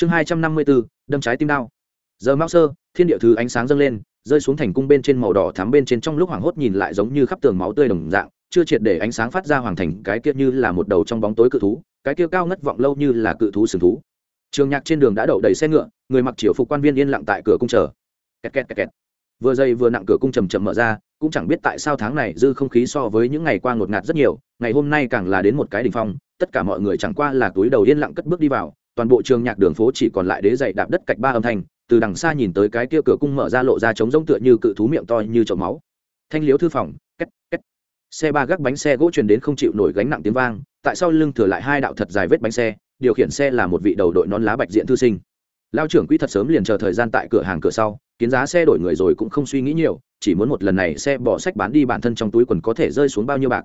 chương hai trăm năm mươi bốn đâm trái tim đao giờ mao sơ, thiên địa thứ ánh sáng dâng lên, rơi xuống thành cung bên trên màu đỏ thắm bên trên trong lúc hoảng hốt nhìn lại giống như khắp tường máu tươi đồng dạng, chưa triệt để ánh sáng phát ra hoàng thành, cái kia như là một đầu trong bóng tối cự thú, cái kia cao ngất vọng lâu như là cự thú sừng thú. Trường nhạc trên đường đã đậu đầy xe ngựa, người mặc triều phục quan viên yên lặng tại cửa cung chờ. Kẹt kẹt kẹt kẹt. vừa dây vừa nặng cửa cung chầm chậm mở ra, cũng chẳng biết tại sao tháng này dư không khí so với những ngày qua ngột ngạt rất nhiều, ngày hôm nay càng là đến một cái đỉnh phong, tất cả mọi người chẳng qua là túi đầu yên lặng cất bước đi vào toàn bộ trường nhạc đường phố chỉ còn lại đế dày đạp đất cạch ba âm thanh, từ đằng xa nhìn tới cái kia cửa cung mở ra lộ ra trống rỗng tựa như cự thú miệng to như chậu máu. Thanh liếu thư phòng, két két. Xe ba gác bánh xe gỗ truyền đến không chịu nổi gánh nặng tiếng vang, tại sau lưng thừa lại hai đạo thật dài vết bánh xe, điều khiển xe là một vị đầu đội nón lá bạch diện thư sinh. Lao trưởng quỹ thật sớm liền chờ thời gian tại cửa hàng cửa sau, kiến giá xe đổi người rồi cũng không suy nghĩ nhiều, chỉ muốn một lần này xe bỏ sách bán đi bản thân trong túi quần có thể rơi xuống bao nhiêu bạc.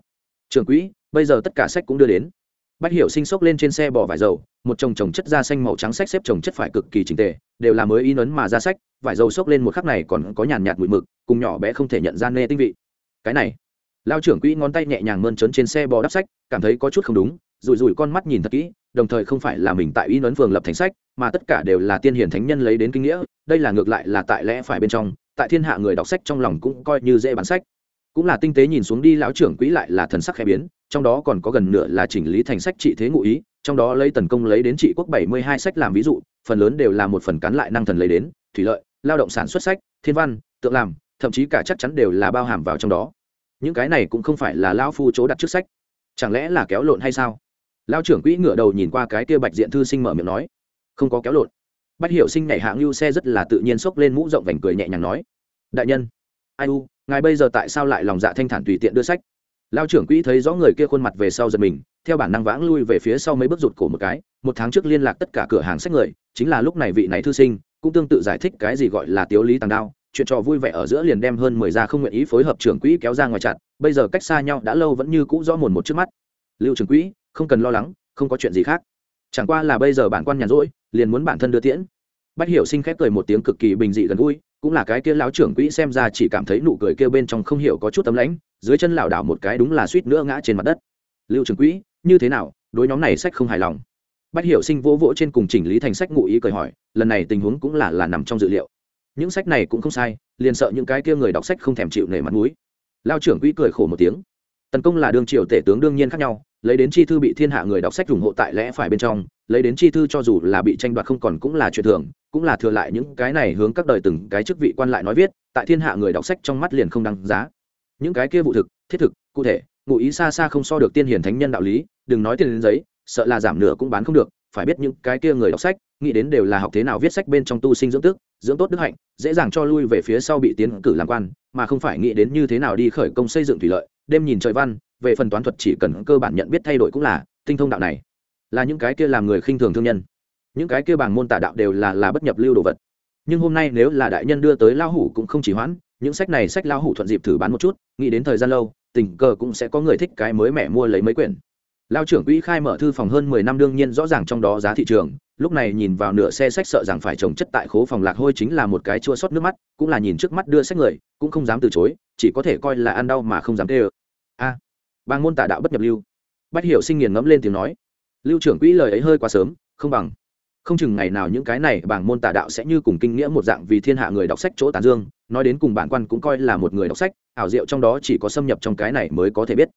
Trưởng quỹ, bây giờ tất cả sách cũng đưa đến bách hiểu sinh sốc lên trên xe bỏ vải dầu, một chồng chồng chất da xanh màu trắng sách xếp chồng chất phải cực kỳ trình tề, đều là mới in ấn mà ra sách, vải dầu sốc lên một khắc này còn có nhàn nhạt mùi mực, cùng nhỏ bé không thể nhận ra nê tinh vị. Cái này, lao trưởng quỹ ngón tay nhẹ nhàng mơn trớn trên xe bò đắp sách, cảm thấy có chút không đúng rủi rủi con mắt nhìn thật kỹ, đồng thời không phải là mình tại in ấn phường lập thành sách, mà tất cả đều là tiên hiển thánh nhân lấy đến kinh nghĩa, đây là ngược lại là tại lẽ phải bên trong, tại thiên hạ người đọc sách trong lòng cũng coi như dễ bán sách cũng là tinh tế nhìn xuống đi lão trưởng quỹ lại là thần sắc khẽ biến, trong đó còn có gần nửa là chỉnh lý thành sách trị thế ngụ ý, trong đó lấy tần công lấy đến trị quốc bảy mươi hai sách làm ví dụ, phần lớn đều là một phần cán lại năng thần lấy đến, thủy lợi, lao động sản xuất sách, thiên văn, tượng làm, thậm chí cả chắc chắn đều là bao hàm vào trong đó. Những cái này cũng không phải là lao phu chỗ đặt trước sách. Chẳng lẽ là kéo lộn hay sao? Lao trưởng quỹ ngửa đầu nhìn qua cái kia bạch diện thư sinh mở miệng nói. Không có kéo lộn. Bách hiểu sinh nhảy hạng lưu xe rất là tự nhiên xốc lên mũ rộng vành cười nhẹ nhàng nói. Đại nhân. Ai u ngài bây giờ tại sao lại lòng dạ thanh thản tùy tiện đưa sách? Lao trưởng quỹ thấy rõ người kia khuôn mặt về sau giật mình, theo bản năng vãng lui về phía sau mấy bước rụt cổ một cái. Một tháng trước liên lạc tất cả cửa hàng sách người, chính là lúc này vị này thư sinh, cũng tương tự giải thích cái gì gọi là tiếu lý tàng đao. Chuyện trò vui vẻ ở giữa liền đem hơn mười gia không nguyện ý phối hợp trưởng quỹ kéo ra ngoài chặt bây giờ cách xa nhau đã lâu vẫn như cũ rõ mồn một trước mắt. Lưu trưởng quỹ, không cần lo lắng, không có chuyện gì khác. Chẳng qua là bây giờ bản quan nhàn rỗi, liền muốn bản thân đưa tiễn. Bách hiểu sinh khép cười một tiếng cực kỳ bình dị gần gũi cũng là cái kia lão trưởng quỹ xem ra chỉ cảm thấy nụ cười kia bên trong không hiểu có chút tấm lãnh, dưới chân lảo đảo một cái đúng là suýt nữa ngã trên mặt đất. Lưu trưởng quỹ, như thế nào? Đối nhóm này sách không hài lòng. Bách hiểu sinh vỗ vỗ trên cùng chỉnh lý thành sách ngụ ý cười hỏi, lần này tình huống cũng là là nằm trong dự liệu. Những sách này cũng không sai, liền sợ những cái kia người đọc sách không thèm chịu nể mặt mũi. Lao trưởng quỹ cười khổ một tiếng. Tấn công là đương triều tể tướng đương nhiên khác nhau, lấy đến chi thư bị thiên hạ người đọc sách ủng hộ tại lẽ phải bên trong, lấy đến chi thư cho dù là bị tranh đoạt không còn cũng là chuyện thường cũng là thừa lại những cái này hướng các đời từng cái chức vị quan lại nói viết, tại thiên hạ người đọc sách trong mắt liền không đăng giá. Những cái kia vụ thực, thiết thực, cụ thể, ngụ ý xa xa không so được tiên hiển thánh nhân đạo lý, đừng nói tiền đến giấy, sợ là giảm nửa cũng bán không được, phải biết những cái kia người đọc sách, nghĩ đến đều là học thế nào viết sách bên trong tu sinh dưỡng tức dưỡng tốt đức hạnh, dễ dàng cho lui về phía sau bị tiến cử làm quan, mà không phải nghĩ đến như thế nào đi khởi công xây dựng thủy lợi, đêm nhìn trời văn, về phần toán thuật chỉ cần cơ bản nhận biết thay đổi cũng là tinh thông đạo này. Là những cái kia làm người khinh thường thương nhân những cái kia bảng môn tả đạo đều là là bất nhập lưu đồ vật. Nhưng hôm nay nếu là đại nhân đưa tới lao hủ cũng không chỉ hoãn những sách này sách lao hủ thuận dịp thử bán một chút nghĩ đến thời gian lâu tình cờ cũng sẽ có người thích cái mới mẻ mua lấy mấy quyển. Lao trưởng quỹ khai mở thư phòng hơn mười năm đương nhiên rõ ràng trong đó giá thị trường lúc này nhìn vào nửa xe sách sợ rằng phải trồng chất tại khố phòng lạc hôi chính là một cái chua sót nước mắt cũng là nhìn trước mắt đưa sách người cũng không dám từ chối chỉ có thể coi là ăn đau mà không dám tê ơ. A à, bang môn tả đạo bất nhập lưu. Bách hiểu sinh nghiền ngẫm lên tiếng nói. Lưu trưởng quỹ lời ấy hơi quá sớm không bằng không chừng ngày nào những cái này bảng môn tà đạo sẽ như cùng kinh nghĩa một dạng vì thiên hạ người đọc sách chỗ tán dương, nói đến cùng bản quan cũng coi là một người đọc sách, ảo diệu trong đó chỉ có xâm nhập trong cái này mới có thể biết.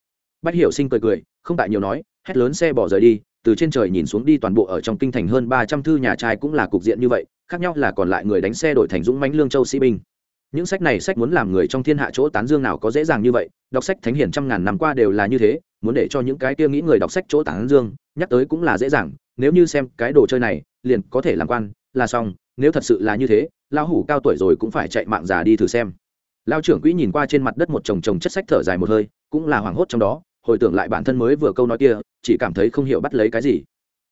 Bách hiểu sinh cười cười, không tại nhiều nói, hét lớn xe bỏ rời đi, từ trên trời nhìn xuống đi toàn bộ ở trong kinh thành hơn ba trăm thư nhà trai cũng là cục diện như vậy, khác nhau là còn lại người đánh xe đổi thành dũng mãnh lương châu sĩ binh. Những sách này sách muốn làm người trong thiên hạ chỗ tán dương nào có dễ dàng như vậy, đọc sách thánh hiển trăm ngàn năm qua đều là như thế, muốn để cho những cái kia nghĩ người đọc sách chỗ tán dương, nhắc tới cũng là dễ dàng nếu như xem cái đồ chơi này, liền có thể làm quan, là xong, nếu thật sự là như thế, lão hủ cao tuổi rồi cũng phải chạy mạng già đi thử xem. Lao trưởng quỹ nhìn qua trên mặt đất một chồng chồng chất sách thở dài một hơi, cũng là hoảng hốt trong đó, hồi tưởng lại bản thân mới vừa câu nói kia, chỉ cảm thấy không hiểu bắt lấy cái gì.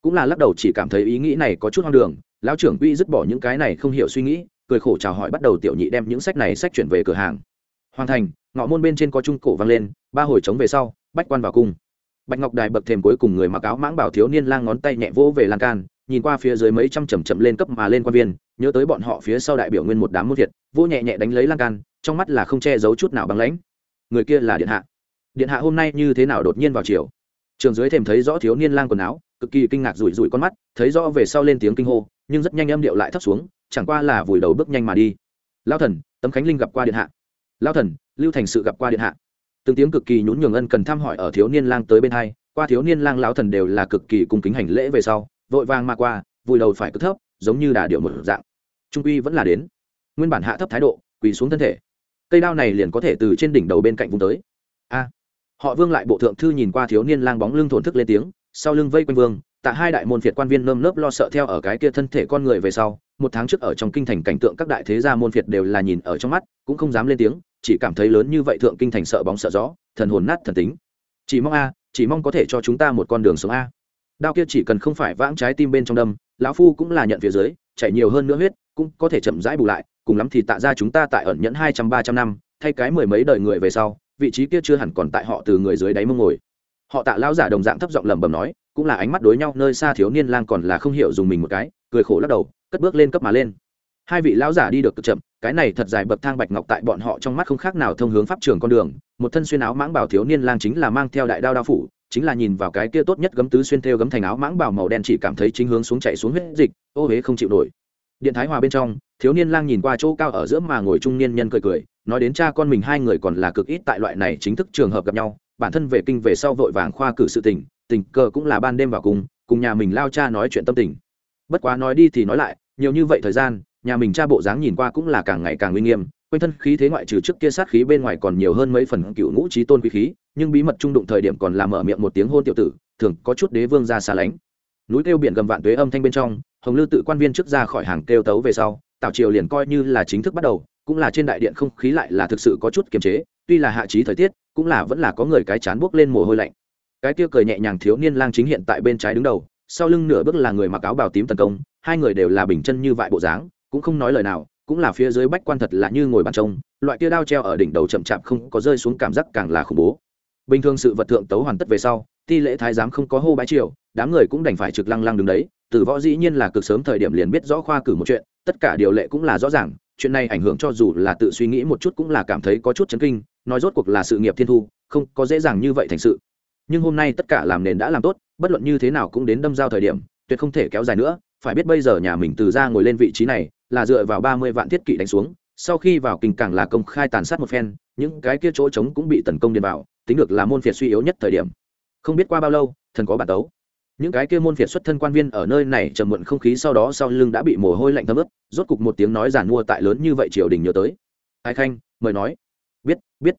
Cũng là lắc đầu chỉ cảm thấy ý nghĩ này có chút hoang đường, lão trưởng quỹ dứt bỏ những cái này không hiểu suy nghĩ, cười khổ chào hỏi bắt đầu tiểu nhị đem những sách này sách chuyển về cửa hàng. Hoàn thành ngọ môn bên trên có trung cổ vang lên, ba hồi trống về sau, bách quan vào cung bạch ngọc đài bậc thềm cuối cùng người mặc áo mãng bảo thiếu niên lang ngón tay nhẹ vỗ về lan can, nhìn qua phía dưới mấy trăm chầm chậm lên cấp mà lên quan viên, nhớ tới bọn họ phía sau đại biểu nguyên một đám muôn thiệt, vỗ nhẹ nhẹ đánh lấy lan can, trong mắt là không che giấu chút nào bằng lãnh. Người kia là điện hạ. Điện hạ hôm nay như thế nào đột nhiên vào chiều trường dưới thềm thấy rõ thiếu niên lang quần áo, cực kỳ kinh ngạc rủi rủi con mắt, thấy rõ về sau lên tiếng kinh hô, nhưng rất nhanh âm điệu lại thấp xuống, chẳng qua là vùi đầu bước nhanh mà đi. Lao thần, tấm khánh linh gặp qua điện hạ. Lao thần, lưu thành sự gặp qua điện hạ từng tiếng cực kỳ nhún nhường ân cần thăm hỏi ở thiếu niên lang tới bên hai, qua thiếu niên lang lão thần đều là cực kỳ cung kính hành lễ về sau, vội vàng mà qua, vùi đầu phải cực thấp, giống như đà điệu một dạng. Trung uy vẫn là đến. Nguyên bản hạ thấp thái độ, quỳ xuống thân thể. Cây đao này liền có thể từ trên đỉnh đầu bên cạnh vùng tới. A! Họ vương lại bộ thượng thư nhìn qua thiếu niên lang bóng lưng thổn thức lên tiếng, sau lưng vây quanh vương, tạ hai đại môn phiệt quan viên nơm nớp lo sợ theo ở cái kia thân thể con người về sau, một tháng trước ở trong kinh thành cảnh tượng các đại thế gia môn phiệt đều là nhìn ở trong mắt, cũng không dám lên tiếng chỉ cảm thấy lớn như vậy thượng kinh thành sợ bóng sợ gió, thần hồn nát thần tính. Chỉ mong a, chỉ mong có thể cho chúng ta một con đường sống a. Đao kia chỉ cần không phải vãng trái tim bên trong đâm, lão phu cũng là nhận phía dưới chạy nhiều hơn nữa huyết, cũng có thể chậm rãi bù lại, cùng lắm thì tạ ra chúng ta tại ẩn nhẫn hai trăm ba trăm năm, thay cái mười mấy đời người về sau, vị trí kia chưa hẳn còn tại họ từ người dưới đáy mông ngồi. Họ tạ lão giả đồng dạng thấp giọng lẩm bẩm nói, cũng là ánh mắt đối nhau, nơi xa thiếu niên lang còn là không hiểu dùng mình một cái, cười khổ lắc đầu, cất bước lên cấp mà lên hai vị lão giả đi được cực chậm, cái này thật dài bậc thang bạch ngọc tại bọn họ trong mắt không khác nào thông hướng pháp trường con đường. Một thân xuyên áo mãng bảo thiếu niên lang chính là mang theo đại đao đao phủ, chính là nhìn vào cái kia tốt nhất gấm tứ xuyên theo gấm thành áo mãng bảo màu đen chỉ cảm thấy chính hướng xuống chạy xuống huyết dịch, ô huế không chịu nổi. Điện thái hòa bên trong, thiếu niên lang nhìn qua chỗ cao ở giữa mà ngồi trung niên nhân cười cười, nói đến cha con mình hai người còn là cực ít tại loại này chính thức trường hợp gặp nhau, bản thân về kinh về sau vội vàng khoa cử sự tình tình cờ cũng là ban đêm vào cùng cùng nhà mình lao cha nói chuyện tâm tình. Bất quá nói đi thì nói lại, nhiều như vậy thời gian nhà mình cha bộ dáng nhìn qua cũng là càng ngày càng uy nghiêm, quanh thân khí thế ngoại trừ trước kia sát khí bên ngoài còn nhiều hơn mấy phần cựu ngũ trí tôn quý khí, nhưng bí mật trung đụng thời điểm còn làm mở miệng một tiếng hôn tiểu tử, thường có chút đế vương ra xa lánh. Núi kêu biển gầm vạn tuế âm thanh bên trong, hồng lư tự quan viên trước ra khỏi hàng kêu tấu về sau, tào triều liền coi như là chính thức bắt đầu, cũng là trên đại điện không khí lại là thực sự có chút kiềm chế, tuy là hạ trí thời tiết, cũng là vẫn là có người cái chán buốc lên mồ hôi lạnh. Cái kia cười nhẹ nhàng thiếu niên lang chính hiện tại bên trái đứng đầu, sau lưng nửa bước là người mặc áo bào tím tấn công, hai người đều là bình chân như vại bộ dáng cũng không nói lời nào, cũng là phía dưới bách quan thật là như ngồi bàn trông, loại kia đao treo ở đỉnh đầu chậm chạp không có rơi xuống cảm giác càng là khủng bố. Bình thường sự vật thượng tấu hoàn tất về sau, ti lễ thái giám không có hô bái triều, đám người cũng đành phải trực lăng lăng đứng đấy Tử võ dĩ nhiên là cực sớm thời điểm liền biết rõ khoa cử một chuyện, tất cả điều lệ cũng là rõ ràng, chuyện này ảnh hưởng cho dù là tự suy nghĩ một chút cũng là cảm thấy có chút chấn kinh, nói rốt cuộc là sự nghiệp thiên thu, không có dễ dàng như vậy thành sự. Nhưng hôm nay tất cả làm nền đã làm tốt, bất luận như thế nào cũng đến đâm giao thời điểm, tuyệt không thể kéo dài nữa, phải biết bây giờ nhà mình từ ra ngồi lên vị trí này là dựa vào ba mươi vạn thiết kỵ đánh xuống, sau khi vào kinh càng là công khai tàn sát một phen, những cái kia chỗ trống cũng bị tấn công điền vào, tính được là môn phiệt suy yếu nhất thời điểm. Không biết qua bao lâu, thần có bản tấu. Những cái kia môn phiệt xuất thân quan viên ở nơi này trầm muộn không khí sau đó sau lưng đã bị mồ hôi lạnh thấm ướt, rốt cục một tiếng nói giản mua tại lớn như vậy triều đình nhớ tới. Ai khanh, mời nói. Biết biết.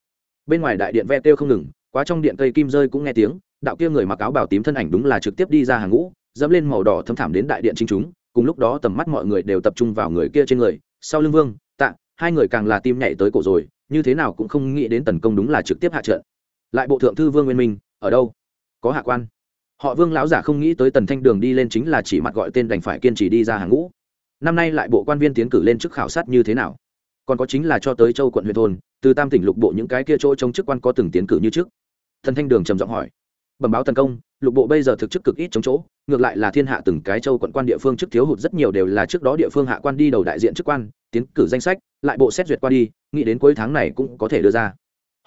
Bên ngoài đại điện ve kêu không ngừng, quá trong điện cây kim rơi cũng nghe tiếng, đạo kia người mặc áo bào tím thân ảnh đúng là trực tiếp đi ra hàng ngũ, dẫm lên màu đỏ thâm thảm đến đại điện chính chúng cùng lúc đó tầm mắt mọi người đều tập trung vào người kia trên người, sau lưng vương, tạ, hai người càng là tim nhảy tới cổ rồi, như thế nào cũng không nghĩ đến tấn công đúng là trực tiếp hạ trận. Lại bộ thượng thư vương nguyên minh, ở đâu? Có hạ quan. Họ vương lão giả không nghĩ tới tần thanh đường đi lên chính là chỉ mặt gọi tên đành phải kiên trì đi ra hàng ngũ. Năm nay lại bộ quan viên tiến cử lên chức khảo sát như thế nào? Còn có chính là cho tới châu quận huyện thôn, từ tam tỉnh lục bộ những cái kia chỗ chống chức quan có từng tiến cử như trước? Thần thanh đường trầm giọng hỏi. Bẩm báo tấn công lục bộ bây giờ thực chức cực ít chống chỗ, ngược lại là thiên hạ từng cái châu quận quan địa phương chức thiếu hụt rất nhiều đều là trước đó địa phương hạ quan đi đầu đại diện chức quan, tiến cử danh sách, lại bộ xét duyệt qua đi, nghĩ đến cuối tháng này cũng có thể đưa ra.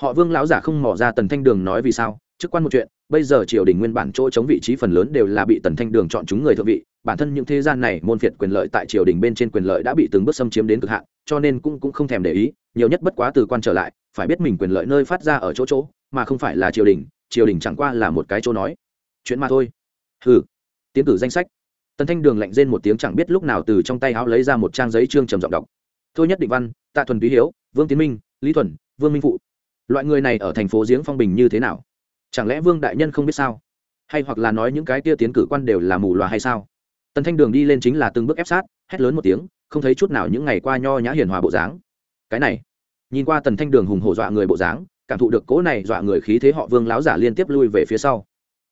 Họ vương lão giả không mỏ ra tần thanh đường nói vì sao, chức quan một chuyện, bây giờ triều đình nguyên bản chỗ chống vị trí phần lớn đều là bị tần thanh đường chọn chúng người thượng vị, bản thân những thế gian này môn phiệt quyền lợi tại triều đình bên trên quyền lợi đã bị từng bước xâm chiếm đến cực hạn, cho nên cũng cũng không thèm để ý, nhiều nhất bất quá từ quan trở lại, phải biết mình quyền lợi nơi phát ra ở chỗ chỗ, mà không phải là triều đình triều đình chẳng qua là một cái chỗ nói chuyện mà thôi. Hừ. tiến cử danh sách. Tần thanh đường lạnh rên một tiếng chẳng biết lúc nào từ trong tay áo lấy ra một trang giấy trương trầm giọng đọc. Thôi nhất định văn, tạ thuần túy hiếu, vương tiến minh, lý thuần, vương minh phụ. Loại người này ở thành phố giếng phong bình như thế nào? Chẳng lẽ vương đại nhân không biết sao? Hay hoặc là nói những cái tia tiến cử quan đều là mù loà hay sao? Tần thanh đường đi lên chính là từng bước ép sát, hét lớn một tiếng, không thấy chút nào những ngày qua nho nhã hiền hòa bộ dáng. Cái này, nhìn qua tần thanh đường hùng hổ dọa người bộ dáng, cảm thụ được cỗ này dọa người khí thế họ vương láo giả liên tiếp lui về phía sau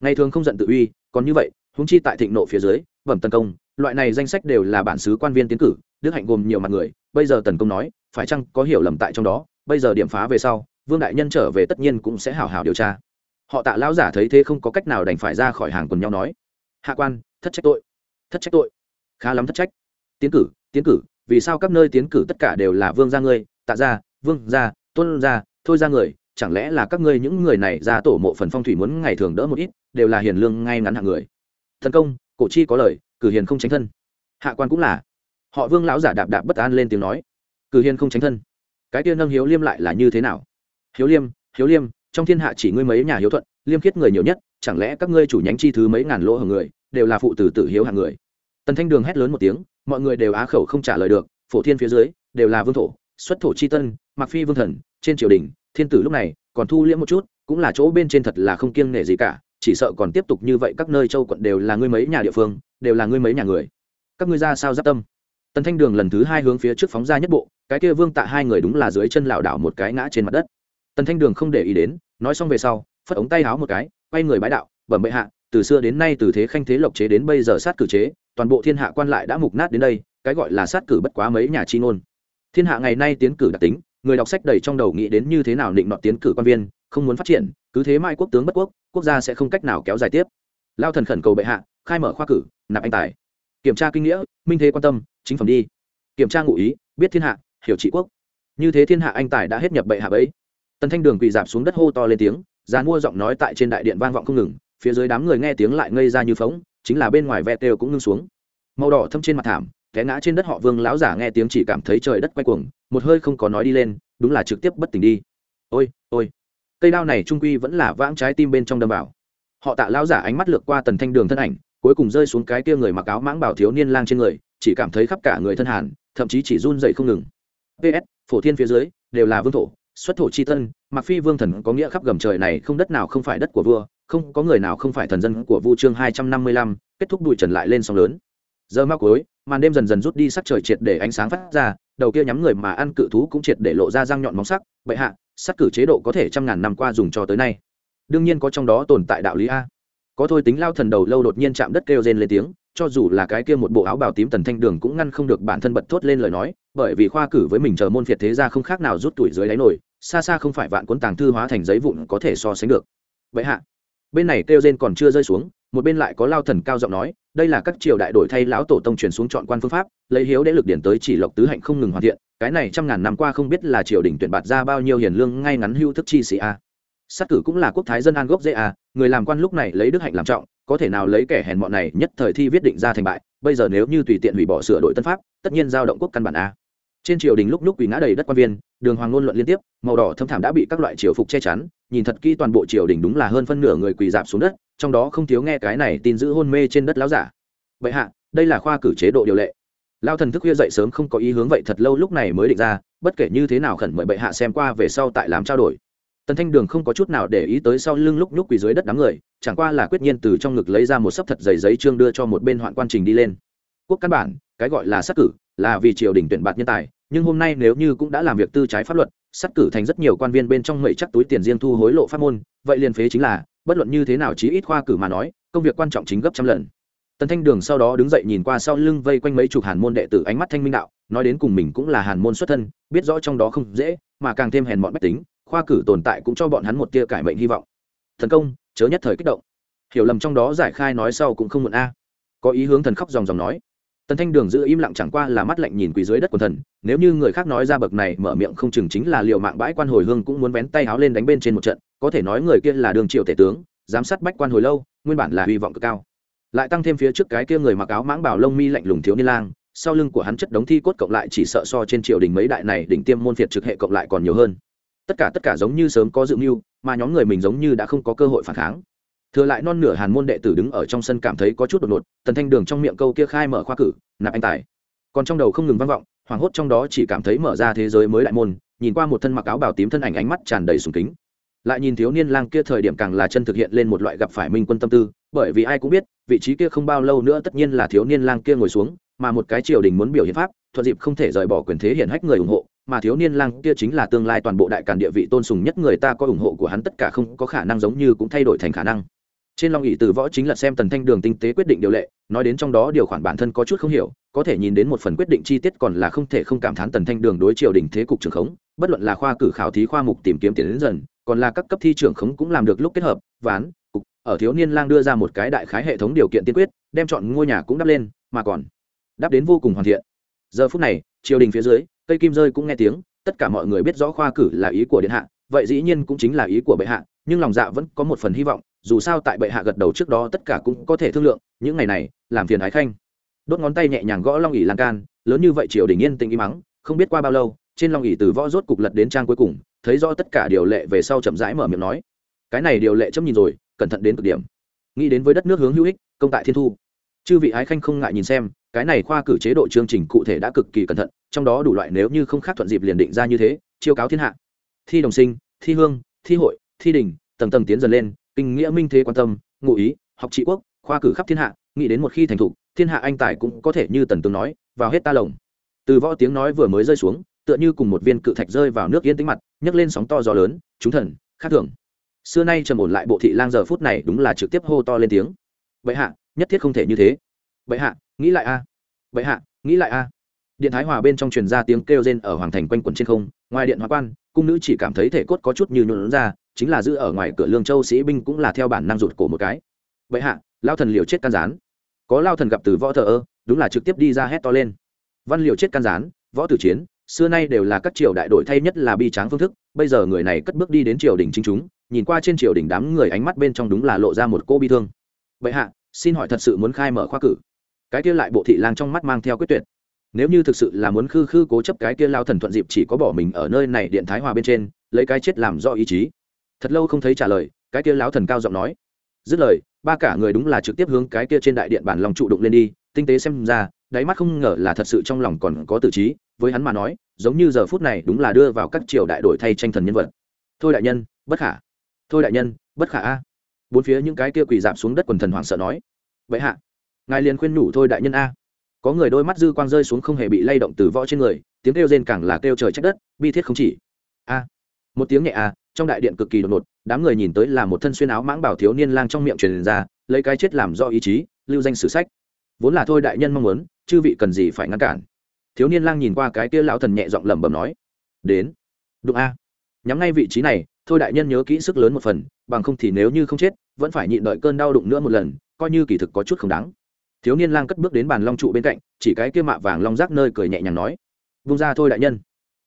ngày thường không giận tự uy, còn như vậy húng chi tại thịnh nộ phía dưới, bẩm tấn công, loại này danh sách đều là bản xứ quan viên tiến cử, đức hạnh gồm nhiều mặt người. Bây giờ tần công nói, phải chăng có hiểu lầm tại trong đó? Bây giờ điểm phá về sau, vương đại nhân trở về tất nhiên cũng sẽ hảo hảo điều tra. Họ tạ lão giả thấy thế không có cách nào đành phải ra khỏi hàng quần nhau nói. Hạ quan, thất trách tội. Thất trách tội. Khá lắm thất trách. Tiến cử tiến cử, vì sao các nơi tiến cử tất cả đều là vương gia ngươi? Tạ gia, vương gia, tôn gia, thôi ra người chẳng lẽ là các ngươi những người này ra tổ mộ phần phong thủy muốn ngày thường đỡ một ít, đều là hiền lương ngay ngắn hạng người. Thần công, cổ chi có lời, cử hiền không tránh thân. Hạ quan cũng là. Họ vương lão giả đạp đạp bất an lên tiếng nói. Cử hiền không tránh thân. Cái tiên nâng hiếu liêm lại là như thế nào? Hiếu liêm hiếu liêm, trong thiên hạ chỉ ngươi mấy nhà hiếu thuận, liêm khiết người nhiều nhất, chẳng lẽ các ngươi chủ nhánh chi thứ mấy ngàn lỗ hở người, đều là phụ tử tử hiếu hạng người? Tần thanh đường hét lớn một tiếng, mọi người đều á khẩu không trả lời được, phổ thiên phía dưới, đều là vương thổ, xuất thổ chi tân mặc phi vương thần, trên triều đình thiên tử lúc này còn thu liễm một chút, cũng là chỗ bên trên thật là không kiêng nể gì cả, chỉ sợ còn tiếp tục như vậy các nơi châu quận đều là ngươi mấy nhà địa phương, đều là ngươi mấy nhà người. Các ngươi ra sao giáp tâm? Tần thanh đường lần thứ hai hướng phía trước phóng ra nhất bộ, cái kia vương tạ hai người đúng là dưới chân lảo đảo một cái ngã trên mặt đất. Tần thanh đường không để ý đến, nói xong về sau, phất ống tay háo một cái, quay người bái đạo, bẩm bệ hạ, từ xưa đến nay từ thế khanh thế lộc chế đến bây giờ sát cử chế, toàn bộ thiên hạ quan lại đã mục nát đến đây, cái gọi là sát cử bất quá mấy nhà chi ngôn. Thiên hạ ngày nay tiến cử đặc tính người đọc sách đầy trong đầu nghĩ đến như thế nào định nọ tiến cử quan viên, không muốn phát triển, cứ thế mai quốc tướng bất quốc quốc gia sẽ không cách nào kéo dài tiếp. Lao thần khẩn cầu bệ hạ, khai mở khoa cử, nạp anh tài. Kiểm tra kinh nghĩa, minh thế quan tâm, chính phẩm đi. Kiểm tra ngụ ý, biết thiên hạ, hiểu trị quốc. Như thế thiên hạ anh tài đã hết nhập bệ hạ bấy tần thanh đường quỳ dạp xuống đất hô to lên tiếng dàn mua giọng nói tại trên đại điện vang vọng không ngừng, phía dưới đám người nghe tiếng lại ngây ra như phóng, chính là bên ngoài ve têu cũng ngưng xuống. Màu đỏ thâm trên mặt thảm té ngã trên đất họ vương lão giả nghe tiếng chỉ cảm thấy trời đất quay cuồng, một hơi không có nói đi lên, đúng là trực tiếp bất tỉnh đi. Ôi ôi. Cây đao này trung quy vẫn là vãng trái tim bên trong đâm vào. Họ tạ lão giả ánh mắt lướt qua tần thanh đường thân ảnh, cuối cùng rơi xuống cái kia người mặc áo mãng bảo thiếu niên lang trên người, chỉ cảm thấy khắp cả người thân hàn, thậm chí chỉ run dậy không ngừng. Ps phổ thiên phía dưới, đều là vương thổ, xuất thổ chi tân mặc phi vương thần có nghĩa khắp gầm trời này không đất nào không phải đất của vua, không có người nào không phải thần dân của vu chương hai trăm năm mươi lăm, kết thúc bụi trần lại lên sóng lớn. Giờ mắc cuối màn đêm dần dần rút đi sắc trời triệt để ánh sáng phát ra, đầu kia nhắm người mà ăn cự thú cũng triệt để lộ ra răng nhọn móng sắc, bệ hạ, sắc cử chế độ có thể trăm ngàn năm qua dùng cho tới nay. Đương nhiên có trong đó tồn tại đạo lý a. Có thôi tính lao thần đầu lâu đột nhiên chạm đất kêu rên lên tiếng, cho dù là cái kia một bộ áo bào tím tần thanh đường cũng ngăn không được bản thân bật thốt lên lời nói, bởi vì khoa cử với mình chờ môn phiệt thế ra không khác nào rút tuổi dưới đáy nổi, xa xa không phải vạn cuốn tàng thư hóa thành giấy vụn có thể so sánh được. Vậy hạ, bên này kêu rên còn chưa rơi xuống một bên lại có lao thần cao giọng nói, đây là các triều đại đổi thay lão tổ tông truyền xuống chọn quan phương pháp, lấy hiếu đế lực điển tới chỉ lộc tứ hạnh không ngừng hoàn thiện, cái này trăm ngàn năm qua không biết là triều đình tuyển bạt ra bao nhiêu hiền lương ngay ngắn hưu thức chi sĩ a. Sát cử cũng là quốc thái dân an gốc dễ a, người làm quan lúc này lấy đức hạnh làm trọng, có thể nào lấy kẻ hèn mọn này nhất thời thi viết định ra thành bại, bây giờ nếu như tùy tiện hủy bỏ sửa đổi tân pháp, tất nhiên giao động quốc căn bản a. Trên triều đình lúc lúc quỳ ngã đầy đất quan viên đường hoàng ngôn luận liên tiếp, màu đỏ thâm thảm đã bị các loại triều phục che chắn, nhìn thật kỹ toàn bộ triều đình đúng là hơn phân nửa người quỳ dạp xuống đất, trong đó không thiếu nghe cái này tin giữ hôn mê trên đất láo giả. Vậy hạ, đây là khoa cử chế độ điều lệ. Lao thần thức khuya dậy sớm không có ý hướng vậy thật lâu lúc này mới định ra, bất kể như thế nào khẩn mời bệ hạ xem qua về sau tại làm trao đổi. Tần thanh đường không có chút nào để ý tới sau lưng lúc lúc quỳ dưới đất đám người, chẳng qua là quyết nhiên từ trong ngực lấy ra một sấp thật dày giấy trương đưa cho một bên hoạn quan trình đi lên. Quốc căn bản, cái gọi là sắc cử, là vì triều đình tuyển bạt nhân tài nhưng hôm nay nếu như cũng đã làm việc tư trái pháp luật, sắt cử thành rất nhiều quan viên bên trong mậy chắc túi tiền riêng thu hối lộ pháp môn, vậy liền phế chính là, bất luận như thế nào chí ít khoa cử mà nói, công việc quan trọng chính gấp trăm lần. Tần thanh đường sau đó đứng dậy nhìn qua sau lưng vây quanh mấy chục hàn môn đệ tử ánh mắt thanh minh đạo, nói đến cùng mình cũng là hàn môn xuất thân, biết rõ trong đó không dễ, mà càng thêm hèn bọn bách tính, khoa cử tồn tại cũng cho bọn hắn một tia cải mệnh hy vọng. Thần công, chớ nhất thời kích động. Hiểu lầm trong đó giải khai nói sau cũng không muộn a. Có ý hướng thần khóc dòng dòng nói tần thanh đường giữ im lặng chẳng qua là mắt lạnh nhìn quỳ dưới đất quần thần, nếu như người khác nói ra bậc này mở miệng không chừng chính là liệu mạng bãi quan hồi hương cũng muốn vén tay áo lên đánh bên trên một trận, có thể nói người kia là đường triệu tể tướng, giám sát bách quan hồi lâu, nguyên bản là hy vọng cực cao. Lại tăng thêm phía trước cái kia người mặc áo mãng bảo lông mi lạnh lùng thiếu niên lang, sau lưng của hắn chất đống thi cốt cộng lại chỉ sợ so trên triều đình mấy đại này đỉnh tiêm môn phiệt trực hệ cộng lại còn nhiều hơn. Tất cả tất cả giống như sớm có dự mưu, mà nhóm người mình giống như đã không có cơ hội phản kháng thừa lại non nửa hàn môn đệ tử đứng ở trong sân cảm thấy có chút đột ngột, tần thanh đường trong miệng câu kia khai mở khoa cử, nạp anh tài. Còn trong đầu không ngừng vang vọng, hoảng hốt trong đó chỉ cảm thấy mở ra thế giới mới đại môn, nhìn qua một thân mặc áo bào tím thân ảnh ánh mắt tràn đầy sùng kính. Lại nhìn thiếu niên lang kia thời điểm càng là chân thực hiện lên một loại gặp phải minh quân tâm tư, bởi vì ai cũng biết, vị trí kia không bao lâu nữa tất nhiên là thiếu niên lang kia ngồi xuống, mà một cái triều đình muốn biểu hiện pháp, thuận dịp không thể rời bỏ quyền thế hiển hách người ủng hộ, mà thiếu niên lang kia chính là tương lai toàn bộ đại càn địa vị tôn sùng nhất người ta có ủng hộ của hắn tất cả không có khả năng giống như cũng thay đổi thành khả năng trên long ỷ từ võ chính là xem tần thanh đường tinh tế quyết định điều lệ, nói đến trong đó điều khoản bản thân có chút không hiểu, có thể nhìn đến một phần quyết định chi tiết còn là không thể không cảm thán tần thanh đường đối triều đình thế cục trường khống, bất luận là khoa cử khảo thí khoa mục tìm kiếm tiền đến dần, còn là các cấp thi trưởng khống cũng làm được lúc kết hợp, ván, cục, ở thiếu niên lang đưa ra một cái đại khái hệ thống điều kiện tiên quyết, đem chọn ngôi nhà cũng đắp lên, mà còn đáp đến vô cùng hoàn thiện. Giờ phút này, triều đình phía dưới, cây kim rơi cũng nghe tiếng, tất cả mọi người biết rõ khoa cử là ý của điện hạ, vậy dĩ nhiên cũng chính là ý của bệ hạ, nhưng lòng dạ vẫn có một phần hy vọng dù sao tại bệ hạ gật đầu trước đó tất cả cũng có thể thương lượng, những ngày này, làm phiền ái khanh. Đốt ngón tay nhẹ nhàng gõ long ỉ lan can, lớn như vậy triều đình yên tĩnh im mắng, không biết qua bao lâu, trên long ỉ từ võ rốt cục lật đến trang cuối cùng, thấy rõ tất cả điều lệ về sau chậm rãi mở miệng nói, cái này điều lệ chấm nhìn rồi, cẩn thận đến cực điểm. Nghĩ đến với đất nước hướng hữu ích, công tại thiên thu. Chư vị ái khanh không ngại nhìn xem, cái này khoa cử chế độ chương trình cụ thể đã cực kỳ cẩn thận, trong đó đủ loại nếu như không khác thuận dịp liền định ra như thế, chiêu cáo thiên hạ. Thi đồng sinh, thi hương, thi hội, thi đình, tầng tầng tiến dần lên kinh nghĩa minh thế quan tâm, ngụ ý, học trị quốc, khoa cử khắp thiên hạ, nghĩ đến một khi thành thục, thiên hạ anh tài cũng có thể như tần tướng nói, vào hết ta lồng. Từ võ tiếng nói vừa mới rơi xuống, tựa như cùng một viên cự thạch rơi vào nước yên tĩnh mặt, nhấc lên sóng to gió lớn trúng thần, khác thường. Xưa nay trầm ổn lại bộ thị lang giờ phút này đúng là trực tiếp hô to lên tiếng. Bệ hạ, nhất thiết không thể như thế. Bệ hạ, nghĩ lại a. À. bệ hạ, nghĩ lại a. Điện thái hòa bên trong truyền ra tiếng kêu rên ở hoàng thành quanh quẩn trên không, ngoài điện hóa quan, cung nữ chỉ cảm thấy thể cốt có chút như nhuộn ra chính là giữ ở ngoài cửa lương châu sĩ binh cũng là theo bản năng rụt cổ một cái. Vậy hạ, lao thần liều chết can gián. Có lao thần gặp từ võ thờ ơ, đúng là trực tiếp đi ra hét to lên. Văn liều chết can gián, võ tử chiến, xưa nay đều là các triều đại đội thay nhất là bi tráng phương thức, bây giờ người này cất bước đi đến triều đình chính chúng, nhìn qua trên triều đình đám người ánh mắt bên trong đúng là lộ ra một cô bi thương. Vậy hạ, xin hỏi thật sự muốn khai mở khoa cử? Cái kia lại bộ thị lang trong mắt mang theo quyết tuyệt. Nếu như thực sự là muốn khư khư cố chấp cái kia lao thần thuận dịp chỉ có bỏ mình ở nơi này điện thái hòa bên trên, lấy cái chết làm do ý chí thật lâu không thấy trả lời, cái kia lão thần cao giọng nói. Dứt lời, ba cả người đúng là trực tiếp hướng cái kia trên đại điện bản lòng trụ đụng lên đi, tinh tế xem ra, đáy mắt không ngờ là thật sự trong lòng còn có tự trí, với hắn mà nói, giống như giờ phút này đúng là đưa vào các triều đại đổi thay tranh thần nhân vật. Thôi đại nhân, bất khả. Thôi đại nhân, bất khả a. Bốn phía những cái kia quỳ dạp xuống đất quần thần hoảng sợ nói. Vậy hạ, ngài liền khuyên nhủ thôi đại nhân a. Có người đôi mắt dư quang rơi xuống không hề bị lay động từ võ trên người, tiếng kêu rên càng là kêu trời trách đất, bi thiết không chỉ. A một tiếng nhẹ a trong đại điện cực kỳ đột ngột, đám người nhìn tới là một thân xuyên áo mãng bảo thiếu niên lang trong miệng truyền ra, lấy cái chết làm do ý chí, lưu danh sử sách. Vốn là thôi đại nhân mong muốn, chư vị cần gì phải ngăn cản. Thiếu niên lang nhìn qua cái kia lão thần nhẹ giọng lẩm bẩm nói, đến, đụng a. Nhắm ngay vị trí này, thôi đại nhân nhớ kỹ sức lớn một phần, bằng không thì nếu như không chết, vẫn phải nhịn đợi cơn đau đụng nữa một lần, coi như kỳ thực có chút không đáng. Thiếu niên lang cất bước đến bàn long trụ bên cạnh, chỉ cái kia mạ vàng long rác nơi cười nhẹ nhàng nói, vung ra thôi đại nhân.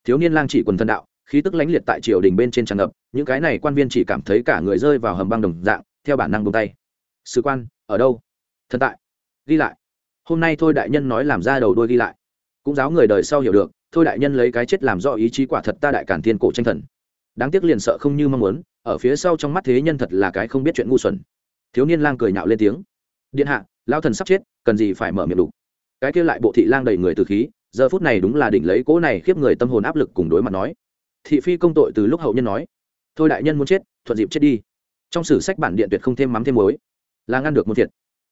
Thiếu niên lang chỉ quần thân đạo khí tức lãnh liệt tại triều đình bên trên tràn ngập, những cái này quan viên chỉ cảm thấy cả người rơi vào hầm băng đồng dạng, theo bản năng bông tay. Sứ quan, ở đâu? Thần tại. Ghi lại. Hôm nay thôi đại nhân nói làm ra đầu đôi ghi lại. Cũng giáo người đời sau hiểu được, thôi đại nhân lấy cái chết làm do ý chí quả thật ta đại cản thiên cổ tranh thần. Đáng tiếc liền sợ không như mong muốn, ở phía sau trong mắt thế nhân thật là cái không biết chuyện ngu xuẩn. Thiếu niên lang cười nhạo lên tiếng. Điện hạ lao thần sắp chết, cần gì phải mở miệng đủ? Cái kia lại bộ thị lang đầy người từ khí, giờ phút này đúng là đỉnh lấy cỗ này khiếp người tâm hồn áp lực cùng đối mặt nói thị phi công tội từ lúc hậu nhân nói. Thôi đại nhân muốn chết, thuận dịp chết đi. Trong sử sách bản điện tuyệt không thêm mắm thêm muối. Là ngăn được một thiệt.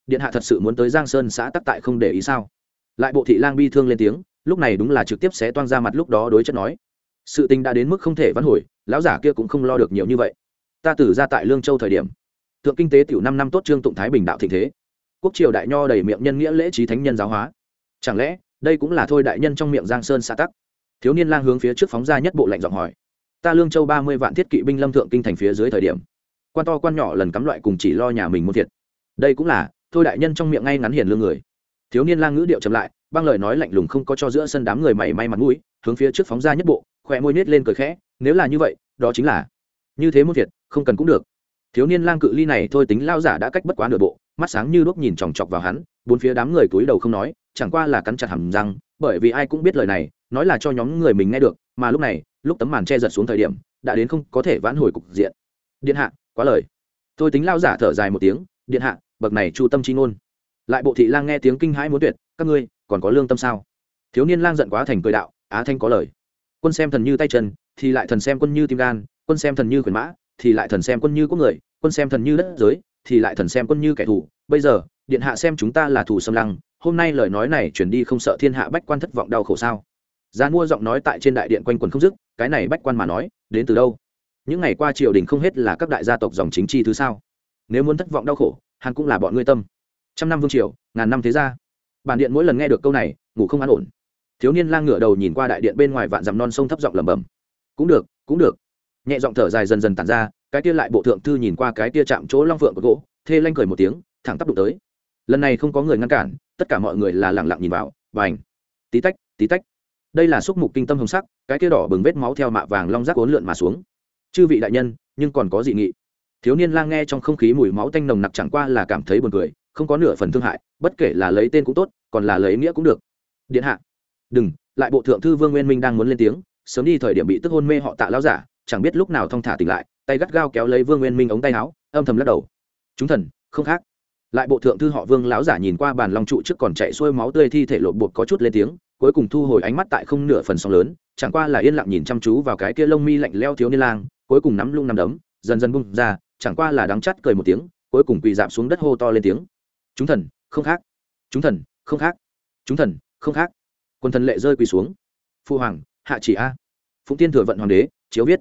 Điện hạ thật sự muốn tới giang sơn xã tắc tại không để ý sao? Lại bộ thị lang bi thương lên tiếng, lúc này đúng là trực tiếp sẽ toan ra mặt lúc đó đối chất nói. Sự tình đã đến mức không thể vãn hồi, lão giả kia cũng không lo được nhiều như vậy. Ta tử ra tại lương châu thời điểm. Thượng kinh tế tiểu năm năm tốt trương tụng thái bình đạo thịnh thế. Quốc triều đại nho đầy miệng nhân nghĩa lễ trí thánh nhân giáo hóa. Chẳng lẽ, đây cũng là thôi đại nhân trong miệng giang sơn xã tắc? Thiếu niên lang hướng phía trước phóng ra nhất bộ lạnh giọng hỏi, ta lương châu ba mươi vạn thiết kỵ binh lâm thượng kinh thành phía dưới thời điểm, quan to quan nhỏ lần cắm loại cùng chỉ lo nhà mình muốn thiệt. Đây cũng là, thôi đại nhân trong miệng ngay ngắn hiền lương người. Thiếu niên lang ngữ điệu chậm lại, băng lời nói lạnh lùng không có cho giữa sân đám người mảy may mặt mũi, hướng phía trước phóng ra nhất bộ, khỏe môi nết lên cười khẽ, nếu là như vậy, đó chính là, như thế muốn thiệt, không cần cũng được. Thiếu niên lang cự ly này thôi tính lao giả đã cách bất quá nửa bộ, mắt sáng như đuốc nhìn chòng chọc vào hắn, bốn phía đám người cúi đầu không nói, chẳng qua là cắn chặt hầm răng, bởi vì ai cũng biết lời này nói là cho nhóm người mình nghe được, mà lúc này, lúc tấm màn che giật xuống thời điểm, đã đến không có thể vãn hồi cục diện. Điện hạ, quá lời. Tôi tính lao giả thở dài một tiếng, điện hạ, bậc này chu tâm chi ngôn. Lại bộ thị lang nghe tiếng kinh hãi muốn tuyệt, các ngươi, còn có lương tâm sao? Thiếu niên lang giận quá thành cười đạo, á thanh có lời. Quân xem thần như tay chân, thì lại thần xem quân như tim gan, quân xem thần như quyền mã, thì lại thần xem quân như có người, quân xem thần như đất giới, thì lại thần xem quân như kẻ thù. Bây giờ, điện hạ xem chúng ta là thù xâm lăng, hôm nay lời nói này chuyển đi không sợ thiên hạ bách quan thất vọng đau khổ sao? Gian mua giọng nói tại trên đại điện quanh quần không dứt, cái này bách quan mà nói, đến từ đâu? Những ngày qua triều đình không hết là các đại gia tộc dòng chính chi thứ sao? Nếu muốn thất vọng đau khổ, hắn cũng là bọn ngươi tâm. Trăm năm vương triều, ngàn năm thế gia. Bản điện mỗi lần nghe được câu này, ngủ không an ổn. Thiếu niên lang ngửa đầu nhìn qua đại điện bên ngoài vạn dằm non sông thấp giọng lẩm bẩm. Cũng được cũng được. Nhẹ giọng thở dài dần dần tàn ra, cái tia lại bộ thượng thư nhìn qua cái tia chạm chỗ long phượng của gỗ, thê lanh cười một tiếng, thẳng tắp đụng tới. Lần này không có người ngăn cản, tất cả mọi người là lẳng lặng nhìn vào và ảnh tí tách tí tách đây là xúc mục kinh tâm hồng sắc, cái kia đỏ bừng vết máu theo mạ vàng long rác uốn lượn mà xuống. Chư vị đại nhân, nhưng còn có dị nghị. Thiếu niên lang nghe trong không khí mùi máu tanh nồng nặc chẳng qua là cảm thấy buồn cười, không có nửa phần thương hại, bất kể là lấy tên cũng tốt, còn là lấy nghĩa cũng được. Điện hạ. Đừng, lại bộ thượng thư vương nguyên minh đang muốn lên tiếng, sớm đi thời điểm bị tức hôn mê họ tạ lao giả, chẳng biết lúc nào thong thả tỉnh lại, tay gắt gao kéo lấy vương nguyên minh ống tay áo, âm thầm lắc đầu. Chúng thần, không khác. Lại bộ thượng thư họ vương lão giả nhìn qua bàn long trụ trước còn chạy xuôi máu tươi thi thể lột bột có chút lên tiếng cuối cùng thu hồi ánh mắt tại không nửa phần sóng lớn, chẳng qua là yên lặng nhìn chăm chú vào cái kia lông mi lạnh leo thiếu niên lang, cuối cùng nắm lung nắm đấm, dần dần bung ra, chẳng qua là đắng chắt cười một tiếng, cuối cùng quỳ dạp xuống đất hô to lên tiếng. Chúng thần, không khác. Chúng thần, không khác. Chúng thần, không khác. Quân thần lệ rơi quỳ xuống. Phu hoàng, hạ chỉ a. Phụng tiên thừa vận hoàng đế, chiếu viết.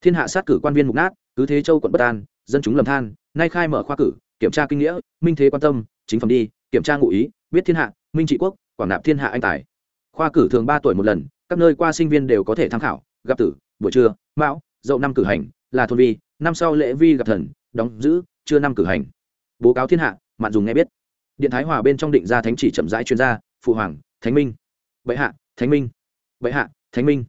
Thiên hạ sát cử quan viên mục nát, cứ thế châu quận bất an, dân chúng lầm than, nay khai mở khoa cử, kiểm tra kinh nghĩa, minh thế quan tâm, chính phẩm đi, kiểm tra ngụ ý, biết thiên hạ, minh trị quốc, quảng nạp thiên hạ anh tài khoa cử thường ba tuổi một lần, các nơi qua sinh viên đều có thể tham khảo, gặp tử, buổi trưa, mão, dậu năm cử hành, là thôn vi, năm sau lễ vi gặp thần, đóng giữ chưa năm cử hành. Bố cáo thiên hạ, mạn dùng nghe biết. Điện thái hòa bên trong định ra thánh chỉ chậm rãi chuyên gia phụ hoàng, thánh minh. Bệ hạ, thánh minh. Bệ hạ, thánh minh.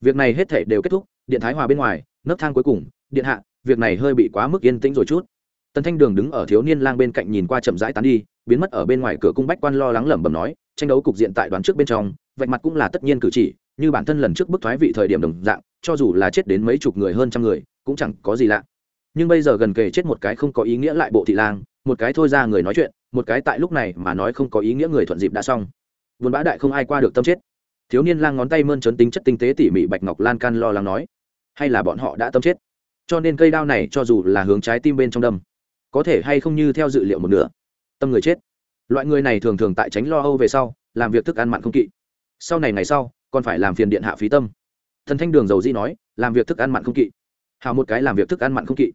Việc này hết thể đều kết thúc, điện thái hòa bên ngoài, nấc thang cuối cùng, điện hạ, việc này hơi bị quá mức yên tĩnh rồi chút. Tần thanh đường đứng ở thiếu niên lang bên cạnh nhìn qua chậm rãi tán đi, biến mất ở bên ngoài cửa cung bách quan lo lắng lẩm bẩm nói tranh đấu cục diện tại đoán trước bên trong, vạch mặt cũng là tất nhiên cử chỉ, như bản thân lần trước bức thoái vị thời điểm đồng dạng, cho dù là chết đến mấy chục người hơn trăm người, cũng chẳng có gì lạ. Nhưng bây giờ gần kề chết một cái không có ý nghĩa lại bộ thị lang, một cái thôi ra người nói chuyện, một cái tại lúc này mà nói không có ý nghĩa người thuận dịp đã xong. Vốn bã đại không ai qua được tâm chết. Thiếu niên lang ngón tay mơn trớn tính chất tinh tế tỉ mỉ bạch ngọc lan can lo lắng nói, hay là bọn họ đã tâm chết? Cho nên cây đao này cho dù là hướng trái tim bên trong đâm, có thể hay không như theo dự liệu một nửa, tâm người chết loại người này thường thường tại tránh lo âu về sau, làm việc thức ăn mặn không kỵ. Sau này ngày sau, còn phải làm phiền điện hạ phí tâm. Thần thanh đường dầu di nói, làm việc thức ăn mặn không kỵ. Hào một cái làm việc thức ăn mặn không kỵ.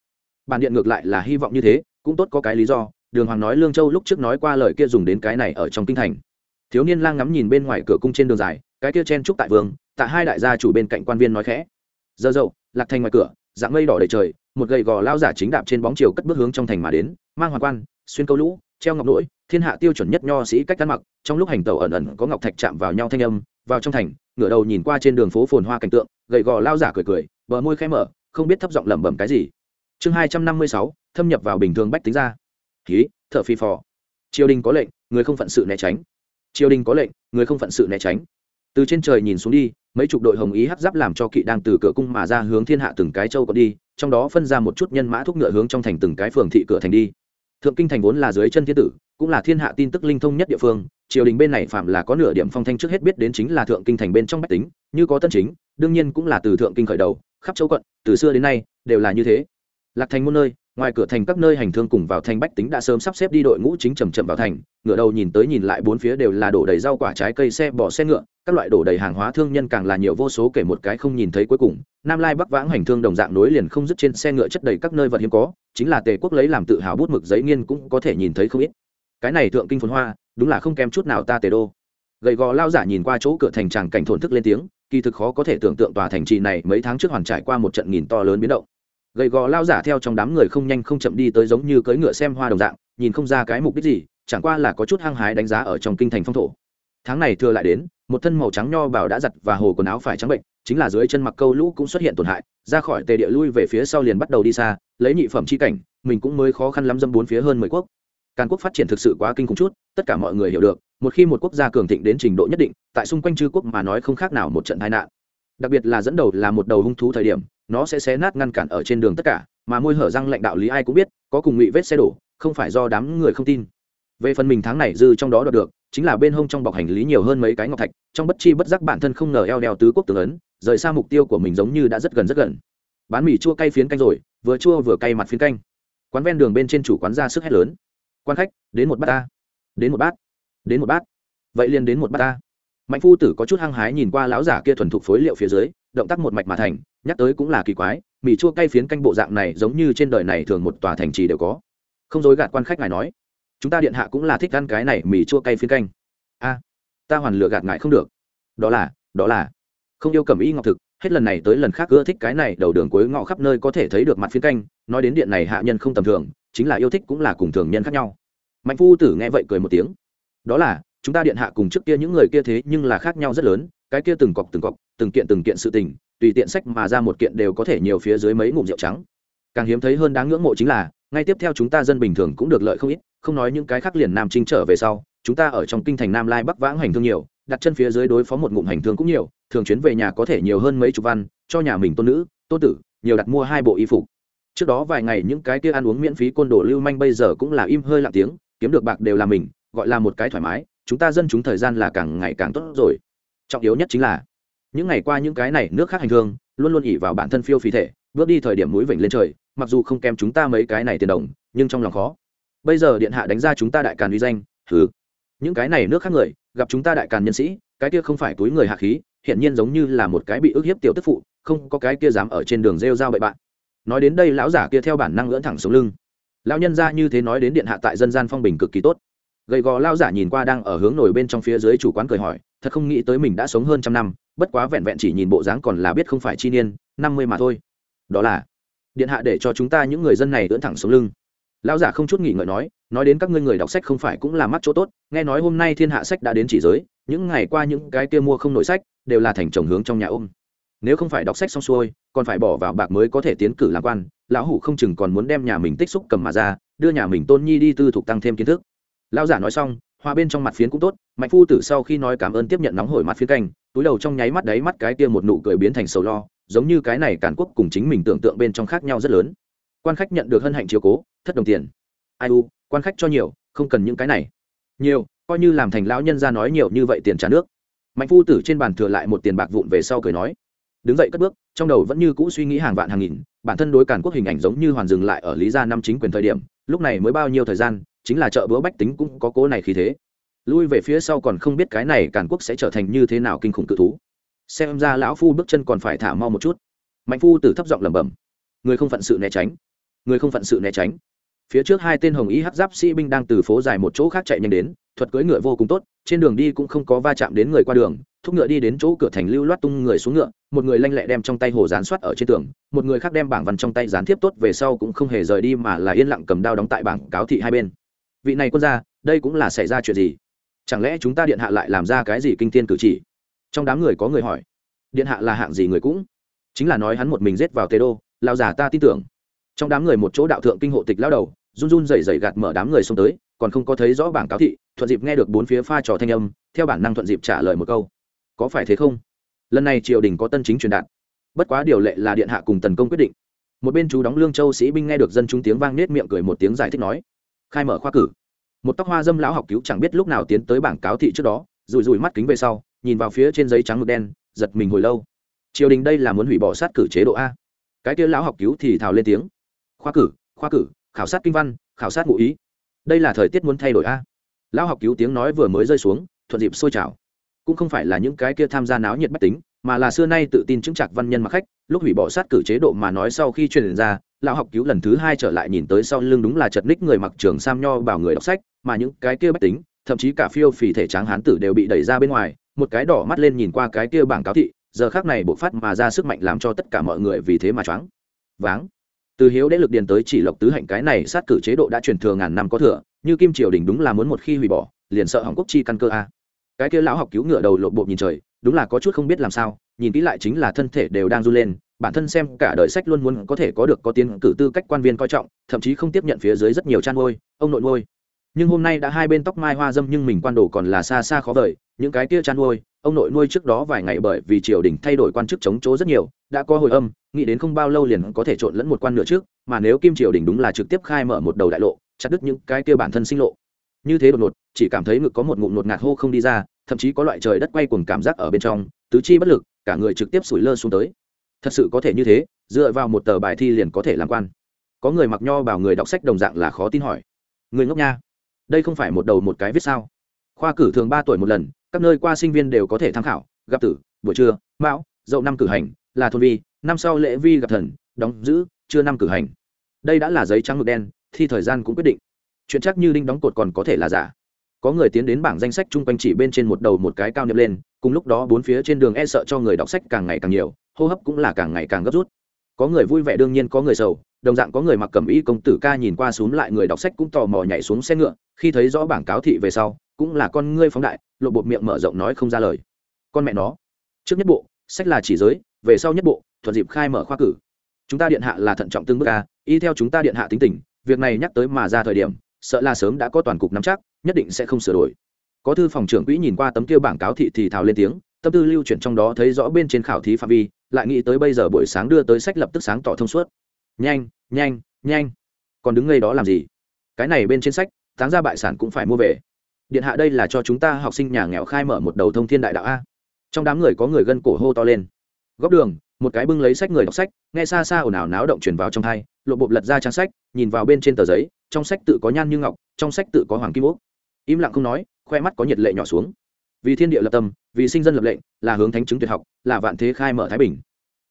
Bản điện ngược lại là hy vọng như thế, cũng tốt có cái lý do, đường hoàng nói lương châu lúc trước nói qua lời kia dùng đến cái này ở trong kinh thành. Thiếu niên lang ngắm nhìn bên ngoài cửa cung trên đường dài, cái kia chen trúc tại vương, tại hai đại gia chủ bên cạnh quan viên nói khẽ. Giờ dậu, lạc thành ngoài cửa, dạng mây đỏ đầy trời, một gậy gò lao giả chính đạp trên bóng chiều cất bước hướng trong thành mà đến, mang hoàng quan, xuyên câu lũ, treo ngọc nỗi thiên hạ tiêu chuẩn nhất nho sĩ cách ăn mặc, trong lúc hành tàu ẩn ẩn có ngọc thạch chạm vào nhau thanh âm, vào trong thành, ngửa đầu nhìn qua trên đường phố phồn hoa cảnh tượng, gầy gò lao giả cười cười, bờ môi khẽ mở, không biết thấp giọng lẩm bẩm cái gì. Chương hai trăm năm mươi sáu, thâm nhập vào bình thường bách tính ra. Khí thợ phi phò. Triều đình có lệnh, người không phận sự né tránh. Triều đình có lệnh, người không phận sự né tránh. Từ trên trời nhìn xuống đi, mấy chục đội hồng ý hắc giáp làm cho kỵ đang từ cửa cung mà ra hướng thiên hạ từng cái châu có đi, trong đó phân ra một chút nhân mã thúc ngựa hướng trong thành từng cái phường thị cửa thành đi. Thượng kinh thành vốn là dưới chân thiên tử cũng là thiên hạ tin tức linh thông nhất địa phương, triều đình bên này phạm là có nửa điểm phong thanh trước hết biết đến chính là thượng kinh thành bên trong bách tính, như có tân chính, đương nhiên cũng là từ thượng kinh khởi đầu, khắp châu quận, từ xưa đến nay, đều là như thế. Lạc thành muôn nơi, ngoài cửa thành các nơi hành thương cùng vào thành bách tính đã sớm sắp xếp đi đội ngũ chính chầm chậm vào thành ngựa đầu nhìn tới nhìn lại bốn phía đều là đổ đầy rau quả trái cây xe bỏ xe ngựa, các loại đổ đầy hàng hóa thương nhân càng là nhiều vô số kể một cái không nhìn thấy cuối cùng, nam lai bắc vãng hành thương đồng dạng nối liền không dứt trên xe ngựa chất đầy các nơi vật hiếm có, chính là tề quốc lấy làm tự hào bút mực giấy nghiên cũng có thể nhìn thấy không ít cái này thượng kinh phồn hoa, đúng là không kém chút nào ta tề đô. Gầy gò lao giả nhìn qua chỗ cửa thành tràng cảnh thổn thức lên tiếng, kỳ thực khó có thể tưởng tượng tòa thành trì này mấy tháng trước hoàn trải qua một trận nghìn to lớn biến động. Gầy gò lao giả theo trong đám người không nhanh không chậm đi tới giống như cưỡi ngựa xem hoa đồng dạng, nhìn không ra cái mục đích gì, chẳng qua là có chút hăng hái đánh giá ở trong kinh thành phong thổ. Tháng này thừa lại đến, một thân màu trắng nho bảo đã giặt và hồ quần áo phải trắng bệnh, chính là dưới chân mặc câu lũ cũng xuất hiện tổn hại, ra khỏi tề địa lui về phía sau liền bắt đầu đi xa, lấy nhị phẩm chi cảnh, mình cũng mới khó khăn lắm dâm bốn phía hơn mười quốc càn quốc phát triển thực sự quá kinh khủng chút, tất cả mọi người hiểu được, một khi một quốc gia cường thịnh đến trình độ nhất định, tại xung quanh chư quốc mà nói không khác nào một trận tai nạn. Đặc biệt là dẫn đầu là một đầu hung thú thời điểm, nó sẽ xé nát ngăn cản ở trên đường tất cả, mà môi hở răng lãnh đạo lý ai cũng biết, có cùng ngụy vết xe đổ, không phải do đám người không tin. Về phần mình tháng này dư trong đó đoạt được, chính là bên hông trong bọc hành lý nhiều hơn mấy cái ngọc thạch, trong bất chi bất giác bản thân không ngờ eo đeo tứ quốc tướng ấn, rời xa mục tiêu của mình giống như đã rất gần rất gần. Bán mì chua cay phiến canh rồi, vừa chua vừa cay mặt phiến canh. Quán ven đường bên trên chủ quán ra sức hét lớn quan khách, đến một bát ta. Đến một bát. Đến một bát. Vậy liền đến một bát ta. Mạnh phu tử có chút hăng hái nhìn qua lão giả kia thuần thục phối liệu phía dưới, động tác một mạch mà thành, nhắc tới cũng là kỳ quái, mì chua cay phiến canh bộ dạng này giống như trên đời này thường một tòa thành trì đều có. Không dối gạt quan khách ngài nói. Chúng ta điện hạ cũng là thích ăn cái này mì chua cay phiến canh. A, ta hoàn lựa gạt ngài không được. Đó là đó là. Không yêu cầm y ngọc thực, hết lần này tới lần khác ưa thích cái này đầu đường cuối ngõ khắp nơi có thể thấy được mặt phiến canh, nói đến điện này hạ nhân không tầm thường chính là yêu thích cũng là cùng thường nhân khác nhau. Mạnh phu tử nghe vậy cười một tiếng. Đó là, chúng ta điện hạ cùng trước kia những người kia thế nhưng là khác nhau rất lớn, cái kia từng cọc từng cọc, từng kiện từng kiện sự tình, tùy tiện sách mà ra một kiện đều có thể nhiều phía dưới mấy ngụm rượu trắng. Càng hiếm thấy hơn đáng ngưỡng mộ chính là, ngay tiếp theo chúng ta dân bình thường cũng được lợi không ít, không nói những cái khác liền nam trinh trở về sau, chúng ta ở trong kinh thành nam lai bắc vãng hành thương nhiều, đặt chân phía dưới đối phó một ngụm hành thương cũng nhiều, thường chuyến về nhà có thể nhiều hơn mấy chục văn, cho nhà mình tôn nữ, tôn tử, nhiều đặt mua hai bộ y phục trước đó vài ngày những cái kia ăn uống miễn phí côn đồ lưu manh bây giờ cũng là im hơi lặng tiếng, kiếm được bạc đều là mình, gọi là một cái thoải mái, chúng ta dân chúng thời gian là càng ngày càng tốt rồi. Trọng yếu nhất chính là, những ngày qua những cái này nước khác hành thương luôn luôn ỉ vào bản thân phiêu phí thể, bước đi thời điểm mũi vịnh lên trời, mặc dù không kém chúng ta mấy cái này tiền đồng, nhưng trong lòng khó. Bây giờ điện hạ đánh ra chúng ta đại càn uy danh thứ những cái này nước khác người, gặp chúng ta đại càn nhân sĩ, cái kia không phải túi người hạ khí hiện nhiên giống như là một cái bị ức hiếp tiểu tức phụ, không có cái kia dám ở trên đường rêu rao bậy bạn nói đến đây lão giả kia theo bản năng lưỡn thẳng xuống lưng. Lão nhân ra như thế nói đến điện hạ tại dân gian phong bình cực kỳ tốt. Gầy gò lao giả nhìn qua đang ở hướng nổi bên trong phía dưới chủ quán cười hỏi, thật không nghĩ tới mình đã sống hơn trăm năm, bất quá vẹn vẹn chỉ nhìn bộ dáng còn là biết không phải chi niên, năm mươi mà thôi. Đó là, điện hạ để cho chúng ta những người dân này ưỡn thẳng xuống lưng. Lão giả không chút nghỉ ngợi nói nói đến các ngươi người đọc sách không phải cũng là mắt chỗ tốt, nghe nói hôm nay thiên hạ sách đã đến chỉ giới, những ngày qua những cái kia mua không nổi sách, đều là thành chồng hướng trong nhà ôm nếu không phải đọc sách xong xuôi, còn phải bỏ vào bạc mới có thể tiến cử làm quan, lão hủ không chừng còn muốn đem nhà mình tích xúc cầm mà ra, đưa nhà mình tôn nhi đi tư thục tăng thêm kiến thức. Lão giả nói xong hoa bên trong mặt phiến cũng tốt mạnh phu tử sau khi nói cảm ơn tiếp nhận nóng hổi mặt phiến canh, túi đầu trong nháy mắt đấy mắt cái kia một nụ cười biến thành sầu lo, giống như cái này cản quốc cùng chính mình tưởng tượng bên trong khác nhau rất lớn. Quan khách nhận được hân hạnh chiếu cố, thất đồng tiền. Ai u, quan khách cho nhiều, không cần những cái này. Nhiều, coi như làm thành lão nhân ra nói nhiều như vậy tiền trả nước. Mạnh phu tử trên bàn thừa lại một tiền bạc vụn về sau cười nói đứng dậy cất bước, trong đầu vẫn như cũ suy nghĩ hàng vạn hàng nghìn, bản thân đối cản quốc hình ảnh giống như hoàn dừng lại ở lý gia năm chính quyền thời điểm, lúc này mới bao nhiêu thời gian, chính là chợ búa bách tính cũng có cố này khí thế. Lui về phía sau còn không biết cái này cản quốc sẽ trở thành như thế nào kinh khủng cự thú. Xem ra lão phu bước chân còn phải thả mau một chút. Mạnh phu tử thấp giọng lẩm bẩm. Người không phận sự né tránh. Người không phận sự né tránh. Phía trước hai tên hồng ý hắc giáp sĩ binh đang từ phố dài một chỗ khác chạy nhanh đến, thuật cưỡi ngựa vô cùng tốt, trên đường đi cũng không có va chạm đến người qua đường thúc ngựa đi đến chỗ cửa thành lưu loát tung người xuống ngựa, một người lanh lẹ đem trong tay hồ dán soát ở trên tường, một người khác đem bảng văn trong tay dán tiếp tốt về sau cũng không hề rời đi mà là yên lặng cầm đao đóng tại bảng cáo thị hai bên. Vị này quân ra đây cũng là xảy ra chuyện gì? Chẳng lẽ chúng ta điện hạ lại làm ra cái gì kinh tiên cử chỉ? Trong đám người có người hỏi. Điện hạ là hạng gì người cũng? Chính là nói hắn một mình rết vào tê đô lao giả ta tin tưởng. Trong đám người một chỗ đạo thượng kinh hộ tịch lao đầu, run run rẩy rẩy gạt mở đám người xông tới, còn không có thấy rõ bảng cáo thị, thuận dịp nghe được bốn phía pha trò thanh âm, theo bản năng thuận dịp trả lời một câu có phải thế không? Lần này triều đình có tân chính truyền đạt. Bất quá điều lệ là điện hạ cùng tần công quyết định. Một bên chú đóng lương châu sĩ binh nghe được dân chúng tiếng vang nết miệng cười một tiếng giải thích nói, khai mở khoa cử. Một tóc hoa dâm lão học cứu chẳng biết lúc nào tiến tới bảng cáo thị trước đó rùi rùi mắt kính về sau, nhìn vào phía trên giấy trắng mực đen, giật mình hồi lâu. Triều đình đây là muốn hủy bỏ sát cử chế độ a. Cái kia lão học cứu thì thào lên tiếng, khoa cử khoa cử, khảo sát kinh văn, khảo sát ngụ ý. Đây là thời tiết muốn thay đổi a. Lão học cứu tiếng nói vừa mới rơi xuống, thuận dịp sôi trào cũng không phải là những cái kia tham gia náo nhiệt bách tính, mà là xưa nay tự tin chứng chặt văn nhân mặc khách, lúc hủy bỏ sát cử chế độ mà nói sau khi truyền ra, lão học cứu lần thứ hai trở lại nhìn tới sau lưng đúng là chật ních người mặc trường sam nho bảo người đọc sách, mà những cái kia bách tính, thậm chí cả phiêu phì thể tráng hán tử đều bị đẩy ra bên ngoài, một cái đỏ mắt lên nhìn qua cái kia bảng cáo thị, giờ khác này bộ phát mà ra sức mạnh làm cho tất cả mọi người vì thế mà choáng váng. Từ hiếu đế lực điền tới chỉ lộc tứ hạnh cái này sát cử chế độ đã truyền thừa ngàn năm có thừa, như kim triều đình đúng là muốn một khi hủy bỏ, liền sợ hỏng quốc chi căn cơ a cái kia lão học cứu ngựa đầu lộ bộ nhìn trời, đúng là có chút không biết làm sao, nhìn kỹ lại chính là thân thể đều đang run lên, bản thân xem cả đời sách luôn muốn có thể có được có tiến cử tư cách quan viên coi trọng, thậm chí không tiếp nhận phía dưới rất nhiều chăn nuôi, ông nội nuôi. Nhưng hôm nay đã hai bên tóc mai hoa dâm nhưng mình quan đồ còn là xa xa khó vời, những cái kia chăn nuôi, ông nội nuôi trước đó vài ngày bởi vì triều đình thay đổi quan chức chống chỗ rất nhiều, đã có hồi âm, nghĩ đến không bao lâu liền có thể trộn lẫn một quan nửa trước, mà nếu kim triều đình đúng là trực tiếp khai mở một đầu đại lộ, chặt đứt những cái kia bản thân sinh lộ như thế đột ngột, chỉ cảm thấy ngực có một ngụm ngột ngạt hô không đi ra, thậm chí có loại trời đất quay cuồng cảm giác ở bên trong, tứ chi bất lực, cả người trực tiếp sủi lơ xuống tới. Thật sự có thể như thế, dựa vào một tờ bài thi liền có thể làm quan. Có người mặc nho bảo người đọc sách đồng dạng là khó tin hỏi. Người ngốc nha, đây không phải một đầu một cái viết sao? Khoa cử thường ba tuổi một lần, các nơi qua sinh viên đều có thể tham khảo, gặp tử, buổi trưa, mão, dậu năm cử hành, là thôn vi, năm sau lễ vi gặp thần, đóng giữ chưa năm cử hành. Đây đã là giấy trắng mực đen, thi thời gian cũng quyết định chuyện chắc như đinh đóng cột còn có thể là giả. Có người tiến đến bảng danh sách chung quanh chỉ bên trên một đầu một cái cao niệm lên, cùng lúc đó bốn phía trên đường e sợ cho người đọc sách càng ngày càng nhiều, hô hấp cũng là càng ngày càng gấp rút. Có người vui vẻ đương nhiên có người sầu, đồng dạng có người mặc cầm y công tử ca nhìn qua xuống lại người đọc sách cũng tò mò nhảy xuống xe ngựa, khi thấy rõ bảng cáo thị về sau, cũng là con ngươi phóng đại, lộ bột miệng mở rộng nói không ra lời. Con mẹ nó, trước nhất bộ, sách là chỉ giới, về sau nhất bộ, thuận dịp khai mở khoa cử. Chúng ta điện hạ là thận trọng tương bước ca y theo chúng ta điện hạ tính tình, việc này nhắc tới mà ra thời điểm sợ là sớm đã có toàn cục nắm chắc, nhất định sẽ không sửa đổi. Có thư phòng trưởng quỹ nhìn qua tấm kia bảng cáo thị thì thào lên tiếng, tâm tư lưu chuyển trong đó thấy rõ bên trên khảo thí phạm vi, lại nghĩ tới bây giờ buổi sáng đưa tới sách lập tức sáng tỏ thông suốt. Nhanh nhanh nhanh. Còn đứng ngay đó làm gì? Cái này bên trên sách, táng ra bại sản cũng phải mua về. Điện hạ đây là cho chúng ta học sinh nhà nghèo khai mở một đầu thông thiên đại đạo a. Trong đám người có người gân cổ hô to lên. Góc đường, một cái bưng lấy sách người đọc sách, nghe xa xa ồn ào náo động truyền vào trong thai lộ bộ lật ra trang sách, nhìn vào bên trên tờ giấy, trong sách tự có nhan như ngọc, trong sách tự có hoàng kim úc im lặng không nói, khoe mắt có nhiệt lệ nhỏ xuống. Vì thiên địa lập tâm, vì sinh dân lập lệnh, là hướng thánh chứng tuyệt học, là vạn thế khai mở thái bình.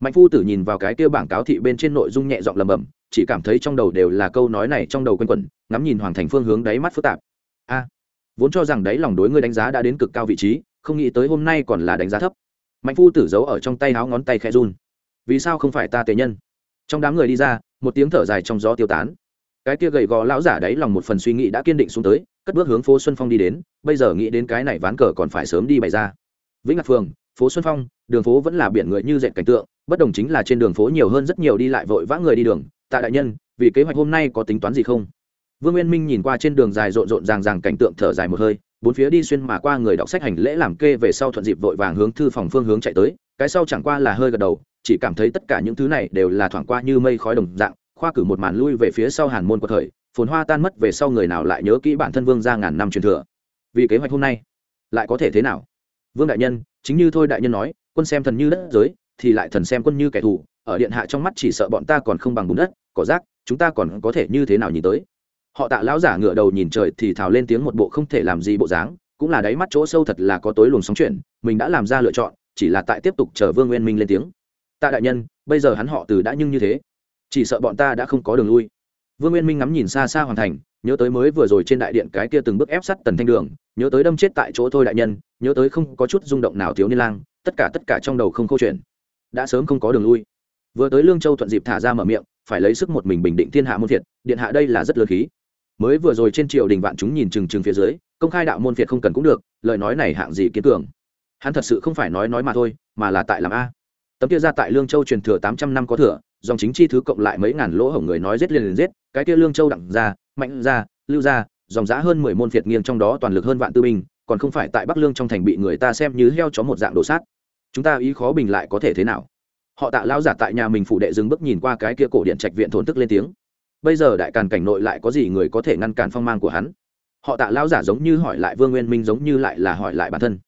Mạnh phu tử nhìn vào cái tiêu bảng cáo thị bên trên nội dung nhẹ giọng lầm bầm chỉ cảm thấy trong đầu đều là câu nói này trong đầu quanh quẩn, ngắm nhìn hoàng thành phương hướng đáy mắt phức tạp. A, vốn cho rằng đấy lòng đối ngươi đánh giá đã đến cực cao vị trí, không nghĩ tới hôm nay còn là đánh giá thấp. Mạnh phu tử giấu ở trong tay háo ngón tay khẽ run. Vì sao không phải ta tề nhân? Trong đám người đi ra một tiếng thở dài trong gió tiêu tán. Cái kia gầy gò lão giả đấy lòng một phần suy nghĩ đã kiên định xuống tới, cất bước hướng phố xuân phong đi đến, bây giờ nghĩ đến cái này ván cờ còn phải sớm đi bày ra. Vĩnh ngạc phường, phố xuân phong, đường phố vẫn là biển người như dệt cảnh tượng, bất đồng chính là trên đường phố nhiều hơn rất nhiều đi lại vội vã người đi đường. Tạ đại nhân, vì kế hoạch hôm nay có tính toán gì không? Vương nguyên minh nhìn qua trên đường dài rộn rộn ràng ràng cảnh tượng thở dài một hơi, bốn phía đi xuyên mà qua người đọc sách hành lễ làm kê về sau thuận dịp vội vàng hướng thư phòng phương hướng chạy tới cái sau chẳng qua là hơi gật đầu, chỉ cảm thấy tất cả những thứ này đều là thoảng qua như mây khói đồng dạng, khoa cử một màn lui về phía sau hàn môn của thời, phồn hoa tan mất về sau người nào lại nhớ kỹ bản thân vương ra ngàn năm truyền thừa. Vì kế hoạch hôm nay, lại có thể thế nào? Vương đại nhân, chính như thôi đại nhân nói, quân xem thần như đất giới, thì lại thần xem quân như kẻ thù, ở điện hạ trong mắt chỉ sợ bọn ta còn không bằng bùn đất cỏ rác, chúng ta còn có thể như thế nào nhìn tới? Họ tạ lão giả ngựa đầu nhìn trời thì thào lên tiếng một bộ không thể làm gì bộ dáng, cũng là đáy mắt chỗ sâu thật là có tối luồng sóng chuyển, mình đã làm ra lựa chọn chỉ là tại tiếp tục chờ vương nguyên minh lên tiếng. Tạ đại nhân, bây giờ hắn họ từ đã nhưng như thế, chỉ sợ bọn ta đã không có đường lui. Vương nguyên minh ngắm nhìn xa xa hoàn thành, nhớ tới mới vừa rồi trên đại điện cái kia từng bước ép sắt tần thanh đường, nhớ tới đâm chết tại chỗ thôi đại nhân, nhớ tới không có chút rung động nào thiếu niên lang, tất cả tất cả trong đầu không câu chuyện, đã sớm không có đường lui. Vừa tới lương châu thuận dịp thả ra mở miệng, phải lấy sức một mình bình định thiên hạ môn phiệt, điện hạ đây là rất lớn khí. Mới vừa rồi trên triều đình vạn chúng nhìn chừng chừng phía dưới, công khai đạo môn phiệt không cần cũng được, lời nói này hạng gì kiến cường hắn thật sự không phải nói nói mà thôi, mà là tại làm a. Tấm kia ra tại lương châu truyền thừa tám trăm năm có thừa, dòng chính chi thứ cộng lại mấy ngàn lỗ hổng người nói giết liền liền giết, cái kia lương châu đặng ra, mạnh ra, lưu ra, dòng giã hơn mười môn phiệt nghiêng trong đó toàn lực hơn vạn tư binh, còn không phải tại bắc lương trong thành bị người ta xem như heo chó một dạng đồ sát. Chúng ta ý khó bình lại có thể thế nào? Họ tạ lao giả tại nhà mình phủ đệ dừng bước nhìn qua cái kia cổ điện trạch viện thổn tức lên tiếng. Bây giờ đại càn cảnh nội lại có gì người có thể ngăn cản phong mang của hắn? Họ tạ lao giả giống như hỏi lại vương nguyên minh, giống như lại là hỏi lại bản thân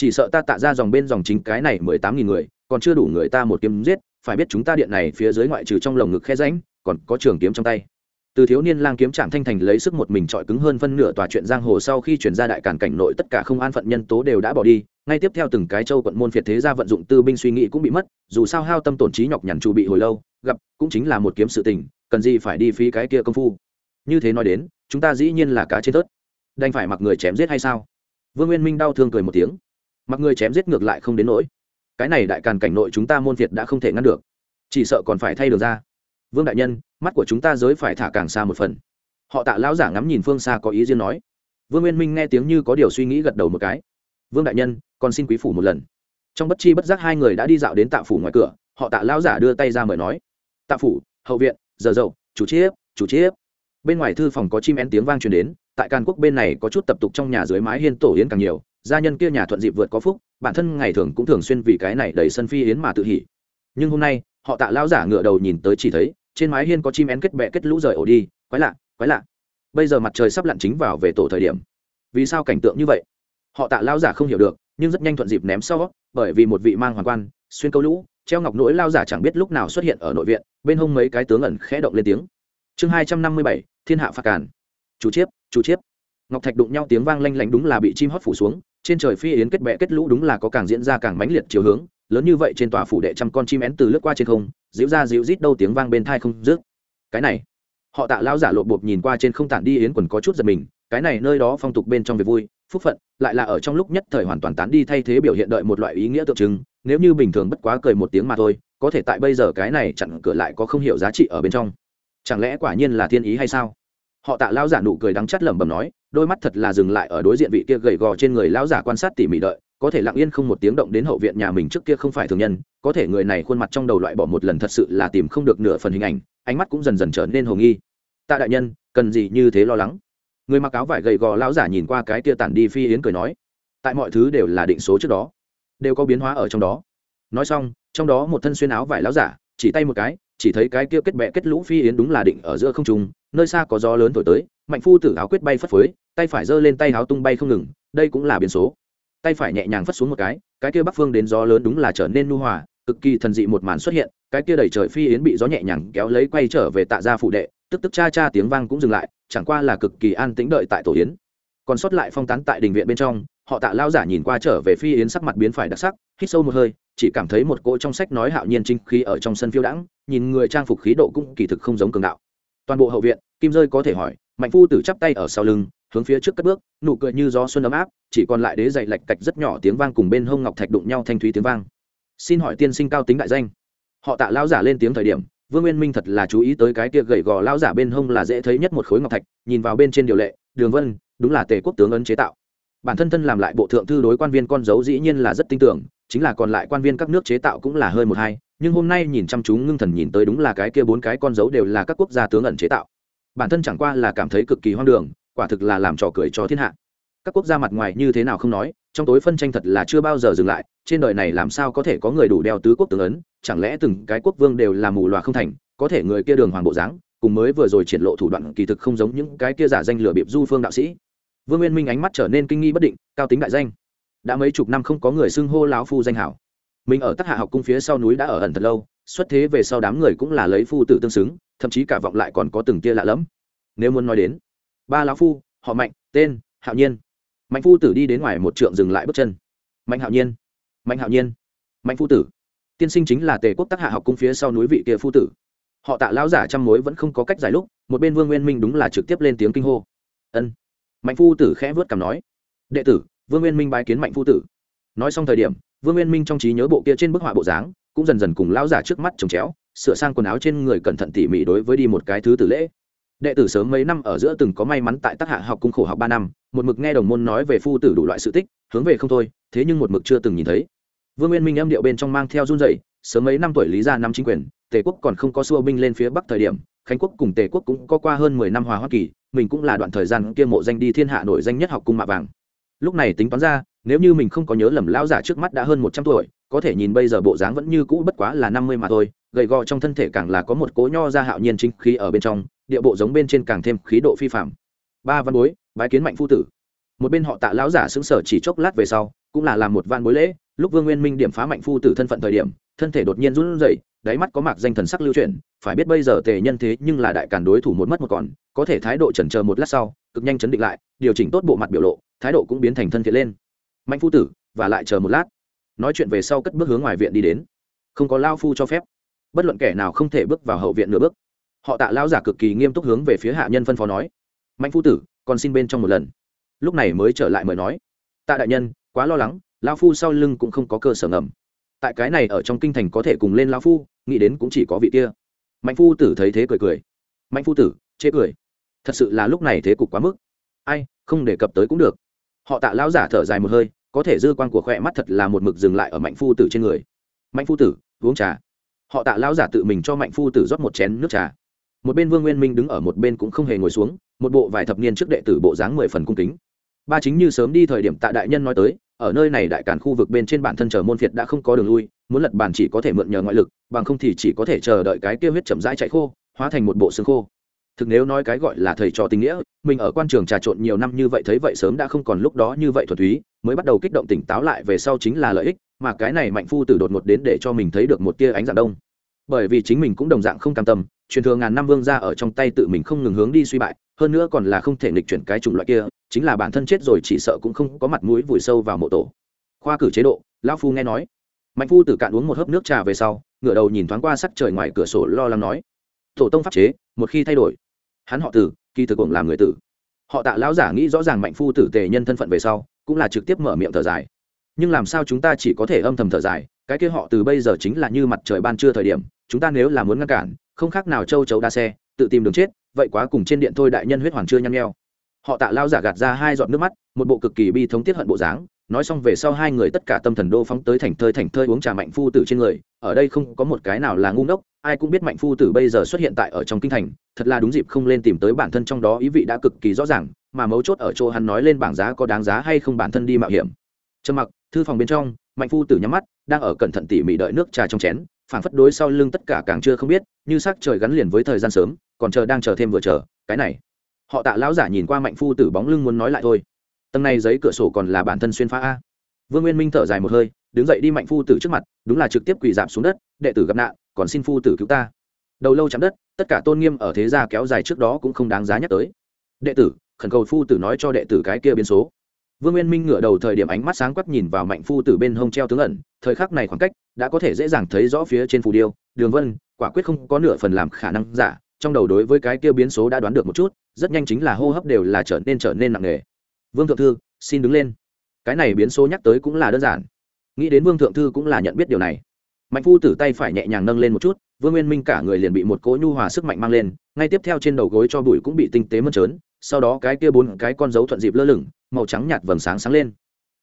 chỉ sợ ta tạ ra dòng bên dòng chính cái này mười tám nghìn người, còn chưa đủ người ta một kiếm giết, phải biết chúng ta điện này phía dưới ngoại trừ trong lồng ngực khe ránh còn có trường kiếm trong tay. Từ thiếu niên lang kiếm trạm thanh thành lấy sức một mình trọi cứng hơn phân nửa tòa chuyện giang hồ sau khi chuyển ra đại cản cảnh nội tất cả không an phận nhân tố đều đã bỏ đi, ngay tiếp theo từng cái châu quận môn phiệt thế gia vận dụng tư binh suy nghĩ cũng bị mất, dù sao hao tâm tổn trí nhọc nhằn chu bị hồi lâu, gặp cũng chính là một kiếm sự tình, cần gì phải đi phí cái kia công phu. Như thế nói đến, chúng ta dĩ nhiên là cá trên tớt. Đành phải mặc người chém giết hay sao? Vương nguyên minh đau thương cười một tiếng mặc người chém giết ngược lại không đến nỗi. Cái này đại càn cảnh nội chúng ta môn việt đã không thể ngăn được. Chỉ sợ còn phải thay đường ra. Vương đại nhân, mắt của chúng ta giới phải thả càng xa một phần. Họ tạ lão giả ngắm nhìn phương xa có ý riêng nói. Vương nguyên minh nghe tiếng như có điều suy nghĩ gật đầu một cái. Vương đại nhân còn xin quý phủ một lần. Trong bất chi bất giác hai người đã đi dạo đến tạ phủ ngoài cửa, họ tạ lão giả đưa tay ra mời nói. Tạ phủ, hậu viện, giờ dậu, chủ chiếp chủ chiếp. Bên ngoài thư phòng có chim én tiếng vang truyền đến, tại càn quốc bên này có chút tập tục trong nhà dưới mái hiên tổ yến càng nhiều gia nhân kia nhà thuận dịp vượt có phúc, bản thân ngày thường cũng thường xuyên vì cái này đầy sân phi yến mà tự hỉ. Nhưng hôm nay, họ tạ lão giả ngựa đầu nhìn tới chỉ thấy, trên mái hiên có chim én kết bẹ kết lũ rời ổ đi, quái lạ quái lạ. Bây giờ mặt trời sắp lặn chính vào về tổ thời điểm. Vì sao cảnh tượng như vậy? Họ tạ lão giả không hiểu được, nhưng rất nhanh thuận dịp ném sau, bởi vì một vị mang hoàng quan, xuyên câu lũ, treo ngọc nỗi lao giả chẳng biết lúc nào xuất hiện ở nội viện, bên hông mấy cái tướng ẩn khẽ động lên tiếng. Chương hai trăm năm mươi bảy, thiên hạ phạt cản chủ chiếp chủ chiếp. Ngọc thạch đụng nhau tiếng vang lanh lảnh đúng là bị chim hót phủ xuống trên trời phi yến kết bẹ kết lũ đúng là có càng diễn ra càng mãnh liệt chiều hướng, lớn như vậy trên tòa phủ đệ trăm con chim én từ lướt qua trên không, dịu ra dịu rít đâu tiếng vang bên thai không dứt. Cái này, họ tạ lao giả lộ bột nhìn qua trên không tản đi yến quần có chút giật mình, cái này nơi đó phong tục bên trong việc vui, phúc phận, lại là ở trong lúc nhất thời hoàn toàn tán đi thay thế biểu hiện đợi một loại ý nghĩa tượng trưng, nếu như bình thường bất quá cười một tiếng mà thôi, có thể tại bây giờ cái này chặn cửa lại có không hiểu giá trị ở bên trong. Chẳng lẽ quả nhiên là thiên ý hay sao? Họ tạ lao giả nụ cười đắng chắt lẩm bẩm nói đôi mắt thật là dừng lại ở đối diện vị kia gầy gò trên người lão giả quan sát tỉ mỉ đợi, có thể lặng yên không một tiếng động đến hậu viện nhà mình trước kia không phải thường nhân, có thể người này khuôn mặt trong đầu loại bỏ một lần thật sự là tìm không được nửa phần hình ảnh, ánh mắt cũng dần dần trở nên hồ nghi. Tạ đại nhân, cần gì như thế lo lắng? Người mặc áo vải gầy gò lão giả nhìn qua cái kia tản đi phi yến cười nói, tại mọi thứ đều là định số trước đó, đều có biến hóa ở trong đó. Nói xong, trong đó một thân xuyên áo vải lão giả, chỉ tay một cái, chỉ thấy cái kia kết bẹ kết lũ phi yến đúng là định ở giữa không trung nơi xa có gió lớn thổi tới, mạnh phu tử áo quyết bay phất phới, tay phải giơ lên tay áo tung bay không ngừng, đây cũng là biến số. Tay phải nhẹ nhàng phất xuống một cái cái kia bắc phương đến gió lớn đúng là trở nên nu hòa, cực kỳ thần dị một màn xuất hiện, cái kia đẩy trời phi yến bị gió nhẹ nhàng kéo lấy quay trở về tạ gia phụ đệ, tức tức cha cha tiếng vang cũng dừng lại, chẳng qua là cực kỳ an tĩnh đợi tại tổ yến. Còn sót lại phong tán tại đình viện bên trong, họ tạ lao giả nhìn qua trở về phi yến sắc mặt biến phải đặc sắc, hít sâu một hơi, chỉ cảm thấy một cỗ trong sách nói hạo nhiên trinh khí ở trong sân phiêu đãng, nhìn người trang phục khí độ cũng kỳ thực không giống cường đạo toàn bộ hậu viện, kim rơi có thể hỏi, mạnh phu tử chắp tay ở sau lưng, hướng phía trước cất bước, nụ cười như gió xuân ấm áp, chỉ còn lại đế dậy lạch cạch rất nhỏ tiếng vang cùng bên hông ngọc thạch đụng nhau thanh thúy tiếng vang. Xin hỏi tiên sinh cao tính đại danh. Họ tạ lao giả lên tiếng thời điểm, vương nguyên minh thật là chú ý tới cái kia gầy gò lao giả bên hông là dễ thấy nhất một khối ngọc thạch, nhìn vào bên trên điều lệ, đường vân, đúng là tề quốc tướng ấn chế tạo. Bản thân thân làm lại bộ thượng thư đối quan viên con dấu dĩ nhiên là rất tin tưởng, chính là còn lại quan viên các nước chế tạo cũng là hơi một hai nhưng hôm nay nhìn chăm chú ngưng thần nhìn tới đúng là cái kia bốn cái con dấu đều là các quốc gia tướng ẩn chế tạo. Bản thân chẳng qua là cảm thấy cực kỳ hoang đường, quả thực là làm trò cười cho thiên hạ. Các quốc gia mặt ngoài như thế nào không nói, trong tối phân tranh thật là chưa bao giờ dừng lại, trên đời này làm sao có thể có người đủ đeo tứ quốc tướng ấn, chẳng lẽ từng cái quốc vương đều là mù loà không thành, có thể người kia đường hoàng bộ dáng, cùng mới vừa rồi triển lộ thủ đoạn kỳ thực không giống những cái kia giả danh lừa bịp du phương đạo sĩ. Vương nguyên minh ánh mắt trở nên kinh nghi bất định, cao tính đại danh. Đã mấy chục năm không có người xưng hô lão phu danh hảo mình ở tác hạ học cung phía sau núi đã ở ẩn thật lâu, xuất thế về sau đám người cũng là lấy phu tử tương xứng, thậm chí cả vọng lại còn có từng tia lạ lẫm. Nếu muốn nói đến, ba lão phu, họ mạnh, tên, hạo nhiên. Mạnh phu tử đi đến ngoài một trượng dừng lại bước chân. Mạnh hạo nhiên, mạnh hạo nhiên, mạnh phu tử. Tiên sinh chính là tề quốc tác hạ học cung phía sau núi vị kia phu tử. Họ tạ lão giả trăm mối vẫn không có cách giải lúc, một bên vương nguyên minh đúng là trực tiếp lên tiếng kinh hô. Ân. Mạnh phu tử khẽ vớt cảm nói, đệ tử, vương nguyên minh bái kiến mạnh phu tử nói xong thời điểm, vương nguyên minh trong trí nhớ bộ kia trên bức họa bộ dáng, cũng dần dần cùng lão giả trước mắt trồng chéo, sửa sang quần áo trên người cẩn thận tỉ mỉ đối với đi một cái thứ tử lễ. Đệ tử sớm mấy năm ở giữa từng có may mắn tại tác hạ học cung khổ học ba năm, một mực nghe đồng môn nói về phu tử đủ loại sự tích, hướng về không thôi, thế nhưng một mực chưa từng nhìn thấy. Vương nguyên minh âm điệu bên trong mang theo run dậy sớm mấy năm tuổi lý ra năm chính quyền, tề quốc còn không có xua binh lên phía bắc thời điểm, khánh quốc cùng tề quốc cũng có qua hơn mười năm hòa hoa kỳ, mình cũng là đoạn thời gian kia mộ danh đi thiên hạ nổi danh nhất học cung mạ vàng. Lúc này tính toán ra nếu như mình không có nhớ lầm, lão giả trước mắt đã hơn một trăm tuổi, có thể nhìn bây giờ bộ dáng vẫn như cũ bất quá là năm mươi mà thôi, gầy gò trong thân thể càng là có một cố nho ra hạo nhiên chính khí ở bên trong, địa bộ giống bên trên càng thêm khí độ phi phạm ba văn bối, bái kiến mạnh phu tử. Một bên họ tạ lão giả xứng sở chỉ chốc lát về sau, cũng là làm một văn bối lễ, lúc vương nguyên minh điểm phá mạnh phu tử thân phận thời điểm, thân thể đột nhiên run rẩy, đáy mắt có mạc danh thần sắc lưu chuyển, phải biết bây giờ tề nhân thế nhưng là đại càn đối thủ một mất một còn, có thể thái độ chần chờ một lát sau, cực nhanh chấn định lại, điều chỉnh tốt bộ mặt biểu lộ, thái độ cũng biến thành thân thiện lên mạnh phu tử, và lại chờ một lát. Nói chuyện về sau cất bước hướng ngoài viện đi đến. Không có lao phu cho phép. Bất luận kẻ nào không thể bước vào hậu viện nửa bước. Họ tạ lao giả cực kỳ nghiêm túc hướng về phía hạ nhân phân phó nói. Mạnh phu tử, còn xin bên trong một lần. Lúc này mới trở lại mời nói. Tạ đại nhân, quá lo lắng, lao phu sau lưng cũng không có cơ sở ngầm. Tại cái này ở trong kinh thành có thể cùng lên lao phu, nghĩ đến cũng chỉ có vị kia. Mạnh phu tử thấy thế cười cười. Mạnh phu tử, chê cười. Thật sự là lúc này thế cục quá mức. Ai, không đề cập tới cũng được họ tạ lão giả thở dài một hơi, có thể dư quan của khỏe mắt thật là một mực dừng lại ở mạnh phu tử trên người. Mạnh phu tử, uống trà. Họ tạ lão giả tự mình cho mạnh phu tử rót một chén nước trà. Một bên vương nguyên minh đứng ở một bên cũng không hề ngồi xuống, một bộ vài thập niên trước đệ tử bộ dáng mười phần cung kính. Ba chính như sớm đi thời điểm tạ đại nhân nói tới, ở nơi này đại cản khu vực bên trên bản thân chờ môn phiệt đã không có đường lui, muốn lật bàn chỉ có thể mượn nhờ ngoại lực, bằng không thì chỉ có thể chờ đợi cái tiêu huyết chậm rãi chạy khô, hóa thành một bộ xương khô thực nếu nói cái gọi là thầy trò tình nghĩa, mình ở quan trường trà trộn nhiều năm như vậy thấy vậy sớm đã không còn lúc đó như vậy thuật túy, mới bắt đầu kích động tỉnh táo lại về sau chính là lợi ích, mà cái này mạnh phu từ đột ngột đến để cho mình thấy được một tia ánh dạng đông. Bởi vì chính mình cũng đồng dạng không cam tâm, truyền thừa ngàn năm vương ra ở trong tay tự mình không ngừng hướng đi suy bại, hơn nữa còn là không thể nghịch chuyển cái chủng loại kia, chính là bản thân chết rồi chỉ sợ cũng không có mặt mũi vùi sâu vào mộ tổ. Khoa cử chế độ, lão phu nghe nói. Mạnh phu tử cạn uống một hớp nước trà về sau, ngửa đầu nhìn thoáng qua sắc trời ngoài cửa sổ lo lắng nói. Tổ tông pháp chế, một khi thay đổi hắn họ tử, kỳ thực cũng làm người tử. Họ tạ lão giả nghĩ rõ ràng mạnh phu tử tề nhân thân phận về sau, cũng là trực tiếp mở miệng thở dài. Nhưng làm sao chúng ta chỉ có thể âm thầm thở dài, cái kia họ từ bây giờ chính là như mặt trời ban trưa thời điểm, chúng ta nếu là muốn ngăn cản, không khác nào châu chấu đa xe, tự tìm đường chết, vậy quá cùng trên điện thôi đại nhân huyết hoàng chưa nhăn nheo. Họ tạ lao giả gạt ra hai giọt nước mắt, một bộ cực kỳ bi thống tiết hận bộ dáng, nói xong về sau hai người tất cả tâm thần đô phóng tới thành thơi thành thơi uống trà mạnh phu tử trên người, ở đây không có một cái nào là ngu ngốc ai cũng biết mạnh phu tử bây giờ xuất hiện tại ở trong kinh thành, thật là đúng dịp không lên tìm tới bản thân trong đó, ý vị đã cực kỳ rõ ràng, mà mấu chốt ở chỗ hắn nói lên bảng giá có đáng giá hay không bản thân đi mạo hiểm. Trầm mặc, thư phòng bên trong, mạnh phu tử nhắm mắt, đang ở cẩn thận tỉ mỉ đợi nước trà trong chén phản phất đối sau lưng tất cả càng chưa không biết, như sắc trời gắn liền với thời gian sớm, còn chờ đang chờ thêm vừa chờ, cái này. Họ tạ lão giả nhìn qua mạnh phu tử bóng lưng muốn nói lại thôi. Tầng này giấy cửa sổ còn là bản thân xuyên phá a. Vương nguyên minh thở dài một hơi đứng dậy đi mạnh phu tử trước mặt, đúng là trực tiếp quỳ giảm xuống đất, đệ tử gặp nạn, còn xin phu tử cứu ta. Đầu lâu chạm đất, tất cả tôn nghiêm ở thế gia kéo dài trước đó cũng không đáng giá nhắc tới. Đệ tử, khẩn cầu phu tử nói cho đệ tử cái kia biến số. Vương nguyên minh ngửa đầu thời điểm ánh mắt sáng quắc nhìn vào mạnh phu tử bên hông treo tướng ẩn, thời khắc này khoảng cách đã có thể dễ dàng thấy rõ phía trên phù điêu. Đường vân, quả quyết không có nửa phần làm khả năng giả, trong đầu đối với cái kia biến số đã đoán được một chút, rất nhanh chính là hô hấp đều là trở nên trở nên nặng nề. Vương thượng thư, xin đứng lên. Cái này biến số nhắc tới cũng là đơn giản nghĩ đến vương thượng thư cũng là nhận biết điều này. Mạnh phu tử tay phải nhẹ nhàng nâng lên một chút, vương nguyên minh cả người liền bị một cỗ nhu hòa sức mạnh mang lên, ngay tiếp theo trên đầu gối cho bụi cũng bị tinh tế mơn trớn, sau đó cái kia bốn cái con dấu thuận dịp lơ lửng, màu trắng nhạt vầng sáng sáng lên.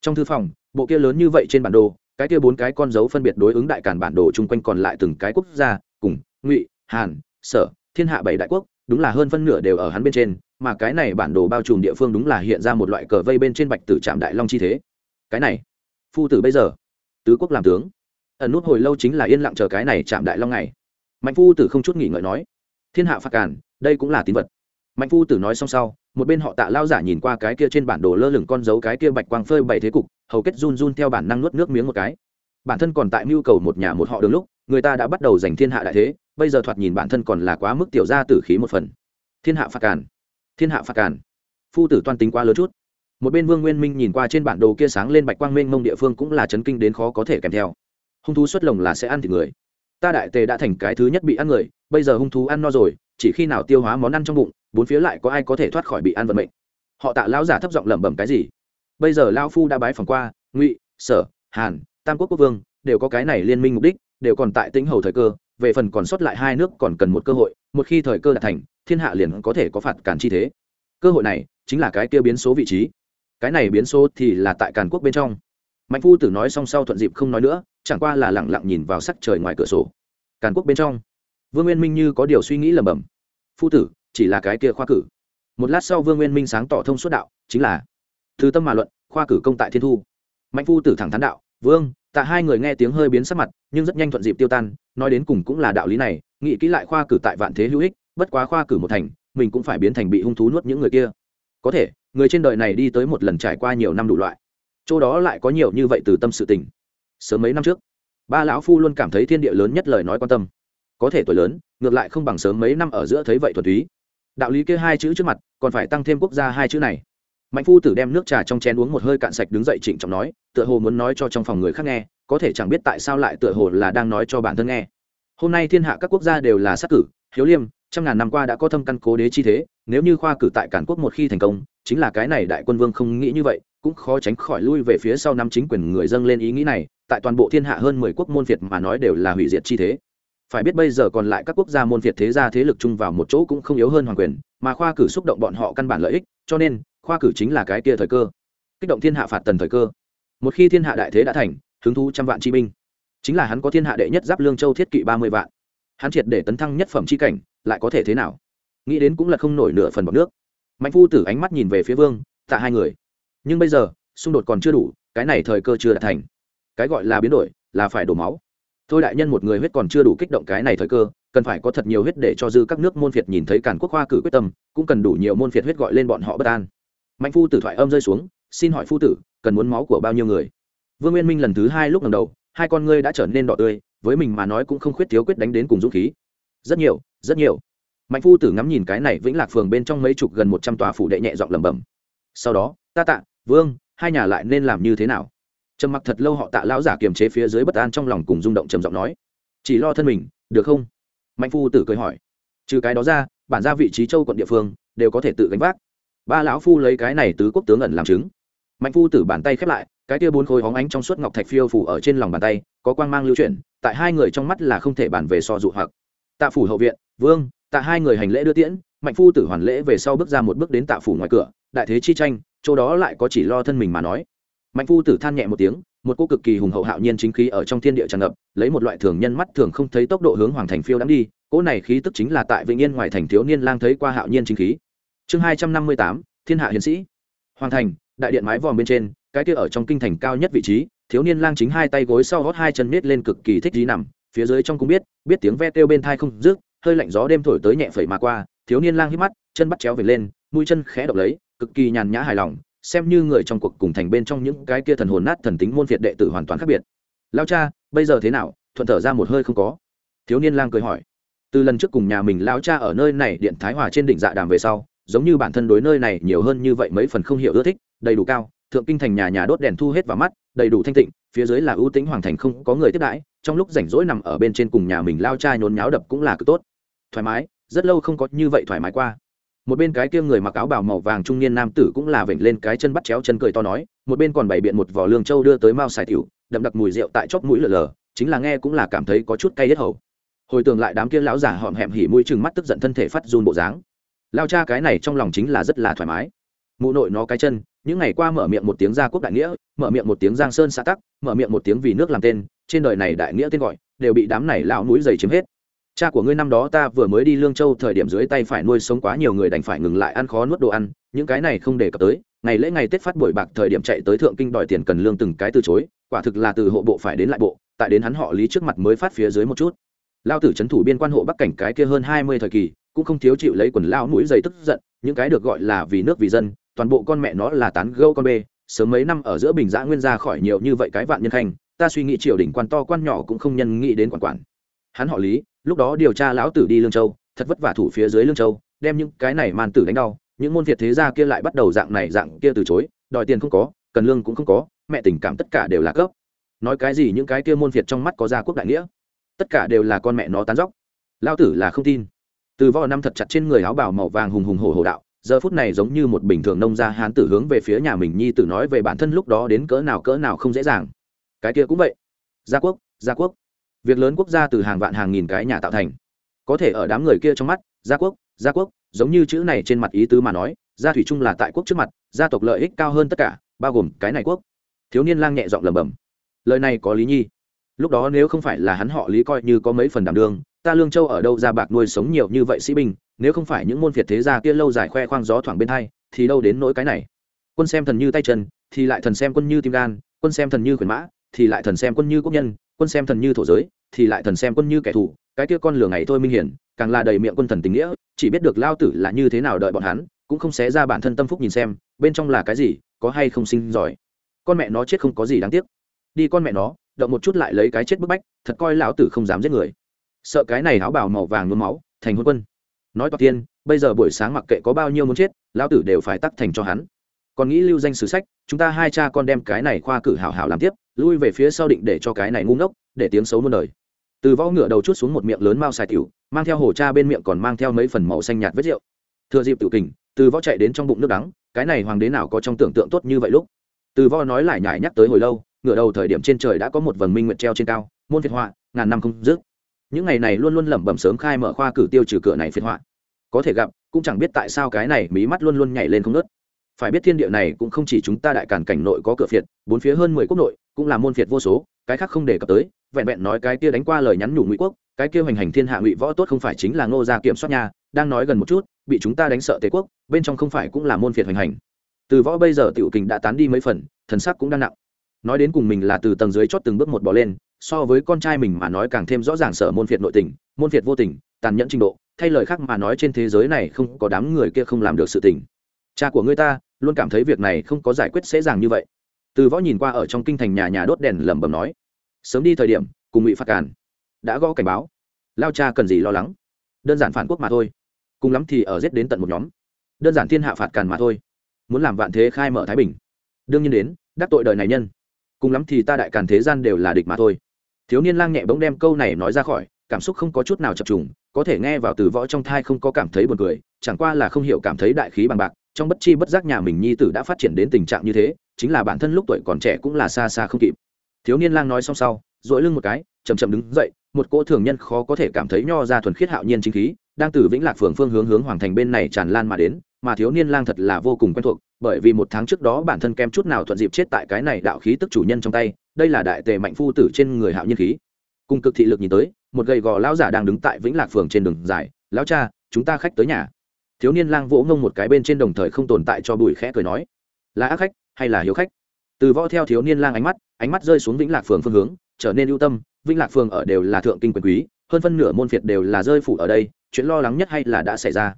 Trong thư phòng, bộ kia lớn như vậy trên bản đồ, cái kia bốn cái con dấu phân biệt đối ứng đại cản bản đồ chung quanh còn lại từng cái quốc gia, cùng, ngụy, hàn, sở, thiên hạ bảy đại quốc, đúng là hơn phân nửa đều ở hắn bên trên, mà cái này bản đồ bao trùm địa phương đúng là hiện ra một loại cờ vây bên trên bạch tử trạm đại long chi thế. Cái này, phu tử bây giờ tứ quốc làm tướng. Ẩn nút hồi lâu chính là yên lặng chờ cái này chạm đại long này mạnh phu tử không chút nghỉ ngợi nói, thiên hạ phạt cản đây cũng là tín vật. Mạnh phu tử nói xong sau, một bên họ tạ lao giả nhìn qua cái kia trên bản đồ lơ lửng con dấu cái kia bạch quang phơi bày thế cục, hầu kết run run theo bản năng nuốt nước miếng một cái. Bản thân còn tại mưu cầu một nhà một họ đường lúc, người ta đã bắt đầu giành thiên hạ đại thế, bây giờ thoạt nhìn bản thân còn là quá mức tiểu ra tử khí một phần. Thiên hạ phạt cản thiên hạ phạt cản phu tử toan tính quá lớn chút một bên vương nguyên minh nhìn qua trên bản đồ kia sáng lên bạch quang mênh mông địa phương cũng là chấn kinh đến khó có thể kèm theo. Hung thú xuất lồng là sẽ ăn thịt người. Ta đại tề đã thành cái thứ nhất bị ăn người, bây giờ hung thú ăn no rồi, chỉ khi nào tiêu hóa món ăn trong bụng, bốn phía lại có ai có thể thoát khỏi bị ăn vận mệnh. Họ tạ lão giả thấp giọng lẩm bẩm cái gì? Bây giờ lao phu đã bái phỏng qua, ngụy, sở, hàn, tam quốc quốc vương, đều có cái này liên minh mục đích, đều còn tại tính hầu thời cơ, về phần còn sót lại hai nước còn cần một cơ hội, một khi thời cơ đạt thành, thiên hạ liền có thể có phạt cản chi thế. Cơ hội này chính là cái tiêu biến số vị trí cái này biến số thì là tại càn quốc bên trong. Mạnh phu tử nói xong sau thuận dịp không nói nữa, chẳng qua là lẳng lặng nhìn vào sắc trời ngoài cửa sổ. Càn quốc bên trong. Vương nguyên minh như có điều suy nghĩ lầm bầm phu tử, chỉ là cái kia khoa cử. Một lát sau vương nguyên minh sáng tỏ thông suốt đạo, chính là thư tâm mà luận, khoa cử công tại thiên thu. Mạnh phu tử thẳng thắn đạo, vương, tạ hai người nghe tiếng hơi biến sắc mặt, nhưng rất nhanh thuận dịp tiêu tan, nói đến cùng cũng là đạo lý này, nghĩ kỹ lại khoa cử tại vạn thế hữu ích, bất quá khoa cử một thành, mình cũng phải biến thành bị hung thú nuốt những người kia có thể, người trên đời này đi tới một lần trải qua nhiều năm đủ loại. Chỗ đó lại có nhiều như vậy từ tâm sự tình. Sớm mấy năm trước, ba lão phu luôn cảm thấy thiên địa lớn nhất lời nói quan tâm. Có thể tuổi lớn, ngược lại không bằng sớm mấy năm ở giữa thấy vậy thuần túy. Đạo lý kia hai chữ trước mặt, còn phải tăng thêm quốc gia hai chữ này. Mạnh phu tử đem nước trà trong chén uống một hơi cạn sạch đứng dậy trịnh trọng nói, tựa hồ muốn nói cho trong phòng người khác nghe, có thể chẳng biết tại sao lại tựa hồ là đang nói cho bản thân nghe. Hôm nay thiên hạ các quốc gia đều là sát cử, hiếu liêm trăm ngàn năm qua đã có thâm căn cố đế chi thế, nếu như khoa cử tại cản quốc một khi thành công, chính là cái này đại quân vương không nghĩ như vậy, cũng khó tránh khỏi lui về phía sau năm chính quyền người dân lên ý nghĩ này, tại toàn bộ thiên hạ hơn mười quốc môn việt mà nói đều là hủy diệt chi thế. Phải biết bây giờ còn lại các quốc gia môn việt thế gia thế lực chung vào một chỗ cũng không yếu hơn hoàng quyền, mà khoa cử xúc động bọn họ căn bản lợi ích, cho nên, khoa cử chính là cái kia thời cơ. Kích động thiên hạ phạt tần thời cơ. Một khi thiên hạ đại thế đã thành, hứng thú trăm vạn chi binh. Chính là hắn có thiên hạ đệ nhất giáp lương châu thiết kỵ ba mươi vạn. Hắn triệt để tấn thăng nhất phẩm chi cảnh lại có thể thế nào? Nghĩ đến cũng là không nổi nửa phần bọc nước. Mạnh phu tử ánh mắt nhìn về phía vương, tạ hai người. Nhưng bây giờ, xung đột còn chưa đủ, cái này thời cơ chưa đạt thành. Cái gọi là biến đổi, là phải đổ máu. Thôi đại nhân một người huyết còn chưa đủ kích động cái này thời cơ, cần phải có thật nhiều huyết để cho dư các nước môn phiệt nhìn thấy cản quốc hoa cử quyết tâm, cũng cần đủ nhiều môn phiệt huyết gọi lên bọn họ bất an. Mạnh phu tử thoại âm rơi xuống, xin hỏi phu tử, cần muốn máu của bao nhiêu người? Vương nguyên minh lần thứ hai lúc lần đầu, hai con ngươi đã trở nên đỏ tươi, với mình mà nói cũng không khuyết thiếu quyết đánh đến cùng dũng khí rất nhiều rất nhiều. Mạnh phu tử ngắm nhìn cái này vĩnh lạc phường bên trong mấy chục gần một trăm tòa phủ đệ nhẹ dọn lẩm bẩm. Sau đó, ta tạ, vương, hai nhà lại nên làm như thế nào? Trầm mặc thật lâu họ tạ lão giả kiềm chế phía dưới bất an trong lòng cùng rung động trầm giọng nói. Chỉ lo thân mình, được không? Mạnh phu tử cười hỏi. Trừ cái đó ra, bản ra vị trí châu quận địa phương đều có thể tự gánh vác. Ba lão phu lấy cái này tứ quốc tướng ẩn làm chứng. Mạnh phu tử bàn tay khép lại, cái kia bốn khối hóng ánh trong suốt ngọc thạch phiêu phủ ở trên lòng bàn tay, có quang mang lưu chuyển, tại hai người trong mắt là không thể bàn về so dụ hoặc tạ phủ hậu viện, vương, tạ hai người hành lễ đưa tiễn, mạnh phu tử hoàn lễ về sau bước ra một bước đến tạ phủ ngoài cửa, đại thế chi tranh, chỗ đó lại có chỉ lo thân mình mà nói. Mạnh phu tử than nhẹ một tiếng, một cô cực kỳ hùng hậu hạo nhiên chính khí ở trong thiên địa tràn ngập, lấy một loại thường nhân mắt thường không thấy tốc độ hướng hoàng thành phiêu đắm đi, cỗ này khí tức chính là tại vĩnh yên ngoài thành thiếu niên lang thấy qua hạo nhiên chính khí. Chương hai trăm năm mươi tám, thiên hạ hiến sĩ. Hoàng thành, đại điện mái vòm bên trên, cái kia ở trong kinh thành cao nhất vị trí, thiếu niên lang chính hai tay gối sau gót hai chân miết lên cực kỳ thích dí nằm phía dưới trong cũng biết biết tiếng ve kêu bên thai không rước hơi lạnh gió đêm thổi tới nhẹ phẩy mà qua, thiếu niên lang hít mắt, chân bắt chéo về lên, mũi chân khẽ động lấy, cực kỳ nhàn nhã hài lòng, xem như người trong cuộc cùng thành bên trong những cái kia thần hồn nát thần tính môn việt đệ tử hoàn toàn khác biệt. Lao cha, bây giờ thế nào? Thuận thở ra một hơi không có. Thiếu niên lang cười hỏi. Từ lần trước cùng nhà mình lao cha ở nơi này điện thái hòa trên đỉnh dạ đàm về sau, giống như bản thân đối nơi này nhiều hơn như vậy mấy phần không hiểu ưa thích, đầy đủ cao, thượng kinh thành nhà nhà đốt đèn thu hết vào mắt, đầy đủ thanh tịnh phía dưới là ưu tĩnh hoàng thành không có người tiếp đãi, trong lúc rảnh rỗi nằm ở bên trên cùng nhà mình lao cha nhốn nháo đập cũng là cực tốt. Thoải mái, rất lâu không có như vậy thoải mái qua. Một bên cái kia người mặc áo bào màu vàng trung niên nam tử cũng là vểnh lên cái chân bắt chéo chân cười to nói, một bên còn bày biện một vỏ lương châu đưa tới mao xài tiểu, đậm đặc mùi rượu tại chóp mũi lờ lờ, chính là nghe cũng là cảm thấy có chút cay hết hầu. Hồi tưởng lại đám kia lão giả họm hẹm hỉ mũi chừng mắt tức giận thân thể phát run bộ dáng. Lao cha cái này trong lòng chính là rất là thoải mái. Mụ nội nó cái chân, những ngày qua mở miệng một tiếng gia quốc đại nghĩa mở miệng một tiếng giang sơn xã tắc, mở miệng một tiếng vì nước làm tên, trên đời này đại nghĩa tên gọi, đều bị đám này lão núi dày chiếm hết. Cha của ngươi năm đó ta vừa mới đi lương châu thời điểm dưới tay phải nuôi sống quá nhiều người đành phải ngừng lại ăn khó nuốt đồ ăn, những cái này không đề cập tới, ngày lễ ngày tết phát buổi bạc thời điểm chạy tới thượng kinh đòi tiền cần lương từng cái từ chối, quả thực là từ hộ bộ phải đến lại bộ, tại đến hắn họ lý trước mặt mới phát phía dưới một chút. Lao tử c thủ biên quan hộ bắc cảnh cái kia hơn hai mươi thời kỳ, cũng không thiếu chịu lấy quần lao mũi dày tức giận, những cái được gọi là vì nước vì dân, toàn bộ con mẹ nó là tán gâu con bê sớm mấy năm ở giữa bình giã nguyên ra khỏi nhiều như vậy cái vạn nhân khanh, ta suy nghĩ triều đình quan to quan nhỏ cũng không nhân nghĩ đến quản quản. Hắn họ lý, lúc đó điều tra lão tử đi lương châu, thật vất vả thủ phía dưới lương châu, đem những cái này màn tử đánh đau, những môn việt thế gia kia lại bắt đầu dạng này dạng kia từ chối, đòi tiền không có, cần lương cũng không có, mẹ tình cảm tất cả đều là cấp nói cái gì những cái kia môn việt trong mắt có gia quốc đại nghĩa? Tất cả đều là con mẹ nó tán dóc. Lao tử là không tin. Từ võ năm thật chặt trên người áo bào màu vàng hùng hùng hổ hổ đạo giờ phút này giống như một bình thường nông gia hán tử hướng về phía nhà mình nhi tử nói về bản thân lúc đó đến cỡ nào cỡ nào không dễ dàng. Cái kia cũng vậy. Gia quốc gia quốc. Việc lớn quốc gia từ hàng vạn hàng nghìn cái nhà tạo thành. Có thể ở đám người kia trong mắt, gia quốc gia quốc, giống như chữ này trên mặt ý tứ mà nói, gia thủy chung là tại quốc trước mặt, gia tộc lợi ích cao hơn tất cả, bao gồm cái này quốc. Thiếu niên lang nhẹ giọng lẩm bẩm. Lời này có lý nhi. Lúc đó nếu không phải là hắn họ lý coi như có mấy phần đảm đương ta lương châu ở đâu ra bạc nuôi sống nhiều như vậy sĩ binh, nếu không phải những môn phiệt thế gia kia lâu dài khoe khoang gió thoảng bên hai, thì đâu đến nỗi cái này? Quân xem thần như tay chân, thì lại thần xem quân như tim gan, quân xem thần như khuyển mã, thì lại thần xem quân như quốc nhân, quân xem thần như thổ giới, thì lại thần xem quân như kẻ thù. Cái kia con lửa ngày thôi minh hiển, càng là đầy miệng quân thần tình nghĩa, chỉ biết được lao tử là như thế nào đợi bọn hắn, cũng không xé ra bản thân tâm phúc nhìn xem, bên trong là cái gì, có hay không sinh giỏi. Con mẹ nó chết không có gì đáng tiếc. Đi con mẹ nó, động một chút lại lấy cái chết bức bách, thật coi lão tử không dám giết người sợ cái này áo bào màu vàng nhuốm máu, thành hôn quân. Nói toạc tiên, bây giờ buổi sáng mặc kệ có bao nhiêu muốn chết, lão tử đều phải tắc thành cho hắn. Còn nghĩ lưu danh sử sách, chúng ta hai cha con đem cái này khoa cử hảo hảo làm tiếp, lui về phía sau định để cho cái này ngu ngốc, để tiếng xấu muôn đời. Từ võ ngựa đầu chút xuống một miệng lớn mao xài tiểu, mang theo hồ cha bên miệng còn mang theo mấy phần màu xanh nhạt vết rượu. Thừa dịp tiểu kình, từ võ chạy đến trong bụng nước đắng, cái này hoàng đế nào có trong tưởng tượng tốt như vậy lúc? Từ võ nói lại nhải nhắc tới hồi lâu, ngựa đầu thời điểm trên trời đã có một vầng minh nguyệt treo trên cao, môn việt họa, ngàn năm không dứt những ngày này luôn luôn lẩm bẩm sớm khai mở khoa cử tiêu trừ cửa này phiệt họa. Có thể gặp, cũng chẳng biết tại sao cái này mí mắt luôn luôn nhảy lên không nớt phải biết thiên địa này cũng không chỉ chúng ta đại cản cảnh nội có cửa phiệt, bốn phía hơn mười quốc nội, cũng là môn phiệt vô số, cái khác không đề cập tới, vẹn vẹn nói cái kia đánh qua lời nhắn nhủ ngụy quốc, cái kia hoành hành thiên hạ ngụy võ tốt không phải chính là ngô gia kiểm soát nhà đang nói gần một chút, bị chúng ta đánh sợ tề quốc, bên trong không phải cũng là môn phiệt hoành hành. Từ võ bây giờ tiểu kình đã tán đi mấy phần, thần sắc cũng đang nặng. Nói đến cùng mình là từ tầng dưới chót từng bước một bỏ lên so với con trai mình mà nói càng thêm rõ ràng sở môn phiệt nội tình, môn phiệt vô tình, tàn nhẫn trình độ, thay lời khác mà nói trên thế giới này không có đám người kia không làm được sự tình. Cha của ngươi ta luôn cảm thấy việc này không có giải quyết dễ dàng như vậy. Từ võ nhìn qua ở trong kinh thành nhà nhà đốt đèn lẩm bẩm nói, sớm đi thời điểm, cùng ngụy phạt càn đã gõ cảnh báo. Lao cha cần gì lo lắng? Đơn giản phản quốc mà thôi. Cùng lắm thì ở giết đến tận một nhóm. Đơn giản thiên hạ phạt càn mà thôi. Muốn làm vạn thế khai mở thái bình. Đương nhiên đến, đắc tội đời này nhân. Cùng lắm thì ta đại càn thế gian đều là địch mà thôi thiếu niên lang nhẹ bỗng đem câu này nói ra khỏi, cảm xúc không có chút nào chập trùng, có thể nghe vào từ võ trong thai không có cảm thấy buồn cười, chẳng qua là không hiểu cảm thấy đại khí bằng bạc, trong bất chi bất giác nhà mình nhi tử đã phát triển đến tình trạng như thế, chính là bản thân lúc tuổi còn trẻ cũng là xa xa không kịp. Thiếu niên lang nói xong sau dội lưng một cái chầm chậm đứng dậy, một cô thường nhân khó có thể cảm thấy nho ra thuần khiết hạo nhiên chính khí, đang từ vĩnh lạc phường phương hướng hướng hoàng thành bên này tràn lan mà đến, mà thiếu niên lang thật là vô cùng quen thuộc, bởi vì một tháng trước đó bản thân kem chút nào thuận dịp chết tại cái này đạo khí tức chủ nhân trong tay đây là đại tề mạnh phu tử trên người hạo nhiên khí. Cùng cực thị lực nhìn tới, một gầy gò lão giả đang đứng tại vĩnh lạc phường trên đường dài, lão cha, chúng ta khách tới nhà. Thiếu niên lang vỗ ngông một cái bên trên đồng thời không tồn tại cho bùi khẽ cười nói, là ác khách hay là hiếu khách? Từ võ theo thiếu niên lang ánh mắt ánh mắt rơi xuống vĩnh lạc phường phương hướng, trở nên ưu tâm, vĩnh lạc phường ở đều là thượng kinh quyền quý, hơn phân nửa môn phiệt đều là rơi phủ ở đây, chuyện lo lắng nhất hay là đã xảy ra?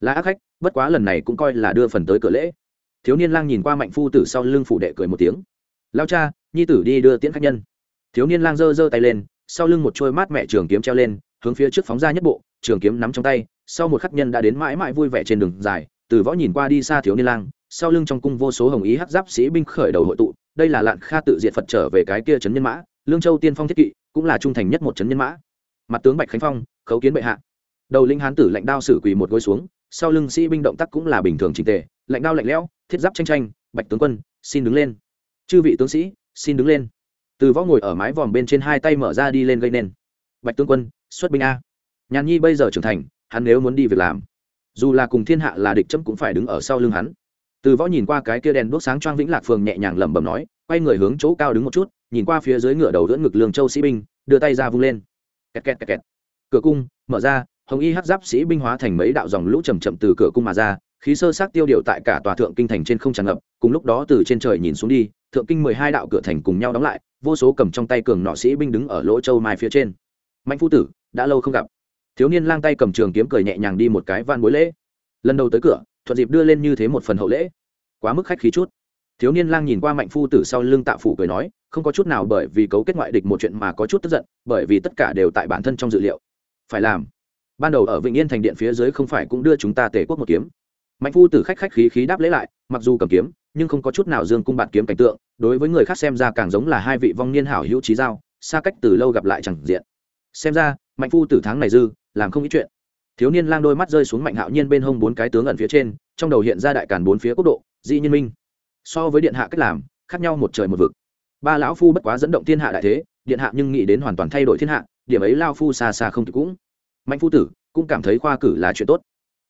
Là ác khách, bất quá lần này cũng coi là đưa phần tới cửa lễ. Thiếu niên lang nhìn qua mạnh phu tử sau lưng phủ đệ cười một tiếng lao cha, nhi tử đi đưa tiễn khách nhân. Thiếu niên lang giơ giơ tay lên, sau lưng một trôi mát mẹ trường kiếm treo lên, hướng phía trước phóng ra nhất bộ, trường kiếm nắm trong tay, sau một khắc nhân đã đến mãi mãi vui vẻ trên đường dài, từ võ nhìn qua đi xa thiếu niên lang, sau lưng trong cung vô số hồng ý hắc giáp sĩ binh khởi đầu hội tụ, đây là lạn kha tự diện phật trở về cái kia trấn nhân mã, lương châu tiên phong thiết kỵ, cũng là trung thành nhất một trấn nhân mã. Mặt tướng bạch khánh phong, khấu kiến bệ hạ. Đầu linh hán tử lãnh đao sử quỳ một gối xuống, sau lưng sĩ binh động tác cũng là bình thường trình tề, lạnh đao lạnh lẽo, thiết giáp tranh tranh, bạch tướng quân, xin đứng lên chư vị tướng sĩ, xin đứng lên. Từ võ ngồi ở mái vòm bên trên hai tay mở ra đi lên gây nên. Bạch tướng quân, xuất binh a. Nhàn nhi bây giờ trưởng thành, hắn nếu muốn đi việc làm, dù là cùng thiên hạ là địch chấm cũng phải đứng ở sau lưng hắn. Từ võ nhìn qua cái kia đèn đuốc sáng choang vĩnh lạc phường nhẹ nhàng lẩm bẩm nói, quay người hướng chỗ cao đứng một chút, nhìn qua phía dưới ngựa đầu đỡ ngực lương châu sĩ binh, đưa tay ra vung lên. Kẹt kẹt kẹt kẹt. Cửa cung mở ra, hồng y hát giáp sĩ binh hóa thành mấy đạo dòng lũ chầm chậm từ cửa cung mà ra khí sơ sát tiêu điều tại cả tòa thượng kinh thành trên không tràn ngập, cùng lúc đó từ trên trời nhìn xuống đi, thượng kinh mười hai đạo cửa thành cùng nhau đóng lại, vô số cầm trong tay cường nọ sĩ binh đứng ở lỗ châu mai phía trên. Mạnh phu tử, đã lâu không gặp. Thiếu niên lang tay cầm trường kiếm cười nhẹ nhàng đi một cái van bối lễ. Lần đầu tới cửa, thuận dịp đưa lên như thế một phần hậu lễ. Quá mức khách khí chút. Thiếu niên lang nhìn qua mạnh phu tử sau lưng tạ phủ cười nói, không có chút nào bởi vì cấu kết ngoại địch một chuyện mà có chút tức giận, bởi vì tất cả đều tại bản thân trong dự liệu. Phải làm. Ban đầu ở vịnh yên thành điện phía dưới không phải cũng đưa chúng ta tể quốc một kiếm mạnh phu tử khách khách khí khí đáp lễ lại, mặc dù cầm kiếm, nhưng không có chút nào dương cung bạn kiếm cảnh tượng, đối với người khác xem ra càng giống là hai vị vong niên hảo hữu trí giao, xa cách từ lâu gặp lại chẳng diện. Xem ra, mạnh phu tử tháng này dư, làm không ít chuyện. Thiếu niên lang đôi mắt rơi xuống mạnh hạo nhiên bên hông bốn cái tướng ẩn phía trên, trong đầu hiện ra đại cản bốn phía quốc độ di nhân minh. So với điện hạ cách làm, khác nhau một trời một vực. Ba lão phu bất quá dẫn động thiên hạ đại thế, điện hạ nhưng nghĩ đến hoàn toàn thay đổi thiên hạ, điểm ấy lao phu xa xa không kịp cũng. Mạnh phu tử, cũng cảm thấy khoa cử là chuyện tốt.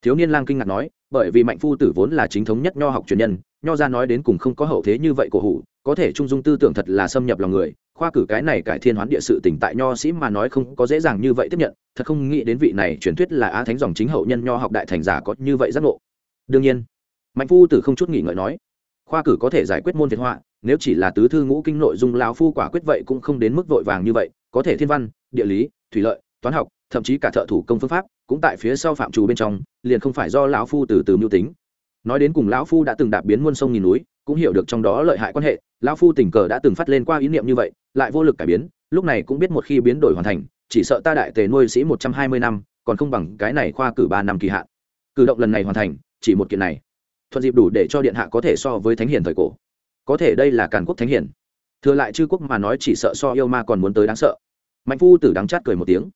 Thiếu niên lang kinh ngạc nói bởi vì mạnh phu tử vốn là chính thống nhất nho học truyền nhân, nho ra nói đến cùng không có hậu thế như vậy cổ hủ, có thể trung dung tư tưởng thật là xâm nhập lòng người, khoa cử cái này cải thiên hoán địa sự tỉnh tại nho sĩ mà nói không có dễ dàng như vậy tiếp nhận, thật không nghĩ đến vị này truyền thuyết là á thánh dòng chính hậu nhân nho học đại thành giả có như vậy giác ngộ. Đương nhiên, mạnh phu tử không chút nghỉ ngợi nói, khoa cử có thể giải quyết môn thiệt họa, nếu chỉ là tứ thư ngũ kinh nội dung lao phu quả quyết vậy cũng không đến mức vội vàng như vậy, có thể thiên văn, địa lý, thủy lợi, toán học, thậm chí cả thợ thủ công phương pháp cũng tại phía sau phạm trù bên trong, liền không phải do lão phu từ từ mưu tính. Nói đến cùng lão phu đã từng đạp biến muôn sông nghìn núi, cũng hiểu được trong đó lợi hại quan hệ, lão phu tình cờ đã từng phát lên qua ý niệm như vậy, lại vô lực cải biến, lúc này cũng biết một khi biến đổi hoàn thành, chỉ sợ ta đại tề nuôi sĩ một trăm hai mươi năm, còn không bằng cái này khoa cử ba năm kỳ hạn. Cử động lần này hoàn thành, chỉ một kiện này. Thuận dịp đủ để cho điện hạ có thể so với thánh hiền thời cổ. Có thể đây là càn quốc thánh hiền. Thừa lại chư quốc mà nói chỉ sợ so yêu ma còn muốn tới đáng sợ. Mạnh phu tử đắng chát cười một tiếng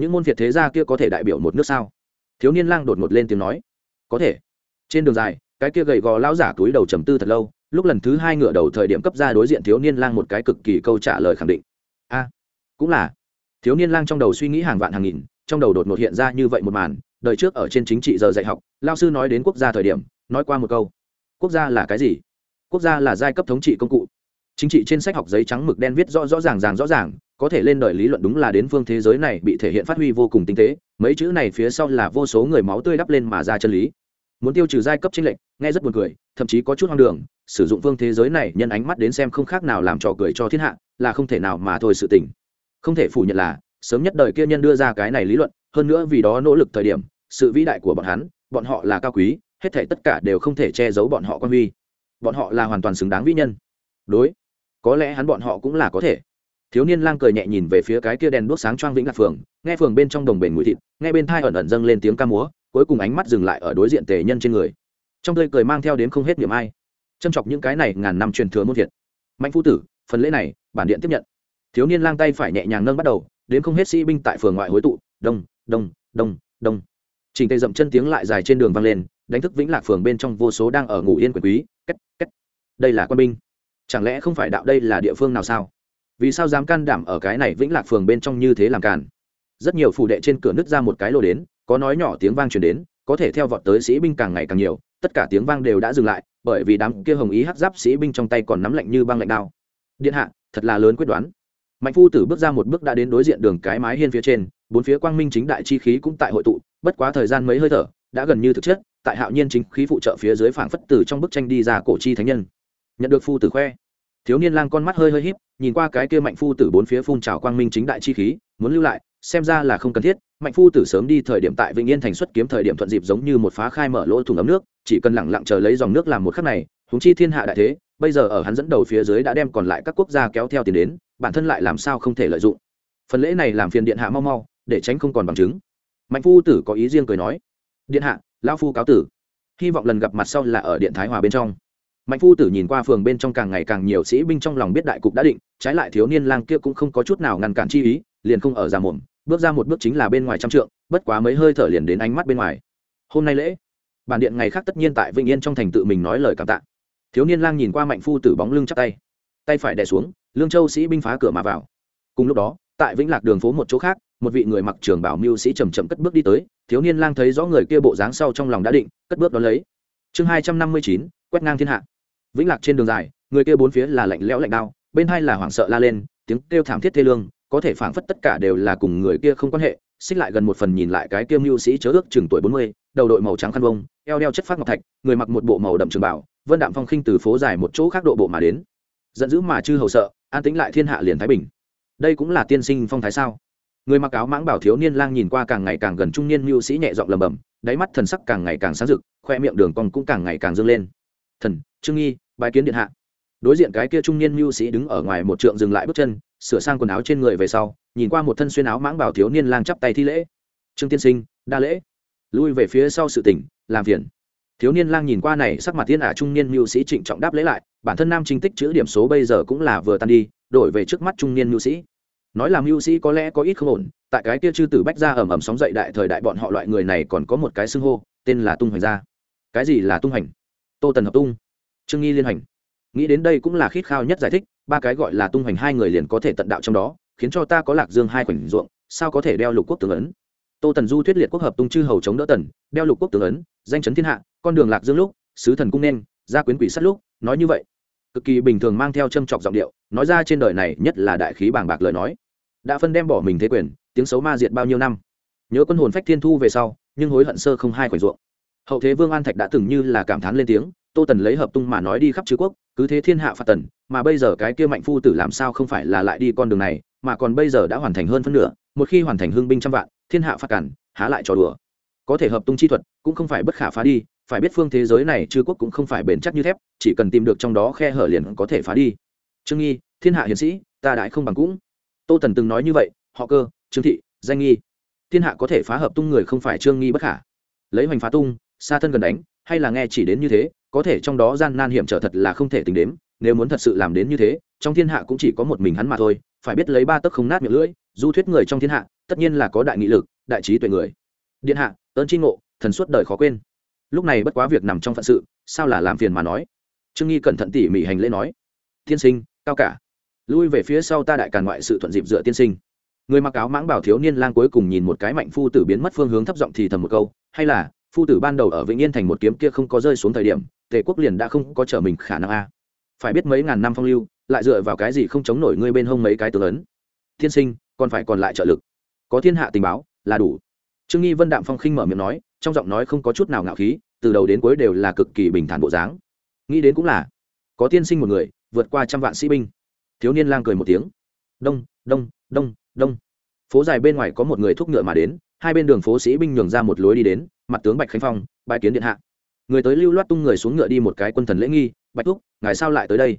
những môn việt thế gia kia có thể đại biểu một nước sao? Thiếu niên lang đột ngột lên tiếng nói. Có thể. Trên đường dài, cái kia gầy gò lão giả túi đầu trầm tư thật lâu, lúc lần thứ hai ngựa đầu thời điểm cấp ra đối diện thiếu niên lang một cái cực kỳ câu trả lời khẳng định. A, cũng là. Thiếu niên lang trong đầu suy nghĩ hàng vạn hàng nghìn, trong đầu đột ngột hiện ra như vậy một màn, đời trước ở trên chính trị giờ dạy học lao sư nói đến quốc gia thời điểm, nói qua một câu. Quốc gia là cái gì? Quốc gia là giai cấp thống trị công cụ. Chính trị trên sách học giấy trắng mực đen viết rõ rõ ràng ràng rõ ràng có thể lên đời lý luận đúng là đến phương thế giới này bị thể hiện phát huy vô cùng tinh tế, mấy chữ này phía sau là vô số người máu tươi đắp lên mà ra chân lý. Muốn tiêu trừ giai cấp tranh lệch, nghe rất buồn cười, thậm chí có chút hoang đường, sử dụng phương thế giới này nhân ánh mắt đến xem không khác nào làm trò cười cho thiên hạ, là không thể nào mà thôi sự tình. Không thể phủ nhận là, sớm nhất đời kia nhân đưa ra cái này lý luận, hơn nữa vì đó nỗ lực thời điểm, sự vĩ đại của bọn hắn, bọn họ là cao quý, hết thể tất cả đều không thể che giấu bọn họ quan huy. Bọn họ là hoàn toàn xứng đáng vĩ nhân. Đối, có lẽ hắn bọn họ cũng là có thể thiếu niên lang cười nhẹ nhìn về phía cái kia đèn đuốc sáng choang vĩnh lạc phường, nghe phường bên trong đồng bền mùi thịt, nghe bên thai ẩn ẩn dâng lên tiếng ca múa, cuối cùng ánh mắt dừng lại ở đối diện tề nhân trên người. Trong tươi cười mang theo đến không hết niềm ai. Châm chọc những cái này ngàn năm truyền thừa muôn thiệt. Mạnh phu tử, phần lễ này, bản điện tiếp nhận. Thiếu niên lang tay phải nhẹ nhàng nâng bắt đầu, đến không hết sĩ binh tại phường ngoại hối tụ, đông đông đông đông. Trình tề dậm chân tiếng lại dài trên đường vang lên, đánh thức vĩnh lạc phường bên trong vô số đang ở ngủ yên quyền quý cách cách đây là quân binh. Chẳng lẽ không phải đạo đây là địa phương nào sao? Vì sao dám can đảm ở cái này vĩnh lạc phường bên trong như thế làm càn? Rất nhiều phủ đệ trên cửa nứt ra một cái lô đến, có nói nhỏ tiếng vang truyền đến, có thể theo vọt tới sĩ binh càng ngày càng nhiều, tất cả tiếng vang đều đã dừng lại, bởi vì đám kia hồng ý hắc giáp sĩ binh trong tay còn nắm lạnh như băng lạnh đao. Điện hạ, thật là lớn quyết đoán. Mạnh phu tử bước ra một bước đã đến đối diện đường cái mái hiên phía trên, bốn phía quang minh chính đại chi khí cũng tại hội tụ, bất quá thời gian mấy hơi thở, đã gần như thực chất, tại hạo nhiên chính khí phụ trợ phía dưới phảng phất tử trong bức tranh đi ra cổ chi thánh nhân. Nhận được phu tử khoe thiếu niên lang con mắt hơi hơi híp, nhìn qua cái kia mạnh phu tử bốn phía phun trào quang minh chính đại chi khí, muốn lưu lại, xem ra là không cần thiết. Mạnh phu tử sớm đi thời điểm tại vĩnh yên thành xuất kiếm thời điểm thuận dịp giống như một phá khai mở lỗ thùng ấm nước, chỉ cần lẳng lặng chờ lấy dòng nước làm một khắc này húng chi thiên hạ đại thế, bây giờ ở hắn dẫn đầu phía dưới đã đem còn lại các quốc gia kéo theo tiền đến, bản thân lại làm sao không thể lợi dụng. Phần lễ này làm phiền điện hạ mau mau, để tránh không còn bằng chứng. Mạnh phu tử có ý riêng cười nói, điện hạ, lão phu cáo tử. Hy vọng lần gặp mặt sau là ở điện thái hòa bên trong mạnh phu tử nhìn qua phường bên trong càng ngày càng nhiều sĩ binh trong lòng biết đại cục đã định, trái lại thiếu niên lang kia cũng không có chút nào ngăn cản chi ý, liền không ở ra mồm, bước ra một bước chính là bên ngoài trăm trượng, bất quá mấy hơi thở liền đến ánh mắt bên ngoài. Hôm nay lễ. Bản điện ngày khác tất nhiên tại vĩnh yên trong thành tự mình nói lời cảm tạ. Thiếu niên lang nhìn qua mạnh phu tử bóng lưng chắp tay. Tay phải đè xuống, lương châu sĩ binh phá cửa mà vào. Cùng lúc đó, tại vĩnh lạc đường phố một chỗ khác, một vị người mặc trường bảo mưu sĩ chầm chậm cất bước đi tới, thiếu niên lang thấy rõ người kia bộ dáng sau trong lòng đã định, cất bước đón lấy. Chương hai trăm năm mươi chín, quét ngang thiên hạ vĩnh lạc trên đường dài, người kia bốn phía là lạnh lẽo lạnh đao, bên hai là hoảng sợ la lên, tiếng kêu thảm thiết thê lương, có thể phảng phất tất cả đều là cùng người kia không quan hệ, xích lại gần một phần nhìn lại cái kia mưu sĩ chớ ước chừng tuổi bốn mươi, đầu đội màu trắng khăn bông eo đeo chất phát ngọc thạch, người mặc một bộ màu đậm trường bảo, vân đạm phong khinh từ phố dài một chỗ khác độ bộ mà đến. Giận dữ mà chư hầu sợ, an tĩnh lại thiên hạ liền thái bình. Đây cũng là tiên sinh phong thái sao? Người mặc áo mãng bảo thiếu niên lang nhìn qua càng ngày càng gần trung niên mưu sĩ nhẹ giọng lầm bầm đáy mắt thần sắc càng ngày càng sáng rực, khoe miệng đường cong cũng càng ngày càng dâng lên thần, trương nghi, bái kiến điện hạ. Đối diện cái kia trung niên mưu sĩ đứng ở ngoài một trượng dừng lại bước chân, sửa sang quần áo trên người về sau, nhìn qua một thân xuyên áo mãng bảo thiếu niên lang chắp tay thi lễ. Trương tiên sinh, đa lễ. Lui về phía sau sự tỉnh, làm phiền. Thiếu niên lang nhìn qua này, sắc mặt thiên ả trung niên mưu sĩ trịnh trọng đáp lễ lại, bản thân nam chính tích chữ điểm số bây giờ cũng là vừa tan đi, đổi về trước mắt trung niên mưu sĩ. Nói là mưu sĩ có lẽ có ít không ổn, tại cái kia chư tử bách ra ẩm ẩm sóng dậy đại thời đại bọn họ loại người này còn có một cái xưng hô, tên là tung hoành gia. Cái gì là tung hành tô tần hợp tung. Trương nghi liên hành. Nghĩ đến đây cũng là khít khao nhất giải thích, ba cái gọi là tung hoành hai người liền có thể tận đạo trong đó, khiến cho ta có lạc dương hai khoảnh ruộng, sao có thể đeo lục quốc tướng ấn? Tô tần du thuyết liệt quốc hợp tung chư hầu chống đỡ tần, đeo lục quốc tướng ấn, danh chấn thiên hạ, con đường lạc dương lúc, sứ thần cung nên, gia quyến quỷ sắt lúc, nói như vậy. Cực kỳ bình thường mang theo châm chọc giọng điệu, nói ra trên đời này nhất là đại khí bàng bạc lời nói. Đã phân đem bỏ mình thế quyền, tiếng xấu ma diệt bao nhiêu năm. Nhớ quân hồn phách thiên thu về sau, nhưng hối hận sơ không hai khoảnh ruộng hậu thế vương an thạch đã từng như là cảm thán lên tiếng, tô tần lấy hợp tung mà nói đi khắp chư quốc, cứ thế thiên hạ phạt tần, mà bây giờ cái kia mạnh phu tử làm sao không phải là lại đi con đường này, mà còn bây giờ đã hoàn thành hơn phân nửa, một khi hoàn thành hương binh trăm vạn, thiên hạ phạt cản, há lại trò đùa. Có thể hợp tung chi thuật, cũng không phải bất khả phá đi, phải biết phương thế giới này chư quốc cũng không phải bền chắc như thép, chỉ cần tìm được trong đó khe hở liền có thể phá đi. Trương nghi, thiên hạ hiến sĩ, ta đãi không bằng cũng. Tô tần từng nói như vậy, họ cơ, trương thị, danh nghi. Thiên hạ có thể phá hợp tung người không phải trương nghi bất khả. Lấy hoành phá tung xa thân gần đánh, hay là nghe chỉ đến như thế, có thể trong đó gian nan hiểm trở thật là không thể tính đếm, nếu muốn thật sự làm đến như thế, trong thiên hạ cũng chỉ có một mình hắn mà thôi, phải biết lấy ba tấc không nát miệng lưỡi, du thuyết người trong thiên hạ, tất nhiên là có đại nghị lực, đại trí tuệ người. Điện hạ, ơn tri ngộ, thần suốt đời khó quên. Lúc này bất quá việc nằm trong phận sự, sao là làm phiền mà nói? Trương nghi cẩn thận tỉ mỉ hành lễ nói. Tiên sinh, cao cả. Lui về phía sau ta đại càn ngoại sự thuận dịp dựa tiên sinh. Người mặc áo mãng bảo thiếu niên lang cuối cùng nhìn một cái mạnh phu tử biến mất phương hướng thấp giọng thì thầm một câu, hay là phu tử ban đầu ở vĩnh yên thành một kiếm kia không có rơi xuống thời điểm, tề quốc liền đã không có trở mình khả năng a. Phải biết mấy ngàn năm phong lưu, lại dựa vào cái gì không chống nổi ngươi bên hông mấy cái tướng lớn? Thiên sinh, còn phải còn lại trợ lực. Có thiên hạ tình báo, là đủ. Trương nghi vân đạm phong khinh mở miệng nói, trong giọng nói không có chút nào ngạo khí, từ đầu đến cuối đều là cực kỳ bình thản bộ dáng. Nghĩ đến cũng là, có tiên sinh một người, vượt qua trăm vạn sĩ binh. Thiếu niên lang cười một tiếng. Đông đông đông đông. Phố dài bên ngoài có một người thúc ngựa mà đến hai bên đường phố sĩ binh nhường ra một lối đi đến, mặt tướng bạch khánh phong bãi kiến điện hạ. Người tới lưu loát tung người xuống ngựa đi một cái quân thần lễ nghi, bạch thúc, ngài sao lại tới đây?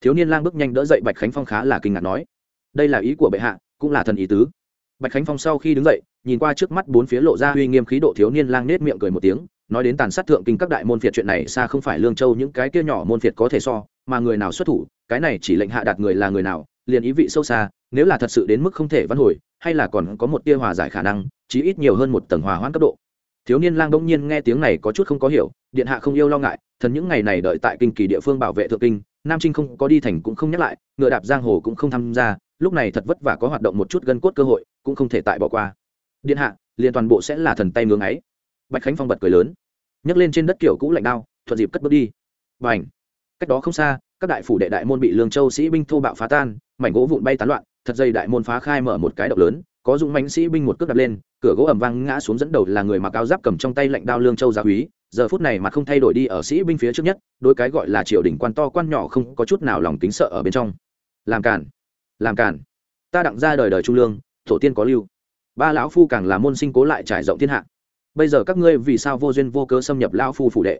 Thiếu niên lang bước nhanh đỡ dậy bạch khánh phong khá là kinh ngạc nói, đây là ý của bệ hạ, cũng là thần ý tứ. Bạch khánh phong sau khi đứng dậy, nhìn qua trước mắt bốn phía lộ ra uy nghiêm khí độ thiếu niên lang nết miệng cười một tiếng, nói đến tàn sát thượng kinh các đại môn phiệt chuyện này xa không phải lương châu những cái kia nhỏ môn phiệt có thể so, mà người nào xuất thủ, cái này chỉ lệnh hạ đạt người là người nào liền ý vị sâu xa, nếu là thật sự đến mức không thể văn hồi, hay là còn có một tia hòa giải khả năng, chí ít nhiều hơn một tầng hòa hoãn cấp độ. Thiếu niên lang đông nhiên nghe tiếng này có chút không có hiểu, điện hạ không yêu lo ngại, thần những ngày này đợi tại kinh kỳ địa phương bảo vệ thượng kinh, nam trinh không có đi thành cũng không nhắc lại, ngựa đạp giang hồ cũng không tham gia, lúc này thật vất vả có hoạt động một chút gân cốt cơ hội, cũng không thể tại bỏ qua. Điện hạ, liền toàn bộ sẽ là thần tay ngưỡng ấy. Bạch khánh phong bật cười lớn, nhấc lên trên đất kiểu cũ lạnh đao, thuận dịp cất bước đi. Và ảnh cách đó không xa, các đại phủ đệ đại môn bị lương châu sĩ binh thô bạo phá tan mảnh gỗ vụn bay tán loạn, thật dây đại môn phá khai mở một cái động lớn, có dũng mãnh sĩ binh một cước đặt lên, cửa gỗ ẩm vang ngã xuống dẫn đầu là người mặc áo giáp cầm trong tay lệnh đao lương châu gia úy giờ phút này mà không thay đổi đi ở sĩ binh phía trước nhất, đôi cái gọi là triều đình quan to quan nhỏ không có chút nào lòng tính sợ ở bên trong. Làm cản làm cản ta đặng ra đời đời trung lương, tổ tiên có lưu. Ba lão phu càng là môn sinh cố lại trải rộng thiên hạ. Bây giờ các ngươi vì sao vô duyên vô cớ xâm nhập lão phu phủ đệ?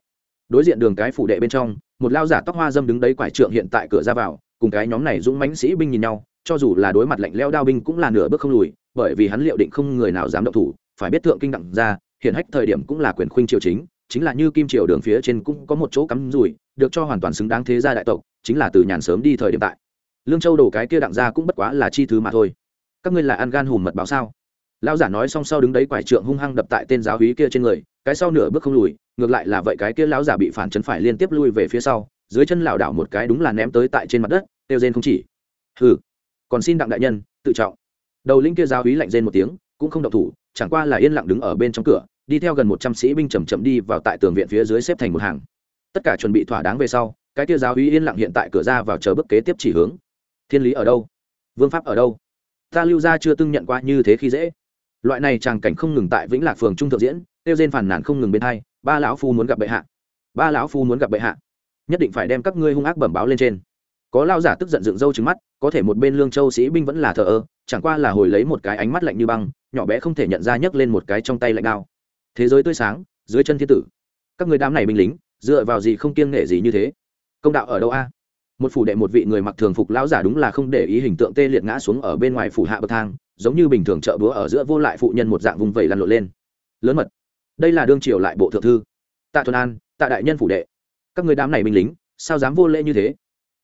Đối diện đường cái phủ đệ bên trong, một lao giả tóc hoa dâm đứng đấy quải trượng hiện tại cửa ra vào cùng cái nhóm này dũng mãnh sĩ binh nhìn nhau, cho dù là đối mặt lạnh leo đao binh cũng là nửa bước không lùi, bởi vì hắn liệu định không người nào dám động thủ, phải biết thượng kinh đặng ra hiện hách thời điểm cũng là quyền khuynh triều chính chính là như kim triều đường phía trên cũng có một chỗ cắm rủi, được cho hoàn toàn xứng đáng thế gia đại tộc, chính là từ nhàn sớm đi thời điểm tại. Lương châu đổ cái kia đặng ra cũng bất quá là chi thứ mà thôi. Các ngươi là ăn gan hùm mật báo sao? Lão giả nói xong sau đứng đấy quải trượng hung hăng đập tại tên giáo húy kia trên người, cái sau nửa bước không lùi, ngược lại là vậy cái kia lão giả bị phản chấn phải liên tiếp lui về phía sau dưới chân lảo đảo một cái đúng là ném tới tại trên mặt đất tiêu rên không chỉ. Hừ, còn xin đặng đại nhân, tự trọng. Đầu linh kia giáo úy lạnh rên một tiếng, cũng không động thủ, chẳng qua là yên lặng đứng ở bên trong cửa, đi theo gần một trăm sĩ binh chầm chậm đi vào tại tường viện phía dưới xếp thành một hàng. Tất cả chuẩn bị thỏa đáng về sau, cái kia giáo úy yên lặng hiện tại cửa ra vào chờ bước kế tiếp chỉ hướng. Thiên lý ở đâu? Vương pháp ở đâu? Ta lưu gia chưa từng nhận qua như thế khi dễ. Loại này tràng cảnh không ngừng tại vĩnh lạc phường trung thượng diễn tiêu diên phản nản không ngừng bên hai, ba lão phu muốn gặp bệ hạ. Ba lão phu muốn gặp bệ hạ nhất định phải đem các ngươi hung ác bẩm báo lên trên. Có lao giả tức giận dựng râu trứng mắt, có thể một bên lương châu sĩ binh vẫn là thờ ơ, chẳng qua là hồi lấy một cái ánh mắt lạnh như băng, nhỏ bé không thể nhận ra nhấc lên một cái trong tay lạnh đao. Thế giới tươi sáng, dưới chân thiên tử. Các người đám này binh lính, dựa vào gì không kiêng nghệ gì như thế? Công đạo ở đâu a? Một phủ đệ một vị người mặc thường phục lão giả đúng là không để ý hình tượng tê liệt ngã xuống ở bên ngoài phủ hạ bậc thang, giống như bình thường chợ búa ở giữa vô lại phụ nhân một dạng vùng vẩy lăn lộn lên. Lớn mật. Đây là đương triều lại bộ thượng thư. Tạ thuần an, tạ đại nhân phủ đệ các người đám này binh lính, sao dám vô lễ như thế?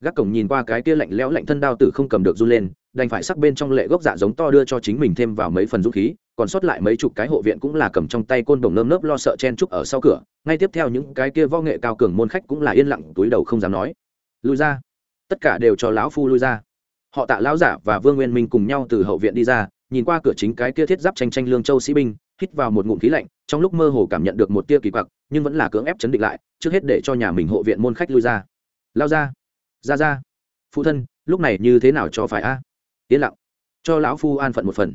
Gác cổng nhìn qua cái kia lạnh lẽo lạnh thân đao tử không cầm được run lên, đành phải sắc bên trong lệ gốc dạ giống to đưa cho chính mình thêm vào mấy phần dũng khí, còn sót lại mấy chục cái hộ viện cũng là cầm trong tay côn đồng nơm nớp lo sợ chen trúc ở sau cửa. Ngay tiếp theo những cái kia võ nghệ cao cường môn khách cũng là yên lặng túi đầu không dám nói. Lui ra. Tất cả đều cho lão phu lui ra. Họ tạ lão giả và vương nguyên minh cùng nhau từ hậu viện đi ra, nhìn qua cửa chính cái kia thiết giáp tranh tranh lương châu sĩ binh hít vào một ngụm khí lạnh, trong lúc mơ hồ cảm nhận được một tia kỳ quặc, nhưng vẫn là cưỡng ép chấn định lại, trước hết để cho nhà mình hộ viện môn khách lui ra. Lao ra. Ra ra. Phụ thân, lúc này như thế nào cho phải a? Yên lặng. Cho lão phu an phận một phần.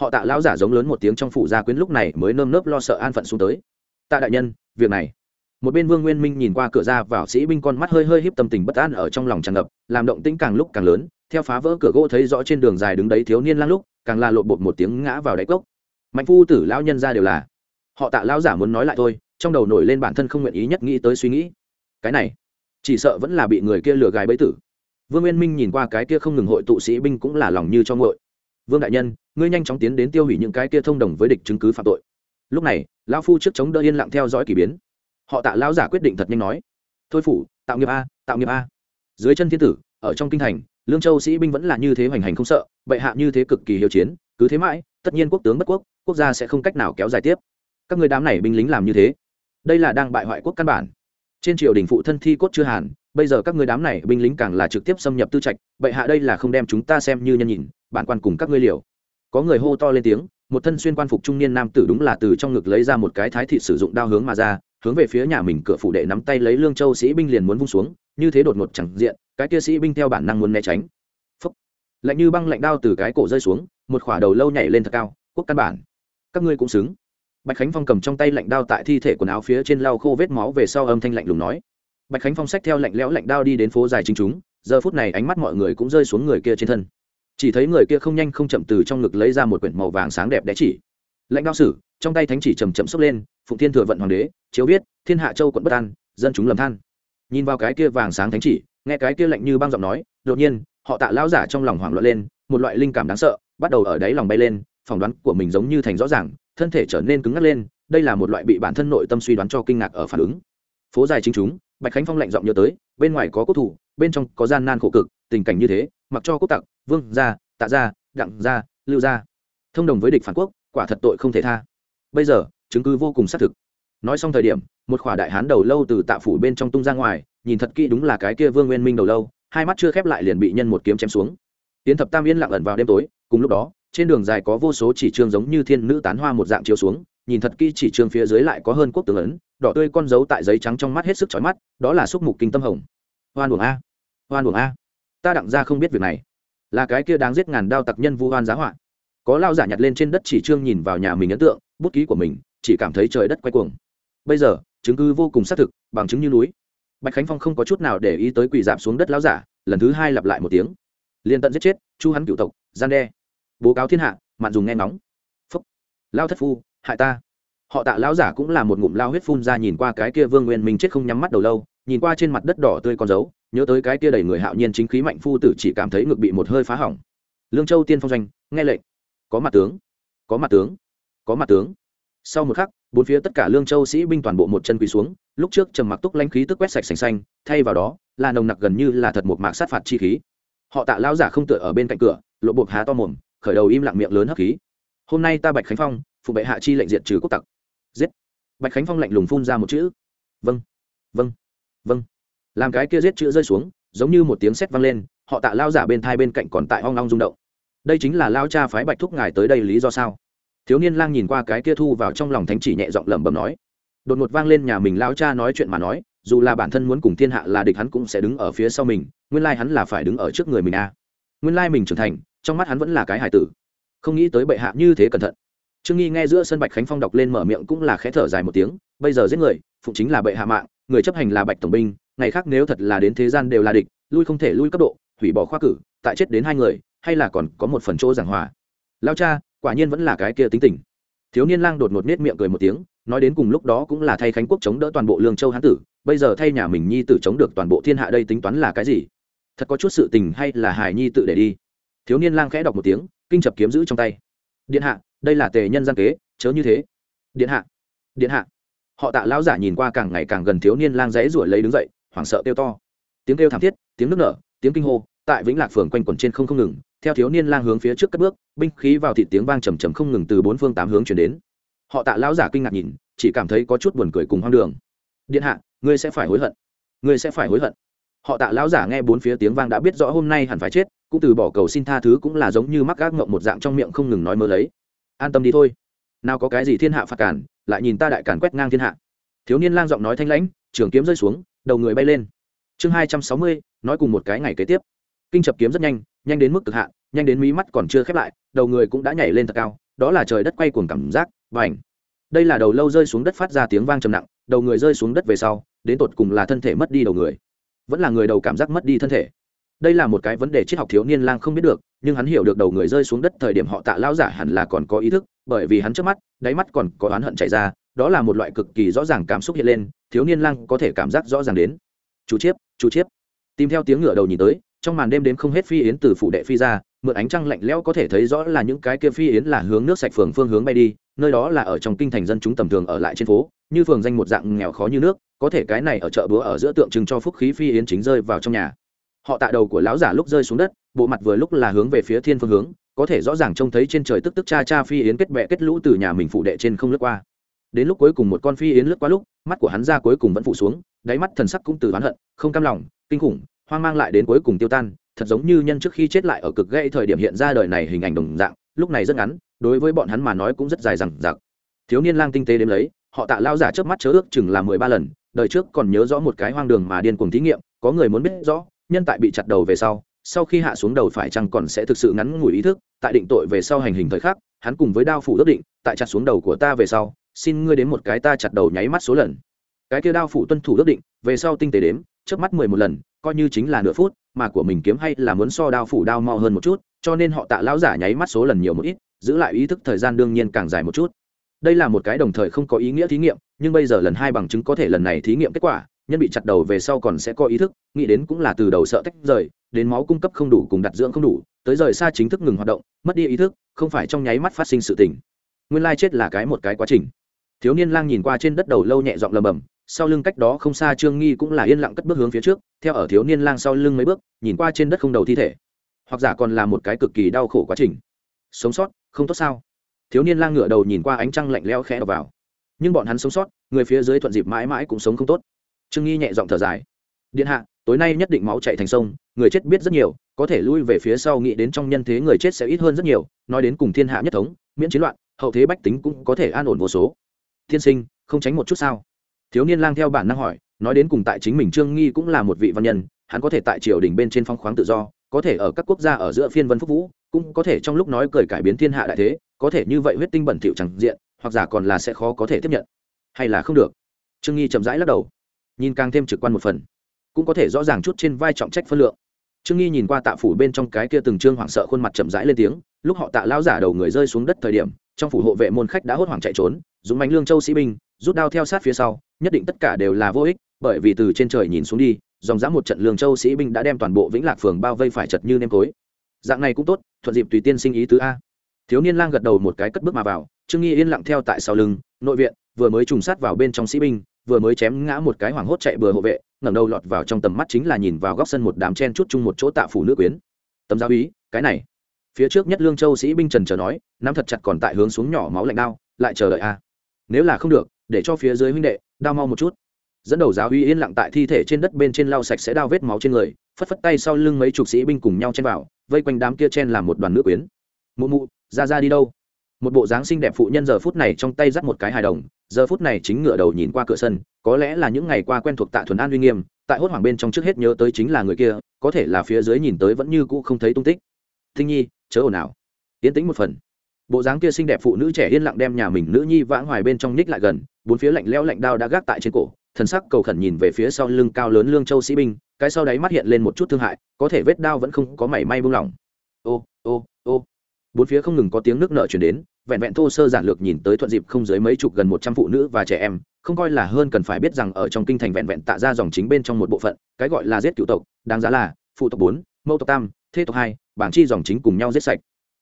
Họ tạ lão giả giống lớn một tiếng trong phủ gia quyến lúc này mới nơm nớp lo sợ an phận xuống tới. Tạ đại nhân, việc này. Một bên vương nguyên minh nhìn qua cửa ra vào sĩ binh con mắt hơi hơi híp tâm tình bất an ở trong lòng tràn ngập, làm động tĩnh càng lúc càng lớn, theo phá vỡ cửa gỗ thấy rõ trên đường dài đứng đấy thiếu niên lang lúc, càng là lộn bột một tiếng ngã vào đáy cốc mạnh phu tử lão nhân ra đều là. Họ tạ lão giả muốn nói lại thôi, trong đầu nổi lên bản thân không nguyện ý nhất nghĩ tới suy nghĩ. Cái này, chỉ sợ vẫn là bị người kia lừa gài bẫy tử. Vương nguyên minh nhìn qua cái kia không ngừng hội tụ sĩ binh cũng là lòng như cho ngội. Vương đại nhân, ngươi nhanh chóng tiến đến tiêu hủy những cái kia thông đồng với địch chứng cứ phạm tội. Lúc này, lão phu trước chống đỡ yên lặng theo dõi k ỳ biến. Họ tạ lão giả quyết định thật nhanh nói. Thôi phủ, tạo nghiệp a, tạo nghiệp a. Dưới chân thiên tử, ở trong kinh thành, lương châu sĩ binh vẫn là như thế hoành hành không sợ, bệ hạ như thế cực kỳ hiệu chiến, cứ thế mãi, tất nhiên quốc tướng bất quốc quốc gia sẽ không cách nào kéo dài tiếp. Các người đám này binh lính làm như thế. Đây là đang bại hoại quốc căn bản. Trên triều đình phụ thân thi cốt chưa hàn, bây giờ các người đám này binh lính càng là trực tiếp xâm nhập tư trạch, bệ hạ đây là không đem chúng ta xem như nhân nhìn, bản quan cùng các ngươi liều. Có người hô to lên tiếng, một thân xuyên quan phục trung niên nam tử đúng là từ trong ngực lấy ra một cái thái thị sử dụng đao hướng mà ra, hướng về phía nhà mình cửa phủ đệ nắm tay lấy lương châu sĩ binh liền muốn vung xuống, như thế đột ngột chẳng diện, cái kia sĩ binh theo bản năng muốn né tránh. Phúc. lạnh như băng lạnh đao từ cái cổ rơi xuống, một khỏa đầu lâu nhảy lên thật cao, quốc căn bản các ngươi cũng xứng. Bạch khánh phong cầm trong tay lạnh đao tại thi thể quần áo phía trên lau khô vết máu về sau âm thanh lạnh lùng nói. Bạch khánh phong xách theo lạnh lẽo lạnh đao đi đến phố dài chính chúng, giờ phút này ánh mắt mọi người cũng rơi xuống người kia trên thân. Chỉ thấy người kia không nhanh không chậm từ trong ngực lấy ra một quyển màu vàng sáng đẹp đẽ chỉ. Lãnh đao sử, trong tay thánh chỉ chầm chậm xốc lên, phụng thiên thừa vận hoàng đế, chiếu viết, thiên hạ châu quận bất an, dân chúng lầm than. Nhìn vào cái kia vàng sáng thánh chỉ, nghe cái kia lạnh như băng giọng nói, đột nhiên, họ tạ lao giả trong lòng hoảng loạn lên, một loại linh cảm đáng sợ, bắt đầu ở đáy lòng bay lên phỏng đoán của mình giống như thành rõ ràng, thân thể trở nên cứng ngắc lên, đây là một loại bị bản thân nội tâm suy đoán cho kinh ngạc ở phản ứng. Phố dài chính chúng, bạch khánh phong lạnh giọng nhớ tới, bên ngoài có quốc thủ, bên trong có gian nan khổ cực, tình cảnh như thế, mặc cho quốc tặc, vương gia, tạ gia, đặng gia, lưu gia. Thông đồng với địch phản quốc, quả thật tội không thể tha. Bây giờ, chứng cứ vô cùng xác thực. Nói xong thời điểm, một khỏa đại hán đầu lâu từ tạ phủ bên trong tung ra ngoài, nhìn thật kỹ đúng là cái kia vương nguyên minh đầu lâu, hai mắt chưa khép lại liền bị nhân một kiếm chém xuống. Tiến thập tam yên lặng ẩn vào đêm tối, cùng lúc đó trên đường dài có vô số chỉ trương giống như thiên nữ tán hoa một dạng chiếu xuống, nhìn thật kỹ chỉ trương phía dưới lại có hơn quốc tướng ấn, đỏ tươi con dấu tại giấy trắng trong mắt hết sức chói mắt, đó là xúc mục kinh tâm hồng. Hoan uổng a, hoan uổng a. Ta đặng ra không biết việc này. Là cái kia đáng giết ngàn đao tặc nhân vu hoan giá họa. Có lao giả nhặt lên trên đất chỉ trương nhìn vào nhà mình ấn tượng, bút ký của mình, chỉ cảm thấy trời đất quay cuồng. Bây giờ, chứng cứ vô cùng xác thực, bằng chứng như núi. Bạch khánh phong không có chút nào để ý tới quỳ dạp xuống đất lao giả, lần thứ hai lặp lại một tiếng. Liên tận giết chết, chu hắn cựu tộc, gian đe bố cáo thiên hạ, mạn dùng nghe ngóng. Phúc. Lao thất phu, hại ta. Họ tạ lão giả cũng là một ngụm lao huyết phun ra nhìn qua cái kia vương nguyên minh chết không nhắm mắt đầu lâu, nhìn qua trên mặt đất đỏ tươi con dấu, nhớ tới cái kia đầy người hạo nhiên chính khí mạnh phu tử chỉ cảm thấy ngực bị một hơi phá hỏng. Lương châu tiên phong doanh, nghe lệnh. Có mặt tướng. Có mặt tướng. Có mặt tướng. Sau một khắc, bốn phía tất cả lương châu sĩ binh toàn bộ một chân quỳ xuống, lúc trước trầm mặc túc lanh khí tức quét sạch sành xanh, thay vào đó, là nồng nặc gần như là thật một mạc sát phạt chi khí. Họ tạ lao giả không tựa ở bên cạnh cửa, lộ bộp há to mồm khởi đầu im lặng miệng lớn hấp khí. Hôm nay ta bạch khánh phong, phụ bệ hạ chi lệnh diệt trừ quốc tặc. Giết. Bạch khánh phong lạnh lùng phun ra một chữ. Vâng vâng vâng. Làm cái kia giết chữ rơi xuống, giống như một tiếng sét vang lên, họ tạ lao giả bên thai bên cạnh còn tại hoang long rung động. Đây chính là lao cha phái bạch thúc ngài tới đây lý do sao? Thiếu niên lang nhìn qua cái kia thu vào trong lòng thánh chỉ nhẹ giọng lẩm bẩm nói. Đột ngột vang lên nhà mình lao cha nói chuyện mà nói, dù là bản thân muốn cùng thiên hạ là địch hắn cũng sẽ đứng ở phía sau mình, nguyên lai hắn là phải đứng ở trước người mình a à nguyên lai mình trưởng thành, trong mắt hắn vẫn là cái hải tử. Không nghĩ tới bệ hạ như thế cẩn thận. Trương nghi nghe giữa sân bạch khánh phong đọc lên mở miệng cũng là khẽ thở dài một tiếng, bây giờ giết người, phụng chính là bệ hạ mạng, người chấp hành là bạch tổng binh, ngày khác nếu thật là đến thế gian đều là địch, lui không thể lui cấp độ, hủy bỏ khoa cử, tại chết đến hai người, hay là còn có một phần chỗ giảng hòa. Lao cha, quả nhiên vẫn là cái kia tính tình. Thiếu niên lang đột ngột nết miệng cười một tiếng, nói đến cùng lúc đó cũng là thay khánh quốc chống đỡ toàn bộ lương châu hán tử, bây giờ thay nhà mình nhi tử chống được toàn bộ thiên hạ đây tính toán là cái gì? Thật có chút sự tình hay là hài nhi tự để đi. Thiếu niên lang khẽ đọc một tiếng, kinh chập kiếm giữ trong tay. Điện hạ, đây là tề nhân gian kế, chớ như thế. Điện hạ điện hạ. Họ tạ lão giả nhìn qua càng ngày càng gần thiếu niên lang dãy ruổi lấy đứng dậy, hoảng sợ kêu to. Tiếng kêu thảm thiết, tiếng nước nở, tiếng kinh hô, tại vĩnh lạc phường quanh quẩn trên không không ngừng, theo thiếu niên lang hướng phía trước cất bước, binh khí vào thị tiếng vang trầm trầm không ngừng từ bốn phương tám hướng chuyển đến. Họ tạ lão giả kinh ngạc nhìn, chỉ cảm thấy có chút buồn cười cùng hoang đường. Điện hạ, ngươi sẽ phải hối hận. Ngươi sẽ phải hối hận họ tạ lão giả nghe bốn phía tiếng vang đã biết rõ hôm nay hẳn phải chết, cũng từ bỏ cầu xin tha thứ cũng là giống như mắc gác ngộng một dạng trong miệng không ngừng nói mơ lấy. An tâm đi thôi. Nào có cái gì thiên hạ phạt cản, lại nhìn ta đại cản quét ngang thiên hạ. Thiếu niên lang giọng nói thanh lãnh, trường kiếm rơi xuống, đầu người bay lên. Chương hai trăm sáu mươi, nói cùng một cái ngày kế tiếp. Kinh chập kiếm rất nhanh nhanh đến mức cực hạn, nhanh đến mí mắt còn chưa khép lại, đầu người cũng đã nhảy lên thật cao, đó là trời đất quay cuồng cảm giác và ảnh đây là đầu lâu rơi xuống đất phát ra tiếng vang trầm nặng, đầu người rơi xuống đất về sau, đến tột cùng là thân thể mất đi đầu người vẫn là người đầu cảm giác mất đi thân thể. Đây là một cái vấn đề triết học thiếu niên lang không biết được, nhưng hắn hiểu được đầu người rơi xuống đất thời điểm họ tạ lao giả hẳn là còn có ý thức, bởi vì hắn trước mắt, đáy mắt còn có oán hận chạy ra, đó là một loại cực kỳ rõ ràng cảm xúc hiện lên, thiếu niên lang có thể cảm giác rõ ràng đến. Chú chiếp chú chiếp. Tìm theo tiếng ngựa đầu nhìn tới, trong màn đêm đến không hết phi yến từ phủ đệ phi ra, mượn ánh trăng lạnh lẽo có thể thấy rõ là những cái kia phi yến là hướng nước sạch phường phương hướng bay đi, nơi đó là ở trong kinh thành dân chúng tầm thường ở lại trên phố, như phường danh một dạng nghèo khó như nước có thể cái này ở chợ búa ở giữa tượng trưng cho phúc khí phi yến chính rơi vào trong nhà. Họ tạ đầu của lão giả lúc rơi xuống đất, bộ mặt vừa lúc là hướng về phía thiên phương hướng, có thể rõ ràng trông thấy trên trời tức tức cha cha phi yến kết bẹ kết lũ từ nhà mình phụ đệ trên không lướt qua. Đến lúc cuối cùng một con phi yến lướt qua lúc, mắt của hắn ra cuối cùng vẫn phụ xuống, đáy mắt thần sắc cũng từ oán hận, không cam lòng, kinh khủng, hoang mang lại đến cuối cùng tiêu tan, thật giống như nhân trước khi chết lại ở cực gây thời điểm hiện ra đời này hình ảnh đồng dạng, lúc này rất ngắn, đối với bọn hắn mà nói cũng rất dài rằng giặc thiếu niên lang tinh tế đếm lấy, họ tạ lao giả trước mắt chớ ước chừng là mười ba lần đời trước còn nhớ rõ một cái hoang đường mà điên cuồng thí nghiệm, có người muốn biết rõ, nhân tại bị chặt đầu về sau sau khi hạ xuống đầu phải chăng còn sẽ thực sự ngắn ngủi ý thức, tại định tội về sau hành hình thời khắc, hắn cùng với đao phủ ước định, tại chặt xuống đầu của ta về sau, xin ngươi đến một cái ta chặt đầu nháy mắt số lần. Cái kia đao phủ tuân thủ ước định, về sau tinh tế đếm, trước mắt mười một lần, coi như chính là nửa phút, mà của mình kiếm hay là muốn so đao phủ đao mau hơn một chút, cho nên họ tạ lão giả nháy mắt số lần nhiều một ít, giữ lại ý thức thời gian đương nhiên càng dài một chút đây là một cái đồng thời không có ý nghĩa thí nghiệm, nhưng bây giờ lần hai bằng chứng có thể lần này thí nghiệm kết quả, nhân bị chặt đầu về sau còn sẽ có ý thức, nghĩ đến cũng là từ đầu sợ tách rời, đến máu cung cấp không đủ cùng đặt dưỡng không đủ, tới rời xa chính thức ngừng hoạt động, mất đi ý thức, không phải trong nháy mắt phát sinh sự tình. Nguyên lai chết là cái một cái quá trình. Thiếu niên lang nhìn qua trên đất đầu lâu nhẹ giọng lầm bầm, sau lưng cách đó không xa trương nghi cũng là yên lặng cất bước hướng phía trước, theo ở thiếu niên lang sau lưng mấy bước, nhìn qua trên đất không đầu thi thể. Hoặc giả còn là một cái cực kỳ đau khổ quá trình. Sống sót, không tốt sao? Thiếu niên lang ngửa đầu nhìn qua ánh trăng lạnh leo khẽ đập vào. Nhưng bọn hắn sống sót, người phía dưới thuận dịp mãi mãi cũng sống không tốt. Trương nghi nhẹ giọng thở dài. Điện hạ, tối nay nhất định máu chạy thành sông, người chết biết rất nhiều, có thể lui về phía sau nghĩ đến trong nhân thế người chết sẽ ít hơn rất nhiều, nói đến cùng thiên hạ nhất thống, miễn chiến loạn, hậu thế bách tính cũng có thể an ổn vô số. Thiên sinh, không tránh một chút sao? Thiếu niên lang theo bản năng hỏi, nói đến cùng tại chính mình trương nghi cũng là một vị văn nhân, hắn có thể tại triều đình bên trên phong khoáng tự do, có thể ở các quốc gia ở giữa phiên vân phúc vũ cũng có thể trong lúc nói cười cải biến thiên hạ đại thế, có thể như vậy huyết tinh bẩn thỉu chẳng diện, hoặc giả còn là sẽ khó có thể tiếp nhận. Hay là không được? Trương nghi chậm rãi lắc đầu, nhìn càng thêm trực quan một phần, cũng có thể rõ ràng chút trên vai trọng trách phân lượng. Trương nghi nhìn qua tạ phủ bên trong cái kia từng trương hoảng sợ khuôn mặt chậm rãi lên tiếng, lúc họ tạ lao giả đầu người rơi xuống đất thời điểm, trong phủ hộ vệ môn khách đã hốt hoảng chạy trốn dùng bánh lương châu sĩ binh, rút đao theo sát phía sau, nhất định tất cả đều là vô ích, bởi vì từ trên trời nhìn xuống đi, dòng dã một trận lương châu sĩ binh đã đem toàn bộ vĩnh lạc phường bao vây phải chật như nêm tối dạng này cũng tốt, thuận dịp tùy tiên sinh ý tứ a. Thiếu niên lang gật đầu một cái cất bước mà vào, trương nghi yên lặng theo tại sau lưng, nội viện, vừa mới trùng sát vào bên trong sĩ binh, vừa mới chém ngã một cái hoảng hốt chạy bừa hộ vệ, ngẩng đầu lọt vào trong tầm mắt chính là nhìn vào góc sân một đám chen chút chung một chỗ tạ phủ nước quyến. Tấm giáo ý cái này. Phía trước nhất lương châu sĩ binh trần chờ nói, nắm thật chặt còn tại hướng xuống nhỏ máu lạnh đao, lại chờ đợi a. Nếu là không được, để cho phía dưới huynh đệ, đao mau một chút. Dẫn đầu giáo uy yên lặng tại thi thể trên đất bên trên lau sạch sẽ đao vết máu trên người, phất phất tay sau lưng mấy chục sĩ binh cùng nhau chen vào vây quanh đám kia chen làm một đoàn nước quyến. Mụ mụ, ra ra đi đâu? Một bộ dáng xinh đẹp phụ nhân giờ phút này trong tay dắt một cái hài đồng, giờ phút này chính ngựa đầu nhìn qua cửa sân, có lẽ là những ngày qua quen thuộc tạ thuần an uy nghiêm, tại hốt hoảng bên trong trước hết nhớ tới chính là người kia, có thể là phía dưới nhìn tới vẫn như cũ không thấy tung tích. Thinh nhi, chớ ồn ào. Yên tĩnh một phần. Bộ dáng kia xinh đẹp phụ nữ trẻ yên lặng đem nhà mình nữ nhi vãng hoài bên trong ních lại gần, bốn phía lạnh leo lạnh đao đã gác tại trên cổ, thần sắc cầu khẩn nhìn về phía sau lưng cao lớn lương châu sĩ binh cái sau đáy mắt hiện lên một chút thương hại, có thể vết đao vẫn không có mảy may buông lỏng. Ô ô ô. Bốn phía không ngừng có tiếng nước nợ chuyển đến, vẹn vẹn thô sơ giản lược nhìn tới thuận dịp không dưới mấy chục gần một trăm phụ nữ và trẻ em, không coi là hơn cần phải biết rằng ở trong kinh thành vẹn vẹn tạ ra dòng chính bên trong một bộ phận, cái gọi là giết cựu tộc, đáng giá là, phụ tộc bốn, mẫu tộc tam, thế tộc hai, bảng chi dòng chính cùng nhau giết sạch.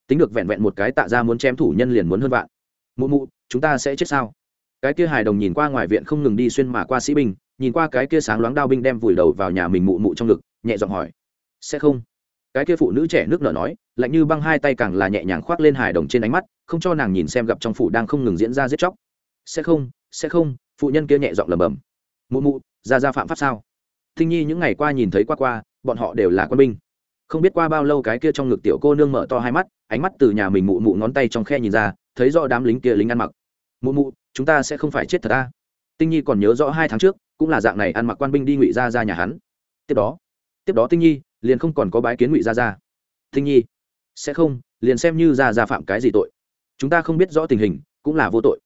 Tính được vẹn vẹn một cái tạ ra muốn chém thủ nhân liền muốn hơn vạn. Mụ mụ, chúng ta sẽ chết sao? Cái kia hài đồng nhìn qua ngoài viện không ngừng đi xuyên mà qua sĩ binh nhìn qua cái kia sáng loáng đao binh đem vùi đầu vào nhà mình mụ mụ trong ngực, nhẹ giọng hỏi, sẽ không? Cái kia phụ nữ trẻ nước nở nói, lạnh như băng hai tay càng là nhẹ nhàng khoác lên hài đồng trên ánh mắt, không cho nàng nhìn xem gặp trong phủ đang không ngừng diễn ra giết chóc. Sẽ không sẽ không, phụ nhân kia nhẹ giọng lầm bầm mụ mụ, ra ra phạm pháp sao? Thinh nhi những ngày qua nhìn thấy qua qua, bọn họ đều là quân binh. Không biết qua bao lâu cái kia trong ngực tiểu cô nương mở to hai mắt, ánh mắt từ nhà mình mụ mụ ngón tay trong khe nhìn ra, thấy rõ đám lính kia lính ăn mặc. Mụ mụ, chúng ta sẽ không phải chết thật ta tinh nhi còn nhớ rõ hai tháng trước cũng là dạng này ăn mặc quan binh đi ngụy ra ra nhà hắn. Tiếp đó tiếp đó tinh nhi liền không còn có bái kiến ngụy ra ra. Tinh nhi, sẽ không, liền xem như ra ra phạm cái gì tội. Chúng ta không biết rõ tình hình, cũng là vô tội.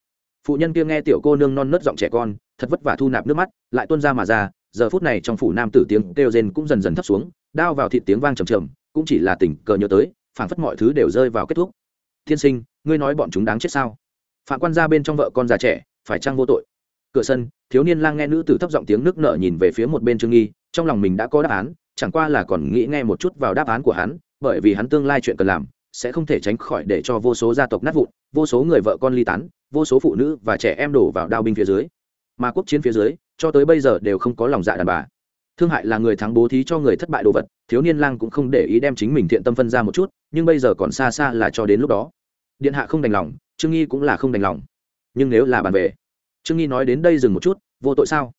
Phụ nhân kia nghe tiểu cô nương non nớt giọng trẻ con, thật vất vả thu nạp nước mắt, lại tuôn ra mà ra, giờ phút này trong phủ nam tử tiếng kêu rên cũng dần dần thấp xuống, đao vào thịt tiếng vang trầm trầm, cũng chỉ là tình cờ nhớ tới, phảng phất mọi thứ đều rơi vào kết thúc. Thiên sinh, ngươi nói bọn chúng đáng chết sao? Phạm quan ra bên trong vợ con già trẻ, phải chăng vô tội? Cửa sân thiếu niên lang nghe nữ tử thấp giọng tiếng nước nợ nhìn về phía một bên trương nghi, trong lòng mình đã có đáp án, chẳng qua là còn nghĩ nghe một chút vào đáp án của hắn, bởi vì hắn tương lai chuyện cần làm, sẽ không thể tránh khỏi để cho vô số gia tộc nát vụn, vô số người vợ con ly tán, vô số phụ nữ và trẻ em đổ vào đao binh phía dưới. Mà quốc chiến phía dưới, cho tới bây giờ đều không có lòng dạ đàn bà. Thương hại là người thắng bố thí cho người thất bại đồ vật, thiếu niên lang cũng không để ý đem chính mình thiện tâm phân ra một chút, nhưng bây giờ còn xa xa là cho đến lúc đó. Điện hạ không đành lòng, trương nghi cũng là không đành lòng. Nhưng nếu là bàn về trương nghi nói đến đây dừng một chút, vô tội sao?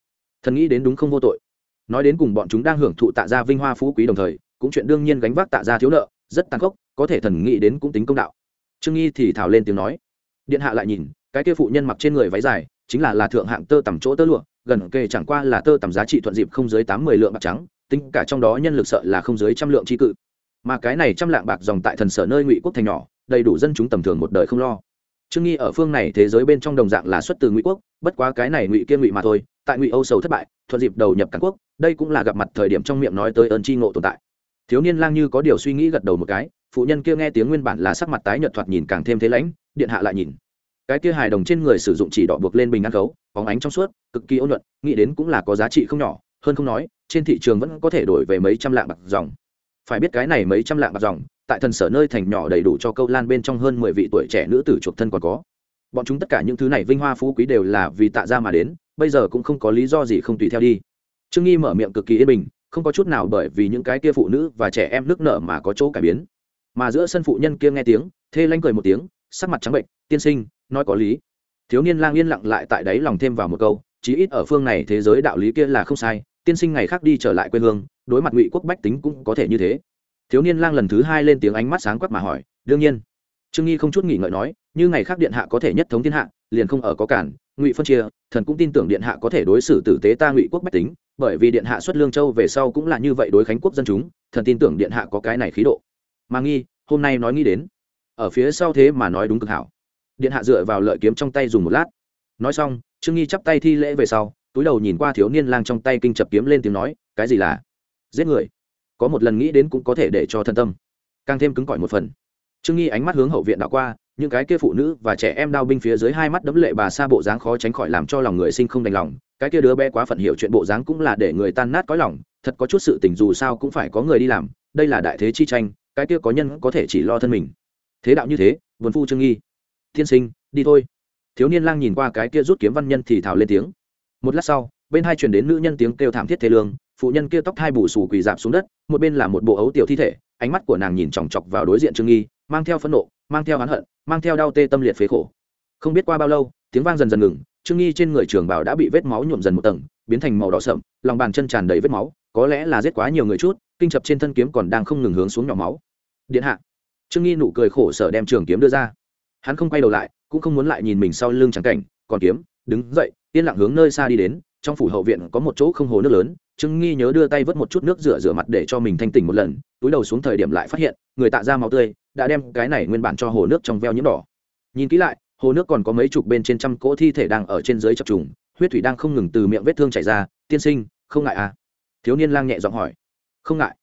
Thần nghĩ đến đúng không vô tội? Nói đến cùng bọn chúng đang hưởng thụ tạ gia vinh hoa phú quý đồng thời, cũng chuyện đương nhiên gánh vác tạ gia thiếu nợ, rất tàn khốc, có thể thần nghĩ đến cũng tính công đạo. Trương nghi thì thảo lên tiếng nói. Điện hạ lại nhìn, cái kia phụ nhân mặc trên người váy dài, chính là là thượng hạng tơ tầm chỗ tơ lụa, gần kề chẳng qua là tơ tầm giá trị thuận dịp không dưới tám mươi lượng bạc trắng, tính cả trong đó nhân lực sợ là không dưới trăm lượng tri cự. Mà cái này trăm lạng bạc dòng tại thần sở nơi ngụy quốc thành nhỏ, đầy đủ dân chúng tầm thường một đời không lo trương nghi ở phương này thế giới bên trong đồng dạng là xuất từ ngụy quốc, bất quá cái này ngụy kia ngụy mà thôi, tại ngụy âu sầu thất bại, thuận dịp đầu nhập cản quốc, đây cũng là gặp mặt thời điểm trong miệng nói tới ơn tri ngộ tồn tại. Thiếu niên lang như có điều suy nghĩ gật đầu một cái, phụ nhân kia nghe tiếng nguyên bản là sắc mặt tái nhợt thoạt nhìn càng thêm thế lãnh, điện hạ lại nhìn. Cái kia hài đồng trên người sử dụng chỉ đỏ buộc lên bình ăn khấu bóng ánh trong suốt, cực kỳ ôn nhuận, nghĩ đến cũng là có giá trị không nhỏ, hơn không nói, trên thị trường vẫn có thể đổi về mấy trăm lạng bạc dòng. Phải biết cái này mấy trăm lạng bạc dòng tại thần sở nơi thành nhỏ đầy đủ cho câu lan bên trong hơn mười vị tuổi trẻ nữ tử chuộc thân còn có. Bọn chúng tất cả những thứ này vinh hoa phú quý đều là vì tạ ra mà đến, bây giờ cũng không có lý do gì không tùy theo đi. Trương nghi mở miệng cực kỳ yên bình, không có chút nào bởi vì những cái kia phụ nữ và trẻ em nước nở mà có chỗ cải biến. Mà giữa sân phụ nhân kia nghe tiếng, thê lanh cười một tiếng, sắc mặt trắng bệnh, tiên sinh, nói có lý. Thiếu niên lang yên lặng lại tại đấy lòng thêm vào một câu, chí ít ở phương này thế giới đạo lý kia là không sai, tiên sinh ngày khác đi trở lại quê hương, đối mặt ngụy quốc bách tính cũng có thể như thế thiếu niên lang lần thứ hai lên tiếng ánh mắt sáng quắc mà hỏi, đương nhiên. Trương nghi không chút nghỉ ngợi nói, như ngày khác điện hạ có thể nhất thống thiên hạ, liền không ở có cản, ngụy phân chia, thần cũng tin tưởng điện hạ có thể đối xử tử tế ta ngụy quốc bách tính, bởi vì điện hạ xuất lương châu về sau cũng là như vậy đối khánh quốc dân chúng, thần tin tưởng điện hạ có cái này khí độ. Mà nghi, hôm nay nói nghĩ đến. Ở phía sau thế mà nói đúng cực hảo. Điện hạ dựa vào lợi kiếm trong tay dùng một lát. Nói xong, trương nghi chắp tay thi lễ về sau, túi đầu nhìn qua thiếu niên lang trong tay kinh chập kiếm lên tiếng nói, cái gì là? Giết người có một lần nghĩ đến cũng có thể để cho thân tâm. Càng thêm cứng cỏi một phần. Trương nghi ánh mắt hướng hậu viện đạo qua, những cái kia phụ nữ và trẻ em đau binh phía dưới hai mắt đấm lệ bà xa bộ dáng khó tránh khỏi làm cho lòng người sinh không đành lòng. Cái kia đứa bé quá phận hiểu chuyện bộ dáng cũng là để người tan nát có lòng, thật có chút sự tình dù sao cũng phải có người đi làm, đây là đại thế chi tranh, cái kia có nhân có thể chỉ lo thân mình. Thế đạo như thế, vườn phu trương nghi. Thiên sinh, đi thôi. Thiếu niên lang nhìn qua cái kia rút kiếm văn nhân thì thào lên tiếng. Một lát sau bên hai truyền đến nữ nhân tiếng kêu thảm thiết thế lương, phụ nhân kia tóc hai bù xù quỳ dạp xuống đất, một bên là một bộ ấu tiểu thi thể, ánh mắt của nàng nhìn chòng chọc vào đối diện trương nghi, mang theo phẫn nộ, mang theo oán hận, mang theo đau tê tâm liệt phế khổ. Không biết qua bao lâu, tiếng vang dần dần ngừng, trương nghi trên người trường bảo đã bị vết máu nhuộm dần một tầng, biến thành màu đỏ sậm, lòng bàn chân tràn đầy vết máu, có lẽ là giết quá nhiều người chút, kinh chập trên thân kiếm còn đang không ngừng hướng xuống nhỏ máu. Điện hạ. Trương nghi nụ cười khổ sở đem trường kiếm đưa ra. Hắn không quay đầu lại, cũng không muốn lại nhìn mình sau lưng trắng cảnh, còn kiếm, đứng dậy, yên lặng hướng nơi xa đi đến trong phủ hậu viện có một chỗ không hồ nước lớn, trương nghi nhớ đưa tay vớt một chút nước rửa rửa mặt để cho mình thanh tỉnh một lần, túi đầu xuống thời điểm lại phát hiện, người tạ ra máu tươi, đã đem cái này nguyên bản cho hồ nước trong veo nhiễm đỏ. Nhìn kỹ lại, hồ nước còn có mấy chục bên trên trăm cỗ thi thể đang ở trên dưới chập trùng, huyết thủy đang không ngừng từ miệng vết thương chảy ra, tiên sinh, không ngại à? Thiếu niên lang nhẹ giọng hỏi. Không ngại.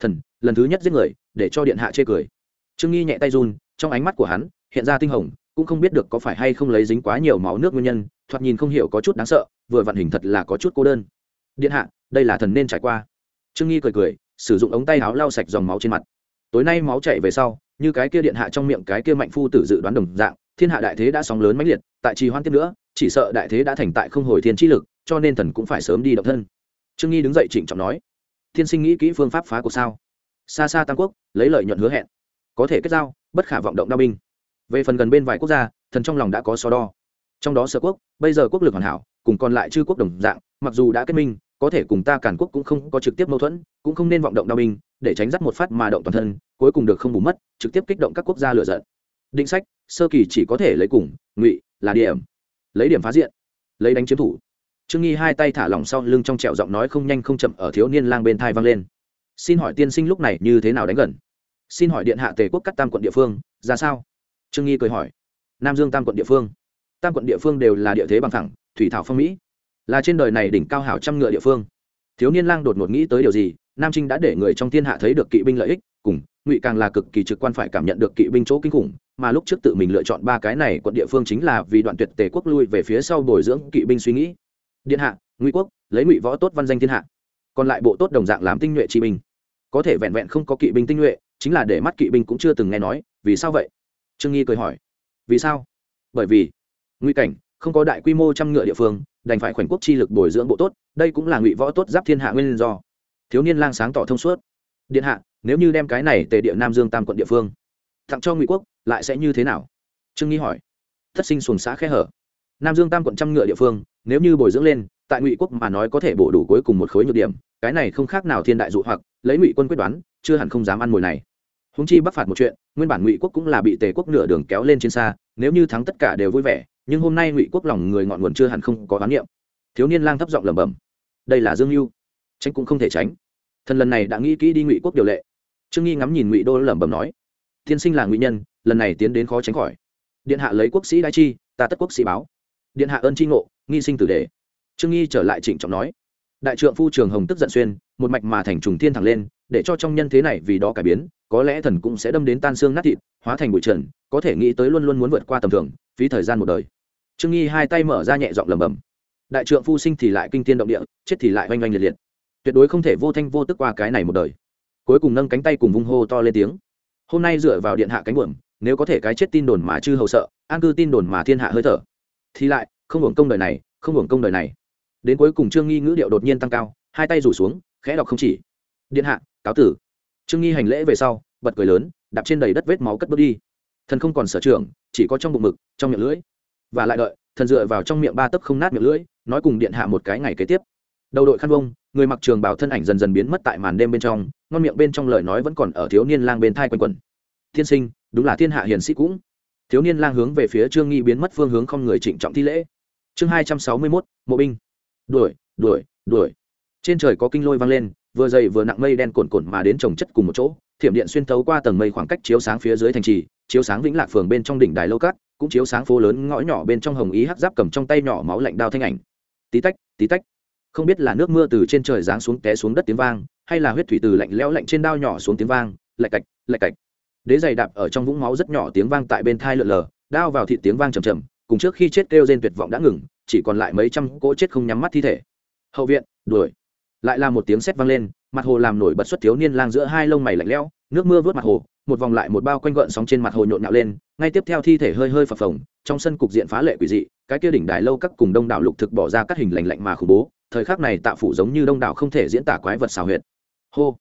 Thần, lần thứ nhất giết người, để cho điện hạ chê cười. Trương nghi nhẹ tay run, trong ánh mắt của hắn, hiện ra tinh hồng cũng không biết được có phải hay không lấy dính quá nhiều máu nước nguyên nhân, thoạt nhìn không hiểu có chút đáng sợ, vừa vặn hình thật là có chút cô đơn. Điện hạ, đây là thần nên trải qua. Trương nghi cười cười, sử dụng ống tay áo lau sạch dòng máu trên mặt. Tối nay máu chảy về sau, như cái kia điện hạ trong miệng cái kia mạnh phu tử dự đoán đồng dạng, thiên hạ đại thế đã sóng lớn mãnh liệt, tại trì hoan tiếp nữa, chỉ sợ đại thế đã thành tại không hồi thiên trí lực, cho nên thần cũng phải sớm đi động thân. Trương nghi đứng dậy trịnh trọng nói, thiên sinh nghĩ kỹ phương pháp phá của sao? Xa xa tam quốc, lấy lợi nhuận hứa hẹn, có thể kết giao, bất khả vọng động đao binh về phần gần bên vài quốc gia, thần trong lòng đã có so đo. Trong đó sở quốc, bây giờ quốc lực hoàn hảo, cùng còn lại chư quốc đồng dạng, mặc dù đã kết minh, có thể cùng ta cản quốc cũng không có trực tiếp mâu thuẫn, cũng không nên vọng động đao binh, để tránh dắt một phát mà động toàn thân, cuối cùng được không bù mất, trực tiếp kích động các quốc gia lựa giận. Định sách, sơ kỳ chỉ có thể lấy cùng, ngụy, là điểm. Lấy điểm phá diện, lấy đánh chiếm thủ. Trương nghi hai tay thả lỏng sau lưng trong trẹo giọng nói không nhanh không chậm ở thiếu niên lang bên thai vang lên. Xin hỏi tiên sinh lúc này như thế nào đánh gần? Xin hỏi điện hạ tề quốc cắt tam quận địa phương, ra sao? Trương nghi cười hỏi, nam dương tam quận địa phương, tam quận địa phương đều là địa thế bằng thẳng thủy thảo phong mỹ, là trên đời này đỉnh cao hảo trăm ngựa địa phương. Thiếu niên lang đột ngột nghĩ tới điều gì, nam trinh đã để người trong thiên hạ thấy được kỵ binh lợi ích, cùng ngụy càng là cực kỳ trực quan phải cảm nhận được kỵ binh chỗ kinh khủng, mà lúc trước tự mình lựa chọn ba cái này quận địa phương chính là vì đoạn tuyệt tề quốc lui về phía sau bồi dưỡng kỵ binh suy nghĩ. Điện hạ, ngụy quốc, lấy ngụy võ tốt văn danh thiên hạ, còn lại bộ tốt đồng dạng làm tinh nhuệ chi binh. Có thể vẹn vẹn không có kỵ binh tinh nhuệ, chính là để mắt kỵ binh cũng chưa từng nghe nói, vì sao vậy? Trương nghi cười hỏi, vì sao? Bởi vì, ngụy cảnh không có đại quy mô trăm ngựa địa phương, đành phải khoảnh quốc chi lực bồi dưỡng bộ tốt, đây cũng là ngụy võ tốt giáp thiên hạ nguyên do. Thiếu niên lang sáng tỏ thông suốt, điện hạ, nếu như đem cái này tề địa nam dương tam quận địa phương tặng cho ngụy quốc, lại sẽ như thế nào? Trương nghi hỏi, thất sinh xuồng xã khe hở. Nam dương tam quận trăm ngựa địa phương, nếu như bồi dưỡng lên, tại ngụy quốc mà nói có thể bổ đủ cuối cùng một khối nhược điểm, cái này không khác nào thiên đại dụ hoặc, lấy ngụy quân quyết đoán, chưa hẳn không dám ăn mồi này húng chi bắc phạt một chuyện, nguyên bản ngụy quốc cũng là bị tề quốc nửa đường kéo lên trên xa, nếu như thắng tất cả đều vui vẻ, nhưng hôm nay ngụy quốc lòng người ngọn nguồn chưa hẳn không có oán niệm. Thiếu niên lang thấp giọng lẩm bẩm, đây là dương mưu tránh cũng không thể tránh. Thần lần này đã nghĩ kỹ đi ngụy quốc điều lệ. Trương nghi ngắm nhìn ngụy đô lẩm bẩm nói, tiên sinh là ngụy nhân, lần này tiến đến khó tránh khỏi. Điện hạ lấy quốc sĩ đại chi, ta tất quốc sĩ báo. Điện hạ ơn tri ngộ, nghi sinh tử đề. Trương nghi trở lại trịnh trọng nói, đại trượng phu trường hồng tức giận xuyên, một mạch mà thành trùng thiên thẳng lên, để cho trong nhân thế này vì đó cải biến có lẽ thần cũng sẽ đâm đến tan xương nát thịt, hóa thành bụi trần, có thể nghĩ tới luôn luôn muốn vượt qua tầm thường, phí thời gian một đời. Trương nghi hai tay mở ra nhẹ giọng lẩm bẩm. Đại trượng phu sinh thì lại kinh thiên động địa, chết thì lại oanh oanh liệt liệt. Tuyệt đối không thể vô thanh vô tức qua cái này một đời. Cuối cùng nâng cánh tay cùng vung hô to lên tiếng. Hôm nay dựa vào điện hạ cánh buồm, nếu có thể cái chết tin đồn mà chư hầu sợ, an cư tin đồn mà thiên hạ hơi thở. Thì lại, không hưởng công đời này, không hưởng công đời này. Đến cuối cùng trương nghi ngữ điệu đột nhiên tăng cao, hai tay rủ xuống, khẽ đọc không chỉ. Điện hạ, cáo tử trương nghi hành lễ về sau, bật cười lớn, đạp trên đầy đất vết máu cất bước đi. Thần không còn sở trường, chỉ có trong bụng mực, trong miệng lưỡi. Và lại đợi, thần dựa vào trong miệng ba tấc không nát miệng lưỡi, nói cùng điện hạ một cái ngày kế tiếp. Đầu đội khăn vông, người mặc trường bảo thân ảnh dần dần biến mất tại màn đêm bên trong, ngon miệng bên trong lời nói vẫn còn ở thiếu niên lang bên thai quanh quẩn. Thiên sinh, đúng là thiên hạ hiền sĩ cũng. Thiếu niên lang hướng về phía trương nghi biến mất phương hướng không người trịnh trọng thi lễ. Chương hai trăm sáu mươi mốt, mộ binh. Đuổi đuổi đuổi. Trên trời có kinh lôi vang lên vừa dày vừa nặng mây đen cồn cồn mà đến trồng chất cùng một chỗ, thiểm điện xuyên tấu qua tầng mây khoảng cách chiếu sáng phía dưới thành trì, chiếu sáng vĩnh lạc phường bên trong đỉnh đài lâu cát, cũng chiếu sáng phố lớn ngõ nhỏ bên trong hồng ý hắc giáp cầm trong tay nhỏ máu lạnh đao thanh ảnh. Tí tách tí tách. Không biết là nước mưa từ trên trời giáng xuống té xuống đất tiếng vang, hay là huyết thủy từ lạnh lẽo lạnh trên đao nhỏ xuống tiếng vang, lạch cạch lạch cạch. Đế giày đạp ở trong vũng máu rất nhỏ tiếng vang tại bên thai lượn lờ, đao vào thịt tiếng vang trầm trầm cùng trước khi chết kêu rên tuyệt vọng đã ngừng, chỉ còn lại mấy trăm cỗ chết không nhắm mắt thi thể. Hậu viện, đuổi lại là một tiếng sét vang lên, mặt hồ làm nổi bật xuất thiếu niên lang giữa hai lông mày lạnh lẽo, nước mưa vớt mặt hồ, một vòng lại một bao quanh gợn sóng trên mặt hồ nhộn nhạo lên, ngay tiếp theo thi thể hơi hơi phập phồng, trong sân cục diện phá lệ quỷ dị, cái kia đỉnh đài lâu các cùng đông đảo lục thực bỏ ra các hình lạnh lạnh mà khủng bố, thời khắc này tạ phủ giống như đông đảo không thể diễn tả quái vật xào huyệt. Hô!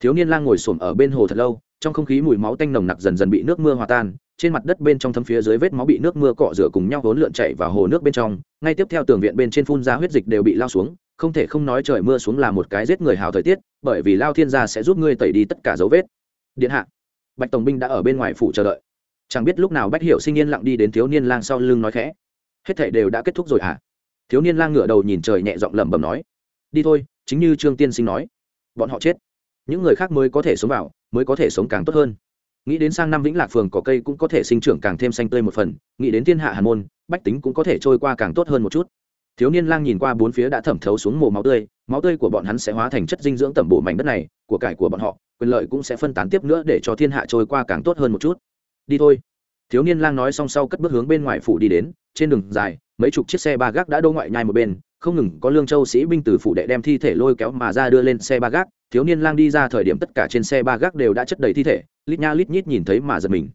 Thiếu niên lang ngồi xổm ở bên hồ thật lâu, trong không khí mùi máu tanh nồng nặc dần dần bị nước mưa hòa tan, trên mặt đất bên trong thấm phía dưới vết máu bị nước mưa cọ rửa cùng nhau hỗn lượn chảy vào hồ nước bên trong, ngay tiếp theo tường viện bên trên phun ra huyết dịch đều bị lao xuống không thể không nói trời mưa xuống là một cái giết người hào thời tiết, bởi vì lao thiên gia sẽ giúp ngươi tẩy đi tất cả dấu vết. Điện hạ, bạch tổng binh đã ở bên ngoài phủ chờ đợi. Chẳng biết lúc nào bách hiểu sinh yên lặng đi đến thiếu niên lang sau lưng nói khẽ. Hết thảy đều đã kết thúc rồi hả? À? thiếu niên lang ngửa đầu nhìn trời nhẹ giọng lẩm bẩm nói. Đi thôi, chính như trương tiên sinh nói. Bọn họ chết. Những người khác mới có thể sống vào, mới có thể sống càng tốt hơn. Nghĩ đến sang năm vĩnh lạc phường có cây cũng có thể sinh trưởng càng thêm xanh tươi một phần, nghĩ đến thiên hạ hàn môn, bách tính cũng có thể trôi qua càng tốt hơn một chút thiếu niên lang nhìn qua bốn phía đã thẩm thấu xuống mồ máu tươi máu tươi của bọn hắn sẽ hóa thành chất dinh dưỡng tẩm bổ mảnh đất này, của cải của bọn họ, quyền lợi cũng sẽ phân tán tiếp nữa để cho thiên hạ trôi qua càng tốt hơn một chút. Đi thôi. Thiếu niên lang nói xong sau cất bước hướng bên ngoài phủ đi đến, trên đường dài, mấy chục chiếc xe ba gác đã đô ngoại nhai một bên, không ngừng có lương châu sĩ binh từ phủ đệ đem thi thể lôi kéo mà ra đưa lên xe ba gác. Thiếu niên lang đi ra thời điểm tất cả trên xe ba gác đều đã chất đầy thi thể, lít nha lít nhít nhìn thấy mà giật mình.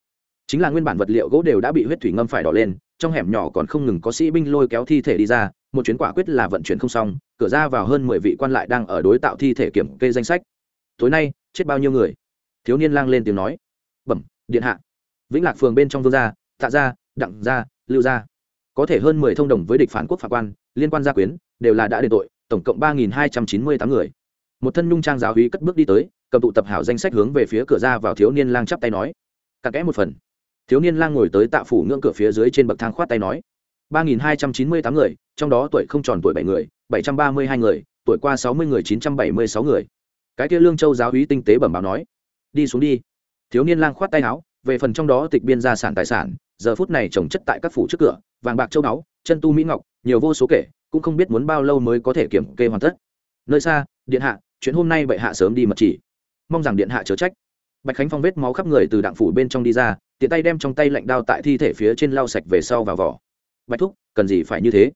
Chính là nguyên bản vật liệu gỗ đều đã bị huyết thủy ngâm phải đỏ lên trong hẻm nhỏ còn không ngừng có sĩ binh lôi kéo thi thể đi ra, một chuyến quả quyết là vận chuyển không xong, cửa ra vào hơn mười vị quan lại đang ở đối tạo thi thể kiểm kê danh sách. Tối nay, chết bao nhiêu người? Thiếu niên lang lên tiếng nói. Bẩm, điện hạ. Vĩnh lạc phường bên trong vương gia, tạ gia, đặng gia, lưu gia. Có thể hơn mười thông đồng với địch phản quốc phạt quan, liên quan gia quyến, đều là đã đền tội, tổng cộng ba nghìn hai trăm chín mươi tám người. Một thân nhung trang giáo hí cất bước đi tới, cầm tụ tập hảo danh sách hướng về phía cửa ra vào thiếu niên lang chắp tay nói. Cặn kẽ một phần thiếu niên lang ngồi tới tạ phủ ngưỡng cửa phía dưới trên bậc thang khoát tay nói, ba nghìn hai trăm chín mươi tám người, trong đó tuổi không tròn tuổi bảy người, bảy trăm ba mươi hai người, tuổi qua sáu mươi người chín trăm bảy mươi sáu người. Cái kia lương châu giáo hí tinh tế bẩm báo nói, đi xuống đi. Thiếu niên lang khoát tay áo, về phần trong đó tịch biên gia sản tài sản, giờ phút này trồng chất tại các phủ trước cửa, vàng bạc châu báu, chân tu mỹ ngọc, nhiều vô số kể, cũng không biết muốn bao lâu mới có thể kiểm kê hoàn tất. Nơi xa, điện hạ, chuyện hôm nay bệ hạ sớm đi mật chỉ. Mong rằng điện hạ chớ trách bạch khánh phong vết máu khắp người từ đặng phủ bên trong đi ra, tiện tay đem trong tay lạnh đao tại thi thể phía trên lau sạch về sau vào vỏ. Bạch thúc, cần gì phải như thế?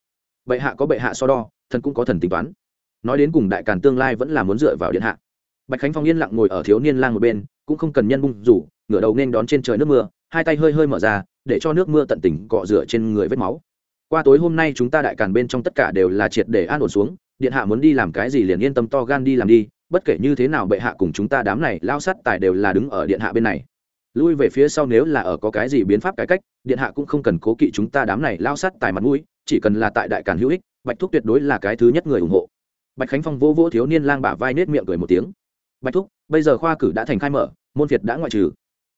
Bệ hạ có bệ hạ so đo, thần cũng có thần tính toán. Nói đến cùng đại càn tương lai vẫn là muốn dựa vào điện hạ. Bạch khánh phong yên lặng ngồi ở thiếu niên lang một bên, cũng không cần nhân bung rủ, ngửa đầu nên đón trên trời nước mưa, hai tay hơi hơi mở ra, để cho nước mưa tận tỉnh cọ rửa trên người vết máu. Qua tối hôm nay chúng ta đại càn bên trong tất cả đều là triệt để an ổn xuống, điện hạ muốn đi làm cái gì liền yên tâm to gan đi làm đi bất kể như thế nào bệ hạ cùng chúng ta đám này lao sắt tài đều là đứng ở điện hạ bên này. Lui về phía sau nếu là ở có cái gì biến pháp cải cách, điện hạ cũng không cần cố kỵ chúng ta đám này lao sắt tài mặt mũi, chỉ cần là tại đại càn hữu ích, bạch thúc tuyệt đối là cái thứ nhất người ủng hộ. Bạch khánh phong vô vô thiếu niên lang bả vai nết miệng cười một tiếng. Bạch thúc, bây giờ khoa cử đã thành khai mở, môn việt đã ngoại trừ.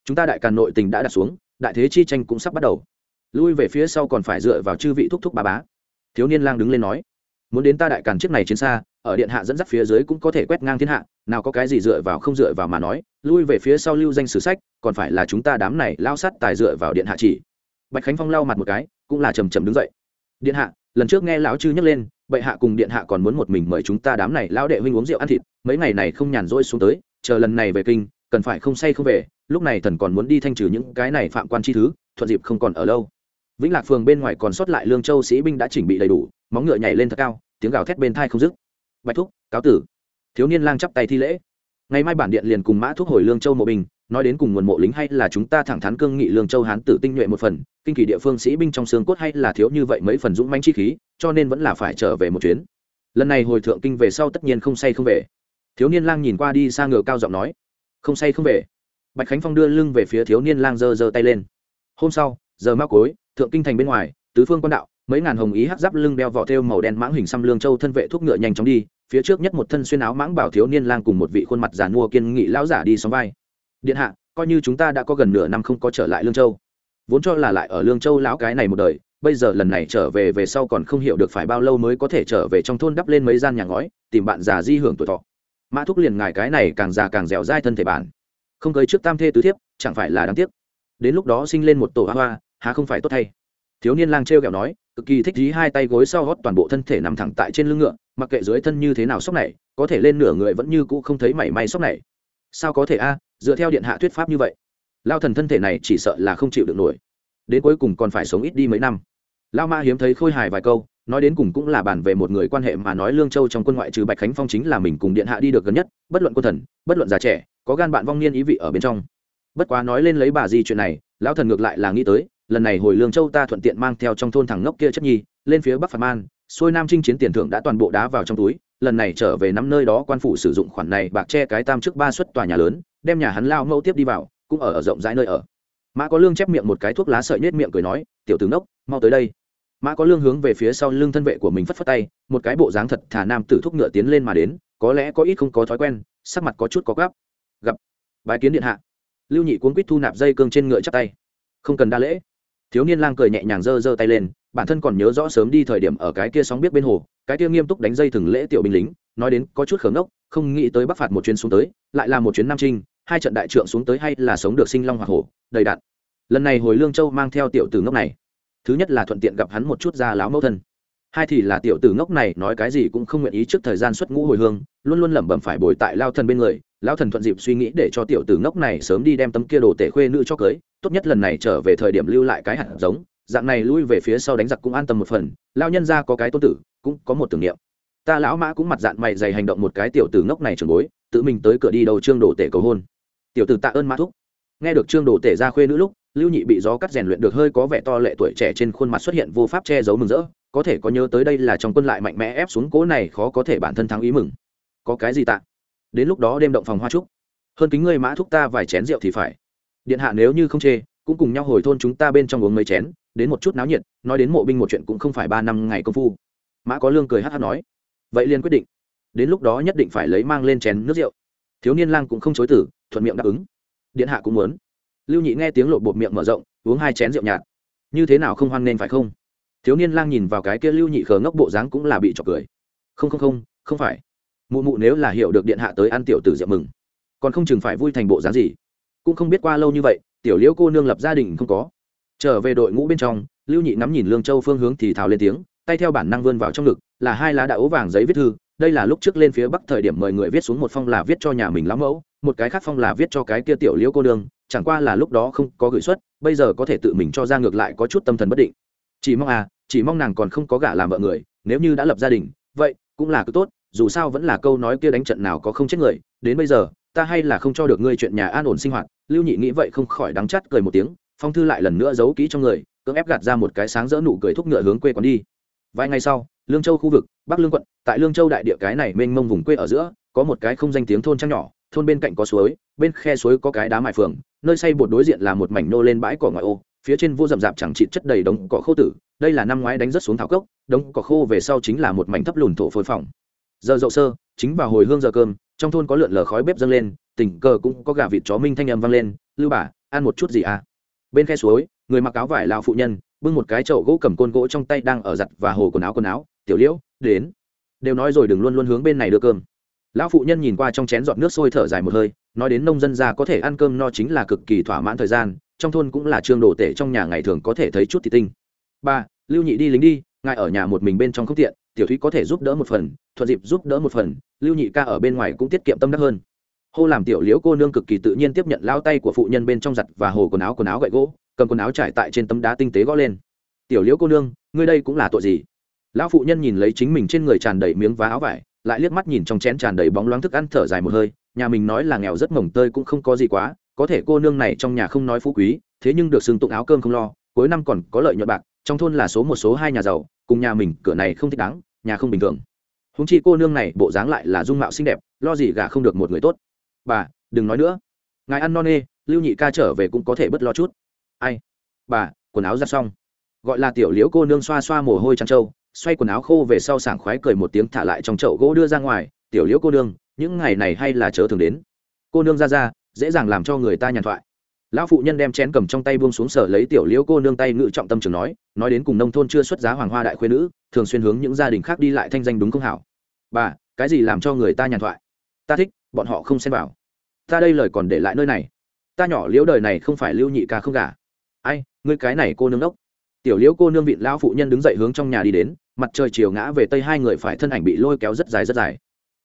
Chúng ta đại càn nội tình đã đặt xuống, đại thế chi tranh cũng sắp bắt đầu. Lui về phía sau còn phải dựa vào chư vị thúc thúc bà bá. Thiếu niên lang đứng lên nói. Muốn đến ta đại càn chiếc này chiến xa ở điện hạ dẫn dắt phía dưới cũng có thể quét ngang thiên hạ, nào có cái gì dựa vào không dựa vào mà nói, lui về phía sau lưu danh sử sách, còn phải là chúng ta đám này lao sắt tài dựa vào điện hạ chỉ. Bạch khánh phong lau mặt một cái, cũng là chầm chầm đứng dậy. Điện hạ, lần trước nghe lão chư nhắc lên, bệ hạ cùng điện hạ còn muốn một mình mời chúng ta đám này lão đệ huynh uống rượu ăn thịt, mấy ngày này không nhàn rỗi xuống tới, chờ lần này về kinh, cần phải không say không về, lúc này thần còn muốn đi thanh trừ những cái này phạm quan chi thứ, thuận dịp không còn ở lâu. Vĩnh lạc phường bên ngoài còn sót lại lương châu sĩ binh đã chỉnh bị đầy đủ, móng ngựa nhảy lên thật cao, tiếng gào thét bên thai không dứt bạch thúc cáo tử. Thiếu niên lang chắp tay thi lễ. Ngày mai bản điện liền cùng mã thúc hồi lương châu mộ bình, nói đến cùng nguồn mộ lính hay là chúng ta thẳng thắn cương nghị lương châu hán tử tinh nhuệ một phần kinh kỳ địa phương sĩ binh trong xương cốt hay là thiếu như vậy mấy phần dũng mãnh chi khí cho nên vẫn là phải trở về một chuyến. Lần này hồi thượng kinh về sau tất nhiên không say không về. Thiếu niên lang nhìn qua đi xa ngựa cao giọng nói không say không về. Bạch khánh phong đưa lưng về phía thiếu niên lang giơ giơ tay lên. Hôm sau giờ mắc cối thượng kinh thành bên ngoài tứ phương quan đạo mấy ngàn hồng ý hắc giáp lưng đeo vỏ thêu màu đen mãng hình xăm lương châu thân vệ thuốc ngựa nhanh chóng đi, phía trước nhất một thân xuyên áo mãng bảo thiếu niên lang cùng một vị khuôn mặt giàn mua kiên nghị lão giả đi xóm vai. Điện hạ, coi như chúng ta đã có gần nửa năm không có trở lại lương châu, vốn cho là lại ở lương châu lão cái này một đời, bây giờ lần này trở về về sau còn không hiểu được phải bao lâu mới có thể trở về trong thôn đắp lên mấy gian nhà ngói, tìm bạn già di hưởng tuổi thọ. Mã thúc liền ngài cái này càng già càng dẻo dai thân thể bản không cưới trước tam thê tứ thiếp, chẳng phải là đáng tiếc. Đến lúc đó sinh lên một tổ hoa hoa, há không phải tốt thay. Thiếu niên lang trêu kẹo nói cực kỳ thích dí hai tay gối sau gót toàn bộ thân thể nằm thẳng tại trên lưng ngựa, mặc kệ dưới thân như thế nào sốc này, có thể lên nửa người vẫn như cũ không thấy mảy may sốc này. Sao có thể a, dựa theo điện hạ thuyết pháp như vậy? Lao thần thân thể này chỉ sợ là không chịu được nổi. Đến cuối cùng còn phải sống ít đi mấy năm. Lao ma hiếm thấy khôi hài vài câu, nói đến cùng cũng là bàn về một người quan hệ mà nói lương châu trong quân ngoại trừ bạch khánh phong chính là mình cùng điện hạ đi được gần nhất, bất luận quân thần, bất luận già trẻ, có gan bạn vong niên ý vị ở bên trong. Bất quá nói lên lấy bà gì chuyện này, lão thần ngược lại là nghĩ tới lần này hồi lương châu ta thuận tiện mang theo trong thôn thằng ngốc kia chất nhi lên phía bắc phạt man xuôi nam chinh chiến tiền thưởng đã toàn bộ đá vào trong túi lần này trở về nắm nơi đó quan phủ sử dụng khoản này bạc che cái tam trước ba suất tòa nhà lớn đem nhà hắn lao mẫu tiếp đi vào cũng ở, ở rộng rãi nơi ở. Mã có lương chép miệng một cái thuốc lá sợi nết miệng cười nói tiểu tướng đốc mau tới đây. Mã có lương hướng về phía sau lưng thân vệ của mình phất phất tay một cái bộ dáng thật thả nam tử thúc ngựa tiến lên mà đến có lẽ có ít không có thói quen sắc mặt có chút có gắp. Gặp. Bài kiến điện hạ. Lưu nhị cuốn quýt thu nạp dây cương trên ngựa chắp tay. Không cần đa lễ thiếu niên lang cười nhẹ nhàng giơ giơ tay lên, bản thân còn nhớ rõ sớm đi thời điểm ở cái kia sóng biết bên hồ, cái kia nghiêm túc đánh dây thừng lễ tiểu binh lính, nói đến có chút khớm ngốc, không nghĩ tới bắc phạt một chuyến xuống tới, lại là một chuyến nam trinh, hai trận đại trượng xuống tới hay là sống được sinh long hoa hổ, đầy đạn. Lần này hồi lương châu mang theo tiểu tử ngốc này, thứ nhất là thuận tiện gặp hắn một chút ra láo mẫu thân, hai thì là tiểu tử ngốc này nói cái gì cũng không nguyện ý trước thời gian xuất ngũ hồi hương, luôn luôn lẩm bẩm phải bồi tại lao thân bên người lão thần thuận dịp suy nghĩ để cho tiểu tử ngốc này sớm đi đem tấm kia đồ tể khuê nữ cho cưới, tốt nhất lần này trở về thời điểm lưu lại cái hạt giống, dạng này lui về phía sau đánh giặc cũng an tâm một phần lao nhân ra có cái tôn tử, cũng có một tưởng niệm. Ta lão mã cũng mặt dạng mày dày hành động một cái tiểu tử ngốc này trường bối, tự mình tới cửa đi đầu trương đồ tể cầu hôn. Tiểu tử tạ ơn mã thúc. Nghe được trương đồ tể ra khuê nữ lúc, lưu nhị bị gió cắt rèn luyện được hơi có vẻ to lệ tuổi trẻ trên khuôn mặt xuất hiện vô pháp che giấu mừng rỡ, có thể có nhớ tới đây là trong quân lại mạnh mẽ ép xuống cố này khó có thể bản thân thắng ý mừng. Có cái gì tạ? Đến lúc đó đêm động phòng hoa trúc. Hơn kính ngươi mã thúc ta vài chén rượu thì phải. Điện hạ nếu như không chê, cũng cùng nhau hồi thôn chúng ta bên trong uống mấy chén, đến một chút náo nhiệt, nói đến mộ binh một chuyện cũng không phải ba năm ngày công phu. Mã có lương cười hát hát nói. Vậy liền quyết định. Đến lúc đó nhất định phải lấy mang lên chén nước rượu. Thiếu niên lang cũng không chối tử thuận miệng đáp ứng. Điện hạ cũng muốn. Lưu nhị nghe tiếng lộp bột miệng mở rộng, uống hai chén rượu nhạt. Như thế nào không hoan nên phải không? Thiếu niên lang nhìn vào cái kia lưu nhị khờ ngốc bộ dáng cũng là bị trọc cười. Không không không không phải mụ mụ nếu là hiểu được điện hạ tới ăn tiểu tử diệm mừng, còn không chừng phải vui thành bộ dáng gì. Cũng không biết qua lâu như vậy, tiểu liễu cô nương lập gia đình không có. Trở về đội ngũ bên trong, lưu nhị ngắm nhìn lương châu phương hướng thì thào lên tiếng, tay theo bản năng vươn vào trong ngực, là hai lá đã ố vàng giấy viết thư, đây là lúc trước lên phía bắc thời điểm mời người viết xuống một phong là viết cho nhà mình lắm mẫu, một cái khác phong là viết cho cái kia tiểu liễu cô nương, chẳng qua là lúc đó không có gửi xuất bây giờ có thể tự mình cho ra ngược lại có chút tâm thần bất định. Chỉ mong à chỉ mong nàng còn không có gả làm vợ người, nếu như đã lập gia đình, vậy cũng là cứ tốt dù sao vẫn là câu nói kia đánh trận nào có không chết người, đến bây giờ, ta hay là không cho được ngươi chuyện nhà an ổn sinh hoạt. Lưu nhị nghĩ vậy không khỏi đắng chắt cười một tiếng, phong thư lại lần nữa giấu kỹ trong người, cưỡng ép gạt ra một cái sáng rỡ nụ cười thúc ngựa hướng quê quán đi. Vài ngày sau, lương châu khu vực, bắc lương quận, tại lương châu đại địa cái này mênh mông vùng quê ở giữa, có một cái không danh tiếng thôn trăng nhỏ, thôn bên cạnh có suối, bên khe suối có cái đá mài phường, nơi xây bột đối diện là một mảnh nô lên bãi cỏ ngoại ô, phía trên vô rậm rạp chẳng chịt chất đầy đống cỏ khô tử, đây là năm ngoái đánh rất xuống thảo cốc, đống cỏ khô về sau chính là một mảnh thấp lùn thổ phối phòng giờ dậu sơ, chính vào hồi hương giờ cơm, trong thôn có lượn lờ khói bếp dâng lên, tình cờ cũng có gà vịt chó minh thanh âm vang lên, lưu bà, ăn một chút gì à? Bên khe suối, người mặc áo vải lao phụ nhân, bưng một cái chậu gỗ cầm côn gỗ trong tay đang ở giặt và hồ quần áo quần áo, tiểu liễu, đến. Đều nói rồi đừng luôn luôn hướng bên này đưa cơm. Lão phụ nhân nhìn qua trong chén giọt nước sôi thở dài một hơi, nói đến nông dân già có thể ăn cơm no chính là cực kỳ thỏa mãn thời gian, trong thôn cũng là trương đồ tể trong nhà ngày thường có thể thấy chút thị tinh. Ba, lưu nhị đi lính đi, ngài ở nhà một mình bên trong không tiện tiểu thúy có thể giúp đỡ một phần, thuận dịp giúp đỡ một phần, lưu nhị ca ở bên ngoài cũng tiết kiệm tâm đắc hơn. Hô làm tiểu liễu cô nương cực kỳ tự nhiên tiếp nhận lao tay của phụ nhân bên trong giặt và hồ quần áo quần áo gậy gỗ, cầm quần áo trải tại trên tấm đá tinh tế gõ lên. Tiểu liễu cô nương, ngươi đây cũng là tội gì? Lão phụ nhân nhìn lấy chính mình trên người tràn đầy miếng vá áo vải, lại liếc mắt nhìn trong chén tràn đầy bóng loáng thức ăn thở dài một hơi, nhà mình nói là nghèo rất mồng tơi cũng không có gì quá, có thể cô nương này trong nhà không nói phú quý, thế nhưng được xưng tụng áo cơm không lo, cuối năm còn có lợi nhuận bạc, trong thôn là số một số hai nhà giàu cùng nhà mình, cửa này không thích đáng, nhà không bình thường. Húng chi cô nương này bộ dáng lại là dung mạo xinh đẹp, lo gì gả không được một người tốt. Bà, đừng nói nữa. Ngài ăn no nê, lưu nhị ca trở về cũng có thể bớt lo chút. Ai? Bà, quần áo ra xong. Gọi là tiểu liễu cô nương xoa xoa mồ hôi trăng trâu, xoay quần áo khô về sau sảng khoái cười một tiếng thả lại trong chậu gỗ đưa ra ngoài. Tiểu liễu cô nương, những ngày này hay là chớ thường đến. Cô nương ra ra, dễ dàng làm cho người ta nhàn thoại lão phụ nhân đem chén cầm trong tay buông xuống sở lấy tiểu liễu cô nương tay ngự trọng tâm trường nói nói đến cùng nông thôn chưa xuất giá hoàng hoa đại khuyên nữ, thường xuyên hướng những gia đình khác đi lại thanh danh đúng không hảo? Bà, cái gì làm cho người ta nhàn thoại? Ta thích, bọn họ không xem vào. Ta đây lời còn để lại nơi này. Ta nhỏ liễu đời này không phải lưu nhị ca không gả. Ai, ngươi cái này cô nương đốc. Tiểu liễu cô nương vịn lão phụ nhân đứng dậy hướng trong nhà đi đến, mặt trời chiều ngã về tây hai người phải thân ảnh bị lôi kéo rất dài rất dài.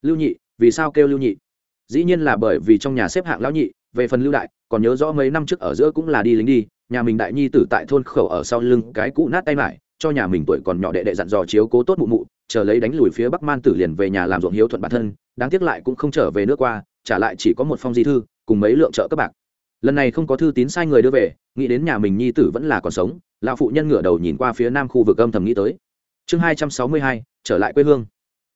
Lưu nhị, vì sao kêu lưu nhị? Dĩ nhiên là bởi vì trong nhà xếp hạng lão nhị, về phần lưu đại còn nhớ rõ mấy năm trước ở giữa cũng là đi lính đi, nhà mình đại nhi tử tại thôn khẩu ở sau lưng cái cũ nát tay mải, cho nhà mình tuổi còn nhỏ đệ đệ dặn dò chiếu cố tốt mụ mụ, chờ lấy đánh lùi phía bắc man tử liền về nhà làm ruộng hiếu thuận bản thân, đáng tiếc lại cũng không trở về nước qua, trả lại chỉ có một phong di thư, cùng mấy lượng trợ các bạc. Lần này không có thư tín sai người đưa về, nghĩ đến nhà mình nhi tử vẫn là còn sống, lão phụ nhân ngửa đầu nhìn qua phía nam khu vực âm thầm nghĩ tới. Chương hai trăm sáu mươi hai, trở lại quê hương.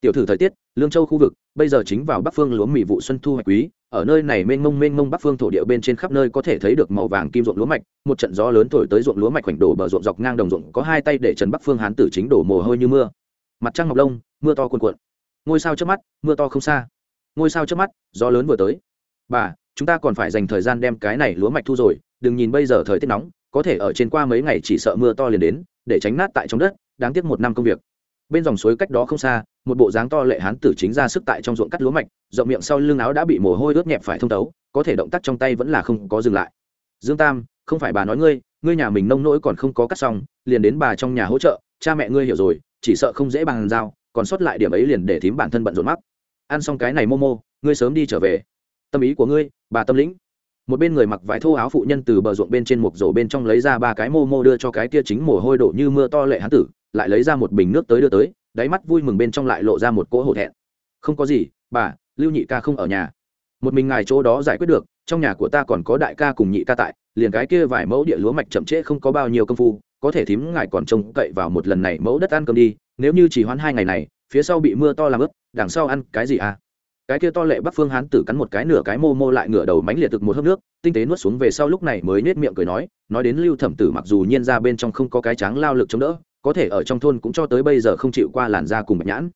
Tiểu thử thời tiết, lương châu khu vực, bây giờ chính vào bắc phương lúa mì vụ xuân thu hoạch quý ở nơi này mênh mông mênh mông bắc phương thổ địa bên trên khắp nơi có thể thấy được màu vàng kim ruộng lúa mạch, một trận gió lớn thổi tới ruộng lúa mạch khoảnh đổ bờ ruộng dọc ngang đồng ruộng, có hai tay để trần bắc phương hán tử chính đổ mồ hôi như mưa. Mặt trăng ngọc lông, mưa to cuồn cuộn. Ngôi sao trước mắt, mưa to không xa. Ngôi sao trước mắt, gió lớn vừa tới. Bà, chúng ta còn phải dành thời gian đem cái này lúa mạch thu rồi, đừng nhìn bây giờ thời tiết nóng, có thể ở trên qua mấy ngày chỉ sợ mưa to liền đến, để tránh nát tại trong đất, đáng tiếc một năm công việc bên dòng suối cách đó không xa, một bộ dáng to lệ hán tử chính ra sức tại trong ruộng cắt lúa mạch, rộng miệng sau lưng áo đã bị mồ hôi ướt nhẹp phải thông tấu, có thể động tác trong tay vẫn là không có dừng lại. Dương tam, không phải bà nói ngươi ngươi nhà mình nông nỗi còn không có cắt xong, liền đến bà trong nhà hỗ trợ, cha mẹ ngươi hiểu rồi, chỉ sợ không dễ bằng giao, còn sót lại điểm ấy liền để thím bản thân bận rộn mắc. Ăn xong cái này mô mô, ngươi sớm đi trở về. Tâm ý của ngươi, bà tâm lĩnh. Một bên người mặc vải thô áo phụ nhân từ bờ ruộng bên trên một rổ bên trong lấy ra ba cái mô mô đưa cho cái kia chính mồ hôi đổ như mưa to lệ hán tử lại lấy ra một bình nước tới đưa tới, đáy mắt vui mừng bên trong lại lộ ra một cỗ hổ thẹn. Không có gì, bà, lưu nhị ca không ở nhà. Một mình ngài chỗ đó giải quyết được, trong nhà của ta còn có đại ca cùng nhị ca tại, liền cái kia vài mẫu địa lúa mạch chậm trễ không có bao nhiêu công phu, có thể thím ngài còn trông cậy vào một lần này mẫu đất ăn cơm đi, nếu như chỉ hoãn hai ngày này, phía sau bị mưa to làm ướt, đằng sau ăn cái gì à? Cái kia to lệ bắc phương hán tử cắn một cái nửa cái mô mô lại ngửa đầu mánh liệt thực một hớp nước, tinh tế nuốt xuống về sau lúc này mới nết miệng cười nói nói đến lưu thẩm tử mặc dù nhiên ra bên trong không có cái tráng lao lực chống đỡ có thể ở trong thôn cũng cho tới bây giờ không chịu qua làn da cùng bạch nhãn.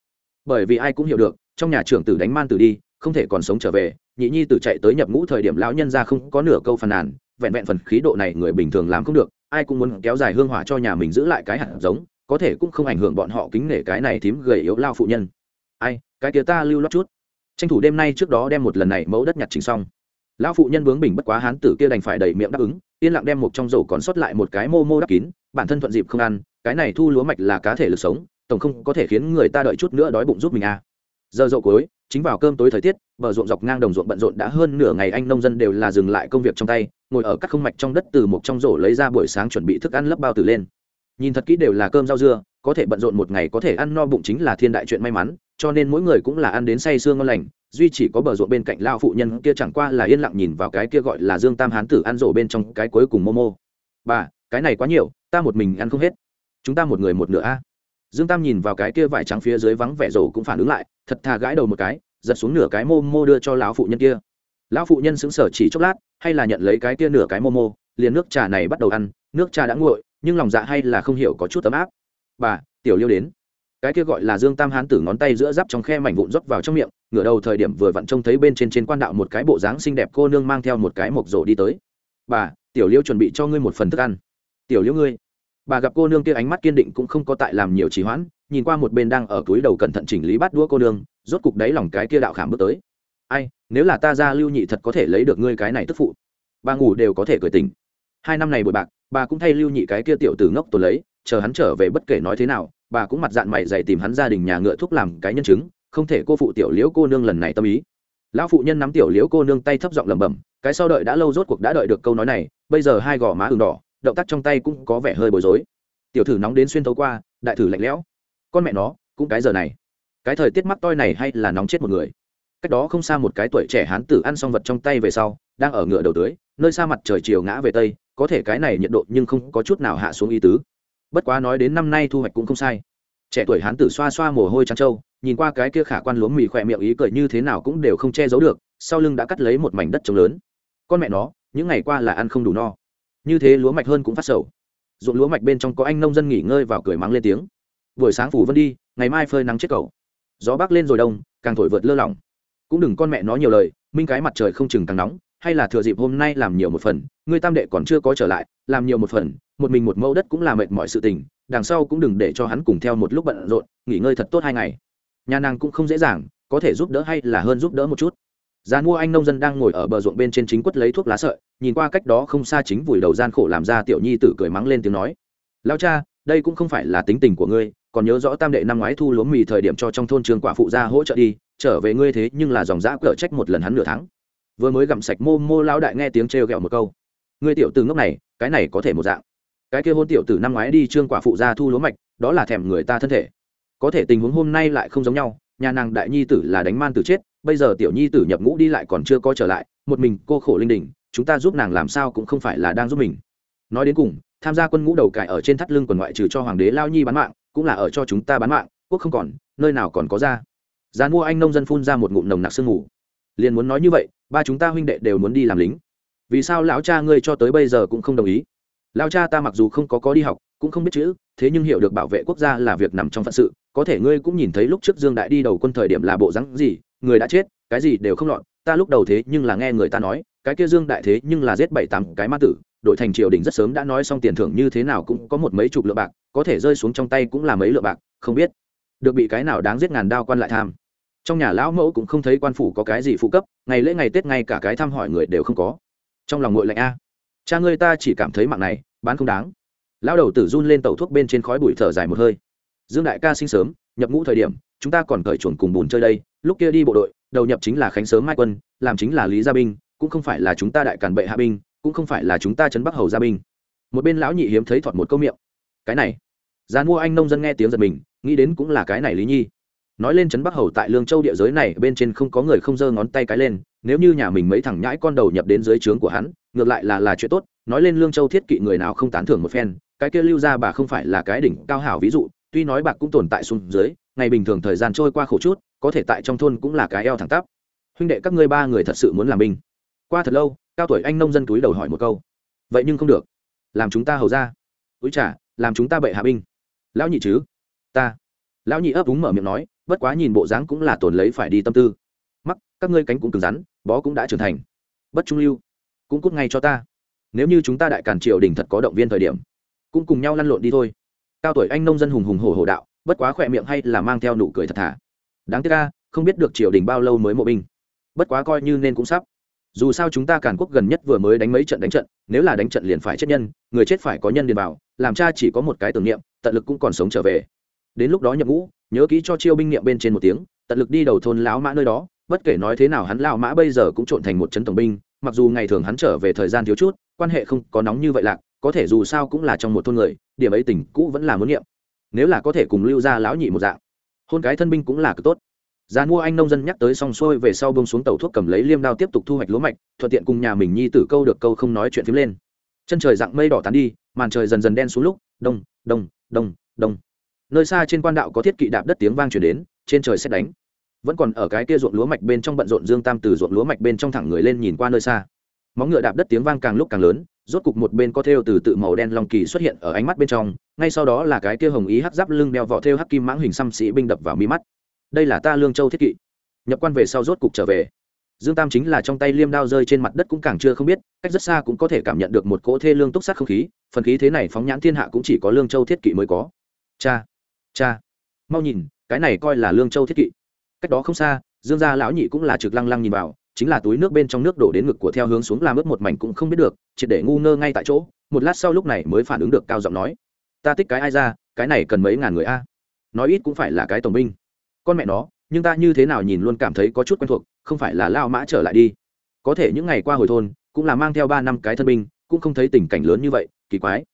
Bởi vì ai cũng hiểu được, trong nhà trưởng tử đánh man tử đi, không thể còn sống trở về, nhị nhi tử chạy tới nhập ngũ thời điểm lão nhân ra không có nửa câu phàn nàn, vẹn vẹn phần khí độ này người bình thường làm không được, ai cũng muốn kéo dài hương hỏa cho nhà mình giữ lại cái hạt giống, có thể cũng không ảnh hưởng bọn họ kính nể cái này thím gầy yếu lao phụ nhân. Ai, cái kia ta lưu lót chút. Tranh thủ đêm nay trước đó đem một lần này mẫu đất nhặt chính xong. Lão phụ nhân bướng bình bất quá hán tử kia đành phải đầy miệng đáp ứng, yên lặng đem một trong rổ còn sót lại một cái mô mô đắp kín, bản thân thuận dịp không ăn cái này thu lúa mạch là cá thể lực sống, tổng không có thể khiến người ta đợi chút nữa đói bụng giúp mình à. Giờ dậu cuối, chính vào cơm tối thời tiết, bờ ruộng dọc ngang đồng ruộng bận rộn đã hơn nửa ngày anh nông dân đều là dừng lại công việc trong tay, ngồi ở các không mạch trong đất từ một trong rổ lấy ra buổi sáng chuẩn bị thức ăn lấp bao tử lên. Nhìn thật kỹ đều là cơm rau dưa, có thể bận rộn một ngày có thể ăn no bụng chính là thiên đại chuyện may mắn, cho nên mỗi người cũng là ăn đến say sương ngon lành, duy chỉ có bờ ruộng bên cạnh lao phụ nhân kia chẳng qua là yên lặng nhìn vào cái kia gọi là dương tam hán tử ăn rổ bên trong cái cuối cùng momo bà, cái này quá nhiều, ta một mình ăn không hết chúng ta một người một nửa a. Dương tam nhìn vào cái kia vải trắng phía dưới vắng vẻ rổ cũng phản ứng lại, thật thà gãi đầu một cái, giật xuống nửa cái mô mô đưa cho lão phụ nhân kia. Lão phụ nhân xứng sở chỉ chốc lát, hay là nhận lấy cái kia nửa cái mô mô, liền nước trà này bắt đầu ăn, nước trà đã nguội, nhưng lòng dạ hay là không hiểu có chút ấm áp. Bà, tiểu liêu đến. Cái kia gọi là dương tam hán tử ngón tay giữa giáp trong khe mảnh vụn rót vào trong miệng, ngửa đầu thời điểm vừa vặn trông thấy bên trên trên quan đạo một cái bộ dáng xinh đẹp cô nương mang theo một cái mộc rổ đi tới. Bà, tiểu liêu chuẩn bị cho ngươi một phần thức ăn. Tiểu liêu ngươi bà gặp cô nương kia ánh mắt kiên định cũng không có tại làm nhiều trì hoãn, nhìn qua một bên đang ở túi đầu cẩn thận chỉnh lý bắt đũa cô nương, rốt cục đáy lòng cái kia đạo khảm bước tới. Ai, nếu là ta ra lưu nhị thật có thể lấy được ngươi cái này tức phụ. Bà ngủ đều có thể cười tình hai năm này bội bạc, bà cũng thay lưu nhị cái kia tiểu tử ngốc tôi lấy, chờ hắn trở về bất kể nói thế nào, bà cũng mặt dạng mày dày tìm hắn gia đình nhà ngựa thuốc làm cái nhân chứng, không thể cô phụ tiểu liễu cô nương lần này tâm ý. Lão phụ nhân nắm tiểu liễu cô nương tay thấp giọng lẩm bẩm, cái sau đợi đã lâu rốt cuộc đã đợi được câu nói này, bây giờ hai gò má ửng đỏ động tác trong tay cũng có vẻ hơi bối rối. Tiểu thử nóng đến xuyên thấu qua, đại thử lạnh lẽo. Con mẹ nó, cũng cái giờ này. Cái thời tiết mắc toi này hay là nóng chết một người. Cách đó không xa một cái tuổi trẻ hán tử ăn xong vật trong tay về sau, đang ở ngựa đầu tưới, nơi xa mặt trời chiều ngã về tây, có thể cái này nhiệt độ nhưng không có chút nào hạ xuống ý tứ. Bất quá nói đến năm nay thu hoạch cũng không sai. Trẻ tuổi hán tử xoa xoa mồ hôi trắng trâu, nhìn qua cái kia khả quan lúa mì khỏe miệng ý cười như thế nào cũng đều không che giấu được, sau lưng đã cắt lấy một mảnh đất trống lớn. Con mẹ nó, những ngày qua là ăn không đủ no như thế lúa mạch hơn cũng phát sầu. Ruộng lúa mạch bên trong có anh nông dân nghỉ ngơi vào cười mắng lên tiếng. Buổi sáng phủ vân đi, ngày mai phơi nắng chết cầu. Gió bắc lên rồi đông, càng thổi vượt lơ lỏng. Cũng đừng con mẹ nó nhiều lời, minh cái mặt trời không chừng càng nóng, hay là thừa dịp hôm nay làm nhiều một phần, ngươi tam đệ còn chưa có trở lại, làm nhiều một phần, một mình một mẫu đất cũng là mệt mỏi sự tình, đằng sau cũng đừng để cho hắn cùng theo một lúc bận rộn, nghỉ ngơi thật tốt hai ngày. Nhà nàng cũng không dễ dàng, có thể giúp đỡ hay là hơn giúp đỡ một chút. Gian mua anh nông dân đang ngồi ở bờ ruộng bên trên chính quất lấy thuốc lá sợi, nhìn qua cách đó không xa chính vùi đầu gian khổ làm ra tiểu nhi tử cười mắng lên tiếng nói: "Lão cha, đây cũng không phải là tính tình của ngươi, còn nhớ rõ tam đệ năm ngoái thu lúa mì thời điểm cho trong thôn trường quả phụ ra hỗ trợ đi, trở về ngươi thế nhưng là dòng dã cỡ trách một lần hắn nửa tháng." Vừa mới gặm sạch mô mô lão đại nghe tiếng trêu ghẹo một câu. "Ngươi tiểu tử ngốc này, cái này có thể một dạng. Cái kia hôn tiểu tử năm ngoái đi trương quả phụ ra thu lúa mạch, đó là thèm người ta thân thể. Có thể tình huống hôm nay lại không giống nhau, nhà nàng đại nhi tử là đánh man tử chết, bây giờ tiểu nhi tử nhập ngũ đi lại còn chưa có trở lại, một mình cô khổ linh đình, chúng ta giúp nàng làm sao cũng không phải là đang giúp mình. Nói đến cùng, tham gia quân ngũ đầu cải ở trên thắt lưng quần ngoại trừ cho hoàng đế lao nhi bán mạng, cũng là ở cho chúng ta bán mạng, quốc không còn, nơi nào còn có ra. Giá mua anh nông dân phun ra một ngụm nồng nặc sương ngủ liền muốn nói như vậy, ba chúng ta huynh đệ đều muốn đi làm lính. Vì sao lão cha ngươi cho tới bây giờ cũng không đồng ý? Lão cha ta mặc dù không có có đi học, cũng không biết chữ, thế nhưng hiểu được bảo vệ quốc gia là việc nằm trong phận sự, có thể ngươi cũng nhìn thấy lúc trước dương đại đi đầu quân thời điểm là bộ rắn gì người đã chết, cái gì đều không lọt, ta lúc đầu thế nhưng là nghe người ta nói, cái kia dương đại thế nhưng là giết bảy tám cái ma tử, đội thành triều đình rất sớm đã nói xong tiền thưởng như thế nào cũng có một mấy chục lượng bạc, có thể rơi xuống trong tay cũng là mấy lượng bạc, không biết được bị cái nào đáng giết ngàn đao quan lại tham. Trong nhà lão mẫu cũng không thấy quan phủ có cái gì phụ cấp, ngày lễ ngày tết ngay cả cái thăm hỏi người đều không có. Trong lòng ngội lạnh a. Cha ngươi ta chỉ cảm thấy mạng này, bán không đáng. Lão đầu tử run lên tàu thuốc bên trên khói bụi thở dài một hơi. Dương đại ca sinh sớm, nhập ngũ thời điểm chúng ta còn cởi chuồn cùng bùn chơi đây, lúc kia đi bộ đội, đầu nhập chính là khánh sớm mai quân, làm chính là lý gia binh, cũng không phải là chúng ta đại càn bệ hạ binh, cũng không phải là chúng ta chấn bắc hầu gia binh. Một bên lão nhị hiếm thấy thọt một câu miệng. Cái này gian mua anh nông dân nghe tiếng giật mình, nghĩ đến cũng là cái này lý nhi. Nói lên trấn bắc hầu tại lương châu địa giới này, bên trên không có người không giơ ngón tay cái lên, nếu như nhà mình mấy thằng nhãi con đầu nhập đến dưới trướng của hắn, ngược lại là là chuyện tốt, nói lên lương châu thiết kỵ người nào không tán thưởng một phen, cái kia lưu ra bà không phải là cái đỉnh cao hảo ví dụ, tuy nói bạc cũng tồn tại xuống dưới ngày bình thường thời gian trôi qua khổ chút, có thể tại trong thôn cũng là cái eo thẳng tắp. Huynh đệ các ngươi ba người thật sự muốn làm binh. Qua thật lâu, cao tuổi anh nông dân túi đầu hỏi một câu. Vậy nhưng không được. Làm chúng ta hầu ra. Túi trả làm chúng ta bệ hạ binh. Lão nhị chứ? Ta. Lão nhị ấp úng mở miệng nói, bất quá nhìn bộ dáng cũng là tồn lấy phải đi tâm tư. Mắc, các ngươi cánh cũng cứng rắn, bó cũng đã trưởng thành. Bất trung lưu, cũng cút ngay cho ta. Nếu như chúng ta đại càn triều đình thật có động viên thời điểm, cũng cùng nhau lăn lộn đi thôi. Cao tuổi anh nông dân hùng hùng hổ hổ đạo bất quá khỏe miệng hay là mang theo nụ cười thật thà. Đáng tiếc ca không biết được triều đình bao lâu mới mộ binh. Bất quá coi như nên cũng sắp. Dù sao chúng ta càn quốc gần nhất vừa mới đánh mấy trận đánh trận, nếu là đánh trận liền phải chết nhân, người chết phải có nhân điền bảo làm cha chỉ có một cái tưởng niệm, tận lực cũng còn sống trở về. Đến lúc đó nhập ngũ, nhớ kỹ cho chiêu binh niệm bên trên một tiếng, tận lực đi đầu thôn lão mã nơi đó, bất kể nói thế nào hắn lão mã bây giờ cũng trộn thành một trấn tổng binh, mặc dù ngày thường hắn trở về thời gian thiếu chút, quan hệ không có nóng như vậy lạc, có thể dù sao cũng là trong một thôn người, điểm ấy tình cũ vẫn là muốn niệm nếu là có thể cùng lưu ra lão nhị một dạng hôn cái thân binh cũng là cực tốt gian mua anh nông dân nhắc tới xong xuôi về sau bông xuống tàu thuốc cầm lấy liêm đao tiếp tục thu hoạch lúa mạch, thuận tiện cùng nhà mình nhi tử câu được câu không nói chuyện phím lên. Chân trời dạng mây đỏ tán đi, màn trời dần dần đen xuống lúc, đông, đông, đông, đông. Nơi xa trên quan đạo có thiết kỵ đạp đất tiếng vang truyền đến, trên trời xét đánh. Vẫn còn ở cái kia ruộng lúa mạch bên trong bận rộn Dương Tam từ ruộng lúa mạch bên trong thẳng người lên nhìn qua nơi xa. Móng ngựa đạp đất tiếng vang càng lúc càng lớn, rốt cục một bên có thêu từ tự màu đen long kỳ xuất hiện ở ánh mắt bên trong, ngay sau đó là cái kia hồng ý hắc giáp lưng đeo vỏ thêu hắc kim mãng hình xăm sĩ binh đập vào mi mắt. Đây là ta lương châu thiết kỵ. Nhập quan về sau rốt cục trở về. Dương tam chính là trong tay liêm đao rơi trên mặt đất cũng càng chưa không biết cách rất xa cũng có thể cảm nhận được một cỗ thê lương túc sát không khí phần khí thế này phóng nhãn thiên hạ cũng chỉ có lương châu thiết kỵ mới có. Cha cha mau nhìn cái này coi là lương châu thiết kỵ. Cách đó không xa dương gia lão nhị cũng là trực lăng lăng nhìn vào chính là túi nước bên trong nước đổ đến ngực của theo hướng xuống làm ướt một mảnh cũng không biết được, triệt để ngu ngơ ngay tại chỗ, một lát sau lúc này mới phản ứng được cao giọng nói. Ta tích cái ai ra, cái này cần mấy ngàn người a? Nói ít cũng phải là cái tổng binh. Con mẹ nó, nhưng ta như thế nào nhìn luôn cảm thấy có chút quen thuộc, không phải là lao mã trở lại đi. Có thể những ngày qua hồi thôn, cũng là mang theo ba năm cái thân binh, cũng không thấy tình cảnh lớn như vậy, kỳ quái.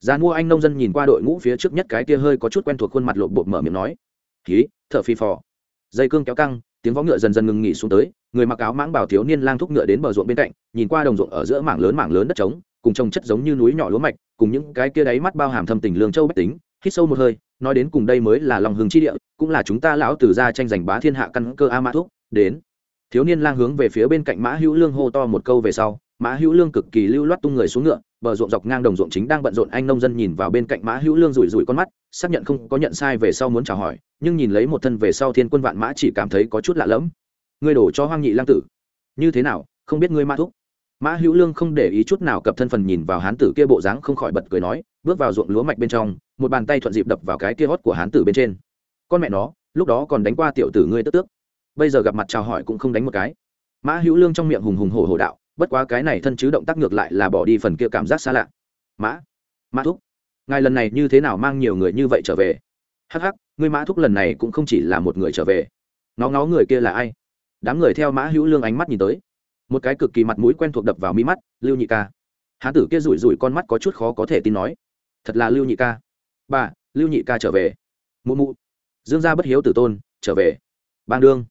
Già mua anh nông dân nhìn qua đội ngũ phía trước nhất cái kia hơi có chút quen thuộc khuôn mặt lộp bột mở miệng nói. Ký thở phi phò. Dây cương kéo căng, tiếng vó ngựa dần dần ngừng nghỉ xuống tới người mặc áo mãng bảo thiếu niên lang thúc ngựa đến bờ ruộng bên cạnh, nhìn qua đồng ruộng ở giữa mảng lớn mảng lớn đất trống, cùng trồng chất giống như núi nhỏ lúa mạch, cùng những cái kia đáy mắt bao hàm thâm tình lương châu bách tính, hít sâu một hơi, nói đến cùng đây mới là lòng hưng chi địa, cũng là chúng ta lão từ ra tranh giành bá thiên hạ căn cơ a mã thúc, đến. Thiếu niên lang hướng về phía bên cạnh mã hữu lương hô to một câu về sau, mã hữu lương cực kỳ lưu loát tung người xuống ngựa, bờ ruộng dọc ngang đồng ruộng chính đang bận rộn anh nông dân nhìn vào bên cạnh mã hữu lương rủi rủi con mắt, xác nhận không có nhận sai về sau muốn chào hỏi, nhưng nhìn lấy một thân về sau thiên quân vạn mã chỉ cảm thấy có chút lạ lẫm ngươi đổ cho hoang nhị lang tử. Như thế nào, không biết ngươi mã thúc? Mã hữu lương không để ý chút nào cập thân phần nhìn vào hán tử kia bộ dáng không khỏi bật cười nói, bước vào ruộng lúa mạch bên trong, một bàn tay thuận dịp đập vào cái kia hót của hán tử bên trên. Con mẹ nó, lúc đó còn đánh qua tiểu tử ngươi tức tước. Bây giờ gặp mặt chào hỏi cũng không đánh một cái. Mã hữu lương trong miệng hùng hùng hổ hổ đạo, bất quá cái này thân chứ động tác ngược lại là bỏ đi phần kia cảm giác xa lạ. Mã mã thúc, ngài lần này như thế nào mang nhiều người như vậy trở về? Hắc hắc, ngươi mã thúc lần này cũng không chỉ là một người trở về. Nó ngó người kia là ai? Đám người theo mã hữu lương ánh mắt nhìn tới. Một cái cực kỳ mặt mũi quen thuộc đập vào mi mắt, lưu nhị ca. Hán tử kia rủi rủi con mắt có chút khó có thể tin nói. Thật là lưu nhị ca. Bà, lưu nhị ca trở về. Mụ mụ. Dương gia bất hiếu tử tôn, trở về. Bang đương.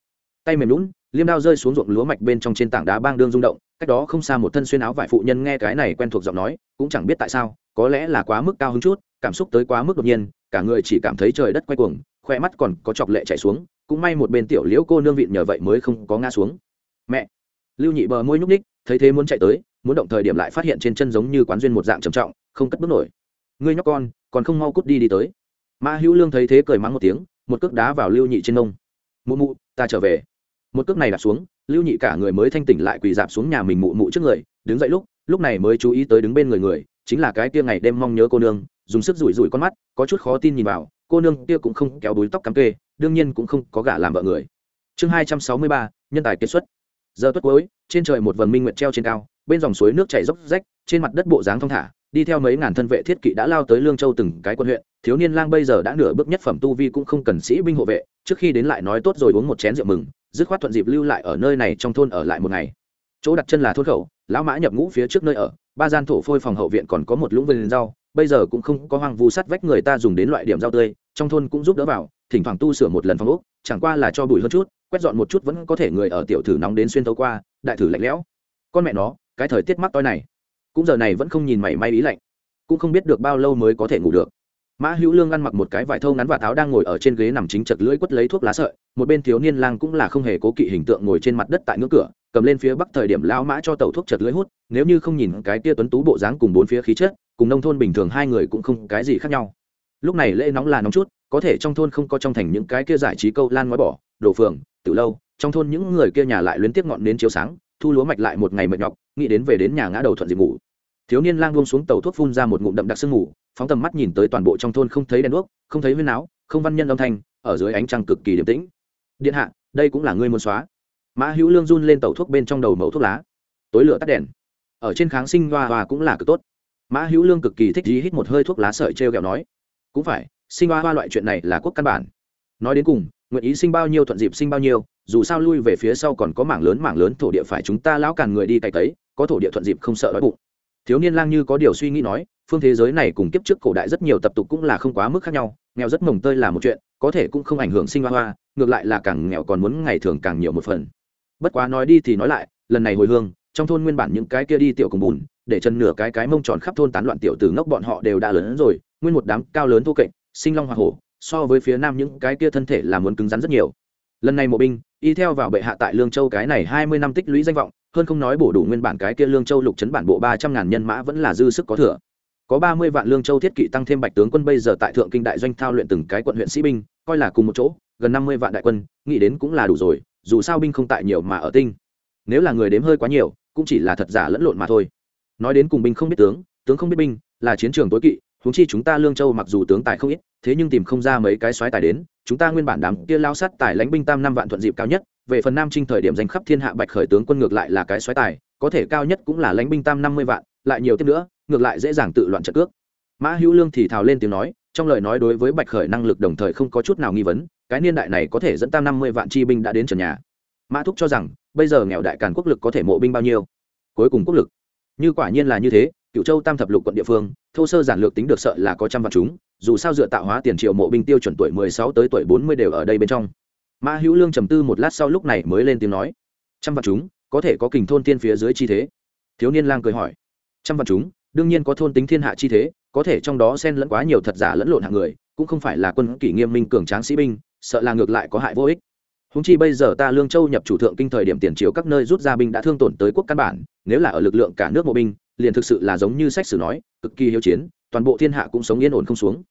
Tay mềm lún liêm đao rơi xuống ruộng lúa mạch bên trong trên tảng đá bang đương rung động, cách đó không xa một thân xuyên áo vải phụ nhân nghe cái này quen thuộc giọng nói, cũng chẳng biết tại sao, có lẽ là quá mức cao hứng chút, cảm xúc tới quá mức đột nhiên, cả người chỉ cảm thấy trời đất quay cuồng, khoe mắt còn có chọc lệ chạy xuống cũng may một bên tiểu liễu cô nương vịn nhờ vậy mới không có ngã xuống. Mẹ! Lưu nhị bờ môi nhúc ních thấy thế muốn chạy tới, muốn động thời điểm lại phát hiện trên chân giống như quán duyên một dạng trầm trọng, không cất bước nổi. Ngươi nhóc con, còn không mau cút đi đi tới. Mã hữu lương thấy thế cười mắng một tiếng, một cước đá vào lưu nhị trên nông mụ mụ, ta trở về. Một cước này đạp xuống, lưu nhị cả người mới thanh tỉnh lại quỳ dạp xuống nhà mình mụ mụ trước người, đứng dậy lúc lúc này mới chú ý tới đứng bên người người, chính là cái kia ngày đêm mong nhớ cô nương, dùng sức rủi rủi con mắt, có chút khó tin nhìn vào, cô nương kia cũng không kéo đuối tóc cắm kê đương nhiên cũng không có gả làm vợ người. Chương hai trăm sáu mươi ba, nhân tài kết xuất. Giờ tuất cuối, trên trời một vầng minh nguyệt treo trên cao, bên dòng suối nước chảy dốc rách, trên mặt đất bộ dáng thong thả, đi theo mấy ngàn thân vệ thiết kỵ đã lao tới lương châu từng cái quân huyện, thiếu niên lang bây giờ đã nửa bước nhất phẩm tu vi cũng không cần sĩ binh hộ vệ, trước khi đến lại nói tốt rồi uống một chén rượu mừng, dứt khoát thuận dịp lưu lại ở nơi này trong thôn ở lại một ngày. Chỗ đặt chân là thôn khẩu, lão mã nhập ngũ phía trước nơi ở, ba gian thổ phôi phòng hậu viện còn có một lũng vườn rau, bây giờ cũng không có hoang vu sắt vách người ta dùng đến loại điểm rau tươi, trong thôn cũng giúp đỡ vào thỉnh thoảng tu sửa một lần phòng ốc, chẳng qua là cho bụi hơn chút, quét dọn một chút vẫn có thể người ở tiểu thử nóng đến xuyên thấu qua, đại thử lạnh lẽo. Con mẹ nó, cái thời tiết mắc toi này. Cũng giờ này vẫn không nhìn mảy may ý lạnh, cũng không biết được bao lâu mới có thể ngủ được. Mã hữu lương ăn mặc một cái vải thâu ngắn và tháo đang ngồi ở trên ghế nằm chính chật lưỡi quất lấy thuốc lá sợi, một bên thiếu niên lang cũng là không hề cố kỵ hình tượng ngồi trên mặt đất tại ngưỡng cửa, cầm lên phía bắc thời điểm lão mã cho tàu thuốc chật lưỡi hút, nếu như không nhìn cái tia tuấn tú bộ dáng cùng bốn phía khí chất, cùng nông thôn bình thường hai người cũng không cái gì khác nhau. Lúc này lễ nóng là nóng chút có thể trong thôn không có trong thành những cái kia giải trí câu lan ngói bỏ, đổ phường từ lâu, trong thôn những người kia nhà lại luyến tiếc ngọn đến chiếu sáng, thu lúa mạch lại một ngày mệt nhọc, nghĩ đến về đến nhà ngã đầu thuận dịp ngủ. Thiếu niên lang buông xuống tàu thuốc phun ra một ngụm đậm đặc sương ngủ, phóng tầm mắt nhìn tới toàn bộ trong thôn không thấy đèn đuốc, không thấy huyên áo, không văn nhân âm thanh, ở dưới ánh trăng cực kỳ điềm tĩnh. Điện hạ, đây cũng là ngươi muốn xóa. Mã hữu lương run lên tàu thuốc bên trong đầu mẫu thuốc lá. Tối lửa tắt đèn. Ở trên kháng sinh hoa hoa cũng là cực tốt. Mã hữu lương cực kỳ thích dí hít một hơi thuốc lá sợi t r e o kẹo nói. Cũng phải sinh hoa hoa loại chuyện này là quốc căn bản. Nói đến cùng, nguyện ý sinh bao nhiêu thuận dịp sinh bao nhiêu, dù sao lui về phía sau còn có mảng lớn mảng lớn thổ địa phải chúng ta lão càn người đi cày cấy, có thổ địa thuận dịp không sợ đói bụng. Thiếu niên lang như có điều suy nghĩ nói, phương thế giới này cùng kiếp trước cổ đại rất nhiều tập tục cũng là không quá mức khác nhau, nghèo rất mồng tơi là một chuyện, có thể cũng không ảnh hưởng sinh hoa hoa, ngược lại là càng nghèo còn muốn ngày thường càng nhiều một phần. Bất quá nói đi thì nói lại, lần này hồi hương, trong thôn nguyên bản những cái kia đi tiểu cùng bùn, để chân nửa cái cái mông tròn khắp thôn tán loạn tiểu từ ngốc bọn họ đều đã lớn hơn rồi, nguyên một đám cao lớn thô kệch sinh long hoa hổ, so với phía nam những cái kia thân thể là muốn cứng rắn rất nhiều. Lần này mộ binh, y theo vào bệ hạ tại lương châu cái này hai mươi năm tích lũy danh vọng, hơn không nói bổ đủ nguyên bản cái kia lương châu lục chấn bản bộ ba trăm ngàn nhân mã vẫn là dư sức có thừa. Có ba mươi vạn lương châu thiết kỵ tăng thêm bạch tướng quân bây giờ tại thượng kinh đại doanh thao luyện từng cái quận huyện sĩ binh, coi là cùng một chỗ, gần năm mươi vạn đại quân, nghĩ đến cũng là đủ rồi, dù sao binh không tại nhiều mà ở tinh. Nếu là người đếm hơi quá nhiều, cũng chỉ là thật giả lẫn lộn mà thôi. Nói đến cùng binh không biết tướng tướng không biết binh, là chiến trường tối kỵ huống chi chúng ta lương châu mặc dù tướng tài không ít, thế nhưng tìm không ra mấy cái soái tài đến, chúng ta nguyên bản đám kia lao sát tài lãnh binh tam năm vạn thuận dịp cao nhất, về phần nam trinh thời điểm danh khắp thiên hạ bạch khởi tướng quân ngược lại là cái soái tài, có thể cao nhất cũng là lãnh binh tam năm mươi vạn, lại nhiều tiếp nữa, ngược lại dễ dàng tự loạn trận cước. Mã hữu lương thì thào lên tiếng nói, trong lời nói đối với bạch khởi năng lực đồng thời không có chút nào nghi vấn, cái niên đại này có thể dẫn tam năm mươi vạn chi binh đã đến trần nhà. Mã thúc cho rằng, bây giờ nghèo đại càn quốc lực có thể mộ binh bao nhiêu? Cuối cùng quốc lực. Như quả nhiên là như thế cựu châu tam thập lục quận địa phương thô sơ giản lược tính được sợ là có trăm vạn chúng, dù sao dựa tạo hóa tiền triệu mộ binh tiêu chuẩn tuổi mười sáu tới tuổi bốn mươi đều ở đây bên trong. Mã hữu lương trầm tư một lát sau lúc này mới lên tiếng nói, trăm vạn chúng, có thể có kình thôn tiên phía dưới chi thế? Thiếu niên lang cười hỏi, trăm vạn chúng, đương nhiên có thôn tính thiên hạ chi thế, có thể trong đó xen lẫn quá nhiều thật giả lẫn lộn hạng người, cũng không phải là quân kỷ nghiêm minh cường tráng sĩ binh, sợ là ngược lại có hại vô ích. Húng chi bây giờ ta lương châu nhập chủ thượng kinh thời điểm tiền triều các nơi rút ra binh đã thương tổn tới quốc căn bản, nếu là ở lực lượng cả nước mộ binh liền thực sự là giống như sách sử nói, cực kỳ hiếu chiến, toàn bộ thiên hạ cũng sống yên ổn không xuống.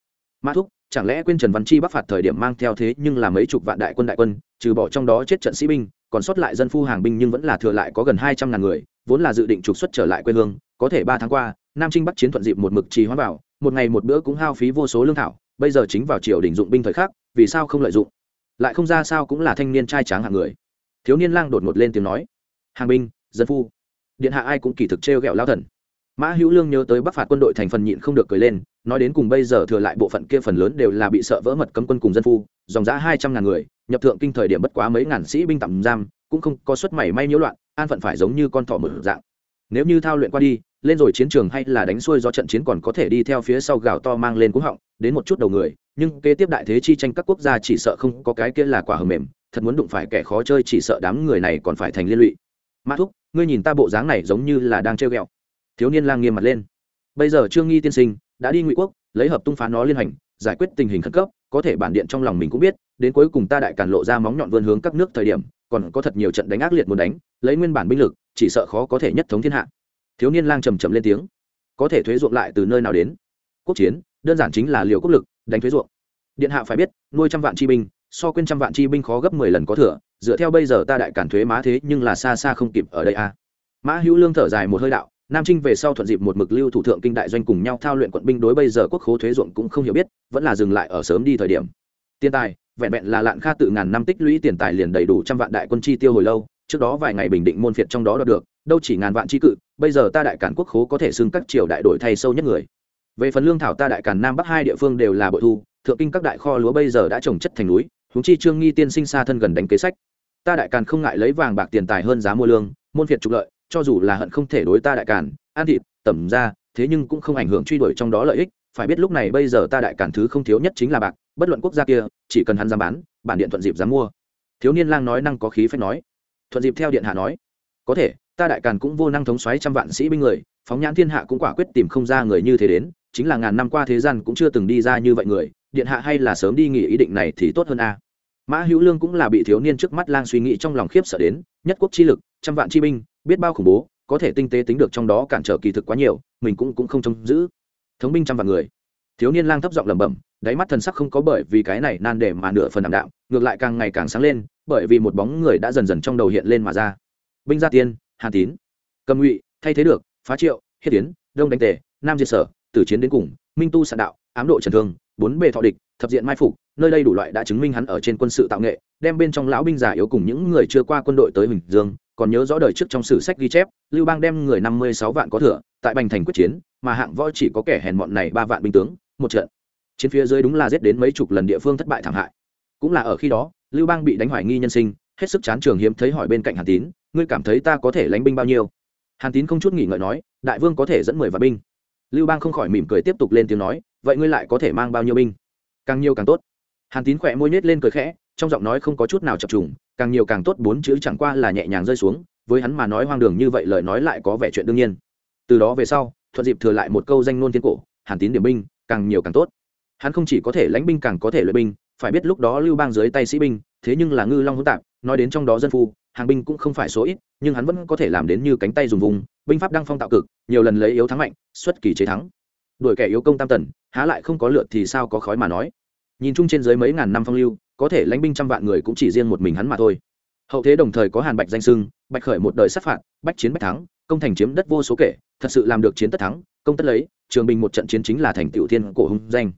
Mã thúc, chẳng lẽ quên trần văn chi bắc phạt thời điểm mang theo thế nhưng là mấy chục vạn đại quân đại quân, trừ bỏ trong đó chết trận sĩ binh, còn sót lại dân phu hàng binh nhưng vẫn là thừa lại có gần hai trăm ngàn người, vốn là dự định trục xuất trở lại quê hương, có thể ba tháng qua, nam trinh bắc chiến thuận dịp một mực trì hoãn vào, một ngày một bữa cũng hao phí vô số lương thảo, bây giờ chính vào triều đình dụng binh thời khắc, vì sao không lợi dụng? Lại không ra sao cũng là thanh niên trai tráng hạng người. Thiếu niên lang đột ngột lên tiếng nói, hàng binh, dân phu. Điện hạ ai cũng kỳ thực trêu ghẹo lao thần mã hữu lương nhớ tới bắc phạt quân đội thành phần nhịn không được cười lên, nói đến cùng bây giờ thừa lại bộ phận kia phần lớn đều là bị sợ vỡ mật cấm quân cùng dân phu, dòng giã hai trăm ngàn người, nhập thượng kinh thời điểm bất quá mấy ngàn sĩ binh tạm giam, cũng không có suất mảy may nhiễu loạn, an phận phải giống như con thỏ mở dạng. Nếu như thao luyện qua đi, lên rồi chiến trường hay là đánh xuôi do trận chiến còn có thể đi theo phía sau gào to mang lên cúng họng, đến một chút đầu người, nhưng kế tiếp đại thế chi tranh các quốc gia chỉ sợ không có cái kia là quả hầm mềm, thật muốn đụng phải kẻ khó chơi chỉ sợ đám người này còn phải thành liên lụy. Mã thúc, ngươi nhìn ta bộ dáng này giống như là đang trêu ghẹo thiếu niên lang nghiêm mặt lên. Bây giờ trương nghi tiên sinh đã đi ngụy quốc, lấy hợp tung phá nó liên hành, giải quyết tình hình khẩn cấp, có thể bản điện trong lòng mình cũng biết, đến cuối cùng ta đại càn lộ ra móng nhọn vươn hướng các nước thời điểm, còn có thật nhiều trận đánh ác liệt muốn đánh, lấy nguyên bản binh lực, chỉ sợ khó có thể nhất thống thiên hạ. Thiếu niên lang trầm trầm lên tiếng. Có thể thuế ruộng lại từ nơi nào đến? Quốc chiến, đơn giản chính là liều quốc lực, đánh thuế ruộng. Điện hạ phải biết, nuôi trăm vạn chi binh, so quên trăm vạn chi binh khó gấp mười lần có thừa, dựa theo bây giờ ta đại cản thuế má thế nhưng là xa xa không kịp ở đây a à. mã hữu lương thở dài một hơi đạo nam trinh về sau thuận dịp một mực lưu thủ thượng kinh đại doanh cùng nhau thao luyện quận binh đối bây giờ quốc khố thuế ruộng cũng không hiểu biết, vẫn là dừng lại ở sớm đi thời điểm. Tiền tài, vẹn vẹn là lạn kha tự ngàn năm tích lũy tiền tài liền đầy đủ trăm vạn đại quân chi tiêu hồi lâu, trước đó vài ngày bình định môn phiệt trong đó đoạt được, đâu chỉ ngàn vạn chi cự, bây giờ ta đại cản quốc khố có thể xưng các triều đại đổi thay sâu nhất người. Về phần lương thảo ta đại cản nam bắc hai địa phương đều là bội thu, thượng kinh các đại kho lúa bây giờ đã trồng chất thành núi húng chi trương nghi tiên sinh xa thân gần đánh kế sách. Ta đại càn không ngại lấy vàng bạc tiền tài hơn giá mua lương, môn phiệt trục lợi cho dù là hận không thể đối ta đại càn an thịt, tẩm ra, thế nhưng cũng không ảnh hưởng truy đuổi trong đó lợi ích. Phải biết lúc này bây giờ ta đại càn thứ không thiếu nhất chính là bạc, bất luận quốc gia kia, chỉ cần hắn dám bán, bản điện thuận dịp dám mua. Thiếu niên lang nói năng có khí phép nói. Thuận dịp theo điện hạ nói. Có thể, ta đại càn cũng vô năng thống xoáy trăm vạn sĩ binh người, phóng nhãn thiên hạ cũng quả quyết tìm không ra người như thế đến, chính là ngàn năm qua thế gian cũng chưa từng đi ra như vậy người, điện hạ hay là sớm đi nghỉ ý định này thì tốt hơn a. Mã hữu lương cũng là bị thiếu niên trước mắt lang suy nghĩ trong lòng khiếp sợ đến, nhất quốc chi lực, trăm vạn chi binh biết bao khủng bố, có thể tinh tế tính được trong đó cản trở kỳ thực quá nhiều, mình cũng cũng không trông giữ. Thống binh trăm vạn người. Thiếu niên lang thấp giọng lẩm bẩm, đáy mắt thần sắc không có bởi vì cái này nan để mà nửa phần đảm đạo ngược lại càng ngày càng sáng lên, bởi vì một bóng người đã dần dần trong đầu hiện lên mà ra. Binh gia tiên hàn tín, cầm ngụy, thay thế được, phá triệu, hiết tiến, đông đánh tề, nam diệt sở từ chiến đến cùng, minh tu sạn đạo, ám độ trần thương, bốn bề thọ địch, thập diện mai phục, nơi đây đủ loại đã chứng minh hắn ở trên quân sự tạo nghệ, đem bên trong lão binh giả yếu cùng những người chưa qua quân đội tới bình dương còn nhớ rõ đời trước trong sử sách ghi chép, lưu bang đem người năm mươi sáu vạn có thừa, tại bành thành quyết chiến, mà hạng võ chỉ có kẻ hèn mọn này ba vạn binh tướng, một trận. Chiến phía dưới đúng là giết đến mấy chục lần địa phương thất bại thảm hại. Cũng là ở khi đó, lưu bang bị đánh hoài nghi nhân sinh, hết sức chán trường hiếm thấy hỏi bên cạnh hàn tín, ngươi cảm thấy ta có thể lánh binh bao nhiêu? Hàn tín không chút nghỉ ngợi nói, đại vương có thể dẫn mười vạn binh. Lưu bang không khỏi mỉm cười tiếp tục lên tiếng nói, vậy ngươi lại có thể mang bao nhiêu binh? Càng nhiều càng tốt. Hàn tín khỏe môi nhét lên cười khẽ trong giọng nói không có chút nào chập trùng, càng nhiều càng tốt, bốn chữ chẳng qua là nhẹ nhàng rơi xuống, với hắn mà nói hoang đường như vậy lời nói lại có vẻ chuyện đương nhiên. Từ đó về sau, thuận dịp thừa lại một câu danh nôn thiên cổ, hàn tín điểm binh, càng nhiều càng tốt. Hắn không chỉ có thể lãnh binh càng có thể luyện binh, phải biết lúc đó lưu bang dưới tay sĩ binh, thế nhưng là ngư long hỗn tạp, nói đến trong đó dân phu, hàng binh cũng không phải số ít, nhưng hắn vẫn có thể làm đến như cánh tay dùng vùng, binh pháp đăng phong tạo cực, nhiều lần lấy yếu thắng mạnh, xuất kỳ chế thắng. Đuổi kẻ yếu công tam tần, há lại không có lượt thì sao có khói mà nói. Nhìn chung trên dưới mấy ngàn năm phong lưu có thể lãnh binh trăm vạn người cũng chỉ riêng một mình hắn mà thôi. Hậu thế đồng thời có hàn bạch danh sưng bạch khởi một đời sát phạt, bách chiến bách thắng, công thành chiếm đất vô số kể, thật sự làm được chiến tất thắng, công tất lấy, trường bình một trận chiến chính là thành tiểu thiên cổ hung danh.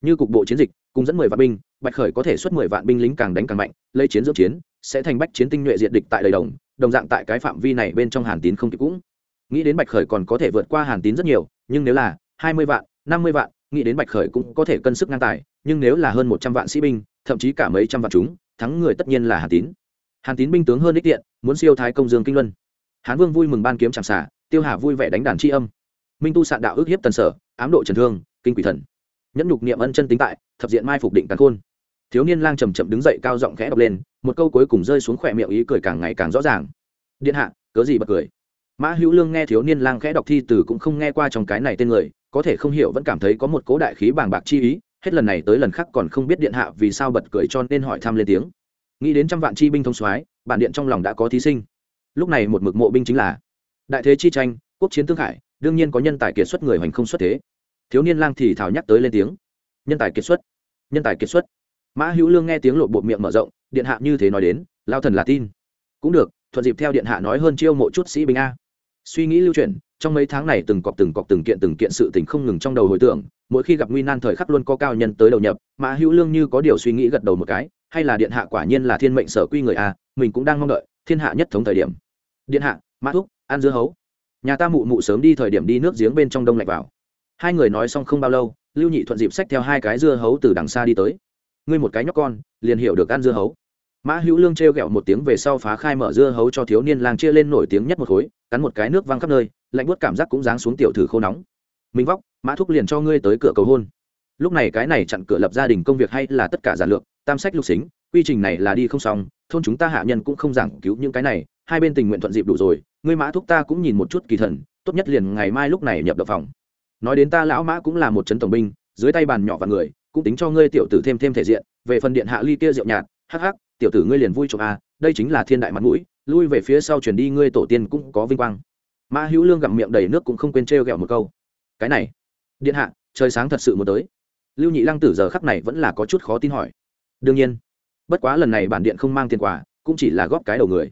Như cục bộ chiến dịch, cùng dẫn mười vạn binh, bạch khởi có thể xuất mười vạn binh lính càng đánh càng mạnh, lấy chiến dưỡng chiến, sẽ thành bách chiến tinh nhuệ diện địch tại đầy đồng đồng dạng tại cái phạm vi này bên trong hàn tín không kịp cũng. Nghĩ đến bạch khởi còn có thể vượt qua hàn tín rất nhiều, nhưng nếu là hai mươi vạn, năm mươi vạn, nghĩ đến bạch khởi cũng có thể cân sức ngang tài, nhưng nếu là hơn một trăm vạn sĩ binh thậm chí cả mấy trăm vạn chúng, thắng người tất nhiên là hàn tín. Hàn tín binh tướng hơn ích tiện, muốn siêu thái công dương kinh luân. Hán vương vui mừng ban kiếm chạm xả, tiêu hà vui vẻ đánh đàn tri âm. Minh tu sạn đạo ước hiếp tần sở, ám độ trần thương, kinh quỷ thần. Nhẫn nhục niệm ân chân tính tại, thập diện mai phục định càn khôn. Thiếu niên lang chầm chậm đứng dậy cao giọng khẽ đọc lên, một câu cuối cùng rơi xuống khỏe miệng ý cười càng ngày càng rõ ràng. Điện hạ, cớ gì bật cười? Mã hữu lương nghe thiếu niên lang khẽ đọc thi từ cũng không nghe qua trong cái này tên người, có thể không hiểu vẫn cảm thấy có một cố đại khí bàng bạc chi ý hết lần này tới lần khác còn không biết điện hạ vì sao bật cười cho nên hỏi thăm lên tiếng. Nghĩ đến trăm vạn chi binh thông soái, bản điện trong lòng đã có thí sinh. Lúc này một mực mộ binh chính là đại thế chi tranh, quốc chiến tương khải, đương nhiên có nhân tài kiệt xuất người hoành không xuất thế. Thiếu niên lang thì thảo nhắc tới lên tiếng. Nhân tài kiệt xuất, nhân tài kiệt xuất. Mã hữu lương nghe tiếng lộ bộ miệng mở rộng, điện hạ như thế nói đến, lao thần là tin. Cũng được, thuận dịp theo điện hạ nói hơn chiêu mộ chút sĩ binh a. Suy nghĩ lưu chuyển, trong mấy tháng này từng cọc từng cọc từng kiện từng kiện sự tình không ngừng trong đầu hồi tưởng mỗi khi gặp nguy nan thời khắc luôn có cao nhân tới đầu nhập, mã hữu lương như có điều suy nghĩ gật đầu một cái, hay là điện hạ quả nhiên là thiên mệnh sở quy người a mình cũng đang mong đợi, thiên hạ nhất thống thời điểm. Điện hạ, mã thúc, ăn dưa hấu. Nhà ta mụ mụ sớm đi thời điểm đi nước giếng bên trong đông lạnh vào. Hai người nói xong không bao lâu, lưu nhị thuận dịp xách theo hai cái dưa hấu từ đằng xa đi tới. Ngươi một cái nhóc con, liền hiểu được ăn dưa hấu. Mã hữu lương trêu ghẹo một tiếng về sau phá khai mở dưa hấu cho thiếu niên lang chia lên nổi tiếng nhất một khối, cắn một cái nước văng khắp nơi, lạnh buốt cảm giác cũng ráng xuống tiểu thử khô nóng. Minh vóc mã thúc liền cho ngươi tới cửa cầu hôn. Lúc này cái này chặn cửa lập gia đình công việc hay là tất cả giản lược, tam sách lục xính, quy trình này là đi không xong, thôn chúng ta hạ nhân cũng không giảng cứu những cái này, hai bên tình nguyện thuận dịp đủ rồi, ngươi mã thúc ta cũng nhìn một chút kỳ thần, tốt nhất liền ngày mai lúc này nhập đập phòng. Nói đến ta lão mã cũng là một trấn tổng binh, dưới tay bàn nhỏ và người, cũng tính cho ngươi tiểu tử thêm thêm thể diện, về phần điện hạ ly kia rượu nhạt, hắc hắc, tiểu tử ngươi liền vui trộm a à, đây chính là thiên đại mặt mũi, lui về phía sau chuyển đi ngươi tổ tiên cũng có vinh quang. Mã hữu lương gặm miệng đầy nước cũng không quên trêu ghẹo một câu. Cái này điện hạ trời sáng thật sự muốn tới. Lưu nhị lăng tử giờ khắc này vẫn là có chút khó tin hỏi. Đương nhiên bất quá lần này bản điện không mang tiền quà cũng chỉ là góp cái đầu người.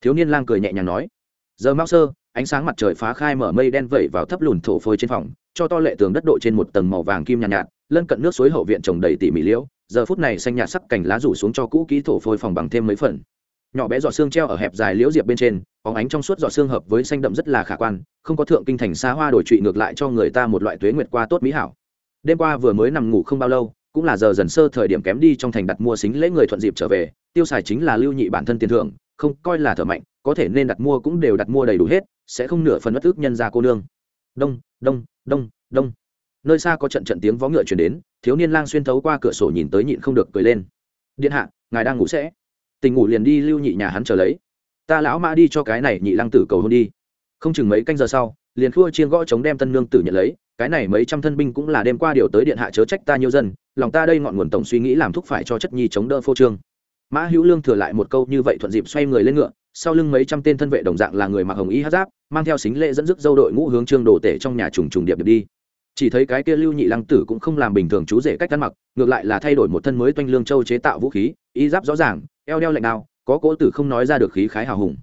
Thiếu niên lang cười nhẹ nhàng nói giờ mao sơ ánh sáng mặt trời phá khai mở mây đen vẩy vào thấp lùn thổ phơi trên phòng cho to lệ tường đất độ trên một tầng màu vàng kim nhàn nhạt, nhạt lân cận nước suối hậu viện trồng đầy tỉ mỉ liễu. Giờ phút này xanh nhạt sắc cành lá rủ xuống cho cũ kỹ thổ phôi phòng bằng thêm mấy phần nhỏ bé giọt xương treo ở hẹp dài liễu diệp bên trên, bóng ánh trong suốt giọt xương hợp với xanh đậm rất là khả quan, không có thượng kinh thành xa hoa đổi trụy ngược lại cho người ta một loại tuế nguyệt qua tốt mỹ hảo. Đêm qua vừa mới nằm ngủ không bao lâu, cũng là giờ dần sơ thời điểm kém đi trong thành đặt mua xính lễ người thuận dịp trở về, tiêu xài chính là lưu nhị bản thân tiền thưởng, không coi là thở mạnh, có thể nên đặt mua cũng đều đặt mua đầy đủ hết, sẽ không nửa phần bất ước nhân ra cô nương. Đông đông đông đông. Nơi xa có trận trận tiếng vó ngựa chuyển đến, thiếu niên lang xuyên thấu qua cửa sổ nhìn tới nhịn không được cười lên. Điện hạ, ngài đang ngủ sẽ tình ngủ liền đi lưu nhị nhà hắn trở lấy. Ta lão mã đi cho cái này nhị lăng tử cầu hôn đi. Không chừng mấy canh giờ sau, liền khua chiên gõ chống đem tân nương tử nhận lấy, cái này mấy trăm thân binh cũng là đêm qua điều tới điện hạ chớ trách ta nhiều dân, lòng ta đây ngọn nguồn tổng suy nghĩ làm thúc phải cho chất nhi chống đỡ phô trương. Mã hữu lương thừa lại một câu như vậy thuận dịp xoay người lên ngựa, sau lưng mấy trăm tên thân vệ đồng dạng là người mặc hồng y hát giáp, mang theo xính lệ dẫn dứt dâu đội ngũ hướng trương đồ tể trong nhà trùng trùng điệp điệp đi. Chỉ thấy cái kia lưu nhị lăng tử cũng không làm bình thường chú rể cách ăn mặc, ngược lại là thay đổi một thân mới toanh lương châu chế tạo vũ khí y giáp rõ ràng, eo đeo lạnh nào có cỗ tử không nói ra được khí khái hào hùng.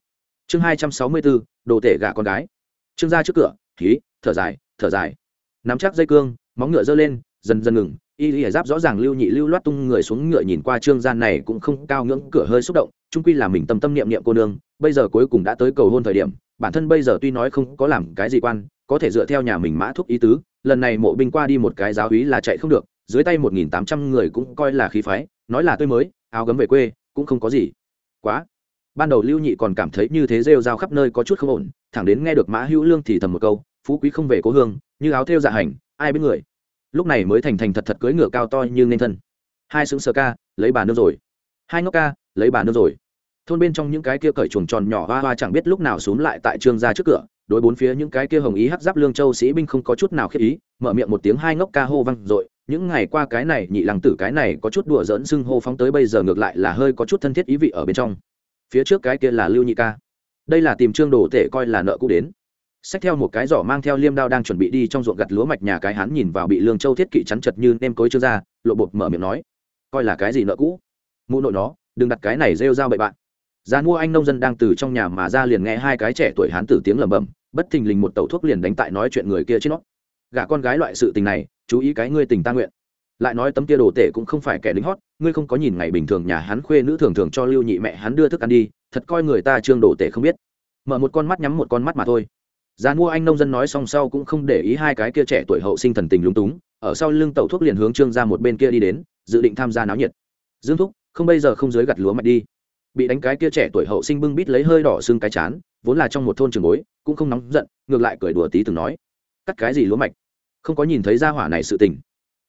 Chương hai trăm sáu mươi bốn, đồ tể gả con gái. Trương ra trước cửa khí thở dài thở dài. Nắm chắc dây cương, móng ngựa giơ lên, dần dần ngừng, y y giáp rõ ràng lưu nhị lưu loát tung người xuống ngựa nhìn qua trương gian này cũng không cao ngưỡng, cửa hơi xúc động trung quy là mình tâm tâm niệm niệm cô nương, bây giờ cuối cùng đã tới cầu hôn thời điểm, bản thân bây giờ tuy nói không có làm cái gì quan, có thể dựa theo nhà mình mã thúc ý tứ, lần này mộ binh qua đi một cái giáo úy là chạy không được, dưới tay một nghìn tám trăm người cũng coi là khí phái, nói là tôi mới áo gấm về quê, cũng không có gì. Quá. Ban đầu lưu nhị còn cảm thấy như thế rêu rao khắp nơi có chút không ổn, thẳng đến nghe được mã hữu lương thì thầm một câu, phú quý không về cố hương, như áo thêu dạ hành, ai biết người? Lúc này mới thành thành thật thật cưỡi ngựa cao to như nên thân. Hai xứng sờ ca, lấy bà nương rồi. Hai ngốc ca, lấy bà nương rồi. Thôn bên trong những cái kia cởi chuồng tròn nhỏ hoa hoa chẳng biết lúc nào xúm lại tại trương ra trước cửa, đối bốn phía những cái kia hồng ý hắc giáp lương châu sĩ binh không có chút nào khiếp ý, mở miệng một tiếng hai ngốc ca hô văng rồi những ngày qua cái này, nhị lăng tử cái này có chút đùa dỡn xưng hô phóng tới bây giờ ngược lại là hơi có chút thân thiết ý vị ở bên trong. Phía trước cái kia là lưu nhị ca. Đây là tìm trương đồ tể coi là nợ cũ đến. Xách theo một cái giỏ mang theo liêm đao đang chuẩn bị đi trong ruộng gặt lúa mạch nhà cái hắn nhìn vào bị lương châu thiết kỵ chắn chật như nem cối chưa ra, lộ bột mở miệng nói, coi là cái gì nợ cũ? Mụ nội nó, đừng đặt cái này rêu dao bậy bạn. Gian mua anh nông dân đang từ trong nhà mà ra liền nghe hai cái trẻ tuổi hán tử tiếng lầm bầm bất thình lình một tẩu thuốc liền đánh tại nói chuyện người kia trên nó. Gả con gái loại sự tình này chú ý cái ngươi tình ta nguyện. Lại nói tấm kia đồ tể cũng không phải kẻ lính hót, ngươi không có nhìn ngày bình thường nhà hắn khuê nữ thường thường cho lưu nhị mẹ hắn đưa thức ăn đi, thật coi người ta trương đồ tể không biết. Mở một con mắt nhắm một con mắt mà thôi. Gian mua anh nông dân nói xong sau cũng không để ý hai cái kia trẻ tuổi hậu sinh thần tình lúng túng, ở sau lưng tẩu thuốc liền hướng trương ra một bên kia đi đến, dự định tham gia náo nhiệt. Dương thúc, không bây giờ không dưới gặt lúa mạch đi. Bị đánh cái kia trẻ tuổi hậu sinh bưng bít lấy hơi đỏ xương cái chán, vốn là trong một thôn trường bối, cũng không nóng giận, ngược lại cười đùa tí từng nói. Cắt cái gì lúa mạch? Không có nhìn thấy ra hỏa này sự tình.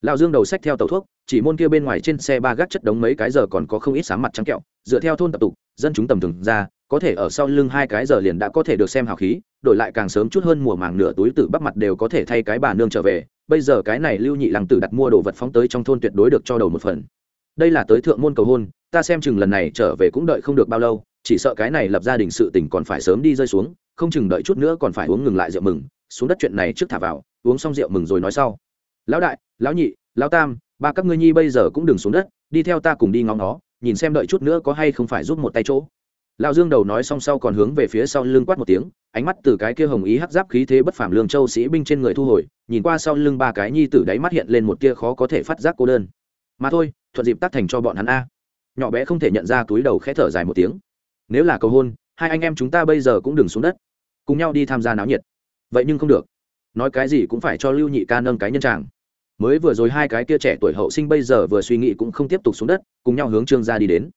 Lão dương đầu sách theo tàu thuốc, chỉ môn kia bên ngoài trên xe ba gác chất đống mấy cái giờ còn có không ít sáng mặt trắng kẹo, dựa theo thôn tập tục, dân chúng tầm thường ra, có thể ở sau lưng hai cái giờ liền đã có thể được xem hào khí, đổi lại càng sớm chút hơn mùa màng nửa túi tử bắp mặt đều có thể thay cái bà nương trở về, bây giờ cái này lưu nhị lăng tử đặt mua đồ vật phóng tới trong thôn tuyệt đối được cho đầu một phần. Đây là tới thượng môn cầu hôn, ta xem chừng lần này trở về cũng đợi không được bao lâu, chỉ sợ cái này lập gia đình sự tình còn phải sớm đi rơi xuống, không chừng đợi chút nữa còn phải uống ngừng lại rượu mừng xuống đất chuyện này trước thả vào, uống xong rượu mừng rồi nói sau. Lão đại, lão nhị, lão tam, ba các ngươi nhi bây giờ cũng đừng xuống đất, đi theo ta cùng đi ngóng nó, nhìn xem đợi chút nữa có hay không phải giúp một tay chỗ. Lão dương đầu nói xong sau còn hướng về phía sau lưng quát một tiếng, ánh mắt từ cái kia hồng ý hắc giáp khí thế bất phàm lương châu sĩ binh trên người thu hồi, nhìn qua sau lưng ba cái nhi tử đáy mắt hiện lên một tia khó có thể phát giác cô đơn. Mà thôi, thuận dịp tác thành cho bọn hắn a. Nhỏ bé không thể nhận ra túi đầu khẽ thở dài một tiếng. Nếu là cầu hôn, hai anh em chúng ta bây giờ cũng đừng xuống đất. Cùng nhau đi tham gia náo nhiệt vậy nhưng không được. Nói cái gì cũng phải cho lưu nhị ca nâng cái nhân tràng mới vừa rồi hai cái kia trẻ tuổi hậu sinh bây giờ vừa suy nghĩ cũng không tiếp tục xuống đất, cùng nhau hướng trương gia đi đến.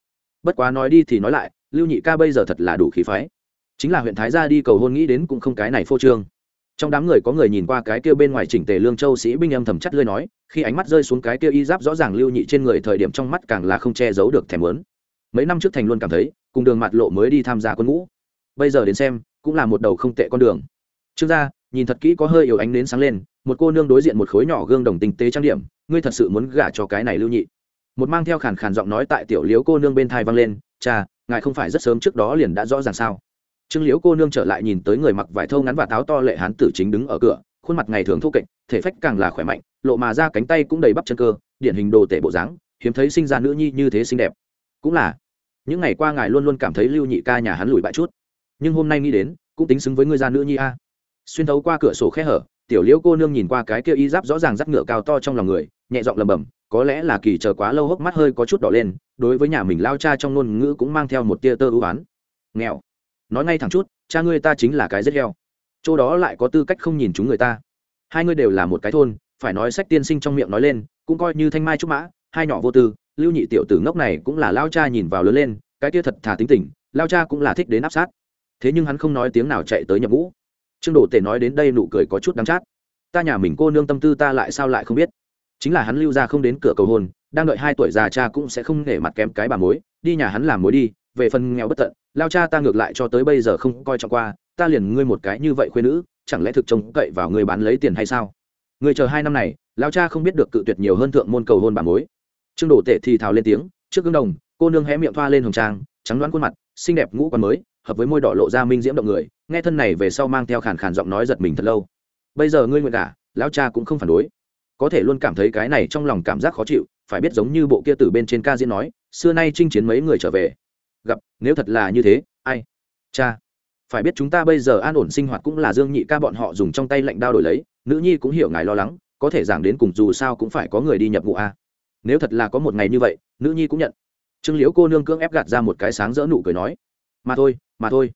Bất quá nói đi thì nói lại, lưu nhị ca bây giờ thật là đủ khí phái. Chính là huyện thái gia đi cầu hôn nghĩ đến cũng không cái này phô trương. Trong đám người có người nhìn qua cái kia bên ngoài chỉnh tề lương châu sĩ binh âm thầm chắt lơi nói, khi ánh mắt rơi xuống cái kia y giáp rõ ràng lưu nhị trên người thời điểm trong mắt càng là không che giấu được thèm lớn mấy năm trước thành luôn cảm thấy, cùng đường mặt lộ mới đi tham gia quân ngũ. Bây giờ đến xem, cũng là một đầu không tệ con đường trương gia, nhìn thật kỹ có hơi yếu ánh nến sáng lên, một cô nương đối diện một khối nhỏ gương đồng tinh tế trang điểm, ngươi thật sự muốn gả cho cái này lưu nhị. Một mang theo khàn khàn giọng nói tại tiểu liếu cô nương bên thai vang lên, cha, ngài không phải rất sớm trước đó liền đã rõ ràng sao? Trương liễu cô nương trở lại nhìn tới người mặc vải thâu ngắn và táo to lệ hán tử chính đứng ở cửa, khuôn mặt ngày thường thô kệch, thể phách càng là khỏe mạnh, lộ mà ra cánh tay cũng đầy bắp chân cơ, điển hình đồ tể bộ dáng, hiếm thấy sinh ra nữ nhi như thế xinh đẹp. Cũng là, những ngày qua ngài luôn luôn cảm thấy lưu nhị ca nhà hắn lùi bại chút. Nhưng hôm nay nghĩ đến, cũng tính xứng với ngươi gia nữ nhi a xuyên thấu qua cửa sổ khe hở, tiểu liễu cô nương nhìn qua cái kia y giáp rõ ràng rắc ngựa cao to trong lòng người, nhẹ giọng lầm bầm có lẽ là kỳ chờ quá lâu hốc mắt hơi có chút đỏ lên, đối với nhà mình lao cha trong ngôn ngữ cũng mang theo một tia tơ ưu oán nghèo. Nói ngay thẳng chút, cha ngươi ta chính là cái rất heo. Chỗ đó lại có tư cách không nhìn chúng người ta. Hai ngươi đều là một cái thôn, phải nói sách tiên sinh trong miệng nói lên, cũng coi như thanh mai trúc mã, hai nhỏ vô tư, lưu nhị tiểu tử ngốc này cũng là lao cha nhìn vào lớn lên, cái tia thật thà tính tình, lao cha cũng là thích đến áp sát. Thế nhưng hắn không nói tiếng nào chạy tới nhập ngũ trương đồ tể nói đến đây nụ cười có chút đắng chát. Ta nhà mình cô nương tâm tư ta lại sao lại không biết? Chính là hắn lưu ra không đến cửa cầu hôn, đang đợi hai tuổi già cha cũng sẽ không để mặt kém cái bà mối, đi nhà hắn làm mối đi, về phần nghèo bất tận, lao cha ta ngược lại cho tới bây giờ không coi trọng qua, ta liền ngươi một cái như vậy khuyên nữ, chẳng lẽ thực trông cậy vào người bán lấy tiền hay sao? Người chờ hai năm này, lao cha không biết được cự tuyệt nhiều hơn thượng môn cầu hôn bà mối. Trương đổ tể thì thào lên tiếng, trước gương đồng, cô nương hé miệng thoa lên hồng trang, trắng đoán khuôn mặt, xinh đẹp ngũ quan mới hợp với môi đỏ lộ ra minh diễm động người, nghe thân này về sau mang theo khàn khàn giọng nói giật mình thật lâu. Bây giờ ngươi nguyện cả lão cha cũng không phản đối. Có thể luôn cảm thấy cái này trong lòng cảm giác khó chịu, phải biết giống như bộ kia từ bên trên ca diễn nói, xưa nay chinh chiến mấy người trở về. Gặp, nếu thật là như thế, ai? Cha. Phải biết chúng ta bây giờ an ổn sinh hoạt cũng là dương nhị ca bọn họ dùng trong tay lệnh đao đổi lấy, nữ nhi cũng hiểu ngài lo lắng, có thể giảng đến cùng dù sao cũng phải có người đi nhập ngũ a. Nếu thật là có một ngày như vậy, nữ nhi cũng nhận. Trương liễu cô nương cưỡng ép gạt ra một cái sáng rỡ nụ cười nói, mà thôi mà thôi.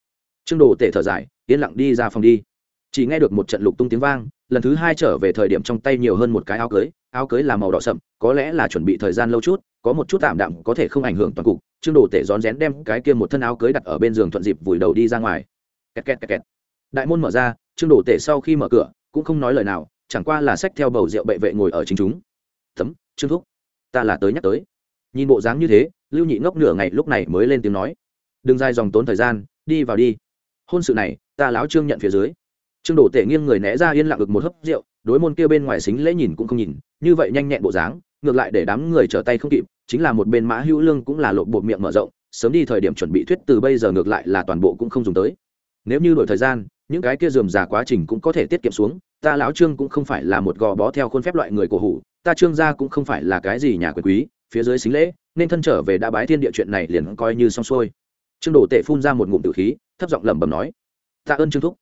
Trương đồ tể thở dài, yên lặng đi ra phòng đi. Chỉ nghe được một trận lục tung tiếng vang, lần thứ hai trở về thời điểm trong tay nhiều hơn một cái áo cưới áo cưới là màu đỏ sậm, có lẽ là chuẩn bị thời gian lâu chút, có một chút tạm đạm có thể không ảnh hưởng toàn cục. Trương đồ tể rón rén đem cái kia một thân áo cưới đặt ở bên giường thuận dịp vùi đầu đi ra ngoài. Kẹt kẹt kẹt kẹt. đại môn mở ra, trương đồ tể sau khi mở cửa, cũng không nói lời nào, chẳng qua là xách theo bầu rượu bệ vệ ngồi ở chính chúng. Thấm, trương thúc, ta là tới nhắc tới. Nhìn bộ dáng như thế, lưu nhị ngốc nửa ngày lúc này mới lên tiếng nói đừng dài dòng tốn thời gian, đi vào đi. Hôn sự này, ta láo trương nhận phía dưới. Trương đổ tể nghiêng người né ra yên lặng ực một hớp rượu, đối môn kia bên ngoài xính lễ nhìn cũng không nhìn, như vậy nhanh nhẹn bộ dáng, ngược lại để đám người trở tay không kịp, chính là một bên mã hữu lương cũng là lộp bột miệng mở rộng, sớm đi thời điểm chuẩn bị thuyết từ bây giờ ngược lại là toàn bộ cũng không dùng tới. Nếu như đổi thời gian, những cái kia dườm già quá trình cũng có thể tiết kiệm xuống, ta lão trương cũng không phải là một gò bó theo khuôn phép loại người cổ hủ, ta trương gia cũng không phải là cái gì nhà quyền quý, phía dưới xính lễ, nên thân trở về đã bái thiên địa chuyện này liền coi như xong xuôi trương đồ tể phun ra một ngụm tử khí, thấp giọng lẩm bẩm nói, tạ ơn trương thúc.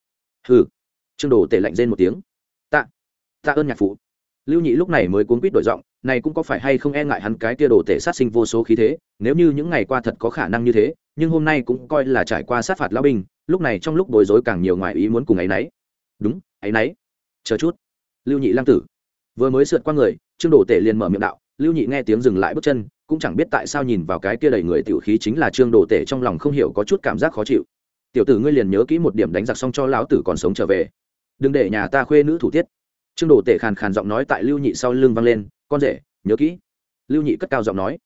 Hừ. Trương đồ tể lạnh rên một tiếng, tạ tạ ơn nhạc phụ. Lưu nhị lúc này mới cuốn quýt đổi giọng, này cũng có phải hay không e ngại hắn cái kia đồ tể sát sinh vô số khí thế, nếu như những ngày qua thật có khả năng như thế, nhưng hôm nay cũng coi là trải qua sát phạt lão binh, lúc này trong lúc bối rối càng nhiều ngoài ý muốn cùng ấy nấy đúng ấy nấy chờ chút. Lưu nhị lang tử, vừa mới sượt qua người, trương đồ tể liền mở miệng đạo, lưu nhị nghe tiếng dừng lại bước chân cũng chẳng biết tại sao nhìn vào cái kia đầy người tiểu khí chính là trương đồ tể trong lòng không hiểu có chút cảm giác khó chịu. Tiểu tử ngươi liền nhớ kỹ một điểm đánh giặc xong cho lão tử còn sống trở về. Đừng để nhà ta khuê nữ thủ tiết. Trương đồ tể khàn khàn giọng nói tại lưu nhị sau lưng vang lên, con rể, nhớ kỹ. Lưu nhị cất cao giọng nói,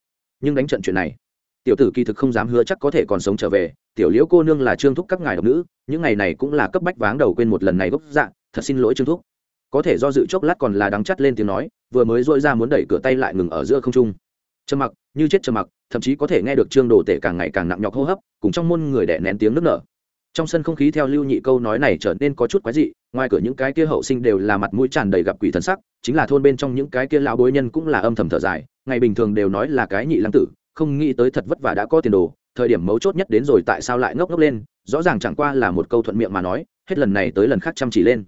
nhưng đánh trận chuyện này, tiểu tử kỳ thực không dám hứa chắc có thể còn sống trở về. Tiểu liễu cô nương là trương thúc các ngài độc nữ, những ngày này cũng là cấp bách váng đầu quên một lần này gốc dạ thật xin lỗi trương thúc. Có thể do dự chốc lát còn là đắng chắt lên tiếng nói, vừa mới dội ra muốn đẩy cửa tay lại ngừng ở giữa không trung trầm mặc, như chết trầm mặc, thậm chí có thể nghe được trương đồ tể càng ngày càng nặng nhọc hô hấp, cùng trong môn người đẻ nén tiếng nức nở. Trong sân không khí theo lưu nhị câu nói này trở nên có chút quái dị, ngoài cửa những cái kia hậu sinh đều là mặt mũi tràn đầy gặp quỷ thần sắc, chính là thôn bên trong những cái kia lão bối nhân cũng là âm thầm thở dài, ngày bình thường đều nói là cái nhị lăng tử, không nghĩ tới thật vất vả đã có tiền đồ, thời điểm mấu chốt nhất đến rồi tại sao lại ngốc ngốc lên, rõ ràng chẳng qua là một câu thuận miệng mà nói, hết lần này tới lần khác chăm chỉ lên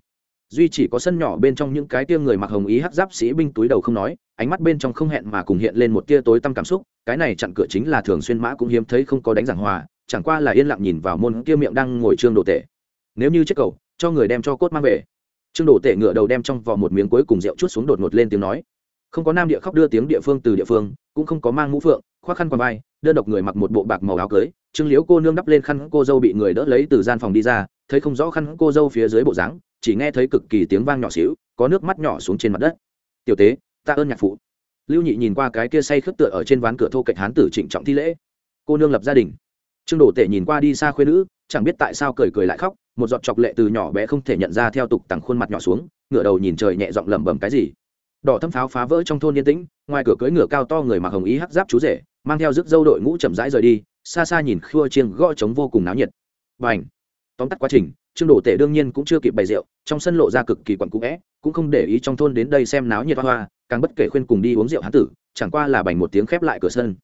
duy chỉ có sân nhỏ bên trong những cái tia người mặc hồng ý hắc giáp sĩ binh túi đầu không nói, ánh mắt bên trong không hẹn mà cùng hiện lên một tia tối tăm cảm xúc, cái này chặn cửa chính là thường xuyên mã cũng hiếm thấy không có đánh giảng hòa, chẳng qua là yên lặng nhìn vào môn kia miệng đang ngồi trương đồ tệ nếu như chết cầu, cho người đem cho cốt mang về. Trương đồ tệ ngựa đầu đem trong vỏ một miếng cuối cùng rượu chút xuống đột ngột lên tiếng nói. Không có nam địa khóc đưa tiếng địa phương từ địa phương, cũng không có mang mũ phượng, khoác khăn qua vai, đơn độc người mặc một bộ bạc màu áo cưới, trương liễu cô nương đắp lên khăn cô dâu bị người đỡ lấy từ gian phòng đi ra, thấy không rõ khăn cô dâu phía dưới bộ dáng chỉ nghe thấy cực kỳ tiếng vang nhỏ xíu, có nước mắt nhỏ xuống trên mặt đất. Tiểu tế, ta ơn nhạc phụ. Lưu nhị nhìn qua cái kia say khướt tựa ở trên ván cửa thô cạnh hán tử trịnh trọng thi lễ. Cô nương lập gia đình. Trương đổ tể nhìn qua đi xa khuyên nữ, chẳng biết tại sao cười cười lại khóc, một giọt chọc lệ từ nhỏ bé không thể nhận ra theo tục tằng khuôn mặt nhỏ xuống, ngửa đầu nhìn trời nhẹ giọng lẩm bẩm cái gì. Đỏ thâm pháo phá vỡ trong thôn yên tĩnh, ngoài cửa cưỡi ngựa cao to người mặc hồng ý hắc giáp chú rể, mang theo rước dâu đội ngũ chậm rãi rời đi, xa xa nhìn khua chiêng gõ trống vô cùng náo nhiệt. Và ảnh tóm tắt quá trình trương đổ tể đương nhiên cũng chưa kịp bày rượu, trong sân lộ ra cực kỳ quặn cũ vẽ, cũng không để ý trong thôn đến đây xem náo nhiệt hoa hoa, càng bất kể khuyên cùng đi uống rượu hán tử, chẳng qua là bành một tiếng khép lại cửa sân.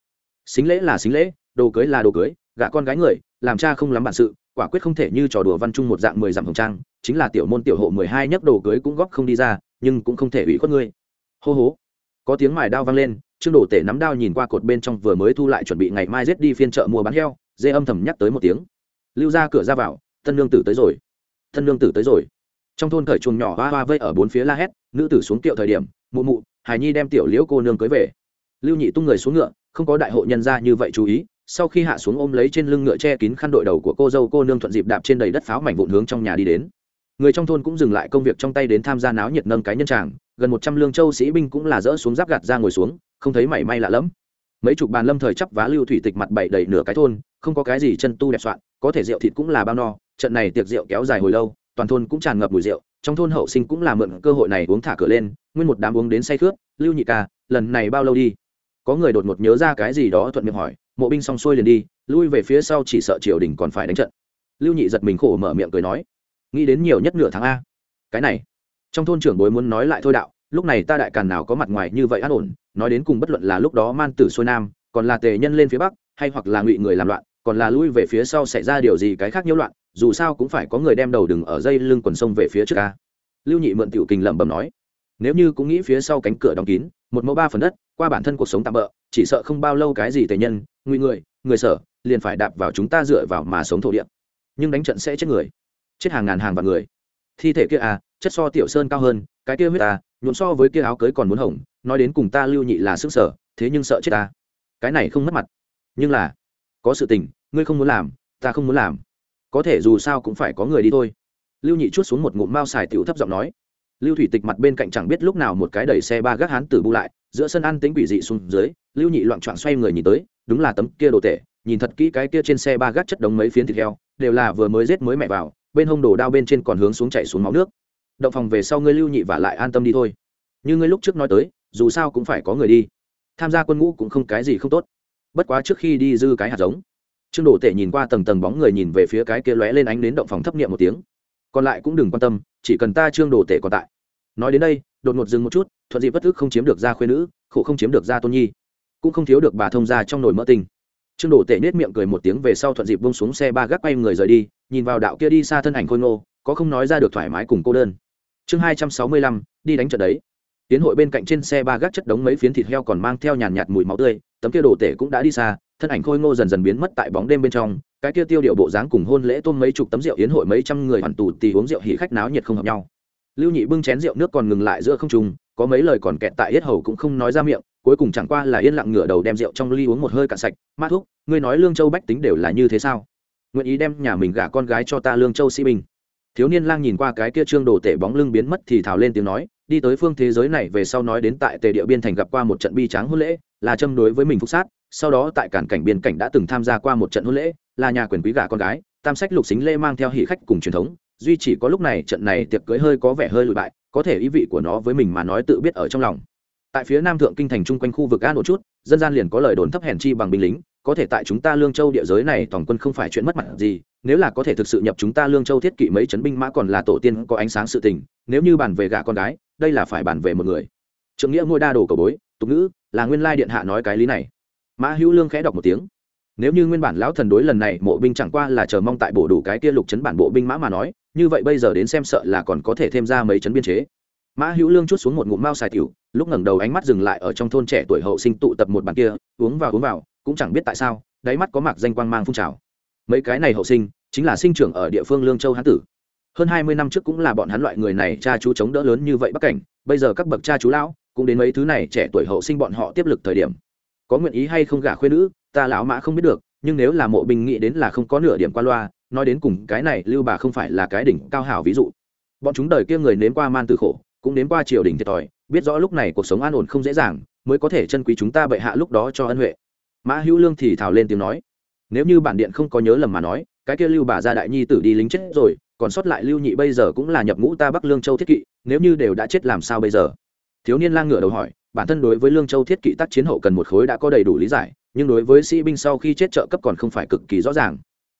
Xính lễ là xính lễ, đồ cưới là đồ cưới, gả con gái người, làm cha không lắm bản sự, quả quyết không thể như trò đùa văn chung một dạng mười dặm hồng trang, chính là tiểu môn tiểu hộ mười hai nhấc đồ cưới cũng góp không đi ra, nhưng cũng không thể ủy khuất ngươi. Hô hố có tiếng mài đao vang lên, trương đổ tể nắm đao nhìn qua cột bên trong vừa mới thu lại chuẩn bị ngày mai rết đi phiên chợ mua bán heo, dê âm thầm nhắc tới một tiếng. Lưu ra cửa ra vào tân nương tử tới rồi. Tân nương tử tới rồi. Trong thôn khởi chuồng nhỏ hoa hoa vây ở bốn phía la hét, nữ tử xuống kiệu thời điểm, mụ mụ hải nhi đem tiểu liễu cô nương cưới về. Lưu nhị tung người xuống ngựa, không có đại hộ nhân ra như vậy chú ý, sau khi hạ xuống ôm lấy trên lưng ngựa che kín khăn đội đầu của cô dâu cô nương thuận dịp đạp trên đầy đất pháo mảnh vụn hướng trong nhà đi đến. Người trong thôn cũng dừng lại công việc trong tay đến tham gia náo nhiệt nâng cái nhân tràng, gần một trăm lương châu sĩ binh cũng là dỡ xuống giáp gạt ra ngồi xuống, không thấy mảy may lạ lẫm. Mấy chục bàn lâm thời chấp vá lưu thủy tịch mặt bảy đầy nửa cái thôn, không có cái gì chân tu đẹp soạn, có thể rượu thịt cũng là bao no trận này tiệc rượu kéo dài hồi lâu, toàn thôn cũng tràn ngập mùi rượu, trong thôn hậu sinh cũng là mượn cơ hội này uống thả cửa lên, nguyên một đám uống đến say khướt, lưu nhị ca, lần này bao lâu đi? Có người đột ngột nhớ ra cái gì đó thuận miệng hỏi, mộ binh xong xuôi liền đi, lui về phía sau chỉ sợ triều đình còn phải đánh trận. Lưu nhị giật mình khổ mở miệng cười nói, nghĩ đến nhiều nhất nửa tháng a. Cái này, trong thôn trưởng bối muốn nói lại thôi đạo, lúc này ta đại càn nào có mặt ngoài như vậy an ổn, nói đến cùng bất luận là lúc đó man tử xuôi nam, còn là tề nhân lên phía bắc, hay hoặc là ngụy người làm loạn, còn là lui về phía sau xảy ra điều gì cái khác nhiễu loạn dù sao cũng phải có người đem đầu đừng ở dây lưng quần sông về phía trước ca lưu nhị mượn tiểu kình lẩm bẩm nói, nếu như cũng nghĩ phía sau cánh cửa đóng kín, một mẫu ba phần đất, qua bản thân cuộc sống tạm bỡ chỉ sợ không bao lâu cái gì tề nhân ngụy người người sở, liền phải đạp vào chúng ta dựa vào mà sống thổ địa. Nhưng đánh trận sẽ chết người, chết hàng ngàn hàng vạn người. Thi thể kia à chất so tiểu sơn cao hơn, cái kia huyết ta nhuộm so với kia áo cưới còn muốn hỏng, nói đến cùng ta lưu nhị là sức sở, thế nhưng sợ chết ta. Cái này không mất mặt. Nhưng là, có sự tình, ngươi không muốn làm, ta không muốn làm có thể dù sao cũng phải có người đi thôi. Lưu nhị chút xuống một ngụm mao xài tiểu thấp giọng nói. Lưu thủy tịch mặt bên cạnh chẳng biết lúc nào một cái đẩy xe ba gác hán tử bu lại, giữa sân ăn tính quỷ dị xuống dưới, lưu nhị loạn choạng xoay người nhìn tới, đúng là tấm kia đồ tệ nhìn thật kỹ cái kia trên xe ba gác chất đống mấy phiến thịt heo, đều là vừa mới rết mới mẹ vào, bên hông đồ đao bên trên còn hướng xuống chạy xuống máu nước. Động phòng về sau ngươi lưu nhị và lại an tâm đi thôi. Như ngươi lúc trước nói tới, dù sao cũng phải có người đi. Tham gia quân ngũ cũng không cái gì không tốt. Bất quá trước khi đi dư cái hạt giống trương đồ tể nhìn qua tầng tầng bóng người nhìn về phía cái kia lóe lên ánh đến động phòng thấp niệm một tiếng. Còn lại cũng đừng quan tâm, chỉ cần ta trương đồ tể còn tại. Nói đến đây, đột ngột dừng một chút, thuận dịp bất thức không chiếm được gia khuyên nữ, khổ không chiếm được gia tôn nhi. Cũng không thiếu được bà thông gia trong nồi mỡ tình. Trương đồ tể nết miệng cười một tiếng về sau thuận dịp bông xuống xe ba gác quay người rời đi, nhìn vào đạo kia đi xa thân ảnh khôi ngô, có không nói ra được thoải mái cùng cô đơn. Chương hai trăm sáu mươi lăm, đi đánh trận đấy. Tiến hội bên cạnh trên xe ba gác chất đống mấy phiến thịt heo còn mang theo nhàn nhạt mùi máu tươi, tấm kia đồ tể cũng đã đi xa thân ảnh khôi ngô dần dần biến mất tại bóng đêm bên trong, cái kia tiêu điệu bộ dáng cùng hôn lễ tôm mấy chục tấm rượu yến hội mấy trăm người hoàn tù tì uống rượu hỉ khách náo nhiệt không hợp nhau. Lưu nhị bưng chén rượu nước còn ngừng lại giữa không trung, có mấy lời còn kẹt tại yết hầu cũng không nói ra miệng, cuối cùng chẳng qua là yên lặng ngửa đầu đem rượu trong ly uống một hơi cạn sạch. Mát thuốc ngươi nói lương châu bách tính đều là như thế sao? Nguyện ý đem nhà mình gả con gái cho ta lương châu sĩ binh. Thiếu niên lang nhìn qua cái kia trương đồ tể bóng lưng biến mất thì thào lên tiếng nói đi tới phương thế giới này về sau nói đến tại tề địa biên thành gặp qua một trận bi tráng hôn lễ, là châm đối với mình phúc sát, sau đó tại cản cảnh biên cảnh đã từng tham gia qua một trận hôn lễ, là nhà quyền quý gả con gái, tam sách lục xính lê mang theo hỷ khách cùng truyền thống, duy chỉ có lúc này trận này tiệc cưới hơi có vẻ hơi lụi bại, có thể ý vị của nó với mình mà nói tự biết ở trong lòng. Tại phía nam thượng kinh thành chung quanh khu vực an một chút, dân gian liền có lời đồn thấp hèn chi bằng binh lính, có thể tại chúng ta lương châu địa giới này toàn quân không phải chuyện mất mặt gì, nếu là có thể thực sự nhập chúng ta lương châu thiết kỵ mấy chấn binh mã còn là tổ tiên có ánh sáng sự tình, nếu như bàn về gả con gái đây là phải bàn về một người. Trượng nghĩa ngôi đa đồ cầu bối, tục ngữ, là nguyên lai điện hạ nói cái lý này. Mã hữu lương khẽ đọc một tiếng. Nếu như nguyên bản lão thần đối lần này mộ binh chẳng qua là chờ mong tại bổ đủ cái kia lục chấn bản bộ binh mã mà nói, như vậy bây giờ đến xem sợ là còn có thể thêm ra mấy chấn biên chế. Mã hữu lương chút xuống một ngụm mao xài tiểu, lúc ngẩng đầu ánh mắt dừng lại ở trong thôn trẻ tuổi hậu sinh tụ tập một bàn kia, uống vào uống vào, cũng chẳng biết tại sao, đáy mắt có mạc danh quang mang phun trào. Mấy cái này hậu sinh, chính là sinh trưởng ở địa phương lương châu hán tử hơn hai mươi năm trước cũng là bọn hắn loại người này cha chú chống đỡ lớn như vậy bắc cảnh, bây giờ các bậc cha chú lão cũng đến mấy thứ này trẻ tuổi hậu sinh bọn họ tiếp lực thời điểm. Có nguyện ý hay không gả khuyên nữ, ta lão mã không biết được, nhưng nếu là mộ bình nghĩ đến là không có nửa điểm qua loa, nói đến cùng cái này lưu bà không phải là cái đỉnh cao hảo ví dụ. Bọn chúng đời kia người nếm qua man từ khổ, cũng nếm qua triều đình thiệt thòi, biết rõ lúc này cuộc sống an ổn không dễ dàng, mới có thể chân quý chúng ta bệ hạ lúc đó cho ân huệ. Mã hữu lương thì thào lên tiếng nói, nếu như bản điện không có nhớ lầm mà nói, cái kia lưu bà gia đại nhi tử đi lính chết rồi còn sót lại lưu nhị bây giờ cũng là nhập ngũ ta bắc lương châu thiết kỵ, nếu như đều đã chết làm sao bây giờ? Thiếu niên lang ngửa đầu hỏi, bản thân đối với lương châu thiết kỵ tác chiến hậu cần một khối đã có đầy đủ lý giải, nhưng đối với sĩ binh sau khi chết trợ cấp còn không phải cực kỳ rõ ràng.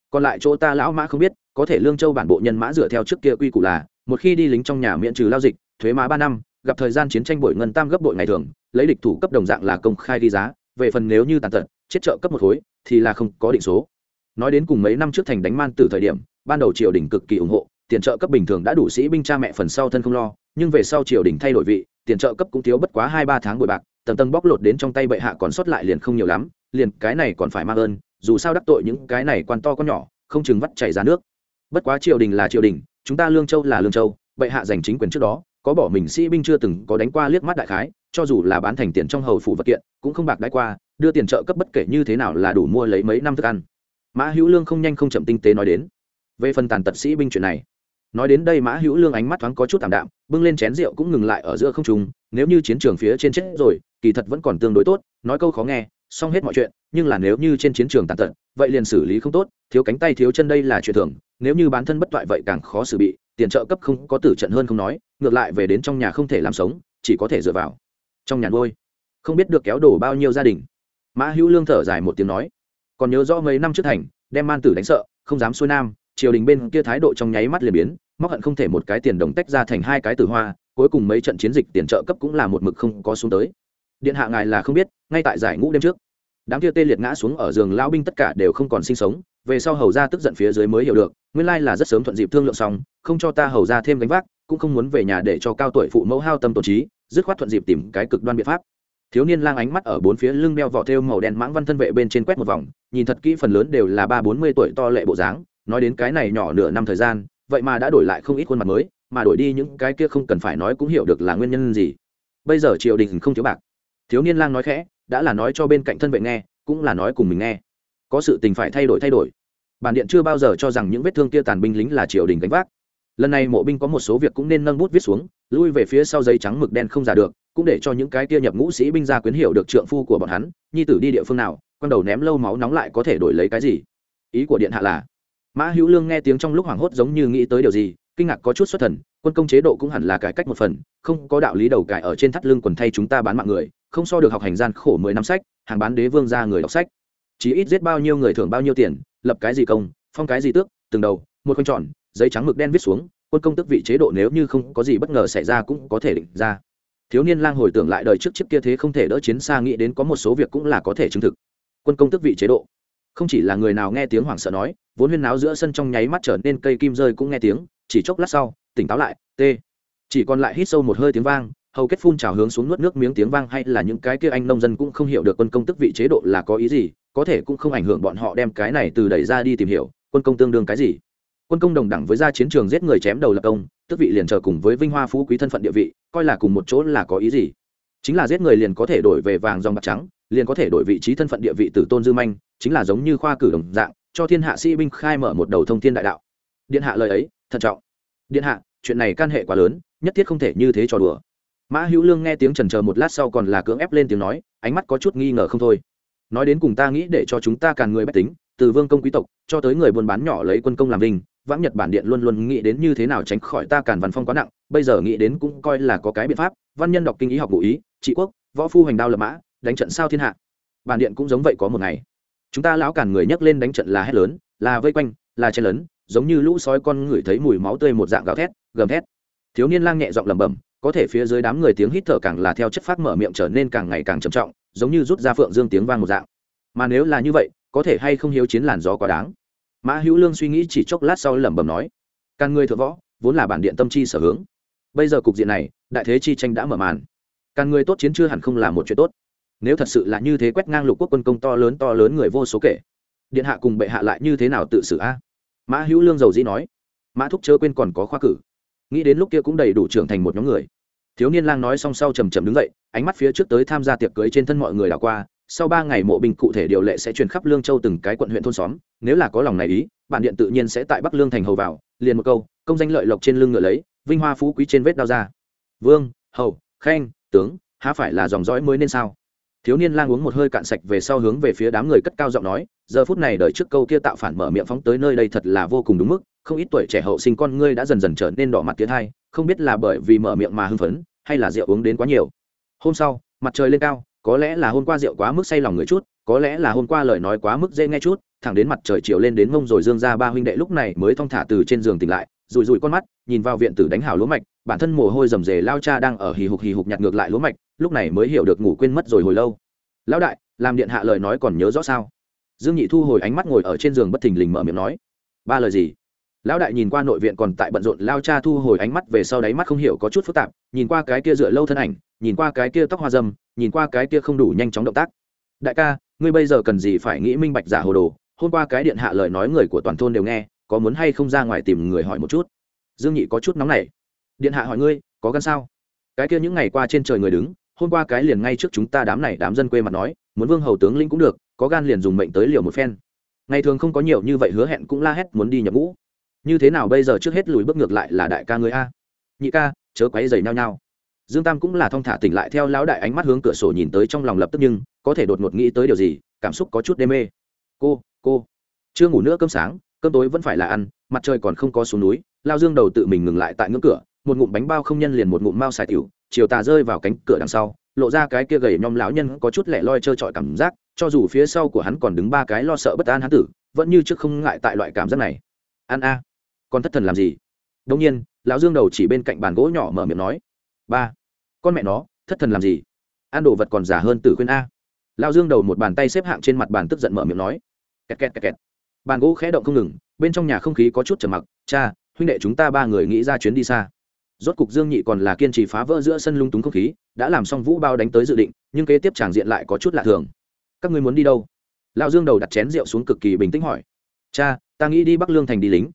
Còn lại chỗ ta lão mã không biết, có thể lương châu bản bộ nhân mã dựa theo trước kia quy củ là, một khi đi lính trong nhà miễn trừ lao dịch, thuế má ba năm, gặp thời gian chiến tranh bội ngân tam gấp bội ngày thường, lấy địch thủ cấp đồng dạng là công khai đi giá, về phần nếu như tàn tật, chết trợ cấp một khối, thì là không có định số. Nói đến cùng mấy năm trước thành đánh man từ thời điểm ban đầu triều đình cực kỳ ủng hộ, tiền trợ cấp bình thường đã đủ sĩ binh cha mẹ phần sau thân không lo, nhưng về sau triều đình thay đổi vị, tiền trợ cấp cũng thiếu bất quá hai ba tháng bội bạc, tầng tầng bóc lột đến trong tay bệ hạ còn sót lại liền không nhiều lắm, liền cái này còn phải mang ơn, dù sao đắc tội những cái này quan to con nhỏ, không chừng vắt chảy ra nước. Bất quá triều đình là triều đình, chúng ta lương châu là lương châu, bệ hạ giành chính quyền trước đó, có bỏ mình sĩ binh chưa từng có đánh qua liếc mắt đại khái, cho dù là bán thành tiền trong hầu phủ vật kiện, cũng không bạc đãi qua, đưa tiền trợ cấp bất kể như thế nào là đủ mua lấy mấy năm thức ăn. Mã hữu lương không nhanh không chậm tinh tế nói đến về phần tàn tật sĩ binh chuyện này. Nói đến đây mã hữu lương ánh mắt thoáng có chút t ạ m đạm, bưng lên chén rượu cũng ngừng lại ở giữa không trùng nếu như chiến trường phía trên chết rồi, kỳ thật vẫn còn tương đối tốt, nói câu khó nghe, xong hết mọi chuyện, nhưng là nếu như trên chiến trường tàn tật, vậy liền xử lý không tốt, thiếu cánh tay thiếu chân đây là chuyện thường, nếu như bản thân bất toại vậy càng khó xử bị, tiền trợ cấp không có tử trận hơn không nói, ngược lại về đến trong nhà không thể làm sống, chỉ có thể dựa vào. Trong nhà nuôi, không biết được kéo đổ bao nhiêu gia đình. Mã hữu lương thở dài một tiếng nói, còn nhớ rõ mấy năm trước thành, đem man tử đánh sợ, không dám xuôi nam triều đình bên kia thái độ trong nháy mắt liền biến, móc hận không thể một cái tiền đồng tách ra thành hai cái tử hoa, cuối cùng mấy trận chiến dịch tiền trợ cấp cũng là một mực không có xuống tới. Điện hạ ngài là không biết, ngay tại giải ngũ đêm trước, đám kia tê liệt ngã xuống ở giường lao binh tất cả đều không còn sinh sống, về sau hầu ra tức giận phía dưới mới hiểu được, nguyên lai là rất sớm thuận dịp thương lượng xong, không cho ta hầu ra thêm gánh vác, cũng không muốn về nhà để cho cao tuổi phụ mẫu hao tâm tổ trí, dứt khoát thuận dịp tìm cái cực đoan biện pháp. Thiếu niên lang ánh mắt ở bốn phía lưng đeo vỏ thêu màu đen mãng văn thân vệ bên trên quét một vòng, nhìn thật kỹ phần lớn đều là ba bốn mươi tuổi to lệ bộ dáng nói đến cái này nhỏ nửa năm thời gian, vậy mà đã đổi lại không ít khuôn mặt mới, mà đổi đi những cái kia không cần phải nói cũng hiểu được là nguyên nhân gì. Bây giờ triều đình không thiếu bạc. Thiếu niên lang nói khẽ, đã là nói cho bên cạnh thân vệ nghe, cũng là nói cùng mình nghe. Có sự tình phải thay đổi thay đổi. Bản điện chưa bao giờ cho rằng những vết thương kia tàn binh lính là triều đình gánh vác. Lần này mộ binh có một số việc cũng nên nâng bút viết xuống, lui về phía sau giấy trắng mực đen không giả được, cũng để cho những cái kia nhập ngũ sĩ binh ra quyến hiểu được trượng phu của bọn hắn, nhi tử đi địa phương nào, quăng đầu ném lâu máu nóng lại có thể đổi lấy cái gì. Ý của điện hạ là mã hữu lương nghe tiếng trong lúc hoảng hốt giống như nghĩ tới điều gì, kinh ngạc có chút xuất thần, quân công chế độ cũng hẳn là cải cách một phần, không có đạo lý đầu cải ở trên thắt lưng quần thay chúng ta bán mạng người, không so được học hành gian khổ mười năm sách, hàng bán đế vương ra người đọc sách. Chỉ ít giết bao nhiêu người thưởng bao nhiêu tiền, lập cái gì công, phong cái gì tước, từng đầu, một khoanh tròn, giấy trắng mực đen viết xuống, quân công tức vị chế độ nếu như không có gì bất ngờ xảy ra cũng có thể định ra. Thiếu niên lang hồi tưởng lại đời trước trước kia thế không thể đỡ chiến xa nghĩ đến có một số việc cũng là có thể chứng thực. Quân công tức vị chế độ không chỉ là người nào nghe tiếng hoảng sợ nói, vốn huyên náo giữa sân trong nháy mắt trở nên cây kim rơi cũng nghe tiếng, chỉ chốc lát sau, tỉnh táo lại t chỉ còn lại hít sâu một hơi tiếng vang, hầu kết phun trào hướng xuống nuốt nước miếng tiếng vang hay là những cái kia anh nông dân cũng không hiểu được quân công tức vị chế độ là có ý gì, có thể cũng không ảnh hưởng bọn họ đem cái này từ đẩy ra đi tìm hiểu, quân công tương đương cái gì. Quân công đồng đẳng với ra chiến trường giết người chém đầu lập công, tức vị liền chờ cùng với vinh hoa phú quý thân phận địa vị, coi là cùng một chỗ là có ý gì chính là giết người liền có thể đổi về vàng dòng bạc trắng, liền có thể đổi vị trí thân phận địa vị từ tôn dư manh, chính là giống như khoa cử đồng dạng, cho thiên hạ sĩ binh khai mở một đầu thông thiên đại đạo. Điện hạ lời ấy, thận trọng. Điện hạ, chuyện này can hệ quá lớn, nhất thiết không thể như thế trò đùa. Mã hữu lương nghe tiếng trần chờ một lát sau còn là cưỡng ép lên tiếng nói, ánh mắt có chút nghi ngờ không thôi. Nói đến cùng ta nghĩ để cho chúng ta càng người bách tính từ vương công quý tộc, cho tới người buôn bán nhỏ lấy quân công làm vinh vãng nhật bản điện luôn luôn nghĩ đến như thế nào tránh khỏi ta càn văn phong quá nặng, bây giờ nghĩ đến cũng coi là có cái biện pháp, văn nhân đọc kinh ý học ngụ ý, trị quốc, võ phu hành đao lập mã, đánh trận sao thiên hạ. Bản điện cũng giống vậy có một ngày. Chúng ta lão càn người nhấc lên đánh trận là hét lớn, là vây quanh, là chen lớn giống như lũ sói con ngửi thấy mùi máu tươi một dạng gào thét, gầm thét. Thiếu niên lang nhẹ giọng lẩm bẩm, có thể phía dưới đám người tiếng hít thở càng là theo chất phát mở miệng trở nên càng ngày càng trầm trọng, giống như rút ra phượng dương tiếng vang một dạng. Mà nếu là như vậy có thể hay không hiếu chiến làn gió quá đáng? Mã hữu lương suy nghĩ chỉ chốc lát sau lẩm bẩm nói càng người thượng võ, vốn là bản điện tâm chi sở hướng. Bây giờ cục diện này, đại thế chi tranh đã mở màn. Càng người tốt chiến chưa hẳn không là một chuyện tốt. Nếu thật sự là như thế quét ngang lục quốc quân công to lớn to lớn người vô số kể. Điện hạ cùng bệ hạ lại như thế nào tự xử a? Mã hữu lương giàu dĩ nói, mã thúc chớ quên còn có khoa cử. Nghĩ đến lúc kia cũng đầy đủ trưởng thành một nhóm người. Thiếu niên lang nói xong sau trầm trầm đứng dậy, ánh mắt phía trước tới tham gia tiệc cưới trên thân mọi người đảo qua sau ba ngày mộ binh cụ thể điều lệ sẽ truyền khắp lương châu từng cái quận huyện thôn xóm. Nếu là có lòng này ý bản điện tự nhiên sẽ tại bắc lương thành hầu vào, liền một câu, công danh lợi lộc trên lưng ngựa lấy, vinh hoa phú quý trên vết đao ra. Vương, hầu, khanh, tướng, há phải là dòng dõi mới nên sao? Thiếu niên lang uống một hơi cạn sạch về sau hướng về phía đám người cất cao giọng nói, giờ phút này đợi trước câu kia tạo phản mở miệng phóng tới nơi đây thật là vô cùng đúng mức, không ít tuổi trẻ hậu sinh con ngươi đã dần dần trở nên đỏ mặt tiến hai, không biết là bởi vì mở miệng mà hưng phấn, hay là rượu uống đến quá nhiều. Hôm sau, mặt trời lên cao có lẽ là hôm qua rượu quá mức say lòng người chút, có lẽ là hôm qua lời nói quá mức dễ nghe chút, thẳng đến mặt trời chiều lên đến mông rồi dương ra ba huynh đệ lúc này mới thong thả từ trên giường tỉnh lại rùi rùi con mắt, nhìn vào viện tử đánh hảo lúa mạch, bản thân mồ hôi rầm rề lao cha đang ở hì hục hì hục nhặt ngược lại lúa mạch, lúc này mới hiểu được ngủ quên mất rồi hồi lâu. Lão đại, làm điện hạ lời nói còn nhớ rõ sao? Dương nhị thu hồi ánh mắt ngồi ở trên giường bất thình lình mở miệng nói. Ba lời gì? Lão đại nhìn qua nội viện còn tại bận rộn, lao cha thu hồi ánh mắt về sau đáy mắt không hiểu có chút phức tạp, nhìn qua cái kia dựa lâu thân ảnh, nhìn qua cái kia tóc hoa dâm nhìn qua cái kia không đủ nhanh chóng động tác. Đại ca, ngươi bây giờ cần gì phải nghĩ minh bạch giả hồ đồ? Hôm qua cái điện hạ lời nói người của toàn thôn đều nghe, có muốn hay không ra ngoài tìm người hỏi một chút? Dương nhị có chút nóng nảy. Điện hạ hỏi ngươi, có gan sao? Cái kia những ngày qua trên trời người đứng, hôm qua cái liền ngay trước chúng ta đám này đám dân quê mặt nói, muốn vương hầu tướng lĩnh cũng được, có gan liền dùng mệnh tới liều một phen. Ngày thường không có nhiều như vậy hứa hẹn cũng la hét muốn đi nhập ngũ. Như thế nào bây giờ trước hết lùi bước ngược lại là đại ca người a? Nhị ca, chớ quấy rầy nhau nhau dương tam cũng là thong thả tỉnh lại theo lão đại ánh mắt hướng cửa sổ nhìn tới trong lòng lập tức nhưng, có thể đột ngột nghĩ tới điều gì, cảm xúc có chút đê mê. Cô cô. Chưa ngủ nữa cơm sáng, cơm tối vẫn phải là ăn, mặt trời còn không có xuống núi, lao dương đầu tự mình ngừng lại tại ngưỡng cửa, một ngụm bánh bao không nhân liền một ngụm mao xài tiểu, chiều tà rơi vào cánh cửa đằng sau, lộ ra cái kia gầy nhom lão nhân có chút lẻ loi trơ trọi cảm giác, cho dù phía sau của hắn còn đứng ba cái lo sợ bất an hắn tử, vẫn như trước không ngại tại loại cảm giác này. Ăn a. Con thất thần làm gì? Đông nhiên, lão dương đầu chỉ bên cạnh bàn gỗ nhỏ mở miệng nói, ba con mẹ nó, thất thần làm gì? Ăn đồ vật còn giả hơn tử khuyên a. Lão dương đầu một bàn tay xếp hạng trên mặt bàn tức giận mở miệng nói. Kẹt kẹt kẹt kẹt. Bàn gỗ khẽ động không ngừng, bên trong nhà không khí có chút trầm mặc. Cha, huynh đệ chúng ta ba người nghĩ ra chuyến đi xa. Rốt cục dương nhị còn là kiên trì phá vỡ giữa sân lung túng không khí, đã làm xong vũ bao đánh tới dự định, nhưng kế tiếp tràng diện lại có chút lạ thường. Các ngươi muốn đi đâu? Lão dương đầu đặt chén rượu xuống cực kỳ bình tĩnh hỏi. Cha, ta nghĩ đi bắc lương thành đi lính.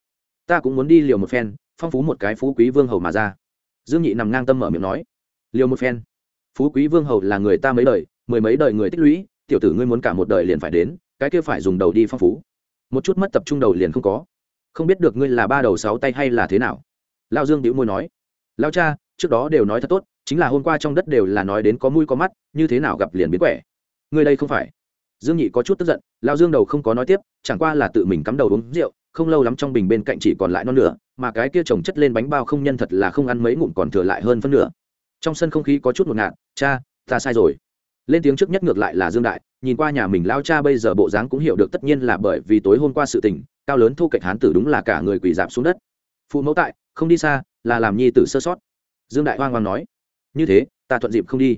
Ta cũng muốn đi liều một phen, phong phú một cái phú quý vương hầu mà ra. Dương nhị nằm ngang tâm mở miệng nói liều một phen. Phú quý vương hầu là người ta mấy đời, mười mấy đời người tích lũy, tiểu tử ngươi muốn cả một đời liền phải đến, cái kia phải dùng đầu đi phong phú. Một chút mất tập trung đầu liền không có. Không biết được ngươi là ba đầu sáu tay hay là thế nào. Lao dương đĩu môi nói. Lao cha, trước đó đều nói thật tốt, chính là hôm qua trong đất đều là nói đến có mũi có mắt, như thế nào gặp liền biến quẻ. Ngươi đây không phải. Dương nhị có chút tức giận lao dương đầu không có nói tiếp, chẳng qua là tự mình cắm đầu uống rượu, không lâu lắm trong bình bên cạnh chỉ còn lại non nửa, mà cái kia trồng chất lên bánh bao không nhân thật là không ăn mấy ngụm còn thừa lại hơn phân nửa trong sân không khí có chút ngột ngạt, cha, ta sai rồi. Lên tiếng trước nhất ngược lại là dương đại, nhìn qua nhà mình lao cha bây giờ bộ dáng cũng hiểu được tất nhiên là bởi vì tối hôm qua sự tình, cao lớn thu kệch hán tử đúng là cả người quỳ dạp xuống đất. Phụ mẫu tại, không đi xa, là làm nhi tử sơ sót. Dương đại hoang hoang nói, như thế, ta thuận dịp không đi.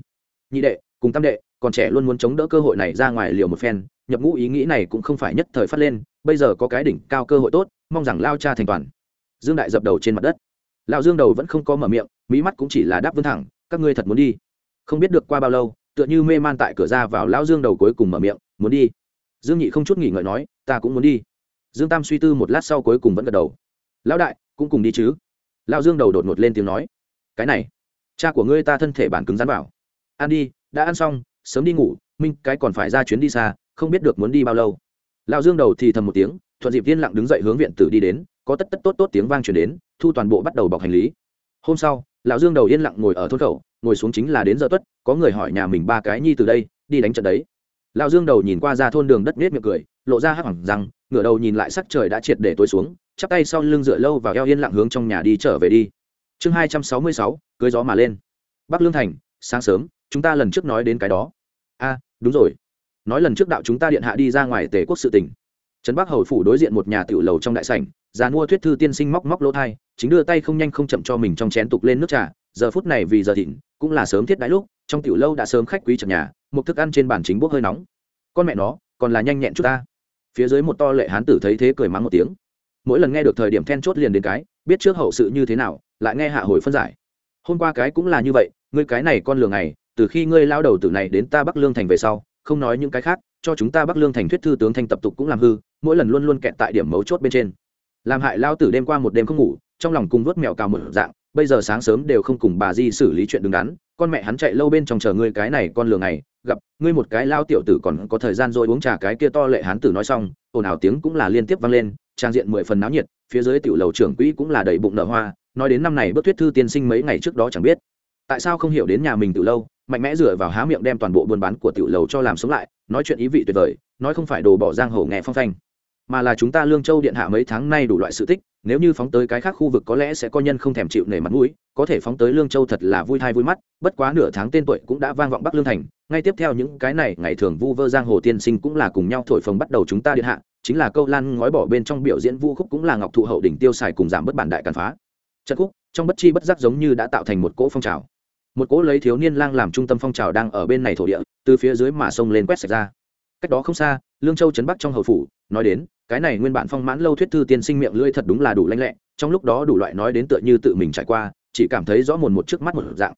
Nhị đệ, cùng tam đệ, còn trẻ luôn muốn chống đỡ cơ hội này ra ngoài liều một phen, nhập ngũ ý nghĩ này cũng không phải nhất thời phát lên, bây giờ có cái đỉnh cao cơ hội tốt, mong rằng lao cha thành toàn. Dương đại dập đầu trên mặt đất. Lão dương đầu vẫn không có mở miệng mỹ mắt cũng chỉ là đáp vươn thẳng các ngươi thật muốn đi? Không biết được qua bao lâu, tựa như mê man tại cửa ra vào lão dương đầu cuối cùng mở miệng, muốn đi. Dương nhị không chút nghỉ ngợi nói, ta cũng muốn đi. Dương tam suy tư một lát sau cuối cùng vẫn gật đầu. Lão đại, cũng cùng đi chứ. Lão dương đầu đột ngột lên tiếng nói, cái này, cha của ngươi ta thân thể bản cứng rắn bảo ăn đi, đã ăn xong, sớm đi ngủ, minh, cái còn phải ra chuyến đi xa, không biết được muốn đi bao lâu. Lão dương đầu thì thầm một tiếng, thuận dịp viên lặng đứng dậy hướng viện tử đi đến, có tất tất tốt tốt tiếng vang truyền đến, thu toàn bộ bắt đầu bọc hành lý. Hôm sau lão dương đầu yên lặng ngồi ở thôn khẩu, ngồi xuống chính là đến giờ tuất, có người hỏi nhà mình ba cái nhi từ đây, đi đánh trận đấy. Lão dương đầu nhìn qua ra thôn đường đất nết miệng cười, lộ ra hắc hẳn rằng, ngửa đầu nhìn lại sắc trời đã triệt để tối xuống, chắp tay sau lưng dựa lâu vào eo yên lặng hướng trong nhà đi trở về đi. Chương hai trăm sáu mươi sáu, cưới gió mà lên. Bắc lương thành, sáng sớm, chúng ta lần trước nói đến cái đó. A, đúng rồi. Nói lần trước đạo chúng ta điện hạ đi ra ngoài tề quốc sự tỉnh trấn bắc hầu phủ đối diện một nhà tiểu lầu trong đại sảnh già mua thuyết thư tiên sinh móc móc lỗ thai, chính đưa tay không nhanh không chậm cho mình trong chén tục lên nước trà. Giờ phút này vì giờ thịnh, cũng là sớm thiết đãi lúc, trong tiểu lâu đã sớm khách quý trần nhà, một thức ăn trên bàn chính bốc hơi nóng. Con mẹ nó, còn là nhanh nhẹn chút ta. Phía dưới một to lệ hán tử thấy thế cười mắng một tiếng. Mỗi lần nghe được thời điểm then chốt liền đến cái, biết trước hậu sự như thế nào, lại nghe hạ hồi phân giải. Hôm qua cái cũng là như vậy, ngươi cái này con lường này từ khi ngươi lao đầu tử này đến ta bắc lương thành về sau, không nói những cái khác, cho chúng ta bắc lương thành thuyết thư tướng thanh tập tục cũng làm hư, mỗi lần luôn luôn kẹt tại điểm mấu chốt bên trên làm hại lao tử đêm qua một đêm không ngủ, trong lòng cùng vớt mèo cào một dạng, bây giờ sáng sớm đều không cùng bà di xử lý chuyện đứng đắn, con mẹ hắn chạy lâu bên trong chờ ngươi cái này con lường này gặp ngươi một cái lao tiểu tử còn có thời gian rồi uống trà cái kia to lệ hán tử nói xong, ồn ào tiếng cũng là liên tiếp vang lên, trang diện mười phần náo nhiệt, phía dưới tiểu lầu trưởng quỹ cũng là đầy bụng nở hoa, nói đến năm này bước thuyết thư tiên sinh mấy ngày trước đó chẳng biết. Tại sao không hiểu đến nhà mình từ lâu, mạnh mẽ dựa vào há miệng đem toàn bộ buôn bán của tiểu lầu cho làm sống lại, nói chuyện ý vị tuyệt vời, nói không phải đồ bỏ giang hồ nghe phong phanh mà là chúng ta lương châu điện hạ mấy tháng nay đủ loại sự tích, nếu như phóng tới cái khác khu vực có lẽ sẽ có nhân không thèm chịu nể mặt mũi, có thể phóng tới lương châu thật là vui thai vui mắt, bất quá nửa tháng tên tuổi cũng đã vang vọng bắc lương thành, ngay tiếp theo những cái này, ngày thường vu vơ giang hồ tiên sinh cũng là cùng nhau thổi phồng bắt đầu chúng ta điện hạ, chính là câu lan ngói bỏ bên trong biểu diễn vu khúc cũng là ngọc thụ hậu đỉnh tiêu xài cùng giảm bất bản đại càn phá. Trận khúc, trong bất chi bất giác giống như đã tạo thành một cỗ phong trào. Một cỗ lấy thiếu niên lang làm trung tâm phong trào đang ở bên này thổ địa, từ phía dưới mà sông lên quét sạch ra. Cách đó không xa, lương châu trấn bắc trong hầu phủ, nói đến cái này nguyên bản phong mãn lâu thuyết thư tiên sinh miệng lưỡi thật đúng là đủ lanh lẹ, trong lúc đó đủ loại nói đến tựa như tự mình trải qua, chỉ cảm thấy rõ mồn một trước mắt một dạng.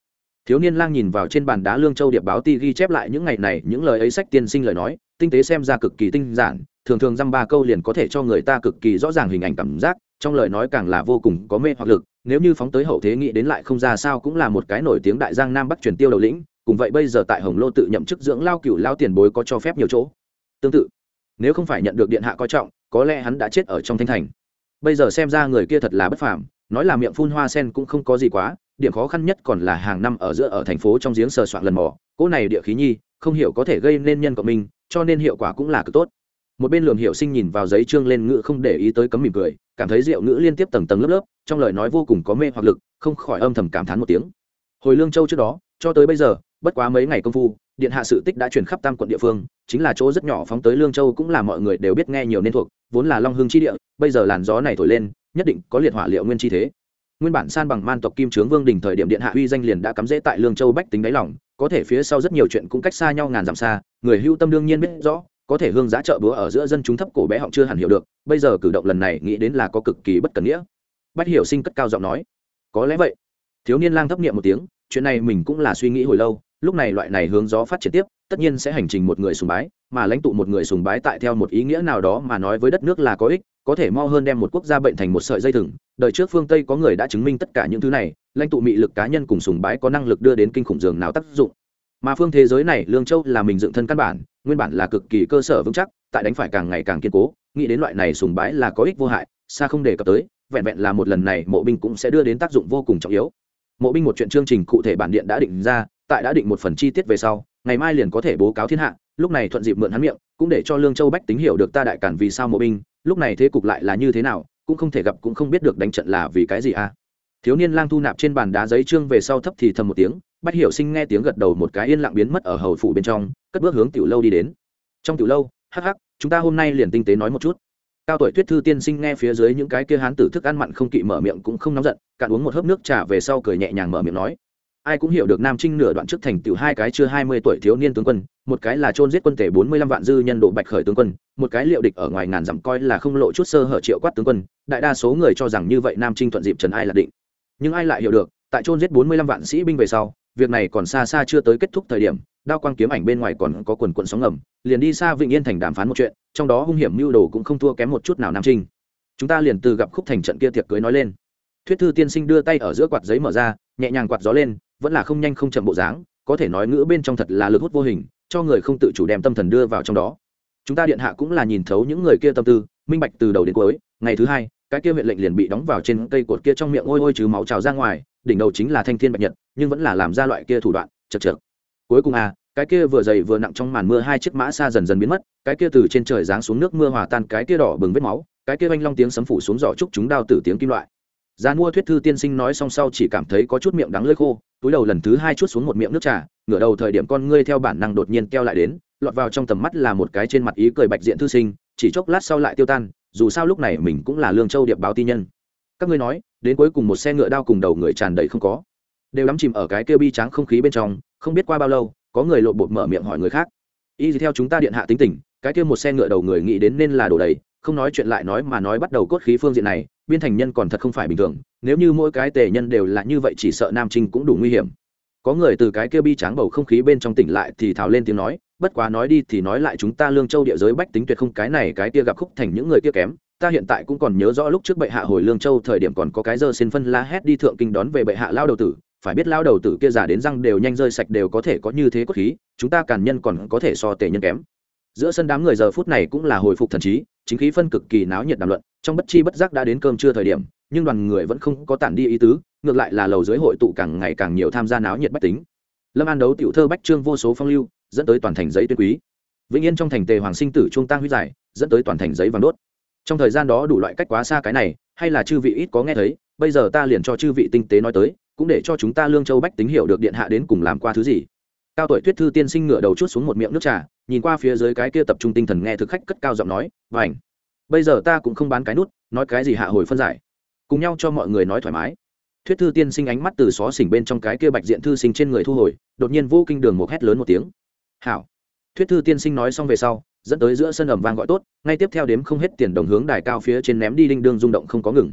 Thiếu niên lang nhìn vào trên bàn đá lương châu điệp báo ti ghi chép lại những ngày này, những lời ấy sách tiên sinh lời nói, tinh tế xem ra cực kỳ tinh giản, thường thường dăm ba câu liền có thể cho người ta cực kỳ rõ ràng hình ảnh cảm giác, trong lời nói càng là vô cùng có mê hoặc lực, nếu như phóng tới hậu thế nghĩ đến lại không ra sao cũng là một cái nổi tiếng đại giang nam bắc truyền tiêu đầu lĩnh, cùng vậy bây giờ tại hồng lô tự nhậm chức dưỡng lao cựu lao tiền bối có cho phép nhiều chỗ. Tương tự, nếu không phải nhận được điện hạ coi trọng có lẽ hắn đã chết ở trong thanh thành. Bây giờ xem ra người kia thật là bất phàm, nói là miệng phun hoa sen cũng không có gì quá, điểm khó khăn nhất còn là hàng năm ở giữa ở thành phố trong giếng sờ soạn lần mò, cỗ này địa khí nhi, không hiểu có thể gây nên nhân cộng minh, cho nên hiệu quả cũng là cực tốt. Một bên lường hiệu sinh nhìn vào giấy trương lên ngữ không để ý tới cấm mỉm cười, cảm thấy rượu ngữ liên tiếp tầng tầng lớp lớp, trong lời nói vô cùng có mê hoặc lực, không khỏi âm thầm cảm thán một tiếng. Hồi lương châu trước đó, cho tới bây giờ, bất quá mấy ngày công phu, điện hạ sự tích đã truyền khắp tam quận địa phương chính là chỗ rất nhỏ phóng tới lương châu cũng là mọi người đều biết nghe nhiều nên thuộc, vốn là long hương chi địa, bây giờ làn gió này thổi lên, nhất định có liệt hỏa liệu nguyên chi thế. Nguyên bản san bằng man tộc kim trướng vương đình thời điểm điện hạ uy danh liền đã cắm rễ tại lương châu bách tính đáy lòng, có thể phía sau rất nhiều chuyện cũng cách xa nhau ngàn dặm xa, người hưu tâm đương nhiên biết rõ, có thể hương giá trợ búa ở giữa dân chúng thấp cổ bé họng chưa hẳn hiểu được, bây giờ cử động lần này nghĩ đến là có cực kỳ bất cần nghĩa. Bách hiểu sinh cất cao giọng nói, có lẽ vậy. Thiếu niên lang thấp niệm một tiếng, chuyện này mình cũng là suy nghĩ hồi lâu lúc này loại này hướng gió phát triển tiếp, tất nhiên sẽ hành trình một người sùng bái, mà lãnh tụ một người sùng bái tại theo một ý nghĩa nào đó mà nói với đất nước là có ích, có thể mau hơn đem một quốc gia bệnh thành một sợi dây thừng. Đời trước phương tây có người đã chứng minh tất cả những thứ này, lãnh tụ mị lực cá nhân cùng sùng bái có năng lực đưa đến kinh khủng dường nào tác dụng. Mà phương thế giới này, lương châu là mình dựng thân căn bản, nguyên bản là cực kỳ cơ sở vững chắc, tại đánh phải càng ngày càng kiên cố, nghĩ đến loại này sùng bái là có ích vô hại, xa không đề cập tới, vẹn vẹn là một lần này mộ binh cũng sẽ đưa đến tác dụng vô cùng trọng yếu mộ binh một chuyện chương trình cụ thể bản điện đã định ra, tại đã định một phần chi tiết về sau, ngày mai liền có thể bố cáo thiên hạ, lúc này thuận dịp mượn hắn miệng, cũng để cho lương châu bách tính hiểu được ta đại cản vì sao mộ binh, lúc này thế cục lại là như thế nào, cũng không thể gặp cũng không biết được đánh trận là vì cái gì à. Thiếu niên lang thu nạp trên bàn đá giấy trương về sau thấp thì thầm một tiếng, bách hiểu sinh nghe tiếng gật đầu một cái yên lặng biến mất ở hầu phủ bên trong, cất bước hướng tiểu lâu đi đến. Trong tiểu lâu, hắc hắc, chúng ta hôm nay liền tinh tế nói một chút cao tuổi thuyết thư tiên sinh nghe phía dưới những cái kia hán tử thức ăn mặn không kỵ mở miệng cũng không nóng giận, cạn uống một hớp nước trà về sau cười nhẹ nhàng mở miệng nói. Ai cũng hiểu được nam trinh nửa đoạn trước thành tiểu hai cái chưa hai mươi tuổi thiếu niên tướng quân, một cái là chôn giết quân tể bốn mươi lăm vạn dư nhân độ bạch khởi tướng quân, một cái liệu địch ở ngoài ngàn dặm coi là không lộ chút sơ hở triệu quát tướng quân, đại đa số người cho rằng như vậy nam trinh thuận dịp trần ai là định. Nhưng ai lại hiểu được, tại chôn giết bốn mươi lăm vạn sĩ binh về sau, việc này còn xa xa chưa tới kết thúc thời điểm, đao quang kiếm ảnh bên ngoài còn có quần quận sóng ngầm, liền đi xa vịnh yên thành đàm phán một chuyện trong đó hung hiểm mưu đồ cũng không thua kém một chút nào nam trinh. Chúng ta liền từ gặp khúc thành trận kia tiệc cưới nói lên. Thuyết thư tiên sinh đưa tay ở giữa quạt giấy mở ra, nhẹ nhàng quạt gió lên, vẫn là không nhanh không chậm bộ dáng, có thể nói ngữ bên trong thật là lực hút vô hình, cho người không tự chủ đem tâm thần đưa vào trong đó. Chúng ta điện hạ cũng là nhìn thấu những người kia tâm tư, minh bạch từ đầu đến cuối, ngày thứ hai, cái kia huyện lệnh liền bị đóng vào trên cây cột kia trong miệng ôi ôi chứ máu trào ra ngoài, đỉnh đầu chính là thanh thiên bạch nhật, nhưng vẫn là làm ra loại kia thủ đoạn, chật chật cuối cùng à cái kia vừa dày vừa nặng trong màn mưa hai chiếc mã xa dần dần biến mất, cái kia từ trên trời giáng xuống nước mưa hòa tan, cái kia đỏ bừng vết máu, cái kia oanh long tiếng sấm phủ xuống giỏ trúc chúng đao tử tiếng kim loại. Giá mua thuyết thư tiên sinh nói xong sau chỉ cảm thấy có chút miệng đắng lơi khô, túi đầu lần thứ hai chút xuống một miệng nước trà, ngửa đầu thời điểm con ngươi theo bản năng đột nhiên keo lại đến, lọt vào trong tầm mắt là một cái trên mặt ý cười bạch diện thư sinh, chỉ chốc lát sau lại tiêu tan, dù sao lúc này mình cũng là lương châu điệp báo ti nhân. Các ngươi nói, đến cuối cùng một xe ngựa đao cùng đầu người tràn đầy không có. Đều đắm chìm ở cái kia bi trắng không khí bên trong, không biết qua bao lâu có người lộ bột mở miệng hỏi người khác. Y theo chúng ta điện hạ tính tình, cái kia một xe ngựa đầu người nghĩ đến nên là đổ đầy, không nói chuyện lại nói mà nói bắt đầu cốt khí phương diện này, biên thành nhân còn thật không phải bình thường, nếu như mỗi cái tề nhân đều là như vậy chỉ sợ nam trinh cũng đủ nguy hiểm. Có người từ cái kia bi tráng bầu không khí bên trong tỉnh lại thì thào lên tiếng nói, bất quá nói đi thì nói lại chúng ta lương châu địa giới bách tính tuyệt không cái này cái kia gặp khúc thành những người kia kém, ta hiện tại cũng còn nhớ rõ lúc trước bệ hạ hồi lương châu thời điểm còn có cái giờ xin phân la hét đi thượng kinh đón về bệ hạ lao đầu tử phải biết lao đầu tử kia giả đến răng đều nhanh rơi sạch đều có thể có như thế cốt khí, chúng ta càn nhân còn có thể so tề nhân kém. Giữa sân đám người giờ phút này cũng là hồi phục thần trí, chính khí phân cực kỳ náo nhiệt đàm luận, trong bất chi bất giác đã đến cơm trưa thời điểm, nhưng đoàn người vẫn không có tản đi ý tứ, ngược lại là lầu dưới hội tụ càng ngày càng nhiều tham gia náo nhiệt bách tính. Lâm an đấu tiểu thơ bách trương vô số phong lưu, dẫn tới toàn thành giấy tuyên quý. Vĩnh yên trong thành tề hoàng sinh tử trung tăng huy giải, dẫn tới toàn thành giấy vàng đốt. Trong thời gian đó đủ loại cách quá xa cái này, hay là chư vị ít có nghe thấy, bây giờ ta liền cho chư vị tinh tế nói tới cũng để cho chúng ta lương châu bách tính hiểu được điện hạ đến cùng làm qua thứ gì. Cao tuổi thuyết thư tiên sinh ngửa đầu chút xuống một miệng nước trà, nhìn qua phía dưới cái kia tập trung tinh thần nghe thực khách cất cao giọng nói và ảnh bây giờ ta cũng không bán cái nút, nói cái gì hạ hồi phân giải. Cùng nhau cho mọi người nói thoải mái. Thuyết thư tiên sinh ánh mắt từ xó xỉnh bên trong cái kia bạch diện thư sinh trên người thu hồi, đột nhiên vô kinh đường một hét lớn một tiếng. Hảo. Thuyết thư tiên sinh nói xong về sau, dẫn tới giữa sân ẩm vang gọi tốt, ngay tiếp theo đếm không hết tiền đồng hướng đài cao phía trên ném đi đinh đương rung động không có ngừng.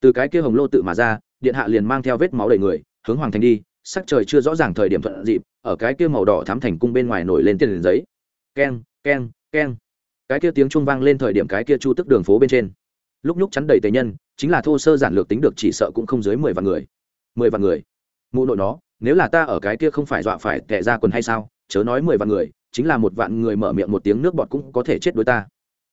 Từ cái kia hồng lô tự mà ra điện hạ liền mang theo vết máu đầy người, hướng hoàng thành đi, sắc trời chưa rõ ràng thời điểm thuận dịp, ở cái kia màu đỏ thám thành cung bên ngoài nổi lên tiền giấy. Keng keng keng. Cái kia tiếng chuông vang lên thời điểm cái kia chu tức đường phố bên trên. Lúc nhúc chắn đầy tề nhân, chính là thô sơ giản lược tính được chỉ sợ cũng không dưới mười vạn người. Mười vạn người? Mụ nội nó, nếu là ta ở cái kia không phải dọa phải tệ ra quần hay sao, chớ nói mười vạn người, chính là một vạn người mở miệng một tiếng nước bọt cũng có thể chết đối ta.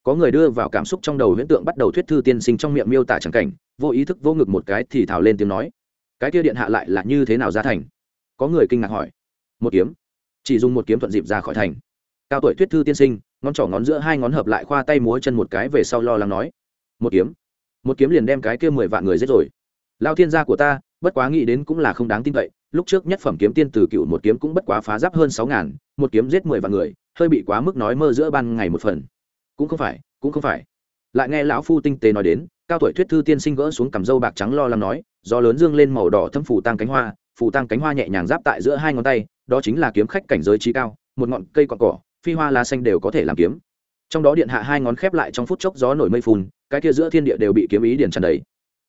Có người đưa vào cảm xúc trong đầu huyễn tượng bắt đầu thuyết thư tiên sinh trong miệng miêu tả chẳng cảnh vô ý thức vô ngực một cái thì thảo lên tiếng nói, cái kia điện hạ lại là như thế nào ra thành? Có người kinh ngạc hỏi. Một kiếm. Chỉ dùng một kiếm thuận dịp ra khỏi thành. Cao tuổi thuyết thư tiên sinh, ngón trỏ ngón giữa hai ngón hợp lại khoa tay múa chân một cái về sau lo lắng nói, một kiếm. Một kiếm liền đem cái kia mười vạn người giết rồi. Lao thiên gia của ta, bất quá nghĩ đến cũng là không đáng tin cậy, lúc trước nhất phẩm kiếm tiên từ cựu một kiếm cũng bất quá phá giáp hơn sáu ngàn, một kiếm giết mười vạn người, hơi bị quá mức nói mơ giữa ban ngày một phần. Cũng không phải, cũng không phải. Lại nghe lão phu tinh tế nói đến cao tuổi thuyết thư tiên sinh gỡ xuống cằm râu bạc trắng lo lắng nói do lớn dương lên màu đỏ thâm phủ tăng cánh hoa phủ tăng cánh hoa nhẹ nhàng giáp tại giữa hai ngón tay, đó chính là kiếm khách cảnh giới trí cao, một ngọn cây cọn cỏ, phi hoa lá xanh đều có thể làm kiếm. Trong đó điện hạ hai ngón khép lại trong phút chốc gió nổi mây phun cái kia giữa thiên địa đều bị kiếm ý điển tràn đầy.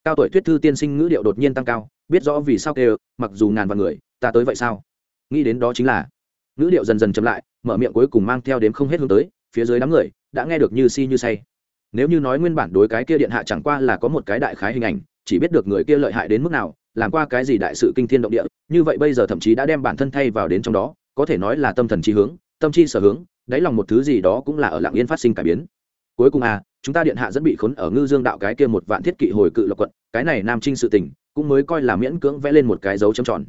Cao tuổi thuyết thư tiên sinh ngữ điệu đột nhiên tăng cao, biết rõ vì sao kêu, mặc dù ngàn vạn người, ta tới vậy sao? Nghĩ đến đó chính là, ngữ điệu dần dần chậm lại, mở miệng cuối cùng mang theo đếm không hết hướng tới, phía dưới đám người, đã nghe được như si như say nếu như nói nguyên bản đối cái kia điện hạ chẳng qua là có một cái đại khái hình ảnh, chỉ biết được người kia lợi hại đến mức nào, làm qua cái gì đại sự kinh thiên động địa, như vậy bây giờ thậm chí đã đem bản thân thay vào đến trong đó, có thể nói là tâm thần chi hướng, tâm chi sở hướng, đáy lòng một thứ gì đó cũng là ở lạng yên phát sinh cải biến. Cuối cùng à chúng ta điện hạ dẫn bị khốn ở ngư dương đạo cái kia một vạn thiết kỵ hồi cự lộc quận, cái này nam trinh sự tình, cũng mới coi là miễn cưỡng vẽ lên một cái dấu trầm tròn.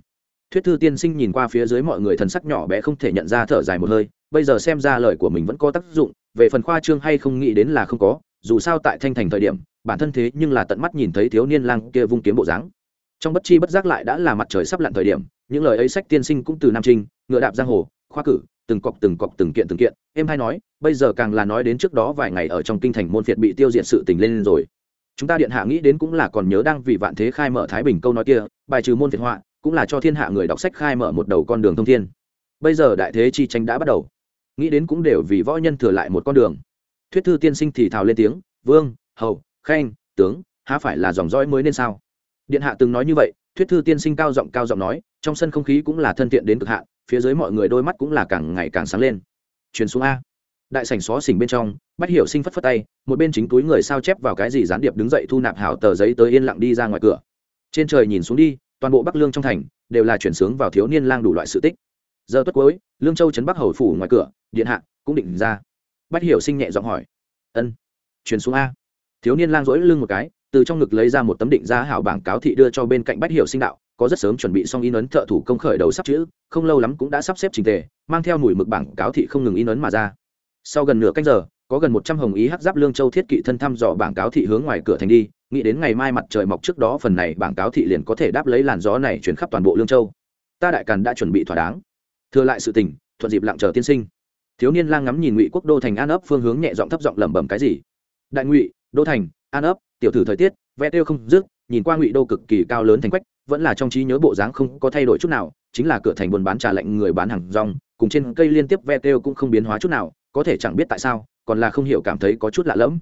Thuyết thư tiên sinh nhìn qua phía dưới mọi người thần sắc nhỏ bé không thể nhận ra thở dài một hơi, bây giờ xem ra lời của mình vẫn có tác dụng, về phần khoa trương hay không nghĩ đến là không có dù sao tại thanh thành thời điểm, bản thân thế nhưng là tận mắt nhìn thấy thiếu niên lang kia vung kiếm bộ dáng. Trong bất chi bất giác lại đã là mặt trời sắp lặn thời điểm, những lời ấy sách tiên sinh cũng từ nam trinh, ngựa đạp giang hồ, khoa cử, từng cọc từng cọc từng kiện từng kiện em hay nói, bây giờ càng là nói đến trước đó vài ngày ở trong kinh thành môn phiệt bị tiêu diệt sự tình lên rồi. Chúng ta điện hạ nghĩ đến cũng là còn nhớ đang vì vạn thế khai mở thái bình câu nói kia, bài trừ môn phiệt họa, cũng là cho thiên hạ người đọc sách khai mở một đầu con đường thông thiên. Bây giờ đại thế chi tranh đã bắt đầu. Nghĩ đến cũng đều vì võ nhân thừa lại một con đường thuyết thư tiên sinh thì thào lên tiếng, vương, hầu, khanh, tướng, há phải là dòng dõi mới nên sao? Điện hạ từng nói như vậy, thuyết thư tiên sinh cao giọng cao giọng nói, trong sân không khí cũng là thân thiện đến cực hạn, phía dưới mọi người đôi mắt cũng là càng ngày càng sáng lên. Truyền xuống a. Đại sảnh xó xỉnh bên trong bắt hiểu sinh phất phất tay, một bên chính túi người sao chép vào cái gì gián điệp đứng dậy thu nạp hảo tờ giấy tới yên lặng đi ra ngoài cửa. Trên trời nhìn xuống đi, toàn bộ bắc lương trong thành đều là chuyển sướng vào thiếu niên lang đủ loại sự tích. Giờ tuất cuối, lương châu trấn bắc hầu phủ ngoài cửa, điện hạ cũng định ra bách hiểu sinh nhẹ giọng hỏi. Ân truyền xuống a. Thiếu niên lang dỗi lưng một cái, từ trong ngực lấy ra một tấm định giá hảo bảng cáo thị đưa cho bên cạnh bách hiểu sinh đạo, có rất sớm chuẩn bị xong in ấn thợ thủ công khởi đầu sắp chữ, không lâu lắm cũng đã sắp xếp trình tề, mang theo mùi mực bảng cáo thị không ngừng in ấn mà ra. Sau gần nửa canh giờ, có gần một trăm hồng ý hắc giáp lương châu thiết kỵ thân thăm dò bảng cáo thị hướng ngoài cửa thành đi, nghĩ đến ngày mai mặt trời mọc trước đó phần này bảng cáo thị liền có thể đáp lấy làn gió này chuyển khắp toàn bộ lương châu. Ta đại càn đã chuẩn bị thỏa đáng. Thừa lại sự tình, thuận dịp lặng chờ tiên sinh thiếu niên lang ngắm nhìn ngụy quốc đô thành an ấp phương hướng nhẹ giọng thấp giọng lẩm bẩm cái gì? Đại ngụy, đô thành, an ấp, tiểu thử thời tiết ve tiêu không dứt, nhìn qua ngụy đô cực kỳ cao lớn thành quách, vẫn là trong trí nhớ bộ dáng không có thay đổi chút nào, chính là cửa thành buôn bán trà lạnh người bán hàng rong, cùng trên cây liên tiếp ve tiêu cũng không biến hóa chút nào, có thể chẳng biết tại sao, còn là không hiểu cảm thấy có chút lạ lẫm.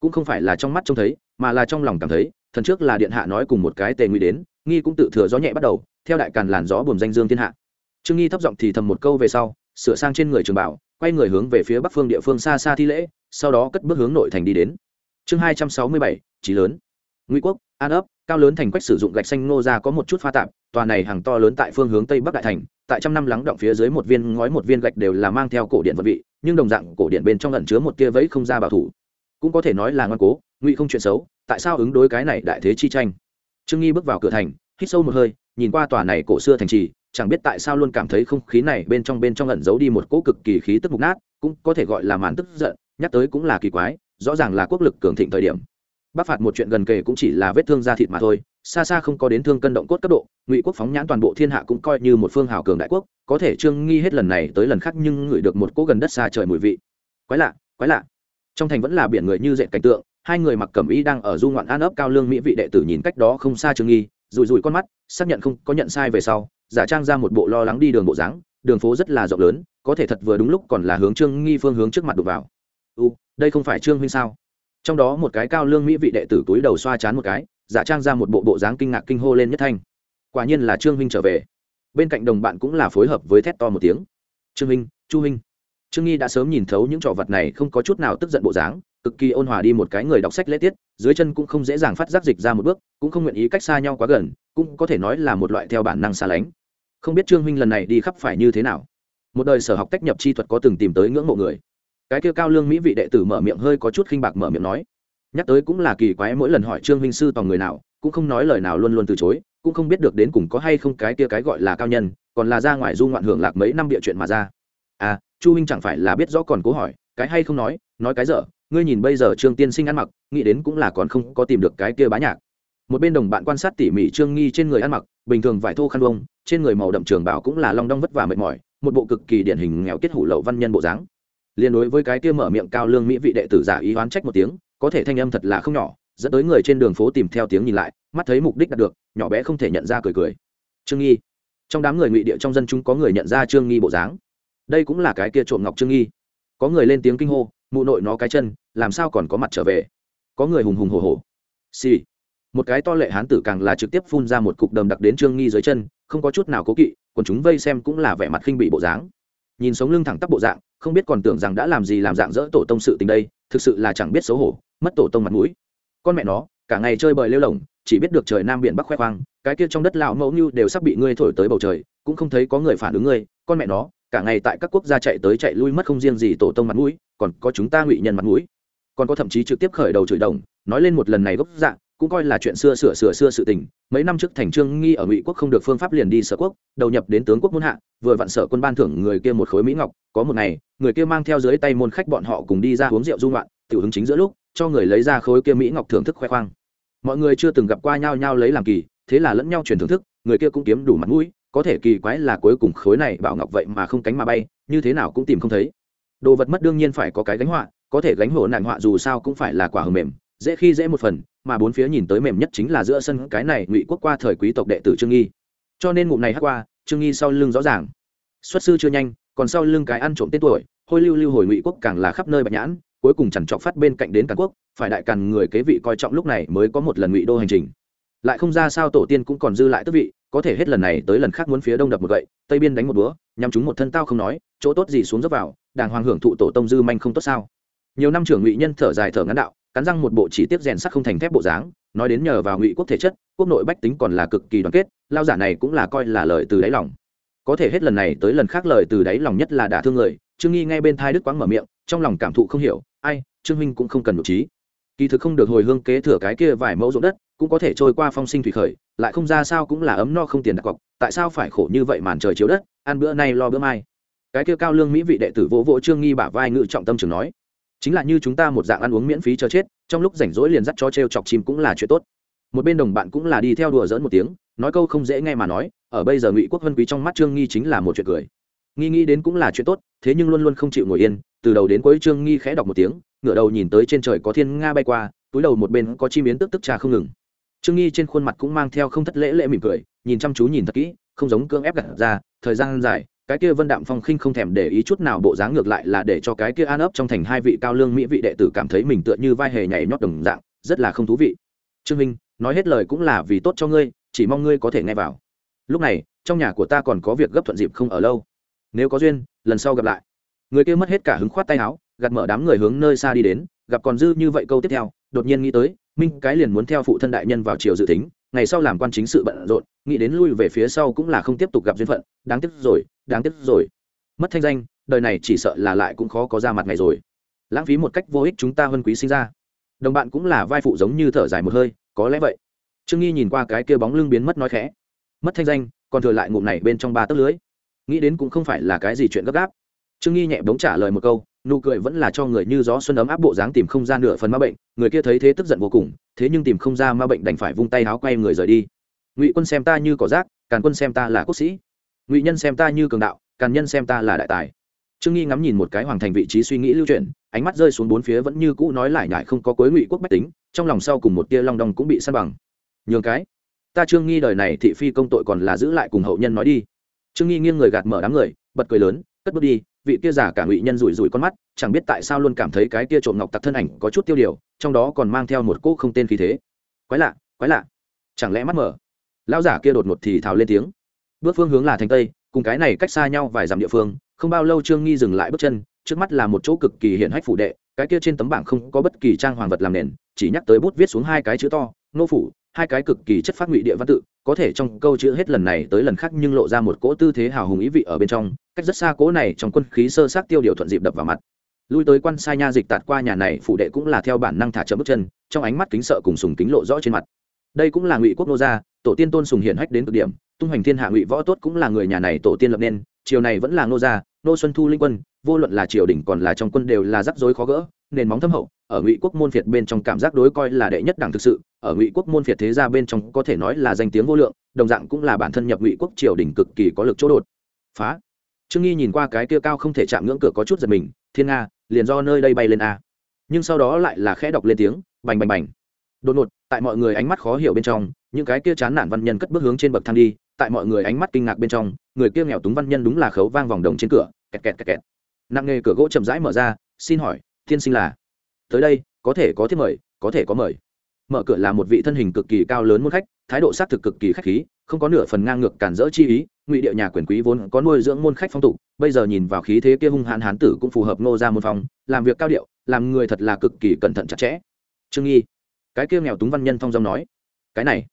Cũng không phải là trong mắt trông thấy, mà là trong lòng cảm thấy, thần trước là điện hạ nói cùng một cái tề nguy đến, nghi cũng tự thừa gió nhẹ bắt đầu, theo đại càn làn gió buồm danh dương thiên hạ. Trương nghi thấp giọng thì thầm một câu về sau, sửa sang trên người trường bảo quay người hướng về phía bắc phương địa phương xa xa thi lễ, sau đó cất bước hướng nội thành đi đến. Chương hai trăm sáu mươi bảy trí lớn. Ngụy quốc, an ấp, cao lớn thành quách sử dụng gạch xanh nô ra có một chút pha tạp, tòa này hàng to lớn tại phương hướng tây bắc đại thành, tại trăm năm lắng động phía dưới một viên ngói một viên gạch đều là mang theo cổ điện vật vị, nhưng đồng dạng cổ điện bên trong lẩn chứa một tia vẫy không ra bảo thủ. Cũng có thể nói là ngoan cố, ngụy không chuyện xấu, tại sao ứng đối cái này đại thế chi tranh? Trương nghi bước vào cửa thành, hít sâu một hơi, nhìn qua tòa này cổ xưa thành trì chẳng biết tại sao luôn cảm thấy không khí này bên trong bên trong ẩn giấu đi một cỗ cực kỳ khí tức mục nát, cũng có thể gọi là màn tức giận, nhắc tới cũng là kỳ quái, rõ ràng là quốc lực cường thịnh thời điểm. Bắc phạt một chuyện gần kề cũng chỉ là vết thương da thịt mà thôi, xa xa không có đến thương cân động cốt cấp độ, ngụy quốc phóng nhãn toàn bộ thiên hạ cũng coi như một phương hào cường đại quốc, có thể trương nghi hết lần này tới lần khác nhưng ngửi được một cỗ gần đất xa trời mùi vị. Quái lạ quái lạ. Trong thành vẫn là biển người như dệt cảnh tượng, hai người mặc cẩm y đang ở du ngoạn an ấp cao lương mỹ vị đệ tử nhìn cách đó không xa trương nghi rùi rùi con mắt, xác nhận không có nhận sai về sau giả trang ra một bộ lo lắng đi đường bộ dáng, đường phố rất là rộng lớn, có thể thật vừa đúng lúc còn là hướng trương nghi phương hướng trước mặt đục vào. U, đây không phải trương huynh sao? Trong đó một cái cao lương mỹ vị đệ tử túi đầu xoa chán một cái, giả trang ra một bộ bộ dáng kinh ngạc kinh hô lên nhất thanh. Quả nhiên là trương huynh trở về. Bên cạnh đồng bạn cũng là phối hợp với thét to một tiếng. Trương huynh, chu huynh. Trương nghi đã sớm nhìn thấu những trò vật này không có chút nào tức giận bộ dáng, cực kỳ ôn hòa đi một cái người đọc sách lễ tiết, dưới chân cũng không dễ dàng phát giác dịch ra một bước, cũng không nguyện ý cách xa nhau quá gần, cũng có thể nói là một loại theo bản năng xa lánh không biết trương huynh lần này đi khắp phải như thế nào một đời sở học tách nhập chi thuật có từng tìm tới ngưỡng mộ người cái kia cao lương mỹ vị đệ tử mở miệng hơi có chút khinh bạc mở miệng nói nhắc tới cũng là kỳ quái mỗi lần hỏi trương huynh sư tòng người nào cũng không nói lời nào luôn luôn từ chối cũng không biết được đến cùng có hay không cái kia cái gọi là cao nhân còn là ra ngoài du ngoạn hưởng lạc mấy năm địa chuyện mà ra à chu huynh chẳng phải là biết rõ còn cố hỏi cái hay không nói nói cái dở ngươi nhìn bây giờ trương tiên sinh ăn mặc nghĩ đến cũng là còn không có tìm được cái kia bá nhạc một bên đồng bạn quan sát tỉ mỉ trương nghi trên người ăn mặc, bình thường vải thô khăn bông trên người màu đậm trường bảo cũng là long đong vất vả mệt mỏi, một bộ cực kỳ điển hình nghèo kết hủ lậu văn nhân bộ dáng. Liên đối với cái kia mở miệng cao lương mỹ vị đệ tử giả ý oán trách một tiếng, có thể thanh âm thật là không nhỏ, dẫn tới người trên đường phố tìm theo tiếng nhìn lại, mắt thấy mục đích đạt được, nhỏ bé không thể nhận ra cười cười. Trương nghi. Trong đám người ngụy địa trong dân chúng có người nhận ra trương nghi bộ dáng. Đây cũng là cái kia trộm ngọc trương nghi. Có người lên tiếng kinh hô, mụ nội nó cái chân, làm sao còn có mặt trở về? Có người hùng hùng hồ hồ xì、sì một cái to lệ hán tử càng là trực tiếp phun ra một cục đầm đặc đến trương nghi dưới chân, không có chút nào cố kỵ, còn chúng vây xem cũng là vẻ mặt khinh bị bộ dáng. Nhìn sống lưng thẳng tắp bộ dạng, không biết còn tưởng rằng đã làm gì làm dạng dỡ tổ tông sự tình đây, thực sự là chẳng biết xấu hổ, mất tổ tông mặt mũi. Con mẹ nó, cả ngày chơi bời lêu lỏng chỉ biết được trời nam biển bắc khoe khoang, cái kia trong đất lão mẫu như đều sắp bị ngươi thổi tới bầu trời, cũng không thấy có người phản ứng ngươi. Con mẹ nó, cả ngày tại các quốc gia chạy tới chạy lui mất không riêng gì tổ tông mặt mũi, còn có chúng ta ngụy nhân mặt mũi. Còn có thậm chí trực tiếp khởi đầu chửi đồng, nói lên một lần này gốc dạng cũng coi là chuyện xưa sửa sửa xưa sự tình. Mấy năm trước thành trương nghi ở ngụy quốc không được phương pháp liền đi sở quốc, đầu nhập đến tướng quốc muôn hạ, vừa vặn sở quân ban thưởng người kia một khối mỹ ngọc. Có một ngày, người kia mang theo dưới tay môn khách bọn họ cùng đi ra uống rượu dung loạn tiểu hứng chính giữa lúc, cho người lấy ra khối kia mỹ ngọc thưởng thức khoe khoang. Mọi người chưa từng gặp qua nhau nhau lấy làm kỳ, thế là lẫn nhau truyền thưởng thức, người kia cũng kiếm đủ mặt mũi, có thể kỳ quái là cuối cùng khối này bảo ngọc vậy mà không cánh mà bay, như thế nào cũng tìm không thấy. Đồ vật mất đương nhiên phải có cái gánh họa, có thể gánh hổ nạn họa dù sao cũng phải là quả hờ mềm, dễ khi dễ một phần mà bốn phía nhìn tới mềm nhất chính là giữa sân cái này ngụy quốc qua thời quý tộc đệ tử trương nghi. Cho nên ngụm này hát qua, trương nghi sau lưng rõ ràng. Xuất sư chưa nhanh, còn sau lưng cái ăn trộm tên tuổi, hôi lưu lưu hồi ngụy quốc càng là khắp nơi bạch nhãn, cuối cùng chẳng chọc phát bên cạnh đến càn quốc, phải đại càn người kế vị coi trọng lúc này mới có một lần ngụy đô hành trình. Lại không ra sao tổ tiên cũng còn dư lại tức vị, có thể hết lần này tới lần khác muốn phía đông đập một gậy, tây biên đánh một búa nhằm chúng một thân tao không nói, chỗ tốt gì xuống dốc vào, đàng hoàng hưởng thụ tổ tông dư manh không tốt sao? Nhiều năm trưởng ngụy nhân thở dài thở ngắn đạo cắn răng một bộ chỉ tiết rèn sắt không thành thép bộ dáng, nói đến nhờ vào ngụy quốc thể chất, quốc nội bách tính còn là cực kỳ đoàn kết, lao giả này cũng là coi là lời từ đáy lòng. Có thể hết lần này tới lần khác lời từ đáy lòng nhất là đả thương người, trương nghi ngay bên thai đức quáng mở miệng, trong lòng cảm thụ không hiểu, ai, trương huynh cũng không cần nội trí. Kỳ thực không được hồi hương kế thừa cái kia vài mẫu ruộng đất, cũng có thể trôi qua phong sinh thủy khởi, lại không ra sao cũng là ấm no không tiền đặt cọc, tại sao phải khổ như vậy màn trời chiếu đất, ăn bữa nay lo bữa mai. Cái kia cao lương mỹ vị đệ tử vỗ vỗ trương nghi bả vai ngự trọng tâm trường nói chính là như chúng ta một dạng ăn uống miễn phí cho chết, trong lúc rảnh rỗi liền dắt cho t r e o chọc chim cũng là chuyện tốt. Một bên đồng bạn cũng là đi theo đùa dỡn một tiếng, nói câu không dễ nghe mà nói, ở bây giờ ngụy quốc vân quý trong mắt trương nghi chính là một chuyện cười. Nghi nghĩ đến cũng là chuyện tốt, thế nhưng luôn luôn không chịu ngồi yên, từ đầu đến cuối trương nghi khẽ đọc một tiếng, ngửa đầu nhìn tới trên trời có thiên nga bay qua, túi đầu một bên có chim biến tức tức trà không ngừng. Trương nghi trên khuôn mặt cũng mang theo không thất lễ lễ mỉm cười, nhìn chăm chú nhìn thật kỹ, không giống cưỡng ép gặt ra, thời gian dài cái kia vân đạm phong khinh không thèm để ý chút nào, bộ dáng ngược lại là để cho cái kia an ấp trong thành hai vị cao lương mỹ vị đệ tử cảm thấy mình tựa như vai hề nhảy nhót đồng dạng, rất là không thú vị. Trương minh, nói hết lời cũng là vì tốt cho ngươi, chỉ mong ngươi có thể nghe vào. Lúc này, trong nhà của ta còn có việc gấp thuận dịp không ở lâu. Nếu có duyên, lần sau gặp lại. Người kia mất hết cả hứng khoát tay áo, gạt mở đám người hướng nơi xa đi đến, gặp còn dư như vậy câu tiếp theo, đột nhiên nghĩ tới, minh cái liền muốn theo phụ thân đại nhân vào triều dự tính ngày sau làm quan chính sự bận rộn, nghĩ đến lui về phía sau cũng là không tiếp tục gặp duyên phận, đáng tiếc rồi, đáng tiếc rồi. Mất thanh danh, đời này chỉ sợ là lại cũng khó có ra mặt ngày rồi. Lãng phí một cách vô ích chúng ta huân quý sinh ra. Đồng bạn cũng là vai phụ giống như thở dài một hơi, có lẽ vậy. Trương nghi nhìn qua cái kia bóng lưng biến mất nói khẽ. Mất thanh danh, còn thừa lại ngụm này bên trong ba tấc lưới. Nghĩ đến cũng không phải là cái gì chuyện gấp gáp. Trương nghi nhẹ bóng trả lời một câu nụ cười vẫn là cho người như gió xuân ấm áp bộ dáng tìm không ra nửa phần ma bệnh, người kia thấy thế tức giận vô cùng, thế nhưng tìm không ra ma bệnh đành phải vung tay háo quay người rời đi. Ngụy quân xem ta như cỏ rác, càn quân xem ta là quốc sĩ. Ngụy nhân xem ta như cường đạo, càn nhân xem ta là đại tài. Trương nghi ngắm nhìn một cái hoàng thành vị trí suy nghĩ lưu chuyển, ánh mắt rơi xuống bốn phía vẫn như cũ nói lại nhại không có cuối ngụy quốc bách tính, trong lòng sau cùng một tia long đong cũng bị săn bằng. Nhường cái, ta trương nghi đời này thị phi công tội còn là giữ lại cùng hậu nhân nói đi. Trương nghi nghiêng người gạt mở đám người, bật cười lớn, cất bước đi vị kia giả cả ngụy nhân rủi rủi con mắt, chẳng biết tại sao luôn cảm thấy cái kia trộm ngọc tặc thân ảnh có chút tiêu điều, trong đó còn mang theo một cỗ không tên khí thế. Quái lạ quái lạ. Chẳng lẽ mắt mở? Lão giả kia đột ngột thì thào lên tiếng. Bước phương hướng là thành tây, cùng cái này cách xa nhau vài dặm địa phương, không bao lâu trương nghi dừng lại bước chân, trước mắt là một chỗ cực kỳ hiện hách phủ đệ, cái kia trên tấm bảng không có bất kỳ trang hoàng vật làm nền, chỉ nhắc tới bút viết xuống hai cái chữ to, nô phủ hai cái cực kỳ chất phát ngụy địa văn tự có thể trong câu chữ hết lần này tới lần khác nhưng lộ ra một cỗ tư thế hào hùng ý vị ở bên trong, cách rất xa cỗ này trong quân khí sơ sát tiêu điều thuận dịp đập vào mặt. Lui tới quan sai nha dịch tạt qua nhà này phụ đệ cũng là theo bản năng thả chậm bước chân, trong ánh mắt kính sợ cùng sùng kính lộ rõ trên mặt. Đây cũng là ngụy quốc nô gia, tổ tiên tôn sùng hiển hách đến cực điểm, tung hoành thiên hạ ngụy võ tốt cũng là người nhà này tổ tiên lập nên, triều này vẫn là nô gia, nô xuân thu linh quân, vô luận là triều đình còn là trong quân đều là rắc rối khó gỡ, nền móng thâm hậu, ở ngụy quốc môn phiệt bên trong cảm giác đối coi là đệ nhất đảng thực sự ở ngụy quốc môn phiệt thế gia bên trong có thể nói là danh tiếng vô lượng, đồng dạng cũng là bản thân nhập ngụy quốc triều đình cực kỳ có lực chỗ đột. Phá. Trương nghi nhìn qua cái kia cao không thể chạm ngưỡng cửa có chút giật mình, thiên nga, liền do nơi đây bay lên a. Nhưng sau đó lại là khẽ đọc lên tiếng, bành bành bành. Đột ngột, tại mọi người ánh mắt khó hiểu bên trong, những cái kia chán nản văn nhân cất bước hướng trên bậc thang đi, tại mọi người ánh mắt kinh ngạc bên trong, người kia nghèo túng văn nhân đúng là khấu vang vòng đồng trên cửa, kẹt kẹt kẹt kẹt. Nặng nghề cửa gỗ chậm rãi mở ra, xin hỏi thiên sinh là? Tới đây, có thể có thiết mời, có thể có mời mở cửa là một vị thân hình cực kỳ cao lớn môn khách, thái độ xác thực cực kỳ khách khí, không có nửa phần ngang ngược cản rỡ chi ý, ngụy địa nhà quyền quý vốn có nuôi dưỡng môn khách phong tục, bây giờ nhìn vào khí thế kia hung hãn hán tử cũng phù hợp ngô ra môn phòng làm việc cao điệu, làm người thật là cực kỳ cẩn thận chặt chẽ. Trương nghi, cái kia nghèo túng văn nhân phong dòng nói, cái này?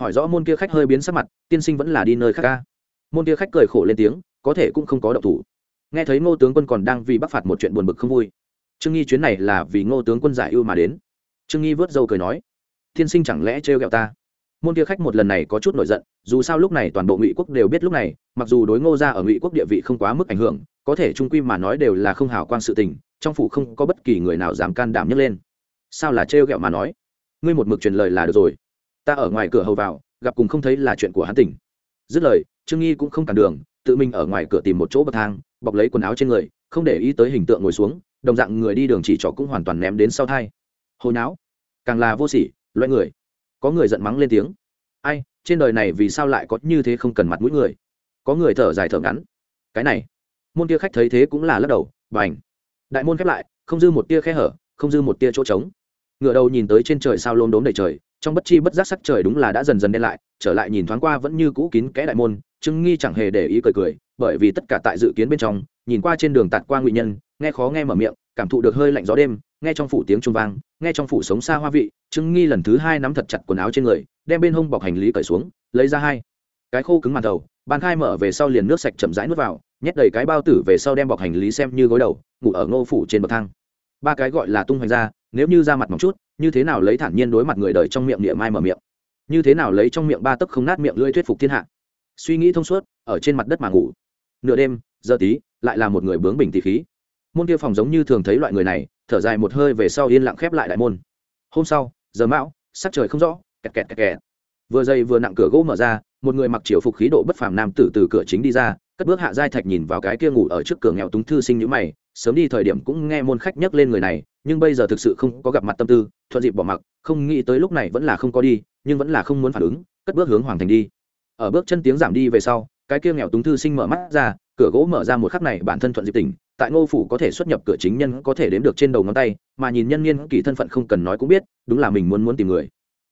Hỏi rõ môn kia khách hơi biến sắc mặt, tiên sinh vẫn là đi nơi khác ca. Môn kia khách cười khổ lên tiếng, có thể cũng không có động thủ. Nghe thấy ngô tướng quân còn đang vì bắc phạt một chuyện buồn bực không vui, trương nghi chuyến này là vì ngô tướng quân giải ưu mà đến. Trương nghi vớt dâu cười nói Thiên sinh chẳng lẽ trêu ghẹo ta? Môn kia khách một lần này có chút nổi giận, dù sao lúc này toàn bộ ngụy quốc đều biết lúc này, mặc dù đối ngô ra ở ngụy quốc địa vị không quá mức ảnh hưởng, có thể trung quy mà nói đều là không hào quan sự tình, trong phủ không có bất kỳ người nào dám can đảm nhấc lên. Sao là trêu ghẹo mà nói? Ngươi một mực truyền lời là được rồi. Ta ở ngoài cửa hầu vào, gặp cùng không thấy là chuyện của hắn tỉnh. Dứt lời, trương nghi cũng không cản đường, tự mình ở ngoài cửa tìm một chỗ bậc thang, bọc lấy quần áo trên người, không để ý tới hình tượng ngồi xuống, đồng dạng người đi đường chỉ trỏ cũng hoàn toàn ném đến sau thai. Hồi não càng là vô sỉ loại người. Có người giận mắng lên tiếng. Ai, trên đời này vì sao lại có như thế không cần mặt mũi người? Có người thở dài thở ngắn. Cái này, môn tia khách thấy thế cũng là lắc đầu b à n h đại môn khép lại, không dư một tia khe hở, không dư một tia chỗ trống. Ngựa đầu nhìn tới trên trời sao lốm đốm đầy trời, trong bất chi bất giác sắc trời đúng là đã dần dần đen lại, trở lại nhìn thoáng qua vẫn như cũ kín kẽ đại môn trưng nghi chẳng hề để ý cười cười, bởi vì tất cả tại dự kiến bên trong, nhìn qua trên đường tạt qua ngụy nhân, nghe khó nghe mở miệng, cảm thụ được hơi lạnh gió đêm nghe trong phủ tiếng trung vang, nghe trong phủ sống xa hoa vị, trương nghi lần thứ hai nắm thật chặt quần áo trên người, đem bên hông bọc hành lý cởi xuống, lấy ra hai cái khô cứng màn đầu, bàn khai mở về sau liền nước sạch chậm rãi nuốt vào, nhét đầy cái bao tử về sau đem bọc hành lý xem như gối đầu, ngủ ở ngô phủ trên bậc thang. Ba cái gọi là tung hoành ra, nếu như ra mặt một chút, như thế nào lấy thản nhiên đối mặt người đời trong miệng niệm mai mở miệng? Như thế nào lấy trong miệng ba tấc không nát miệng lưỡi thuyết phục thiên hạ? Suy nghĩ thông suốt, ở trên mặt đất mà ngủ. Nửa đêm, giờ tí, lại là một người bướng bình tỷ khí. Môn kia phòng giống như thường thấy loại người này thở dài một hơi về sau yên lặng khép lại đại môn. Hôm sau, giờ mão, sắc trời không rõ, kẹt kẹt kẹt kẹt. Vừa dây vừa nặng cửa gỗ mở ra, một người mặc triều phục khí độ bất phàm nam tử từ cửa chính đi ra, cất bước hạ giai thạch nhìn vào cái kia ngủ ở trước cửa nghèo túng thư sinh nhữ mày, sớm đi thời điểm cũng nghe môn khách nhắc lên người này, nhưng bây giờ thực sự không có gặp mặt tâm tư, thuận dịp bỏ mặc, không nghĩ tới lúc này vẫn là không có đi, nhưng vẫn là không muốn phản ứng, cất bước hướng hoàng thành đi. Ở bước chân tiếng giảm đi về sau, cái kia nghèo túng thư sinh mở mắt ra, cửa gỗ mở ra một khắc này bản thân thuận dịp tỉnh tại ngô phủ có thể xuất nhập cửa chính nhân có thể đếm được trên đầu ngón tay, mà nhìn nhân niên kỳ thân phận không cần nói cũng biết, đúng là mình muốn muốn tìm người.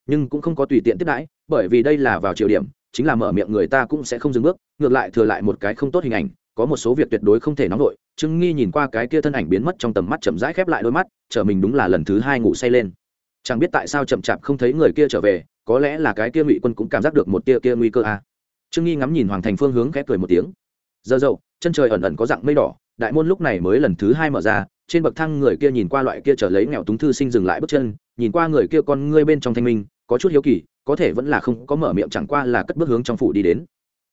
Nhưng cũng không có tùy tiện tiếp đãi, bởi vì đây là vào chiều điểm, chính là mở miệng người ta cũng sẽ không dừng bước, ngược lại thừa lại một cái không tốt hình ảnh, có một số việc tuyệt đối không thể nóng nổi trương nghi nhìn qua cái kia thân ảnh biến mất trong tầm mắt chậm rãi khép lại đôi mắt chở mình đúng là lần thứ hai ngủ say lên. Chẳng biết tại sao chậm chạp không thấy người kia trở về, có lẽ là cái kia ngụy quân cũng cảm giác được một tia kia nguy cơ a à. trương nghi ngắm nhìn hoàng thành phương hướng khẽ cười một tiếng. Giờ dậu, chân trời ẩn ẩn có dạng mây đỏ đại môn lúc này mới lần thứ hai mở ra, trên bậc thang người kia nhìn qua loại kia trở lấy nghèo túng thư sinh dừng lại bước chân, nhìn qua người kia con ngươi bên trong thanh minh, có chút hiếu kỳ, có thể vẫn là không có mở miệng, chẳng qua là cất bước hướng trong phủ đi đến.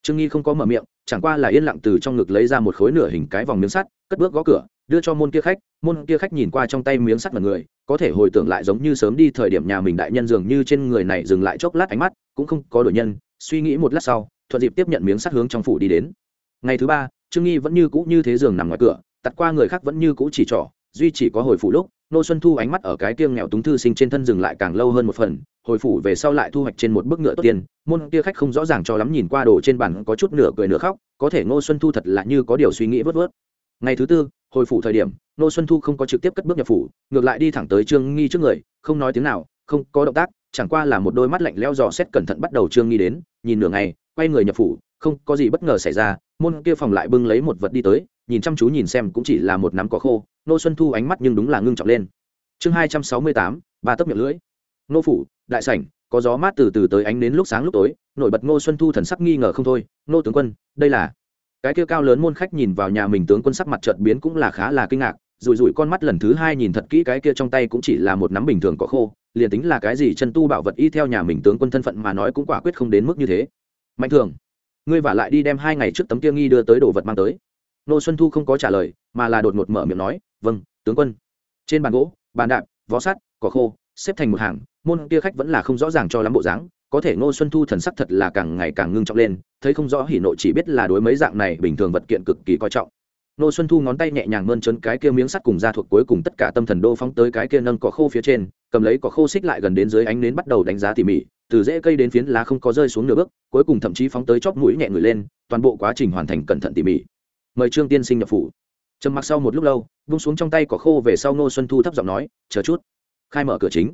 Trương nghi không có mở miệng, chẳng qua là yên lặng từ trong ngực lấy ra một khối nửa hình cái vòng miếng sắt, cất bước gõ cửa, đưa cho môn kia khách, môn kia khách nhìn qua trong tay miếng sắt là người, có thể hồi tưởng lại giống như sớm đi thời điểm nhà mình đại nhân dường như trên người này dừng lại chốc lát ánh mắt, cũng không có đổi nhân, suy nghĩ một lát sau, thuận dịp tiếp nhận miếng sắt hướng trong phủ đi đến. Ngày thứ ba trương nghi vẫn như cũ như thế giường nằm ngoài cửa tặt qua người khác vẫn như cũ chỉ trỏ, duy chỉ có hồi phủ lúc, nô xuân thu ánh mắt ở cái kiêng nghèo túng thư sinh trên thân dừng lại càng lâu hơn một phần, hồi phủ về sau lại thu hoạch trên một bức ngựa tốt tiền, môn kia khách không rõ ràng cho lắm nhìn qua đồ trên bản có chút nửa cười nửa khóc, có thể ngô xuân thu thật là như có điều suy nghĩ vớt vớt. Ngày thứ tư, hồi phủ thời điểm Nô xuân thu không có trực tiếp cất bước nhập phủ, ngược lại đi thẳng tới trương nghi trước người, không nói tiếng nào, không có động tác, chẳng qua là một đôi mắt lạnh leo dò xét cẩn thận bắt đầu trương nghi đến, nhìn nửa ngày, quay người nhập phủ không có gì bất ngờ xảy ra, môn kia phòng lại bưng lấy một vật đi tới, nhìn chăm chú nhìn xem cũng chỉ là một nắm cỏ khô, nô xuân thu ánh mắt nhưng đúng là ngưng trọng lên. Chương hai trăm sáu mươi tám, ba tấc miệng lưỡi. Nô phủ, đại sảnh, có gió mát từ từ tới ánh đến lúc sáng lúc tối, nổi bật ngô xuân thu thần sắc nghi ngờ không thôi, nô tướng quân, đây là cái kia cao lớn môn khách nhìn vào nhà mình tướng quân sắc mặt chợt biến cũng là khá là kinh ngạc, rủi rủi con mắt lần thứ hai nhìn thật kỹ cái kia trong tay cũng chỉ là một nắm bình thường có khô, liền tính là cái gì chân tu bảo vật y theo nhà mình tướng quân thân phận mà nói cũng quả quyết không đến mức như thế. Mạnh thường ngươi vả lại đi đem hai ngày trước tấm kia nghi đưa tới đồ vật mang tới. Nô xuân thu không có trả lời, mà là đột ngột mở miệng nói vâng tướng quân. Trên bàn gỗ, bàn đạp, vó sắt, cỏ khô, xếp thành một hàng, môn kia khách vẫn là không rõ ràng cho lắm bộ dáng, có thể ngô xuân thu thần sắc thật là càng ngày càng ngưng trọng lên, thấy không rõ hỉ nộ chỉ biết là đối mấy dạng này bình thường vật kiện cực kỳ coi trọng. Ngô xuân thu ngón tay nhẹ nhàng mơn trớn cái kia miếng sắt cùng ra thuộc cuối cùng tất cả tâm thần đô phóng tới cái kia nâng cỏ khô phía trên, cầm lấy cỏ khô xích lại gần đến dưới ánh nến bắt đầu đánh giá tỉ mỉ từ rễ cây đến phiến lá không có rơi xuống nửa bước, cuối cùng thậm chí phóng tới chóp mũi nhẹ người lên, toàn bộ quá trình hoàn thành cẩn thận tỉ mỉ. Mời trương tiên sinh nhập phủ. Trầm mặc sau một lúc lâu, vung xuống trong tay cỏ khô về sau ngô xuân thu thấp giọng nói, chờ chút. Khai mở cửa chính.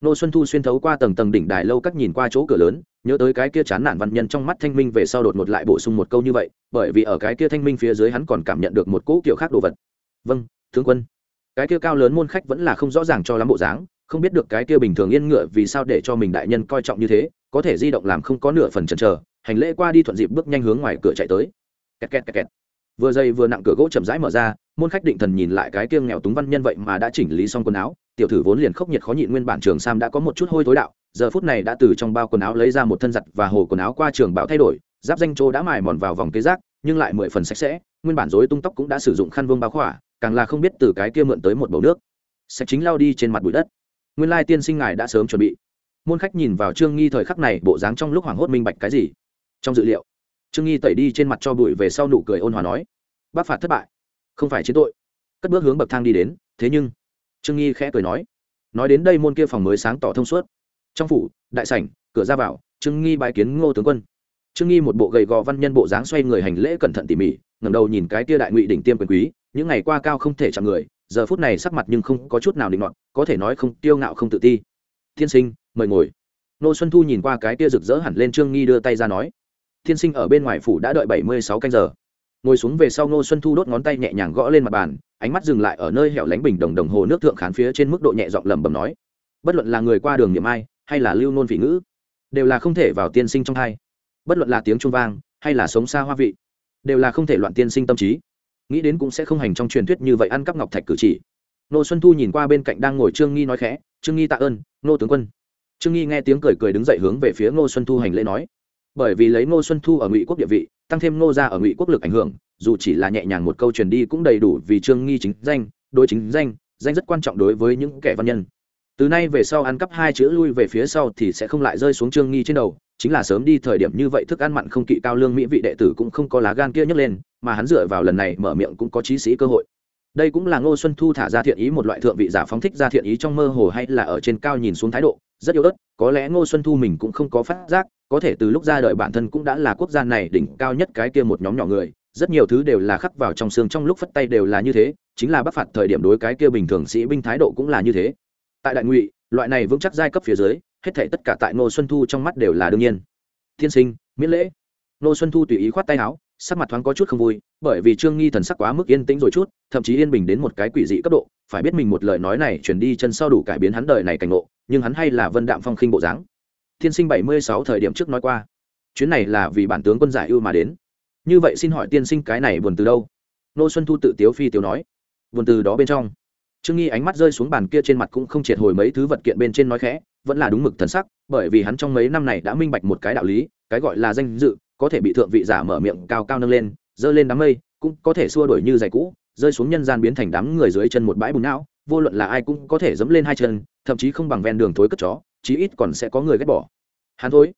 Ngô xuân thu xuyên thấu qua tầng tầng đỉnh đài lâu các nhìn qua chỗ cửa lớn, nhớ tới cái kia chán nản văn nhân trong mắt thanh minh về sau đột ngột lại bổ sung một câu như vậy, bởi vì ở cái kia thanh minh phía dưới hắn còn cảm nhận được một cỗ kiểu khác đồ vật. Vâng tướng quân. Cái kia cao lớn môn khách vẫn là không rõ ràng cho lắm bộ dáng không biết được cái kia bình thường yên ngựa vì sao để cho mình đại nhân coi trọng như thế, có thể di động làm không có nửa phần chần chờ, hành lễ qua đi thuận dịp bước nhanh hướng ngoài cửa chạy tới. Kẹt kẹt kẹt kẹt. Vừa dây vừa nặng cửa gỗ chậm rãi mở ra, môn khách định thần nhìn lại cái kiêng nghèo túng văn nhân vậy mà đã chỉnh lý xong quần áo, tiểu thử vốn liền khốc nhiệt khó nhịn nguyên bản trường sam đã có một chút hôi tối đạo, giờ phút này đã từ trong bao quần áo lấy ra một thân giặt và hồ quần áo qua trường bảo thay đổi, giáp danh chỗ đã mài mòn vào vòng kế rác nhưng lại mười phần sạch sẽ, nguyên bản rối tung tóc cũng đã sử dụng khăn vương bao khỏa, càng là không biết từ cái kia mượn tới một bầu nước. Sạch chính lao đi trên mặt bụi đất nguyên lai tiên sinh ngài đã sớm chuẩn bị. Môn khách nhìn vào trương nghi thời khắc này, bộ dáng trong lúc hoảng hốt minh bạch cái gì. Trong dự liệu, trương nghi tẩy đi trên mặt cho bụi về sau nụ cười ôn hòa nói, bác phạt thất bại, không phải chiến tội. Cất bước hướng bậc thang đi đến, thế nhưng, trương nghi khẽ cười nói nói đến đây môn kia phòng mới sáng tỏ thông suốt. Trong phủ, đại sảnh, cửa ra vào, trương nghi bài kiến ngô tướng quân. Trương nghi một bộ gầy gò văn nhân bộ dáng xoay người hành lễ cẩn thận tỉ mỉ, ngẩng đầu nhìn cái kia đại ngụy đỉnh tiêm quyền quý, những ngày qua cao không thể chạm người giờ phút này sắc mặt nhưng không có chút nào định nọt, có thể nói không tiêu ngạo không tự ti. Thiên sinh mời ngồi. Nô xuân thu nhìn qua cái kia rực rỡ hẳn lên trương nghi đưa tay ra nói thiên sinh ở bên ngoài phủ đã đợi bảy mươi sáu canh giờ. Ngồi xuống về sau Nô xuân thu đốt ngón tay nhẹ nhàng gõ lên mặt bàn ánh mắt dừng lại ở nơi hẻo lánh bình đồng đồng hồ nước thượng khán phía trên mức độ nhẹ giọng lẩm bẩm nói bất luận là người qua đường niệm ai hay là lưu nôn vị ngữ đều là không thể vào tiên sinh trong hai. Bất luận là tiếng trung vang hay là sống xa hoa vị đều là không thể loạn tiên sinh tâm trí nghĩ đến cũng sẽ không hành trong truyền thuyết như vậy ăn cắp ngọc thạch cử chỉ. Nô xuân thu nhìn qua bên cạnh đang ngồi trương nghi nói khẽ, trương nghi tạ ơn, nô tướng quân. Trương nghi nghe tiếng cười cười đứng dậy hướng về phía ngô xuân thu hành lễ nói. Bởi vì lấy ngô xuân thu ở ngụy quốc địa vị, tăng thêm ngô ra ở ngụy quốc lực ảnh hưởng, dù chỉ là nhẹ nhàng một câu truyền đi cũng đầy đủ vì trương nghi chính danh, đối chính danh danh rất quan trọng đối với những kẻ văn nhân. Từ nay về sau ăn cắp hai chữ lui về phía sau thì sẽ không lại rơi xuống trương nghi trên đầu chính là sớm đi thời điểm như vậy thức ăn mặn không kỵ cao lương mỹ vị đệ tử cũng không có lá gan kia nhấc lên, mà hắn dựa vào lần này mở miệng cũng có trí sĩ cơ hội. Đây cũng là ngô xuân thu thả ra thiện ý một loại thượng vị giả phóng thích ra thiện ý trong mơ hồ hay là ở trên cao nhìn xuống thái độ, rất yếu ớt, có lẽ ngô xuân thu mình cũng không có phát giác, có thể từ lúc ra đời bản thân cũng đã là quốc gia này đỉnh cao nhất cái kia một nhóm nhỏ người, rất nhiều thứ đều là khắc vào trong xương trong lúc phất tay đều là như thế, chính là bắc phạt thời điểm đối cái kia bình thường sĩ binh thái độ cũng là như thế. Tại đại ngụy, loại này vững chắc giai cấp phía dưới hết thể tất cả tại ngô xuân thu trong mắt đều là đương nhiên. Tiên sinh, miễn lễ. Ngô xuân thu tùy ý khoát tay áo, sắc mặt thoáng có chút không vui, bởi vì trương nghi thần sắc quá mức yên tĩnh rồi chút, thậm chí yên bình đến một cái quỷ dị cấp độ, phải biết mình một lời nói này chuyển đi chân sau đủ cải biến hắn đời này cảnh ngộ, nhưng hắn hay là vân đạm phong khinh bộ dáng. Tiên sinh bảy mươi sáu thời điểm trước nói qua, chuyến này là vì bản tướng quân giải ưu mà đến. Như vậy xin hỏi tiên sinh cái này buồn từ đâu? Nô xuân thu tự tiếu phi tiếu nói, buồn từ đó bên trong. Trương nghi ánh mắt rơi xuống bàn kia trên mặt cũng không triệt hồi mấy thứ vật kiện bên trên nói khẽ vẫn là đúng mực thần sắc, bởi vì hắn trong mấy năm này đã minh bạch một cái đạo lý, cái gọi là danh dự, có thể bị thượng vị giả mở miệng cao cao nâng lên dơ lên đám mây, cũng có thể xua đuổi như giày cũ, rơi xuống nhân gian biến thành đám người dưới chân một bãi bùn não, vô luận là ai cũng có thể dẫm lên hai chân, thậm chí không bằng ven đường thối cất chó, chí ít còn sẽ có người ghét bỏ. Hắn thối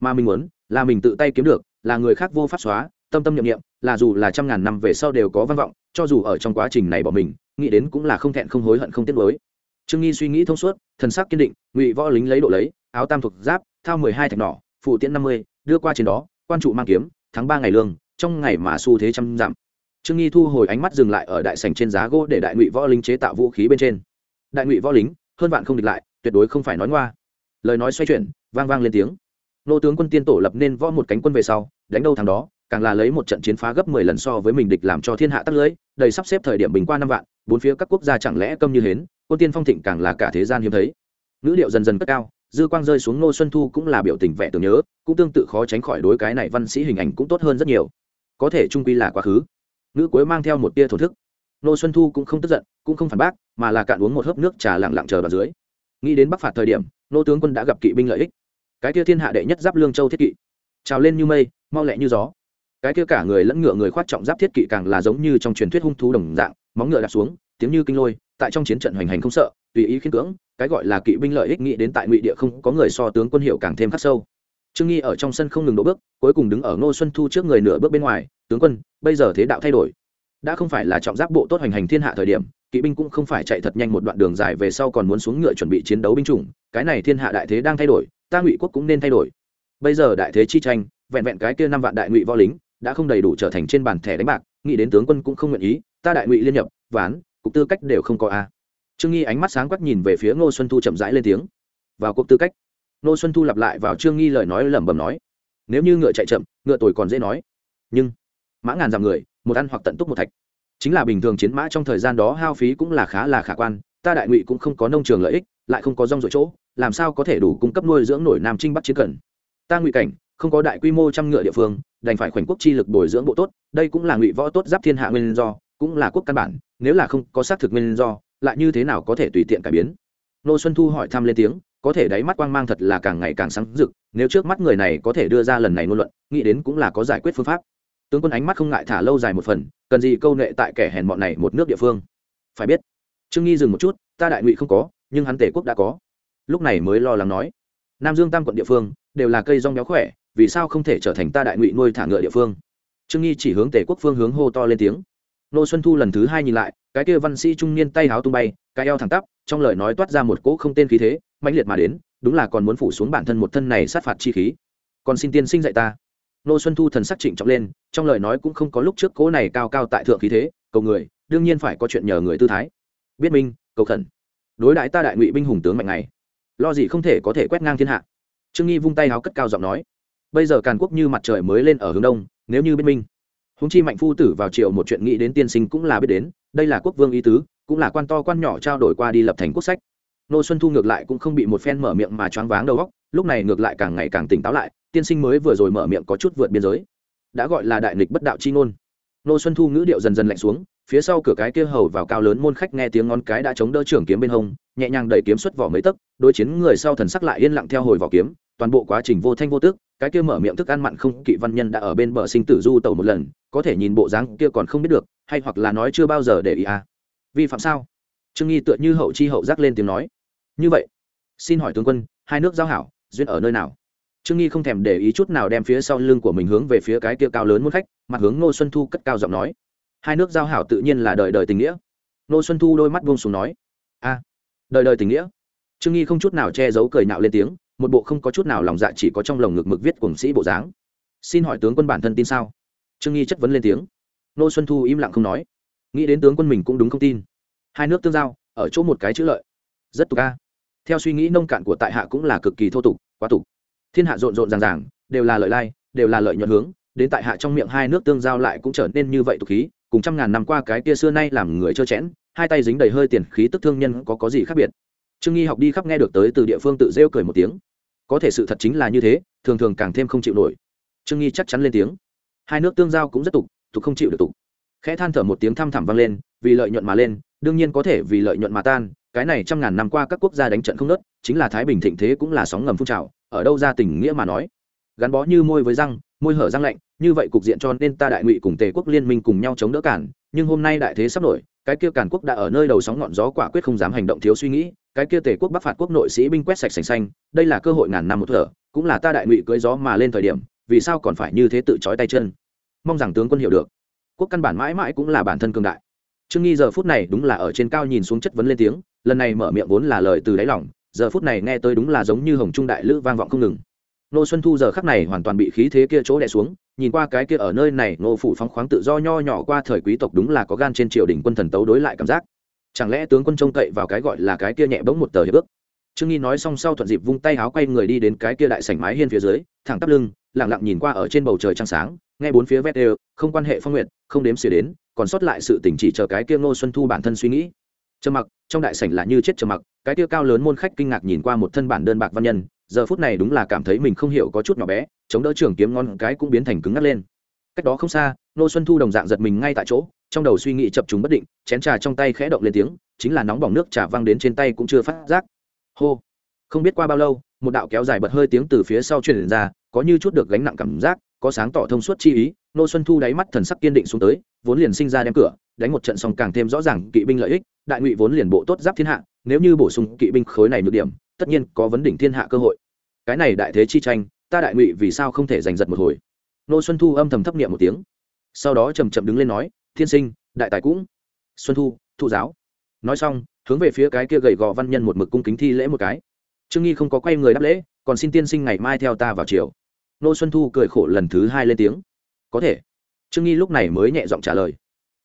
mà mình muốn, là mình tự tay kiếm được, là người khác vô pháp xóa, tâm tâm nhậm nghiệm là dù là trăm ngàn năm về sau đều có văn vọng, cho dù ở trong quá trình này bỏ mình, nghĩ đến cũng là không thẹn không hối hận không tiếc lối trương nghi suy nghĩ thông suốt, thần sắc kiên định, ngụy võ lính lấy độ lấy, áo tam thuộc giáp, thao mười hai thạch nỏ, phụ tiễn năm mươi, đưa qua trên đó, quan trụ mang kiếm tháng ba ngày lương, trong ngày mà xu thế trăm dặm. Trương nghi thu hồi ánh mắt dừng lại ở đại sành trên giá gỗ để đại ngụy võ lính chế tạo vũ khí bên trên. Đại ngụy võ lính, hơn vạn không địch lại, tuyệt đối không phải nói ngoa. Lời nói xoay chuyển, vang vang lên tiếng. Nô tướng quân tiên tổ lập nên võ một cánh quân về sau, đánh đâu thằng đó, càng là lấy một trận chiến phá gấp mười lần so với mình địch làm cho thiên hạ tắc lưới, đầy sắp xếp thời điểm bình qua năm vạn, bốn phía các quốc gia chẳng lẽ câm như hến quân tiên phong thịnh càng là cả thế gian hiếm thấy. Ngữ điệu dần dần cất cao, dư quang rơi xuống nô xuân thu cũng là biểu tình vẻ tưởng nhớ, cũng tương tự khó tránh khỏi đối cái này văn sĩ hình ảnh cũng tốt hơn rất nhiều. Có thể trung quy là quá khứ. Ngữ cuối mang theo một tia thổ thức. Nô xuân thu cũng không tức giận, cũng không phản bác, mà là cạn uống một hớp nước trà lặng lặng chờ vào dưới. Nghĩ đến bắc phạt thời điểm nô tướng quân đã gặp kỵ binh lợi ích. Cái tia thiên hạ đệ nhất giáp lương châu thiết kỵ. Trào lên như mây, mau lẹ như gió. Cái kia cả người lẫn ngựa người khoát trọng giáp thiết kỵ càng là giống như trong truyền thuyết hung thú đồng dạng, móng ngựa đạp xuống tiếng như kinh lôi, tại trong chiến trận hoành hành không sợ, tùy ý khiên cưỡng, cái gọi là kỵ binh lợi ích nghĩ đến tại ngụy địa không có người so tướng quân hiệu càng thêm khắc sâu. Trương nghi ở trong sân không ngừng đỗ bước, cuối cùng đứng ở ngô xuân thu trước người nửa bước bên ngoài, tướng quân, bây giờ thế đạo thay đổi. Đã không phải là trọng giáp bộ tốt hoành hành thiên hạ thời điểm, kỵ binh cũng không phải chạy thật nhanh một đoạn đường dài về sau còn muốn xuống ngựa chuẩn bị chiến đấu binh chủng, cái này thiên hạ đại thế đang thay đổi, ta ngụy quốc cũng nên thay đổi. Bây giờ đại thế chi tranh, vẹn vẹn cái kia năm vạn đại ngụy võ lính, đã không đầy đủ trở thành trên bàn thẻ đánh bạc, nghĩ đến tướng quân cũng không nguyện ý, ta đại ngụy liên nhập, ván cục tư cách đều không có a. Trương nghi ánh mắt sáng quắc nhìn về phía ngô xuân thu chậm rãi lên tiếng. Vào cuộc tư cách. Ngô xuân thu lặp lại vào trương nghi lời nói lẩm bẩm nói. Nếu như ngựa chạy chậm, ngựa tồi còn dễ nói. Nhưng, mã ngàn dặm người, một ăn hoặc tận túc một thạch. Chính là bình thường chiến mã trong thời gian đó hao phí cũng là khá là khả quan, ta đại ngụy cũng không có nông trường lợi ích, lại không có rong rỗi chỗ, làm sao có thể đủ cung cấp nuôi dưỡng nổi nam trinh bắc chiến cần? Ta ngụy cảnh, không có đại quy mô trăm ngựa địa phương, đành phải khoảnh quốc chi lực bồi dưỡng bộ tốt, đây cũng là ngụy võ tốt giáp thiên hạ nguyên do cũng là quốc căn bản, nếu là không có xác thực nguyên do, lại như thế nào có thể tùy tiện cải biến? Nô xuân thu hỏi thăm lên tiếng, có thể đáy mắt quang mang thật là càng ngày càng sáng rực, nếu trước mắt người này có thể đưa ra lần này ngôn luận, nghĩ đến cũng là có giải quyết phương pháp. Tướng quân ánh mắt không ngại thả lâu dài một phần, cần gì câu nệ tại kẻ hèn bọn này một nước địa phương? Phải biết, trương nghi dừng một chút, ta đại ngụy không có, nhưng hắn tể quốc đã có. Lúc này mới lo lắng nói, nam dương tam quận địa phương, đều là cây rong béo khỏe, vì sao không thể trở thành ta đại ngụy nuôi thả ngựa địa phương? Trương nghi chỉ hướng tể quốc phương hướng hô to lên tiếng nô xuân thu lần thứ hai nhìn lại, cái kia văn sĩ trung niên tay háo tung bay, cái eo thẳng tắp, trong lời nói toát ra một cỗ không tên khí thế, mãnh liệt mà đến, đúng là còn muốn phủ xuống bản thân một thân này sát phạt chi khí. Còn xin tiên sinh dạy ta. Nô xuân thu thần sắc trịnh trọng lên, trong lời nói cũng không có lúc trước cỗ này cao cao tại thượng khí thế, cầu người, đương nhiên phải có chuyện nhờ người tư thái. Biết minh, cầu khẩn. Đối đãi ta đại ngụy binh hùng tướng mạnh này, lo gì không thể có thể quét ngang thiên hạ. Trương nghi vung tay háo cất cao giọng nói. Bây giờ càn quốc như mặt trời mới lên ở hướng đông, nếu như biết minh húng chi mạnh phu tử vào triệu một chuyện nghĩ đến tiên sinh cũng là biết đến, đây là quốc vương ý tứ, cũng là quan to quan nhỏ trao đổi qua đi lập thành quốc sách. Nô xuân thu ngược lại cũng không bị một phen mở miệng mà choáng váng đầu góc lúc này ngược lại càng ngày càng tỉnh táo lại, tiên sinh mới vừa rồi mở miệng có chút vượt biên giới. Đã gọi là đại nghịch bất đạo chi ngôn. Nô xuân thu ngữ điệu dần dần lạnh xuống, phía sau cửa cái kia hầu vào cao lớn môn khách nghe tiếng ngón cái đã chống đỡ trưởng kiếm bên hông, nhẹ nhàng đẩy kiếm xuất vỏ mấy tấc, đối chiến người sau thần sắc lại yên lặng theo hồi vỏ kiếm toàn bộ quá trình vô thanh vô tức, cái kia mở miệng thức ăn mặn không kỵ văn nhân đã ở bên bờ sinh tử du tẩu một lần, có thể nhìn bộ dáng kia còn không biết được, hay hoặc là nói chưa bao giờ để ý à. Vi phạm sao? Trương nghi tựa như hậu chi hậu giác lên tiếng nói. Như vậy, xin hỏi tướng quân, hai nước giao hảo, duyên ở nơi nào? Trương nghi không thèm để ý chút nào đem phía sau lưng của mình hướng về phía cái kia cao lớn muốn khách, mặt hướng ngô xuân thu cất cao giọng nói. Hai nước giao hảo tự nhiên là đời đời tình nghĩa. Ngô xuân thu đôi mắt buông xuống nói. A đời đời tình nghĩa. Trương nghi không chút nào che giấu cười nạo lên tiếng một bộ không có chút nào lòng dạ chỉ có trong lồng ngực mực viết cùng sĩ bộ dáng. Xin hỏi tướng quân bản thân tin sao? Trương nghi chất vấn lên tiếng. Nô xuân thu im lặng không nói. Nghĩ đến tướng quân mình cũng đúng không tin. Hai nước tương giao, ở chỗ một cái chữ lợi. Rất tục ca theo suy nghĩ nông cạn của tại hạ cũng là cực kỳ thô tục, quá tục. Thiên hạ rộn rộn ràng ràng, đều là lợi lai, đều là lợi nhuận hướng, đến tại hạ trong miệng hai nước tương giao lại cũng trở nên như vậy tục khí, cùng trăm ngàn năm qua cái kia xưa nay làm người trơ chẽn, hai tay dính đầy hơi tiền khí tức thương nhân có có gì khác biệt? Trương nghi học đi khắp nghe được tới từ địa phương tự rêu cười một tiếng có thể sự thật chính là như thế, thường thường càng thêm không chịu nổi. Trương nghi chắc chắn lên tiếng. Hai nước tương giao cũng rất tục tục không chịu được tục. Khẽ than thở một tiếng thăm thẳm vang lên, vì lợi nhuận mà lên, đương nhiên có thể vì lợi nhuận mà tan, cái này trăm ngàn năm qua các quốc gia đánh trận không nớt, chính là thái bình thịnh thế cũng là sóng ngầm phun trào, ở đâu ra tình nghĩa mà nói. Gắn bó như môi với răng, môi hở răng lạnh, như vậy cục diện cho nên ta đại ngụy cùng tề quốc liên minh cùng nhau chống đỡ cản nhưng hôm nay đại thế sắp nổi, cái kia càn quốc đã ở nơi đầu sóng ngọn gió quả quyết không dám hành động thiếu suy nghĩ, cái kia tề quốc bắc phạt quốc nội sĩ binh quét sạch sành xanh, đây là cơ hội ngàn năm một thở, cũng là ta đại ngụy cưới gió mà lên thời điểm, vì sao còn phải như thế tự trói tay chân? Mong rằng tướng quân hiểu được. Quốc căn bản mãi mãi cũng là bản thân cường đại. Trương nghi giờ phút này đúng là ở trên cao nhìn xuống chất vấn lên tiếng, lần này mở miệng vốn là lời từ đáy lòng, giờ phút này nghe tới đúng là giống như hồng trung đại lữ vang vọng không ngừng nô xuân thu giờ khắc này hoàn toàn bị khí thế kia chỗ đè xuống, nhìn qua cái kia ở nơi này nô phủ phóng khoáng tự do nho nhỏ qua thời quý tộc đúng là có gan trên triều đình quân thần tấu đối lại cảm giác. Chẳng lẽ tướng quân trông cậy vào cái gọi là cái kia nhẹ bỗng một tờ hiệp ước? Trương nghi nói xong sau thuận dịp vung tay háo quay người đi đến cái kia đại sảnh mái hiên phía dưới, thẳng tắp lưng, lặng lặng nhìn qua ở trên bầu trời trăng sáng, nghe bốn phía vét đều, không quan hệ phong nguyện không đếm xỉa đến, còn sót lại sự tỉnh chỉ chờ cái kia ngô xuân thu bản thân suy nghĩ. Trầm mặc, trong đại sảnh là như chết trầm mặc, cái kia cao lớn môn khách kinh ngạc nhìn qua một thân bản đơn bạc văn nhân giờ phút này đúng là cảm thấy mình không hiểu có chút nhỏ bé, chống đỡ trường kiếm ngon cái cũng biến thành cứng ngắt lên. Cách đó không xa nô xuân thu đồng dạng giật mình ngay tại chỗ, trong đầu suy nghĩ chập chúng bất định, chén trà trong tay khẽ động lên tiếng, chính là nóng bỏng nước trà văng đến trên tay cũng chưa phát giác. Hô! Không biết qua bao lâu, một đạo kéo dài bật hơi tiếng từ phía sau truyền ra, có như chút được gánh nặng cảm giác, có sáng tỏ thông suốt chi ý nô xuân thu đáy mắt thần sắc kiên định xuống tới, vốn liền sinh ra đem cửa, đánh một trận xong càng thêm rõ ràng kỵ binh lợi ích, đại ngụy vốn liền bộ tốt giáp thiên hạ, nếu như bổ sung kỵ binh khối này nhược điểm tất nhiên có vấn đỉnh thiên hạ cơ hội. Cái này đại thế chi tranh, ta đại ngụy vì sao không thể giành giật một hồi? Nô xuân thu âm thầm thấp niệm một tiếng. Sau đó chầm chậm đứng lên nói, thiên sinh, đại tài cũng. Xuân thu, thụ giáo. Nói xong, hướng về phía cái kia gầy gò văn nhân một mực cung kính thi lễ một cái. Trương nghi không có quay người đáp lễ, còn xin tiên sinh ngày mai theo ta vào chiều nô xuân thu cười khổ lần thứ hai lên tiếng. Có thể. Trương nghi lúc này mới nhẹ giọng trả lời.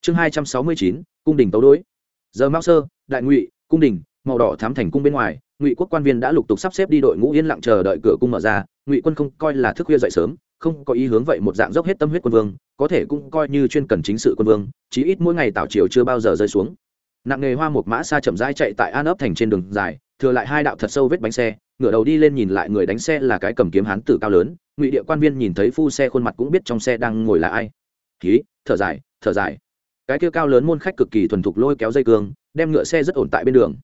Chương hai trăm sáu mươi chín, cung đình tấu đối. Giờ mao sơ, đại ngụy, cung đình, màu đỏ thám thành cung bên ngoài ngụy quốc quan viên đã lục tục sắp xếp đi đội ngũ yên lặng chờ đợi cửa cung mở ra, ngụy quân không coi là thức khuya dậy sớm, không có ý hướng vậy một dạng dốc hết tâm huyết quân vương, có thể cũng coi như chuyên cần chính sự quân vương, chí ít mỗi ngày tảo triều chưa bao giờ rơi xuống. Nặng nghề hoa một mã xa chậm rãi chạy tại an ấp thành trên đường dài, thừa lại hai đạo thật sâu vết bánh xe, ngửa đầu đi lên nhìn lại người đánh xe là cái cầm kiếm hán tử cao lớn, ngụy địa quan viên nhìn thấy phu xe khuôn mặt cũng biết trong xe đang ngồi là ai. Ký thở dài thở dài. Cái kia cao lớn môn khách cực kỳ thuần thục lôi kéo dây cương, đem ngựa xe rất ổn tại bên đường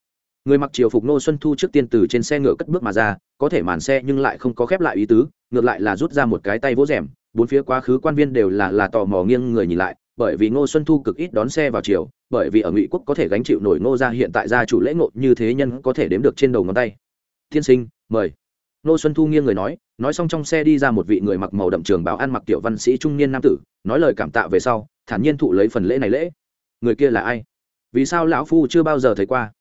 người mặc triều phục nô xuân thu trước tiên từ trên xe ngựa cất bước mà ra, có thể màn xe nhưng lại không có khép lại ý tứ, ngược lại là rút ra một cái tay vỗ rèm, bốn phía quá khứ quan viên đều là là tò mò nghiêng người nhìn lại, bởi vì ngô xuân thu cực ít đón xe vào chiều bởi vì ở ngụy quốc có thể gánh chịu nổi ngô gia hiện tại gia chủ lễ ngộ như thế nhân có thể đếm được trên đầu ngón tay. Tiên sinh, mời. Ngô xuân thu nghiêng người nói nói xong trong xe đi ra một vị người mặc màu đậm trường báo ăn mặc tiểu văn sĩ trung niên nam tử, nói lời cảm tạ về sau, thản nhiên thụ lấy phần lễ này lễ. Người kia là ai? Vì sao lão phu chưa bao giờ thấy qua?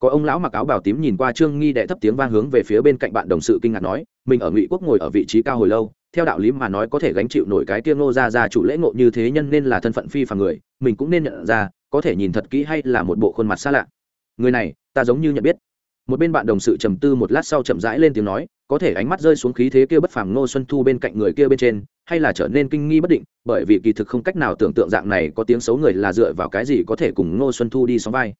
Có ông lão mặc áo bào tím nhìn qua trương nghi đệ thấp tiếng vang hướng về phía bên cạnh bạn đồng sự kinh ngạc nói, mình ở ngụy quốc ngồi ở vị trí cao hồi lâu, theo đạo lý mà nói có thể gánh chịu nổi cái tiêm nô ra ra chủ lễ ngộ như thế nhân nên là thân phận phi phàm người, mình cũng nên nhận ra, có thể nhìn thật kỹ hay là một bộ khuôn mặt xa lạ. Người này, ta giống như nhận biết. Một bên bạn đồng sự trầm tư một lát sau chậm rãi lên tiếng nói, có thể ánh mắt rơi xuống khí thế kia bất phàm ngô xuân thu bên cạnh người kia bên trên, hay là trở nên kinh nghi bất định, bởi vì kỳ thực không cách nào tưởng tượng dạng này có tiếng xấu người là dựa vào cái gì có thể cùng ngô xuân thu đi sóng vai.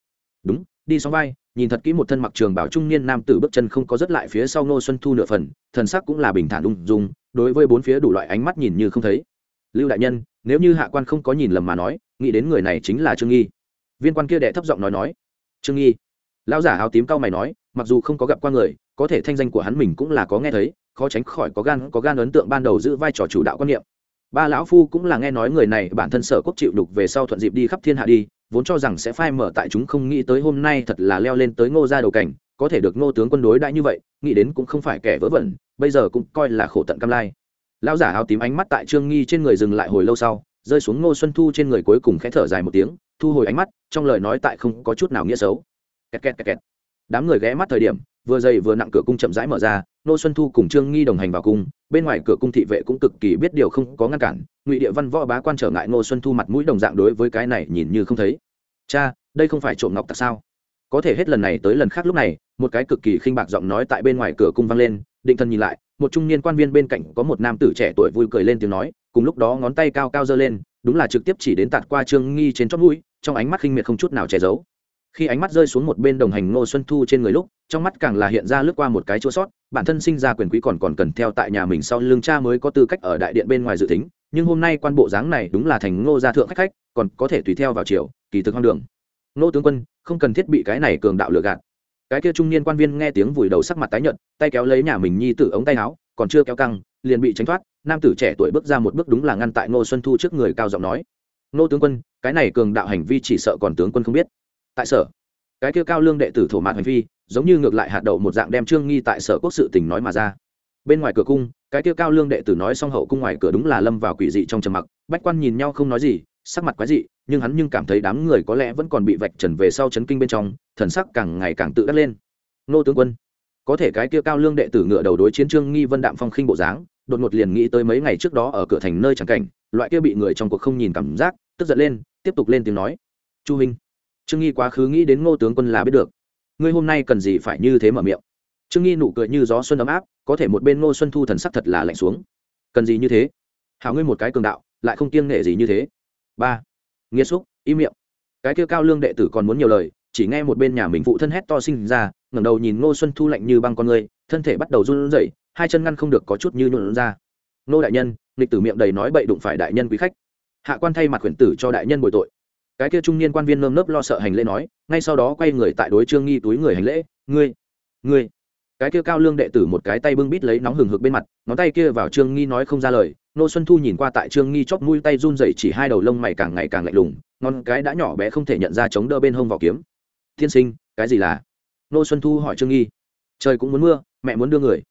Đúng, đi sóng vai nhìn thật kỹ một thân mặc trường bảo trung niên nam tử bước chân không có rất lại phía sau ngô xuân thu nửa phần, thần sắc cũng là bình thản ung dung, đối với bốn phía đủ loại ánh mắt nhìn như không thấy. Lưu đại nhân, nếu như hạ quan không có nhìn lầm mà nói, nghĩ đến người này chính là trương nghi. Viên quan kia đệ thấp giọng nói nói. Trương nghi. Lão giả áo tím cao mày nói, mặc dù không có gặp qua người, có thể thanh danh của hắn mình cũng là có nghe thấy, khó tránh khỏi có gan có gan ấn tượng ban đầu giữ vai trò chủ đạo quan niệm. Ba lão phu cũng là nghe nói người này bản thân sở quốc chịu đục về sau thuận dịp đi khắp thiên hạ đi vốn cho rằng sẽ phai mở tại chúng không nghĩ tới hôm nay thật là leo lên tới ngô ra đầu cảnh, có thể được ngô tướng quân đối đãi như vậy, nghĩ đến cũng không phải kẻ vớ vẩn, bây giờ cũng coi là khổ tận cam lai lão giả áo tím ánh mắt tại trương nghi trên người dừng lại hồi lâu sau, rơi xuống ngô xuân thu trên người cuối cùng khẽ thở dài một tiếng, thu hồi ánh mắt, trong lời nói tại không có chút nào nghĩa xấu kẹt kẹt kẹt kẹt. đám người ghé mắt thời điểm vừa dày vừa nặng cửa cung chậm rãi mở ra, nô xuân thu cùng trương nghi đồng hành vào cung, bên ngoài cửa cung thị vệ cũng cực kỳ biết điều không có ngăn cản, ngụy địa văn võ bá quan trở ngại nô xuân thu mặt mũi đồng dạng đối với cái này nhìn như không thấy. Cha, đây không phải trộm ngọc tặc sao? Có thể hết lần này tới lần khác lúc này, một cái cực kỳ khinh bạc giọng nói tại bên ngoài cửa cung vang lên, định thần nhìn lại, một trung niên quan viên bên cạnh có một nam tử trẻ tuổi vui cười lên tiếng nói, cùng lúc đó ngón tay cao cao giơ lên, đúng là trực tiếp chỉ đến tạt qua trương nghi trên chót mũi, trong ánh mắt khinh miệt không chút nào che giấu khi ánh mắt rơi xuống một bên đồng hành ngô xuân thu trên người lúc, trong mắt càng là hiện ra lướt qua một cái chỗ sót, bản thân sinh ra quyền quý còn còn cần theo tại nhà mình sau lưng cha mới có tư cách ở đại điện bên ngoài dự tính, nhưng hôm nay quan bộ dáng này đúng là thành ngô gia thượng khách khách, còn có thể tùy theo vào chiều kỳ thực hoang đường. Ngô tướng quân, không cần thiết bị cái này cường đạo lừa gạt. Cái kia trung niên quan viên nghe tiếng vùi đầu sắc mặt tái nhợt, tay kéo lấy nhà mình nhi tử ống tay áo, còn chưa kéo căng, liền bị tránh thoát, nam tử trẻ tuổi bước ra một bước đúng là ngăn tại ngô xuân thu trước người cao giọng nói. Ngô tướng quân, cái này cường đạo hành vi chỉ sợ còn tướng quân không biết tại sở. Cái kia cao lương đệ tử thổ mạt hành vi, giống như ngược lại hạt đậu một dạng đem trương nghi tại sở quốc sự tình nói mà ra. Bên ngoài cửa cung, cái kia cao lương đệ tử nói xong hậu cung ngoài cửa đúng là lâm vào quỷ dị trong trầm mặc, bách quan nhìn nhau không nói gì, sắc mặt quái dị, nhưng hắn nhưng cảm thấy đám người có lẽ vẫn còn bị vạch trần về sau chấn kinh bên trong, thần sắc càng ngày càng tự đắc lên. Nô tướng quân, có thể cái kia cao lương đệ tử ngựa đầu đối chiến trương nghi vân đạm phong khinh bộ dáng, đột ngột liền nghĩ tới mấy ngày trước đó ở cửa thành nơi chẳng cảnh, loại kia bị người trong cuộc không nhìn cảm giác, tức giận lên, tiếp tục lên tiếng nói. Chu minh trương nghi quá khứ nghĩ đến ngô tướng quân là biết được. Ngươi hôm nay cần gì phải như thế mở miệng? Trương nghi nụ cười như gió xuân ấm áp, có thể một bên ngô xuân thu thần sắc thật là lạnh xuống. Cần gì như thế? Hảo ngươi một cái cường đạo, lại không kiêng nghệ gì như thế. Ba. Nghĩa xúc, im miệng. Cái kia cao lương đệ tử còn muốn nhiều lời, chỉ nghe một bên nhà mình phụ thân hét to sinh ra, ngẩng đầu nhìn ngô xuân thu lạnh như băng con người, thân thể bắt đầu run rẩy, hai chân ngăn không được có chút như nhuộn ra. Nô đại nhân, nghịch tử miệng đầy nói bậy đụng phải đại nhân quý khách. Hạ quan thay mặt khuyển tử cho đại nhân bồi tội cái kia trung niên quan viên nơm nớp lo sợ hành lễ nói, ngay sau đó quay người tại đối trương nghi túi người hành lễ, ngươi ngươi. Cái kia cao lương đệ tử một cái tay bưng bít lấy nóng hừng hực bên mặt, ngón tay kia vào trương nghi nói không ra lời. Nô xuân thu nhìn qua tại trương nghi chóp mũi tay run rẩy chỉ hai đầu lông mày càng ngày càng lạnh lùng, ngón cái đã nhỏ bé không thể nhận ra chống đỡ bên hông vỏ kiếm. Tiên sinh, cái gì là? Nô xuân thu hỏi trương nghi. Trời cũng muốn mưa, mẹ muốn đưa người.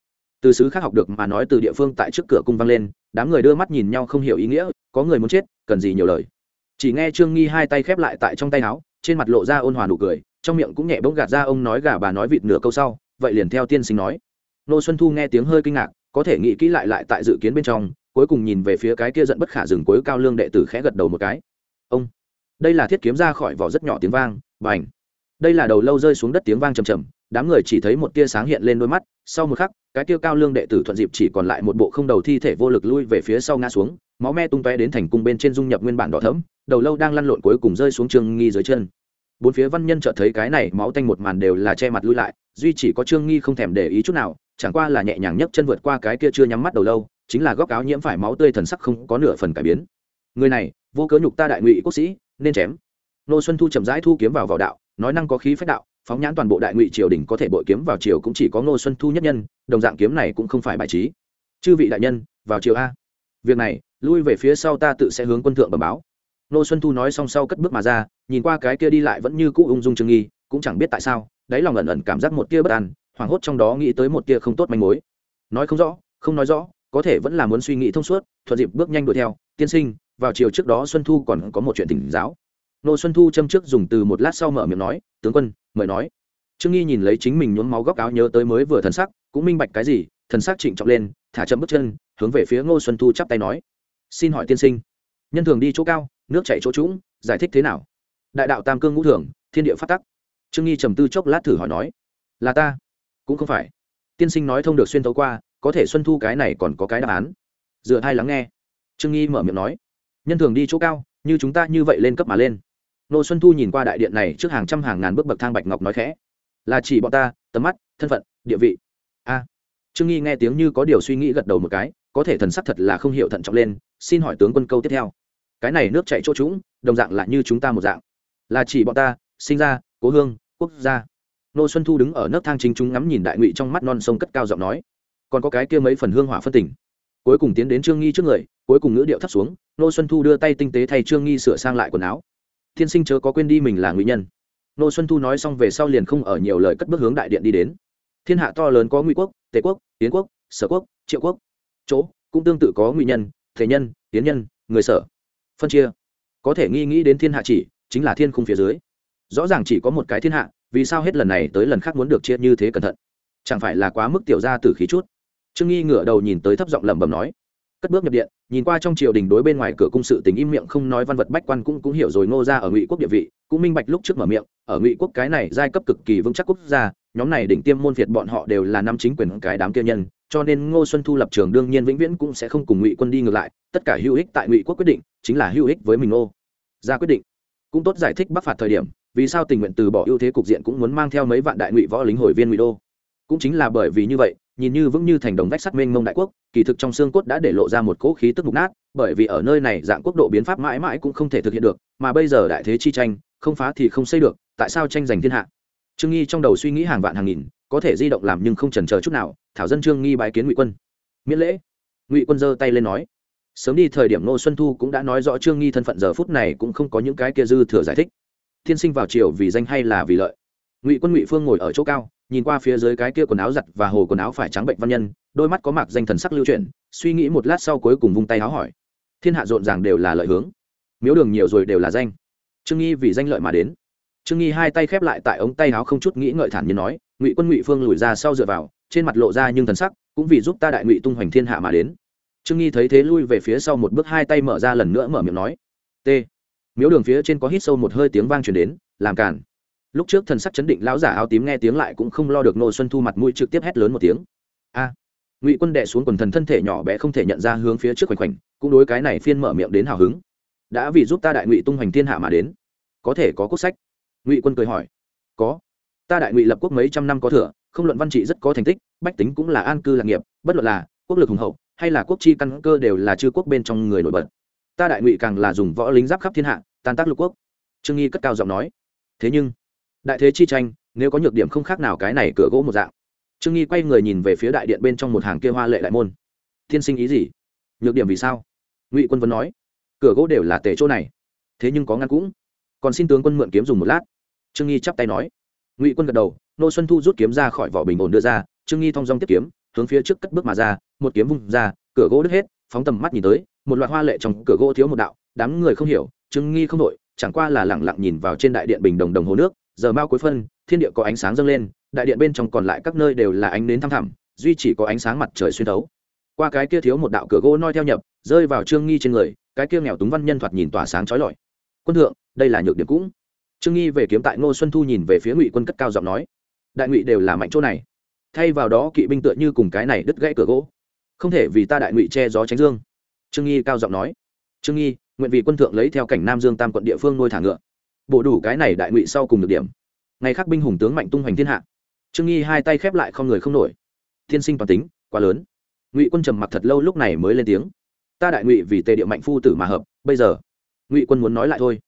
Từ xứ khác học được mà nói từ địa phương tại trước cửa cung vang lên, đám người đưa mắt nhìn nhau không hiểu ý nghĩa, có người muốn chết, cần gì nhiều lời? Chỉ nghe trương nghi hai tay khép lại tại trong tay áo, trên mặt lộ ra ôn hòa nụ cười, trong miệng cũng nhẹ bỗng gạt ra ông nói gà bà nói vịt nửa câu sau, vậy liền theo tiên sinh nói. Nô xuân thu nghe tiếng hơi kinh ngạc, có thể nghĩ kỹ lại lại tại dự kiến bên trong, cuối cùng nhìn về phía cái kia giận bất khả dừng cuối cao lương đệ tử khẽ gật đầu một cái. Ông, đây là thiết kiếm ra khỏi vỏ rất nhỏ tiếng vang và ảnh đây là đầu lâu rơi xuống đất tiếng vang trầm trầm, đám người chỉ thấy một tia sáng hiện lên đôi mắt, sau một khắc cái kia cao lương đệ tử thuận dịp chỉ còn lại một bộ không đầu thi thể vô lực lui về phía sau ngã xuống, máu me tung tóe đến thành cung bên trên dung nhập nguyên bản đỏ thẫm, đầu lâu đang lăn lộn cuối cùng rơi xuống trương nghi dưới chân. Bốn phía văn nhân chợt thấy cái này, máu tanh một màn đều là che mặt lui lại, duy chỉ có trương nghi không thèm để ý chút nào, chẳng qua là nhẹ nhàng nhấc chân vượt qua cái kia chưa nhắm mắt đầu lâu, chính là góc áo nhiễm phải máu tươi thần sắc không có nửa phần cải biến. Người này, vô cớ nhục ta đại ngụy quốc sĩ, nên chém. Nô xuân thu chậm rãi thu kiếm vào vào đạo, nói năng có khí phách đạo, phóng nhãn toàn bộ đại ngụy triều đình có thể bội kiếm vào triều cũng chỉ có ngô xuân thu nhất nhân đồng dạng kiếm này cũng không phải bài trí. Chư vị đại nhân, vào chiều a. Việc này, lui về phía sau ta tự sẽ hướng quân thượng bẩm báo. Nô xuân thu nói xong sau cất bước mà ra, nhìn qua cái kia đi lại vẫn như cũ ung dung trương nghi, cũng chẳng biết tại sao, đáy lòng ẩn ẩn cảm giác một tia bất an, hoảng hốt trong đó nghĩ tới một tia không tốt manh mối. Nói không rõ, không nói rõ, có thể vẫn là muốn suy nghĩ thông suốt, thuận dịp bước nhanh đuổi theo. Tiên sinh, vào chiều trước đó xuân thu còn có một chuyện tỉnh giáo. Nô xuân thu châm trước dùng từ một lát sau mở miệng nói, tướng quân, mời nói. Trương nghi nhìn lấy chính mình nhuốm máu góc áo nhớ tới mới vừa thần sắc cũng minh bạch cái gì, thần sắc trịnh trọng lên, thả chậm bước chân, hướng về phía ngô xuân thu chắp tay nói. Xin hỏi tiên sinh, nhân thường đi chỗ cao, nước chảy chỗ trũng, giải thích thế nào? Đại đạo tam cương ngũ thường, thiên địa phát tắc. Trương nghi trầm tư chốc lát thử hỏi nói. Là ta, cũng không phải. Tiên sinh nói thông được xuyên tấu qua, có thể xuân thu cái này còn có cái đáp án. Dựa hai lắng nghe. Trương nghi mở miệng nói. Nhân thường đi chỗ cao, như chúng ta như vậy lên cấp mà lên. Nô xuân thu nhìn qua đại điện này trước hàng trăm hàng ngàn bước bậc thang bạch ngọc nói khẽ. Là chỉ bọn ta, tầm mắt, thân phận, địa vị a. Trương nghi nghe tiếng như có điều suy nghĩ gật đầu một cái, có thể thần sắc thật là không hiểu thận trọng lên, xin hỏi tướng quân câu tiếp theo. Cái này nước chạy chỗ trũng đồng dạng là như chúng ta một dạng. Là chỉ bọn ta, sinh ra, cố hương, quốc gia. Nô xuân thu đứng ở nấc thang chính chúng ngắm nhìn đại ngụy trong mắt non sông cất cao giọng nói. Còn có cái kia mấy phần hương hỏa phân tỉnh cuối cùng tiến đến trương nghi trước người, cuối cùng ngữ điệu thấp xuống, nô xuân thu đưa tay tinh tế thay trương nghi sửa sang lại quần áo. Thiên sinh chớ có quên đi mình là ngụy nhân. Nô xuân thu nói xong về sau liền không ở nhiều lời cất bước hướng đại điện đi đến thiên hạ to lớn có ngụy quốc, tề quốc tiến quốc, sở quốc, triệu quốc. Chỗ, cũng tương tự có ngụy nhân thế nhân tiến nhân, người sở. Phân chia. Có thể nghi nghĩ đến thiên hạ chỉ, chính là thiên khung phía dưới. Rõ ràng chỉ có một cái thiên hạ, vì sao hết lần này tới lần khác muốn được chia như thế cẩn thận? Chẳng phải là quá mức tiểu ra từ khí chút? Trương nghi ngửa đầu nhìn tới thấp giọng lẩm bẩm nói cất bước nhập điện, nhìn qua trong triều đình đối bên ngoài cửa cung sự tình im miệng không nói văn vật bách quan cũng cũng hiểu rồi, ngô ra ở ngụy quốc địa vị, cũng minh bạch lúc trước mở miệng, ở ngụy quốc cái này giai cấp cực kỳ vững chắc quốc gia, nhóm này đỉnh tiêm môn phiệt bọn họ đều là năm chính quyền cái đám kia nhân, cho nên ngô xuân thu lập trường đương nhiên vĩnh viễn cũng sẽ không cùng ngụy quân đi ngược lại, tất cả hữu ích tại ngụy quốc quyết định, chính là hữu ích với mình ngô ra quyết định. Cũng tốt giải thích bắc phạt thời điểm, vì sao tình nguyện từ bỏ ưu thế cục diện cũng muốn mang theo mấy vạn đại ngụy võ lính hồi viên ngụy đô. Cũng chính là bởi vì như vậy nhìn như vững như thành đồng vách sắt mênh mông đại quốc, kỳ thực trong xương cốt đã để lộ ra một cỗ khí tức mục nát, bởi vì ở nơi này dạng quốc độ biến pháp mãi mãi cũng không thể thực hiện được, mà bây giờ đại thế chi tranh, không phá thì không xây được, tại sao tranh giành thiên hạ? Trương nghi trong đầu suy nghĩ hàng vạn hàng nghìn, có thể di động làm nhưng không chần chờ chút nào, thảo dân trương nghi bái kiến ngụy quân. Miễn lễ. Ngụy quân giơ tay lên nói. Sớm đi, thời điểm ngô xuân thu cũng đã nói rõ trương nghi thân phận, giờ phút này cũng không có những cái kia dư thừa giải thích. Thiên sinh vào triều vì danh hay là vì lợi? Ngụy quân ngụy phương ngồi ở chỗ cao nhìn qua phía dưới cái kia quần áo giặt và hồ quần áo phải trắng bệnh văn nhân, đôi mắt có mạc danh thần sắc lưu chuyển, suy nghĩ một lát sau cuối cùng vung tay áo hỏi. Thiên hạ rộn ràng đều là lợi hướng. Miếu đường nhiều rồi đều là danh. Trương nghi vì danh lợi mà đến. Trương nghi hai tay khép lại tại ống tay áo không chút nghĩ ngợi thản nhiên nói, ngụy quân ngụy phương lùi ra sau dựa vào, trên mặt lộ ra nhưng thần sắc, cũng vì giúp ta đại ngụy tung hoành thiên hạ mà đến. Trương nghi thấy thế lui về phía sau một bước hai tay mở ra lần nữa mở miệng nói, t. Miếu đường phía trên có hít sâu một hơi tiếng vang truyền đến, làm cản lúc trước thần sắc chấn định lão giả áo tím nghe tiếng lại cũng không lo được nô xuân thu mặt mũi trực tiếp hét lớn một tiếng. A! Ngụy quân đệ xuống quần thần thân thể nhỏ bé không thể nhận ra hướng phía trước khoảnh khoảnh, cũng đối cái này phiên mở miệng đến hào hứng. Đã vì giúp ta đại ngụy tung hoành thiên hạ mà đến. Có thể có cốt sách? Ngụy quân cười hỏi. Có. Ta đại ngụy lập quốc mấy trăm năm có thừa, không luận văn trị rất có thành tích, bách tính cũng là an cư lạc nghiệp, bất luận là quốc lực hùng hậu, hay là quốc chi căn cơ đều là chư quốc bên trong người nổi bật. Ta đại ngụy càng là dùng võ lính giáp khắp thiên hạ, tan tác lục quốc. Trương nghi cất cao giọng nói. Thế nhưng đại thế chi tranh, nếu có nhược điểm không khác nào cái này cửa gỗ một dạng. Trương nghi quay người nhìn về phía đại điện bên trong một hàng kia hoa lệ đại môn. Thiên sinh ý gì? Nhược điểm vì sao? Ngụy quân vẫn nói. Cửa gỗ đều là tề chỗ này. Thế nhưng có ngăn cũng. Còn xin tướng quân mượn kiếm dùng một lát. Trương nghi chắp tay nói. Ngụy quân gật đầu, nô xuân thu rút kiếm ra khỏi vỏ bình ổn đưa ra, trương nghi thong dong tiếp kiếm, hướng phía trước cất bước mà ra, một kiếm vung ra, cửa gỗ đứt hết, phóng tầm mắt nhìn tới, một loạt hoa lệ trong cửa gỗ thiếu một đạo, đám người không hiểu, trương nghi không đội chẳng qua là lẳng lặng nhìn vào trên đại điện bình đồng đồng hồ nước giờ mao cuối phân, thiên địa có ánh sáng dâng lên, đại điện bên trong còn lại các nơi đều là ánh nến thăm thẳm, duy chỉ có ánh sáng mặt trời xuyên thấu. Qua cái kia thiếu một đạo cửa gỗ noi theo nhập, rơi vào trương nghi trên người, cái kia nghèo túng văn nhân thoạt nhìn tỏa sáng trói lọi. Quân thượng, đây là nhược điểm cũng. Trương nghi về kiếm tại ngô xuân thu nhìn về phía ngụy quân cất cao giọng nói, đại ngụy đều là mạnh chỗ này. Thay vào đó kỵ binh tựa như cùng cái này đứt gãy cửa gỗ. Không thể vì ta đại ngụy che gió tránh dương. Trương nghi cao giọng nói, trương nghi, nguyện vì quân thượng lấy theo cảnh nam dương tam quận địa phương nuôi thả ngựa bổ đủ cái này đại ngụy sau cùng được điểm. Ngày khác binh hùng tướng mạnh tung hoành thiên hạ. Trương nghi hai tay khép lại không người không nổi. Thiên sinh toàn tính, quá lớn. Ngụy quân trầm mặc thật lâu lúc này mới lên tiếng. Ta đại ngụy vì tề địa mạnh phu tử mà hợp, bây giờ, ngụy quân muốn nói lại thôi.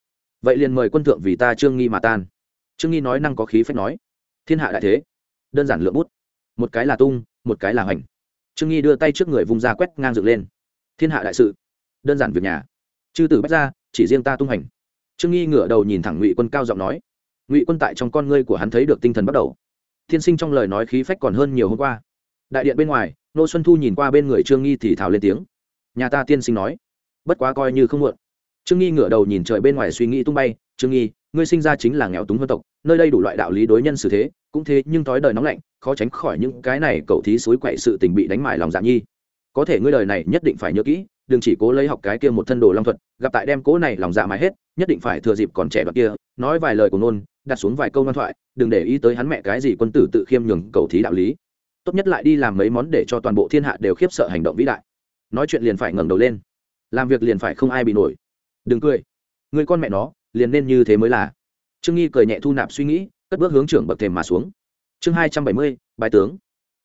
Vậy liền mời quân thượng vì ta trương nghi mà tan. Trương nghi nói năng có khí phép nói. Thiên hạ đại thế, đơn giản lượng bút. Một cái là tung, một cái là hoành. Trương nghi đưa tay trước người vùng ra quét ngang dựng lên. Thiên hạ đại sự, đơn giản việc nhà. Chư tử bách ra chỉ riêng ta tung hành trương nghi ngửa đầu nhìn thẳng ngụy quân cao giọng nói, ngụy quân tại trong con ngươi của hắn thấy được tinh thần bắt đầu. Thiên sinh trong lời nói khí phách còn hơn nhiều hôm qua. Đại điện bên ngoài, nô xuân thu nhìn qua bên người trương nghi thì thào lên tiếng, nhà ta tiên sinh nói, bất quá coi như không muộn. Trương nghi ngửa đầu nhìn trời bên ngoài suy nghĩ tung bay, trương nghi, ngươi sinh ra chính là nghèo túng dân tộc, nơi đây đủ loại đạo lý đối nhân xử thế, cũng thế nhưng thói đời nóng lạnh, khó tránh khỏi những cái này cậu thí suối quậy sự tình bị đánh mải lòng dạ nhi. Có thể ngươi đời này nhất định phải nhớ kỹ, đừng chỉ cố lấy học cái kia một thân đồ long thuật, gặp tại đem cố này lòng dạ mãi hết nhất định phải thừa dịp còn trẻ đoạn kia, nói vài lời của nôn, đặt xuống vài câu ngoan thoại, đừng để ý tới hắn mẹ cái gì quân tử tự khiêm nhường cầu thí đạo lý. Tốt nhất lại đi làm mấy món để cho toàn bộ thiên hạ đều khiếp sợ hành động vĩ đại. Nói chuyện liền phải ngẩng đầu lên. Làm việc liền phải không ai bị nổi. Đừng cười. Người con mẹ nó, liền nên như thế mới là. Trương nghi cười nhẹ thu nạp suy nghĩ, cất bước hướng trưởng bậc thềm mà xuống. Chương hai trăm bảy mươi bài tướng.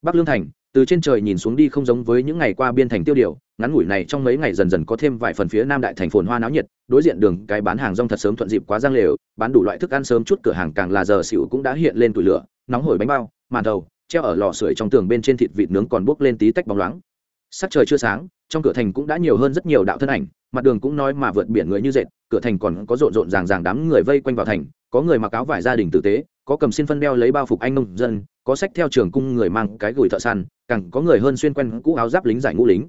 Bắc lương thành, từ trên trời nhìn xuống đi không giống với những ngày qua biên thành tiêu điều ngắn ngủi này trong mấy ngày dần dần có thêm vài phần phía nam đại thành phồn hoa náo nhiệt, đối diện đường, cái bán hàng rong thật sớm thuận dịp quá giang lều, bán đủ loại thức ăn sớm chút, cửa hàng càng là giờ xỉu cũng đã hiện lên tủi lửa, nóng hổi bánh bao, màn đầu, treo ở lò sưởi trong tường bên trên thịt vịt nướng còn bốc lên tí tách bóng loáng. Sắc trời chưa sáng, trong cửa thành cũng đã nhiều hơn rất nhiều đạo thân ảnh, mặt đường cũng nói mà vượt biển người như dệt, cửa thành còn có rộn rộn ràng ràng đám người vây quanh vào thành, có người mặc áo vải gia đình tử tế, có cầm xin phân đeo lấy bao phục anh nông dân, có sách theo trường cung người mang cái gửi thợ săn, càng có người hơn xuyên quen cũ áo giáp lính giải ngũ lính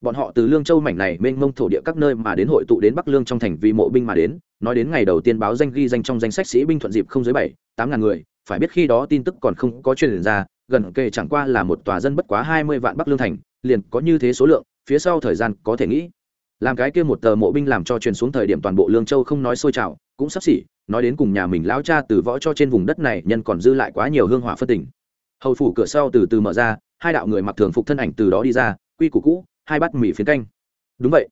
bọn họ từ lương châu mảnh này mênh mông thổ địa các nơi mà đến hội tụ đến bắc lương trong thành vì mộ binh mà đến, nói đến ngày đầu tiên báo danh ghi danh trong danh sách sĩ binh thuận dịp không dưới bảy, tám ngàn người, phải biết khi đó tin tức còn không có truyền ra, gần kề chẳng qua là một tòa dân bất quá hai mươi vạn bắc lương thành, liền có như thế số lượng, phía sau thời gian có thể nghĩ. Làm cái kia một tờ mộ binh làm cho truyền xuống thời điểm toàn bộ lương châu không nói sôi trào cũng sắp xỉ, nói đến cùng nhà mình lao cha từ võ cho trên vùng đất này nhân còn dư lại quá nhiều hương hỏa phân tình. Hầu phủ cửa sau từ từ mở ra, hai đạo người mặc thường phục thân ảnh từ đó đi ra, quy củ cũ hai bát mì phiến canh. Đúng vậy.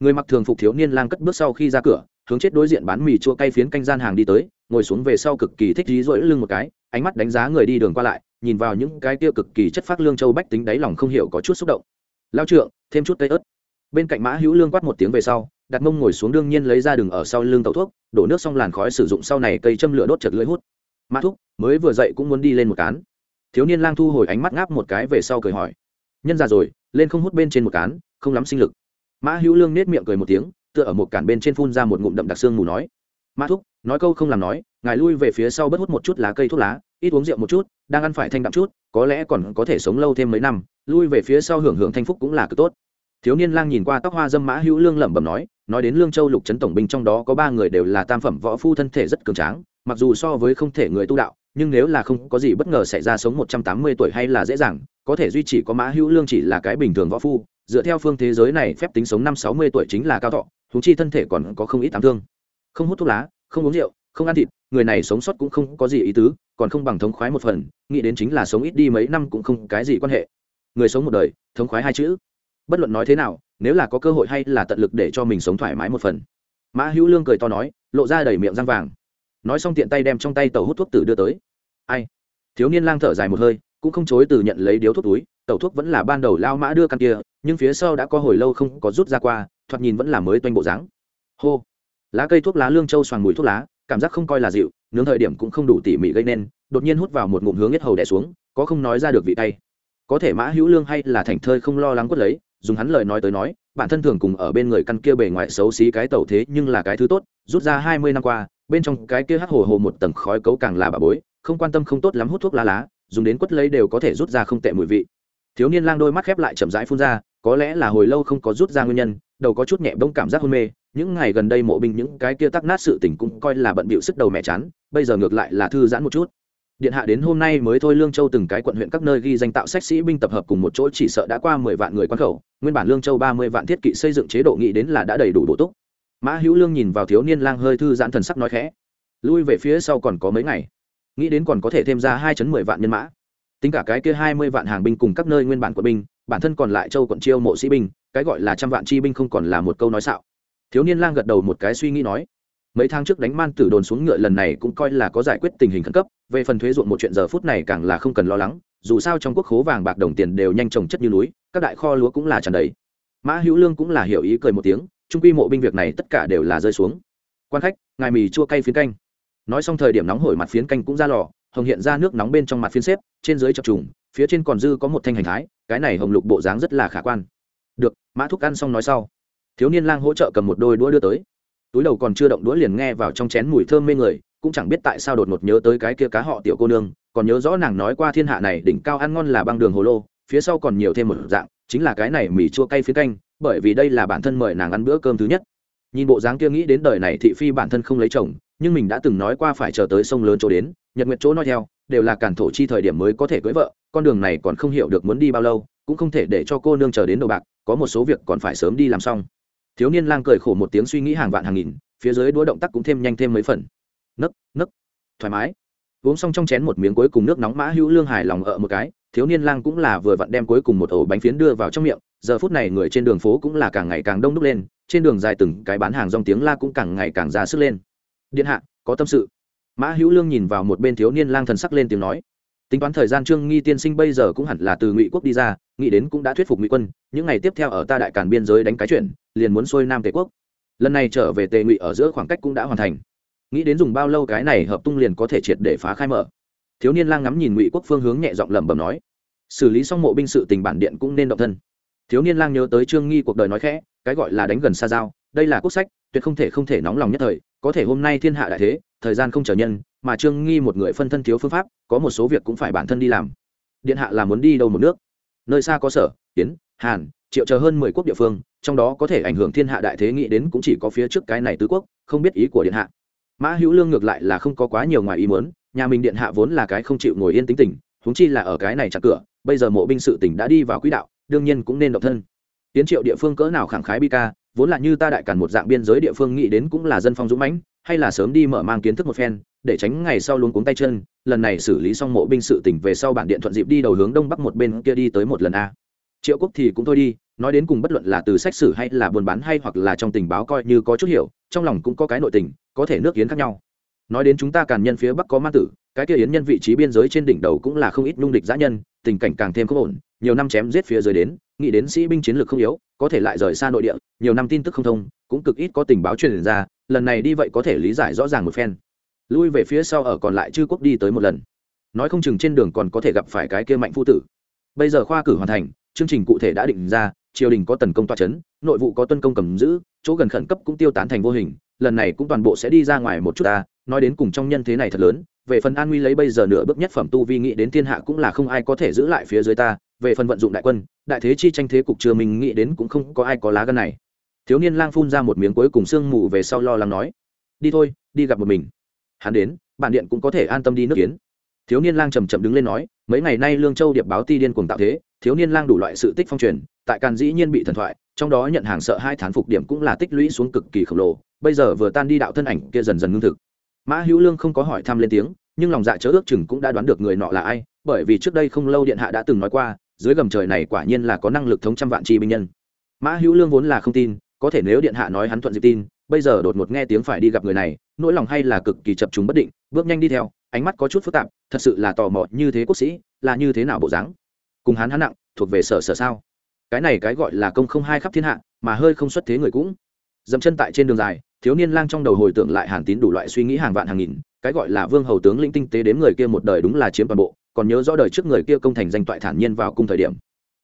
Người mặc thường phục thiếu niên lang cất bước sau khi ra cửa, hướng chết đối diện bán mì chua cay phiến canh gian hàng đi tới, ngồi xuống về sau cực kỳ thích dí rũi lưng một cái, ánh mắt đánh giá người đi đường qua lại, nhìn vào những cái kia cực kỳ chất phát lương châu bách tính đáy lòng không hiểu có chút xúc động. Lao trượng, thêm chút cây ớt. Bên cạnh mã hữu lương quát một tiếng về sau, đặt mông ngồi xuống đương nhiên lấy ra đường ở sau lưng tàu thuốc, đổ nước xong làn khói sử dụng sau này cây châm lửa đốt chật lưỡi hút. Mã thúc, mới vừa dậy cũng muốn đi lên một cán. Thiếu niên lang thu hồi ánh mắt ngáp một cái về sau cười hỏi, nhân già rồi lên không hút bên trên một cán, không lắm sinh lực. Mã hữu lương nết miệng cười một tiếng, tựa ở một cản bên trên phun ra một ngụm đậm đặc xương mù nói, mã thúc, nói câu không làm nói, ngài lui về phía sau bớt hút một chút lá cây thuốc lá, ít uống rượu một chút, đang ăn phải thanh đậm chút, có lẽ còn có thể sống lâu thêm mấy năm, lui về phía sau hưởng hưởng thanh phúc cũng là cực tốt. Thiếu niên lang nhìn qua tóc hoa dâm mã hữu lương lẩm bẩm nói nói đến lương châu lục trấn tổng binh trong đó có ba người đều là tam phẩm võ phu thân thể rất cường tráng, mặc dù so với không thể người tu đạo nhưng nếu là không có gì bất ngờ xảy ra sống một trăm tám mươi tuổi hay là dễ dàng, có thể duy trì có mã hữu lương chỉ là cái bình thường võ phu, dựa theo phương thế giới này phép tính sống năm sáu mươi tuổi chính là cao thọ, huống chi thân thể còn có không ít tám thương. Không hút thuốc lá, không uống rượu, không ăn thịt, người này sống sót cũng không có gì ý tứ, còn không bằng thống khoái một phần, nghĩ đến chính là sống ít đi mấy năm cũng không cái gì quan hệ. Người sống một đời, thống khoái hai chữ. Bất luận nói thế nào, nếu là có cơ hội hay là tận lực để cho mình sống thoải mái một phần. Mã hữu lương cười to nói, lộ ra đầy miệng răng vàng nói xong tiện tay đem trong tay tàu hút thuốc tử đưa tới. Ai? Thiếu niên lang thở dài một hơi, cũng không chối từ nhận lấy điếu thuốc túi, tàu thuốc vẫn là ban đầu lao mã đưa căn kia, nhưng phía sau đã có hồi lâu không có rút ra qua, thoạt nhìn vẫn là mới toanh bộ dáng. Hô! Lá cây thuốc lá lương châu xoàng mùi thuốc lá, cảm giác không coi là dịu, nướng thời điểm cũng không đủ tỉ mỉ gây nên, đột nhiên hút vào một ngụm hướng nhất hầu đẻ xuống, có không nói ra được vị tay. Có thể mã hữu lương hay là thành thơi không lo lắng quất lấy, dùng hắn lời nói tới nói, bản thân thường cùng ở bên người căn kia bề ngoài xấu xí cái tẩu thế nhưng là cái thứ tốt, rút ra hai mươi năm qua bên trong cái kia hắc hồ hồ một tầng khói cấu càng là bà bối, không quan tâm không tốt lắm hút thuốc lá lá, dùng đến quất lấy đều có thể rút ra không tệ mùi vị. Thiếu niên lang đôi mắt khép lại chậm rãi phun ra, có lẽ là hồi lâu không có rút ra nguyên nhân, đầu có chút nhẹ bông cảm giác hôn mê, những ngày gần đây mộ binh những cái kia tắc nát sự tình cũng coi là bận bịu sức đầu mẹ chán, bây giờ ngược lại là thư giãn một chút. Điện hạ đến hôm nay mới thôi lương châu từng cái quận huyện các nơi ghi danh tạo sách sĩ binh tập hợp cùng một chỗ chỉ sợ đã qua mười vạn người quan khẩu, nguyên bản lương châu ba mươi vạn thiết kỵ xây dựng chế độ nghị đến là đã đầy đủ bổ túc mã hữu lương nhìn vào thiếu niên lang hơi thư giãn thần sắc nói khẽ. Lui về phía sau còn có mấy ngày. Nghĩ đến còn có thể thêm ra hai chấn mười vạn nhân mã. Tính cả cái kia hai mươi vạn hàng binh cùng các nơi nguyên bản quận binh, bản thân còn lại châu quận chiêu mộ sĩ binh, cái gọi là trăm vạn chi binh không còn là một câu nói xạo. Thiếu niên lang gật đầu một cái suy nghĩ nói, mấy tháng trước đánh man tử đồn xuống ngựa lần này cũng coi là có giải quyết tình hình khẩn cấp, về phần thuế ruộng một chuyện giờ phút này càng là không cần lo lắng, dù sao trong quốc khố vàng bạc đồng tiền đều nhanh trồng chất như núi, các đại kho lúa cũng là tràn đầy. Mã hữu lương cũng là hiểu ý cười một tiếng trung quy mộ binh việc này tất cả đều là rơi xuống. Quan khách, ngài mì chua cay phiến canh. Nói xong thời điểm nóng hổi mặt phiến canh cũng ra lò, hồng hiện ra nước nóng bên trong mặt phiến xếp, trên dưới chập trùng, phía trên còn dư có một thanh hành thái, cái này hồng lục bộ dáng rất là khả quan. Được, mã thúc ăn xong nói sau. Thiếu niên lang hỗ trợ cầm một đôi đũa đưa tới. Túi đầu còn chưa động đũa liền nghe vào trong chén mùi thơm mê người, cũng chẳng biết tại sao đột ngột nhớ tới cái kia cá họ tiểu cô nương, còn nhớ rõ nàng nói qua thiên hạ này đỉnh cao ăn ngon là băng đường hồ lô, phía sau còn nhiều thêm một dạng, chính là cái này mì chua cay phía canh bởi vì đây là bản thân mời nàng ăn bữa cơm thứ nhất. Nhìn bộ dáng kia nghĩ đến đời này thị phi bản thân không lấy chồng, nhưng mình đã từng nói qua phải chờ tới sông lớn chỗ đến, nhật nguyệt chỗ nói theo, đều là cản thổ chi thời điểm mới có thể cưới vợ, con đường này còn không hiểu được muốn đi bao lâu, cũng không thể để cho cô nương chờ đến đồ bạc, có một số việc còn phải sớm đi làm xong. Thiếu niên lang cười khổ một tiếng suy nghĩ hàng vạn hàng nghìn, phía dưới đũa động tác cũng thêm nhanh thêm mấy phần. Nấc nấc, thoải mái. Uống xong trong chén một miếng cuối cùng nước nóng mã hữu lương hài lòng ở một cái, thiếu niên lang cũng là vừa vặn đem cuối cùng một ổ bánh phiến đưa vào trong miệng giờ phút này người trên đường phố cũng là càng ngày càng đông đúc lên, trên đường dài từng cái bán hàng rong tiếng la cũng càng ngày càng ra sức lên. Điện hạ, có tâm sự. Mã hữu lương nhìn vào một bên thiếu niên lang thần sắc lên tiếng nói. Tính toán thời gian trương nghi tiên sinh bây giờ cũng hẳn là từ ngụy quốc đi ra, nghĩ đến cũng đã thuyết phục ngụy quân, những ngày tiếp theo ở ta đại càn biên giới đánh cái chuyện, liền muốn xuôi nam tề quốc. Lần này trở về tề ngụy ở giữa khoảng cách cũng đã hoàn thành. Nghĩ đến dùng bao lâu cái này hợp tung liền có thể triệt để phá khai mở. Thiếu niên lang ngắm nhìn ngụy quốc phương hướng nhẹ giọng lẩm bẩm nói. Xử lý xong mộ binh sự tình bản điện cũng nên động thân thiếu niên lang nhớ tới trương nghi cuộc đời nói khẽ, cái gọi là đánh gần xa giao, đây là quốc sách, tuyệt không thể không thể nóng lòng nhất thời, có thể hôm nay thiên hạ đại thế, thời gian không chờ nhân, mà trương nghi một người phân thân thiếu phương pháp, có một số việc cũng phải bản thân đi làm. Điện hạ là muốn đi đâu một nước? Nơi xa có sở tiến hàn, triệu chờ hơn mười quốc địa phương, trong đó có thể ảnh hưởng thiên hạ đại thế nghĩ đến cũng chỉ có phía trước cái này tứ quốc, không biết ý của điện hạ. Mã hữu lương ngược lại là không có quá nhiều ngoài ý muốn, nhà mình điện hạ vốn là cái không chịu ngồi yên tính tình, huống chi là ở cái này chặt cửa, bây giờ mộ binh sự tỉnh đã đi vào quỹ đạo đương nhiên cũng nên động thân. Tiến triệu địa phương cỡ nào khẳng khái bi ca, vốn là như ta đại cản một dạng biên giới địa phương nghĩ đến cũng là dân phong dũng mãnh, hay là sớm đi mở mang kiến thức một phen, để tránh ngày sau luôn cuống tay chân, lần này xử lý xong mộ binh sự tỉnh về sau bản điện thuận dịp đi đầu hướng đông bắc một bên kia đi tới một lần a. Triệu quốc thì cũng thôi đi, nói đến cùng bất luận là từ sách sử hay là buôn bán hay hoặc là trong tình báo coi như có chút hiểu, trong lòng cũng có cái nội tình, có thể nước yến khác nhau. Nói đến chúng ta càn nhân phía bắc có ma tử, cái kia yến nhân vị trí biên giới trên đỉnh đầu cũng là không ít nhung địch giã nhân tình cảnh càng thêm không ổn, nhiều năm chém giết phía dưới đến, nghĩ đến sĩ binh chiến lược không yếu, có thể lại rời xa nội địa, nhiều năm tin tức không thông, cũng cực ít có tình báo truyền ra, lần này đi vậy có thể lý giải rõ ràng một phen. Lui về phía sau ở còn lại chư quốc đi tới một lần. Nói không chừng trên đường còn có thể gặp phải cái kia mạnh phu tử. Bây giờ khoa cử hoàn thành, chương trình cụ thể đã định ra, triều đình có tấn công toa c h ấ n nội vụ có tuân công cầm giữ, chỗ gần khẩn cấp cũng tiêu tán thành vô hình, lần này cũng toàn bộ sẽ đi ra ngoài một chút ta, nói đến cùng trong nhân thế này thật lớn về phần an nguy lấy bây giờ nửa bước nhất phẩm tu vi nghĩ đến thiên hạ cũng là không ai có thể giữ lại phía dưới ta, về phần vận dụng đại quân, đại thế chi tranh thế cục chưa mình nghĩ đến cũng không có ai có lá gân này. Thiếu niên lang phun ra một miếng cuối cùng sương mù về sau lo lắng nói, đi thôi, đi gặp một mình. Hắn đến, bản điện cũng có thể an tâm đi nước kiến. Thiếu niên lang chầm chậm đứng lên nói, mấy ngày nay lương châu điệp báo ti điên cuồng tạo thế, thiếu niên lang đủ loại sự tích phong truyền, tại càn dĩ nhiên bị thần thoại, trong đó nhận hàng sợ hai thán phục điểm cũng là tích lũy xuống cực kỳ khổng lồ, bây giờ vừa tan đi đạo thân ảnh kia dần dần ngưng thực. Mã hữu lương không có hỏi thăm lên tiếng nhưng lòng dạ chớ ước chừng cũng đã đoán được người nọ là ai, bởi vì trước đây không lâu điện hạ đã từng nói qua, dưới gầm trời này quả nhiên là có năng lực thống trăm vạn chi binh nhân. Mã hữu lương vốn là không tin, có thể nếu điện hạ nói hắn thuận dịp tin, bây giờ đột ngột nghe tiếng phải đi gặp người này, nỗi lòng hay là cực kỳ chập chúng bất định, bước nhanh đi theo, ánh mắt có chút phức tạp, thật sự là tò mò như thế quốc sĩ, là như thế nào bộ dáng. Cùng hắn hắn nặng, thuộc về sở sở sao? Cái này cái gọi là công không hai khắp thiên hạ, mà hơi không xuất thế người cũng. Dậm chân tại trên đường dài thiếu niên lang trong đầu hồi tưởng lại hàn tín đủ loại suy nghĩ hàng vạn hàng nghìn, cái gọi là vương hầu tướng lĩnh tinh tế đến người kia một đời đúng là chiếm toàn bộ, còn nhớ rõ đời trước người kia công thành danh toại thản nhiên vào cung thời điểm.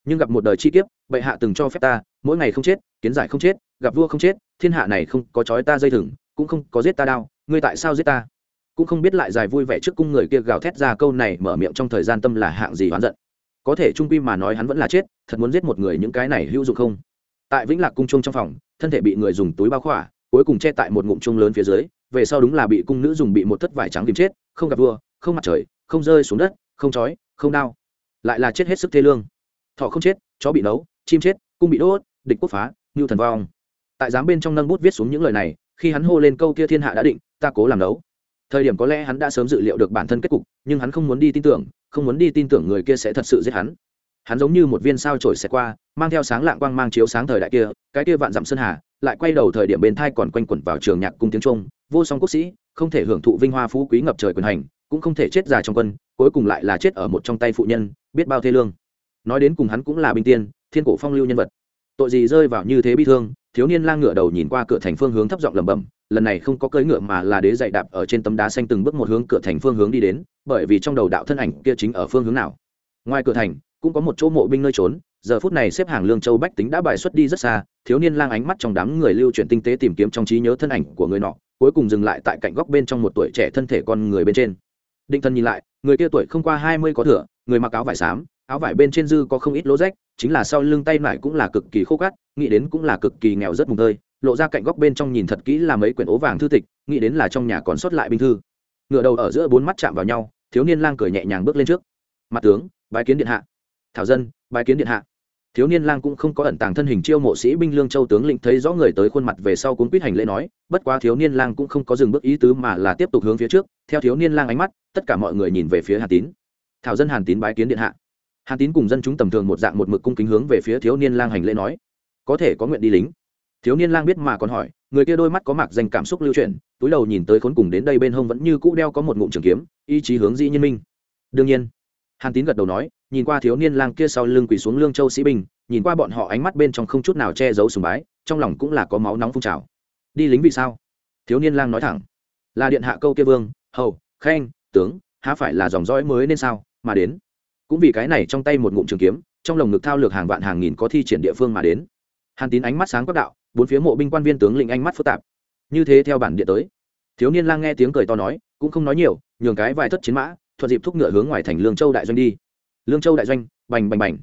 Nhưng gặp một đời chi kiếp, bệ hạ từng cho phép ta, mỗi ngày không chết, kiến giải không chết, gặp vua không chết, thiên hạ này không có chói ta dây thừng, cũng không có giết ta đau, ngươi tại sao giết ta? Cũng không biết lại dài vui vẻ trước cung người kia gào thét ra câu này mở miệng trong thời gian tâm là hạng gì oán giận. Có thể trung quy mà nói hắn vẫn là chết, thật muốn giết một người những cái này hữu dụng không? Tại vĩnh lạc cung trung trong phòng, thân thể bị người dùng túi bao khỏa cuối cùng che tại một ngụm chung lớn phía dưới về sau đúng là bị cung nữ dùng bị một thất vải trắng tìm chết không gặp vua không mặt trời không rơi xuống đất không trói, không đau. Lại là chết hết sức thê lương. Thọ không chết chó bị nấu chim chết cung bị đốt địch quốc phá ngưu thần vong. Tại giám bên trong nâng bút viết xuống những lời này khi hắn hô lên câu kia thiên hạ đã định ta cố làm đấu thời điểm có lẽ hắn đã sớm dự liệu được bản thân kết cục nhưng hắn không muốn đi tin tưởng không muốn đi tin tưởng người kia sẽ thật sự giết hắn. Hắn giống như một viên sao trổi xẹt qua mang theo sáng lạng quang mang chiếu sáng thời đại kia cái kia vạn dặm sơn hà lại quay đầu thời điểm bên thai còn quanh quẩn vào trường nhạc cung tiếng trung, vô song quốc sĩ, không thể hưởng thụ vinh hoa phú quý ngập trời quyền hành, cũng không thể chết già trong quân, cuối cùng lại là chết ở một trong tay phụ nhân, biết bao thê lương. Nói đến cùng hắn cũng là binh tiên, thiên cổ phong lưu nhân vật. Tội gì rơi vào như thế bi thương, thiếu niên lang ngựa đầu nhìn qua cửa thành phương hướng thấp giọng lẩm bẩm, lần này không có cưỡi ngựa mà là đế dạy đạp ở trên tấm đá xanh từng bước một hướng cửa thành phương hướng đi đến, bởi vì trong đầu đạo thân ảnh kia chính ở phương hướng nào. Ngoài cửa thành, cũng có một chỗ mộ binh nơi trốn giờ phút này xếp hàng lương châu bách tính đã bài xuất đi rất xa, thiếu niên lang ánh mắt trong đám người lưu chuyển tinh tế tìm kiếm trong trí nhớ thân ảnh của người nọ, cuối cùng dừng lại tại cạnh góc bên trong một tuổi trẻ thân thể con người bên trên. Định thân nhìn lại, người kia tuổi không qua hai mươi có thửa người mặc áo vải xám, áo vải bên trên dư có không ít lỗ rách, chính là sau lưng tay lại cũng là cực kỳ khô cát, nghĩ đến cũng là cực kỳ nghèo rất mùng tơi, lộ ra cạnh góc bên trong nhìn thật kỹ là mấy quyển ố vàng thư tịch, nghĩ đến là trong nhà còn sót lại binh thư. Ngựa đầu ở giữa bốn mắt chạm vào nhau, thiếu niên lang cười nhẹ nhàng bước lên trước. Mặt tướng, bái kiến điện hạ thảo dân, bái kiến điện hạ. Thiếu niên lang cũng không có ẩn tàng thân hình chiêu mộ sĩ binh lương châu tướng lĩnh thấy rõ người tới khuôn mặt về sau cuốn quýt hành lễ nói, bất quá thiếu niên lang cũng không có dừng bước ý tứ mà là tiếp tục hướng phía trước, theo thiếu niên lang ánh mắt, tất cả mọi người nhìn về phía hàn tín. Thảo dân hàn tín bái kiến điện hạ. Hàn tín cùng dân chúng tầm thường một dạng một mực cung kính hướng về phía thiếu niên lang hành lễ nói, có thể có nguyện đi lính. Thiếu niên lang biết mà còn hỏi, người kia đôi mắt có mặc dành cảm xúc lưu chuyển, túi đầu nhìn tới khốn cùng đến đây bên hông vẫn như cũ đeo có một ngụm trường kiếm, ý chí hướng dĩ nhân minh. Đương nhiên. Hàn tín gật đầu nói nhìn qua thiếu niên lang kia sau lưng quỳ xuống lương châu sĩ binh, nhìn qua bọn họ ánh mắt bên trong không chút nào che giấu sùng bái, trong lòng cũng là có máu nóng phun trào. Đi lính vì sao? Thiếu niên lang nói thẳng. Là điện hạ câu kia vương, hầu khen tướng, há phải là dòng dõi mới nên sao, mà đến. Cũng vì cái này trong tay một ngụm trường kiếm, trong lồng ngực thao lược hàng vạn hàng nghìn có thi triển địa phương mà đến. Hàn tín ánh mắt sáng quắc đạo, bốn phía mộ binh quan viên tướng lĩnh ánh mắt phức tạp. Như thế theo bản địa tới. Thiếu niên lang nghe tiếng cười to nói, cũng không nói nhiều, nhường cái vài thất chiến mã, thuận dịp thúc ngựa hướng ngoài thành lương châu đại doanh đi lương châu đại doanh, bành bành bành.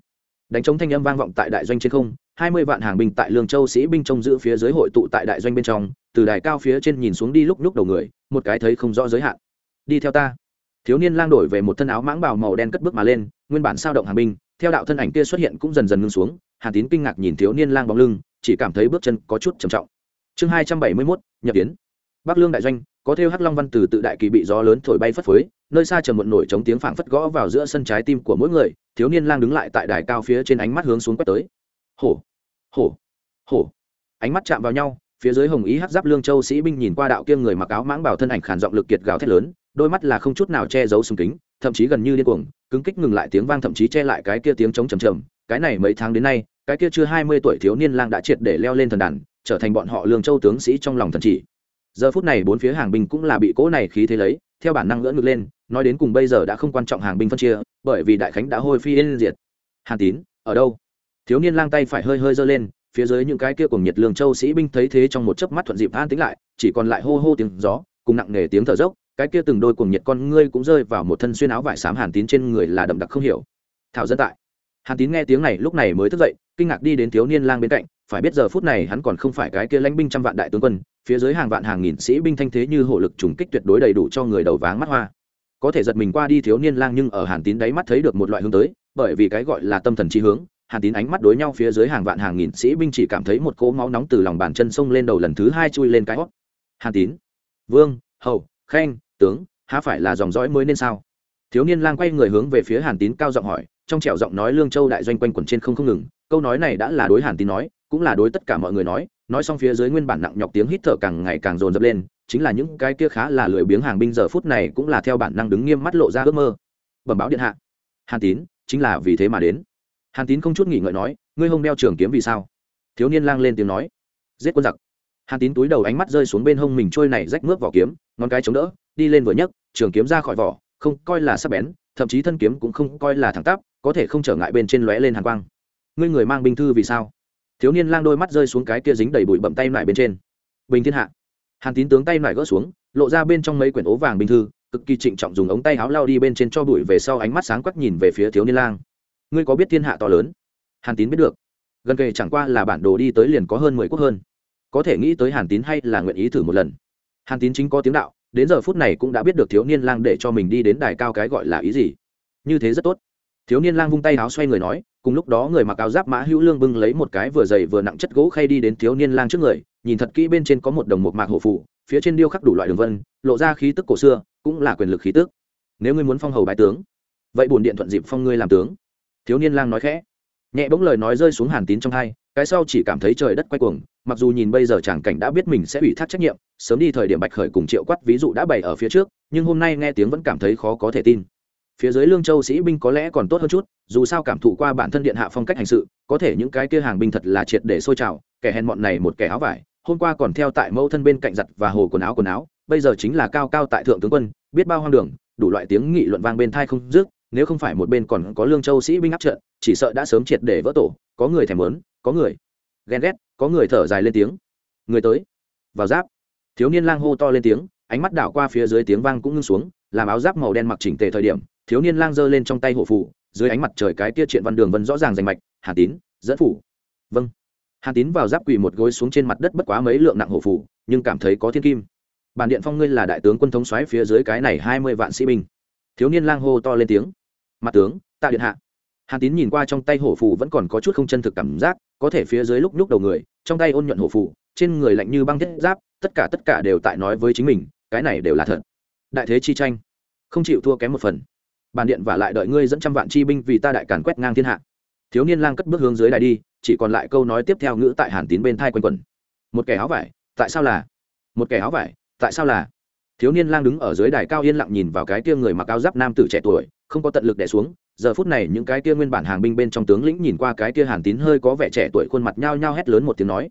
Đánh chống thanh âm vang vọng tại đại doanh trên không, hai mươi vạn hàng binh tại lương châu sĩ binh trông giữ phía dưới hội tụ tại đại doanh bên trong, từ đài cao phía trên nhìn xuống đi lúc lúc đầu người, một cái thấy không rõ giới hạn. Đi theo ta. Thiếu niên lang đổi về một thân áo mãng bào màu đen cất bước mà lên, nguyên bản sao động hàng binh, theo đạo thân ảnh kia xuất hiện cũng dần dần ngưng xuống, hàn tín kinh ngạc nhìn thiếu niên lang bóng lưng, chỉ cảm thấy bước chân có chút trầm trọng. Chương hai trăm bảy mươi mốt, nhập tiến bắc lương đại doanh, có theo hắc long văn từ tự đại kỳ bị gió lớn thổi bay phất phới nơi xa trầm muộn nổi chống tiếng phảng phất gõ vào giữa sân trái tim của mỗi người, thiếu niên lang đứng lại tại đài cao phía trên ánh mắt hướng xuống quét tới. Hổ hổ hổ. Ánh mắt chạm vào nhau, phía dưới hồng ý hát giáp lương châu sĩ binh nhìn qua đạo kia người mặc áo mãng bảo thân ảnh khản giọng lực kiệt gào thét lớn, đôi mắt là không chút nào che giấu súng kính, thậm chí gần như điên cuồng, cứng kích ngừng lại tiếng vang thậm chí che lại cái kia tiếng chống trầm trầm. Cái này mấy tháng đến nay, cái kia chưa hai mươi tuổi thiếu niên lang đã triệt để leo lên thần đàn, trở thành bọn họ lương châu tướng sĩ trong lòng thần chỉ. Giờ phút này bốn phía hàng binh cũng là bị cỗ này khí thế lấy theo bản năng ngỡ ngực lên, nói đến cùng bây giờ đã không quan trọng hàng binh phân chia, bởi vì đại khánh đã hôi phi yên diệt. Hàn tín, ở đâu? Thiếu niên lang tay phải hơi hơi giơ lên, phía dưới những cái kia cùng nhiệt lương châu sĩ binh thấy thế trong một chớp mắt thuận dịp an tính lại, chỉ còn lại hô hô tiếng gió, cùng nặng nề tiếng thở dốc, cái kia từng đôi cùng nhiệt con ngươi cũng rơi vào một thân xuyên áo vải xám hàn tín trên người là đậm đặc không hiểu. Thảo dân tại. Hàn tín nghe tiếng này lúc này mới thức dậy, kinh ngạc đi đến thiếu niên lang bên cạnh phải biết giờ phút này hắn còn không phải cái kia lãnh binh trăm vạn đại tướng quân, phía dưới hàng vạn hàng nghìn sĩ binh thanh thế như hộ lực trùng kích tuyệt đối đầy đủ cho người đầu váng mắt hoa. Có thể giật mình qua đi thiếu niên lang nhưng ở hàn tín đáy mắt thấy được một loại hướng tới, bởi vì cái gọi là tâm thần chi hướng, hàn tín ánh mắt đối nhau phía dưới hàng vạn hàng nghìn sĩ binh chỉ cảm thấy một cỗ máu nóng từ lòng bàn chân sông lên đầu lần thứ hai chui lên cái hót. Hàn tín, vương, hầu, khanh, tướng, há phải là dòng dõi mới nên sao? Thiếu niên lang quay người hướng về phía hàn tín cao giọng hỏi, trong trẻo giọng nói lương châu đại doanh quanh quẩn trên không không ngừng, câu nói này đã là đối hàn tín nói cũng là đối tất cả mọi người nói nói xong phía dưới nguyên bản nặng nhọc tiếng hít thở càng ngày càng dồn dập lên, chính là những cái kia khá là lười biếng hàng binh giờ phút này cũng là theo bản năng đứng nghiêm mắt lộ ra ước mơ. Bẩm báo điện hạ. Hàn tín, chính là vì thế mà đến. Hàn tín không chút nghỉ ngợi nói, ngươi hông đeo trường kiếm vì sao? Thiếu niên lang lên tiếng nói. Giết quân giặc. Hàn tín túi đầu ánh mắt rơi xuống bên hông mình trôi này rách mướp vỏ kiếm, ngón cái chống đỡ, đi lên vừa nhấc, trường kiếm ra khỏi vỏ, không coi là sắc bén, thậm chí thân kiếm cũng không coi là thẳng tắp, có thể không trở ngại bên trên lóe lên hàn quang. Ngươi người mang binh thư vì sao? Thiếu niên lang đôi mắt rơi xuống cái kia dính đầy bụi bậm tay lại bên trên. Bình thiên hạ. Hàn tín tướng tay lại gỡ xuống, lộ ra bên trong mấy quyển ố vàng bình thư, cực kỳ trịnh trọng dùng ống tay áo lao đi bên trên cho bụi về sau ánh mắt sáng quắc nhìn về phía thiếu niên lang. Ngươi có biết thiên hạ to lớn? Hàn tín biết được. Gần kề chẳng qua là bản đồ đi tới liền có hơn mười quốc hơn. Có thể nghĩ tới hàn tín hay là nguyện ý thử một lần. Hàn tín chính có tiếng đạo, đến giờ phút này cũng đã biết được thiếu niên lang để cho mình đi đến đài cao cái gọi là ý gì. Như thế rất tốt. Thiếu niên lang vung tay áo xoay người nói cùng lúc đó người mặc áo giáp mã hữu lương bưng lấy một cái vừa dày vừa nặng chất gỗ khay đi đến thiếu niên lang trước người, nhìn thật kỹ bên trên có một đồng một mạc hộ phủ phía trên điêu khắc đủ loại đường vân, lộ ra khí tức cổ xưa, cũng là quyền lực khí tức. Nếu ngươi muốn phong hầu bái tướng, vậy bổn điện thuận dịp phong ngươi làm tướng. Thiếu niên lang nói khẽ. Nhẹ bỗng lời nói rơi xuống hàn tín trong hai, cái sau chỉ cảm thấy trời đất quay cuồng, mặc dù nhìn bây giờ chàng cảnh đã biết mình sẽ ủy thác trách nhiệm, sớm đi thời điểm bạch khởi cùng triệu quát ví dụ đã bày ở phía trước, nhưng hôm nay nghe tiếng vẫn cảm thấy khó có thể tin phía dưới lương châu sĩ binh có lẽ còn tốt hơn chút, dù sao cảm thụ qua bản thân điện hạ phong cách hành sự, có thể những cái kia hàng binh thật là triệt để sôi trào, kẻ hèn mọn này một kẻ áo vải, hôm qua còn theo tại mẫu thân bên cạnh giặt và hồ quần áo quần áo, bây giờ chính là cao cao tại thượng tướng quân, biết bao hoang đường, đủ loại tiếng nghị luận vang bên thai không dứt, nếu không phải một bên còn có lương châu sĩ binh áp trận, chỉ sợ đã sớm triệt để vỡ tổ, có người thèm lớn có người ghen ghét, có người thở dài lên tiếng. Người tới, vào giáp. Thiếu niên lang hô to lên tiếng, ánh mắt đảo qua phía dưới tiếng vang cũng ngưng xuống, làm áo giáp màu đen mặc chỉnh tề thời điểm thiếu niên lang giơ lên trong tay hộ phủ, dưới ánh mặt trời cái tia triện văn đường vân rõ ràng rành mạch, hà tín, dẫn phủ. Vâng. Hà tín vào giáp quỳ một gối xuống trên mặt đất bất quá mấy lượng nặng hộ phủ, nhưng cảm thấy có thiên kim. Bản điện phong ngươi là đại tướng quân thống xoáy phía dưới cái này hai mươi vạn sĩ binh. Thiếu niên lang hô to lên tiếng. Mặt tướng, tạ điện hạ. Hàn tín nhìn qua trong tay hổ phù vẫn còn có chút không chân thực cảm giác, có thể phía dưới lúc nhúc đầu người, trong tay ôn nhuận hổ phù trên người lạnh như băng thiết giáp, tất cả tất cả đều tại nói với chính mình, cái này đều là thật. Đại thế chi tranh, không chịu thua kém một phần bàn điện và lại đợi ngươi dẫn trăm vạn chi binh vì ta đại càn quét ngang thiên hạ. Thiếu niên lang cất bước hướng dưới đài đi, chỉ còn lại câu nói tiếp theo ngữ tại hàn tín bên thai quanh quẩn. Một kẻ áo vải, tại sao là? Một kẻ áo vải, tại sao là? Thiếu niên lang đứng ở dưới đài cao yên lặng nhìn vào cái kia người mặc áo giáp nam tử trẻ tuổi, không có tận lực đẻ xuống. Giờ phút này những cái kia nguyên bản hàng binh bên trong tướng lĩnh nhìn qua cái kia hàn tín hơi có vẻ trẻ tuổi khuôn mặt nhao nhao hét lớn một tiếng nói,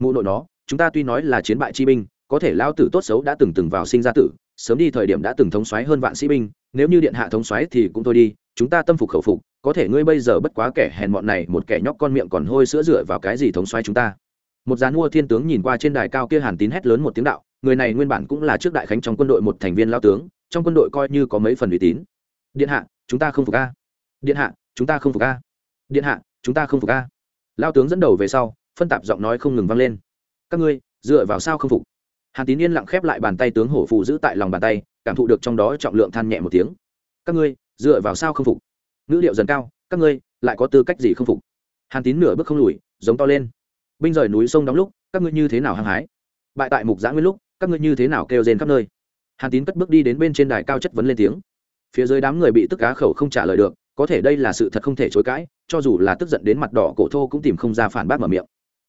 mụ nội nó, chúng ta tuy nói là chiến bại chi binh, có thể lao tử tốt xấu đã từng từng vào sinh ra tử sớm đi thời điểm đã từng thống soái hơn vạn sĩ binh, nếu như điện hạ thống soái thì cũng thôi đi, chúng ta tâm phục khẩu phục, có thể ngươi bây giờ bất quá kẻ hèn mọn này, một kẻ nhóc con miệng còn hôi sữa rửa vào cái gì thống soái chúng ta? Một gián mua thiên tướng nhìn qua trên đài cao kia hàn tín hét lớn một tiếng đạo, người này nguyên bản cũng là trước đại khánh trong quân đội một thành viên lao tướng, trong quân đội coi như có mấy phần uy tín. Điện hạ, chúng ta không phục a. Điện hạ, chúng ta không phục a. Điện hạ, chúng ta không phục a. Lao tướng dẫn đầu về sau, phân tạp giọng nói không ngừng vang lên. Các ngươi, dựa vào sao không phục? Hàn tín yên lặng khép lại bàn tay tướng hổ phụ giữ tại lòng bàn tay, cảm thụ được trong đó trọng lượng than nhẹ một tiếng. Các ngươi, dựa vào sao không phục? Ngữ liệu dần cao, các ngươi lại có tư cách gì không phục? Hàn tín nửa bước không lùi, giống to lên. Binh rời núi sông đóng lúc, các ngươi như thế nào hăng hái? Bại tại mục giã nguyên lúc, các ngươi như thế nào kêu rên khắp nơi? Hàn tín cất bước đi đến bên trên đài cao chất vấn lên tiếng. Phía dưới đám người bị tức cá khẩu không trả lời được, có thể đây là sự thật không thể chối cãi, cho dù là tức giận đến mặt đỏ cổ thô cũng tìm không ra phản bác mở miệng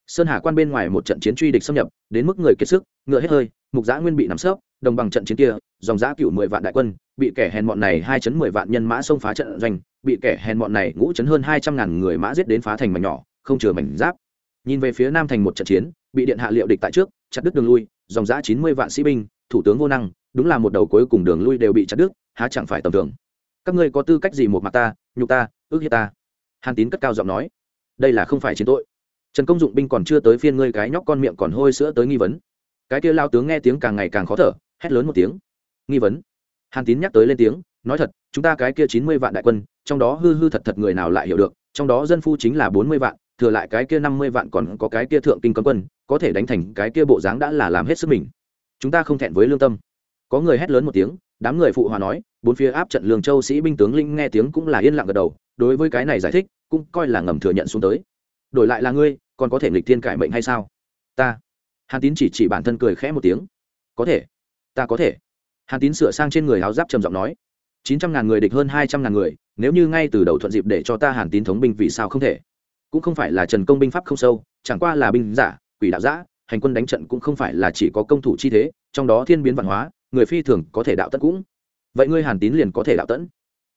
sơn hà quan bên ngoài một trận chiến truy địch xâm nhập, đến mức người kiệt sức, ngựa hết hơi, mục giã nguyên bị nắm sớp đồng bằng trận chiến kia, dòng giã cựu mười vạn đại quân, bị kẻ hèn bọn này hai chấn mười vạn nhân mã xông phá trận doanh, bị kẻ hèn bọn này ngũ chấn hơn hai trăm ngàn người mã giết đến phá thành mảnh nhỏ, không chừa mảnh giáp. Nhìn về phía nam thành một trận chiến, bị điện hạ liệu địch tại trước, chặt đứt đường lui, dòng giã chín mươi vạn sĩ binh, thủ tướng vô năng, đúng là một đầu cuối cùng đường lui đều bị chặt đứt, há chẳng phải tầm thường. Các ngươi có tư cách gì một mặt ta, nhục ta, ước hiếp ta? Hàn tín cất cao giọng nói, đây là không phải chiến tội trần công dụng binh còn chưa tới phiên ngươi cái nhóc con miệng còn hôi sữa tới nghi vấn. Cái kia lao tướng nghe tiếng càng ngày càng khó thở, hét lớn một tiếng. Nghi vấn. Hàn tín nhắc tới lên tiếng, nói thật, chúng ta cái kia chín mươi vạn đại quân, trong đó hư hư thật thật người nào lại hiểu được, trong đó dân phu chính là bốn mươi vạn, thừa lại cái kia năm mươi vạn còn có cái kia thượng kinh cấm quân, có thể đánh thành cái kia bộ dáng đã là làm hết sức mình. Chúng ta không thẹn với lương tâm. Có người hét lớn một tiếng, đám người phụ hòa nói, bốn phía áp trận lương châu sĩ binh tướng linh nghe tiếng cũng là yên lặng gật đầu, đối với cái này giải thích, cũng coi là ngầm thừa nhận xuống tới. Đổi lại là ngươi còn có thể nghịch thiên cải mệnh hay sao? Ta. Hàn tín chỉ chỉ bản thân cười khẽ một tiếng. Có thể. Ta có thể. Hàn tín sửa sang trên người áo giáp trầm giọng nói. Chín trăm ngàn người địch hơn hai trăm ngàn người, nếu như ngay từ đầu thuận dịp để cho ta hàn tín thống binh vì sao không thể? Cũng không phải là trần công binh pháp không sâu, chẳng qua là binh giả, quỷ đạo giã, hành quân đánh trận cũng không phải là chỉ có công thủ chi thế, trong đó thiên biến văn hóa, người phi thường có thể đạo tận cũng. Vậy ngươi hàn tín liền có thể đạo tẫn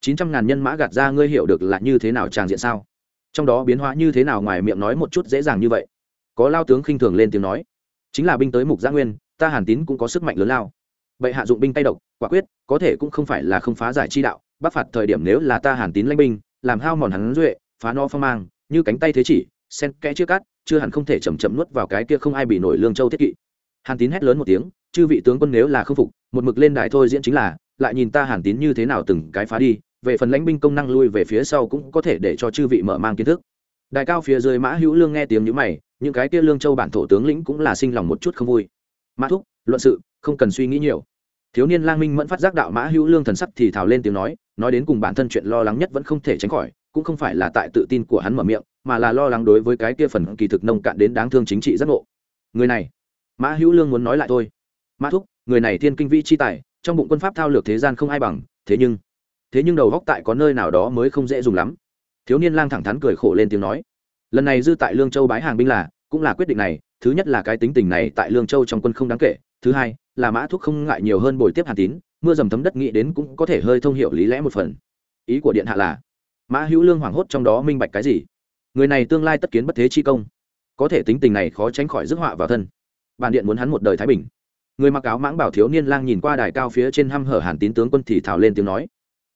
chín trăm ngàn nhân mã gạt ra, ngươi hiểu được là như thế nào tràng diện sao? Trong đó biến hóa như thế nào ngoài miệng nói một chút dễ dàng như vậy. Có lao tướng khinh thường lên tiếng nói, chính là binh tới mục gia nguyên, ta hàn tín cũng có sức mạnh lớn lao. Vậy hạ dụng binh tay độc, quả quyết, có thể cũng không phải là không phá giải chi đạo, bắc phạt thời điểm nếu là ta hàn tín lãnh binh, làm hao mòn hắn duệ, phá no phong mang, như cánh tay thế chỉ, sen kẽ chưa cắt, chưa hẳn không thể chầm chậm nuốt vào cái kia không ai bị nổi lương châu thiết kỵ. Hàn tín hét lớn một tiếng, chư vị tướng quân nếu là không phục, một mực lên đài thôi diễn chính là, lại nhìn ta hàn tín như thế nào từng cái phá đi về phần lãnh binh công năng lui về phía sau cũng có thể để cho chư vị mở mang kiến thức. Đại cao phía dưới mã hữu lương nghe tiếng nhữ mày, những cái kia lương châu bản thổ tướng lĩnh cũng là sinh lòng một chút không vui. Mã thúc, luận sự, không cần suy nghĩ nhiều. Thiếu niên lang minh mẫn phát giác đạo mã hữu lương thần sắc thì thào lên tiếng nói nói đến cùng bản thân chuyện lo lắng nhất vẫn không thể tránh khỏi, cũng không phải là tại tự tin của hắn mở miệng, mà là lo lắng đối với cái kia phần kỳ thực nông cạn đến đáng thương chính trị giác ngộ. Người này, mã hữu lương muốn nói lại thôi. Mã thúc, người này thiên kinh vĩ chi tài, trong bụng quân pháp thao lược thế gian không ai bằng, thế nhưng thế nhưng đầu góc tại có nơi nào đó mới không dễ dùng lắm. Thiếu niên lang thẳng thắn cười khổ lên tiếng nói, lần này dư tại lương châu bái hàng binh là, cũng là quyết định này, thứ nhất là cái tính tình này tại lương châu trong quân không đáng kể, thứ hai, là mã thúc không ngại nhiều hơn bồi tiếp hàn tín, mưa dầm thấm đất nghĩ đến cũng có thể hơi thông hiệu lý lẽ một phần. Ý của điện hạ là, mã hữu lương hoảng hốt trong đó minh bạch cái gì? Người này tương lai tất kiến bất thế chi công, có thể tính tình này khó tránh khỏi rước họa vào thân. Bàn điện muốn hắn một đời thái bình. Người mặc áo mãng bảo thiếu niên lang nhìn qua đài cao phía trên hăm hở hàn tín tướng quân thì thảo lên tiếng nói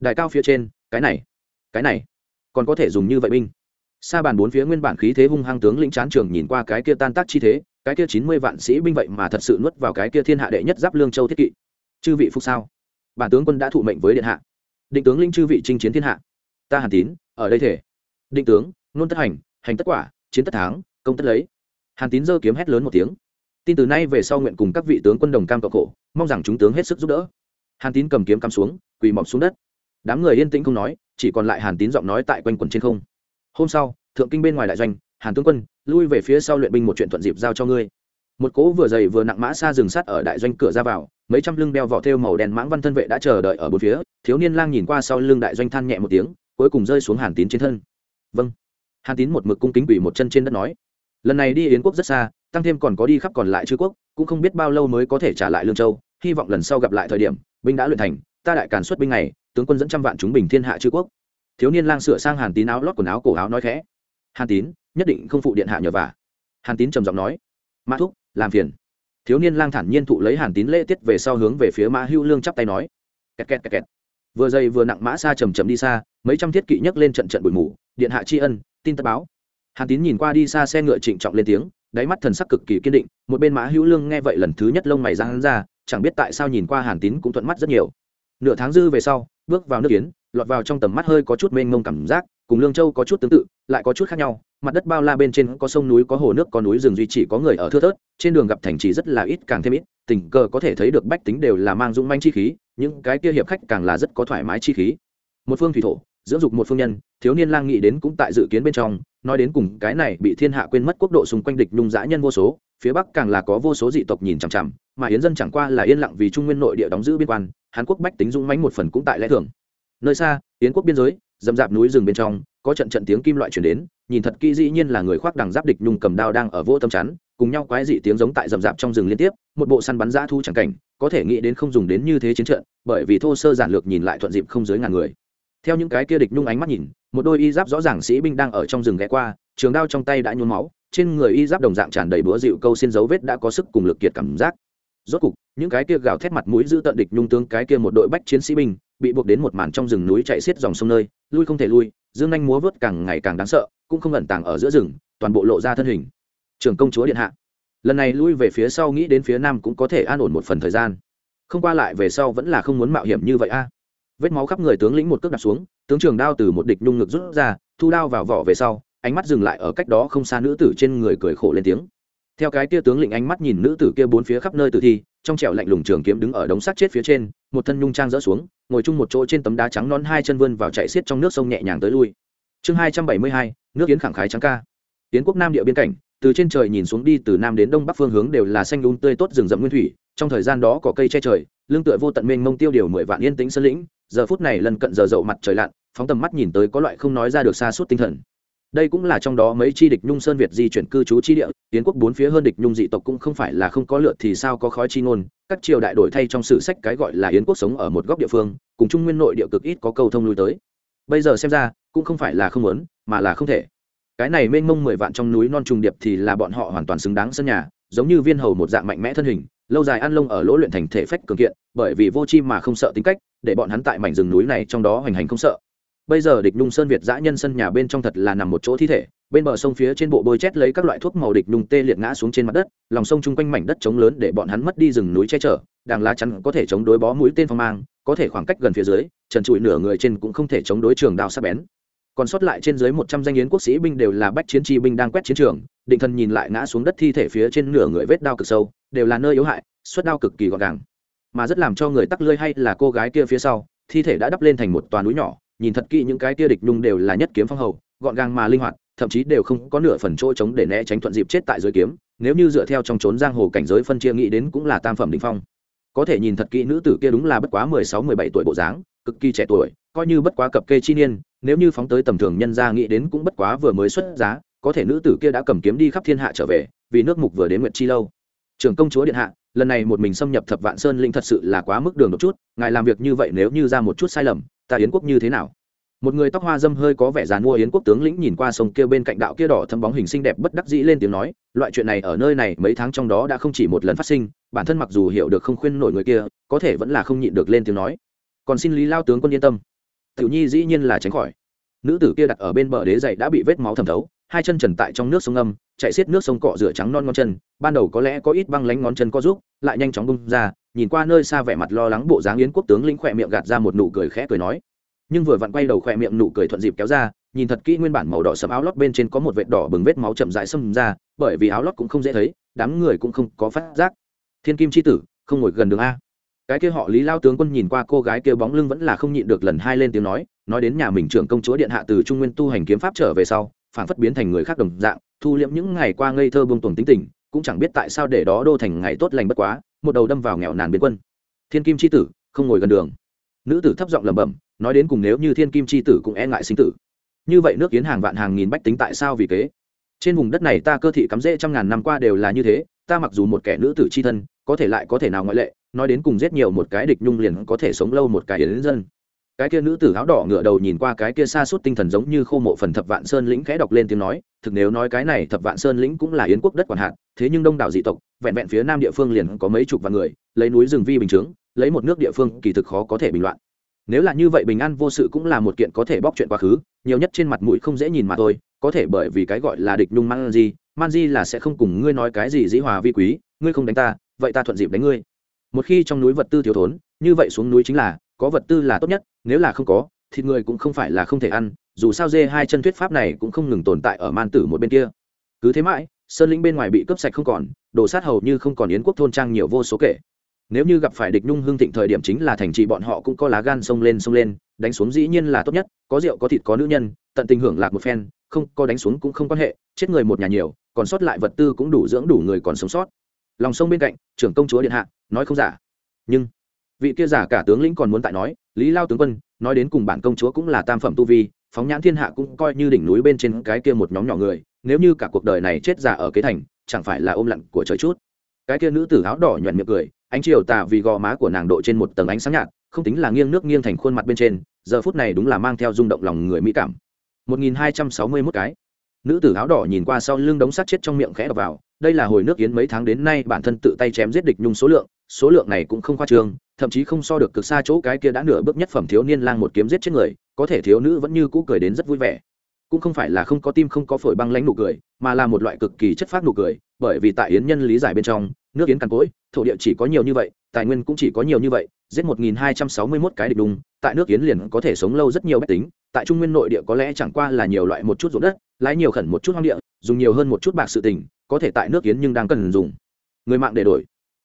đại cao phía trên, cái này cái này, còn có thể dùng như vậy binh. Xa bàn bốn phía nguyên bản khí thế hung hăng tướng lĩnh chán trường nhìn qua cái kia tan tác chi thế, cái kia chín mươi vạn sĩ binh vậy mà thật sự nuốt vào cái kia thiên hạ đệ nhất giáp lương châu thiết kỵ. Chư vị phúc sao? Bản tướng quân đã thụ mệnh với điện hạ. Định tướng linh chư vị chinh chiến thiên hạ. Ta hàn tín, ở đây thể. Định tướng, nôn tất hành hành tất quả, chiến tất thắng, công tất lấy. Hàn tín giơ kiếm hét lớn một tiếng. Tin từ nay về sau nguyện cùng các vị tướng quân đồng cam cộng khổ, mong rằng chúng tướng hết sức giúp đỡ. Hàn tín cầm kiếm cắm xuống, quỳ mọc xuống đất đám người yên tĩnh không nói, chỉ còn lại hàn tín giọng nói tại quanh quần trên không. Hôm sau, thượng kinh bên ngoài đại doanh, hàn tướng quân, lui về phía sau luyện binh một chuyện thuận dịp giao cho ngươi. Một cỗ vừa dày vừa nặng mã xa rừng sắt ở đại doanh cửa ra vào, mấy trăm lưng đeo vỏ thêu màu đen mãng văn thân vệ đã chờ đợi ở bốn phía, thiếu niên lang nhìn qua sau lưng đại doanh than nhẹ một tiếng, cuối cùng rơi xuống hàn tín trên thân. Vâng. Hàn tín một mực cung kính quỷ một chân trên đất nói, lần này đi yến quốc rất xa, tăng thêm còn có đi khắp còn lại chư quốc, cũng không biết bao lâu mới có thể trả lại lương châu, hy vọng lần sau gặp lại thời điểm, binh đã luyện thành ta đại càn xuất binh này, tướng quân dẫn trăm vạn chúng bình thiên hạ chư quốc. Thiếu niên lang sửa sang hàn tín áo lót quần áo cổ áo nói khẽ. Hàn tín, nhất định không phụ điện hạ nhờ vả. Hàn tín trầm giọng nói. Mã thúc, làm phiền. Thiếu niên lang thản nhiên thụ lấy hàn tín lễ tiết về sau hướng về phía mã hưu lương chắp tay nói. Kẹt kẹt kẹt kẹt. Vừa dày vừa nặng mã xa chầm chầm đi xa, mấy trăm thiết kỵ nhấc lên trận trận bụi mù, điện hạ tri ân, tin tất báo. Hàn tín nhìn qua đi xa xe ngựa trịnh trọng lên tiếng, đáy mắt thần sắc cực kỳ kiên định, một bên mã hữu lương nghe vậy lần thứ nhất lông mày ra hắn ra, chẳng biết tại sao nhìn qua hàn tín cũng thuận mắt rất nhiều nửa tháng dư về sau, bước vào nước kiến lọt vào trong tầm mắt hơi có chút mênh mông cảm giác, cùng lương châu có chút tương tự, lại có chút khác nhau. Mặt đất bao la bên trên có sông núi, có hồ nước, có núi rừng, duy chỉ có người ở thưa thớt. Trên đường gặp thành trì rất là ít, càng thêm ít, tình cờ có thể thấy được bách tính đều là mang dũng manh chi khí, những cái kia hiệp khách càng là rất có thoải mái chi khí. Một phương thủy thổ, dưỡng dục một phương nhân, thiếu niên lang nghĩ đến cũng tại dự kiến bên trong nói đến cùng cái này bị thiên hạ quên mất quốc độ xung quanh địch nhung dã nhân vô số, phía bắc càng là có vô số dị tộc nhìn chằm chằm, mà yến dân chẳng qua là yên lặng vì trung nguyên nội địa đóng giữ biên quan hàn quốc bách tính dũng mánh một phần cũng tại lẽ thường. Nơi xa, yến quốc biên giới, dầm dạp núi rừng bên trong, có trận trận tiếng kim loại chuyển đến, nhìn thật kỹ dĩ nhiên là người khoác đằng giáp địch nhung cầm đao đang ở vô tâm chắn, cùng nhau quái dị tiếng giống tại rầm rạp trong rừng liên tiếp, một bộ săn bắn giã thu chẳng cảnh, có thể nghĩ đến không dùng đến như thế chiến trận, bởi vì thô sơ giản lược nhìn lại thuận dịp không dưới ngàn người theo những cái kia địch nhung ánh mắt nhìn, một đôi y giáp rõ ràng sĩ binh đang ở trong rừng ghé qua, trường đao trong tay đã nhuốm máu, trên người y giáp đồng dạng tràn đầy búa dịu câu xin dấu vết đã có sức cùng lực kiệt cảm giác. Rốt cục, những cái kia gào thét mặt mũi giữ tận địch nhung tướng cái kia một đội bách chiến sĩ binh, bị buộc đến một màn trong rừng núi chạy xiết dòng sông nơi, lui không thể lui, dương anh múa vớt càng ngày càng đáng sợ, cũng không ẩn tàng ở giữa rừng, toàn bộ lộ ra thân hình. Trưởng công chúa điện hạ. Lần này lui về phía sau nghĩ đến phía nam cũng có thể an ổn một phần thời gian. Không qua lại về sau vẫn là không muốn mạo hiểm như vậy a vết máu khắp người tướng lĩnh một cước đặt xuống, tướng trường đao từ một địch nhung ngực rút ra, thu đao vào vỏ về sau, ánh mắt dừng lại ở cách đó không xa nữ tử trên người cười khổ lên tiếng. Theo cái tia tướng lĩnh ánh mắt nhìn nữ tử kia bốn phía khắp nơi tử thi, trong trẻo lạnh lùng trường kiếm đứng ở đống sắt chết phía trên, một thân nhung trang rỡ xuống, ngồi chung một chỗ trên tấm đá trắng non hai chân vươn vào chạy xiết trong nước sông nhẹ nhàng tới lui. Chương hai trăm bảy mươi hai, nước yến khẳng khái trắng ca. Yến quốc nam địa biên cảnh, từ trên trời nhìn xuống đi từ nam đến đông bắc phương hướng đều là xanh đúng tươi tốt rừng rậm nguyên thủy trong thời gian đó có cây che trời, lương tựa vô tận mênh mông tiêu điều mười vạn yên tĩnh sơn lĩnh, giờ phút này lần cận giờ dậu mặt trời lặn, phóng tầm mắt nhìn tới có loại không nói ra được xa suốt tinh thần. Đây cũng là trong đó mấy chi địch nhung sơn việt di chuyển cư trú chi địa, tiến quốc bốn phía hơn địch nhung dị tộc cũng không phải là không có lượt thì sao có khói chi ngôn, các triều đại đổi thay trong sử sách cái gọi là yến quốc sống ở một góc địa phương, cùng trung nguyên nội địa cực ít có câu thông lui tới. Bây giờ xem ra, cũng không phải là không muốn, mà là không thể. Cái này mênh mông mười vạn trong núi non trùng điệp thì là bọn họ hoàn toàn xứng đáng sân nhà, giống như viên hầu một dạng mạnh mẽ thân hình lâu dài ăn lông ở lỗ luyện thành thể phách cường kiện, bởi vì vô chi mà không sợ tính cách, để bọn hắn tại mảnh rừng núi này trong đó hoành hành không sợ. Bây giờ địch nhung sơn việt giã nhân sân nhà bên trong thật là nằm một chỗ thi thể, bên bờ sông phía trên bộ bôi chét lấy các loại thuốc màu địch nhung tê liệt ngã xuống trên mặt đất, lòng sông chung quanh mảnh đất trống lớn để bọn hắn mất đi rừng núi che chở, đàng lá chắn có thể chống đối bó mũi tên phong mang, có thể khoảng cách gần phía dưới, trần trụi nửa người trên cũng không thể chống đối trường đao sắc bén. Còn sót lại trên dưới một trăm danh yến quốc sĩ binh đều là bách chiến tri binh đang quét chiến trường, định thần nhìn lại ngã xuống đất thi thể phía trên nửa người vết đao cực sâu đều là nơi yếu hại, suất đao cực kỳ gọn gàng. Mà rất làm cho người tắc lơi hay là cô gái kia phía sau, thi thể đã đắp lên thành một toàn núi nhỏ, nhìn thật kỹ những cái kia địch nhung đều là nhất kiếm phong hầu, gọn gàng mà linh hoạt, thậm chí đều không có nửa phần chỗ trống để né tránh thuận dịp chết tại dưới kiếm, nếu như dựa theo trong trốn giang hồ cảnh giới phân chia nghĩ đến cũng là tam phẩm đỉnh phong. Có thể nhìn thật kỹ nữ tử kia đúng là bất quá mười sáu, mười bảy tuổi bộ dáng, cực kỳ trẻ tuổi, coi như bất quá cập kê chi niên, nếu như phóng tới tầm thường nhân gia nghĩ đến cũng bất quá vừa mới xuất giá, có thể nữ tử kia đã cầm kiếm đi khắp thiên hạ trở về, vì nước mục vừa đến nguyện chi lâu trưởng công chúa điện hạ, lần này một mình xâm nhập thập vạn sơn linh thật sự là quá mức đường một chút, ngài làm việc như vậy nếu như ra một chút sai lầm, ta yến quốc như thế nào? Một người tóc hoa dâm hơi có vẻ dàn mua yến quốc tướng lĩnh nhìn qua sông kia bên cạnh đạo kia đỏ thâm bóng hình xinh đẹp bất đắc dĩ lên tiếng nói, loại chuyện này ở nơi này mấy tháng trong đó đã không chỉ một lần phát sinh, bản thân mặc dù hiểu được không khuyên nổi người kia, có thể vẫn là không nhịn được lên tiếng nói. Còn xin lý lao tướng quân yên tâm. Tiểu nhi dĩ nhiên là tránh khỏi. Nữ tử kia đặt ở bên bờ đế dậy đã bị vết máu thẩm thấu hai chân trần tại trong nước sông âm, chạy xiết nước sông cọ rửa trắng non ngón chân, ban đầu có lẽ có ít băng lánh ngón chân có giúp, lại nhanh chóng bung ra, nhìn qua nơi xa vẻ mặt lo lắng bộ dáng yến quốc tướng lĩnh khỏe miệng gạt ra một nụ cười khẽ cười nói. Nhưng vừa vặn quay đầu khỏe miệng nụ cười thuận dịp kéo ra, nhìn thật kỹ nguyên bản màu đỏ sầm áo lót bên trên có một vệt đỏ bừng vết máu chậm dại xâm ra, bởi vì áo lót cũng không dễ thấy, đám người cũng không có phát giác. Thiên kim c h i tử, không ngồi gần đường a. Cái kia họ lý lao tướng quân nhìn qua cô gái kia bóng lưng vẫn là không nhịn được lần hai lên tiếng nói nói đến nhà mình trưởng công chúa điện hạ từ trung nguyên tu hành kiếm pháp trở về sau phản phất biến thành người khác đồng dạng, thu liễm những ngày qua ngây thơ bông tuồng tính tình, cũng chẳng biết tại sao để đó đô thành ngày tốt lành bất quá, một đầu đâm vào nghèo nàn biến quân. Thiên kim c h i tử, không ngồi gần đường. Nữ tử thấp giọng lẩm bẩm, nói đến cùng nếu như thiên kim c h i tử cũng e ngại sinh tử. Như vậy nước kiến hàng vạn hàng nghìn bách tính tại sao vì kế? Trên vùng đất này ta cơ thị cắm rễ trăm ngàn năm qua đều là như thế, ta mặc dù một kẻ nữ tử c h i thân, có thể lại có thể nào ngoại lệ, nói đến cùng giết nhiều một cái địch nhung liền có thể sống lâu một cái yến dân cái kia nữ tử áo đỏ ngựa đầu nhìn qua cái kia xa suốt tinh thần giống như khô mộ phần thập vạn sơn lĩnh khẽ đọc lên tiếng nói, thực nếu nói cái này thập vạn sơn lĩnh cũng là yến quốc đất quản hạt, thế nhưng đông đảo dị tộc, vẹn vẹn phía nam địa phương liền có mấy chục vạn người, lấy núi rừng vi bình chướng, lấy một nước địa phương kỳ thực khó có thể bình loạn. Nếu là như vậy bình an vô sự cũng là một kiện có thể bóc chuyện quá khứ, nhiều nhất trên mặt mũi không dễ nhìn mà thôi, có thể bởi vì cái gọi là địch nhung man di man di là sẽ không cùng ngươi nói cái gì dĩ hòa vi quý, ngươi không đánh ta, vậy ta thuận dịp đánh ngươi một khi trong núi vật tư thiếu thốn, như vậy xuống núi chính là, có vật tư là tốt nhất, nếu là không có, thịt người cũng không phải là không thể ăn, dù sao dê hai chân thuyết pháp này cũng không ngừng tồn tại ở man tử một bên kia. Cứ thế mãi, sơn lĩnh bên ngoài bị cướp sạch không còn đổ sát hầu như không còn yến quốc thôn trang nhiều vô số kể. Nếu như gặp phải địch nhung hương thịnh thời điểm chính là thành trì bọn họ cũng có lá gan xông lên xông lên, đánh xuống dĩ nhiên là tốt nhất, có rượu có thịt có nữ nhân, tận tình hưởng lạc một phen, không có đánh xuống cũng không quan hệ, chết người một nhà nhiều, còn sót lại vật tư cũng đủ dưỡng đủ người còn sống sót lòng sông bên cạnh, trưởng công chúa điện hạ, nói không giả. Nhưng, vị kia giả cả tướng lĩnh còn muốn tại nói, lý lao tướng quân, nói đến cùng bản công chúa cũng là tam phẩm tu vi, phóng nhãn thiên hạ cũng coi như đỉnh núi bên trên cái kia một nhóm nhỏ người, nếu như cả cuộc đời này chết giả ở kế thành, chẳng phải là ôm lặn của trời chút. Cái kia nữ tử áo đỏ nhuận miệng cười, ánh chiều tà vì gò má của nàng độ trên một tầng ánh sáng nhạt, không tính là nghiêng nước nghiêng thành khuôn mặt bên trên, giờ phút này đúng là mang theo rung động lòng người mỹ cảm. 1261 cái. Nữ tử áo đỏ nhìn qua sau lưng đống sắt chết trong miệng khẽ đập vào đây là hồi nước yến mấy tháng đến nay bản thân tự tay chém giết địch nhung số lượng số lượng này cũng không khoa trương, thậm chí không so được cực xa chỗ cái kia đã nửa bước nhất phẩm thiếu niên lang một kiếm giết chết người, có thể thiếu nữ vẫn như cũ cười đến rất vui vẻ. Cũng không phải là không có tim không có phổi băng lãnh nụ cười, mà là một loại cực kỳ chất phát nụ cười, bởi vì tại yến nhân lý giải bên trong, nước yến càn cỗi, thổ địa chỉ có nhiều như vậy, tài nguyên cũng chỉ có nhiều như vậy, giết một nghìn hai trăm sáu mươi mốt cái địch đùng, tại nước yến liền có thể sống lâu rất nhiều bách tính, tại trung nguyên nội địa có lẽ chẳng qua là nhiều loại một chút ruộng đất lái nhiều khẩn một chút hoang địa, dùng nhiều hơn một chút bạc sự tình, có thể tại nước yến nhưng đang cần dùng. Người mạng để đổi.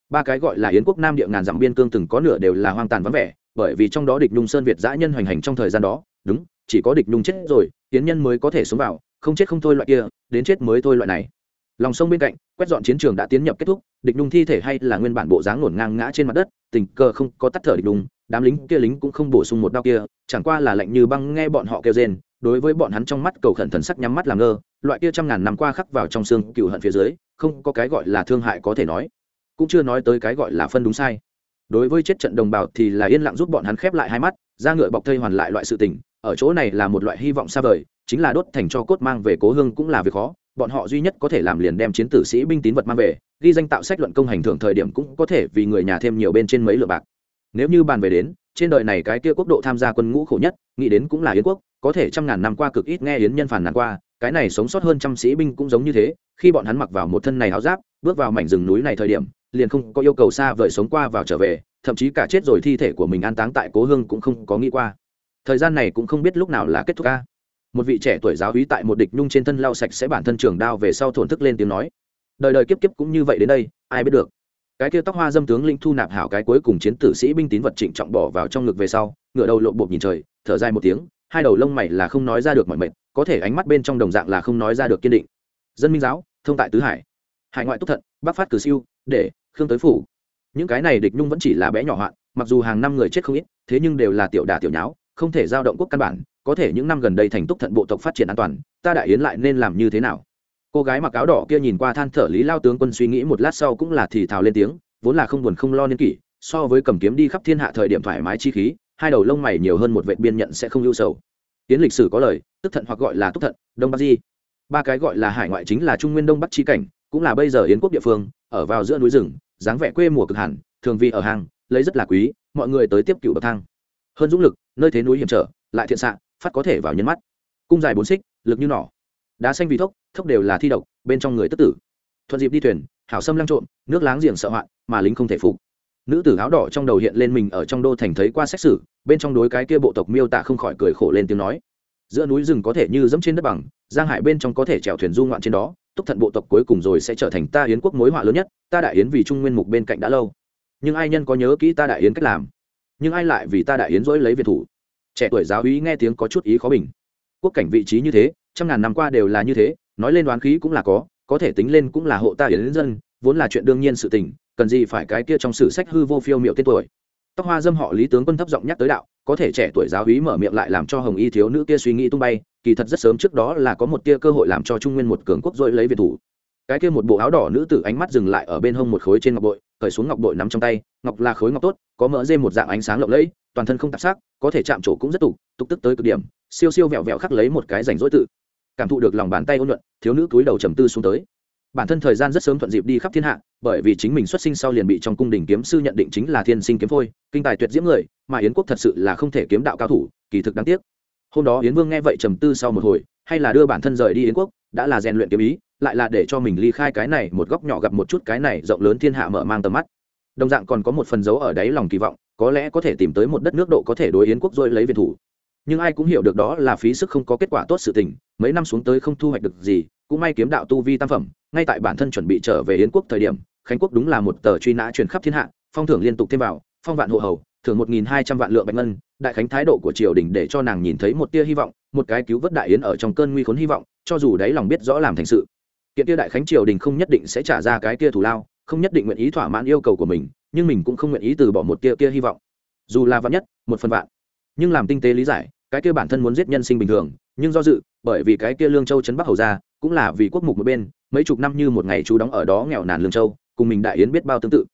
Ba cái gọi là yến quốc nam địa ngàn dặm biên cương từng có nửa đều là hoang tàn vắng vẻ, bởi vì trong đó địch nhung sơn việt giã nhân hoành hành trong thời gian đó, đúng, chỉ có địch nhung chết rồi, yến nhân mới có thể sống vào, không chết không thôi loại kia, đến chết mới thôi loại này. Lòng sông bên cạnh, quét dọn chiến trường đã tiến nhập kết thúc, địch nhung thi thể hay là nguyên bản bộ dáng ngổn ngang ngã trên mặt đất, tình cờ không có tắt thở địch nhung, đám lính kia lính cũng không bổ sung một đau kia, chẳng qua là lạnh như băng nghe bọn họ kêu rên đối với bọn hắn trong mắt cầu khẩn thần sắc nhắm mắt làm ngơ, loại kia trăm ngàn năm qua khắc vào trong xương cựu hận phía dưới, không có cái gọi là thương hại có thể nói, cũng chưa nói tới cái gọi là phân đúng sai. Đối với chết trận đồng bào thì là yên lặng giúp bọn hắn khép lại hai mắt, ra ngựa bọc thây hoàn lại loại sự tình, ở chỗ này là một loại hy vọng xa vời, chính là đốt thành cho cốt mang về cố hương cũng là việc khó, bọn họ duy nhất có thể làm liền đem chiến tử sĩ binh tín vật mang về, ghi danh tạo sách luận công hành thưởng thời điểm cũng có thể vì người nhà thêm nhiều bên trên mấy lượng bạc. Nếu như bàn về đến, trên đời này cái kia quốc độ tham gia quân ngũ khổ nhất, nghĩ đến cũng là yến quốc có thể trăm ngàn năm qua cực ít nghe yến nhân phản nàn qua, cái này sống sót hơn trăm sĩ binh cũng giống như thế, khi bọn hắn mặc vào một thân này áo giáp, bước vào mảnh rừng núi này thời điểm, liền không có yêu cầu xa vời sống qua vào trở về, thậm chí cả chết rồi thi thể của mình an táng tại cố hương cũng không có nghĩ qua. Thời gian này cũng không biết lúc nào là kết thúc ca. Một vị trẻ tuổi giáo hí tại một địch nhung trên thân lau sạch sẽ bản thân trường đao về sau thổn thức lên tiếng nói. Đời đời kiếp kiếp cũng như vậy đến đây, ai biết được. Cái kia tóc hoa dâm tướng linh thu nạp hảo cái cuối cùng chiến tử sĩ binh tín vật trịnh trọng bỏ vào trong ngực về sau ngựa đầu lộn bột nhìn trời, thở dài một tiếng hai đầu lông mày là không nói ra được mọi mệt, có thể ánh mắt bên trong đồng dạng là không nói ra được kiên định. Dân minh giáo, thông tại tứ hải. Hải ngoại túc thận, bắc phát cử siêu, để, khương tới phủ. Những cái này địch nhung vẫn chỉ là bé nhỏ hoạn, mặc dù hàng năm người chết không ít, thế nhưng đều là tiểu đà tiểu nháo, không thể giao động quốc căn bản, có thể những năm gần đây thành túc thận bộ tộc phát triển an toàn, ta đại yến lại nên làm như thế nào? Cô gái mặc áo đỏ kia nhìn qua than thở lý lao tướng quân suy nghĩ một lát sau cũng là thì thào lên tiếng, vốn là không buồn không lo niên kỷ, so với cầm kiếm đi khắp thiên hạ thời điểm thoải mái chi khí hai đầu lông mày nhiều hơn một vệ biên nhận sẽ không lưu sầu. Tiến lịch sử có lời, tức thận hoặc gọi là túc thận, đông bắc di. Ba cái gọi là hải ngoại chính là trung nguyên đông bắc chi cảnh, cũng là bây giờ yến quốc địa phương, ở vào giữa núi rừng, dáng vẻ quê mùa cực hẳn, thường vì ở hàng, lấy rất là quý, mọi người tới tiếp cựu bậc thang. Hơn dũng lực, nơi thế núi hiểm trở, lại thiện xạ, phát có thể vào nhân mắt. Cung dài bốn xích, lực như nỏ. Đá xanh vì thốc thốc đều là thi độc, bên trong người tức tử. Thuận dịp đi thuyền, hảo sâm lăng trộm, nước láng giềng sợ hoạn, mà lính không thể phục nữ tử áo đỏ trong đầu hiện lên mình ở trong đô thành thấy qua xét xử, bên trong đối cái kia bộ tộc miêu tả không khỏi cười khổ lên tiếng nói. Giữa núi rừng có thể như dẫm trên đất bằng, giang hải bên trong có thể chèo thuyền du ngoạn trên đó, túc thận bộ tộc cuối cùng rồi sẽ trở thành ta yến quốc mối họa lớn nhất, ta đại yến vì trung nguyên mục bên cạnh đã lâu. Nhưng ai nhân có nhớ kỹ ta đại yến cách làm? Nhưng ai lại vì ta đại yến dỗi lấy việt thủ? Trẻ tuổi giáo úy nghe tiếng có chút ý khó bình. Quốc cảnh vị trí như thế, trăm ngàn năm qua đều là như thế, nói lên đoán khí cũng là có có thể tính lên cũng là hộ ta yến dân, vốn là chuyện đương nhiên sự tình cần gì phải cái kia trong sử sách hư vô phiêu miệu tên tuổi. Tóc hoa dâm họ lý tướng quân thấp giọng nhắc tới đạo, có thể trẻ tuổi giáo úy mở miệng lại làm cho hồng y thiếu nữ kia suy nghĩ tung bay, kỳ thật rất sớm trước đó là có một tia cơ hội làm cho trung nguyên một cường quốc dội lấy việt thủ. Cái kia một bộ áo đỏ nữ tử ánh mắt dừng lại ở bên hông một khối trên ngọc bội khởi xuống ngọc bội nắm trong tay, ngọc là khối ngọc tốt, có mỡ dê một dạng ánh sáng lộng lẫy, toàn thân không tạp sắc, có thể chạm trổ cũng rất tục tục tức tới cực điểm, siêu siêu vẹo vẹo khắc lấy một cái rảnh rỗi tự. Cảm thụ được lòng bàn tay ôn nhuận, thiếu nữ túi đầu trầm tư xuống tới bản thân thời gian rất sớm thuận dịp đi khắp thiên hạ, bởi vì chính mình xuất sinh sau liền bị trong cung đình kiếm sư nhận định chính là thiên sinh kiếm phôi, kinh tài tuyệt diễm người, mà yến quốc thật sự là không thể kiếm đạo cao thủ, kỳ thực đáng tiếc. Hôm đó yến vương nghe vậy trầm tư sau một hồi, hay là đưa bản thân rời đi yến quốc, đã là rèn luyện kiếm ý, lại là để cho mình ly khai cái này một góc nhỏ gặp một chút cái này rộng lớn thiên hạ mở mang tầm mắt. Đồng dạng còn có một phần dấu ở đáy lòng kỳ vọng, có lẽ có thể tìm tới một đất nước độ có thể đối yến quốc rồi lấy việt thủ. Nhưng ai cũng hiểu được đó là phí sức không có kết quả tốt sự tình, mấy năm xuống tới không thu hoạch được gì cũng may kiếm đạo tu vi tam phẩm, ngay tại bản thân chuẩn bị trở về yến quốc thời điểm, khánh quốc đúng là một tờ truy nã truyền khắp thiên hạ, phong thưởng liên tục thêm vào, phong vạn hộ hầu, thưởng một nghìn hai trăm vạn lượng bạch ngân, đại khánh thái độ của triều đình để cho nàng nhìn thấy một tia hy vọng, một cái cứu vớt đại yến ở trong cơn nguy khốn hy vọng, cho dù đáy lòng biết rõ làm thành sự. Kiện tia đại khánh triều đình không nhất định sẽ trả ra cái tia thủ lao, không nhất định nguyện ý thỏa mãn yêu cầu của mình, nhưng mình cũng không nguyện ý từ bỏ một tia kia hy vọng. Dù là vạn nhất, một phần vạn. Nhưng làm tinh tế lý giải, cái kia bản thân muốn giết nhân sinh bình thường, nhưng do dự bởi vì cái kia lương châu trấn bắc hầu ra cũng là vì quốc mục một bên, mấy chục năm như một ngày chú đóng ở đó nghèo nàn lương châu, cùng mình đại yến biết bao tương tự.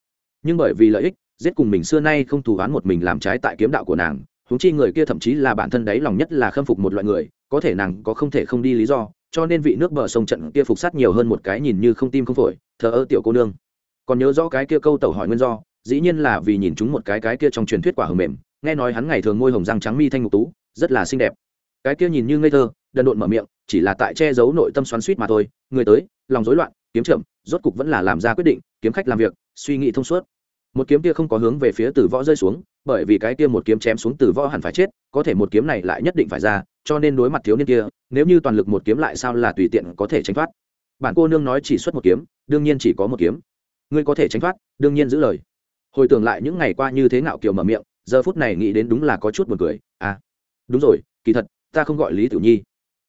Nhưng bởi vì lợi ích, giết cùng mình xưa nay không thù oán một mình làm trái tại kiếm đạo của nàng, huống chi người kia thậm chí là bản thân đấy lòng nhất là khâm phục một loại người, có thể nàng có không thể không đi lý do, cho nên vị nước bờ sông trận kia phục sát nhiều hơn một cái nhìn như không tim không phổi, thờ ơ tiểu cô nương. Còn nhớ rõ cái kia câu tẩu hỏi nguyên do, dĩ nhiên là vì nhìn chúng một cái cái kia trong truyền thuyết quả hờ mềm, nghe nói hắn ngày thường môi hồng răng trắng mi thanh ngục tú, rất là xinh đẹp. Cái kia nhìn như ngây thơ đần độn mở miệng, chỉ là tại che giấu nội tâm xoắn suýt mà thôi. Người tới, lòng rối loạn, kiếm chậm, rốt cục vẫn là làm ra quyết định, kiếm khách làm việc, suy nghĩ thông suốt. Một kiếm kia không có hướng về phía tử võ rơi xuống, bởi vì cái kia một kiếm chém xuống tử võ hẳn phải chết, có thể một kiếm này lại nhất định phải ra, cho nên đối mặt thiếu niên kia, nếu như toàn lực một kiếm lại sao là tùy tiện có thể tránh thoát. Bản cô nương nói chỉ xuất một kiếm, đương nhiên chỉ có một kiếm. Ngươi có thể tránh thoát, đương nhiên giữ lời. Hồi tưởng lại những ngày qua như thế ngạo kiều mở miệng, giờ phút này nghĩ đến đúng là có chút buồn cười. À đúng rồi, kỳ thật, ta không gọi lý tiểu nhi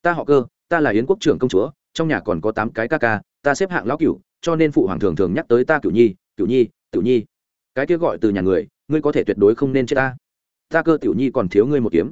ta họ cơ, ta là yến quốc trưởng công chúa, trong nhà còn có tám cái ca ca, ta xếp hạng lão cửu, cho nên phụ hoàng thường thường nhắc tới ta cửu nhi cửu nhi, tiểu nhi. Cái kia gọi từ nhà người, ngươi có thể tuyệt đối không nên chết ta. Ta cơ tiểu nhi còn thiếu ngươi một kiếm.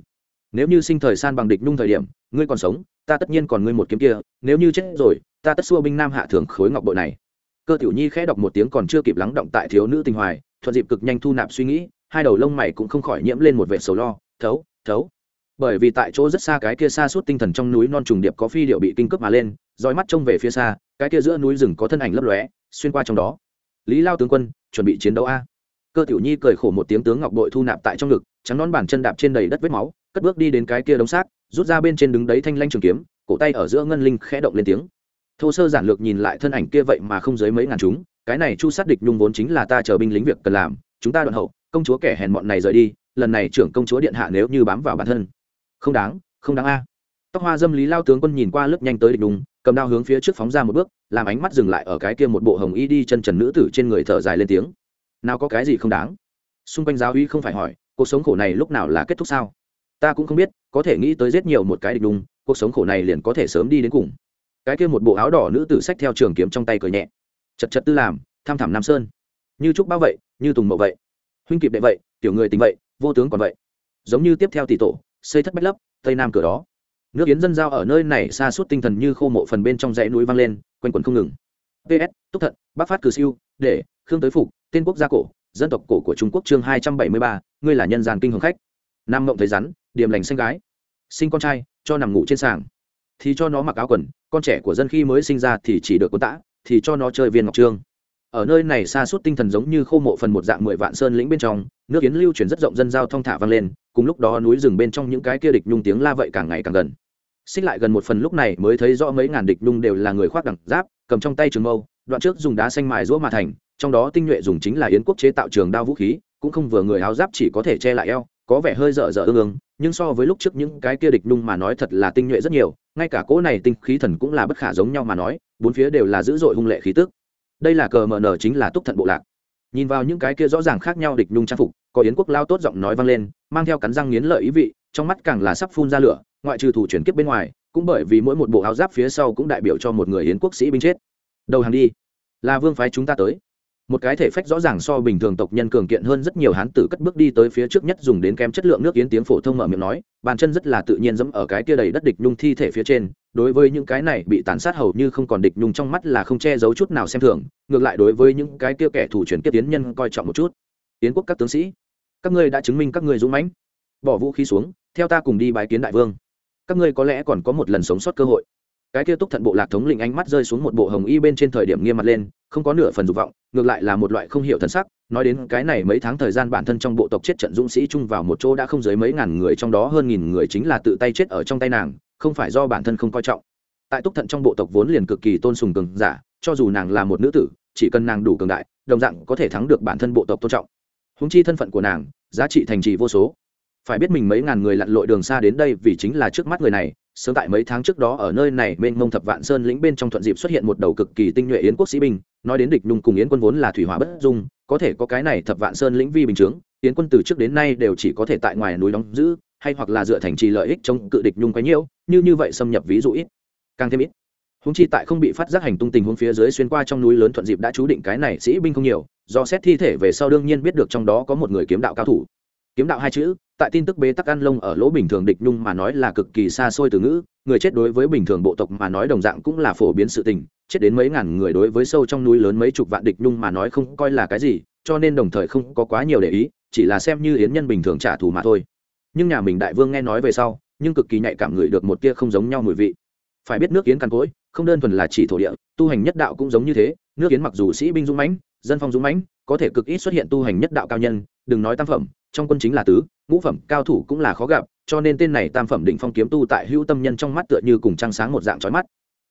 Nếu như sinh thời san bằng địch nhung thời điểm, ngươi còn sống, ta tất nhiên còn ngươi một kiếm kia, nếu như chết rồi, ta tất xua binh nam hạ thường khối ngọc bội này. Cơ tiểu nhi khẽ đọc một tiếng còn chưa kịp lắng động tại thiếu nữ tình hoài, thuận dịp cực nhanh thu nạp suy nghĩ, hai đầu lông mày cũng không khỏi nhiễm lên một vẻ sầu lo, thấu thấu bởi vì tại chỗ rất xa cái kia xa suốt tinh thần trong núi non trùng điệp có phi điệu bị kinh cướp mà lên, dõi mắt trông về phía xa, cái kia giữa núi rừng có thân ảnh lấp lóe, xuyên qua trong đó. Lý lao tướng quân, chuẩn bị chiến đấu a. Cơ tiểu nhi cười khổ một tiếng tướng ngọc bội thu nạp tại trong ngực, trắng nón bàn chân đạp trên đầy đất vết máu, cất bước đi đến cái kia đống xác, rút ra bên trên đứng đấy thanh lanh trường kiếm, cổ tay ở giữa ngân linh khẽ động lên tiếng. Thô sơ giản lược nhìn lại thân ảnh kia vậy mà không dưới mấy ngàn chúng, cái này chu sát địch nhung vốn chính là ta chờ binh lính việc cần làm, chúng ta đoạn hậu, công chúa kẻ hèn bọn này rời đi, lần này trưởng công chúa điện hạ nếu như bám vào bản thân không đáng không đáng a. Tóc hoa dâm lý lao tướng quân nhìn qua lướt nhanh tới địch đúng, cầm đao hướng phía trước phóng ra một bước, làm ánh mắt dừng lại ở cái kia một bộ hồng y đi chân trần nữ tử trên người thở dài lên tiếng. Nào có cái gì không đáng? Xung quanh giáo uy không phải hỏi, cuộc sống khổ này lúc nào là kết thúc sao? Ta cũng không biết, có thể nghĩ tới rất nhiều một cái địch đùng cuộc sống khổ này liền có thể sớm đi đến cùng. Cái kia một bộ áo đỏ nữ tử sách theo trường kiếm trong tay cười nhẹ. Chật chật tư làm, tham thảm nam sơn. Như trúc bao vậy, như tùng mậu vậy. Huynh kịp đệ vậy, tiểu người tình vậy, vô tướng còn vậy. Giống như tiếp theo tỷ tổ xây thất bách lấp, tây nam cửa đó. Nước yến dân giao ở nơi này xa suốt tinh thần như khô mộ phần bên trong dãy núi vang lên, quanh quẩn không ngừng. Ps túc thận, bắc phát cử siêu để khương tới phục, tên quốc gia cổ, dân tộc cổ của trung quốc chương hai trăm bảy mươi ba, ngươi là nhân gian kinh hồng khách. Nam mộng thấy rắn điểm lành xanh gái. Sinh con trai, cho nằm ngủ trên sàng. Thì cho nó mặc áo quần, con trẻ của dân khi mới sinh ra thì chỉ được quân tã, thì cho nó chơi viên ngọc trương ở nơi này xa suốt tinh thần giống như khô mộ phần một dạng mười vạn sơn lĩnh bên trong, nước kiến lưu chuyển rất rộng dân giao thong thả vang lên, cùng lúc đó núi rừng bên trong những cái kia địch nhung tiếng la vậy càng ngày càng gần. Xích lại gần một phần lúc này mới thấy rõ mấy ngàn địch nhung đều là người khoác đẳng giáp, cầm trong tay trường mâu, đoạn trước dùng đá xanh mài rũa mà thành, trong đó tinh nhuệ dùng chính là yến quốc chế tạo trường đao vũ khí, cũng không vừa người áo giáp chỉ có thể che lại eo, có vẻ hơi dở dở ương ương, nhưng so với lúc trước những cái kia địch nhung mà nói thật là tinh nhuệ rất nhiều, ngay cả cỗ này tinh khí thần cũng là bất khả giống nhau mà nói, bốn phía đều là dữ dội hung lệ khí tức đây là cờ mờ nở chính là túc thận bộ lạc. Nhìn vào những cái kia rõ ràng khác nhau địch nung trang phục, có yến quốc lao tốt giọng nói vang lên, mang theo cắn răng nghiến lợi ý vị, trong mắt càng là sắp phun ra lửa, ngoại trừ thủ chuyển kiếp bên ngoài, cũng bởi vì mỗi một bộ áo giáp phía sau cũng đại biểu cho một người yến quốc sĩ binh chết. Đầu hàng đi, là vương phái chúng ta tới. Một cái thể phách rõ ràng so bình thường tộc nhân cường kiện hơn rất nhiều hán tử cất bước đi tới phía trước nhất dùng đến kém chất lượng nước yến tiếng phổ thông mở miệng nói, bàn chân rất là tự nhiên dẫm ở cái kia đầy đất địch nhung thi thể phía trên đối với những cái này bị tàn sát hầu như không còn địch nhung trong mắt là không che giấu chút nào xem thường, ngược lại đối với những cái kia kẻ thủ chuyển kiếp tiến nhân coi trọng một chút. Tiến quốc các tướng sĩ, các ngươi đã chứng minh các ngươi dũng mãnh. Bỏ vũ khí xuống, theo ta cùng đi bái kiến đại vương. Các ngươi có lẽ còn có một lần sống sót cơ hội. Cái kia túc thận bộ lạc thống lĩnh ánh mắt rơi xuống một bộ hồng y bên trên thời điểm nghiêm mặt lên, không có nửa phần dục vọng, ngược lại là một loại không hiểu thần sắc, nói đến cái này mấy tháng thời gian bản thân trong bộ tộc chết trận dũng sĩ chung vào một chỗ đã không dưới mấy ngàn người trong đó hơn nghìn người chính là tự tay chết ở trong tay nàng không phải do bản thân không coi trọng. Tại túc thận trong bộ tộc vốn liền cực kỳ tôn sùng cường giả, cho dù nàng là một nữ tử, chỉ cần nàng đủ cường đại, đồng dạng có thể thắng được bản thân bộ tộc tôn trọng. Húng chi thân phận của nàng, giá trị thành trì vô số. Phải biết mình mấy ngàn người lặn lội đường xa đến đây vì chính là trước mắt người này, sớm tại mấy tháng trước đó ở nơi này bên mông thập vạn sơn lĩnh bên trong thuận dịp xuất hiện một đầu cực kỳ tinh nhuệ yến quốc sĩ binh, nói đến địch nhung cùng yến quân vốn là thủy hỏa bất dung, có thể có cái này thập vạn sơn lĩnh vi bình chướng, yến quân từ trước đến nay đều chỉ có thể tại ngoài núi đóng giữ hay hoặc là dựa thành trì lợi ích chống cự địch nhung quấy nhiễu, như như vậy xâm nhập ví dụ ít, càng thêm ít. Húng chi tại không bị phát giác hành tung tình huống phía dưới xuyên qua trong núi lớn thuận dịp đã chú định cái này sĩ binh không nhiều, do xét thi thể về sau đương nhiên biết được trong đó có một người kiếm đạo cao thủ. Kiếm đạo hai chữ, tại tin tức bế tắc ăn lông ở lỗ bình thường địch nhung mà nói là cực kỳ xa xôi từ ngữ, người chết đối với bình thường bộ tộc mà nói đồng dạng cũng là phổ biến sự tình, chết đến mấy ngàn người đối với sâu trong núi lớn mấy chục vạn địch nhung mà nói không coi là cái gì, cho nên đồng thời không có quá nhiều để ý, chỉ là xem như yến nhân bình thường trả thù mà thôi nhưng nhà mình đại vương nghe nói về sau, nhưng cực kỳ nhạy cảm ngửi được một tia không giống nhau mùi vị. Phải biết nước yến càn cỗi, không đơn thuần là chỉ thổ địa, tu hành nhất đạo cũng giống như thế, nước yến mặc dù sĩ binh dũng mãnh, dân phong dũng mãnh, có thể cực ít xuất hiện tu hành nhất đạo cao nhân, đừng nói tam phẩm, trong quân chính là tứ, ngũ phẩm, cao thủ cũng là khó gặp, cho nên tên này tam phẩm định phong kiếm tu tại hữu tâm nhân trong mắt tựa như cùng trăng sáng một dạng trói mắt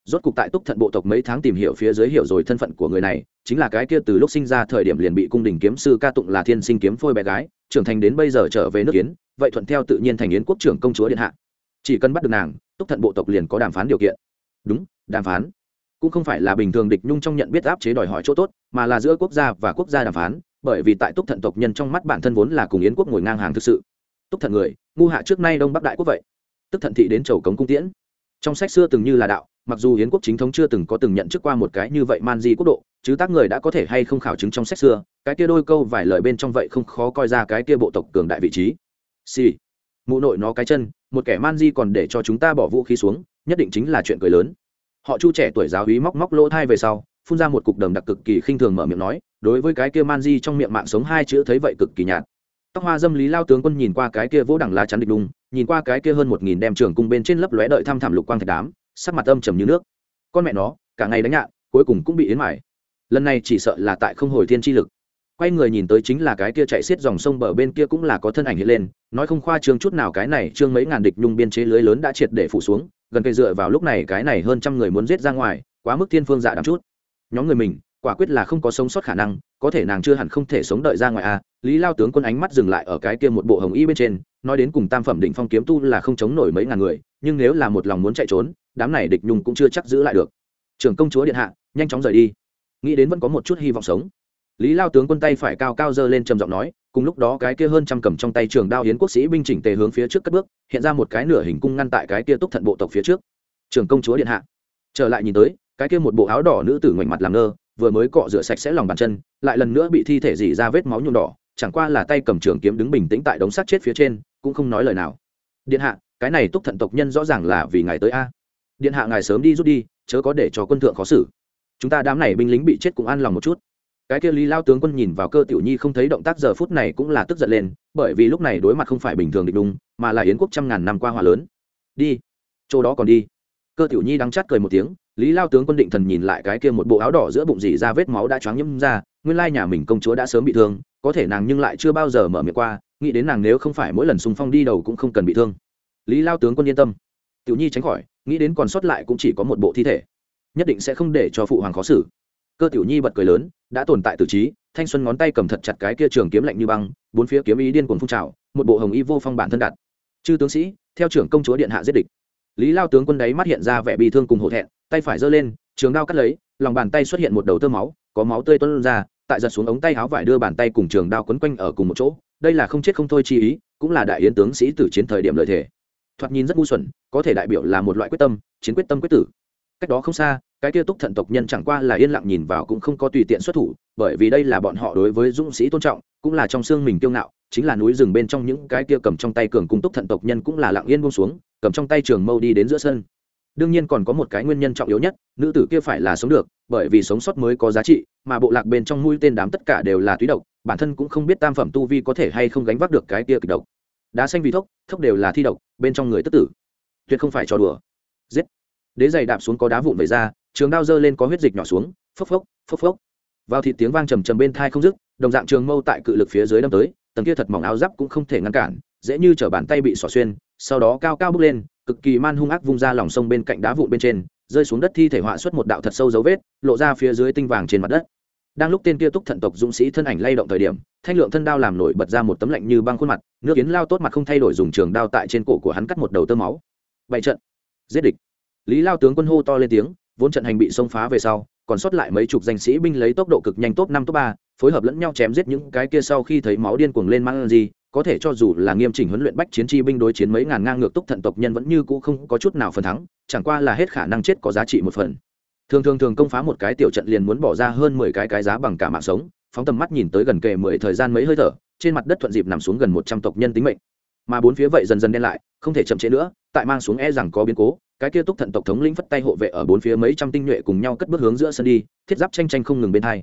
rốt cục tại túc thận bộ tộc mấy tháng tìm hiểu phía dưới hiểu rồi thân phận của người này, chính là cái kia từ lúc sinh ra thời điểm liền bị cung đình kiếm sư ca tụng là thiên sinh kiếm phôi bé gái, trưởng thành đến bây giờ trở về nước yến, vậy thuận theo tự nhiên thành yến quốc trưởng công chúa điện hạ. Chỉ cần bắt được nàng, túc thận bộ tộc liền có đàm phán điều kiện. Đúng, đàm phán. Cũng không phải là bình thường địch nhung trong nhận biết áp chế đòi hỏi chỗ tốt, mà là giữa quốc gia và quốc gia đàm phán, bởi vì tại túc thận tộc nhân trong mắt bản thân vốn là cùng yến quốc ngồi ngang hàng thực sự. Túc thận người, ngu hạ trước nay đông bắc đại quốc vậy. Tức thận thị đến chầu cống cung tiễn trong sách xưa từng như là đạo, mặc dù hiến quốc chính thống chưa từng có từng nhận chức qua một cái như vậy man di quốc độ, chứ tác người đã có thể hay không khảo chứng trong sách xưa, cái kia đôi câu vài lời bên trong vậy không khó coi ra cái kia bộ tộc cường đại vị trí. Xì、sì. mụ nội nó cái chân, một kẻ man di còn để cho chúng ta bỏ vũ khí xuống, nhất định chính là chuyện cười lớn. Họ chu trẻ tuổi giáo hí móc móc lỗ thai về sau, phun ra một cục đầm đặc cực kỳ khinh thường mở miệng nói, đối với cái kia man di trong miệng mạng sống hai chữ thấy vậy cực kỳ nhạt tóc hoa dâm lý lao tướng quân nhìn qua cái kia vỗ đẳng lá chắn địch đùng, nhìn qua cái kia hơn một nghìn đem trường cung bên trên lấp lóe đợi thăm thảm lục quang thạch đám, sắc mặt âm trầm như nước. Con mẹ nó, cả ngày đánh nhạn cuối cùng cũng bị yến mải lần này chỉ sợ là tại không hồi thiên chi lực. Quay người nhìn tới chính là cái kia chạy xiết dòng sông bờ bên kia cũng là có thân ảnh hiện lên, nói không khoa trương chút nào cái này trương mấy ngàn địch nhung biên chế lưới lớn đã triệt để phủ xuống, gần cây dựa vào lúc này cái này hơn trăm người muốn giết ra ngoài, quá mức thiên phương dạ đắm chút. Nhóm người mình quả quyết là không có sống sót khả năng, có thể nàng chưa hẳn không thể sống đợi ra ngoài a à. lý lao tướng quân ánh mắt dừng lại ở cái kia một bộ hồng y bên trên, nói đến cùng tam phẩm định phong kiếm tu là không chống nổi mấy ngàn người, nhưng nếu là một lòng muốn chạy trốn, đám này địch nhung cũng chưa chắc giữ lại được. Trưởng công chúa điện hạ, nhanh chóng rời đi. Nghĩ đến vẫn có một chút hy vọng sống. Lý lao tướng quân tay phải cao cao giơ lên trầm giọng nói, cùng lúc đó cái kia hơn trăm cầm trong tay trường đao hiến quốc sĩ binh chỉnh tề hướng phía trước cất bước, hiện ra một cái nửa hình cung ngăn tại cái kia túc thận bộ tộc phía trước. Trường công chúa điện hạ. Trở lại nhìn tới, cái kia một bộ áo đỏ nữ tử ngoảnh mặt làm ngơ vừa mới cọ rửa sạch sẽ lòng bàn chân, lại lần nữa bị thi thể dỉ ra vết máu nhuộm đỏ, chẳng qua là tay cầm trường kiếm đứng bình tĩnh tại đống xác chết phía trên, cũng không nói lời nào. Điện hạ, cái này túc thận tộc nhân rõ ràng là vì ngài tới a. Điện hạ ngài sớm đi rút đi, chớ có để cho quân thượng khó xử. Chúng ta đám này binh lính bị chết cũng an lòng một chút. Cái kia lý lao tướng quân nhìn vào cơ tiểu nhi không thấy động tác giờ phút này cũng là tức giận lên, bởi vì lúc này đối mặt không phải bình thường địch đúng mà là yến quốc trăm ngàn năm qua hòa lớn. Đi, chỗ đó còn đi. Cơ tiểu nhi đắng chát cười một tiếng lý lao tướng quân định thần nhìn lại cái kia một bộ áo đỏ giữa bụng dỉ ra vết máu đã choáng nhâm ra, nguyên lai nhà mình công chúa đã sớm bị thương, có thể nàng nhưng lại chưa bao giờ mở miệng qua, nghĩ đến nàng nếu không phải mỗi lần xung phong đi đầu cũng không cần bị thương. Lý lao tướng quân yên tâm. Tiểu nhi tránh khỏi, nghĩ đến còn sót lại cũng chỉ có một bộ thi thể. Nhất định sẽ không để cho phụ hoàng khó xử. Cơ tiểu nhi bật cười lớn, đã tồn tại tử trí, thanh xuân ngón tay cầm thật chặt cái kia trường kiếm lạnh như băng, bốn phía kiếm ý điên cuồng phun trào, một bộ hồng y vô phong bản thân đặt. Chư tướng sĩ, theo trưởng công chúa điện hạ giết địch lý lao tướng quân đấy mắt hiện ra vẻ bị thương cùng hổ thẹn, tay phải giơ lên, trường đao cắt lấy, lòng bàn tay xuất hiện một đầu tơ máu, có máu tươi tuôn ra, tại giật xuống ống tay áo vải đưa bàn tay cùng trường đao quấn quanh ở cùng một chỗ. Đây là không chết không thôi chi ý, cũng là đại yến tướng sĩ tử chiến thời điểm lợi thể thoạt nhìn rất ngu xuẩn, có thể đại biểu là một loại quyết tâm, chiến quyết tâm quyết tử. Cách đó không xa, cái kia túc thận tộc nhân chẳng qua là yên lặng nhìn vào cũng không có tùy tiện xuất thủ, bởi vì đây là bọn họ đối với dũng sĩ tôn trọng, cũng là trong xương mình kiêu ngạo, chính là núi rừng bên trong những cái kia cầm trong tay cường cung túc thận tộc nhân cũng là lặng yên buông xuống cầm trong tay trường mâu đi đến giữa sân. Đương nhiên còn có một cái nguyên nhân trọng yếu nhất, nữ tử kia phải là sống được, bởi vì sống sót mới có giá trị, mà bộ lạc bên trong mũi tên đám tất cả đều là túy độc, bản thân cũng không biết tam phẩm tu vi có thể hay không gánh vác được cái kia kịch độc. Đá xanh vì thốc thốc đều là thi độc, bên trong người tức tử. Tuyệt không phải trò đùa. Giết. Đế giày đạp xuống có đá vụn vẩy ra, trường đao dơ lên có huyết dịch nhỏ xuống, phốc phốc phốc phốc. Vào thịt tiếng vang trầm trầm bên thai không dứt, đồng dạng trường mâu tại cự lực phía dưới đâm tới, tầng kia thật mỏng áo giáp cũng không thể ngăn cản, dễ như chở bàn tay bị xỏ xuyên sau đó cao cao bước lên, cực kỳ man hung ác vung ra lòng sông bên cạnh đá vụn bên trên, rơi xuống đất thi thể họa xuất một đạo thật sâu dấu vết, lộ ra phía dưới tinh vàng trên mặt đất. Đang lúc tên kia túc thận tộc dũng sĩ thân ảnh lay động thời điểm, thanh lượng thân đao làm nổi bật ra một tấm lạnh như băng khuôn mặt, nước kiến lao tốt mặt không thay đổi dùng trường đao tại trên cổ của hắn cắt một đầu tơ máu. Bảy trận. Giết địch. Lý lao tướng quân hô to lên tiếng, vốn trận hành bị xông phá về sau, còn sót lại mấy chục danh sĩ binh lấy tốc độ cực nhanh top năm top ba, phối hợp lẫn nhau chém giết những cái kia sau khi thấy máu điên cuồng lên mang gì có thể cho dù là nghiêm chỉnh huấn luyện bách chiến chi binh đối chiến mấy ngàn ngang ngược túc thận tộc nhân vẫn như cũ không có chút nào phần thắng, chẳng qua là hết khả năng chết có giá trị một phần. Thường thường thường công phá một cái tiểu trận liền muốn bỏ ra hơn mười cái cái giá bằng cả mạng sống, phóng tầm mắt nhìn tới gần kề mười thời gian mấy hơi thở, trên mặt đất thuận dịp nằm xuống gần một trăm tộc nhân tính mệnh. Mà bốn phía vậy dần dần đen lại, không thể chậm trễ nữa, tại mang xuống e rằng có biến cố, cái kia túc thận tộc thống lĩnh phất tay hộ vệ ở bốn phía mấy trăm tinh nhuệ cùng nhau cất bước hướng giữa sân đi, thiết giáp tranh tranh không ngừng bên hai.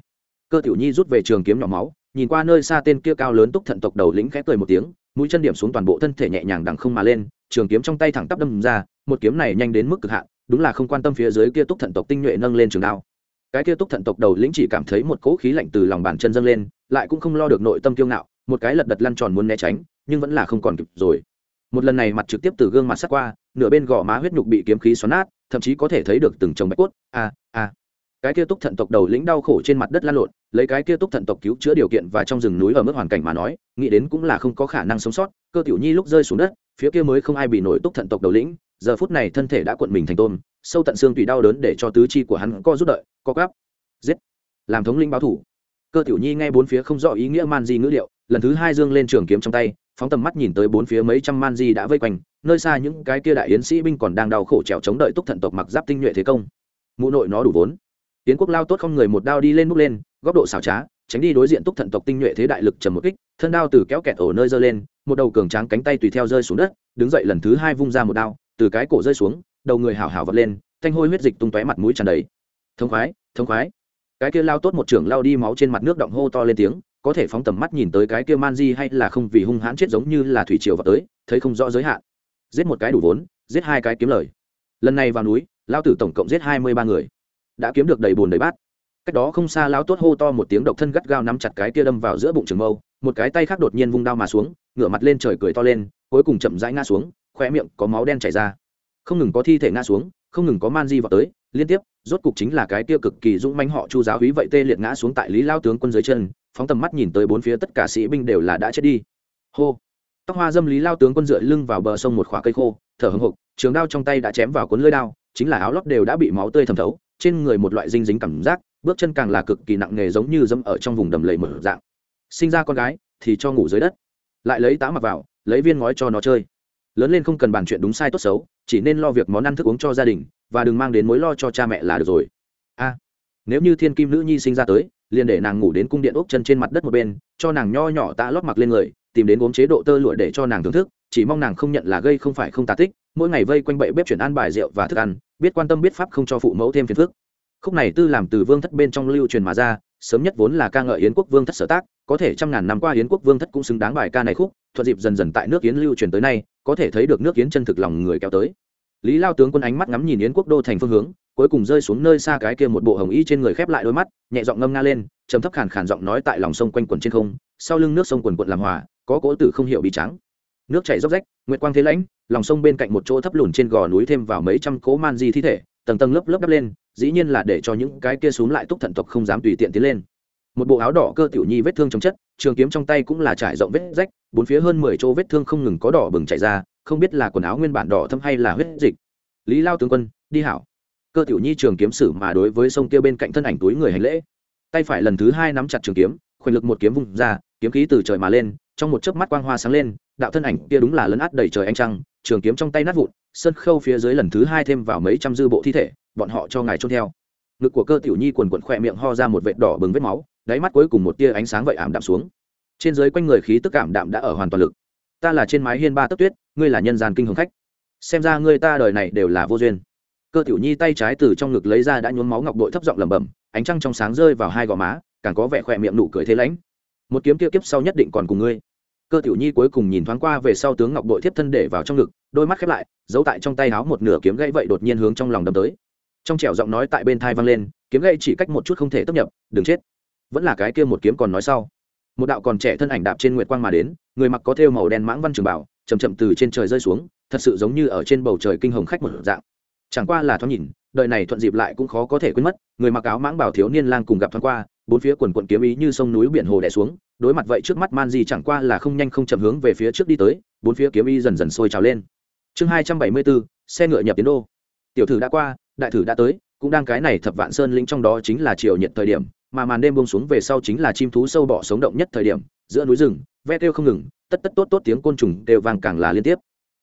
Cơ tiểu nhi rút về trường kiếm nhỏ máu nhìn qua nơi xa tên kia cao lớn túc thận tộc đầu lĩnh khẽ cười một tiếng, mũi chân điểm xuống toàn bộ thân thể nhẹ nhàng đằng không mà lên, trường kiếm trong tay thẳng tắp đâm ra, một kiếm này nhanh đến mức cực hạn, đúng là không quan tâm phía dưới kia túc thận tộc tinh nhuệ nâng lên trường đao. Cái kia túc thận tộc đầu lĩnh chỉ cảm thấy một cỗ khí lạnh từ lòng bàn chân dâng lên, lại cũng không lo được nội tâm kiêu ngạo, một cái lật đật lăn tròn muốn né tránh, nhưng vẫn là không còn kịp rồi. Một lần này mặt trực tiếp từ gương mặt sắt qua, nửa bên gò má huyết nhục bị kiếm khí xoắn nát, thậm chí có thể thấy được từng chồng bạch cốt. A a cái kia túc thận tộc đầu lĩnh đau khổ trên mặt đất lan lộn, lấy cái kia túc thận tộc cứu chữa điều kiện và trong rừng núi ở mức hoàn cảnh mà nói, nghĩ đến cũng là không có khả năng sống sót, cơ tiểu nhi lúc rơi xuống đất, phía kia mới không ai bị nổi túc thận tộc đầu lĩnh, giờ phút này thân thể đã cuộn mình thành tôm, sâu tận xương tùy đau đớn để cho tứ chi của hắn co rút đợi, co gắp giết! Làm thống linh báo thủ. Cơ tiểu nhi nghe bốn phía không rõ ý nghĩa man di ngữ liệu, lần thứ hai dương lên trường kiếm trong tay, phóng tầm mắt nhìn tới bốn phía mấy trăm man di đã vây quanh, nơi xa những cái kia đại yến sĩ binh còn đang đau khổ trèo chống đợi túc thận tộc mặc giáp tinh nhuệ thế công. Mụ nội nó đủ vốn tiến quốc lao tốt không người một đao đi lên bước lên, góc độ xảo trá, tránh đi đối diện túc thận tộc tinh nhuệ thế đại lực trầm một kích, thân đao từ kéo kẹt ổ nơi giơ lên, một đầu cường tráng cánh tay tùy theo rơi xuống đất, đứng dậy lần thứ hai vung ra một đao, từ cái cổ rơi xuống, đầu người hào hào vật lên, thanh hôi huyết dịch tung tóe mặt mũi tràn đầy. Thông khoái thông khoái. Cái kia lao tốt một trưởng lao đi máu trên mặt nước động hô to lên tiếng, có thể phóng tầm mắt nhìn tới cái kia man di hay là không vì hung hãn chết giống như là thủy triều vào tới, thấy không rõ giới hạn. Giết một cái đủ vốn, giết hai cái kiếm lời. Lần này vào núi, lao tử tổng cộng giết hai mươi ba người đã kiếm được đầy bùn đầy bát. Cách đó không xa lao tốt hô to một tiếng độc thân gắt gao nắm chặt cái kia đâm vào giữa bụng trường mâu, một cái tay khác đột nhiên vung đao mà xuống, ngửa mặt lên trời cười to lên, cuối cùng chậm rãi ngã xuống khoe miệng có máu đen chảy ra. Không ngừng có thi thể ngã xuống, không ngừng có man di vào tới, liên tiếp, rốt cục chính là cái kia cực kỳ dũng manh họ chu giáo húy vậy tê liệt ngã xuống tại lý lao tướng quân dưới chân, phóng tầm mắt nhìn tới bốn phía tất cả sĩ binh đều là đã chết đi. Hô! Tóc hoa dâm lý lao tướng quân dựa lưng vào bờ sông một khóa cây khô, thở hưng hục trường đao trong tay đã chém vào cuốn lưỡi đao, chính là áo lót đều đã bị máu tươi thẩm thấu trên người một loại dinh dính cảm giác, bước chân càng là cực kỳ nặng nề giống như dẫm ở trong vùng đầm lầy mở dạng. Sinh ra con gái, thì cho ngủ dưới đất. Lại lấy tá mặc vào, lấy viên ngói cho nó chơi. Lớn lên không cần bàn chuyện đúng sai tốt xấu, chỉ nên lo việc món ăn thức uống cho gia đình, và đừng mang đến mối lo cho cha mẹ là được rồi. A, nếu như thiên kim nữ nhi sinh ra tới, liền để nàng ngủ đến cung điện ốc chân trên mặt đất một bên, cho nàng nho nhỏ tạ lót mặc lên người, tìm đến gốm chế độ tơ lụa để cho nàng thưởng thức chỉ mong nàng không nhận là gây không phải không tà tích, mỗi ngày vây quanh bậy bếp chuyển ăn bài rượu và thức ăn, biết quan tâm biết pháp không cho phụ mẫu thêm phiền phức. Khúc này tư làm từ vương thất bên trong lưu truyền mà ra, sớm nhất vốn là ca ngợi yến quốc vương thất sở tác, có thể trăm ngàn năm qua yến quốc vương thất cũng xứng đáng bài ca này khúc, thuận dịp dần dần tại nước yến lưu truyền tới nay, có thể thấy được nước yến chân thực lòng người kéo tới. Lý lao tướng quân ánh mắt ngắm nhìn yến quốc đô thành phương hướng, cuối cùng rơi xuống nơi xa cái kia một bộ hồng y trên người khép lại đôi mắt, nhẹ giọng ngâm nga lên, trầm thấp khàn khàn giọng nói tại lòng sông quanh quần trên không, sau lưng nước sông quần quận làm hòa, có cỗ tử không hiểu bị trắng nước chảy róc rách, nguyệt quang thế lãnh, lòng sông bên cạnh một chỗ thấp lùn trên gò núi thêm vào mấy trăm cỗ man di thi thể, tầng tầng lớp lớp đắp lên, dĩ nhiên là để cho những cái kia xuống lại túc thận tộc không dám tùy tiện tiến lên. Một bộ áo đỏ cơ tiểu nhi vết thương trong chất, trường kiếm trong tay cũng là trải rộng vết rách, bốn phía hơn mười chỗ vết thương không ngừng có đỏ bừng chảy ra, không biết là quần áo nguyên bản đỏ thâm hay là huyết dịch. Lý lao tướng quân, đi hảo. Cơ tiểu nhi trường kiếm sử mà đối với sông kia bên cạnh thân ảnh túi người hành lễ. Tay phải lần thứ hai nắm chặt trường kiếm khoảnh lực một kiếm vung ra, kiếm khí từ trời mà lên, trong một chớp mắt quang hoa sáng lên đạo thân ảnh kia đúng là lấn át đầy trời ánh trăng, trường kiếm trong tay nát vụn, sân khâu phía dưới lần thứ hai thêm vào mấy trăm dư bộ thi thể, bọn họ cho ngài trôn theo. Ngực của cơ tiểu nhi quần quần khỏe miệng ho ra một vệt đỏ bừng vết máu, đáy mắt cuối cùng một tia ánh sáng vậy ảm đạm xuống. Trên dưới quanh người khí tức cảm đạm đã ở hoàn toàn lực. Ta là trên mái hiên ba tấc tuyết, ngươi là nhân gian kinh hồng khách. Xem ra ngươi ta đời này đều là vô duyên. Cơ tiểu nhi tay trái từ trong ngực lấy ra đã nhuốm máu ngọc bội thấp giọng lẩm bẩm, ánh trăng trong sáng rơi vào hai gò má, càng có vẻ khỏe miệng nụ cười thế lãnh một kiếm kia kiếp sau nhất định còn cùng ngươi cơ tiểu nhi cuối cùng nhìn thoáng qua về sau tướng ngọc bội thiếp thân để vào trong ngực, đôi mắt khép lại, giấu tại trong tay áo một nửa kiếm gãy vậy đột nhiên hướng trong lòng đâm tới. Trong trẻo giọng nói tại bên thai vang lên, kiếm gãy chỉ cách một chút không thể tấp nhập, đừng chết. Vẫn là cái kia một kiếm còn nói sau. Một đạo còn trẻ thân ảnh đạp trên nguyệt quang mà đến, người mặc có thêu màu đen mãng văn trường bảo chầm chậm từ trên trời rơi xuống, thật sự giống như ở trên bầu trời kinh hồng khách một dạng. Chẳng qua là thoáng nhìn, đời này thuận dịp lại cũng khó có thể quên mất, người mặc áo mãng bảo thiếu niên lang cùng gặp thoáng qua, bốn phía quần quận kiếm ý như sông núi biển hồ đè xuống đối mặt vậy trước mắt man di chẳng qua là không nhanh không chậm hướng về phía trước đi tới, bốn phía kiếm y dần dần sôi trào lên. Chương hai trăm bảy mươi bốn, xe ngựa nhập tiến đô. Tiểu thử đã qua, đại thử đã tới, cũng đang cái này thập vạn sơn lĩnh trong đó chính là chiều nhiệt thời điểm, mà màn đêm bông xuống về sau chính là chim thú sâu bọ sống động nhất thời điểm, giữa núi rừng, ve kêu không ngừng, tất tất tốt tốt tiếng côn trùng đều vàng càng là liên tiếp.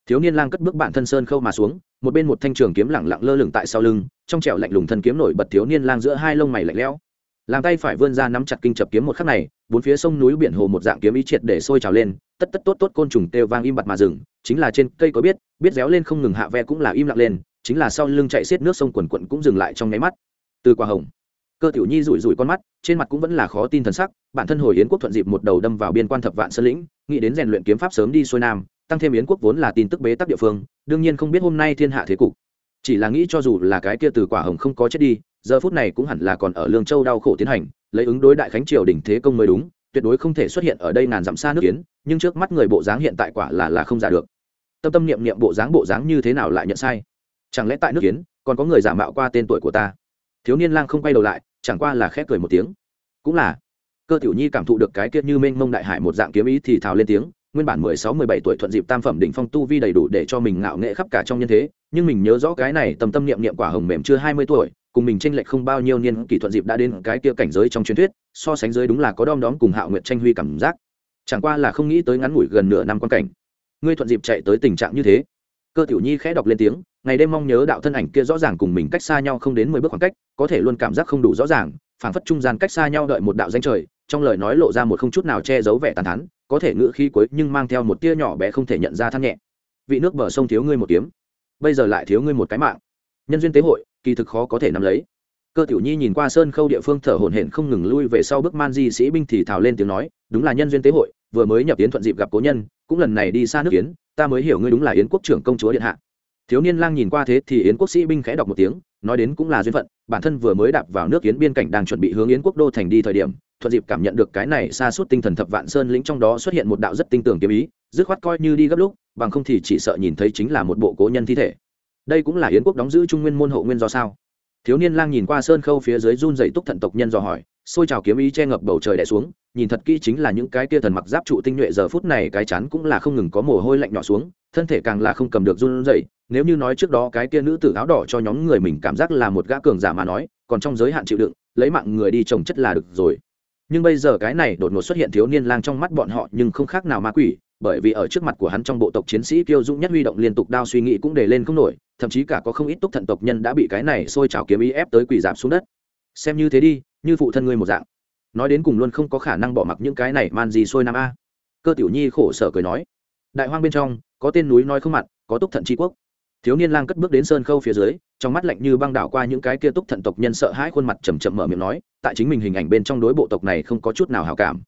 Thiếu niên lang cất bước bản thân sơn khâu mà xuống, một bên một thanh trường kiếm lẳng lặng lơ lửng tại sau lưng, trong trẻo lạnh lùng thân kiếm nổi bật thiếu niên lang giữa hai lông mày lạnh lẽo làm tay phải vươn ra nắm chặt kinh chập kiếm một khắc này, bốn phía sông núi biển hồ một dạng kiếm ý triệt để sôi trào lên, tất tất tốt tốt côn trùng têu vang im bặt mà rừng chính là trên cây có biết biết réo lên không ngừng hạ ve cũng là im lặng lên, chính là sau lưng chạy xiết nước sông quần quận cũng dừng lại trong nháy mắt. Từ quả hồng, cơ tiểu nhi rủi rủi con mắt, trên mặt cũng vẫn là khó tin thần sắc, bản thân hồi yến quốc thuận dịp một đầu đâm vào biên quan thập vạn sơn lĩnh, nghĩ đến rèn luyện kiếm pháp sớm đi xuôi nam, tăng thêm yến quốc vốn là tin tức bế tắc địa phương, đương nhiên không biết hôm nay thiên hạ thế cục. Chỉ là nghĩ cho dù là cái kia từ quả hồng không có chết đi giờ phút này cũng hẳn là còn ở lương châu đau khổ tiến hành, lấy ứng đối đại khánh triều đình thế công mới đúng, tuyệt đối không thể xuất hiện ở đây ngàn dặm xa nước kiến nhưng trước mắt người bộ dáng hiện tại quả là là không giả được. Tâm tâm niệm niệm bộ dáng bộ dáng như thế nào lại nhận sai? Chẳng lẽ tại nước kiến còn có người giả mạo qua tên tuổi của ta? Thiếu niên lang không quay đầu lại, chẳng qua là khép cười một tiếng. Cũng là. Cơ tiểu nhi cảm thụ được cái kia như mênh mông đại hải một dạng kiếm ý thì thào lên tiếng, nguyên bản mười sáu, mười bảy tuổi thuận dịp tam phẩm đỉnh phong tu vi đầy đủ để cho mình ngạo nghệ khắp cả trong nhân thế, nhưng mình nhớ rõ cái này tầm tâm niệm niệm quả hồng mềm chưa hai mươi tuổi cùng mình tranh lệch không bao nhiêu niên kỷ thuận dịp đã đến cái kia cảnh giới trong truyền thuyết, so sánh giới đúng là có đom đóm cùng hạo nguyệt tranh huy cảm giác. Chẳng qua là không nghĩ tới ngắn ngủi gần nửa năm quan cảnh. Ngươi thuận dịp chạy tới tình trạng như thế. Cơ tiểu nhi khẽ đọc lên tiếng, ngày đêm mong nhớ đạo thân ảnh kia rõ ràng cùng mình cách xa nhau không đến mười bước khoảng cách, có thể luôn cảm giác không đủ rõ ràng, phảng phất trung gian cách xa nhau đợi một đạo danh trời, trong lời nói lộ ra một không chút nào che giấu vẻ tàn thắn có thể ngữ khí cuối nhưng mang theo một tia nhỏ bé không thể nhận ra than nhẹ. Vị nước bờ sông thiếu ngươi một kiếm. Bây giờ lại thiếu ngươi một cái mạng nhân duyên tế hội, kỳ thực khó có thể nắm lấy. Cơ tiểu nhi nhìn qua sơn khâu địa phương thở hổn hển không ngừng lui về sau bước man di sĩ binh thì thào lên tiếng nói, đúng là nhân duyên tế hội, vừa mới nhập tiến thuận dịp gặp cố nhân, cũng lần này đi xa nước yến, ta mới hiểu ngươi đúng là yến quốc trưởng công chúa điện hạ. Thiếu niên lang nhìn qua thế thì yến quốc sĩ binh khẽ đọc một tiếng, nói đến cũng là duyên phận, bản thân vừa mới đạp vào nước yến biên cảnh đang chuẩn bị hướng yến quốc đô thành đi thời điểm, thuận dịp cảm nhận được cái này xa suốt tinh thần thập vạn sơn lĩnh trong đó xuất hiện một đạo rất tinh tường kiếm ý, dứt khoát coi như đi gấp lúc, bằng không thì chỉ sợ nhìn thấy chính là một bộ cố nhân thi thể đây cũng là yến quốc đóng giữ trung nguyên môn hậu nguyên do sao? Thiếu niên lang nhìn qua sơn khâu phía dưới run dậy túc thận tộc nhân dò hỏi, xôi trào kiếm ý che ngập bầu trời đẻ xuống, nhìn thật kỹ chính là những cái kia thần mặc giáp trụ tinh nhuệ giờ phút này cái chắn cũng là không ngừng có mồ hôi lạnh nhỏ xuống, thân thể càng là không cầm được run dậy nếu như nói trước đó cái kia nữ tử áo đỏ cho nhóm người mình cảm giác là một gã cường giả mà nói, còn trong giới hạn chịu đựng, lấy mạng người đi trồng chất là được rồi. Nhưng bây giờ cái này đột ngột xuất hiện thiếu niên lang trong mắt bọn họ nhưng không khác nào ma quỷ bởi vì ở trước mặt của hắn trong bộ tộc chiến sĩ kiêu dũng nhất huy động liên tục đao suy nghĩ cũng để lên không nổi, thậm chí cả có không ít túc thận tộc nhân đã bị cái này sôi trào kiếm ý ép tới quỳ giảm xuống đất. Xem như thế đi, như phụ thân ngươi một dạng. Nói đến cùng luôn không có khả năng bỏ mặc những cái này man gì sôi nam a. Cơ tiểu nhi khổ sở cười nói. Đại hoang bên trong, có tên núi nói không mặn có túc thận tri quốc. Thiếu niên lang cất bước đến sơn khâu phía dưới, trong mắt lạnh như băng đảo qua những cái kia túc thận tộc nhân sợ hãi khuôn mặt chầm chậm mở miệng nói, tại chính mình hình ảnh bên trong đối bộ tộc này không có chút nào hào cảm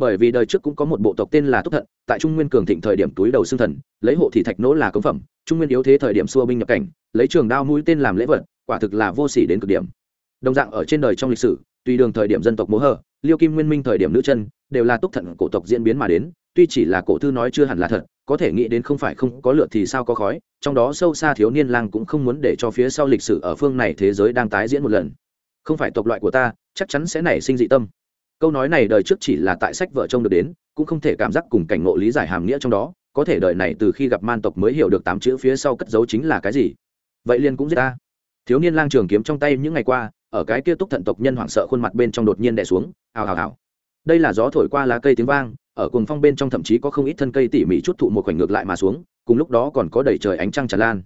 bởi vì đời trước cũng có một bộ tộc tên là túc thận, tại trung nguyên cường thịnh thời điểm túi đầu xương thần, lấy hộ thị thạch nỗ là công phẩm, trung nguyên yếu thế thời điểm xua binh nhập cảnh, lấy trường đao mũi tên làm lễ vật, quả thực là vô sỉ đến cực điểm. Đồng dạng ở trên đời trong lịch sử, tùy đường thời điểm dân tộc mố hờ liêu kim nguyên minh thời điểm nữ chân, đều là túc thận cổ tộc diễn biến mà đến, tuy chỉ là cổ thư nói chưa hẳn là thật, có thể nghĩ đến không phải không có lượt thì sao có khói, trong đó sâu xa thiếu niên lang cũng không muốn để cho phía sau lịch sử ở phương này thế giới đang tái diễn một lần. Không phải tộc loại của ta, chắc chắn sẽ nảy sinh dị tâm câu nói này đời trước chỉ là tại sách vợ trông được đến, cũng không thể cảm giác cùng cảnh ngộ lý giải hàm nghĩa trong đó, có thể đời này từ khi gặp man tộc mới hiểu được tám chữ phía sau cất dấu chính là cái gì. Vậy liền cũng giết ta. Thiếu niên lang trường kiếm trong tay những ngày qua, ở cái kia túc thận tộc nhân hoảng sợ khuôn mặt bên trong đột nhiên đè xuống, hào hào hào. Đây là gió thổi qua lá cây tiếng vang, ở cùng phong bên trong thậm chí có không ít thân cây tỉ mỉ chút thụ một khoảnh ngược lại mà xuống, cùng lúc đó còn có đầy trời ánh trăng tràn lan.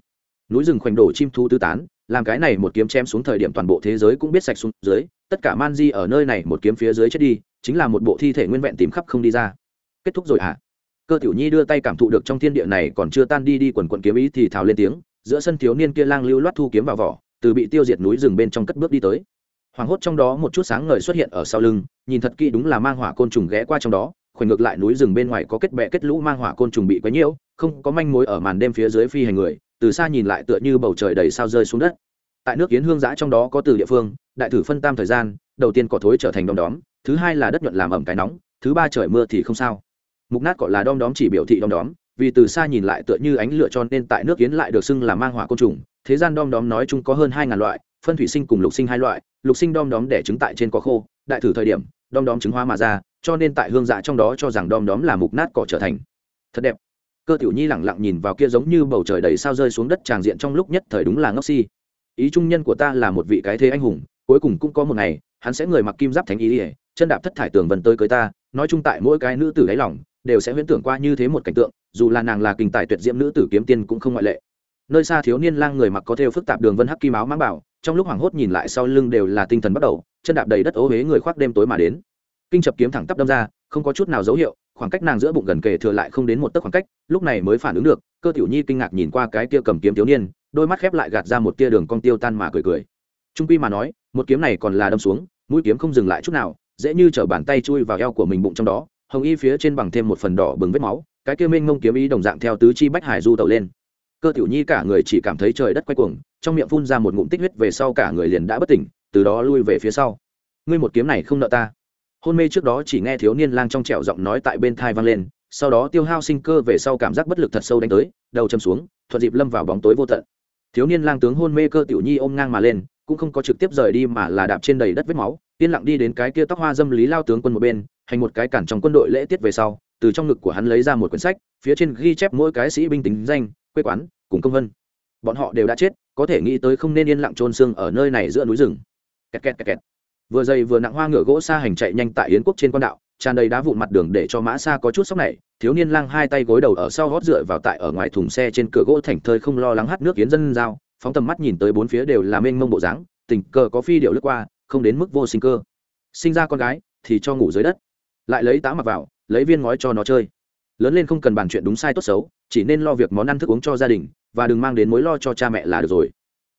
Núi rừng khoảnh đổ chim thu tứ tán, làm cái này một kiếm chém xuống thời điểm toàn bộ thế giới cũng biết sạch xuống dưới tất cả man di ở nơi này một kiếm phía dưới chết đi, chính là một bộ thi thể nguyên vẹn tìm khắp không đi ra. Kết thúc rồi hả? À? cơ tiểu nhi đưa tay cảm thụ được trong thiên địa này còn chưa tan đi đi quần quần kiếm ý thì thào lên tiếng, giữa sân thiếu niên kia lang lưu loát thu kiếm vào vỏ, từ bị tiêu diệt núi rừng bên trong cất bước đi tới. Hoàng hốt trong đó một chút sáng ngời xuất hiện ở sau lưng, nhìn thật kỹ đúng là mang hỏa côn trùng ghé qua trong đó khoảnh ngược lại núi rừng bên ngoài có kết bẹ kết lũ mang hỏa côn trùng bị quấy nhiễu, không có manh mối ở màn đêm phía dưới phi hành người, từ xa nhìn lại tựa như bầu trời đầy sao rơi xuống đất tại nước kiến hương giã trong đó có từ địa phương, đại thử phân tam thời gian, đầu tiên cỏ thối trở thành đom đóm, thứ hai là đất nhuận làm ẩm cái nóng, thứ ba trời mưa thì không sao. Mục nát cỏ là đom đóm chỉ biểu thị đom đóm, vì từ xa nhìn lại tựa như ánh lửa cho nên tại nước kiến lại được xưng là mang hỏa côn trùng, thế gian đom đóm nói chung có hơn hai ngàn loại, phân thủy sinh cùng lục sinh hai loại, lục sinh đom đóm đẻ trứng tại trên cỏ khô, đại thử thời điểm, đom đóm trứng hoa mà ra, cho nên tại hương dạ trong đó cho rằng đom đóm là mục nát cỏ trở thành. Thật đẹp. Cơ tiểu nhi lẳng lặng nhìn vào kia giống như bầu trời đầy sao rơi xuống đất tràng diện trong lúc nhất thời đúng là ngốc si ý trung nhân của ta là một vị cái thế anh hùng, cuối cùng cũng có một ngày, hắn sẽ người mặc kim giáp thánh ý ỉa, chân đạp thất thải tường vân tới cưới ta, nói chung tại mỗi cái nữ tử đáy lòng, đều sẽ huyễn tưởng qua như thế một cảnh tượng, dù là nàng là kinh tài tuyệt diễm nữ tử kiếm tiên cũng không ngoại lệ. Nơi xa thiếu niên lang người mặc có theo phức tạp đường vân hắc kim áo mang bảo, trong lúc hoảng hốt nhìn lại sau lưng đều là tinh thần bắt đầu, chân đạp đầy đất ố huế người khoác đêm tối mà đến. Kinh chập kiếm thẳng tắp đâm ra, không có chút nào dấu hiệu, khoảng cách nàng giữa bụng gần kề thừa lại không đến một tấc khoảng cách, lúc này mới phản ứng được, cơ tiểu nhi kinh ngạc nhìn qua cái kia cầm kiếm thiếu niên đôi mắt khép lại gạt ra một tia đường cong tiêu tan mà cười cười. Trung quy mà nói, một kiếm này còn là đâm xuống, mũi kiếm không dừng lại chút nào, dễ như chở bàn tay chui vào eo của mình bụng trong đó, hồng y phía trên bằng thêm một phần đỏ bừng vết máu, cái kia mênh mông kiếm ý đồng dạng theo tứ chi bách hải du tẩu lên. Cơ tiểu nhi cả người chỉ cảm thấy trời đất quay cuồng, trong miệng phun ra một ngụm tích huyết về sau cả người liền đã bất tỉnh, từ đó lui về phía sau. Ngươi một kiếm này không nợ ta. Hôn mê trước đó chỉ nghe thiếu niên lang trong trẻo giọng nói tại bên thai vang lên, sau đó tiêu hao sinh cơ về sau cảm giác bất lực thật sâu đánh tới, đầu châm xuống, thuận dịp lâm vào bóng tối vô tận thiếu niên lang tướng hôn mê cơ tiểu nhi ôm ngang mà lên, cũng không có trực tiếp rời đi mà là đạp trên đầy đất vết máu, yên lặng đi đến cái kia tóc hoa dâm lý lao tướng quân một bên, hành một cái cản trong quân đội lễ tiết về sau, từ trong ngực của hắn lấy ra một quyển sách, phía trên ghi chép mỗi cái sĩ binh tính danh, quê quán, cùng công vân bọn họ đều đã chết, có thể nghĩ tới không nên yên lặng trôn xương ở nơi này giữa núi rừng kẹt kẹt kẹt kẹt. vừa dày vừa nặng hoa ngựa gỗ xa hành chạy nhanh tại yến quốc trên quan đạo tràn đầy đá vụn mặt đường để cho mã xa có chút sốc này. Thiếu niên lang hai tay gối đầu ở sau gót dựa vào tại ở ngoài thùng xe trên cửa gỗ thành thơi không lo lắng hát nước kiến dân giao. Phóng tầm mắt nhìn tới bốn phía đều là mênh mông bộ dáng, tình cờ có phi điệu lướt qua, không đến mức vô sinh cơ. Sinh ra con gái thì cho ngủ dưới đất. Lại lấy tá mặc vào, lấy viên ngói cho nó chơi. Lớn lên không cần bàn chuyện đúng sai tốt xấu, chỉ nên lo việc món ăn thức uống cho gia đình, và đừng mang đến mối lo cho cha mẹ là được rồi.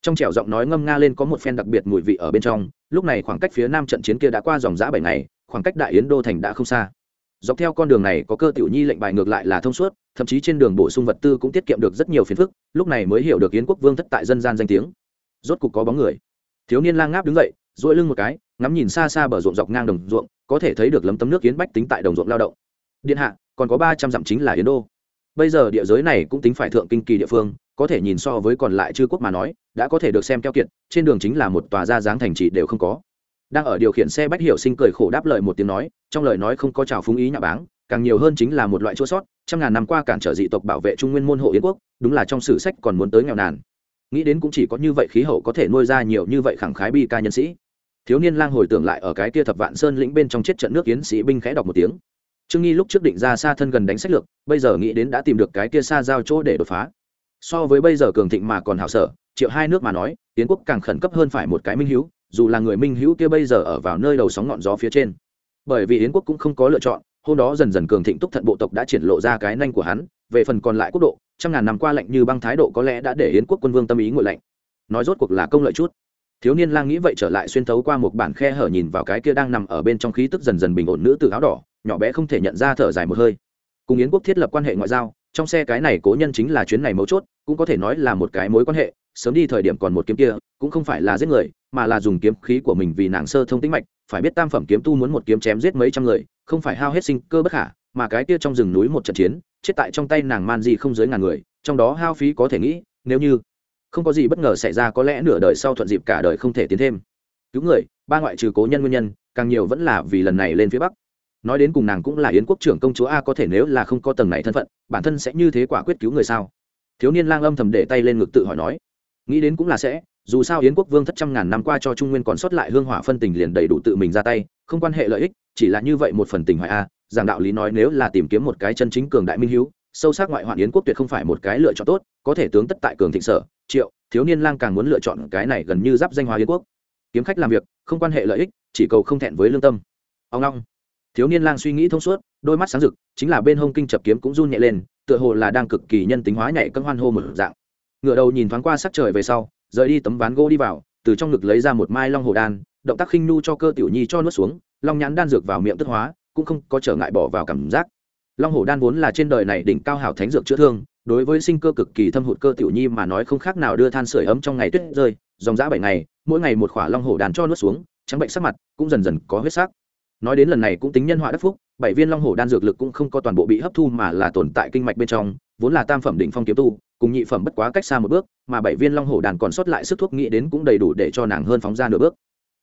Trong trẻo giọng nói ngâm nga lên có một phen đặc biệt mùi vị ở bên trong, lúc này khoảng cách phía nam trận chiến kia đã qua dòng giã bảy ngày khoảng cách đại yến đô thành đã không xa. Dọc theo con đường này có cơ tiểu nhi lệnh bài ngược lại là thông suốt, thậm chí trên đường bổ sung vật tư cũng tiết kiệm được rất nhiều phiền phức, lúc này mới hiểu được yến quốc vương thất tại dân gian danh tiếng. Rốt cục có bóng người. Thiếu niên lang ngáp đứng dậy, duỗi lưng một cái, ngắm nhìn xa xa bờ ruộng dọc ngang đồng ruộng, có thể thấy được lấm tấm nước yến bách tính tại đồng ruộng lao động. Điện hạ, còn có ba trăm dặm chính là yến đô. Bây giờ địa giới này cũng tính phải thượng kinh kỳ địa phương, có thể nhìn so với còn lại chư quốc mà nói, đã có thể được xem keo kiệt, trên đường chính là một tòa gia dáng thành trị đều không có đang ở điều khiển xe bách hiểu sinh cười khổ đáp lời một tiếng nói, trong lời nói không có trào phúng ý nhà báng, càng nhiều hơn chính là một loại chỗ sót, trăm ngàn năm qua cản trở dị tộc bảo vệ trung nguyên môn hộ yến quốc, đúng là trong sử sách còn muốn tới nghèo nàn. Nghĩ đến cũng chỉ có như vậy khí hậu có thể nuôi ra nhiều như vậy khẳng khái bi ca nhân sĩ. Thiếu niên lang hồi tưởng lại ở cái kia thập vạn sơn lĩnh bên trong chết trận nước yến sĩ binh khẽ đọc một tiếng. Trương nghi lúc trước định ra xa thân gần đánh sách lược, bây giờ nghĩ đến đã tìm được cái kia xa giao chỗ để đột phá. So với bây giờ cường thịnh mà còn hảo sở, triệu hai nước mà nói tiến quốc càng khẩn cấp hơn phải một cái minh hữu dù là người minh hữu kia bây giờ ở vào nơi đầu sóng ngọn gió phía trên. Bởi vì yến quốc cũng không có lựa chọn, hôm đó dần dần cường thịnh túc thận bộ tộc đã triển lộ ra cái nanh của hắn, về phần còn lại quốc độ, trăm ngàn năm qua lạnh như băng thái độ có lẽ đã để yến quốc quân vương tâm ý ngội lạnh. Nói rốt cuộc là công lợi chút. Thiếu niên lang nghĩ vậy trở lại xuyên thấu qua một bản khe hở nhìn vào cái kia đang nằm ở bên trong khí tức dần dần bình ổn nữ tử áo đỏ, nhỏ bé không thể nhận ra thở dài một hơi. Cùng yến quốc thiết lập quan hệ ngoại giao, trong xe cái này cố nhân chính là chuyến này mấu chốt, cũng có thể nói là một cái mối quan hệ sớm đi thời điểm còn một kiếm kia, cũng không phải là giết người, mà là dùng kiếm khí của mình vì nàng sơ thông tĩnh mạch, phải biết tam phẩm kiếm tu muốn một kiếm chém giết mấy trăm người, không phải hao hết sinh cơ bất khả, mà cái kia trong rừng núi một trận chiến, chết tại trong tay nàng man di không dưới ngàn người, trong đó hao phí có thể nghĩ, nếu như không có gì bất ngờ xảy ra có lẽ nửa đời sau thuận dịp cả đời không thể tiến thêm. Cứu người, ba ngoại trừ cố nhân nguyên nhân, càng nhiều vẫn là vì lần này lên phía bắc. Nói đến cùng nàng cũng là yến quốc trưởng công chúa a có thể nếu là không có tầng này thân phận, bản thân sẽ như thế quả quyết cứu người sao? Thiếu niên lang âm thầm để tay lên ngực tự hỏi nói nghĩ đến cũng là sẽ, dù sao yến quốc vương thất trăm ngàn năm qua cho trung nguyên còn sót lại hương hỏa phân tình liền đầy đủ tự mình ra tay, không quan hệ lợi ích, chỉ là như vậy một phần tình hoại a, giảng đạo lý nói nếu là tìm kiếm một cái chân chính cường đại minh hữu sâu sắc ngoại hoạn yến quốc tuyệt không phải một cái lựa chọn tốt, có thể tướng tất tại cường thịnh sở, triệu, thiếu niên lang càng muốn lựa chọn cái này gần như giáp danh hóa yến quốc. Kiếm khách làm việc, không quan hệ lợi ích, chỉ cầu không thẹn với lương tâm. Ông long. Thiếu niên lang suy nghĩ thông suốt, đôi mắt sáng rực, chính là bên hông kinh chập kiếm cũng run nhẹ lên, tựa hồ là đang cực kỳ nhân tính hóa nhảy cân hoan hô một dạng ngựa đầu nhìn thoáng qua sắc trời về sau, rời đi tấm ván gỗ đi vào, từ trong ngực lấy ra một mai long hồ đan, động tác khinh nu cho cơ tiểu nhi cho nuốt xuống, long nhãn đan dược vào miệng tức hóa, cũng không có trở ngại bỏ vào cảm giác. Long hồ đan vốn là trên đời này đỉnh cao hảo thánh dược chữa thương, đối với sinh cơ cực kỳ thâm hụt cơ tiểu nhi mà nói không khác nào đưa than sửa ấm trong ngày tuyết rơi, dòng dã bảy ngày, mỗi ngày một khỏa long hồ đan cho nuốt xuống, trắng bệnh sắc mặt cũng dần dần có huyết sắc. Nói đến lần này cũng tính nhân họa đắc phúc, bảy viên long hồ đan dược lực cũng không có toàn bộ bị hấp thu mà là tồn tại kinh mạch bên trong vốn là tam phẩm đỉnh phong kiếm tu, cùng nhị phẩm bất quá cách xa một bước, mà bảy viên long hổ đàn còn sót lại sức thuốc nghĩ đến cũng đầy đủ để cho nàng hơn phóng ra nửa bước.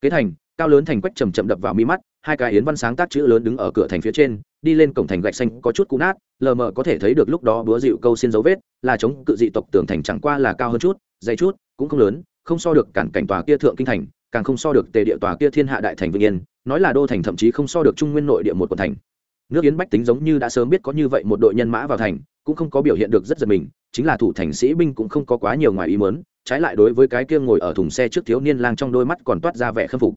Kế thành, cao lớn thành quách chậm chậm đập vào mi mắt, hai cái yến văn sáng tác chữ lớn đứng ở cửa thành phía trên, đi lên cổng thành gạch xanh có chút cũ nát, lờ mờ có thể thấy được lúc đó búa dịu câu xin dấu vết, là chống cự dị tộc tường thành chẳng qua là cao hơn chút, dày chút, cũng không lớn, không so được cản cảnh tòa kia thượng kinh thành, càng không so được tề địa tòa kia thiên hạ đại thành vĩnh yên, nói là đô thành thậm chí không so được trung nguyên nội địa một quận thành. Nước yến bách tính giống như đã sớm biết có như vậy một đội nhân mã vào thành cũng không có biểu hiện được rất giật mình, chính là thủ thành sĩ binh cũng không có quá nhiều ngoài ý mớn trái lại đối với cái kia ngồi ở thùng xe trước thiếu niên lang trong đôi mắt còn toát ra vẻ khâm phục.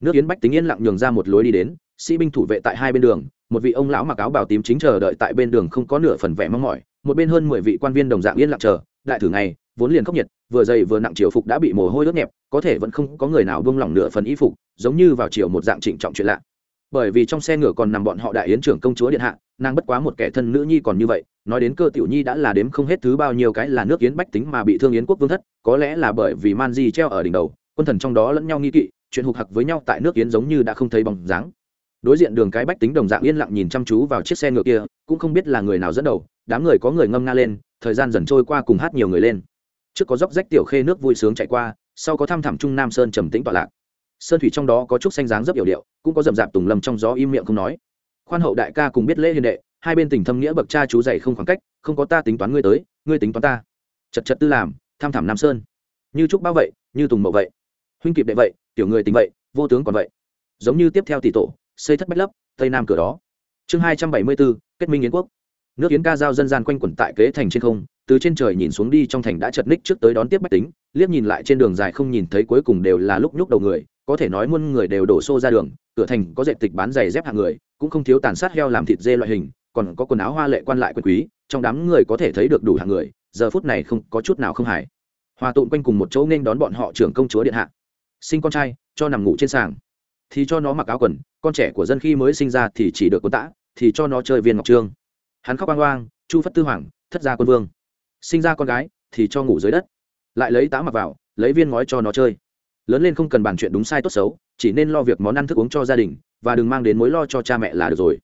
Nước yến bách tính yên lặng nhường ra một lối đi đến, sĩ binh thủ vệ tại hai bên đường, một vị ông lão mặc áo bào tím chính chờ đợi tại bên đường không có nửa phần vẻ mong mỏi, một bên hơn mười vị quan viên đồng dạng yên lặng chờ, đại thử ngày, vốn liền khốc nhiệt, vừa dày vừa nặng chiều phục đã bị mồ hôi ướt nhẹp, có thể vẫn không có người nào buông lỏng nửa phần y phục, giống như vào chiều một dạng trịnh trọng chuyện lạ bởi vì trong xe ngựa còn nằm bọn họ đại yến trưởng công chúa điện hạ, nàng bất quá một kẻ thân nữ nhi còn như vậy, nói đến cơ tiểu nhi đã là đếm không hết thứ bao nhiêu cái là nước yến bách tính mà bị thương yến quốc vương thất, có lẽ là bởi vì man di treo ở đỉnh đầu, quân thần trong đó lẫn nhau nghi kỵ, chuyện hụt hặc với nhau tại nước yến giống như đã không thấy bóng dáng. Đối diện đường cái bách tính đồng dạng yên lặng nhìn chăm chú vào chiếc xe ngựa kia, cũng không biết là người nào dẫn đầu, đám người có người ngâm nga lên, thời gian dần trôi qua cùng hát nhiều người lên. Trước có dốc rách tiểu khê nước vui sướng chạy qua, sau có thăm thẳm trung nam sơn trầm tĩnh tọa lạc sơn thủy trong đó có chút xanh dáng rất hiểu điệu, cũng có rậm rạp tùng lâm trong gió im miệng không nói. Khoan hậu đại ca cùng biết lễ hiền đệ, hai bên tình thâm nghĩa bậc cha chú dạy không khoảng cách, không có ta tính toán ngươi tới, ngươi tính toán ta. Chật chật tư làm, tham thảm nam sơn. Như trúc bao vậy, như tùng mậu vậy. Huynh kịp đệ vậy, tiểu người tình vậy, vô tướng còn vậy. Giống như tiếp theo tỷ tổ, xây thất bách lấp, tây nam cửa đó. Chương hai trăm bảy mươi bốn, kết minh yến quốc. Nước yến ca giao dân gian quanh quẩn tại kế thành trên không, từ trên trời nhìn xuống đi trong thành đã chật ních trước tới đón tiếp bách tính, liếc nhìn lại trên đường dài không nhìn thấy cuối cùng đều là lúc nhúc đầu người có thể nói muôn người đều đổ xô ra đường, cửa thành có dệt tịch bán giày dép hạng người, cũng không thiếu tàn sát heo làm thịt dê loại hình, còn có quần áo hoa lệ quan lại quyền quý, trong đám người có thể thấy được đủ hạng người, giờ phút này không, có chút nào không hài. Hòa tụn quanh cùng một chỗ nên đón bọn họ trưởng công chúa điện hạ. Sinh con trai, cho nằm ngủ trên sàng. Thì cho nó mặc áo quần, con trẻ của dân khi mới sinh ra thì chỉ được quân tã, thì cho nó chơi viên ngọc trương. Hắn khóc oang oang, chu phất tư hoàng, thất gia quân vương. Sinh ra con gái, thì cho ngủ dưới đất. Lại lấy tá mặc vào, lấy viên ngói cho nó chơi lớn lên không cần bàn chuyện đúng sai tốt xấu, chỉ nên lo việc món ăn thức uống cho gia đình, và đừng mang đến mối lo cho cha mẹ là được rồi.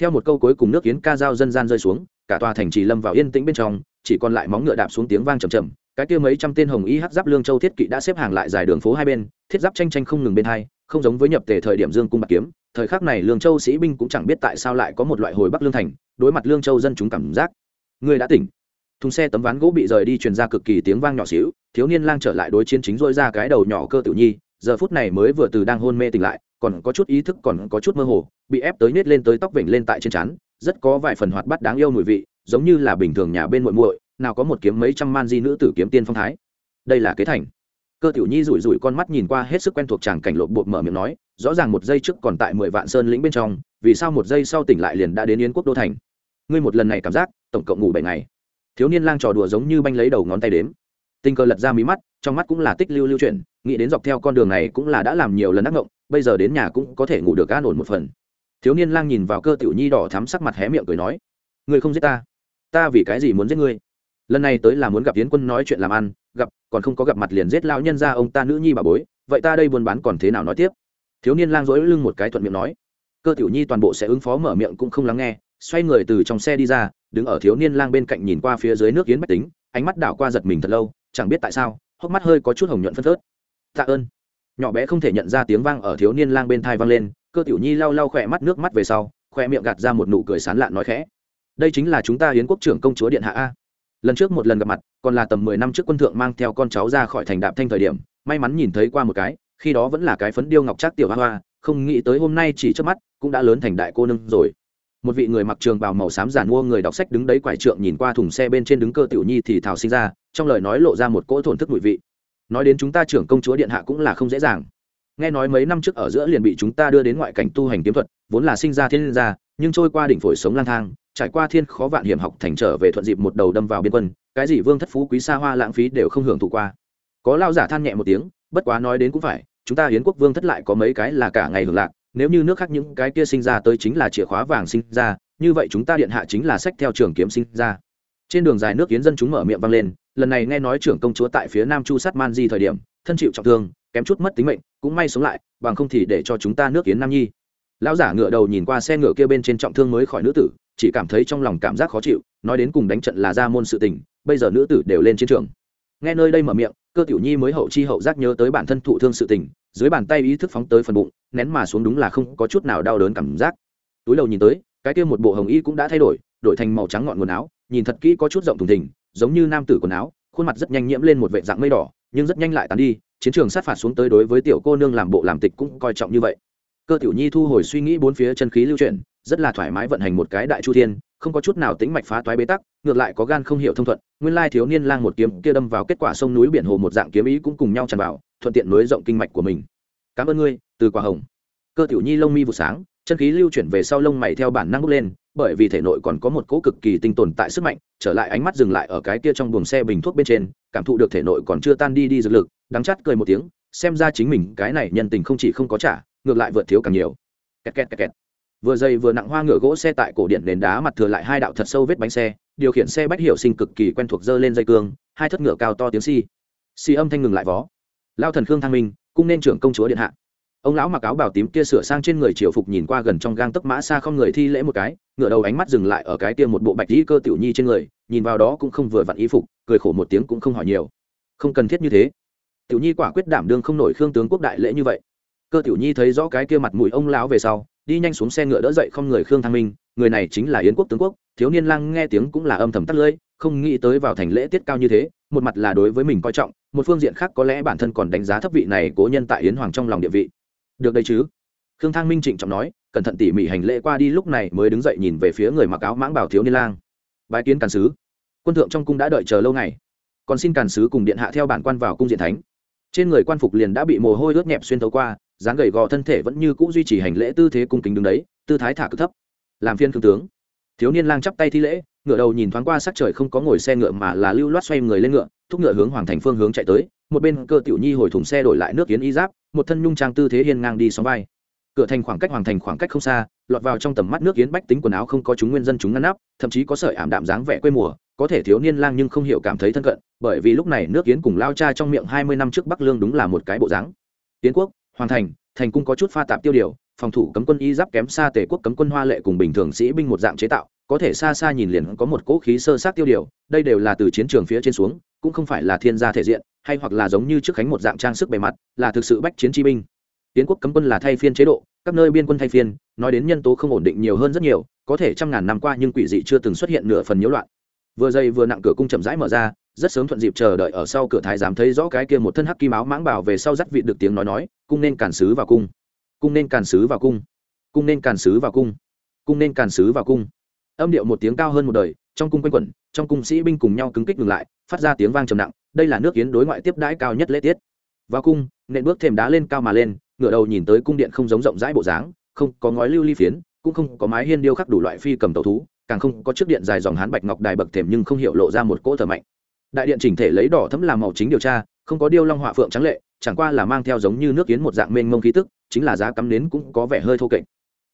Theo một câu cuối cùng nước kiến ca dao dân gian rơi xuống, cả tòa thành trì lâm vào yên tĩnh bên trong, chỉ còn lại móng ngựa đạp xuống tiếng vang trầm trầm cái kia mấy trăm tên hồng y hắc giáp lương châu thiết kỵ đã xếp hàng lại dài đường phố hai bên, thiết giáp tranh tranh không ngừng bên hai, không giống với nhập tề thời điểm dương cung bạc kiếm, thời khắc này lương châu sĩ binh cũng chẳng biết tại sao lại có một loại hồi bắc lương thành, đối mặt lương châu dân chúng cảm giác. Người đã tỉnh thùng xe tấm ván gỗ bị rời đi truyền ra cực kỳ tiếng vang nhỏ xíu, thiếu niên lang trở lại đối chiến chính dôi ra cái đầu nhỏ cơ tử nhi, giờ phút này mới vừa từ đang hôn mê tỉnh lại, còn có chút ý thức còn có chút mơ hồ, bị ép tới nết lên tới tóc vểnh lên tại trên trán, rất có vài phần hoạt bát đáng yêu mùi vị, giống như là bình thường nhà bên muội muội, nào có một kiếm mấy trăm man di nữ tử kiếm tiên phong thái. Đây là kế thành. Cơ tiểu nhi rủi rủi con mắt nhìn qua hết sức quen thuộc chàng cảnh lộp bột mở miệng nói, rõ ràng một giây trước còn tại mười vạn sơn lĩnh bên trong, vì sao một giây sau tỉnh lại liền đã đến yến quốc đô thành? Ngươi một lần này cảm giác, tổng cộng ngủ bảy ngày thiếu niên lang trò đùa giống như banh lấy đầu ngón tay đếm. Tình cờ lật ra mí mắt, trong mắt cũng là tích lưu lưu chuyển, nghĩ đến dọc theo con đường này cũng là đã làm nhiều lần ác ngộng, bây giờ đến nhà cũng có thể ngủ được an ổn một phần. Thiếu niên lang nhìn vào cơ tiểu nhi đỏ thắm sắc mặt hé miệng cười nói, ngươi không giết ta? Ta vì cái gì muốn giết ngươi? Lần này tới là muốn gặp tiến quân nói chuyện làm ăn, gặp, còn không có gặp mặt liền giết lão nhân ra ông ta nữ nhi bà bối, vậy ta đây buôn bán còn thế nào nói tiếp? Thiếu niên lang dỗi lưng một cái thuận miệng nói, cơ tiểu nhi toàn bộ sẽ ứng phó mở miệng cũng không lắng nghe xoay người từ trong xe đi ra, đứng ở thiếu niên lang bên cạnh nhìn qua phía dưới nước yến bách tính, ánh mắt đảo qua giật mình thật lâu, chẳng biết tại sao, hốc mắt hơi có chút hồng nhuận phân phớt. Tạ ơn. Nhỏ bé không thể nhận ra tiếng vang ở thiếu niên lang bên thai vang lên, cơ tiểu nhi lau lau khỏe mắt nước mắt về sau khoe miệng gạt ra một nụ cười sán lạn nói khẽ. Đây chính là chúng ta hiến quốc trưởng công chúa điện hạ a. Lần trước một lần gặp mặt, còn là tầm mười năm trước quân thượng mang theo con cháu ra khỏi thành Đạm thanh thời điểm, may mắn nhìn thấy qua một cái, khi đó vẫn là cái phấn điêu ngọc trác tiểu hoa hoa, không nghĩ tới hôm nay chỉ trước mắt, cũng đã lớn thành đại cô nương rồi một vị người mặc trường bào màu xám giàn mua người đọc sách đứng đấy quải trượng nhìn qua thùng xe bên trên đứng cơ tiểu nhi thì thảo sinh ra, trong lời nói lộ ra một cỗ thổn thức mùi vị. Nói đến chúng ta trưởng công chúa điện hạ cũng là không dễ dàng. Nghe nói mấy năm trước ở giữa liền bị chúng ta đưa đến ngoại cảnh tu hành kiếm thuật, vốn là sinh ra thiên liên gia, nhưng trôi qua đỉnh phổi sống lang thang, trải qua thiên khó vạn hiểm học thành trở về thuận dịp một đầu đâm vào biên quân, cái gì vương thất phú quý xa hoa lãng phí đều không hưởng thụ qua. Có lao giả than nhẹ một tiếng, bất quá nói đến cũng phải, chúng ta hiến quốc vương thất lại có mấy cái là cả ngày hưởng lạc nếu như nước khác những cái kia sinh ra tới chính là chìa khóa vàng sinh ra, như vậy chúng ta điện hạ chính là sách theo trường kiếm sinh ra. Trên đường dài nước kiến dân chúng mở miệng vang lên, lần này nghe nói trưởng công chúa tại phía nam chu sát man di thời điểm, thân chịu trọng thương, kém chút mất tính mệnh, cũng may sống lại, bằng không thì để cho chúng ta nước kiến nam nhi. Lão giả ngựa đầu nhìn qua xe ngựa kia bên trên trọng thương mới khỏi nữ tử, chỉ cảm thấy trong lòng cảm giác khó chịu, nói đến cùng đánh trận là ra môn sự tình, bây giờ nữ tử đều lên chiến trường. Nghe nơi đây mở miệng, cơ tiểu nhi mới hậu chi hậu giác nhớ tới bản thân thụ thương sự tình dưới bàn tay ý thức phóng tới phần bụng, nén mà xuống đúng là không có chút nào đau đớn cảm giác. Túi đầu nhìn tới, cái kia một bộ hồng y cũng đã thay đổi đổi thành màu trắng ngọn quần áo, nhìn thật kỹ có chút rộng thùng thình, giống như nam tử quần áo, khuôn mặt rất nhanh nhiễm lên một vệ dạng mây đỏ, nhưng rất nhanh lại tàn đi, chiến trường sát phạt xuống tới đối với tiểu cô nương làm bộ làm tịch cũng coi trọng như vậy. Cơ tiểu nhi thu hồi suy nghĩ bốn phía chân khí lưu chuyển, rất là thoải mái vận hành một cái đại chu thiên, không có chút nào tính mạch phá toái bế tắc, ngược lại có gan không hiểu thông thuận, nguyên lai thiếu niên lang một kiếm kia đâm vào kết quả sông núi biển hồ một dạng kiếm ý cũng cùng nhau tràn vào thuận tiện nối rộng kinh mạch của mình. Cảm ơn ngươi, từ quả hồng. Cơ tiểu nhi lông mi vụ sáng, chân khí lưu chuyển về sau lông mày theo bản năng bốc lên, bởi vì thể nội còn có một cỗ cực kỳ tinh tồn tại sức mạnh, trở lại ánh mắt dừng lại ở cái kia trong buồng xe bình thuốc bên trên, cảm thụ được thể nội còn chưa tan đi đi dược lực, đắng chát cười một tiếng, xem ra chính mình cái này nhân tình không chỉ không có trả, ngược lại vượt thiếu càng nhiều. Kẹt kẹt kẹt kẹt. Vừa dày vừa nặng hoa ngựa gỗ xe tại cổ điện nền đá mặt thừa lại hai đạo thật sâu vết bánh xe, điều khiển xe bách hiệu sinh cực kỳ quen thuộc dơ lên dây cương, hai thất ngựa cao to tiếng si si âm thanh ngừng lại vó lao thần khương thang minh, cung nên trưởng công chúa điện hạ. Ông lão mặc áo bảo tím kia sửa sang trên người triều phục nhìn qua gần trong gang tấc mã xa không người thi lễ một cái ngựa đầu ánh mắt dừng lại ở cái kia một bộ bạch dĩ cơ tiểu nhi trên người, nhìn vào đó cũng không vừa vặn y phục, cười khổ một tiếng cũng không hỏi nhiều. Không cần thiết như thế. Tiểu nhi quả quyết đảm đương không nổi khương tướng quốc đại lễ như vậy. Cơ tiểu nhi thấy rõ cái kia mặt mũi ông lão về sau, đi nhanh xuống xe ngựa đỡ dậy không người khương thăng minh, người này chính là yến quốc tướng quốc, thiếu niên lang nghe tiếng cũng là âm thầm tắt lưỡi không nghĩ tới vào thành lễ tiết cao như thế, một mặt là đối với mình coi trọng, một phương diện khác có lẽ bản thân còn đánh giá thấp vị này cố nhân tại yến hoàng trong lòng địa vị. Được đây chứ? Khương thang minh trịnh trọng nói, cẩn thận tỉ mỉ hành lễ qua đi lúc này mới đứng dậy nhìn về phía người mặc áo mãng bảo thiếu niên lang. Bái kiến càn sứ. Quân thượng trong cung đã đợi chờ lâu ngày. Còn xin càn sứ cùng điện hạ theo bản quan vào cung diện thánh. Trên người quan phục liền đã bị mồ hôi ướt nhẹp xuyên thấu qua, dáng gầy gò thân thể vẫn như cũ duy trì hành lễ tư thế cung kính đứng đấy, tư thái thả cực thấp. Làm phiên thương tướng. Thiếu niên lang chắp tay thi lễ ngựa đầu nhìn thoáng qua sắc trời không có ngồi xe ngựa mà là lưu loát xoay người lên ngựa, thúc ngựa hướng hoàng thành phương hướng chạy tới, một bên cơ tiểu nhi hồi thùng xe đổi lại nước kiến y giáp, một thân nhung trang tư thế hiên ngang đi sóng vai. Cửa thành khoảng cách hoàng thành khoảng cách không xa, lọt vào trong tầm mắt nước yến bách tính quần áo không có chúng nguyên dân chúng ngăn nắp, thậm chí có sợi ảm đạm dáng vẻ quê mùa, có thể thiếu niên lang nhưng không hiểu cảm thấy thân cận, bởi vì lúc này nước yến cùng lao cha trong miệng hai mươi năm trước bắc lương đúng là một cái bộ dáng. Yến quốc, hoàng thành thành cung có chút pha tạp tiêu điều, phòng thủ cấm quân y giáp kém xa tề quốc cấm quân hoa lệ cùng bình thường sĩ binh một dạng chế tạo có thể xa xa nhìn liền có một cỗ khí sơ sát tiêu điều, đây đều là từ chiến trường phía trên xuống, cũng không phải là thiên gia thể diện, hay hoặc là giống như trước khánh một dạng trang sức bề mặt, là thực sự bách chiến chi binh. Tiến quốc cấm quân là thay phiên chế độ, các nơi biên quân thay phiên, nói đến nhân tố không ổn định nhiều hơn rất nhiều, có thể trăm ngàn năm qua nhưng quỷ dị chưa từng xuất hiện nửa phần nhiễu loạn. Vừa dây vừa nặng cửa cung chậm rãi mở ra, rất sớm thuận dịp chờ đợi ở sau cửa thái giám thấy rõ cái kia một thân hắc kim áo mãng bảo về sau dắt vị được tiếng nói nói, cung nên cản sứ vào cung. Cung nên cản sứ vào cung. Cung nên cản sứ vào cung. Cung nên cản sứ vào cung âm điệu một tiếng cao hơn một đời, trong cung quanh quẩn, trong cung sĩ binh cùng nhau cứng kích ngừng lại, phát ra tiếng vang trầm nặng, đây là nước kiến đối ngoại tiếp đãi cao nhất lễ tiết. Vào cung, nện bước thềm đá lên cao mà lên, ngửa đầu nhìn tới cung điện không giống rộng rãi bộ dáng, không có ngói lưu ly phiến, cũng không có mái hiên điêu khắc đủ loại phi cầm tàu thú, càng không có chiếc điện dài dòng hán bạch ngọc đài bậc thềm nhưng không hiểu lộ ra một cỗ thở mạnh. Đại điện chỉnh thể lấy đỏ thấm làm màu chính điều tra, không có điêu long họa phượng trắng lệ, chẳng qua là mang theo giống như nước kiến một dạng mênh mông khí tức, chính là giá cắm nến cũng có vẻ hơi thô kệch.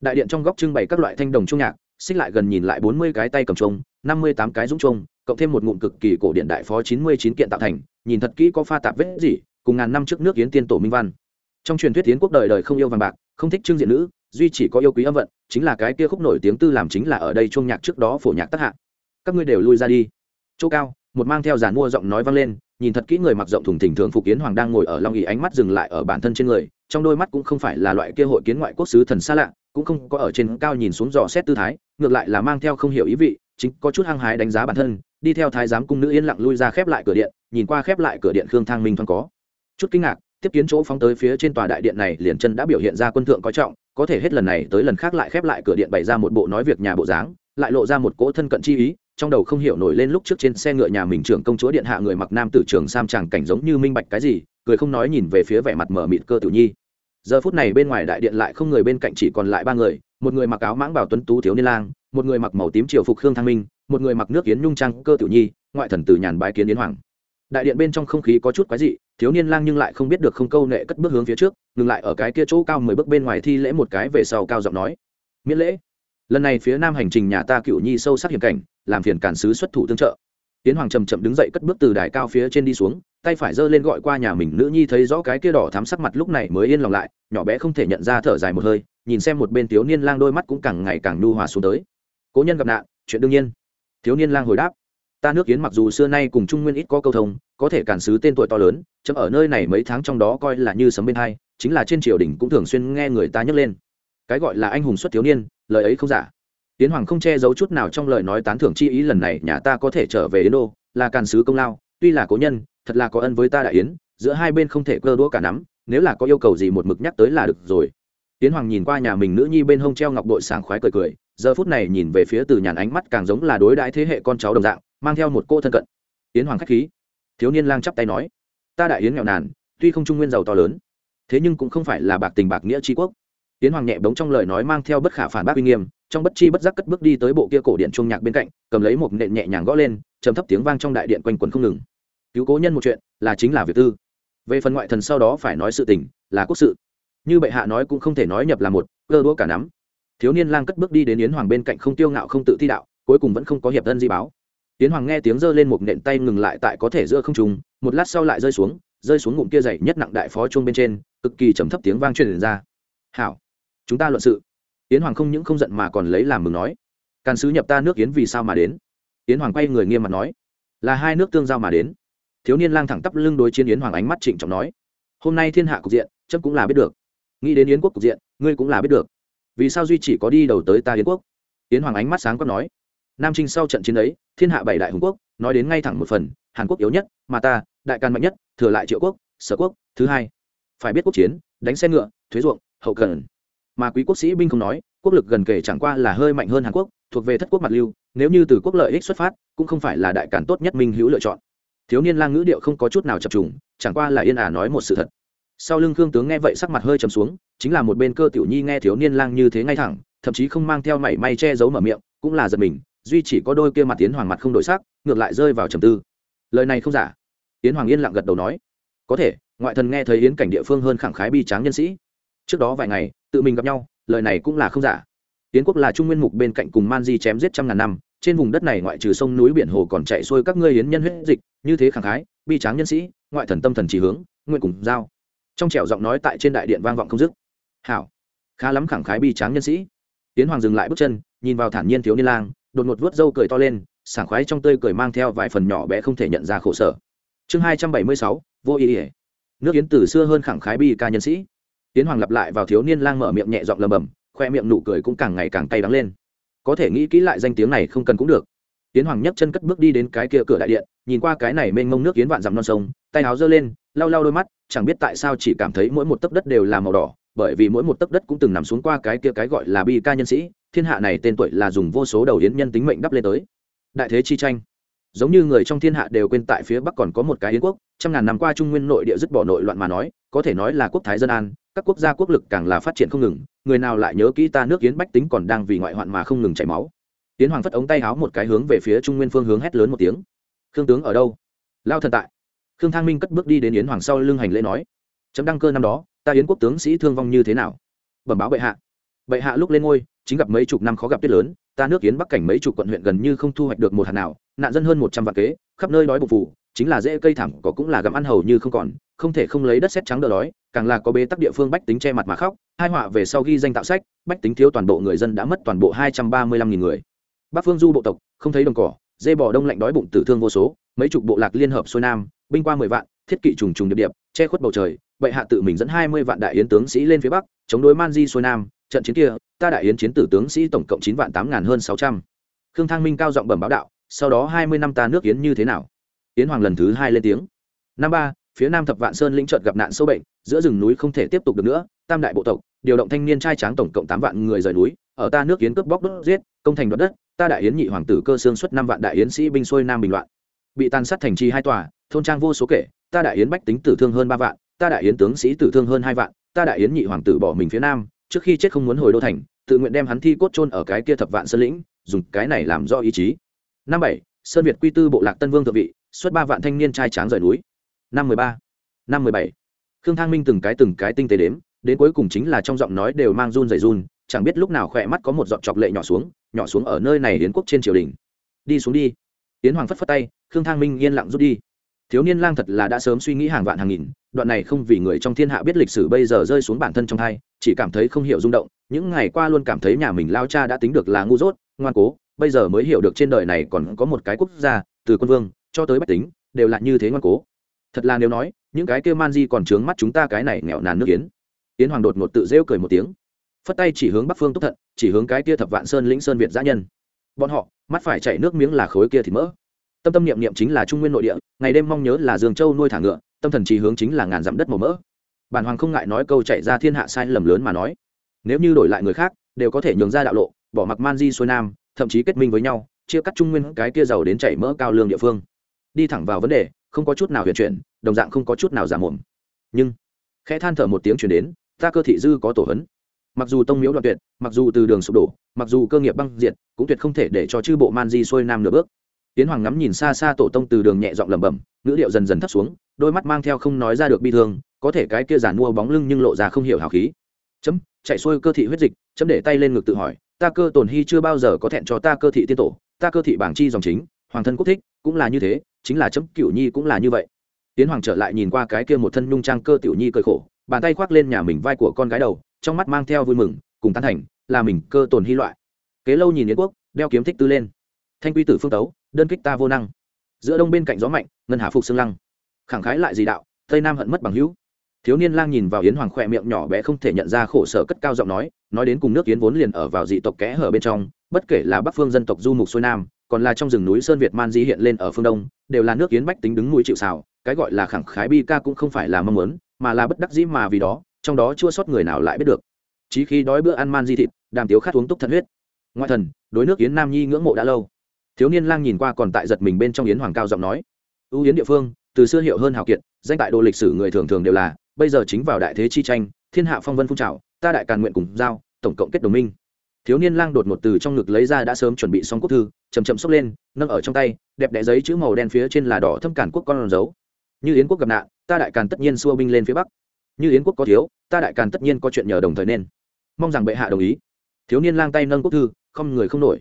Đại điện trong góc trưng bày các loại thanh đồng trung nhạc xích lại gần nhìn lại bốn mươi cái tay cầm trông năm mươi tám cái dũng trông cộng thêm một ngụm cực kỳ cổ điện đại phó chín mươi chín kiện tạo thành, nhìn thật kỹ có pha tạp vết gì, cùng ngàn năm trước nước yến tiên tổ minh văn. Trong truyền thuyết tiến quốc đời đời không yêu vàng bạc, không thích trưng diện nữ, duy chỉ có yêu quý âm vận, chính là cái kia khúc nổi tiếng tư làm chính là ở đây chuông nhạc trước đó phổ nhạc tác hạ. Các ngươi đều lui ra đi. Chỗ cao, một mang theo giàn mua giọng nói vang lên nhìn thật kỹ người mặc rộng thùng thỉnh thường phục kiến hoàng đang ngồi ở long ỉ ánh mắt dừng lại ở bản thân trên người, trong đôi mắt cũng không phải là loại kia hội kiến ngoại quốc sứ thần xa lạ, cũng không có ở trên cao nhìn xuống dò xét tư thái, ngược lại là mang theo không hiểu ý vị, chính có chút hăng hái đánh giá bản thân, đi theo thái giám cung nữ yên lặng lui ra khép lại cửa điện, nhìn qua khép lại cửa điện khương thang minh thoáng có. Chút kinh ngạc, tiếp kiến chỗ phóng tới phía trên tòa đại điện này liền chân đã biểu hiện ra quân thượng có trọng, có thể hết lần này tới lần khác lại khép lại cửa điện bày ra một bộ nói việc nhà bộ dáng, lại lộ ra một cỗ thân cận chi ý trong đầu không hiểu nổi lên lúc trước trên xe ngựa nhà mình trưởng công chúa điện hạ người mặc nam tử trường sam tràng cảnh giống như minh bạch cái gì, cười không nói nhìn về phía vẻ mặt mở mịt cơ tử nhi. Giờ phút này bên ngoài đại điện lại không người bên cạnh chỉ còn lại ba người, một người mặc áo mãng bảo tuấn tú thiếu niên lang, một người mặc màu tím triều phục khương thăng minh, một người mặc nước kiến nhung trang cơ tiểu nhi, ngoại thần tử nhàn bái kiến yến hoàng. Đại điện bên trong không khí có chút quái dị, thiếu niên lang nhưng lại không biết được không câu nệ cất bước hướng phía trước, ngừng lại ở cái kia chỗ cao mười bước bên ngoài thi lễ một cái về sau cao giọng nói, miễn lễ lần này phía nam hành trình nhà ta cựu nhi sâu sắc hiểm cảnh, làm phiền cản sứ xuất thủ tương trợ. Tiến hoàng chầm chậm đứng dậy cất bước từ đài cao phía trên đi xuống, tay phải giơ lên gọi qua nhà mình nữ nhi thấy rõ cái kia đỏ thắm sắc mặt lúc này mới yên lòng lại, nhỏ bé không thể nhận ra thở dài một hơi, nhìn xem một bên thiếu niên lang đôi mắt cũng càng ngày càng nhu hòa xuống tới. Cố nhân gặp nạn, chuyện đương nhiên. Thiếu niên lang hồi đáp. Ta nước kiến mặc dù xưa nay cùng trung nguyên ít có câu thông, có thể cản sứ tên tuổi to lớn, chấm ở nơi này mấy tháng trong đó coi là như sấm bên hai, chính là trên triều đình cũng thường xuyên nghe người ta nhắc lên cái gọi là anh hùng xuất thiếu niên, lời ấy không giả. Tiến hoàng không che giấu chút nào trong lời nói tán thưởng chi ý lần này nhà ta có thể trở về yến đô là càn sứ công lao, tuy là cố nhân, thật là có ân với ta đại yến, giữa hai bên không thể cơ đũa cả nắm, nếu là có yêu cầu gì một mực nhắc tới là được rồi. Tiến hoàng nhìn qua nhà mình nữ nhi bên hông treo ngọc đội sảng khoái cười cười, giờ phút này nhìn về phía từ nhàn ánh mắt càng giống là đối đãi thế hệ con cháu đồng dạng, mang theo một cô thân cận. Tiến hoàng khách khí, thiếu niên lang chắp tay nói, ta đại yến nghèo nàn, tuy không trung nguyên giàu to lớn, thế nhưng cũng không phải là bạc tình bạc nghĩa tri quốc tiến hoàng nhẹ bóng trong lời nói mang theo bất khả phản bác uy nghiêm, trong bất chi bất giác cất bước đi tới bộ kia cổ điện trung nhạc bên cạnh, cầm lấy một nện nhẹ nhàng gõ lên, trầm thấp tiếng vang trong đại điện quanh quần không ngừng. Cứu cố nhân một chuyện, là chính là việc tư. Về phần ngoại thần sau đó phải nói sự tình, là quốc sự. Như bệ hạ nói cũng không thể nói nhập là một, cơ đũa cả nắm. Thiếu niên lang cất bước đi đến yến hoàng bên cạnh không tiêu ngạo không tự thi đạo, cuối cùng vẫn không có hiệp thân di báo. Yến hoàng nghe tiếng giơ lên một nện tay ngừng lại tại có thể giữa không trùng một lát sau lại rơi xuống rơi xuống ngụm kia dày nhất nặng đại phó chuông bên trên, cực kỳ trầm thấp tiếng vang truyền ra. Hảo chúng ta luận sự. Yến hoàng không những không giận mà còn lấy làm mừng nói, càn sứ nhập ta nước yến vì sao mà đến? Yến hoàng quay người nghiêm mặt nói, là hai nước tương giao mà đến. Thiếu niên lang thẳng tắp lưng đối chiến yến hoàng ánh mắt trịnh trọng nói, hôm nay thiên hạ cục diện chấp cũng là biết được. Nghĩ đến yến quốc cục diện, ngươi cũng là biết được. Vì sao duy chỉ có đi đầu tới ta yến quốc? Yến hoàng ánh mắt sáng quát nói, nam trinh sau trận chiến ấy, thiên hạ bảy đại hùng quốc, nói đến ngay thẳng một phần, hàn quốc yếu nhất, mà ta, đại can mạnh nhất, thừa lại triệu quốc, sở quốc, thứ hai. Phải biết quốc chiến, đánh xe ngựa, thuế ruộng, hậu cần mà quý quốc sĩ binh không nói, quốc lực gần kể chẳng qua là hơi mạnh hơn hàn quốc, thuộc về thất quốc mặt lưu, nếu như từ quốc lợi ích xuất phát, cũng không phải là đại cản tốt nhất minh hữu lựa chọn. Thiếu niên lang ngữ điệu không có chút nào chập trùng, chẳng qua là yên ả nói một sự thật. Sau lưng khương tướng nghe vậy sắc mặt hơi trầm xuống, chính là một bên cơ tiểu nhi nghe thiếu niên lang như thế ngay thẳng, thậm chí không mang theo mảy may che giấu mở miệng, cũng là giật mình, duy chỉ có đôi kia mặt tiến hoàng mặt không đổi sắc, ngược lại rơi vào trầm tư. Lời này không giả. Yến hoàng yên lặng gật đầu nói. Có thể, ngoại thần nghe thấy yến cảnh địa phương hơn khẳng khái bi tráng nhân sĩ. Trước đó vài ngày tự mình gặp nhau, lời này cũng là không giả. Yến quốc là trung nguyên mục bên cạnh cùng man di chém giết trăm ngàn năm, trên vùng đất này ngoại trừ sông núi biển hồ còn chạy xuôi các ngươi yến nhân huyết dịch, như thế khẳng khái, bi tráng nhân sĩ, ngoại thần tâm thần chỉ hướng, nguyện cùng giao. Trong trẻo giọng nói tại trên đại điện vang vọng không dứt. Hảo. Khá lắm khẳng khái bi tráng nhân sĩ. Tiến hoàng dừng lại bước chân, nhìn vào thản nhiên thiếu niên lang, đột ngột vớt râu cười to lên, sảng khoái trong tươi cười mang theo vài phần nhỏ bé không thể nhận ra khổ sở. Chương hai trăm bảy mươi sáu, vô ý ỉa nước yến từ xưa hơn khẳng khái bi ca nhân sĩ tiến hoàng lặp lại vào thiếu niên lang mở miệng nhẹ giọng lầm bầm, khoe miệng nụ cười cũng càng ngày càng cay đắng lên. Có thể nghĩ kỹ lại danh tiếng này không cần cũng được. Tiến hoàng nhấc chân cất bước đi đến cái kia cửa đại điện, nhìn qua cái này mênh mông nước kiến vạn dặm non sông, tay áo giơ lên, lau lau đôi mắt, chẳng biết tại sao chỉ cảm thấy mỗi một tấc đất đều là màu đỏ, bởi vì mỗi một tấc đất cũng từng nằm xuống qua cái kia cái gọi là bi ca nhân sĩ, thiên hạ này tên tuổi là dùng vô số đầu yến nhân tính mệnh đắp lên tới. Đại thế chi tranh. Giống như người trong thiên hạ đều quên tại phía bắc còn có một cái yến quốc, trăm ngàn năm qua trung nguyên nội địa dứt bỏ nội loạn mà nói, có thể nói là quốc thái dân an các quốc gia quốc lực càng là phát triển không ngừng, người nào lại nhớ kỹ ta nước yến bách tính còn đang vì ngoại hoạn mà không ngừng chảy máu. Tiến hoàng phất ống tay háo một cái hướng về phía trung nguyên phương hướng hét lớn một tiếng. Khương tướng ở đâu? Lao thần tại. Khương thang minh cất bước đi đến yến hoàng sau lưng hành lễ nói. Chấm đăng cơ năm đó, ta yến quốc tướng sĩ thương vong như thế nào? Bẩm báo bệ hạ. Bệ hạ lúc lên ngôi, chính gặp mấy chục năm khó gặp tuyết lớn, ta nước yến bắc cảnh mấy chục quận huyện gần như không thu hoạch được một hạt nào, nạn dân hơn một trăm vạn kế, khắp nơi đói bụng phủ, chính là dễ cây thảm, có cũng là gặm ăn hầu như không còn không thể không lấy đất xét trắng đỡ đói, càng là có bế tắc địa phương bách tính che mặt mà khóc, hai họa về sau ghi danh tạo sách, bách tính thiếu toàn bộ người dân đã mất toàn bộ hai trăm ba mươi lăm nghìn người. Bắc phương du bộ tộc, không thấy đồng cỏ, dê bò đông lạnh đói bụng tử thương vô số, mấy chục bộ lạc liên hợp xuôi nam, binh qua mười vạn, thiết kỵ trùng trùng điệp điệp, che khuất bầu trời, bệ hạ tự mình dẫn hai mươi vạn đại yến tướng sĩ lên phía bắc, chống đối man di xuôi nam, trận chiến kia, ta đại yến chiến tử tướng sĩ tổng cộng chín vạn tám ngàn hơn sáu trăm. Khương thang minh cao giọng bẩm báo đạo, sau đó hai mươi năm ta nước yến như thế nào? Yến hoàng lần thứ hai lên tiếng. Năm ba phía nam thập vạn sơn lĩnh trợt gặp nạn sâu bệnh, giữa rừng núi không thể tiếp tục được nữa, tam đại bộ tộc, điều động thanh niên trai tráng tổng cộng tám vạn người rời núi, ở ta nước yến cướp bóc đốt giết, công thành đoạt đất, ta đại yến nhị hoàng tử cơ xương xuất năm vạn đại yến sĩ binh xuôi nam bình loạn. Bị tàn sát thành trì hai tòa, thôn trang vô số kể, ta đại yến bách tính tử thương hơn ba vạn, ta đại yến tướng sĩ tử thương hơn hai vạn, ta đại yến nhị hoàng tử bỏ mình phía nam, trước khi chết không muốn hồi đô thành, tự nguyện đem hắn thi cốt chôn ở cái kia thập vạn sơn lĩnh, dùng cái này làm do ý chí. Năm bảy, sơn việt quy tư bộ lạc tân vương thượng vị, xuất ba vạn thanh niên trai tráng rời núi năm mười ba. Năm mười bảy. Khương thang minh từng cái từng cái tinh tế đếm, đến cuối cùng chính là trong giọng nói đều mang run dày run, chẳng biết lúc nào khỏe mắt có một giọt chọc lệ nhỏ xuống nhỏ xuống ở nơi này hiến quốc trên triều đình. Đi xuống đi. Tiến hoàng phất phất tay, khương thang minh yên lặng rút đi. Thiếu niên lang thật là đã sớm suy nghĩ hàng vạn hàng nghìn, đoạn này không vì người trong thiên hạ biết lịch sử bây giờ rơi xuống bản thân trong thai, chỉ cảm thấy không hiểu rung động, những ngày qua luôn cảm thấy nhà mình lao cha đã tính được là ngu dốt, ngoan cố, bây giờ mới hiểu được trên đời này còn có một cái quốc gia, từ quân vương cho tới bách tính, đều là như thế ngoan cố thật là nếu nói, những cái kêu man di còn trướng mắt chúng ta cái này nghèo nàn nước yến. Yến hoàng đột ngột tự rêu cười một tiếng. Phất tay chỉ hướng bắc phương túc thận, chỉ hướng cái kia thập vạn sơn lĩnh sơn việt giã nhân. Bọn họ, mắt phải chảy nước miếng là khối kia thì mỡ. Tâm tâm niệm niệm chính là trung nguyên nội địa, ngày đêm mong nhớ là dương châu nuôi thả ngựa, tâm thần trí hướng chính là ngàn dặm đất màu mỡ. Bản hoàng không ngại nói câu chạy ra thiên hạ sai lầm lớn mà nói. Nếu như đổi lại người khác, đều có thể nhường ra đạo lộ, bỏ mặc man di xuôi nam, thậm chí kết minh với nhau, chia cắt trung nguyên cái kia giàu đến chảy mỡ cao lương địa phương. Đi thẳng vào vấn đề không có chút nào huyền chuyển, đồng dạng không có chút nào giả mồm. Nhưng, khẽ than thở một tiếng chuyển đến, ta cơ thị dư có tổ hấn. Mặc dù tông miếu đoạn tuyệt, mặc dù từ đường sụp đổ, mặc dù cơ nghiệp băng diệt, cũng tuyệt không thể để cho chư bộ man di xuôi nam nửa bước. Tiến hoàng ngắm nhìn xa xa tổ tông từ đường nhẹ giọng lẩm bẩm, ngữ điệu dần dần thấp xuống, đôi mắt mang theo không nói ra được bi thương, có thể cái kia giản mua bóng lưng nhưng lộ ra không hiểu hào khí. Chấm, chạy xuôi cơ thị huyết dịch, chấm để tay lên ngực tự hỏi, ta cơ tổn hy chưa bao giờ có thẹn cho ta cơ thị tiên tổ, ta cơ thị bảng chi dòng chính, hoàng thân quốc thích, cũng là như thế chính là chấm, cửu nhi cũng là như vậy. Tiến hoàng trở lại nhìn qua cái kia một thân nhung trang cơ tiểu nhi cơi khổ, bàn tay khoác lên nhà mình vai của con gái đầu, trong mắt mang theo vui mừng, cùng tán thành, là mình cơ tồn hy loại. Kế lâu nhìn yến quốc, đeo kiếm thích tư lên. Thanh quy tử phương tấu, đơn kích ta vô năng. Giữa đông bên cạnh gió mạnh, ngân hà phục xương lăng. Khẳng khái lại gì đạo, tây nam hận mất bằng hữu. Thiếu niên lang nhìn vào yến hoàng khỏe miệng nhỏ bé không thể nhận ra khổ sở cất cao giọng nói nói đến cùng nước yến vốn liền ở vào dị tộc kẽ hở bên trong, bất kể là bắc phương dân tộc du mục xuôi nam còn là trong rừng núi sơn việt man di hiện lên ở phương đông, đều là nước kiến bách tính đứng mũi chịu xào cái gọi là khẳng khái bi ca cũng không phải là mong muốn, mà là bất đắc dĩ mà vì đó, trong đó chua sót người nào lại biết được. Chí khi đói bữa ăn man di thịt, đàm tiếu khát uống túc thật huyết. Ngoại thần, đối nước yến nam nhi ngưỡng mộ đã lâu. Thiếu niên lang nhìn qua còn tại giật mình bên trong yến hoàng cao giọng nói ưu yến địa phương, từ xưa hiệu hơn hào kiệt, danh tại đồ lịch sử người thường thường đều là, bây giờ chính vào đại thế chi tranh, thiên hạ phong vân phun trào, ta đại càn nguyện cùng giao, tổng cộng kết đồng minh thiếu niên lang đột ngột từ trong ngực lấy ra đã sớm chuẩn bị xong quốc thư chầm chậm xốc lên, nâng ở trong tay, đẹp đẽ giấy chữ màu đen phía trên là đỏ thâm cản quốc con dấu. Như yến quốc gặp nạn, ta đại càn tất nhiên xua binh lên phía bắc. Như yến quốc có thiếu, ta đại càn tất nhiên có chuyện nhờ đồng thời nên. Mong rằng bệ hạ đồng ý. Thiếu niên lang tay nâng quốc thư, không người không nổi.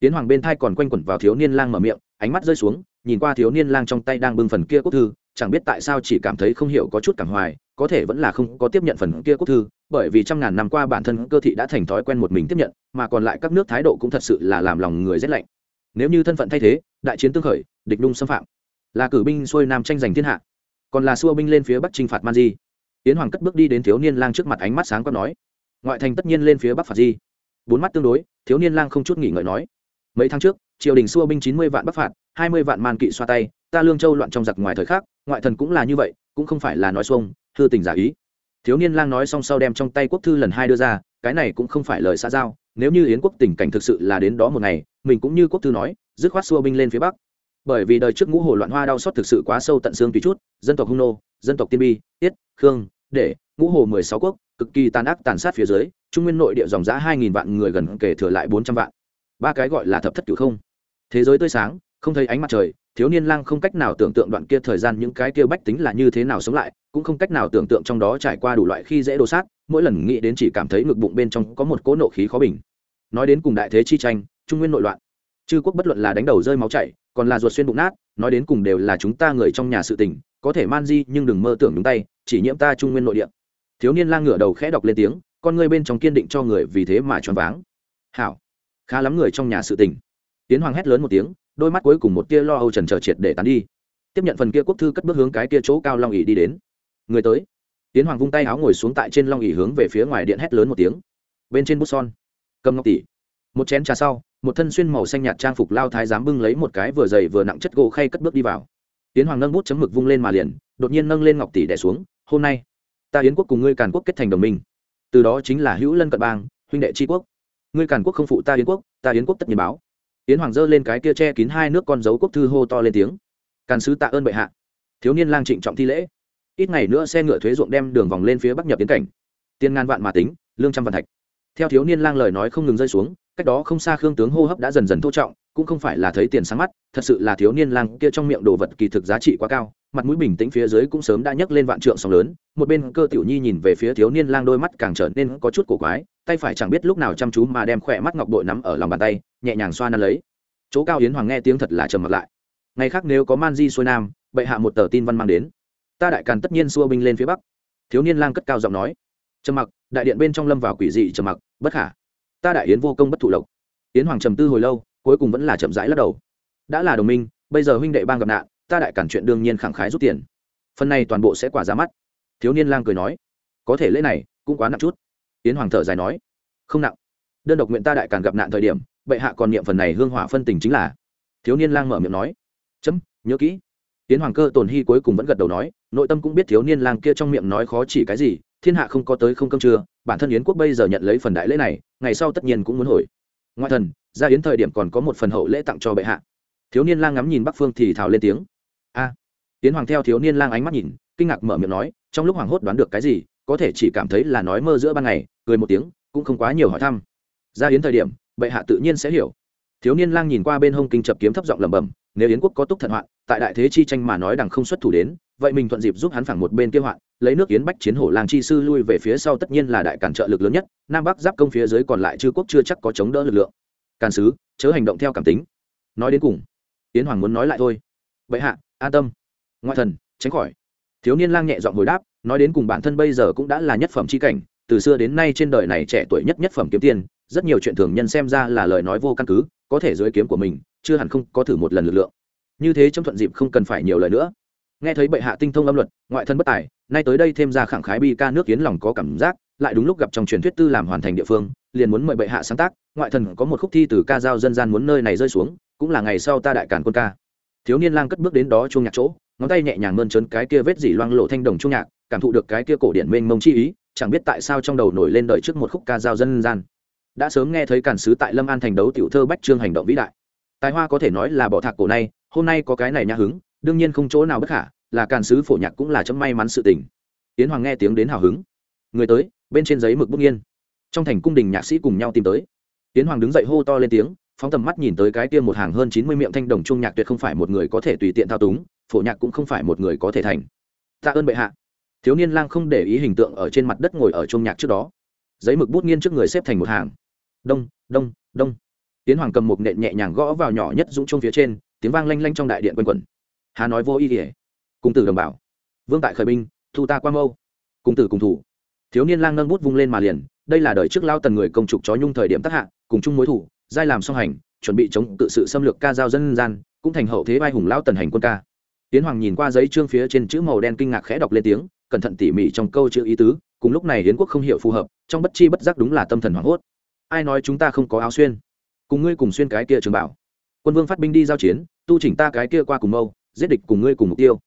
Yến hoàng bên thai còn quanh quẩn vào thiếu niên lang mở miệng, ánh mắt rơi xuống, nhìn qua thiếu niên lang trong tay đang bưng phần kia quốc thư, chẳng biết tại sao chỉ cảm thấy không hiểu có chút cảm hoài, có thể vẫn là không có tiếp nhận phần kia quốc thư bởi vì trăm ngàn năm qua bản thân cơ thị đã thành thói quen một mình tiếp nhận, mà còn lại các nước thái độ cũng thật sự là làm lòng người rét lạnh. Nếu như thân phận thay thế, đại chiến tương khởi, địch nung xâm phạm. Là cử binh xuôi nam tranh giành thiên hạ. Còn là xua binh lên phía bắc chinh phạt man di. Tiến hoàng cất bước đi đến thiếu niên lang trước mặt ánh mắt sáng quát nói, ngoại thành tất nhiên lên phía bắc phạt di. Bốn mắt tương đối, thiếu niên lang không chút nghỉ ngợi nói, mấy tháng trước, triều đình xua binh chín mươi vạn bắc phạt, hai mươi vạn man kỵ xoa tay, ta lương châu loạn trong giặc ngoài thời khác ngoại thần cũng là như vậy, cũng không phải là nói xuông thư tình giả ý thiếu niên lang nói xong sau đem trong tay quốc thư lần hai đưa ra, cái này cũng không phải lời xa giao, nếu như yến quốc tình cảnh thực sự là đến đó một ngày, mình cũng như quốc thư nói, dứt khoát xua binh lên phía bắc. Bởi vì đời trước ngũ hồ loạn hoa đau xót thực sự quá sâu tận xương tùy chút, dân tộc hung nô, dân tộc tiên bi, tiết, khương để ngũ hồ mười sáu quốc, cực kỳ tàn ác tàn sát phía dưới, trung nguyên nội địa dòng giã hai nghìn vạn người gần kể thừa lại bốn trăm vạn. Ba cái gọi là thập thất cửu không. Thế giới tươi sáng, không thấy ánh mặt trời thiếu niên lang không cách nào tưởng tượng đoạn kia thời gian những cái kia bách tính là như thế nào sống lại, cũng không cách nào tưởng tượng trong đó trải qua đủ loại khi dễ đồ sát, mỗi lần nghĩ đến chỉ cảm thấy ngực bụng bên trong có một cỗ nộ khí khó bình. Nói đến cùng đại thế chi tranh, trung nguyên nội loạn. Chư quốc bất luận là đánh đầu rơi máu chảy, còn là ruột xuyên bụng nát, nói đến cùng đều là chúng ta người trong nhà sự tình, có thể man di nhưng đừng mơ tưởng đúng tay, chỉ nhiễm ta trung nguyên nội địa. Thiếu niên lang ngửa đầu khẽ đọc lên tiếng, con ngươi bên trong kiên định cho người vì thế mà choáng váng. Hảo, khá lắm người trong nhà sự tình. Tiến hoàng hét lớn một tiếng đôi mắt cuối cùng một tia lo âu trần chờ triệt để tán đi. Tiếp nhận phần kia quốc thư cất bước hướng cái kia chỗ cao long ỉ đi đến. Người tới. Tiến hoàng vung tay áo ngồi xuống tại trên long ỉ hướng về phía ngoài điện hét lớn một tiếng. Bên trên bút son. Cầm ngọc tỷ. Một chén trà sau, một thân xuyên màu xanh nhạt trang phục lao thái giám bưng lấy một cái vừa dày vừa nặng chất gỗ khay cất bước đi vào. Tiến hoàng nâng bút chấm mực vung lên mà liền, đột nhiên nâng lên ngọc tỷ đẻ xuống. Hôm nay, ta yến quốc cùng ngươi càn quốc kết thành đồng minh. Từ đó chính là hữu lân cận bang, huynh đệ tri quốc. Ngươi càn quốc không phụ ta yến quốc, ta yến quốc tất nhiên báo yến hoàng dơ lên cái kia che kín hai nước con dấu quốc thư hô to lên tiếng. Càn sứ tạ ơn bệ hạ. Thiếu niên lang trịnh trọng thi lễ. Ít ngày nữa xe ngựa thuế ruộng đem đường vòng lên phía bắc nhập tiến cảnh. Tiên ngàn vạn mà tính, lương trăm vạn thạch. Theo thiếu niên lang lời nói không ngừng rơi xuống, cách đó không xa khương tướng hô hấp đã dần dần thô trọng, cũng không phải là thấy tiền sáng mắt thật sự là thiếu niên lang kia trong miệng đồ vật kỳ thực giá trị quá cao, mặt mũi bình tĩnh phía dưới cũng sớm đã nhấc lên vạn trượng sóng lớn, một bên cơ tiểu nhi nhìn về phía thiếu niên lang đôi mắt càng trở nên có chút cổ quái, tay phải chẳng biết lúc nào chăm chú mà đem khỏe mắt ngọc bội nắm ở lòng bàn tay, nhẹ nhàng xoa nó lấy. Chỗ cao yến hoàng nghe tiếng thật là trầm mặt lại. Ngày khác nếu có man di xuôi nam, bệ hạ một tờ tin văn mang đến. Ta đại càn tất nhiên xua binh lên phía bắc. Thiếu niên lang cất cao giọng nói. Trầm mặc, đại điện bên trong lâm vào quỷ dị trầm mặc, bất khả. Ta đại yến vô công bất thụ lộc. Yến hoàng trầm tư hồi lâu, cuối cùng vẫn là chậm rãi lắc đầu đã là đồng minh, bây giờ huynh đệ bang gặp nạn, ta đại cản chuyện đương nhiên khẳng khái rút tiền. Phần này toàn bộ sẽ quả ra mắt. Thiếu niên lang cười nói. Có thể lễ này, cũng quá nặng chút. Tiến hoàng thở dài nói. Không nặng. Đơn độc nguyện ta đại cản gặp nạn thời điểm, bệ hạ còn niệm phần này hương hỏa phân tình chính là. Thiếu niên lang mở miệng nói. Chấm, nhớ kỹ. Tiến hoàng cơ tồn hy cuối cùng vẫn gật đầu nói, nội tâm cũng biết thiếu niên lang kia trong miệng nói khó chỉ cái gì, thiên hạ không có tới không cơm trưa, bản thân yến quốc bây giờ nhận lấy phần đại lễ này, ngày sau tất nhiên cũng muốn hồi. Ngoại thần, ra yến thời điểm còn có một phần hậu lễ tặng cho bệ hạ thiếu niên lang ngắm nhìn bắc phương thì thào lên tiếng. A. Tiến hoàng theo thiếu niên lang ánh mắt nhìn, kinh ngạc mở miệng nói, trong lúc hoàng hốt đoán được cái gì, có thể chỉ cảm thấy là nói mơ giữa ban ngày, cười một tiếng, cũng không quá nhiều hỏi thăm. Ra yến thời điểm, bệ hạ tự nhiên sẽ hiểu. Thiếu niên lang nhìn qua bên hông kinh chập kiếm thấp giọng lẩm bẩm, nếu yến quốc có túc thận hoạn, tại đại thế chi tranh mà nói đằng không xuất thủ đến, vậy mình thuận dịp giúp hắn phẳng một bên kia hoạn, lấy nước yến bách chiến hổ lang chi sư lui về phía sau tất nhiên là đại cản trợ lực lớn nhất, nam bắc giáp công phía dưới còn lại chư quốc chưa chắc có chống đỡ lực lượng. Càn sứ, chớ hành động theo cảm tính. Nói đến cùng yến hoàng muốn nói lại thôi. Vậy hạ, an tâm. Ngoại thần, tránh khỏi. Thiếu niên lang nhẹ giọng hồi đáp, nói đến cùng bản thân bây giờ cũng đã là nhất phẩm c h i cảnh, từ xưa đến nay trên đời này trẻ tuổi nhất nhất phẩm kiếm tiên, rất nhiều chuyện thường nhân xem ra là lời nói vô căn cứ, có thể dưới kiếm của mình, chưa hẳn không có thử một lần lực lượng. Như thế trong thuận dịp không cần phải nhiều lời nữa. Nghe thấy bệ hạ tinh thông âm luật, ngoại thân bất tài, nay tới đây thêm ra khẳng khái bi ca nước kiến lòng có cảm giác, lại đúng lúc gặp trong truyền thuyết tư làm hoàn thành địa phương, liền muốn mời bệ hạ sáng tác, ngoại thần có một khúc thi từ ca giao dân gian muốn nơi này rơi xuống cũng là ngày sau ta đại cản quân ca. Thiếu niên lang cất bước đến đó chuông nhạc chỗ, ngón tay nhẹ nhàng mơn trớn cái kia vết dỉ loang lộ thanh đồng chuông nhạc, cảm thụ được cái kia cổ điển mênh mông chi ý, chẳng biết tại sao trong đầu nổi lên đời trước một khúc ca giao dân gian. Đã sớm nghe thấy cản sứ tại lâm an thành đấu tiểu thơ bách trương hành động vĩ đại. Tài hoa có thể nói là bỏ thạc cổ nay, hôm nay có cái này nhã hứng, đương nhiên không chỗ nào bất khả, là càn sứ phổ nhạc cũng là chấm may mắn sự tình. Tiến hoàng nghe tiếng đến hào hứng. Người tới, bên trên giấy mực bút nghiên. Trong thành cung đình nhạc sĩ cùng nhau tìm tới. Tiến hoàng đứng dậy hô to lên tiếng phóng tầm mắt nhìn tới cái kia một hàng hơn chín mươi miệng thanh đồng trung nhạc tuyệt không phải một người có thể tùy tiện thao túng, phổ nhạc cũng không phải một người có thể thành. Tạ ơn bệ hạ. Thiếu niên lang không để ý hình tượng ở trên mặt đất ngồi ở trung nhạc trước đó. Giấy mực bút nghiên trước người xếp thành một hàng. Đông đông đông. Tiến hoàng cầm một nện nhẹ nhàng gõ vào nhỏ nhất dũng trung phía trên, tiếng vang lanh lanh trong đại điện quanh quẩn. Hà nói vô ý ỉa Cung tử đồng bảo. Vương tại khởi binh, thu ta qua mâu. Cung tử cùng thủ. Thiếu niên lang nâng bút vung lên mà liền, đây là đời trước lao tần người công trục chó nhung thời điểm tác hạ, cùng chung mối thủ giai làm song hành, chuẩn bị chống tự sự xâm lược ca giao dân gian, cũng thành hậu thế vai hùng lao tần hành quân ca. Tiến hoàng nhìn qua giấy trương phía trên chữ màu đen kinh ngạc khẽ đọc lên tiếng, cẩn thận tỉ mỉ trong câu chữ ý tứ, cùng lúc này hiến quốc không hiểu phù hợp, trong bất chi bất giác đúng là tâm thần hoảng hốt. Ai nói chúng ta không có áo xuyên? Cùng ngươi cùng xuyên cái kia trường bảo. Quân vương phát binh đi giao chiến, tu chỉnh ta cái kia qua cùng mâu, giết địch cùng ngươi cùng mục tiêu.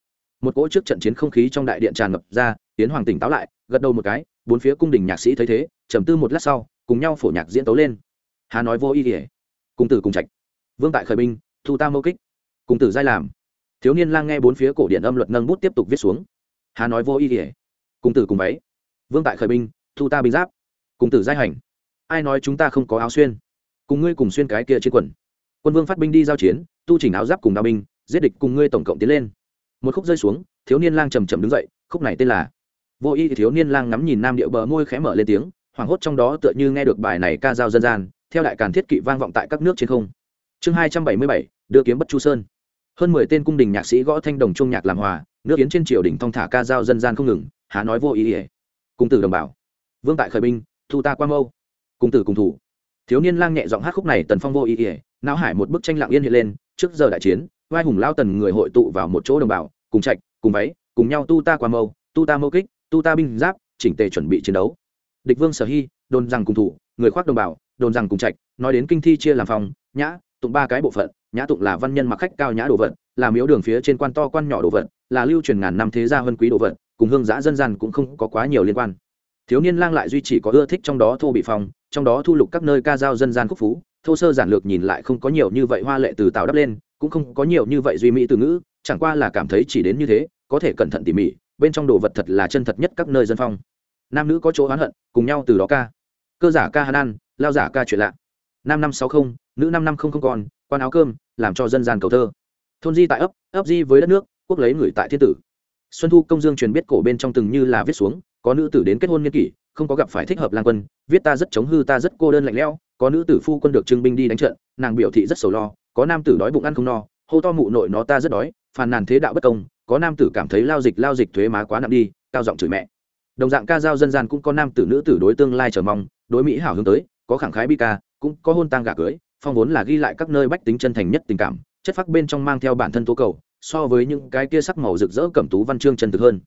Một cỗ trước trận chiến không khí trong đại điện tràn ngập ra, tiến hoàng tỉnh táo lại, gật đầu một cái, bốn phía cung đình nhạc sĩ thấy thế, trầm tư một lát sau, cùng nhau phổ nhạc diễn tấu lên hà nói vô ý ỉa. Cùng tử cùng trạch. Vương tại khởi binh, thu ta mâu kích. Cùng tử giai làm. Thiếu niên lang nghe bốn phía cổ điện âm luật nâng bút tiếp tục viết xuống. Hà nói vô ý ỉa. Cùng tử cùng váy. Vương tại khởi binh, thu ta binh giáp. Cùng tử giai hành. Ai nói chúng ta không có áo xuyên? Cùng ngươi cùng xuyên cái kia trên quần. Quân vương phát binh đi giao chiến, tu chỉnh áo giáp cùng đao binh, giết địch cùng ngươi tổng cộng tiến lên. Một khúc rơi xuống, thiếu niên lang trầm trầm đứng dậy, khúc này tên là vô y thiếu niên lang ngắm nhìn nam điệu bờ môi khẽ mở lên tiếng, hoảng hốt trong đó tựa như nghe được bài này ca dao dân gian theo đại càn thiết kỵ vang vọng tại các nước trên không. Chương hai trăm bảy mươi bảy đưa kiếm bất chu sơn. Hơn mười tên cung đình nhạc sĩ gõ thanh đồng trung nhạc làm hòa nước yến trên triều đình thong thả ca dao dân gian không ngừng há nói vô ý ỉa Cung tử đồng bảo, vương tại khởi binh thu ta qua mâu. Cung tử cùng thủ. Thiếu niên lang nhẹ giọng hát khúc này tần phong vô ý ỉa não hải một bức tranh lặng yên hiện lên trước giờ đại chiến vai hùng lao tần người hội tụ vào một chỗ đồng bào cùng trạch cùng váy cùng nhau tu ta qua mâu tu ta mâu kích tu ta binh giáp chỉnh tề chuẩn bị chiến đấu. Địch vương sở hy đồn rằng cùng thủ người khoác đồng bào đồn rằng cùng trạch, nói đến kinh thi chia làm phòng, nhã, tụng ba cái bộ phận, nhã tụng là văn nhân mặc khách cao nhã đồ vật, là miếu đường phía trên quan to quan nhỏ đồ vật, là lưu truyền ngàn năm thế gia hơn quý đồ vật, cùng hương giã dân gian cũng không có quá nhiều liên quan. Thiếu niên lang lại duy chỉ có ưa thích trong đó thô bị phòng, trong đó thu lục các nơi ca giao dân gian khúc phú, thô sơ giản lược nhìn lại không có nhiều như vậy hoa lệ từ tạo đắp lên, cũng không có nhiều như vậy duy mỹ từ ngữ, chẳng qua là cảm thấy chỉ đến như thế, có thể cẩn thận tỉ mỉ, bên trong đồ vật thật là chân thật nhất các nơi dân phong. Nam nữ có chỗ oán hận, cùng nhau từ đó ca. Cơ giả ca hàn ăn lao giả ca chuyện lạ. Năm năm sáu không, nữ năm năm không không còn quan áo cơm, làm cho dân gian cầu thơ. Thôn di tại ấp ấp di với đất nước, quốc lấy người tại thiên tử. Xuân thu công dương truyền biết cổ bên trong từng như là viết xuống, có nữ tử đến kết hôn nghiên kỷ, không có gặp phải thích hợp lang quân, viết ta rất chống hư ta rất cô đơn lạnh lẽo, có nữ tử phu quân được trưng binh đi đánh trận, nàng biểu thị rất sầu lo, có nam tử đói bụng ăn không no, hô to mụ nội nó ta rất đói, phàn nàn thế đạo bất công, có nam tử cảm thấy lao dịch lao dịch thuế má quá nặng đi, cao giọng chửi mẹ. Đồng dạng ca dao dân gian cũng có nam tử nữ tử đối tương lai chờ mong, đối mỹ hảo hướng tới có khẳng khái bi ca, cũng có hôn tang gà cưới, phong vốn là ghi lại các nơi bách tính chân thành nhất tình cảm, chất phác bên trong mang theo bản thân tố cầu, so với những cái kia sắc màu rực rỡ cẩm tú văn chương chân thực hơn.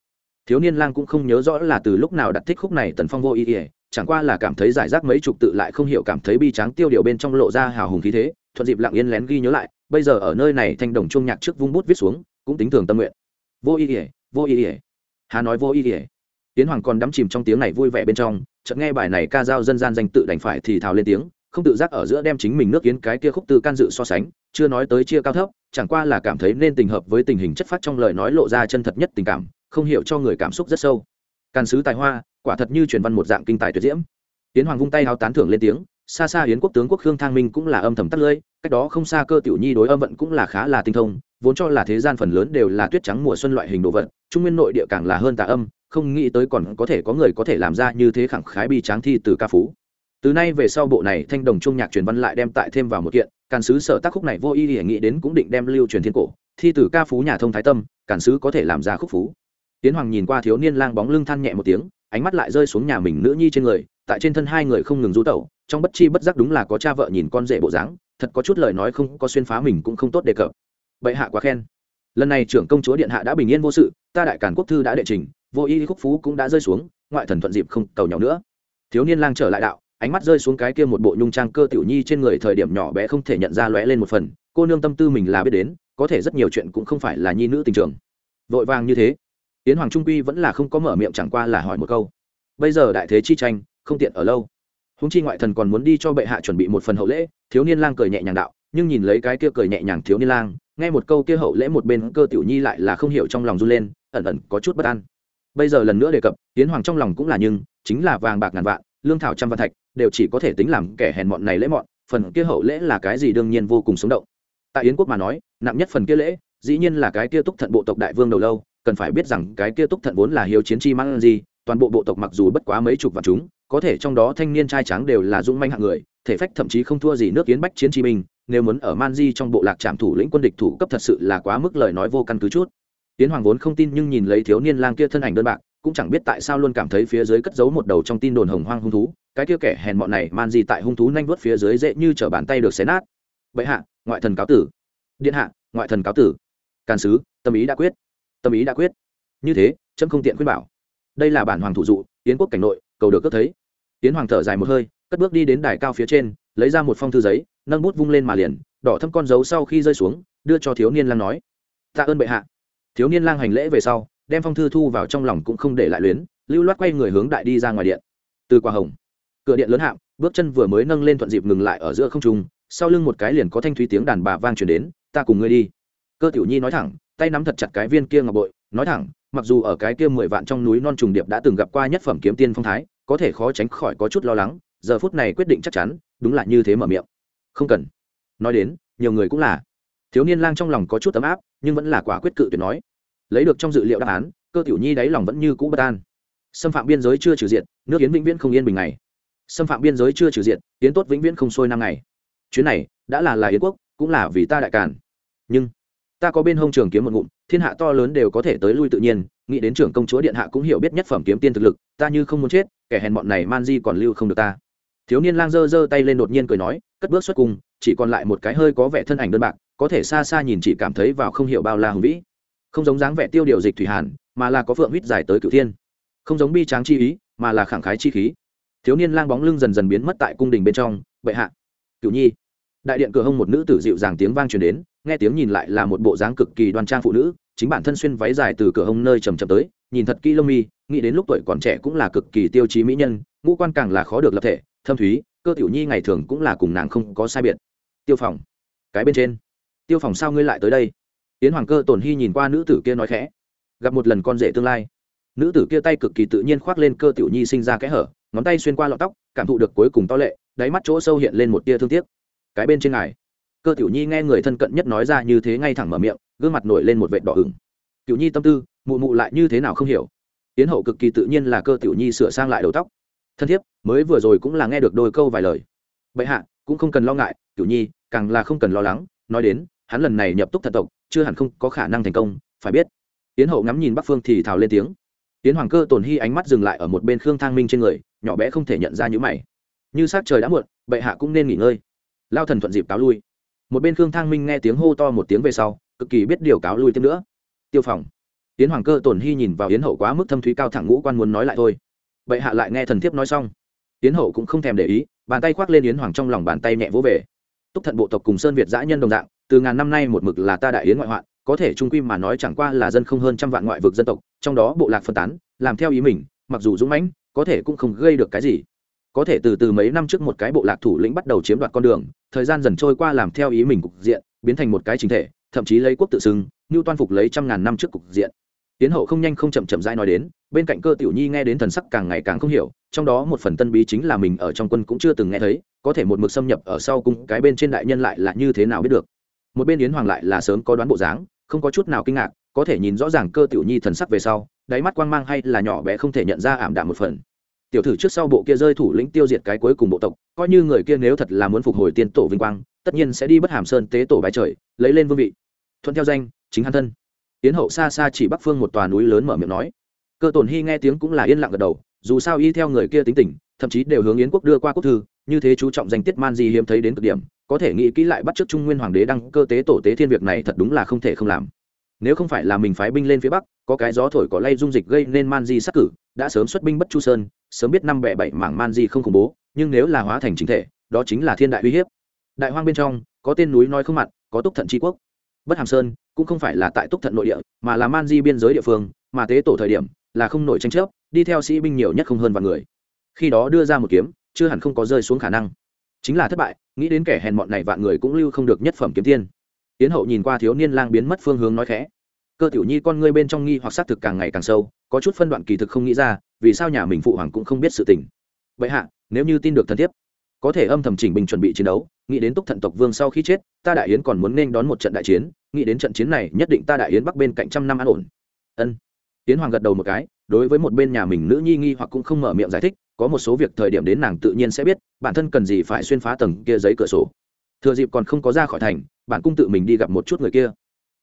Thiếu niên lang cũng không nhớ rõ là từ lúc nào đặt thích khúc này tần phong vô ý ỉa chẳng qua là cảm thấy giải rác mấy chục tự lại không hiểu cảm thấy bi tráng tiêu điều bên trong lộ ra hào hùng khí thế, thuận dịp lặng yên lén ghi nhớ lại, bây giờ ở nơi này thanh đồng chuông nhạc trước vung bút viết xuống, cũng tính thường tâm nguyện. Vô ý ỉa vô ý ỉa hà nói vô ý ỉa tiến hoàng còn đắm chìm trong tiếng này vui vẻ bên trong, chợt nghe bài này ca dao dân gian danh tự đành phải thì thào lên tiếng, không tự giác ở giữa đem chính mình nước kiến cái kia khúc từ can dự so sánh, chưa nói tới chia cao thấp, chẳng qua là cảm thấy nên tình hợp với tình hình chất phát trong lời nói lộ ra chân thật nhất tình cảm, không hiểu cho người cảm xúc rất sâu. Càn sứ tài hoa, quả thật như truyền văn một dạng kinh tài tuyệt diễm. Tiến hoàng vung tay háo tán thưởng lên tiếng, xa xa hiến quốc tướng quốc khương thang minh cũng là âm thầm tắt lưỡi, cách đó không xa cơ tiểu nhi đối âm vận cũng là khá là tinh thông, vốn cho là thế gian phần lớn đều là tuyết trắng mùa xuân loại hình đồ vật, trung nguyên nội địa càng là hơn tà âm không nghĩ tới còn có thể có người có thể làm ra như thế khẳng khái bi tráng thi từ ca phú. Từ nay về sau bộ này thanh đồng trung nhạc truyền văn lại đem tại thêm vào một kiện, càn sứ sở tác khúc này vô ý để nghĩ đến cũng định đem lưu truyền thiên cổ, thi từ ca phú nhà thông thái tâm, càn sứ có thể làm ra khúc phú. Tiến hoàng nhìn qua thiếu niên lang bóng lưng than nhẹ một tiếng, ánh mắt lại rơi xuống nhà mình nữ nhi trên người, tại trên thân hai người không ngừng rú tẩu, trong bất chi bất giác đúng là có cha vợ nhìn con rể bộ dáng, thật có chút lời nói không có xuyên phá mình cũng không tốt đề cập. Bệ hạ quá khen. Lần này trưởng công chúa điện hạ đã bình yên vô sự, ta đại cản quốc thư đã đệ trình vô y khúc phú cũng đã rơi xuống, ngoại thần thuận dịp không cầu nhỏ nữa. Thiếu niên lang trở lại đạo, ánh mắt rơi xuống cái kia một bộ nhung trang cơ tiểu nhi trên người thời điểm nhỏ bé không thể nhận ra lóe lên một phần, cô nương tâm tư mình là biết đến, có thể rất nhiều chuyện cũng không phải là nhi nữ tình trường. Vội vàng như thế tiến hoàng trung quy vẫn là không có mở miệng chẳng qua là hỏi một câu. Bây giờ đại thế chi tranh, không tiện ở lâu. Húng chi ngoại thần còn muốn đi cho bệ hạ chuẩn bị một phần hậu lễ, thiếu niên lang cười nhẹ nhàng đạo, nhưng nhìn lấy cái kia cười nhẹ nhàng thiếu niên lang, nghe một câu kia hậu lễ một bên cơ tiểu nhi lại là không hiểu trong lòng run lên, ẩn ẩn có chút bất an bây giờ lần nữa đề cập tiến hoàng trong lòng cũng là nhưng, chính là vàng bạc ngàn vạn, lương thảo trăm vạn thạch, đều chỉ có thể tính làm kẻ hèn mọn này lễ mọn, phần kia hậu lễ là cái gì đương nhiên vô cùng sống động tại yến quốc mà nói, nặng nhất phần kia lễ, dĩ nhiên là cái kia túc thận bộ tộc đại vương đầu lâu, cần phải biết rằng cái kia túc thận vốn là hiếu chiến chi mang gì, toàn bộ bộ tộc mặc dù bất quá mấy chục vạn chúng, có thể trong đó thanh niên trai tráng đều là dũng manh hạng người, thể phách thậm chí không thua gì nước kiến bách chiến chi mình. nếu muốn ở man di trong bộ lạc trạm thủ lĩnh quân địch thủ cấp thật sự là quá mức lời nói vô căn cứ chút tiến hoàng vốn không tin nhưng nhìn lấy thiếu niên lang kia thân ảnh đơn bạc, cũng chẳng biết tại sao luôn cảm thấy phía dưới cất giấu một đầu trong tin đồn hồng hoang hung thú, cái kia kẻ hèn mọn này man gì tại hung thú nhanh vớt phía dưới dễ như t bàn tay được xé nát. Vậy hạ, ngoại thần cáo tử. Điện hạ, ngoại thần cáo tử. Càn sứ, tâm ý đã quyết. Tâm ý đã quyết. Như thế trâm không tiện khuyên bảo. Đây là bản hoàng thủ dụ tiến quốc cảnh nội, cầu được cất thấy. Tiến hoàng thở dài một hơi, cất bước đi đến đài cao phía trên, lấy ra một phong thư giấy, nâng bút vung lên mà liền, đỏ thâm con dấu sau khi rơi xuống, đưa cho thiếu niên lang nói. Tạ ơn bệ hạ thiếu niên lang hành lễ về sau, đem phong thư thu vào trong lòng cũng không để lại luyến, lưu loát quay người hướng đại đi ra ngoài điện. Từ quả hồng, cửa điện lớn hạm, bước chân vừa mới nâng lên thuận dịp ngừng lại ở giữa không trung, sau lưng một cái liền có thanh thúy tiếng đàn bà vang truyền đến, ta cùng ngươi đi. Cơ tiểu nhi nói thẳng, tay nắm thật chặt cái viên kia ngọc bội, nói thẳng, mặc dù ở cái kia mười vạn trong núi non trùng điệp đã từng gặp qua nhất phẩm kiếm tiên phong thái, có thể khó tránh khỏi có chút lo lắng, giờ phút này quyết định chắc chắn, đúng là như thế mở miệng. Không cần. Nói đến, nhiều người cũng là thiếu niên lang trong lòng có chút tấm áp, nhưng vẫn là quả quyết cự tuyệt nói. Lấy được trong dự liệu đáp án, cơ tiểu nhi đáy lòng vẫn như cũ bất an. Xâm phạm biên giới chưa trừ diện nước yến vĩnh viễn không yên bình ngày. Xâm phạm biên giới chưa trừ diện yến tốt vĩnh viễn không sôi năm ngày. Chuyến này, đã là là yến quốc, cũng là vì ta đại càn. Nhưng, ta có bên hông trường kiếm một ngụm, thiên hạ to lớn đều có thể tới lui tự nhiên, nghĩ đến trưởng công chúa điện hạ cũng hiểu biết nhất phẩm kiếm tiên thực lực, ta như không muốn chết, kẻ hèn bọn này man di còn lưu không được ta. Thiếu niên lang giơ giơ tay lên đột nhiên cười nói, cất bước xuất cùng chỉ còn lại một cái hơi có vẻ thân ảnh đơn bạc có thể xa xa nhìn chỉ cảm thấy vào không hiểu bao la hùng vĩ. Không giống dáng vẻ tiêu điều dịch thủy hàn, mà là có phượng huýt dài tới cửu thiên. Không giống bi tráng chi ý, mà là khẳng khái chi khí. Thiếu niên lang bóng lưng dần dần biến mất tại cung đình bên trong, bệ hạ. Cửu nhi. Đại điện cửa hông một nữ tử dịu dàng tiếng vang truyền đến, nghe tiếng nhìn lại là một bộ dáng cực kỳ đoan trang phụ nữ, chính bản thân xuyên váy dài từ cửa hông nơi trầm trầm tới, nhìn thật kỹ lông mi, nghĩ đến lúc tuổi còn trẻ cũng là cực kỳ tiêu chí mỹ nhân, ngũ quan càng là khó được lập thể, thâm thúy, cơ tiểu nhi ngày thường cũng là cùng nàng không có sai biệt. Tiêu phòng, cái bên trên tiêu phòng sao ngươi lại tới đây? Yến hoàng cơ tổn hy nhìn qua nữ tử kia nói khẽ. Gặp một lần con rể tương lai. Nữ tử kia tay cực kỳ tự nhiên khoác lên cơ tiểu nhi sinh ra kẽ hở, ngón tay xuyên qua lọn tóc, cảm thụ được cuối cùng to lệ, đáy mắt chỗ sâu hiện lên một tia thương tiếc. Cái bên trên ngài. Cơ tiểu nhi nghe người thân cận nhất nói ra như thế ngay thẳng mở miệng, gương mặt nổi lên một vệt đỏ ửng. Tiểu nhi tâm tư, mụ mụ lại như thế nào không hiểu. Tiến hậu cực kỳ tự nhiên là cơ tiểu nhi sửa sang lại đầu tóc. Thân thiết mới vừa rồi cũng là nghe được đôi câu vài lời. Bệ hạ, cũng không cần lo ngại, tiểu nhi, càng là không cần lo lắng, nói đến hắn lần này nhập túc thật tộc, chưa hẳn không có khả năng thành công, phải biết. Tiến hậu ngắm nhìn bắc phương thì thào lên tiếng. Tiến hoàng cơ tổn hy ánh mắt dừng lại ở một bên khương thang minh trên người, nhỏ bé không thể nhận ra những mày. Như sát trời đã muộn, bệ hạ cũng nên nghỉ ngơi. Lao thần thuận dịp cáo lui. Một bên khương thang minh nghe tiếng hô to một tiếng về sau, cực kỳ biết điều cáo lui thêm nữa. Tiêu phòng. Tiến hoàng cơ tổn hy nhìn vào yến hậu quá mức thâm thúy cao thẳng ngũ quan muốn nói lại thôi. Bệ hạ lại nghe thần thiếp nói xong. Yến hậu cũng không thèm để ý, bàn tay khoác lên yến hoàng trong lòng bàn tay nhẹ vỗ về. Túc thận bộ tộc cùng sơn việt giã nhân đồng dạng từ ngàn năm nay một mực là ta đại yến ngoại hoạn, có thể trung quy mà nói chẳng qua là dân không hơn trăm vạn ngoại vực dân tộc, trong đó bộ lạc phân tán, làm theo ý mình, mặc dù dũng mãnh, có thể cũng không gây được cái gì. Có thể từ từ mấy năm trước một cái bộ lạc thủ lĩnh bắt đầu chiếm đoạt con đường, thời gian dần trôi qua làm theo ý mình cục diện, biến thành một cái chính thể, thậm chí lấy quốc tự xưng, như toan phục lấy trăm ngàn năm trước cục diện. Tiến hậu không nhanh không chậm chậm dai nói đến, bên cạnh cơ tiểu nhi nghe đến thần sắc càng ngày càng không hiểu, trong đó một phần tân bí chính là mình ở trong quân cũng chưa từng nghe thấy, có thể một mực xâm nhập ở sau cung, cái bên trên đại nhân lại là như thế nào biết được một bên yến hoàng lại là sớm có đoán bộ dáng, không có chút nào kinh ngạc, có thể nhìn rõ ràng cơ tiểu nhi thần sắc về sau, đáy mắt quang mang hay là nhỏ bé không thể nhận ra ảm đạm một phần. Tiểu thử trước sau bộ kia rơi thủ lĩnh tiêu diệt cái cuối cùng bộ tộc, coi như người kia nếu thật là muốn phục hồi tiên tổ vinh quang, tất nhiên sẽ đi bất hàm sơn tế tổ bài trời, lấy lên vương vị. Thuận theo danh, chính hắn thân. Yến hậu xa xa chỉ bắc phương một tòa núi lớn mở miệng nói. Cơ tổn hy nghe tiếng cũng là yên lặng gật đầu, dù sao y theo người kia tính tình, thậm chí đều hướng yến quốc đưa qua quốc thư, như thế chú trọng danh tiết man di hiếm thấy đến cực điểm có thể nghĩ kỹ lại bắt chước trung nguyên hoàng đế đăng cơ tế tổ tế thiên việc này thật đúng là không thể không làm. Nếu không phải là mình phái binh lên phía bắc, có cái gió thổi có lay dung dịch gây nên man di sắc cử, đã sớm xuất binh bất chu sơn, sớm biết năm bẻ bảy mảng man di không khủng bố, nhưng nếu là hóa thành chính thể, đó chính là thiên đại uy hiếp. Đại hoang bên trong, có tên núi nói không mặn, có túc thận tri quốc. Bất hàm sơn, cũng không phải là tại túc thận nội địa, mà là man di biên giới địa phương, mà tế tổ thời điểm, là không nổi tranh chấp, đi theo sĩ binh nhiều nhất không hơn vài người. Khi đó đưa ra một kiếm, chưa hẳn không có rơi xuống khả năng chính là thất bại, nghĩ đến kẻ hèn mọn này vạn người cũng lưu không được nhất phẩm kiếm tiên. Tiến hậu nhìn qua thiếu niên lang biến mất phương hướng nói khẽ. Cơ tiểu nhi con ngươi bên trong nghi hoặc xác thực càng ngày càng sâu, có chút phân đoạn kỳ thực không nghĩ ra, vì sao nhà mình phụ hoàng cũng không biết sự tình. Vậy hạ, nếu như tin được thân thiết có thể âm thầm chỉnh bình chuẩn bị chiến đấu, nghĩ đến túc thận tộc vương sau khi chết, ta đại yến còn muốn nên đón một trận đại chiến, nghĩ đến trận chiến này, nhất định ta đại yến bắc bên cạnh trăm năm an ổn. Ân. Tiến hoàng gật đầu một cái, đối với một bên nhà mình nữ nhi nghi hoặc cũng không mở miệng giải thích có một số việc thời điểm đến nàng tự nhiên sẽ biết, bản thân cần gì phải xuyên phá tầng kia giấy cửa sổ. Thừa dịp còn không có ra khỏi thành, bản cung tự mình đi gặp một chút người kia.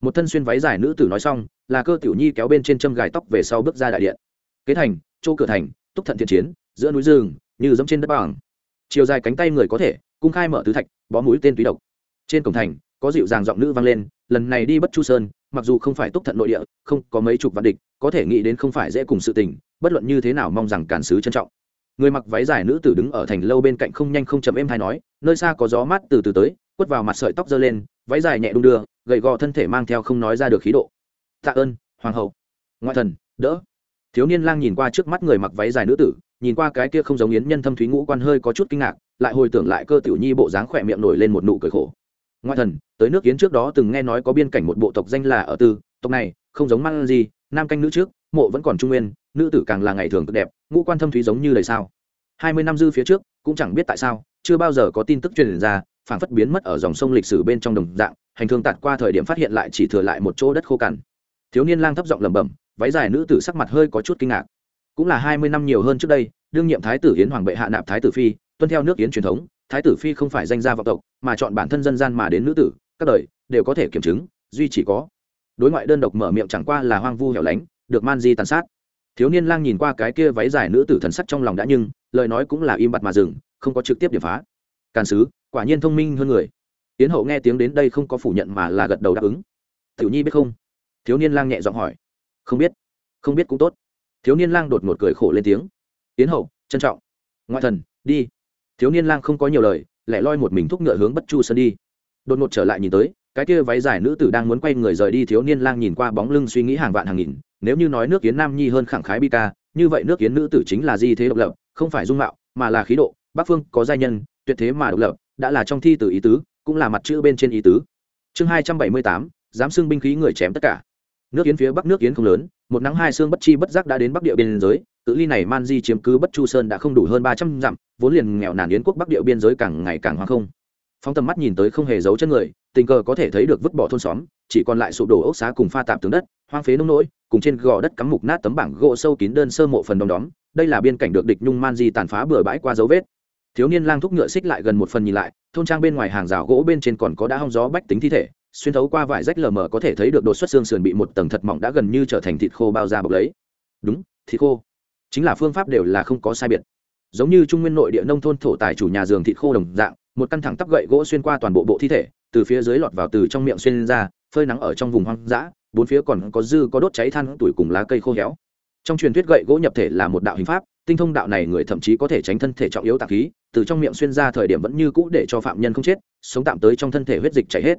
Một thân xuyên váy dài nữ tử nói xong, là cơ tiểu nhi kéo bên trên châm gài tóc về sau bước ra đại điện. Kế thành, chỗ cửa thành, túc thận thiện chiến, giữa núi rừng, như giống trên đất bằng. Chiều dài cánh tay người có thể, cung khai mở tứ thạch, bó mũi tên túy độc. Trên cổng thành, có dịu dàng giọng nữ vang lên, lần này đi bất chu sơn, mặc dù không phải túc thận nội địa, không có mấy chục vạn địch, có thể nghĩ đến không phải dễ cùng sự tình, bất luận như thế nào mong rằng cản sứ trân trọng người mặc váy dài nữ tử đứng ở thành lâu bên cạnh không nhanh không chậm êm hay nói, nơi xa có gió mát từ từ tới, quất vào mặt sợi tóc giơ lên, váy dài nhẹ đung đưa, gầy gò thân thể mang theo không nói ra được khí độ. Tạ ơn, hoàng hậu. Ngoại thần, đỡ. Thiếu niên lang nhìn qua trước mắt người mặc váy dài nữ tử, nhìn qua cái kia không giống yến nhân thâm thúy ngũ quan hơi có chút kinh ngạc, lại hồi tưởng lại cơ tiểu nhi bộ dáng khỏe miệng nổi lên một nụ cười khổ. Ngoại thần, tới nước yến trước đó từng nghe nói có biên cảnh một bộ tộc danh là ở tư, tộc này, không giống mang gì, nam canh nữ trước, mộ vẫn còn trung nguyên nữ tử càng là ngày thường cực đẹp, ngũ quan thâm thúy giống như lời sao. Hai mươi năm dư phía trước, cũng chẳng biết tại sao, chưa bao giờ có tin tức truyền ra, phảng phất biến mất ở dòng sông lịch sử bên trong đồng dạng, hành thương tạt qua thời điểm phát hiện lại chỉ thừa lại một chỗ đất khô cằn. Thiếu niên lang thấp giọng lẩm bẩm, váy dài nữ tử sắc mặt hơi có chút kinh ngạc. Cũng là hai mươi năm nhiều hơn trước đây, đương nhiệm thái tử hiến hoàng bệ hạ nạp thái tử phi, tuân theo nước yến truyền thống, thái tử phi không phải danh gia vọng tộc, mà chọn bản thân dân gian mà đến nữ tử, các đời đều có thể kiểm chứng, duy chỉ có. Đối ngoại đơn độc mở miệng chẳng qua là hoang vu hẻo lánh, được man di tàn sát thiếu niên lang nhìn qua cái kia váy dài nữ tử thần sắc trong lòng đã nhưng, lời nói cũng là im bặt mà dừng, không có trực tiếp điểm phá. Càn sứ, quả nhiên thông minh hơn người. Tiến hậu nghe tiếng đến đây không có phủ nhận mà là gật đầu đáp ứng. Tiểu nhi biết không? Thiếu niên lang nhẹ giọng hỏi. Không biết. Không biết cũng tốt. Thiếu niên lang đột ngột cười khổ lên tiếng. Tiến hậu, trân trọng. Ngoại thần, đi. Thiếu niên lang không có nhiều lời lại loi một mình thúc ngựa hướng bất chu sơn đi. Đột ngột trở lại nhìn tới, cái kia váy dài nữ tử đang muốn quay người rời đi, thiếu niên lang nhìn qua bóng lưng suy nghĩ hàng vạn hàng nghìn nếu như nói nước kiến nam nhi hơn khẳng khái bi ca, như vậy nước kiến nữ tử chính là di thế độc lập, không phải dung mạo, mà là khí độ, bắc phương có giai nhân, tuyệt thế mà độc lập, đã là trong thi từ ý tứ, cũng là mặt chữ bên trên ý tứ. Chương hai trăm bảy mươi tám, dám xưng binh khí người chém tất cả. Nước kiến phía bắc nước kiến không lớn, một nắng hai xương bất chi bất giác đã đến bắc địa biên giới cự ly này man di chiếm cứ bất chu sơn đã không đủ hơn ba trăm dặm, vốn liền nghèo nàn yến quốc bắc địa biên giới càng ngày càng hoang không. Phóng tầm mắt nhìn tới không hề giấu chân người, tình cờ có thể thấy được vứt bỏ thôn xóm, chỉ còn lại sụp đổ ốc xá cùng pha tạp tướng đất, hoang phế nông nỗi cùng trên gò đất cắm mục nát tấm bảng gỗ sâu kín đơn sơ mộ phần đom đóm, đây là biên cảnh được địch nhung man di tàn phá bừa bãi qua dấu vết. Thiếu niên lang thúc ngựa xích lại gần một phần nhìn lại, thôn trang bên ngoài hàng rào gỗ bên trên còn có đã hong gió bách tính thi thể, xuyên thấu qua vải rách lờ mờ có thể thấy được đột xuất xương sườn bị một tầng thật mỏng đã gần như trở thành thịt khô bao da bọc lấy. Đúng, thịt khô. Chính là phương pháp đều là không có sai biệt. Giống như trung nguyên nội địa nông thôn thổ tài chủ nhà giường thịt khô đồng dạng, một căn thẳng tắp gậy gỗ xuyên qua toàn bộ bộ thi thể, từ phía dưới lọt vào từ trong miệng xuyên ra, phơi nắng ở trong vùng hoang dã bốn phía còn có dư có đốt cháy than tuổi cùng lá cây khô héo. Trong truyền thuyết gậy gỗ nhập thể là một đạo hình pháp, tinh thông đạo này người thậm chí có thể tránh thân thể trọng yếu tạp khí, từ trong miệng xuyên ra thời điểm vẫn như cũ để cho phạm nhân không chết, sống tạm tới trong thân thể huyết dịch chảy hết.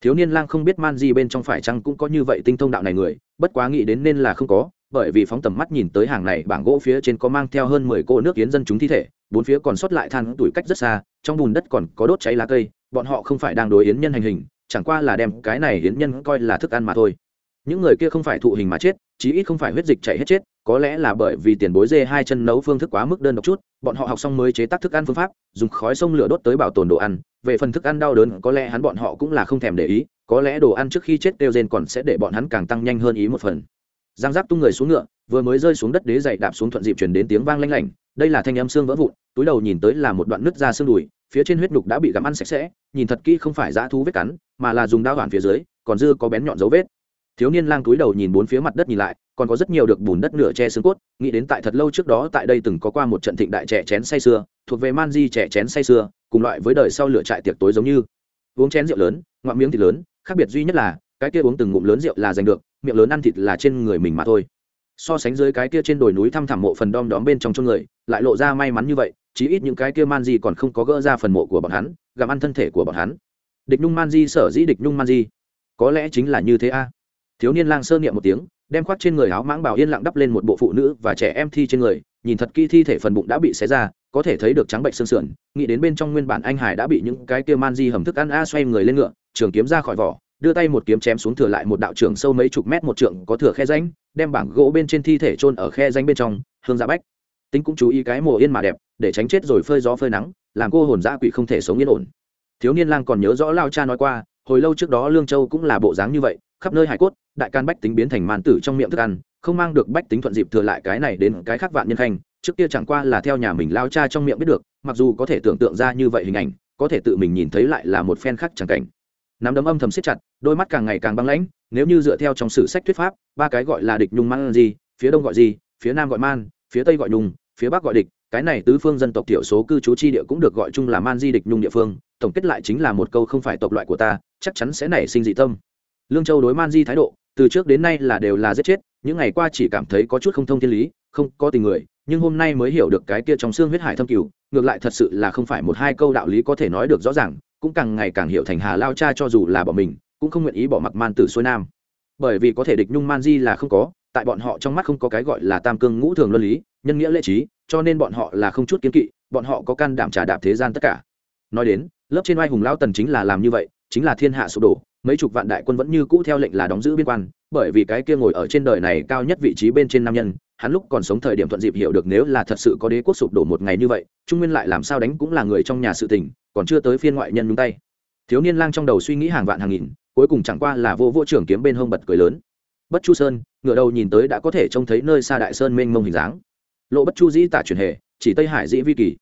Thiếu niên lang không biết man di bên trong phải chăng cũng có như vậy tinh thông đạo này người, bất quá nghĩ đến nên là không có, bởi vì phóng tầm mắt nhìn tới hàng này bảng gỗ phía trên có mang theo hơn mười cô nước yến dân chúng thi thể, bốn phía còn sót lại than tuổi cách rất xa, trong bùn đất còn có đốt cháy lá cây, bọn họ không phải đang đối yến nhân hành hình, chẳng qua là đem cái này yến nhân coi là thức ăn mà thôi những người kia không phải thụ hình mà chết, chí ít không phải huyết dịch chảy hết chết, có lẽ là bởi vì tiền bối dê hai chân nấu phương thức quá mức đơn độc chút, bọn họ học xong mới chế tác thức ăn phương pháp, dùng khói sông lửa đốt tới bảo tồn đồ ăn, về phần thức ăn đau đớn, có lẽ hắn bọn họ cũng là không thèm để ý, có lẽ đồ ăn trước khi chết đều rên còn sẽ để bọn hắn càng tăng nhanh hơn ý một phần. Giang giáp tung người xuống ngựa, vừa mới rơi xuống đất đế dậy đạp xuống thuận dịp chuyển đến tiếng vang lanh lảnh, đây là thanh âm xương vỡ vụn, túi đầu nhìn tới là một đoạn nứt ra xương đùi, phía trên huyết nhục đã bị gặm ăn sạch sẽ, nhìn thật kỹ không phải dã thú vết cắn, mà là dùng đao hoàn phía dưới, còn dư có bén nhọn dấu vết thiếu niên lang túi đầu nhìn bốn phía mặt đất nhìn lại, còn có rất nhiều được bùn đất nửa che xương cốt, nghĩ đến tại thật lâu trước đó tại đây từng có qua một trận thịnh đại trẻ chén say xưa thuộc về man di trẻ chén say xưa cùng loại với đời sau lửa trại tiệc tối giống như. Uống chén rượu lớn, ngoạm miếng thịt lớn, khác biệt duy nhất là, cái kia uống từng ngụm lớn rượu là giành được, miệng lớn ăn thịt là trên người mình mà thôi. So sánh dưới cái kia trên đồi núi thăm thẳm mộ phần đom đóm bên trong chôn người, lại lộ ra may mắn như vậy, chí ít những cái kia man di còn không có gỡ ra phần mộ của bọn hắn, gặm ăn thân thể của bọn hắn. Địch nhung man di sở dĩ địch nhung man di? Có lẽ chính là như thế a thiếu niên lang sơ niệm một tiếng, đem khoác trên người áo mãng bảo yên lặng đắp lên một bộ phụ nữ và trẻ em thi trên người, nhìn thật kỹ thi thể phần bụng đã bị xé ra, có thể thấy được trắng bệnh xương sườn, nghĩ đến bên trong nguyên bản anh hải đã bị những cái kia man di hầm thức ăn a xoay người lên ngựa, trường kiếm ra khỏi vỏ, đưa tay một kiếm chém xuống thừa lại một đạo trường sâu mấy chục mét một trượng có thừa khe ránh đem bảng gỗ bên trên thi thể chôn ở khe ránh bên trong, hương dạ bách. Tính cũng chú ý cái mùa yên mà đẹp, để tránh chết rồi phơi gió phơi nắng, làm cô hồn dã quỷ không thể sống yên ổn. Thiếu niên lang còn nhớ rõ lao cha nói qua, hồi lâu trước đó lương châu cũng là bộ dáng như vậy khắp nơi hải cốt, đại can bách tính biến thành màn tử trong miệng thức ăn, không mang được bách tính thuận dịp thừa lại cái này đến cái khác vạn nhân khanh, trước kia chẳng qua là theo nhà mình lao cha trong miệng biết được, mặc dù có thể tưởng tượng ra như vậy hình ảnh, có thể tự mình nhìn thấy lại là một phen khác chẳng cảnh. Nắm đấm âm thầm siết chặt, đôi mắt càng ngày càng băng lãnh, nếu như dựa theo trong sử sách thuyết pháp, ba cái gọi là địch nhung man gì, phía đông gọi gì, phía nam gọi man, phía tây gọi nhung, phía bắc gọi địch, cái này tứ phương dân tộc thiểu số cư trú chi địa cũng được gọi chung là man di địch nhung địa phương, tổng kết lại chính là một câu không phải tộc loại của ta, chắc chắn sẽ nảy sinh dị tâm lương châu đối man di thái độ, từ trước đến nay là đều là giết chết, những ngày qua chỉ cảm thấy có chút không thông thiên lý, không có tình người, nhưng hôm nay mới hiểu được cái kia trong xương huyết hải thâm cửu ngược lại thật sự là không phải một hai câu đạo lý có thể nói được rõ ràng, cũng càng ngày càng hiểu thành hà lao cha cho dù là bỏ mình, cũng không nguyện ý bỏ mặc man tử xuôi nam. Bởi vì có thể địch nhung man di là không có, tại bọn họ trong mắt không có cái gọi là tam cương ngũ thường luân lý, nhân nghĩa lễ trí, cho nên bọn họ là không chút kiến kỵ, bọn họ có can đảm trả đạp thế gian tất cả. Nói đến, lớp trên oai hùng lao tần chính là làm như vậy chính là thiên hạ sụp đổ mấy chục vạn đại quân vẫn như cũ theo lệnh là đóng giữ biên quan bởi vì cái kia ngồi ở trên đời này cao nhất vị trí bên trên nam nhân hắn lúc còn sống thời điểm thuận dịp hiểu được nếu là thật sự có đế quốc sụp đổ một ngày như vậy trung nguyên lại làm sao đánh cũng là người trong nhà sự tình còn chưa tới phiên ngoại nhân nhúng tay. Thiếu niên lang trong đầu suy nghĩ hàng vạn hàng nghìn cuối cùng chẳng qua là vô vô trưởng kiếm bên hông bật cười lớn. Bất chu sơn ngựa đầu nhìn tới đã có thể trông thấy nơi xa đại sơn mênh mông hình dáng. Lộ bất chu dĩ tả truyền hệ, chỉ tây hải dĩ vi kỳ.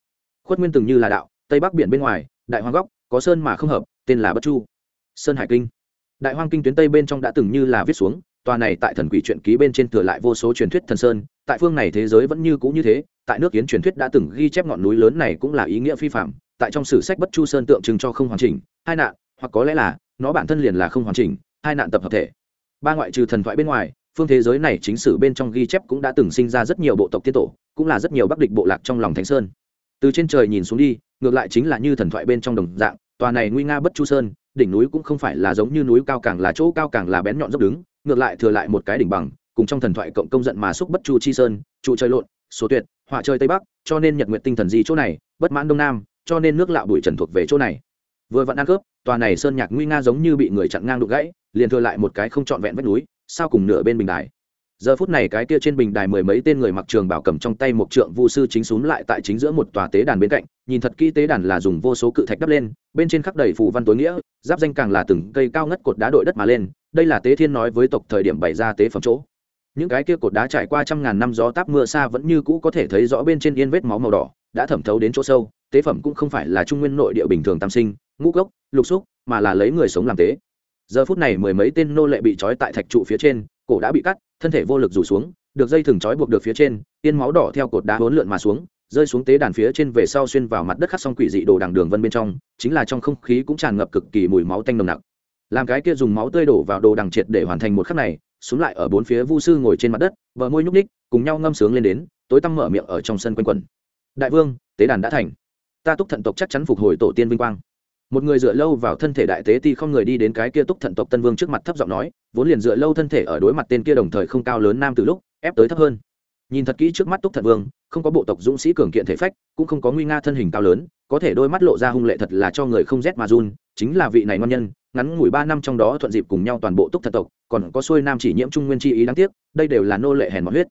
Khuất nguyên từng như là đạo tây bắc biển bên ngoài đại hoang góc có sơn mà không hợp, tên là bất chu. Sơn hải kinh. Đại hoang kinh tuyến tây bên trong đã từng như là viết xuống, tòa này tại thần quỷ truyện ký bên trên thừa lại vô số truyền thuyết thần sơn, tại phương này thế giới vẫn như cũ như thế, tại nước kiến truyền thuyết đã từng ghi chép ngọn núi lớn này cũng là ý nghĩa phi phạm, tại trong sử sách bất chu sơn tượng trưng cho không hoàn chỉnh, hai nạn, hoặc có lẽ là, nó bản thân liền là không hoàn chỉnh, hai nạn tập hợp thể. Ba ngoại trừ thần thoại bên ngoài, phương thế giới này chính sử bên trong ghi chép cũng đã từng sinh ra rất nhiều bộ tộc tiên tổ, cũng là rất nhiều bắc địch bộ lạc trong lòng thánh sơn. Từ trên trời nhìn xuống đi, ngược lại chính là như thần thoại bên trong đồng dạng tòa này nguy nga bất chu sơn, đỉnh núi cũng không phải là giống như núi cao càng là chỗ cao càng là bén nhọn dốc đứng, ngược lại thừa lại một cái đỉnh bằng, cùng trong thần thoại cộng công giận mà xúc bất chu chi sơn, trụ trời lộn, số tuyệt họa chơi tây bắc, cho nên nhật nguyện tinh thần di chỗ này, bất mãn đông nam, cho nên nước lạo bụi trần thuộc về chỗ này. Vừa vặn ăn cướp, tòa này sơn nhạc nguy nga giống như bị người chặn ngang đục gãy, liền thừa lại một cái không trọn vẹn vách núi, sao cùng nửa bên bình đài giờ phút này cái kia trên bình đài mười mấy tên người mặc trường bảo cầm trong tay một trượng vu sư chính xúm lại tại chính giữa một tòa tế đàn bên cạnh, nhìn thật kỹ tế đàn là dùng vô số cự thạch đắp lên, bên trên khắc đầy phù văn tối nghĩa, giáp danh càng là từng cây cao ngất cột đá đội đất mà lên, đây là tế thiên nói với tộc thời điểm bày ra tế phẩm chỗ. Những cái kia cột đá trải qua trăm ngàn năm gió táp mưa xa vẫn như cũ có thể thấy rõ bên trên yên vết máu màu đỏ, đã thẩm thấu đến chỗ sâu, tế phẩm cũng không phải là trung nguyên nội địa bình thường tam sinh, ngũ cốc lục xúc, mà là lấy người sống làm tế. Giờ phút này mười mấy tên nô lệ bị trói tại thạch trụ phía trên cổ đã bị cắt, thân thể vô lực rủ xuống, được dây thừng trói buộc được phía trên, tiên máu đỏ theo cột đá hỗn lượn mà xuống, rơi xuống tế đàn phía trên về sau xuyên vào mặt đất khắc xong quỷ dị đồ đằng đường vân bên trong, chính là trong không khí cũng tràn ngập cực kỳ mùi máu tanh nồng nặc. Làm cái kia dùng máu tươi đổ vào đồ đằng triệt để hoàn thành một khắc này, xuống lại ở bốn phía vu sư ngồi trên mặt đất vợ môi nhúc ních cùng nhau ngâm sướng lên đến, tối tăm mở miệng ở trong sân quanh quần đại vương, tế đàn đã thành. Ta túc thận tộc chắc chắn phục hồi tổ tiên vinh quang một người dựa lâu vào thân thể đại tế ti không người đi đến cái kia túc thận tộc tân vương trước mặt thấp giọng nói, vốn liền dựa lâu thân thể ở đối mặt tên kia đồng thời không cao lớn nam từ lúc, ép tới thấp hơn. Nhìn thật kỹ trước mắt túc thận vương, không có bộ tộc dũng sĩ cường kiện thể phách, cũng không có nguy nga thân hình cao lớn, có thể đôi mắt lộ ra hung lệ thật là cho người không rét mà run, chính là vị này ngon nhân, ngắn ngủi ba năm trong đó thuận dịp cùng nhau toàn bộ túc thận tộc, còn có xuôi nam chỉ nhiễm trung nguyên chi ý đáng tiếc, đây đều là nô lệ hèn mọt huyết.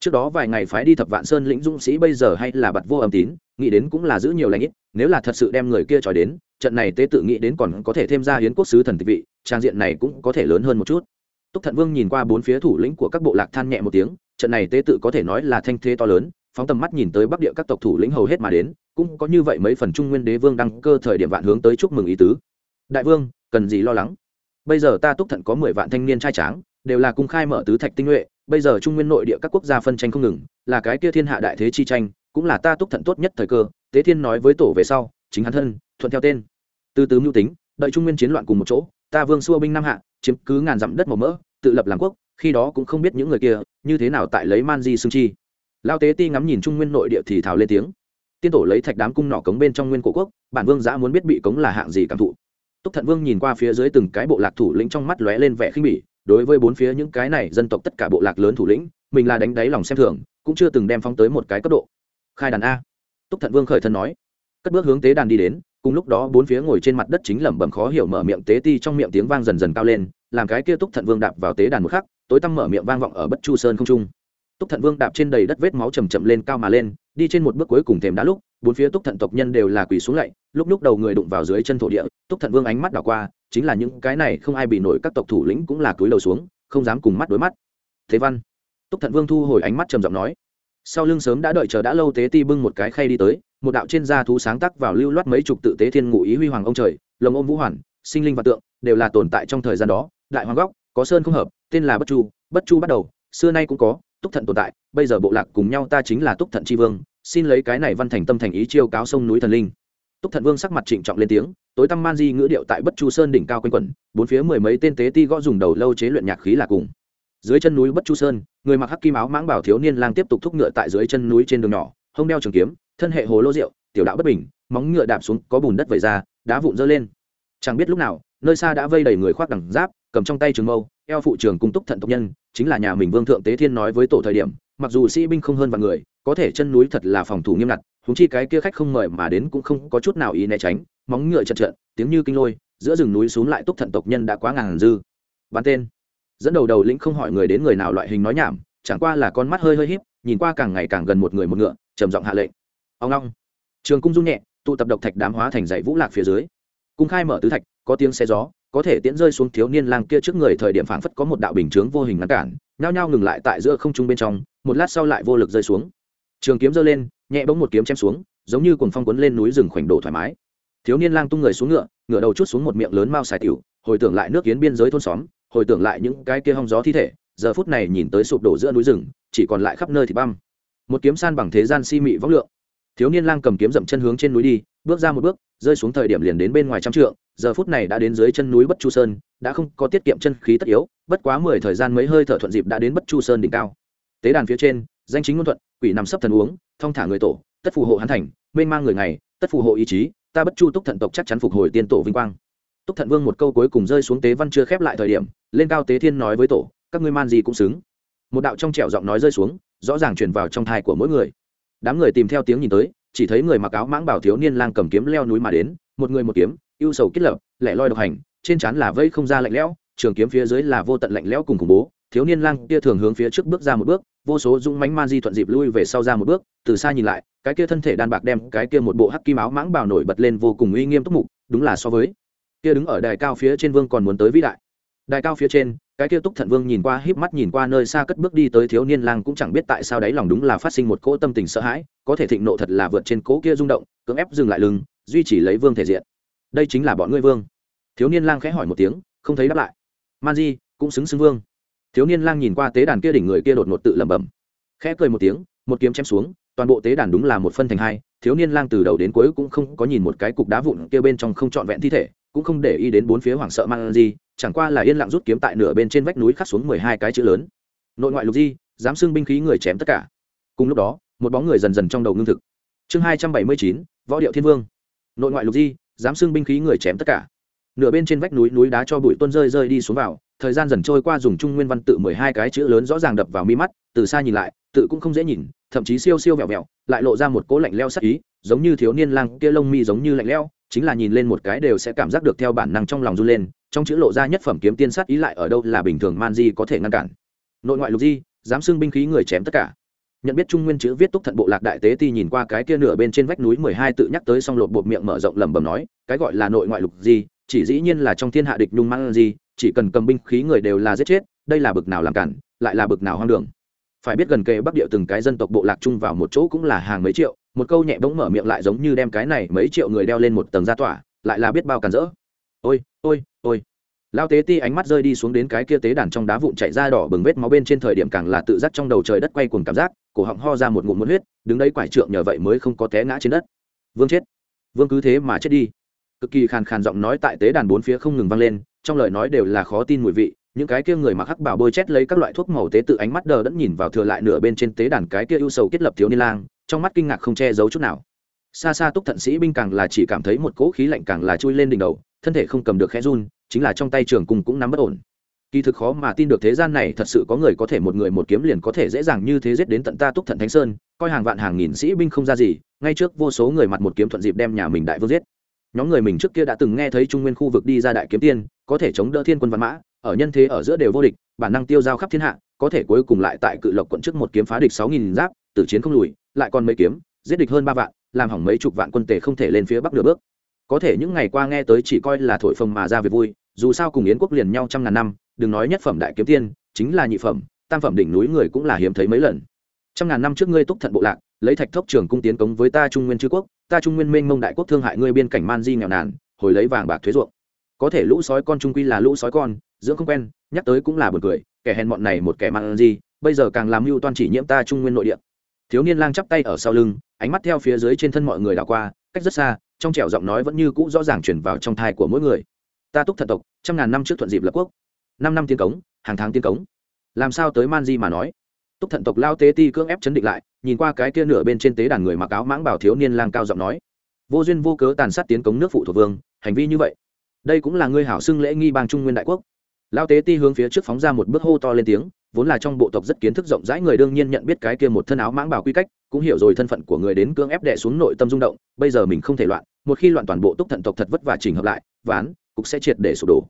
Trước đó vài ngày phái đi thập vạn sơn lĩnh dũng sĩ bây giờ hay là bặt vô âm tín, nghĩ đến cũng là giữ nhiều lãnh ít, nếu là thật sự đem người kia trói đến trận này tế tự nghĩ đến còn có thể thêm ra hiến quốc sứ thần tịch vị, trang diện này cũng có thể lớn hơn một chút. Túc thận vương nhìn qua bốn phía thủ lĩnh của các bộ lạc than nhẹ một tiếng, trận này tế tự có thể nói là thanh thế to lớn, phóng tầm mắt nhìn tới bắc địa các tộc thủ lĩnh hầu hết mà đến, cũng có như vậy mấy phần trung nguyên đế vương đăng cơ thời điểm vạn hướng tới chúc mừng ý tứ. Đại vương, cần gì lo lắng? Bây giờ ta túc thận có mười vạn thanh niên trai tráng, đều là cung khai mở tứ thạch tinh nhuệ, bây giờ trung nguyên nội địa các quốc gia phân tranh không ngừng, là cái kia thiên hạ đại thế chi tranh, cũng là ta túc thận tốt nhất thời cơ, tế thiên nói với tổ về sau chính hắn thân, thuận theo tên. Từ từ mưu tính, đợi trung nguyên chiến loạn cùng một chỗ, ta vương xua binh nam hạ, chiếm cứ ngàn dặm đất màu mỡ, tự lập làm quốc, khi đó cũng không biết những người kia, như thế nào tại lấy man di xương chi. Lao tế ti ngắm nhìn trung nguyên nội địa thì thào lên tiếng. Tiên tổ lấy thạch đám cung nỏ cống bên trong nguyên cổ quốc, bản vương giã muốn biết bị cống là hạng gì cảm thụ. Túc thận vương nhìn qua phía dưới từng cái bộ lạc thủ lĩnh trong mắt lóe lên vẻ khinh bỉ, đối với bốn phía những cái này dân tộc tất cả bộ lạc lớn thủ lĩnh, mình là đánh đáy lòng xem thường, cũng chưa từng đem phóng tới một cái cấp độ. Khai đàn a. Túc thận vương khởi thân nói cất bước hướng tế đàn đi đến, cùng lúc đó bốn phía ngồi trên mặt đất chính lẩm bẩm khó hiểu mở miệng tế ti trong miệng tiếng vang dần dần cao lên, làm cái kia túc thận vương đạp vào tế đàn một khắc, tối tăm mở miệng vang vọng ở bất chu sơn không trung. Túc thận vương đạp trên đầy đất vết máu chầm chậm lên cao mà lên, đi trên một bước cuối cùng thềm đá lúc, bốn phía túc thận tộc nhân đều là quỳ xuống lạy lúc lúc đầu người đụng vào dưới chân thổ địa, túc thận vương ánh mắt đảo qua, chính là những cái này không ai bị nổi các tộc thủ lĩnh cũng là cúi đầu xuống, không dám cùng mắt đối mắt. Thế văn. Túc thận vương thu hồi ánh mắt trầm giọng nói sau lưng sớm đã đợi chờ đã lâu tế ti bưng một cái khay đi tới, một đạo trên da thú sáng tác vào lưu loát mấy chục tự tế thiên ngụ ý huy hoàng ông trời, lồng ôm vũ hoàn, sinh linh và tượng, đều là tồn tại trong thời gian đó, đại hoàng góc, có sơn không hợp, tên là bất chu bất chu bắt đầu, xưa nay cũng có, túc thận tồn tại, bây giờ bộ lạc cùng nhau ta chính là túc thận tri vương, xin lấy cái này văn thành tâm thành ý chiêu cáo sông núi thần linh. Túc thận vương sắc mặt trịnh trọng lên tiếng, tối tăm man di ngữ điệu tại bất chu sơn đỉnh cao quanh quẩn, bốn phía mười mấy tên tế ti gõ dùng đầu lâu chế luyện nhạc khí là cùng dưới chân núi bất chu sơn, người mặc hắc kim áo mãng bảo thiếu niên lang tiếp tục thúc ngựa tại dưới chân núi trên đường nhỏ, hông đeo trường kiếm, thân hệ hồ lô rượu, tiểu đạo bất bình, móng ngựa đạp xuống, có bùn đất vẩy ra, đá vụn dơ lên. Chẳng biết lúc nào, nơi xa đã vây đầy người khoác đẳng giáp, cầm trong tay trường mâu, eo phụ trường cung túc thận tộc nhân, chính là nhà mình vương thượng tế thiên nói với tổ thời điểm, mặc dù sĩ binh không hơn vài người, có thể chân núi thật là phòng thủ nghiêm ngặt húng chi cái kia khách không mời mà đến cũng không có chút nào ý né tránh, móng ngựa chật trợn tiếng như kinh lôi, giữa rừng núi xuống lại túc thận tộc nhân đã quá ngàn dư. Bán tên dẫn đầu đầu lĩnh không hỏi người đến người nào loại hình nói nhảm, chẳng qua là con mắt hơi hơi híp, nhìn qua càng ngày càng gần một người một ngựa, trầm giọng hạ lệnh. Ông long. Trường cung dung nhẹ, tụ tập độc thạch đám hóa thành dãy vũ lạc phía dưới. Cung khai mở tứ thạch, có tiếng xe gió, có thể tiễn rơi xuống thiếu niên lang kia trước người thời điểm phảng phất có một đạo bình chướng vô hình ngăn cản, nhao nhao ngừng lại tại giữa không trung bên trong, một lát sau lại vô lực rơi xuống. Trường kiếm giơ lên, nhẹ bỗng một kiếm chém xuống, giống như cuồng phong cuốn lên núi rừng khoảnh đổ thoải mái. Thiếu niên lang tung người xuống ngựa ngựa đầu chút xuống một miệng lớn mao xài tiểu, hồi tưởng lại nước kiến biên giới thôn xóm hồi tưởng lại những cái kia hong gió thi thể, giờ phút này nhìn tới sụp đổ giữa núi rừng, chỉ còn lại khắp nơi thì băm. Một kiếm san bằng thế gian si mị võng lượng. Thiếu niên lang cầm kiếm dậm chân hướng trên núi đi, bước ra một bước, rơi xuống thời điểm liền đến bên ngoài trăm trượng, giờ phút này đã đến dưới chân núi bất chu sơn, đã không có tiết kiệm chân khí tất yếu, bất quá mười thời gian mấy hơi thở thuận dịp đã đến bất chu sơn đỉnh cao. Tế đàn phía trên, danh chính ngôn thuận, quỷ nằm sấp thần uống, thong thả người tổ, tất phù hộ hắn thành, mênh mang người ngày, tất phù hộ ý chí, ta bất chu túc thận tộc chắc chắn phục hồi tiên tổ vinh quang túc thận vương một câu cuối cùng rơi xuống tế văn chưa khép lại thời điểm, lên cao tế thiên nói với tổ, các ngươi man gì cũng xứng. Một đạo trong trẻo giọng nói rơi xuống, rõ ràng truyền vào trong thai của mỗi người. Đám người tìm theo tiếng nhìn tới, chỉ thấy người mặc áo mãng bảo thiếu niên lang cầm kiếm leo núi mà đến, một người một kiếm, ưu sầu kết lập, lẻ loi độc hành, trên trán là vây không ra lạnh lẽo, trường kiếm phía dưới là vô tận lạnh lẽo cùng khủng bố, thiếu niên lang kia thường hướng phía trước bước ra một bước, vô số dũng mánh man di thuận dịp lui về sau ra một bước, từ xa nhìn lại, cái kia thân thể đan bạc đem cái kia một bộ hắc kim áo mãng bảo nổi bật lên vô cùng uy nghiêm túc mục, đúng là so với kia đứng ở đài cao phía trên vương còn muốn tới vĩ đại. Đài cao phía trên, cái kia túc thận vương nhìn qua híp mắt nhìn qua nơi xa cất bước đi tới thiếu niên lang cũng chẳng biết tại sao đấy lòng đúng là phát sinh một cỗ tâm tình sợ hãi, có thể thịnh nộ thật là vượt trên cỗ kia rung động, cưỡng ép dừng lại lưng, duy trì lấy vương thể diện. Đây chính là bọn ngươi vương. Thiếu niên lang khẽ hỏi một tiếng, không thấy đáp lại. Man di, cũng xứng xứng vương. Thiếu niên lang nhìn qua tế đàn kia đỉnh người kia đột ngột tự lẩm bẩm. Khẽ cười một tiếng, một kiếm chém xuống, toàn bộ tế đàn đúng là một phân thành hai, thiếu niên lang từ đầu đến cuối cũng không có nhìn một cái cục đá vụn kia bên trong không trọn vẹn thi thể cũng không để ý đến bốn phía hoảng sợ man di chẳng qua là yên lặng rút kiếm tại nửa bên trên vách núi khắc xuống mười hai cái chữ lớn. Nội ngoại lục di, dám xưng binh khí người chém tất cả. Cùng lúc đó, một bóng người dần dần trong đầu ngưng thực. Chương hai trăm bảy mươi chín, võ điệu thiên vương. Nội ngoại lục di, dám xưng binh khí người chém tất cả. Nửa bên trên vách núi núi đá cho bụi tuôn rơi rơi đi xuống vào, thời gian dần trôi qua dùng trung nguyên văn tự mười hai cái chữ lớn rõ ràng đập vào mi mắt, từ xa nhìn lại, tự cũng không dễ nhìn, thậm chí siêu siêu vẹo vẹo, lại lộ ra một cố lạnh leo sắc ý, giống như thiếu niên lang kia lông mi giống như lạnh leo chính là nhìn lên một cái đều sẽ cảm giác được theo bản năng trong lòng run lên, trong chữ lộ ra nhất phẩm kiếm tiên sát ý lại ở đâu là bình thường man di có thể ngăn cản. Nội ngoại lục di, dám xưng binh khí người chém tất cả. Nhận biết trung nguyên chữ viết túc thận bộ lạc đại tế thì nhìn qua cái kia nửa bên trên vách núi mười hai tự nhắc tới xong lột bột miệng mở rộng lẩm bẩm nói, cái gọi là nội ngoại lục di, chỉ dĩ nhiên là trong thiên hạ địch nhung man di, chỉ cần cầm binh khí người đều là giết chết, đây là bực nào làm cản, lại là bực nào hoang đường. Phải biết gần kề bắc địa từng cái dân tộc bộ lạc chung vào một chỗ cũng là hàng mấy triệu một câu nhẹ bỗng mở miệng lại giống như đem cái này mấy triệu người đeo lên một tầng ra tỏa, lại là biết bao cản rỡ. Ôi ôi ôi. Lao tế ti ánh mắt rơi đi xuống đến cái kia tế đàn trong đá vụn chạy ra đỏ bừng vết máu bên trên thời điểm càng là tự giác trong đầu trời đất quay cuồng cảm giác, cổ họng ho ra một ngụm mất huyết, đứng đấy quải trượng nhờ vậy mới không có té ngã trên đất. Vương chết. Vương cứ thế mà chết đi. Cực kỳ khàn khàn giọng nói tại tế đàn bốn phía không ngừng vang lên, trong lời nói đều là khó tin mùi vị những cái kia người mặc hắc bảo bôi chét lấy các loại thuốc màu tế tự ánh mắt đờ đẫn nhìn vào thừa lại nửa bên trên tế đàn cái kia ưu sầu kết lập thiếu niên lang, trong mắt kinh ngạc không che giấu chút nào. Xa xa túc thận sĩ binh càng là chỉ cảm thấy một cỗ khí lạnh càng là chui lên đỉnh đầu, thân thể không cầm được khẽ run, chính là trong tay trường cung cũng nắm bất ổn. Kỳ thực khó mà tin được thế gian này thật sự có người có thể một người một kiếm liền có thể dễ dàng như thế giết đến tận ta túc thận thánh sơn, coi hàng vạn hàng nghìn sĩ binh không ra gì, ngay trước vô số người mặt một kiếm thuận dịp đem nhà mình đại vương giết. Nhóm người mình trước kia đã từng nghe thấy trung nguyên khu vực đi ra đại kiếm tiên, có thể chống đỡ thiên quân văn mã ở nhân thế ở giữa đều vô địch, bản năng tiêu giao khắp thiên hạ, có thể cuối cùng lại tại cự lộc quận trước một kiếm phá địch sáu nghìn giáp, tử chiến không lùi, lại còn mấy kiếm, giết địch hơn ba vạn, làm hỏng mấy chục vạn quân tề không thể lên phía bắc nửa bước. Có thể những ngày qua nghe tới chỉ coi là thổi phồng mà ra việc vui, dù sao cùng yến quốc liền nhau trăm ngàn năm, đừng nói nhất phẩm đại kiếm tiên, chính là nhị phẩm, tam phẩm đỉnh núi người cũng là hiếm thấy mấy lần. Trăm ngàn năm trước ngươi túc thận bộ lạc, lấy thạch thốc trường cung tiến cống với ta trung nguyên chư quốc, ta trung nguyên minh mông đại quốc thương hại ngươi biên cảnh man di nghèo nàn, hồi lấy vàng bạc thuế ruộng. Có thể lũ sói con trung quy là lũ sói con dưỡng không quen, nhắc tới cũng là buồn cười, kẻ hèn mọn này một kẻ man di bây giờ càng làm mưu toan chỉ nhiễm ta trung nguyên nội địa. Thiếu niên lang chắp tay ở sau lưng, ánh mắt theo phía dưới trên thân mọi người đảo qua, cách rất xa, trong trẻo giọng nói vẫn như cũ rõ ràng chuyển vào trong thai của mỗi người. Ta túc thần tộc, trăm ngàn năm trước thuận dịp lập quốc. Năm năm tiến cống, hàng tháng tiến cống. Làm sao tới man di mà nói? Túc thận tộc lao tế ti cưỡng ép chấn định lại, nhìn qua cái kia nửa bên trên tế đàn người mặc áo mãng bảo thiếu niên lang cao giọng nói. Vô duyên vô cớ tàn sát tiến cống nước phụ thuộc vương, hành vi như vậy. Đây cũng là ngươi hảo xưng lễ nghi bang trung nguyên đại quốc lao tế ti hướng phía trước phóng ra một bước hô to lên tiếng, vốn là trong bộ tộc rất kiến thức rộng rãi người đương nhiên nhận biết cái kia một thân áo mãng bảo quy cách, cũng hiểu rồi thân phận của người đến cưỡng ép đệ xuống nội tâm rung động, bây giờ mình không thể loạn, một khi loạn toàn bộ túc thận tộc thật vất vả chỉnh hợp lại, ván, cục sẽ triệt để sụp đổ.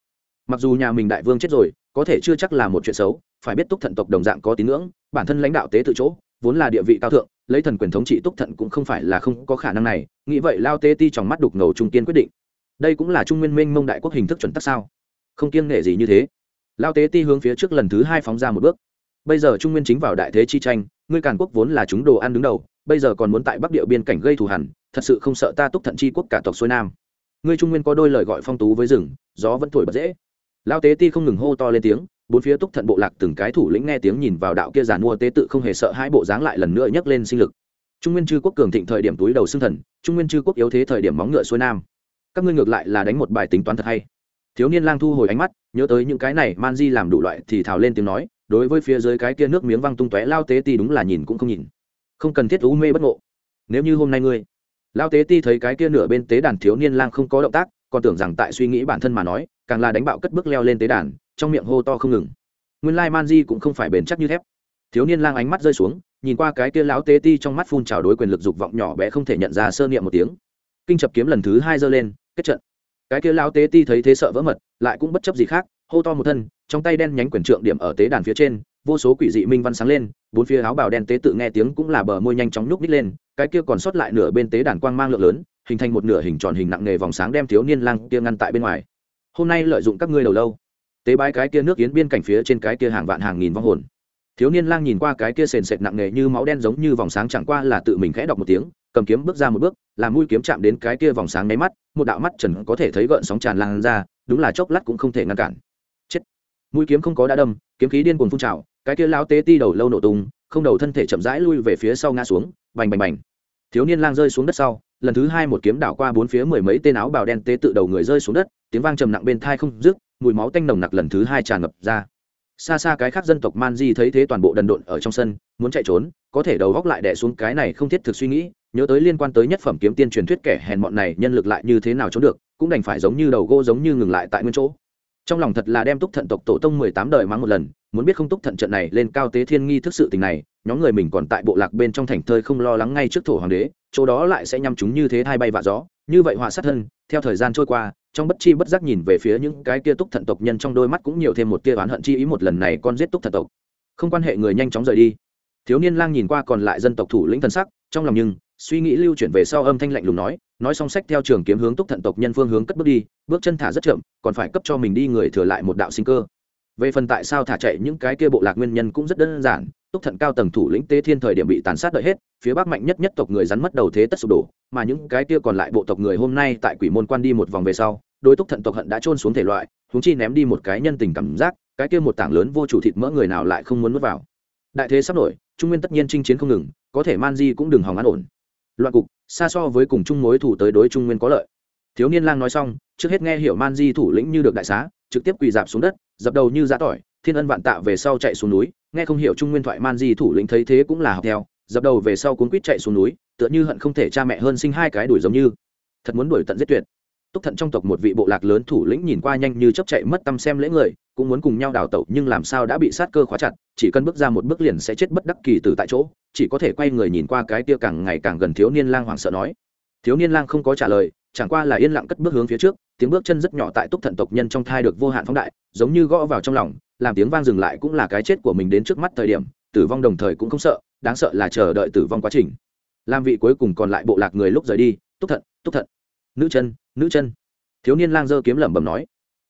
Mặc dù nhà mình đại vương chết rồi, có thể chưa chắc là một chuyện xấu, phải biết túc thận tộc đồng dạng có tín ngưỡng, bản thân lãnh đạo tế tự chỗ, vốn là địa vị cao thượng, lấy thần quyền thống trị túc thận cũng không phải là không có khả năng này, nghĩ vậy lao tế ti trong mắt đục ngầu trung tiên quyết định. Đây cũng là trung nguyên minh mông đại quốc hình thức chuẩn tắc sao? Không kiêng nể gì như thế. Lao tế ti hướng phía trước lần thứ hai phóng ra một bước. Bây giờ trung nguyên chính vào đại thế chi tranh, ngươi càn quốc vốn là chúng đồ ăn đứng đầu, bây giờ còn muốn tại bắc địa biên cảnh gây thù hẳn thật sự không sợ ta túc thận chi quốc cả tộc xuôi nam. Ngươi trung nguyên có đôi lời gọi phong tú với rừng, gió vẫn thổi bật dễ. Lao tế ti không ngừng hô to lên tiếng, bốn phía túc thận bộ lạc từng cái thủ lĩnh nghe tiếng nhìn vào đạo kia giàn mua tế tự không hề sợ hai bộ dáng lại lần nữa nhấc lên sinh lực. Trung nguyên chư quốc cường thịnh thời điểm túi đầu xương thần, trung nguyên chư quốc yếu thế thời điểm móng ngựa xuôi nam. Các ngươi ngược lại là đánh một bài tính toán thật hay thiếu niên lang thu hồi ánh mắt, nhớ tới những cái này, man di làm đủ loại thì thào lên tiếng nói, đối với phía dưới cái kia nước miếng văng tung tóe lao tế ti đúng là nhìn cũng không nhìn. Không cần thiết u mê bất ngộ. Nếu như hôm nay ngươi, lao tế ti thấy cái kia nửa bên tế đàn thiếu niên lang không có động tác, còn tưởng rằng tại suy nghĩ bản thân mà nói, càng là đánh bạo cất bước leo lên tế đàn, trong miệng hô to không ngừng. Nguyên lai man di cũng không phải bền chắc như thép thiếu niên lang ánh mắt rơi xuống, nhìn qua cái kia lão tế ti trong mắt phun trào đối quyền lực dục vọng nhỏ bé không thể nhận ra sơ niệm một tiếng. Kinh chập kiếm lần thứ hai giơ lên, kết trận cái kia lao tế ti thấy thế sợ vỡ mật, lại cũng bất chấp gì khác, hô to một thân, trong tay đen nhánh quyền trượng điểm ở tế đàn phía trên, vô số quỷ dị minh văn sáng lên, bốn phía áo bào đen tế tự nghe tiếng cũng là bờ môi nhanh chóng nhúc nít lên, cái kia còn sót lại nửa bên tế đàn quang mang lượng lớn, hình thành một nửa hình tròn hình nặng nghề vòng sáng đem thiếu niên lang kia ngăn tại bên ngoài. Hôm nay lợi dụng các ngươi đầu lâu. Tế bái cái kia nước yến biên cảnh phía trên cái kia hàng vạn hàng nghìn vong hồn. Thiếu niên lang nhìn qua cái kia sền sệt nặng nề như máu đen giống như vòng sáng chẳng qua là tự mình khẽ đọc một tiếng cầm kiếm bước ra một bước, làm mũi kiếm chạm đến cái kia vòng sáng nháy mắt, một đạo mắt trần có thể thấy gợn sóng tràn lan ra, đúng là chốc lát cũng không thể ngăn cản. Chết. Mũi kiếm không có đã đâm, kiếm khí điên cuồng phun trào, cái kia lao tế ti đầu lâu nổ tung, không đầu thân thể chậm rãi lui về phía sau ngã xuống, bành bành bành. Thiếu niên lang rơi xuống đất sau, lần thứ hai một kiếm đảo qua bốn phía mười mấy tên áo bào đen tế tự đầu người rơi xuống đất, tiếng vang trầm nặng bên thai không dứt, mùi máu tanh nồng nặc lần thứ hai tràn ngập ra. Xa xa cái khác dân tộc man di thấy thế toàn bộ đần độn ở trong sân, muốn chạy trốn, có thể đầu góc lại đẻ xuống cái này không thiết thực suy nghĩ nhớ tới liên quan tới nhất phẩm kiếm tiên truyền thuyết kẻ hèn bọn này, nhân lực lại như thế nào trốn được, cũng đành phải giống như đầu gỗ giống như ngừng lại tại nguyên chỗ. Trong lòng thật là đem túc thận tộc tổ tông mười tám đời mắng một lần, muốn biết không túc thận trận này lên cao tế thiên nghi thức sự tình này, nhóm người mình còn tại bộ lạc bên trong thành thơi không lo lắng ngay trước thổ hoàng đế, chỗ đó lại sẽ nhắm chúng như thế thay bay vạ gió. Như vậy họa sát thân, theo thời gian trôi qua, trong bất chi bất giác nhìn về phía những cái kia túc thận tộc nhân trong đôi mắt cũng nhiều thêm một tia oán hận chi ý một lần này con giết túc thận tộc. Không quan hệ người nhanh chóng rời đi. Thiếu niên lang nhìn qua còn lại dân tộc thủ lĩnh thần sắc, trong lòng nhưng suy nghĩ lưu chuyển về sau âm thanh lạnh lùng nói nói xong sách theo trường kiếm hướng túc thận tộc nhân phương hướng cất bước đi, bước chân thả rất chậm, còn phải cấp cho mình đi người thừa lại một đạo sinh cơ. Về phần tại sao thả chạy những cái kia bộ lạc nguyên nhân cũng rất đơn giản, túc thận cao tầng thủ lĩnh tế thiên thời điểm bị tàn sát đợi hết, phía bắc mạnh nhất nhất tộc người rắn mất đầu thế tất sụp đổ, mà những cái kia còn lại bộ tộc người hôm nay tại quỷ môn quan đi một vòng về sau, đối túc thận tộc hận đã trôn xuống thể loại húng chi ném đi một cái nhân tình cảm giác, cái kia một tảng lớn vô chủ thịt mỡ người nào lại không muốn nuốt vào. Đại thế sắp nổi, trung nguyên tất nhiên chinh chiến không ngừng, có thể man di cũng đừng hòng an ổn loạn cục, xa so với cùng chung mối thủ tới đối trung nguyên có lợi. Thiếu niên lang nói xong, trước hết nghe hiểu man di thủ lĩnh như được đại xá, trực tiếp quỳ dạp xuống đất, dập đầu như giã tỏi, thiên ân vạn tạ về sau chạy xuống núi. Nghe không hiểu trung nguyên thoại man di thủ lĩnh thấy thế cũng là học theo, dập đầu về sau cuốn quýt chạy xuống núi, tựa như hận không thể cha mẹ hơn sinh hai cái đuổi giống như. Thật muốn đuổi tận giết tuyệt túc thận trong tộc một vị bộ lạc lớn thủ lĩnh nhìn qua nhanh như chấp chạy mất tâm xem lễ người, cũng muốn cùng nhau đào tẩu, nhưng làm sao đã bị sát cơ khóa chặt, chỉ cần bước ra một bước liền sẽ chết bất đắc kỳ từ tại chỗ, chỉ có thể quay người nhìn qua cái tia càng ngày càng gần thiếu niên lang hoảng sợ nói. Thiếu niên lang không có trả lời, chẳng qua là yên lặng cất bước hướng phía trước, tiếng bước chân rất nhỏ tại túc thận tộc nhân trong thai được vô hạn phóng đại, giống như gõ vào trong lòng, làm tiếng vang dừng lại cũng là cái chết của mình đến trước mắt thời điểm, tử vong đồng thời cũng không sợ, đáng sợ là chờ đợi tử vong quá trình. Làm vị cuối cùng còn lại bộ lạc người lúc rời đi, túc thận túc thận. Nữ chân nữ chân. Thiếu niên lang dơ kiếm lẩm bẩm nói,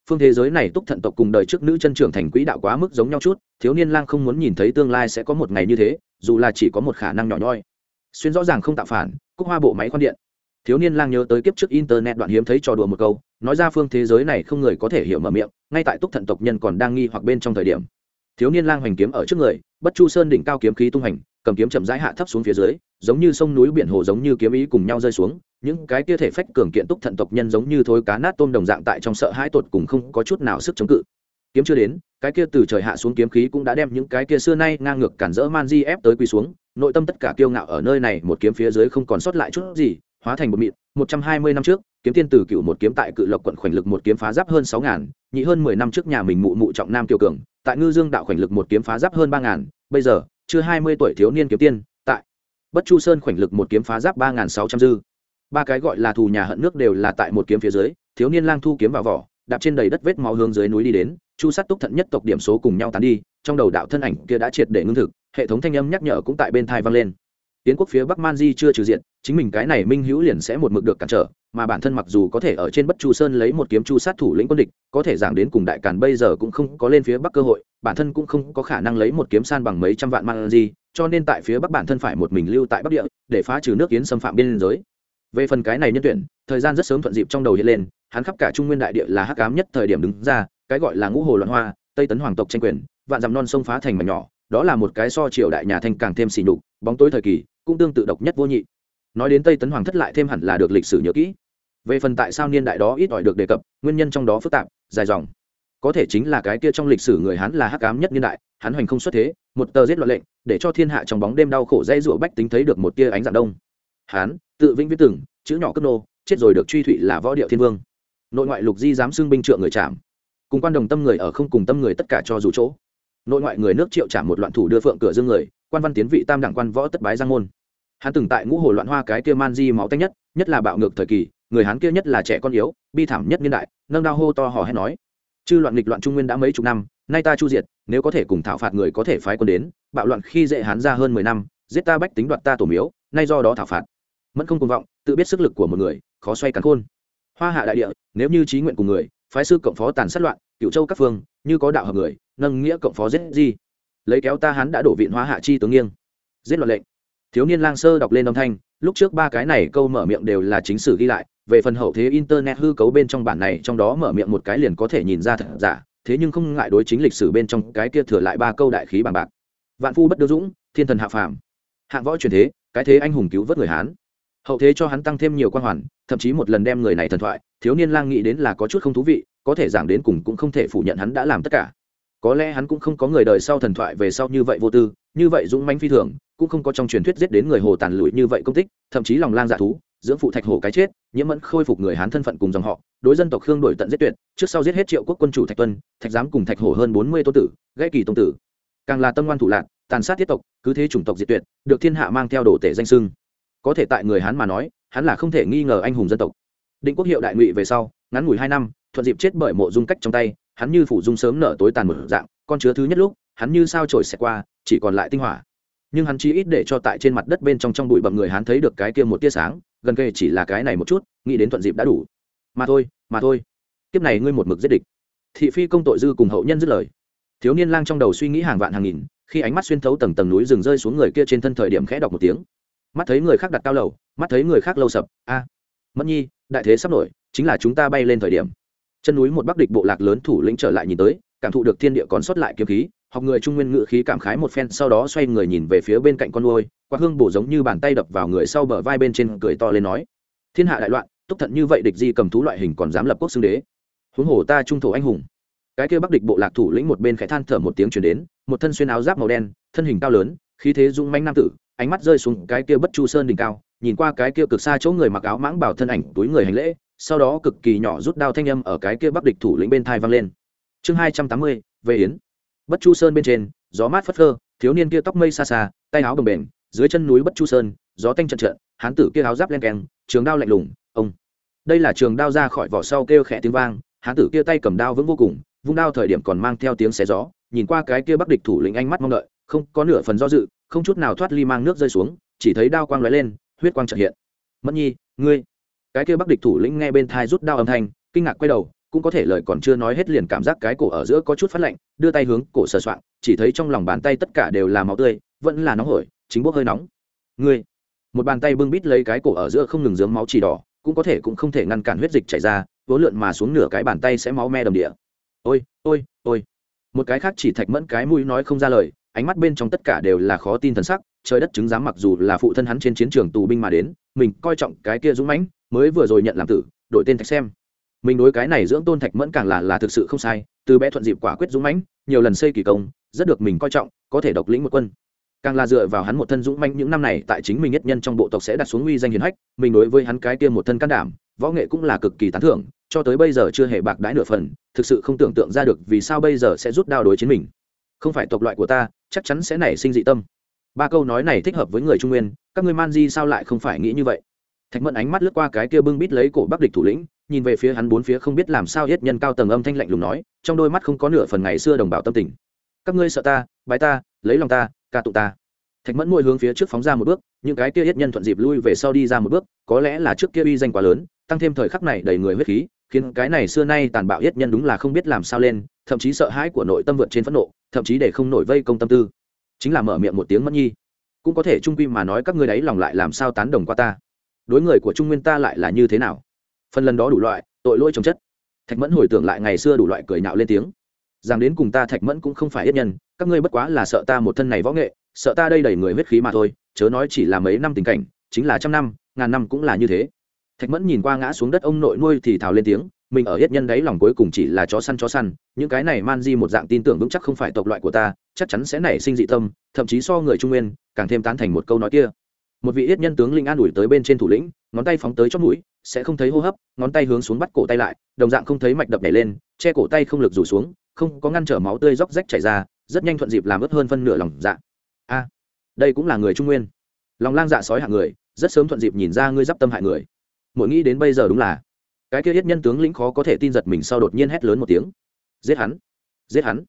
phương thế giới này túc thận tộc cùng đời trước nữ chân trưởng thành quỹ đạo quá mức giống nhau chút, thiếu niên lang không muốn nhìn thấy tương lai sẽ có một ngày như thế, dù là chỉ có một khả năng nhỏ nhoi. Xuyên rõ ràng không tạo phản, cúc hoa bộ máy khoan điện. Thiếu niên lang nhớ tới kiếp trước internet đoạn hiếm thấy trò đùa một câu, nói ra phương thế giới này không người có thể hiểu mở miệng, ngay tại túc thận tộc nhân còn đang nghi hoặc bên trong thời điểm. Thiếu niên lang hoành kiếm ở trước người, bất chu sơn đỉnh cao kiếm khí tung hành cầm kiếm chậm rãi hạ thấp xuống phía dưới, giống như sông núi biển hồ giống như kiếm ý cùng nhau rơi xuống, những cái kia thể phách cường kiện túc thận tộc nhân giống như thối cá nát tôm đồng dạng tại trong sợ hãi tột cùng không có chút nào sức chống cự. Kiếm chưa đến, cái kia từ trời hạ xuống kiếm khí cũng đã đem những cái kia xưa nay ngang ngược cản rỡ man di ép tới quỳ xuống, nội tâm tất cả kiêu ngạo ở nơi này, một kiếm phía dưới không còn sót lại chút gì, hóa thành một mịn. Một trăm hai mươi năm trước, kiếm tiên tử cựu một kiếm tại cự lộc quận khoảnh lực một kiếm phá giáp hơn sáu ngàn, nhị hơn mười năm trước nhà mình mụ mụ trọng nam kiều cường, tại ngư dương đạo khoảnh lực một kiếm phá giáp hơn ba ngàn, bây giờ chưa hai mươi tuổi thiếu niên kiếm tiên, tại bất chu sơn khoảnh lực một kiếm phá giáp ba ngàn sáu trăm dư. Ba cái gọi là thù nhà hận nước đều là tại một kiếm phía dưới, thiếu niên lang thu kiếm vào vỏ, đạp trên đầy đất vết máu hướng dưới núi đi đến, chu sát túc thận nhất tộc điểm số cùng nhau tán đi, trong đầu đạo thân ảnh kia đã triệt để ngưng thực, hệ thống thanh âm nhắc nhở cũng tại bên thai vang lên. Tiến quốc phía bắc man di chưa trừ diện, chính mình cái này minh hữu liền sẽ một mực được cản trở mà bản thân mặc dù có thể ở trên bất chu sơn lấy một kiếm chu sát thủ lĩnh quân địch, có thể giảng đến cùng đại càn bây giờ cũng không có lên phía bắc cơ hội, bản thân cũng không có khả năng lấy một kiếm san bằng mấy trăm vạn man di, cho nên tại phía bắc bản thân phải một mình lưu tại bắc địa, để phá trừ nước kiến xâm phạm biên giới. Về phần cái này nhân tuyển, thời gian rất sớm thuận dịp trong đầu hiện lên, hắn khắp cả trung nguyên đại địa là hắc ám nhất thời điểm đứng ra, cái gọi là ngũ hồ loạn hoa, tây tấn hoàng tộc tranh quyền, vạn dặm non sông phá thành mảnh nhỏ, đó là một cái so triều đại nhà thanh càng thêm xỉ nhục, bóng tối thời kỳ, cũng tương tự độc nhất vô nhị nói đến tây tấn hoàng thất lại thêm hẳn là được lịch sử nhớ kỹ. Về phần tại sao niên đại đó ít ỏi được đề cập, nguyên nhân trong đó phức tạp, dài dòng. Có thể chính là cái kia trong lịch sử người hắn là hắc ám nhất niên đại hắn hoành không xuất thế, một tờ giết loạn lệnh, để cho thiên hạ trong bóng đêm đau khổ dây rủa bách tính thấy được một tia ánh dạng đông. Hắn tự vĩnh viết từng, chữ nhỏ cất nô, chết rồi được truy thụy là võ điệu thiên vương. Nội ngoại lục di dám xưng binh trượng người chạm cùng quan đồng tâm người ở không cùng tâm người tất cả cho dù chỗ. Nội ngoại người nước triệu trả một loạn thủ đưa phượng cửa dương người, quan văn tiến vị tam đẳng quan võ tất bái giang môn hắn từng tại ngũ hồ loạn hoa cái kia man di máu tanh nhất nhất là bạo ngược thời kỳ, người hắn kia nhất là trẻ con yếu, bi thảm nhất niên đại, nâng đao hô to hò hét nói. Chư loạn nghịch loạn trung nguyên đã mấy chục năm, nay ta chu diệt, nếu có thể cùng thảo phạt người có thể phái quân đến, bạo loạn khi dễ hắn ra hơn mười năm, giết ta bách tính đoạt ta tổ miếu, nay do đó thảo phạt. Mẫn không công vọng, tự biết sức lực của một người, khó xoay cắn khôn. Hoa hạ đại địa, nếu như trí nguyện của người, phái sư cộng phó tàn sát loạn cựu châu các phương, như có đạo hợp người, nâng nghĩa cộng phó giết di. Lấy kéo ta hắn đã đổ viện Hoa hạ chi tướng nghiêng. Giết loạn lệnh thiếu niên lang sơ đọc lên âm thanh, lúc trước ba cái này câu mở miệng đều là chính sử ghi lại, về phần hậu thế internet hư cấu bên trong bản này, trong đó mở miệng một cái liền có thể nhìn ra thật giả, thế nhưng không ngại đối chính lịch sử bên trong cái kia thừa lại ba câu đại khí bằng bạc. Vạn phu bất đương dũng, thiên thần hạ phàm. Hạng võ truyền thế, cái thế anh hùng cứu vớt người hán. Hậu thế cho hắn tăng thêm nhiều quan hoàn, thậm chí một lần đem người này thần thoại, thiếu niên lang nghĩ đến là có chút không thú vị, có thể giảng đến cùng cũng không thể phủ nhận hắn đã làm tất cả có lẽ hắn cũng không có người đời sau thần thoại về sau như vậy vô tư, như vậy dũng mãnh phi thường, cũng không có trong truyền thuyết giết đến người hồ tàn lụi như vậy công tích, thậm chí lòng lang dạ thú, dưỡng phụ thạch hồ cái chết, nhiễm mẫn khôi phục người hán thân phận cùng dòng họ, đối dân tộc khương đổi tận giết tuyệt, trước sau giết hết triệu quốc quân chủ thạch tuân, thạch giám cùng thạch hồ hơn bốn mươi tô tử gãy kỳ tông tử. Càng là tâm ngoan thủ lạc, tàn sát tiết tộc, cứ thế chủng tộc diệt tuyệt, được thiên hạ mang theo đồ tể danh sưng. Có thể tại người hán mà nói, hắn là không thể nghi ngờ anh hùng dân tộc. Định quốc hiệu đại ngụy về sau, ngắn ngủi hai năm, thuận dịp chết bởi mộ dung cách trong tay hắn như phủ dung sớm nở tối tàn một dạng, con chứa thứ nhất lúc, hắn như sao trổi xẹt qua, chỉ còn lại tinh hỏa. Nhưng hắn chỉ ít để cho tại trên mặt đất bên trong trong bụi bậm người hắn thấy được cái kia một tia sáng, gần kề chỉ là cái này một chút, nghĩ đến thuận dịp đã đủ. Mà thôi mà thôi. Kiếp này ngươi một mực giết địch. Thị phi công tội dư cùng hậu nhân dứt lời. Thiếu niên lang trong đầu suy nghĩ hàng vạn hàng nghìn, khi ánh mắt xuyên thấu tầng tầng núi rừng rơi xuống người kia trên thân thời điểm khẽ đọc một tiếng. Mắt thấy người khác đặt cao lầu, mắt thấy người khác lâu sập, a. À. nhi, đại thế sắp nổi, chính là chúng ta bay lên thời điểm chân núi một bắc địch bộ lạc lớn thủ lĩnh trở lại nhìn tới, cảm thụ được thiên địa còn sót lại kiếm khí, học người trung nguyên ngự khí cảm khái một phen, sau đó xoay người nhìn về phía bên cạnh con nuôi qua hương bổ giống như bàn tay đập vào người sau bờ vai bên trên cười to lên nói, thiên hạ đại loạn, túc thận như vậy địch di cầm thú loại hình còn dám lập quốc xưng đế? Huống hồ ta trung thổ anh hùng. Cái kia bắc địch bộ lạc thủ lĩnh một bên khẽ than thở một tiếng chuyển đến, một thân xuyên áo giáp màu đen, thân hình cao lớn, khí thế dung manh nam tử, ánh mắt rơi xuống cái kia bất chu sơn đỉnh cao, nhìn qua cái kia cực xa chỗ người mặc áo mãng bảo thân ảnh túi người hành lễ sau đó cực kỳ nhỏ rút đao thanh âm ở cái kia bắc địch thủ lĩnh bên thai vang lên. Chương hai trăm tám mươi, về yến. Bất chu sơn bên trên, gió mát phất phơ, thiếu niên kia tóc mây xa xa, tay áo đồng bền, dưới chân núi bất chu sơn, gió tanh trận trận, hán tử kia áo giáp len keng, trường đao lạnh lùng, ông. Đây là trường đao ra khỏi vỏ sau kêu khẽ tiếng vang, hán tử kia tay cầm đao vững vô cùng, vung đao thời điểm còn mang theo tiếng xé gió, nhìn qua cái kia bắc địch thủ lĩnh ánh mắt mong đợi, không có nửa phần do dự, không chút nào thoát ly mang nước rơi xuống, chỉ thấy đao quang lóe lên, huyết quang trợ hiện. Mẫn nhi, ngươi cái kia bắc địch thủ lĩnh nghe bên thai rút đao âm thanh, kinh ngạc quay đầu, cũng có thể lời còn chưa nói hết liền cảm giác cái cổ ở giữa có chút phát lạnh, đưa tay hướng cổ sờ soạng, chỉ thấy trong lòng bàn tay tất cả đều là máu tươi, vẫn là nóng hổi, chính bốc hơi nóng. Ngươi, một bàn tay bưng bít lấy cái cổ ở giữa không ngừng dướng máu chỉ đỏ, cũng có thể cũng không thể ngăn cản huyết dịch chảy ra vố lượn mà xuống nửa cái bàn tay sẽ máu me đầm địa. Ôi ôi ôi. Một cái khác chỉ thạch mẫn cái mũi nói không ra lời, ánh mắt bên trong tất cả đều là khó tin thần sắc, trời đất chứng giám mặc dù là phụ thân hắn trên chiến trường tù binh mà đến, mình coi trọng cái kia dũng mãnh mới vừa rồi nhận làm tử, đổi tên thạch xem. Mình đối cái này dưỡng tôn thạch mẫn càng là là thực sự không sai, từ bé thuận dịp quả quyết dũng mãnh, nhiều lần xây kỳ công, rất được mình coi trọng, có thể độc lĩnh một quân. Càng là dựa vào hắn một thân dũng mãnh những năm này tại chính mình nhất nhân trong bộ tộc sẽ đặt xuống uy danh hiền hách, mình đối với hắn cái kia một thân can đảm, võ nghệ cũng là cực kỳ tán thưởng, cho tới bây giờ chưa hề bạc đãi nửa phần, thực sự không tưởng tượng ra được vì sao bây giờ sẽ rút đao đối chiến mình. Không phải tộc loại của ta, chắc chắn sẽ nảy sinh dị tâm. Ba câu nói này thích hợp với người trung nguyên, các ngươi man di sao lại không phải nghĩ như vậy? Thạch mẫn ánh mắt lướt qua cái kia bưng bít lấy cổ bắc địch thủ lĩnh, nhìn về phía hắn bốn phía không biết làm sao hết nhân cao tầng âm thanh lạnh lùng nói, trong đôi mắt không có nửa phần ngày xưa đồng bào tâm tình. Các ngươi sợ ta, bái ta, lấy lòng ta, ca tụ ta. Thạch mẫn môi hướng phía trước phóng ra một bước, những cái kia hết nhân thuận dịp lui về sau đi ra một bước, có lẽ là trước kia uy danh quá lớn, tăng thêm thời khắc này đầy người huyết khí, khiến cái này xưa nay tàn bạo hết nhân đúng là không biết làm sao lên, thậm chí sợ hãi của nội tâm vượt trên phẫn nộ, thậm chí để không nổi vây công tâm tư. Chính là mở miệng một tiếng mất nhi. Cũng có thể trung quy mà nói các ngươi đấy lòng lại làm sao tán đồng qua ta đối người của trung nguyên ta lại là như thế nào? Phần lần đó đủ loại, tội lỗi trồng chất. Thạch mẫn hồi tưởng lại ngày xưa đủ loại cười nhạo lên tiếng. Rằng đến cùng ta thạch mẫn cũng không phải ít nhân, các ngươi bất quá là sợ ta một thân này võ nghệ, sợ ta đây đầy người huyết khí mà thôi, chớ nói chỉ là mấy năm tình cảnh, chính là trăm năm, ngàn năm cũng là như thế. Thạch mẫn nhìn qua ngã xuống đất ông nội nuôi thì thào lên tiếng, mình ở hết nhân đấy lòng cuối cùng chỉ là chó săn chó săn, những cái này man di một dạng tin tưởng vững chắc không phải tộc loại của ta, chắc chắn sẽ nảy sinh dị tâm, thậm chí so người trung nguyên, càng thêm tán thành một câu nói kia một vị yết nhân tướng linh an ủi tới bên trên thủ lĩnh, ngón tay phóng tới chót mũi, sẽ không thấy hô hấp, ngón tay hướng xuống bắt cổ tay lại, đồng dạng không thấy mạch đập nhảy lên, che cổ tay không lực rủ xuống, không có ngăn trở máu tươi róc rách chảy ra, rất nhanh thuận dịp làm ướt hơn phân nửa lòng dạ. A, đây cũng là người trung nguyên. Lòng lang dạ sói hạng người, rất sớm thuận dịp nhìn ra ngươi d tâm hại người. Mỗi nghĩ đến bây giờ đúng là, cái kia yết nhân tướng lĩnh khó có thể tin giật mình sau đột nhiên hét lớn một tiếng. Giết hắn giết hắn.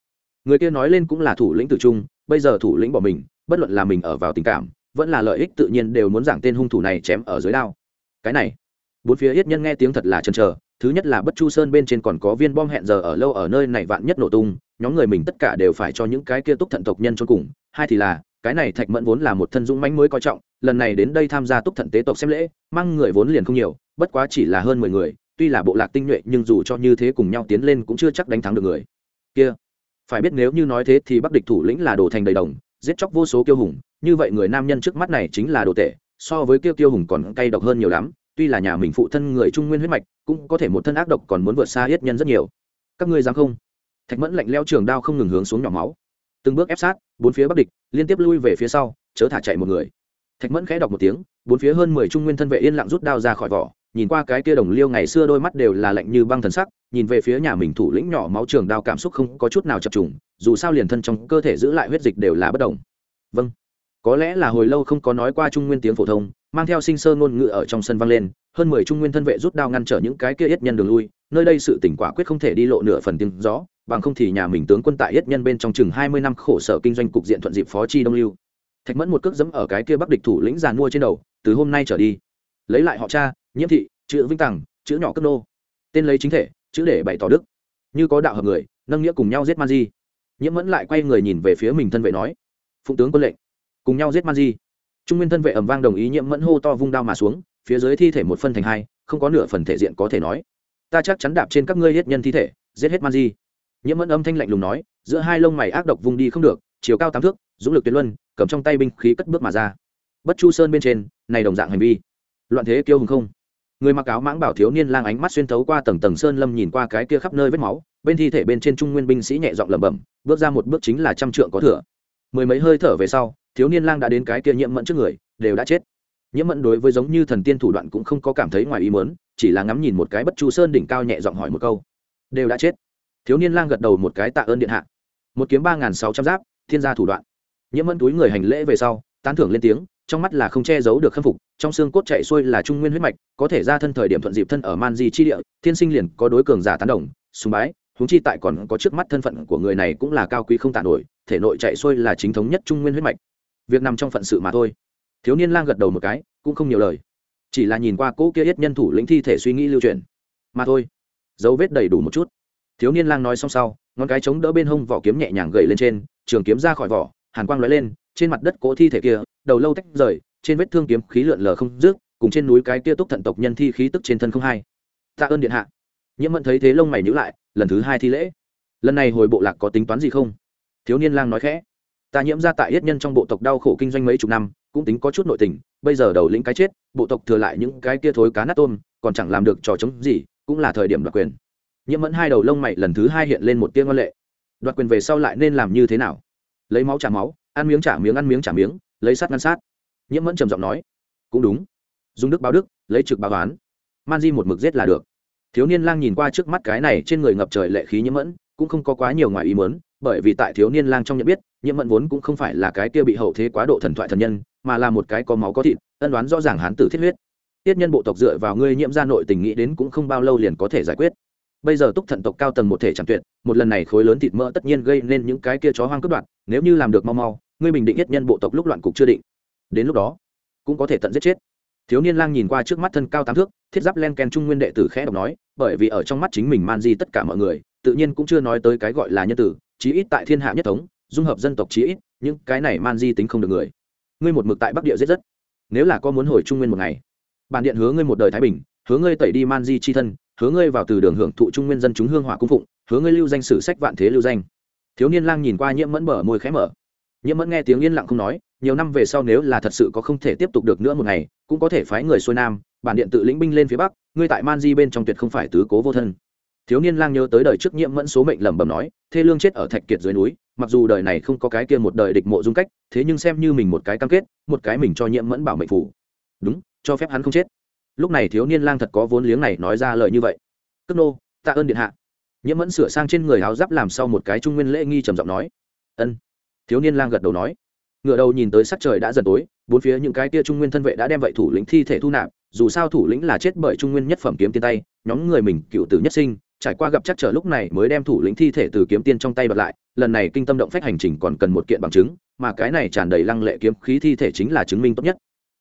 Người kia nói lên cũng là thủ lĩnh tử trung, bây giờ thủ lĩnh bỏ mình, bất luận là mình ở vào tình cảm vẫn là lợi ích tự nhiên đều muốn giảng tên hung thủ này chém ở dưới đao. Cái này, bốn phía yết nhân nghe tiếng thật là chần chờ, thứ nhất là bất chu sơn bên trên còn có viên bom hẹn giờ ở lâu ở nơi này vạn nhất nổ tung, nhóm người mình tất cả đều phải cho những cái kia túc thận tộc nhân cho cùng. Hai thì là, cái này thạch mẫn vốn là một thân dũng mãnh mới coi trọng, lần này đến đây tham gia túc thận tế tộc xem lễ, mang người vốn liền không nhiều, bất quá chỉ là hơn mười người, tuy là bộ lạc tinh nhuệ nhưng dù cho như thế cùng nhau tiến lên cũng chưa chắc đánh thắng được người. Kia, phải biết nếu như nói thế thì bắc địch thủ lĩnh là đồ thành đầy đồng, giết chóc vô số kiêu hùng như vậy người nam nhân trước mắt này chính là đồ tệ so với kêu tiêu hùng còn cay độc hơn nhiều lắm, tuy là nhà mình phụ thân người trung nguyên huyết mạch, cũng có thể một thân ác độc còn muốn vượt xa yết nhân rất nhiều. Các ngươi dám không? Thạch mẫn lạnh leo trường đao không ngừng hướng xuống nhỏ máu. Từng bước ép sát, bốn phía bắc địch, liên tiếp lui về phía sau, chớ thả chạy một người. Thạch mẫn khẽ đọc một tiếng, bốn phía hơn mười trung nguyên thân vệ yên lặng rút đao ra khỏi vỏ, nhìn qua cái kia đồng liêu ngày xưa đôi mắt đều là lạnh như băng thần sắc, nhìn về phía nhà mình thủ lĩnh nhỏ máu trường đao cảm xúc không có chút nào chập trùng, dù sao liền thân trong cơ thể giữ lại huyết dịch đều là bất đồng. Vâng có lẽ là hồi lâu không có nói qua trung nguyên tiếng phổ thông, mang theo sinh sơ ngôn ngữ ở trong sân vang lên, hơn mười trung nguyên thân vệ rút đao ngăn trở những cái kia yết nhân đường lui, nơi đây sự tỉnh quả quyết không thể đi lộ nửa phần tiếng rõ, bằng không thì nhà mình tướng quân tại yết nhân bên trong chừng hai mươi năm khổ sở kinh doanh cục diện thuận dịp phó chi đông lưu. Thạch mẫn một cước dẫm ở cái kia bắc địch thủ lĩnh giàn mua trên đầu, từ hôm nay trở đi, lấy lại họ cha, nhiễm thị, chữ vinh tằng, chữ nhỏ cấp nô. Tên lấy chính thể, chữ để bày tỏ đức. Như có đạo hợp người, nâng nghĩa cùng nhau giết man di. Nhiễm mẫn lại quay người nhìn về phía mình thân vệ nói, phụng tướng quân lệnh cùng nhau giết man di trung nguyên thân vệ ẩm vang đồng ý nhiễm mẫn hô to vung đao mà xuống, phía dưới thi thể một phân thành hai, không có nửa phần thể diện có thể nói. Ta chắc chắn đạp trên các ngươi hết nhân thi thể, giết hết man di nhiễm mẫn âm thanh lạnh lùng nói, giữa hai lông mày ác độc vung đi không được, chiều cao tám thước, dũng lực tuyệt luân, cầm trong tay binh khí cất bước mà ra. Bất chu sơn bên trên, này đồng dạng hành vi. Loạn thế kiêu hùng không? Người mặc áo mãng bảo thiếu niên lang ánh mắt xuyên thấu qua tầng tầng sơn lâm nhìn qua cái kia khắp nơi vết máu, bên thi thể bên trên trung nguyên binh sĩ nhẹ giọng lẩm bẩm, bước ra một bước chính là trăm trượng có thừa. Mười mấy hơi thở về sau thiếu niên lang đã đến cái kia nhiễm mẫn trước người, đều đã chết. Nhiễm mẫn đối với giống như thần tiên thủ đoạn cũng không có cảm thấy ngoài ý mớn chỉ là ngắm nhìn một cái bất chu sơn đỉnh cao nhẹ giọng hỏi một câu. Đều đã chết. Thiếu niên lang gật đầu một cái tạ ơn điện hạ. Một kiếm ba n g h n sáu trăm giáp, thiên gia thủ đoạn. Nhiễm mẫn túi người hành lễ về sau, tán thưởng lên tiếng, trong mắt là không che giấu được khâm phục, trong xương cốt chạy xuôi là trung nguyên huyết mạch, có thể ra thân thời điểm thuận dịp thân ở man di chi địa, thiên sinh liền có đối cường giả tán đồng, sùng bái húng chi tại còn có trước mắt thân phận của người này cũng là cao quý không tàn nổi, thể nội chạy xuôi là chính thống nhất trung nguyên huyết mạch việc nằm trong phận sự mà thôi. Thiếu niên lang gật đầu một cái, cũng không nhiều lời. Chỉ là nhìn qua cỗ kia yết nhân thủ lĩnh thi thể suy nghĩ lưu truyền mà thôi, dấu vết đầy đủ một chút. Thiếu niên lang nói xong sau, ngón cái chống đỡ bên hông vỏ kiếm nhẹ nhàng gậy lên trên, trường kiếm ra khỏi vỏ, hàn quang lóe lên, trên mặt đất cỗ thi thể kia, đầu lâu tách rời, trên vết thương kiếm khí lượn lờ không rước cùng trên núi cái kia túc thận tộc nhân thi khí tức trên thân không hai. Tạ ơn điện hạ. Nhiễm mẫn thấy thế lông mày nhữ lại, lần thứ hai thi lễ. Lần này hồi bộ lạc có tính toán gì không? Thiếu niên lang nói khẽ ta nhiễm ra tại yết nhân trong bộ tộc đau khổ kinh doanh mấy chục năm, cũng tính có chút nội tình, bây giờ đầu lĩnh cái chết, bộ tộc thừa lại những cái kia thối cá nát tôm, còn chẳng làm được trò chống gì, cũng là thời điểm đoạt quyền. Nhiễm mẫn hai đầu lông mày lần thứ hai hiện lên một tiên ngoan lệ. Đoạt quyền về sau lại nên làm như thế nào? Lấy máu trả máu, ăn miếng trả miếng ăn miếng trả miếng, lấy sát ngăn sát. Nhiễm mẫn trầm giọng nói, cũng đúng. Dùng đức báo đức, lấy trực báo oán. man di một mực giết là được. Thiếu niên lang nhìn qua trước mắt cái này trên người ngập trời lệ khí nhiễm mẫn, cũng không có quá nhiều ngoài ý mớn bởi vì tại thiếu niên lang trong nhận biết, nhiễm mẫn vốn cũng không phải là cái kia bị hậu thế quá độ thần thoại thần nhân, mà là một cái có máu có thịt, ân đoán rõ ràng hán tử thiết huyết. Tiết nhân bộ tộc dựa vào ngươi nhiễm ra nội tình nghĩ đến cũng không bao lâu liền có thể giải quyết. Bây giờ túc thận tộc cao tầng một thể chẳng tuyệt, một lần này khối lớn thịt mỡ tất nhiên gây nên những cái kia chó hoang cướp đoạt, nếu như làm được mau mau, ngươi bình định nhất nhân bộ tộc lúc loạn cục chưa định. Đến lúc đó, cũng có thể tận giết chết. Thiếu niên lang nhìn qua trước mắt thân cao tám thước, thiết giáp len ken trung nguyên đệ tử khẽ đọc nói, bởi vì ở trong mắt chính mình man di tất cả mọi người, tự nhiên cũng chưa nói tới cái gọi là nhân tử chí ít tại thiên hạ nhất thống, dung hợp dân tộc chí ít, những cái này man di tính không được người. Ngươi một mực tại bắc địa giết rất. Nếu là có muốn hồi trung nguyên một ngày, bản điện hứa ngươi một đời thái bình, hứa ngươi tẩy đi man di chi thân, hứa ngươi vào từ đường hưởng thụ trung nguyên dân chúng hương hỏa cung phụng, hứa ngươi lưu danh sử sách vạn thế lưu danh. Thiếu niên lang nhìn qua nhiễm mẫn mở môi khẽ mở. Nhiễm mẫn nghe tiếng yên lặng không nói, nhiều năm về sau nếu là thật sự có không thể tiếp tục được nữa một ngày, cũng có thể phái người xuôi nam, bản điện tự lĩnh binh lên phía bắc, ngươi tại man di bên trong tuyệt không phải tứ cố vô thân thiếu niên lang nhớ tới đời trước nhiễm mẫn số mệnh lẩm bẩm nói, thê lương chết ở thạch kiệt dưới núi, mặc dù đời này không có cái kia một đời địch mộ dung cách, thế nhưng xem như mình một cái cam kết, một cái mình cho nhiễm mẫn bảo mệnh phủ đúng, cho phép hắn không chết. Lúc này thiếu niên lang thật có vốn liếng này nói ra lời như vậy. Cước nô, tạ ơn điện hạ. Nhiễm mẫn sửa sang trên người áo giáp làm sau một cái trung nguyên lễ nghi trầm giọng nói. Ân. Thiếu niên lang gật đầu nói. Ngựa đầu nhìn tới sắc trời đã dần tối, bốn phía những cái tia trung nguyên thân vệ đã đem vậy thủ lĩnh thi thể thu nạp, dù sao thủ lĩnh là chết bởi trung nguyên nhất phẩm kiếm tiên tay, nhóm người mình cựu tử nhất sinh trải qua gặp chắc trở lúc này mới đem thủ lĩnh thi thể từ kiếm tiên trong tay bật lại, lần này kinh tâm động phách hành trình còn cần một kiện bằng chứng, mà cái này tràn đầy lăng lệ kiếm khí thi thể chính là chứng minh tốt nhất.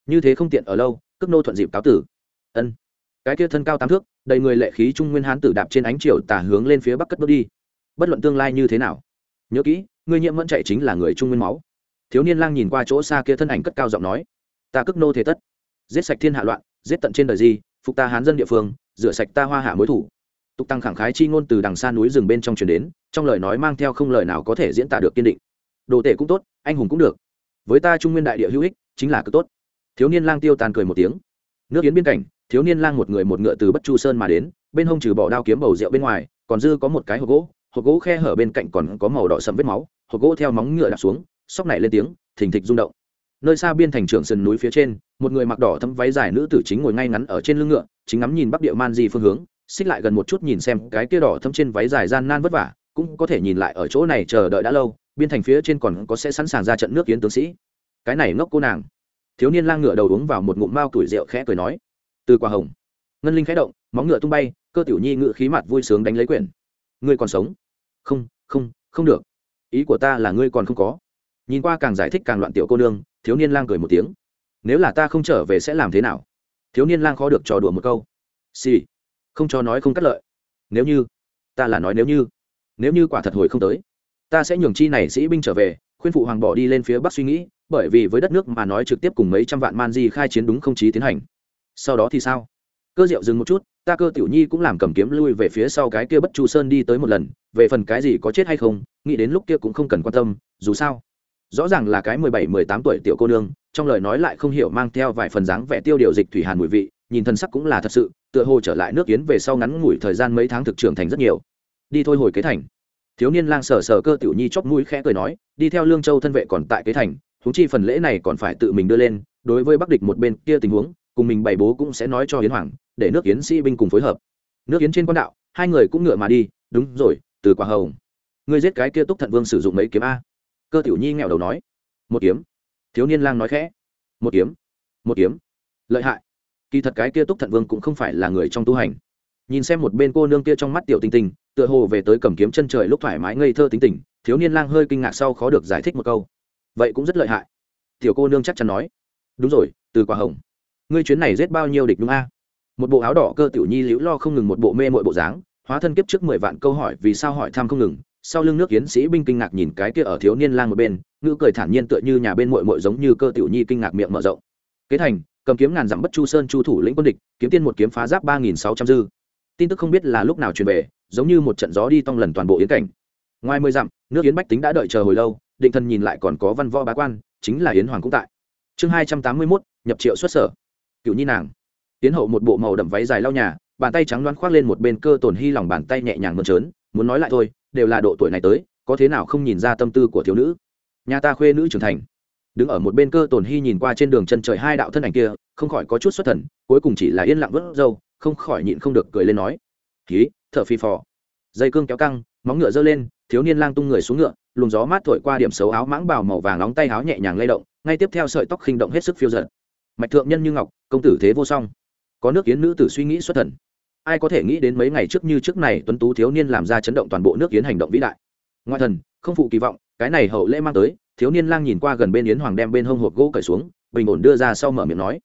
Như thế không tiện ở lâu, cước nô thuận dịp cáo tử. Ân. Cái kia thân cao tám thước, đầy người lệ khí trung nguyên hán tử đạp trên ánh chiều tả hướng lên phía bắc cất bước đi. Bất luận tương lai như thế nào, nhớ kỹ, người nhiễm vẫn chạy chính là người trung nguyên máu. Thiếu niên lang nhìn qua chỗ xa kia thân ảnh cất cao giọng nói, ta cước nô thế tất. Giết sạch thiên hạ loạn, giết tận trên đời gì, phục ta hán dân địa phương, rửa sạch ta hoa hạ mối thủ tục tăng khẳng khái chi ngôn từ đằng xa núi rừng bên trong truyền đến, trong lời nói mang theo không lời nào có thể diễn tả được kiên định. Đồ tể cũng tốt, anh hùng cũng được. Với ta trung nguyên đại địa hữu ích, chính là cực tốt. Thiếu niên lang tiêu tàn cười một tiếng. Nước yến biên cảnh thiếu niên lang một người một ngựa từ bất chu sơn mà đến, bên hông trừ bỏ đao kiếm bầu rượu bên ngoài, còn dư có một cái hộp gỗ hộp gỗ khe hở bên cạnh còn có màu đỏ sẫm vết máu, hộp gỗ theo móng ngựa đạp xuống, sóc này lên tiếng, thình thịch rung động. Nơi xa biên thành trưởng sườn núi phía trên, một người mặc đỏ thấm váy dài nữ tử chính ngồi ngay ngắn ở trên lưng ngựa, chính ngắm nhìn bắc địa man di phương hướng xích lại gần một chút nhìn xem cái kia đỏ thâm trên váy dài gian nan vất vả, cũng có thể nhìn lại ở chỗ này chờ đợi đã lâu, biên thành phía trên còn có sẽ sẵn sàng ra trận nước kiến tướng sĩ. Cái này ngốc cô nàng. Thiếu niên lang ngựa đầu uống vào một ngụm mao tuổi rượu khẽ cười nói, từ quả hồng. Ngân linh khẽ động, móng ngựa tung bay, cơ tiểu nhi ngựa khí mặt vui sướng đánh lấy quyển. Ngươi còn sống? Không không không được. Ý của ta là ngươi còn không có. Nhìn qua càng giải thích càng loạn tiểu cô nương, thiếu niên lang cười một tiếng. Nếu là ta không trở về sẽ làm thế nào? Thiếu niên lang khó được trò đùa một câu. Xì、sì không cho nói không cắt lợi. Nếu như, ta là nói nếu như nếu như quả thật hồi không tới, ta sẽ nhường chi này sĩ binh trở về, khuyên phụ hoàng bỏ đi lên phía bắc suy nghĩ, bởi vì với đất nước mà nói trực tiếp cùng mấy trăm vạn man di khai chiến đúng không chí tiến hành. Sau đó thì sao? Cơ diệu dừng một chút, ta cơ tiểu nhi cũng làm cầm kiếm lui về phía sau cái kia bất chu sơn đi tới một lần, về phần cái gì có chết hay không, nghĩ đến lúc kia cũng không cần quan tâm, dù sao, rõ ràng là cái mười bảy, mười tám tuổi tiểu cô nương, trong lời nói lại không hiểu mang theo vài phần dáng vẻ tiêu điều dịch thủy hàn mùi vị nhìn thân sắc cũng là thật sự, tựa hồ trở lại nước yến về sau ngắn ngủi thời gian mấy tháng thực trưởng thành rất nhiều. Đi thôi hồi kế thành. Thiếu niên lang sờ sờ cơ tiểu nhi chóp mũi khẽ cười nói, đi theo lương châu thân vệ còn tại kế thành húng chi phần lễ này còn phải tự mình đưa lên, đối với bắc địch một bên kia tình huống, cùng mình bày bố cũng sẽ nói cho hiến hoàng, để nước yến sĩ binh cùng phối hợp. Nước yến trên quan đạo, hai người cũng ngựa mà đi, đúng rồi, từ quả hồng. Ngươi giết cái kia túc thận vương sử dụng mấy kiếm a? Cơ tiểu nhi nghẹo đầu nói. Một kiếm. Thiếu niên lang nói khẽ. Một kiếm. Một kiếm. Lợi hại kỳ thật cái kia túc thận vương cũng không phải là người trong tu hành. Nhìn xem một bên cô nương kia trong mắt tiểu tinh tinh, tựa hồ về tới cầm kiếm chân trời lúc thoải mái ngây thơ tính tình, thiếu niên lang hơi kinh ngạc sau khó được giải thích một câu. Vậy cũng rất lợi hại. Tiểu cô nương chắc chắn nói. Đúng rồi, từ quả hồng. Ngươi chuyến này giết bao nhiêu địch đúng a? Một bộ áo đỏ cơ tiểu nhi liễu lo không ngừng một bộ mê mội bộ dáng, hóa thân kiếp trước mười vạn câu hỏi vì sao hỏi thăm không ngừng, sau lưng nước kiến sĩ binh kinh ngạc nhìn cái kia ở thiếu niên lang một bên, ngữ cười thản nhiên tựa như nhà bên mội mội giống như cơ tiểu nhi kinh ngạc miệng mở rộng. Kế thành cầm kiếm ngàn dặm bất chu sơn chu thủ lĩnh quân địch, kiếm tiên một kiếm phá giáp ba nghìn sáu trăm dư. Tin tức không biết là lúc nào truyền về, giống như một trận gió đi tong lần toàn bộ yến cảnh. Ngoài mười dặm, nước yến bách tính đã đợi chờ hồi lâu, định thần nhìn lại còn có văn võ bá quan, chính là yến hoàng cũng tại. Chương hai trăm tám mươi mốt, nhập triệu xuất sở. Cựu nhi nàng. Tiến hậu một bộ màu đậm váy dài lau nhà, bàn tay trắng loan khoác lên một bên cơ tổn hy lòng bàn tay nhẹ nhàng mơn trớn, muốn nói lại thôi, đều là độ tuổi này tới, có thế nào không nhìn ra tâm tư của thiếu nữ. Nhà ta khuê nữ trưởng thành đứng ở một bên cơ tổn hy nhìn qua trên đường chân trời hai đạo thân ảnh kia, không khỏi có chút xuất thần, cuối cùng chỉ là yên lặng vớt râu, không khỏi nhịn không được cười lên nói khí thở phi phò. Dây cương kéo căng, móng ngựa giơ lên, thiếu niên lang tung người xuống ngựa, luồng gió mát thổi qua điểm xấu áo mãng bào màu vàng nóng tay áo nhẹ nhàng lay động, ngay tiếp theo sợi tóc khinh động hết sức phiêu giật mạch thượng nhân như ngọc, công tử thế vô song. Có nước kiến nữ tử suy nghĩ xuất thần. Ai có thể nghĩ đến mấy ngày trước như trước này tuấn tú thiếu niên làm ra chấn động toàn bộ nước kiến hành động vĩ đại. Ngoại thần, không phụ kỳ vọng, cái này hậu lễ mang tới thiếu niên lang nhìn qua gần bên yến hoàng đem bên hông hộp gỗ cởi xuống, bình ổn đưa ra sau mở miệng nói.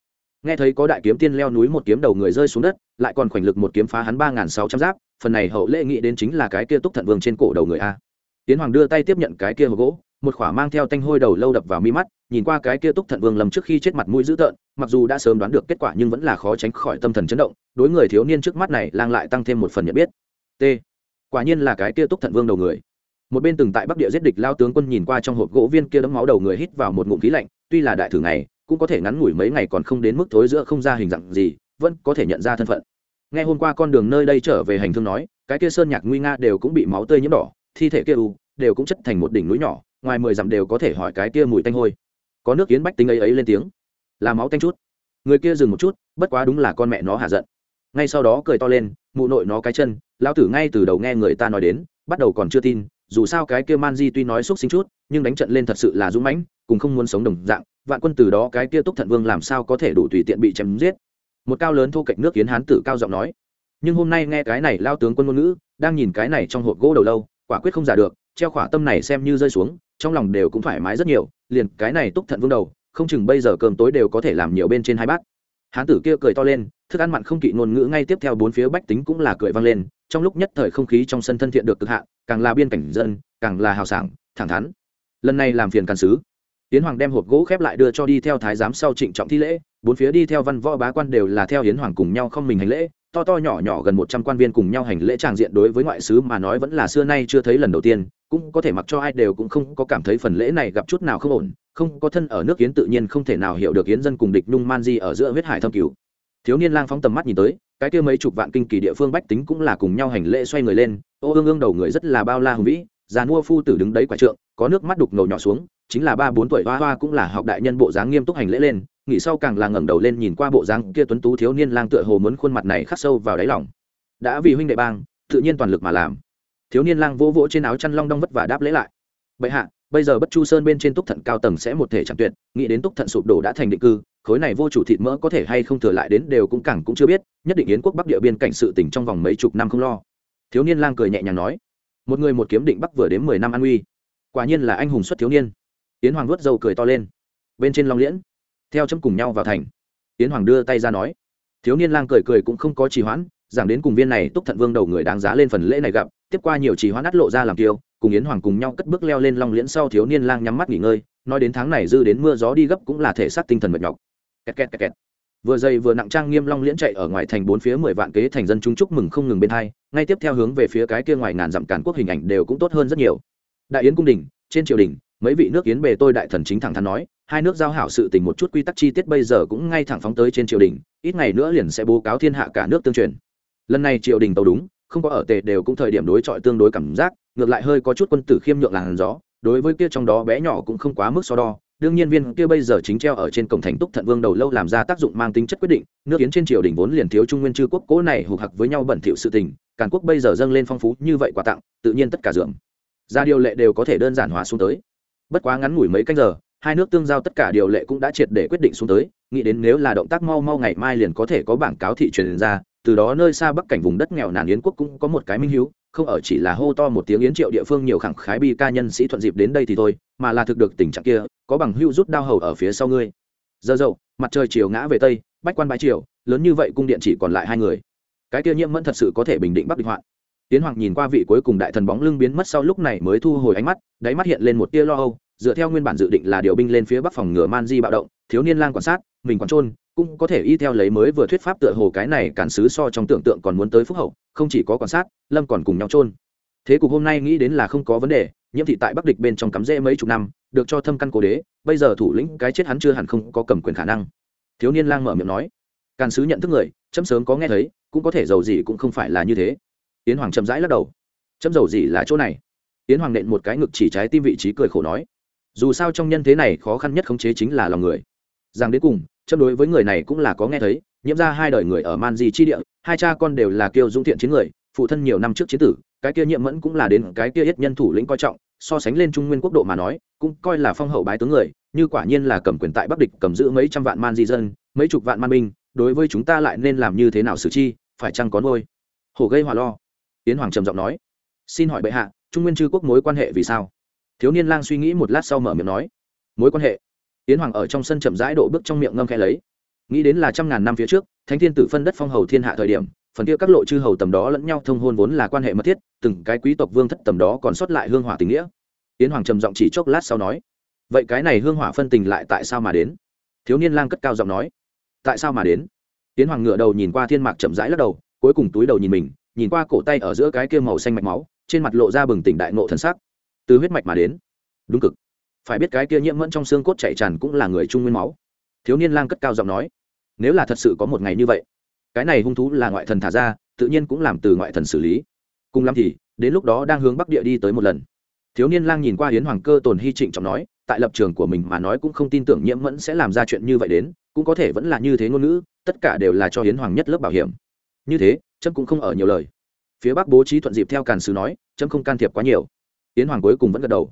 Nghe thấy có đại kiếm tiên leo núi một kiếm đầu người rơi xuống đất, lại còn khoảnh lực một kiếm phá hắn ba nghìn sáu trăm giáp, phần này hậu lễ nghĩ đến chính là cái kia túc thận vương trên cổ đầu người a. Tiến hoàng đưa tay tiếp nhận cái kia hộp gỗ, một khỏa mang theo tanh hôi đầu lâu đập vào mi mắt, nhìn qua cái kia túc thận vương lầm trước khi chết mặt mũi dữ tợn, mặc dù đã sớm đoán được kết quả nhưng vẫn là khó tránh khỏi tâm thần chấn động, đối người thiếu niên trước mắt này lang lại tăng thêm một phần nhận biết. T. Quả nhiên là cái kia túc thận vương đầu người một bên từng tại bắc địa giết địch lao tướng quân nhìn qua trong hộp gỗ viên kia đấm máu đầu người hít vào một ngụm khí lạnh, tuy là đại thử này cũng có thể ngắn ngủi mấy ngày còn không đến mức thối giữa không ra hình dạng gì, vẫn có thể nhận ra thân phận. Nghe hôm qua con đường nơi đây trở về hành thương nói, cái kia sơn nhạc nguy nga đều cũng bị máu tươi nhiễm đỏ, thi thể kia u, đều cũng chất thành một đỉnh núi nhỏ, ngoài mười dặm đều có thể hỏi cái kia mùi tanh hôi. Có nước kiến bách tính ấy ấy lên tiếng. Là máu tanh chút. Người kia dừng một chút, bất quá đúng là con mẹ nó hạ giận. Ngay sau đó cười to lên, mụ nội nó cái chân, lão tử ngay từ đầu nghe người ta nói đến, bắt đầu còn chưa tin dù sao cái kia man di tuy nói xúc sinh chút, nhưng đánh trận lên thật sự là dũng mãnh, cùng không muốn sống đồng dạng, vạn quân từ đó cái kia túc thận vương làm sao có thể đủ tùy tiện bị chém giết. Một cao lớn thu cạnh nước kiến hán tử cao giọng nói. Nhưng hôm nay nghe cái này lao tướng quân ngôn ngữ, đang nhìn cái này trong hộp gỗ đầu lâu, quả quyết không giả được, treo khỏa tâm này xem như rơi xuống, trong lòng đều cũng thoải mái rất nhiều, liền cái này túc thận vương đầu, không chừng bây giờ cơm tối đều có thể làm nhiều bên trên hai bát hán tử kia cười to lên thức ăn mặn không kỵ ngôn ngữ ngay tiếp theo bốn phía bách tính cũng là cười vang lên trong lúc nhất thời không khí trong sân thân thiện được cực hạn càng là biên cảnh dân càng là hào sảng thẳng thắn. Lần này làm phiền càn sứ. Yến Hoàng đem hộp gỗ khép lại đưa cho đi theo thái giám sau trịnh trọng thi lễ, bốn phía đi theo văn võ bá quan đều là theo Yến Hoàng cùng nhau không mình hành lễ, to to nhỏ nhỏ gần một trăm quan viên cùng nhau hành lễ tràng diện đối với ngoại sứ mà nói vẫn là xưa nay chưa thấy lần đầu tiên, cũng có thể mặc cho ai đều cũng không có cảm thấy phần lễ này gặp chút nào không ổn, không có thân ở nước Yến tự nhiên không thể nào hiểu được Yến dân cùng địch Nhung Man Di ở giữa huyết hải thâm cứu. thiếu niên lang phóng tầm mắt nhìn tới cái kia mấy chục vạn kinh kỳ địa phương bách tính cũng là cùng nhau hành lễ xoay người lên ô ương ương đầu người rất là bao la hùng vĩ già mua phu tử đứng đấy quả trượng có nước mắt đục ngầu nhỏ xuống chính là ba bốn tuổi hoa hoa cũng là học đại nhân bộ dáng nghiêm túc hành lễ lên nghỉ sau càng là ngẩng đầu lên nhìn qua bộ dáng kia tuấn tú thiếu niên lang tựa hồ muốn khuôn mặt này khắc sâu vào đáy lòng. Đã vì huynh đệ bang, tự nhiên toàn lực mà làm. Thiếu niên lang vỗ vỗ trên áo chăn long đong vất vả đáp lễ lại. Bệ hạ, bây giờ bất chu sơn bên trên túc thận cao tầng sẽ một thể chẳng tuyệt, nghĩ đến túc thận sụp đổ đã thành định cư, khối này vô chủ thịt mỡ có thể hay không thừa lại đến đều cũng càng cũng chưa biết, nhất định yến quốc bắc địa biên cảnh sự tỉnh trong vòng mấy chục năm không lo. Thiếu niên lang cười nhẹ nhàng nói, một người một kiếm định bắc vừa đến mười năm an uy, quả nhiên là anh hùng xuất thiếu niên. Yến hoàng vuốt dâu cười to lên. Bên trên long liễn theo chấm cùng nhau vào thành. Yến hoàng đưa tay ra nói. Thiếu niên lang cười cười cũng không có trì hoãn, giảng đến cùng viên này túc thận vương đầu người đáng giá lên phần lễ này gặp, tiếp qua nhiều trì hoãn đắt lộ ra làm kiêu, cùng yến hoàng cùng nhau cất bước leo lên long liễn sau thiếu niên lang nhắm mắt nghỉ ngơi, nói đến tháng này dư đến mưa gió đi gấp cũng là thể xác tinh thần mệt nhọc. Kẹt kẹt kẹt kẹt. Vừa dày vừa nặng trang nghiêm long liễn chạy ở ngoài thành bốn phía mười vạn kế thành dân chúng chúc mừng không ngừng bên hai, ngay tiếp theo hướng về phía cái kia ngoài ngàn dặm cản quốc hình ảnh đều cũng tốt hơn rất nhiều. Đại yến cung đình, trên triều đình, mấy vị nước yến bề tôi đại thần chính thẳng thắn nói hai nước giao hảo sự tình một chút quy tắc chi tiết bây giờ cũng ngay thẳng phóng tới trên triều đình, ít ngày nữa liền sẽ bố cáo thiên hạ cả nước tương truyền. Lần này triều đình tàu đúng, không có ở tề đều cũng thời điểm đối chọi tương đối cảm giác, ngược lại hơi có chút quân tử khiêm nhượng làn gió, đối với kia trong đó bé nhỏ cũng không quá mức so đo. Đương nhiên viên kia bây giờ chính treo ở trên cổng thành túc thận vương đầu lâu làm ra tác dụng mang tính chất quyết định, nước yến trên triều đình vốn liền thiếu trung nguyên chư quốc cố này hụt hặc với nhau bẩn thỉu sự tình, càn quốc bây giờ dâng lên phong phú như vậy quà tặng, tự nhiên tất cả dưỡng ra điều lệ đều có thể đơn giản hóa xuống tới. Bất quá ngắn ngủi mấy canh giờ hai nước tương giao tất cả điều lệ cũng đã triệt để quyết định xuống tới, nghĩ đến nếu là động tác mau mau ngày mai liền có thể có bảng cáo thị truyền ra, từ đó nơi xa bắc cảnh vùng đất nghèo nàn yến quốc cũng có một cái minh hiếu, không ở chỉ là hô to một tiếng yến triệu địa phương nhiều khẳng khái bi ca nhân sĩ thuận dịp đến đây thì thôi, mà là thực được tình trạng kia, có bằng hưu rút đao hầu ở phía sau ngươi. Giờ dậu, mặt trời chiều ngã về tây, bách quan bãi triều, lớn như vậy cung điện chỉ còn lại hai người. Cái kia nhiễm mẫn thật sự có thể bình định bắc địch hoạn. Tiến hoàng nhìn qua vị cuối cùng đại thần bóng lưng biến mất sau lúc này mới thu hồi ánh mắt, đáy mắt hiện lên một tia lo âu dựa theo nguyên bản dự định là điều binh lên phía bắc phòng ngừa man di bạo động, thiếu niên lang quan sát, mình còn trôn, cũng có thể y theo lấy mới vừa thuyết pháp tựa hồ cái này cản sứ so trong tưởng tượng còn muốn tới phúc hậu, không chỉ có quan sát, lâm còn cùng nhau trôn. Thế cục hôm nay nghĩ đến là không có vấn đề, nhiễm thị tại bắc địch bên trong cắm rễ mấy chục năm, được cho thâm căn cố đế, bây giờ thủ lĩnh cái chết hắn chưa hẳn không có cầm quyền khả năng. Thiếu niên lang mở miệng nói càn sứ nhận thức người, chấm sớm có nghe thấy, cũng có thể giàu gì cũng không phải là như thế. Yến hoàng chậm rãi lắc đầu, chấm giàu gì là chỗ này? Yến hoàng nện một cái ngực chỉ trái tim vị trí cười khổ nói dù sao trong nhân thế này khó khăn nhất khống chế chính là lòng người. Rằng đến cùng châm đối với người này cũng là có nghe thấy, nhiễm ra hai đời người ở man di chi địa, hai cha con đều là kiêu dũng thiện chiến người, phụ thân nhiều năm trước chiến tử, cái kia nhiễm mẫn cũng là đến cái kia ít nhân thủ lĩnh coi trọng, so sánh lên trung nguyên quốc độ mà nói, cũng coi là phong hậu bái tướng người, như quả nhiên là cầm quyền tại bắc địch cầm giữ mấy trăm vạn man di dân, mấy chục vạn man binh, đối với chúng ta lại nên làm như thế nào xử chi, phải chăng có ngôi hổ gây hòa lo? Tiến hoàng trầm giọng nói. Xin hỏi bệ hạ, trung nguyên chư quốc mối quan hệ vì sao? Thiếu niên lang suy nghĩ một lát sau mở miệng nói, mối quan hệ. Tiến hoàng ở trong sân chậm rãi độ bước trong miệng ngâm khẽ lấy. Nghĩ đến là trăm ngàn năm phía trước, thánh thiên tử phân đất phong hầu thiên hạ thời điểm, phần kia các lộ chư hầu tầm đó lẫn nhau thông hôn vốn là quan hệ mật thiết, từng cái quý tộc vương thất tầm đó còn sót lại hương hỏa tình nghĩa. Tiến hoàng trầm giọng chỉ chốc lát sau nói, vậy cái này hương hỏa phân tình lại tại sao mà đến? Thiếu niên lang cất cao giọng nói, tại sao mà đến? Tiến hoàng ngựa đầu nhìn qua thiên mạc chậm rãi lắc đầu, cuối cùng túi đầu nhìn mình, nhìn qua cổ tay ở giữa cái kia màu xanh mạch máu, trên mặt lộ ra bừng tỉnh đại nộ thần sắc từ huyết mạch mà đến. Đúng cực. Phải biết cái kia nhiễm mẫn trong xương cốt chạy tràn cũng là người trung nguyên máu. Thiếu niên lang cất cao giọng nói, nếu là thật sự có một ngày như vậy, cái này hung thú là ngoại thần thả ra, tự nhiên cũng làm từ ngoại thần xử lý. Cùng lắm thì, đến lúc đó đang hướng bắc địa đi tới một lần. Thiếu niên lang nhìn qua hiến hoàng cơ tồn hy trịnh trọng nói, tại lập trường của mình mà nói cũng không tin tưởng nhiễm mẫn sẽ làm ra chuyện như vậy đến, cũng có thể vẫn là như thế ngôn ngữ, tất cả đều là cho hiến hoàng nhất lớp bảo hiểm. Như thế, trâm cũng không ở nhiều lời. Phía bắc bố trí thuận dịp theo càn sứ nói, trâm không can thiệp quá nhiều yến hoàng cuối cùng vẫn gật đầu.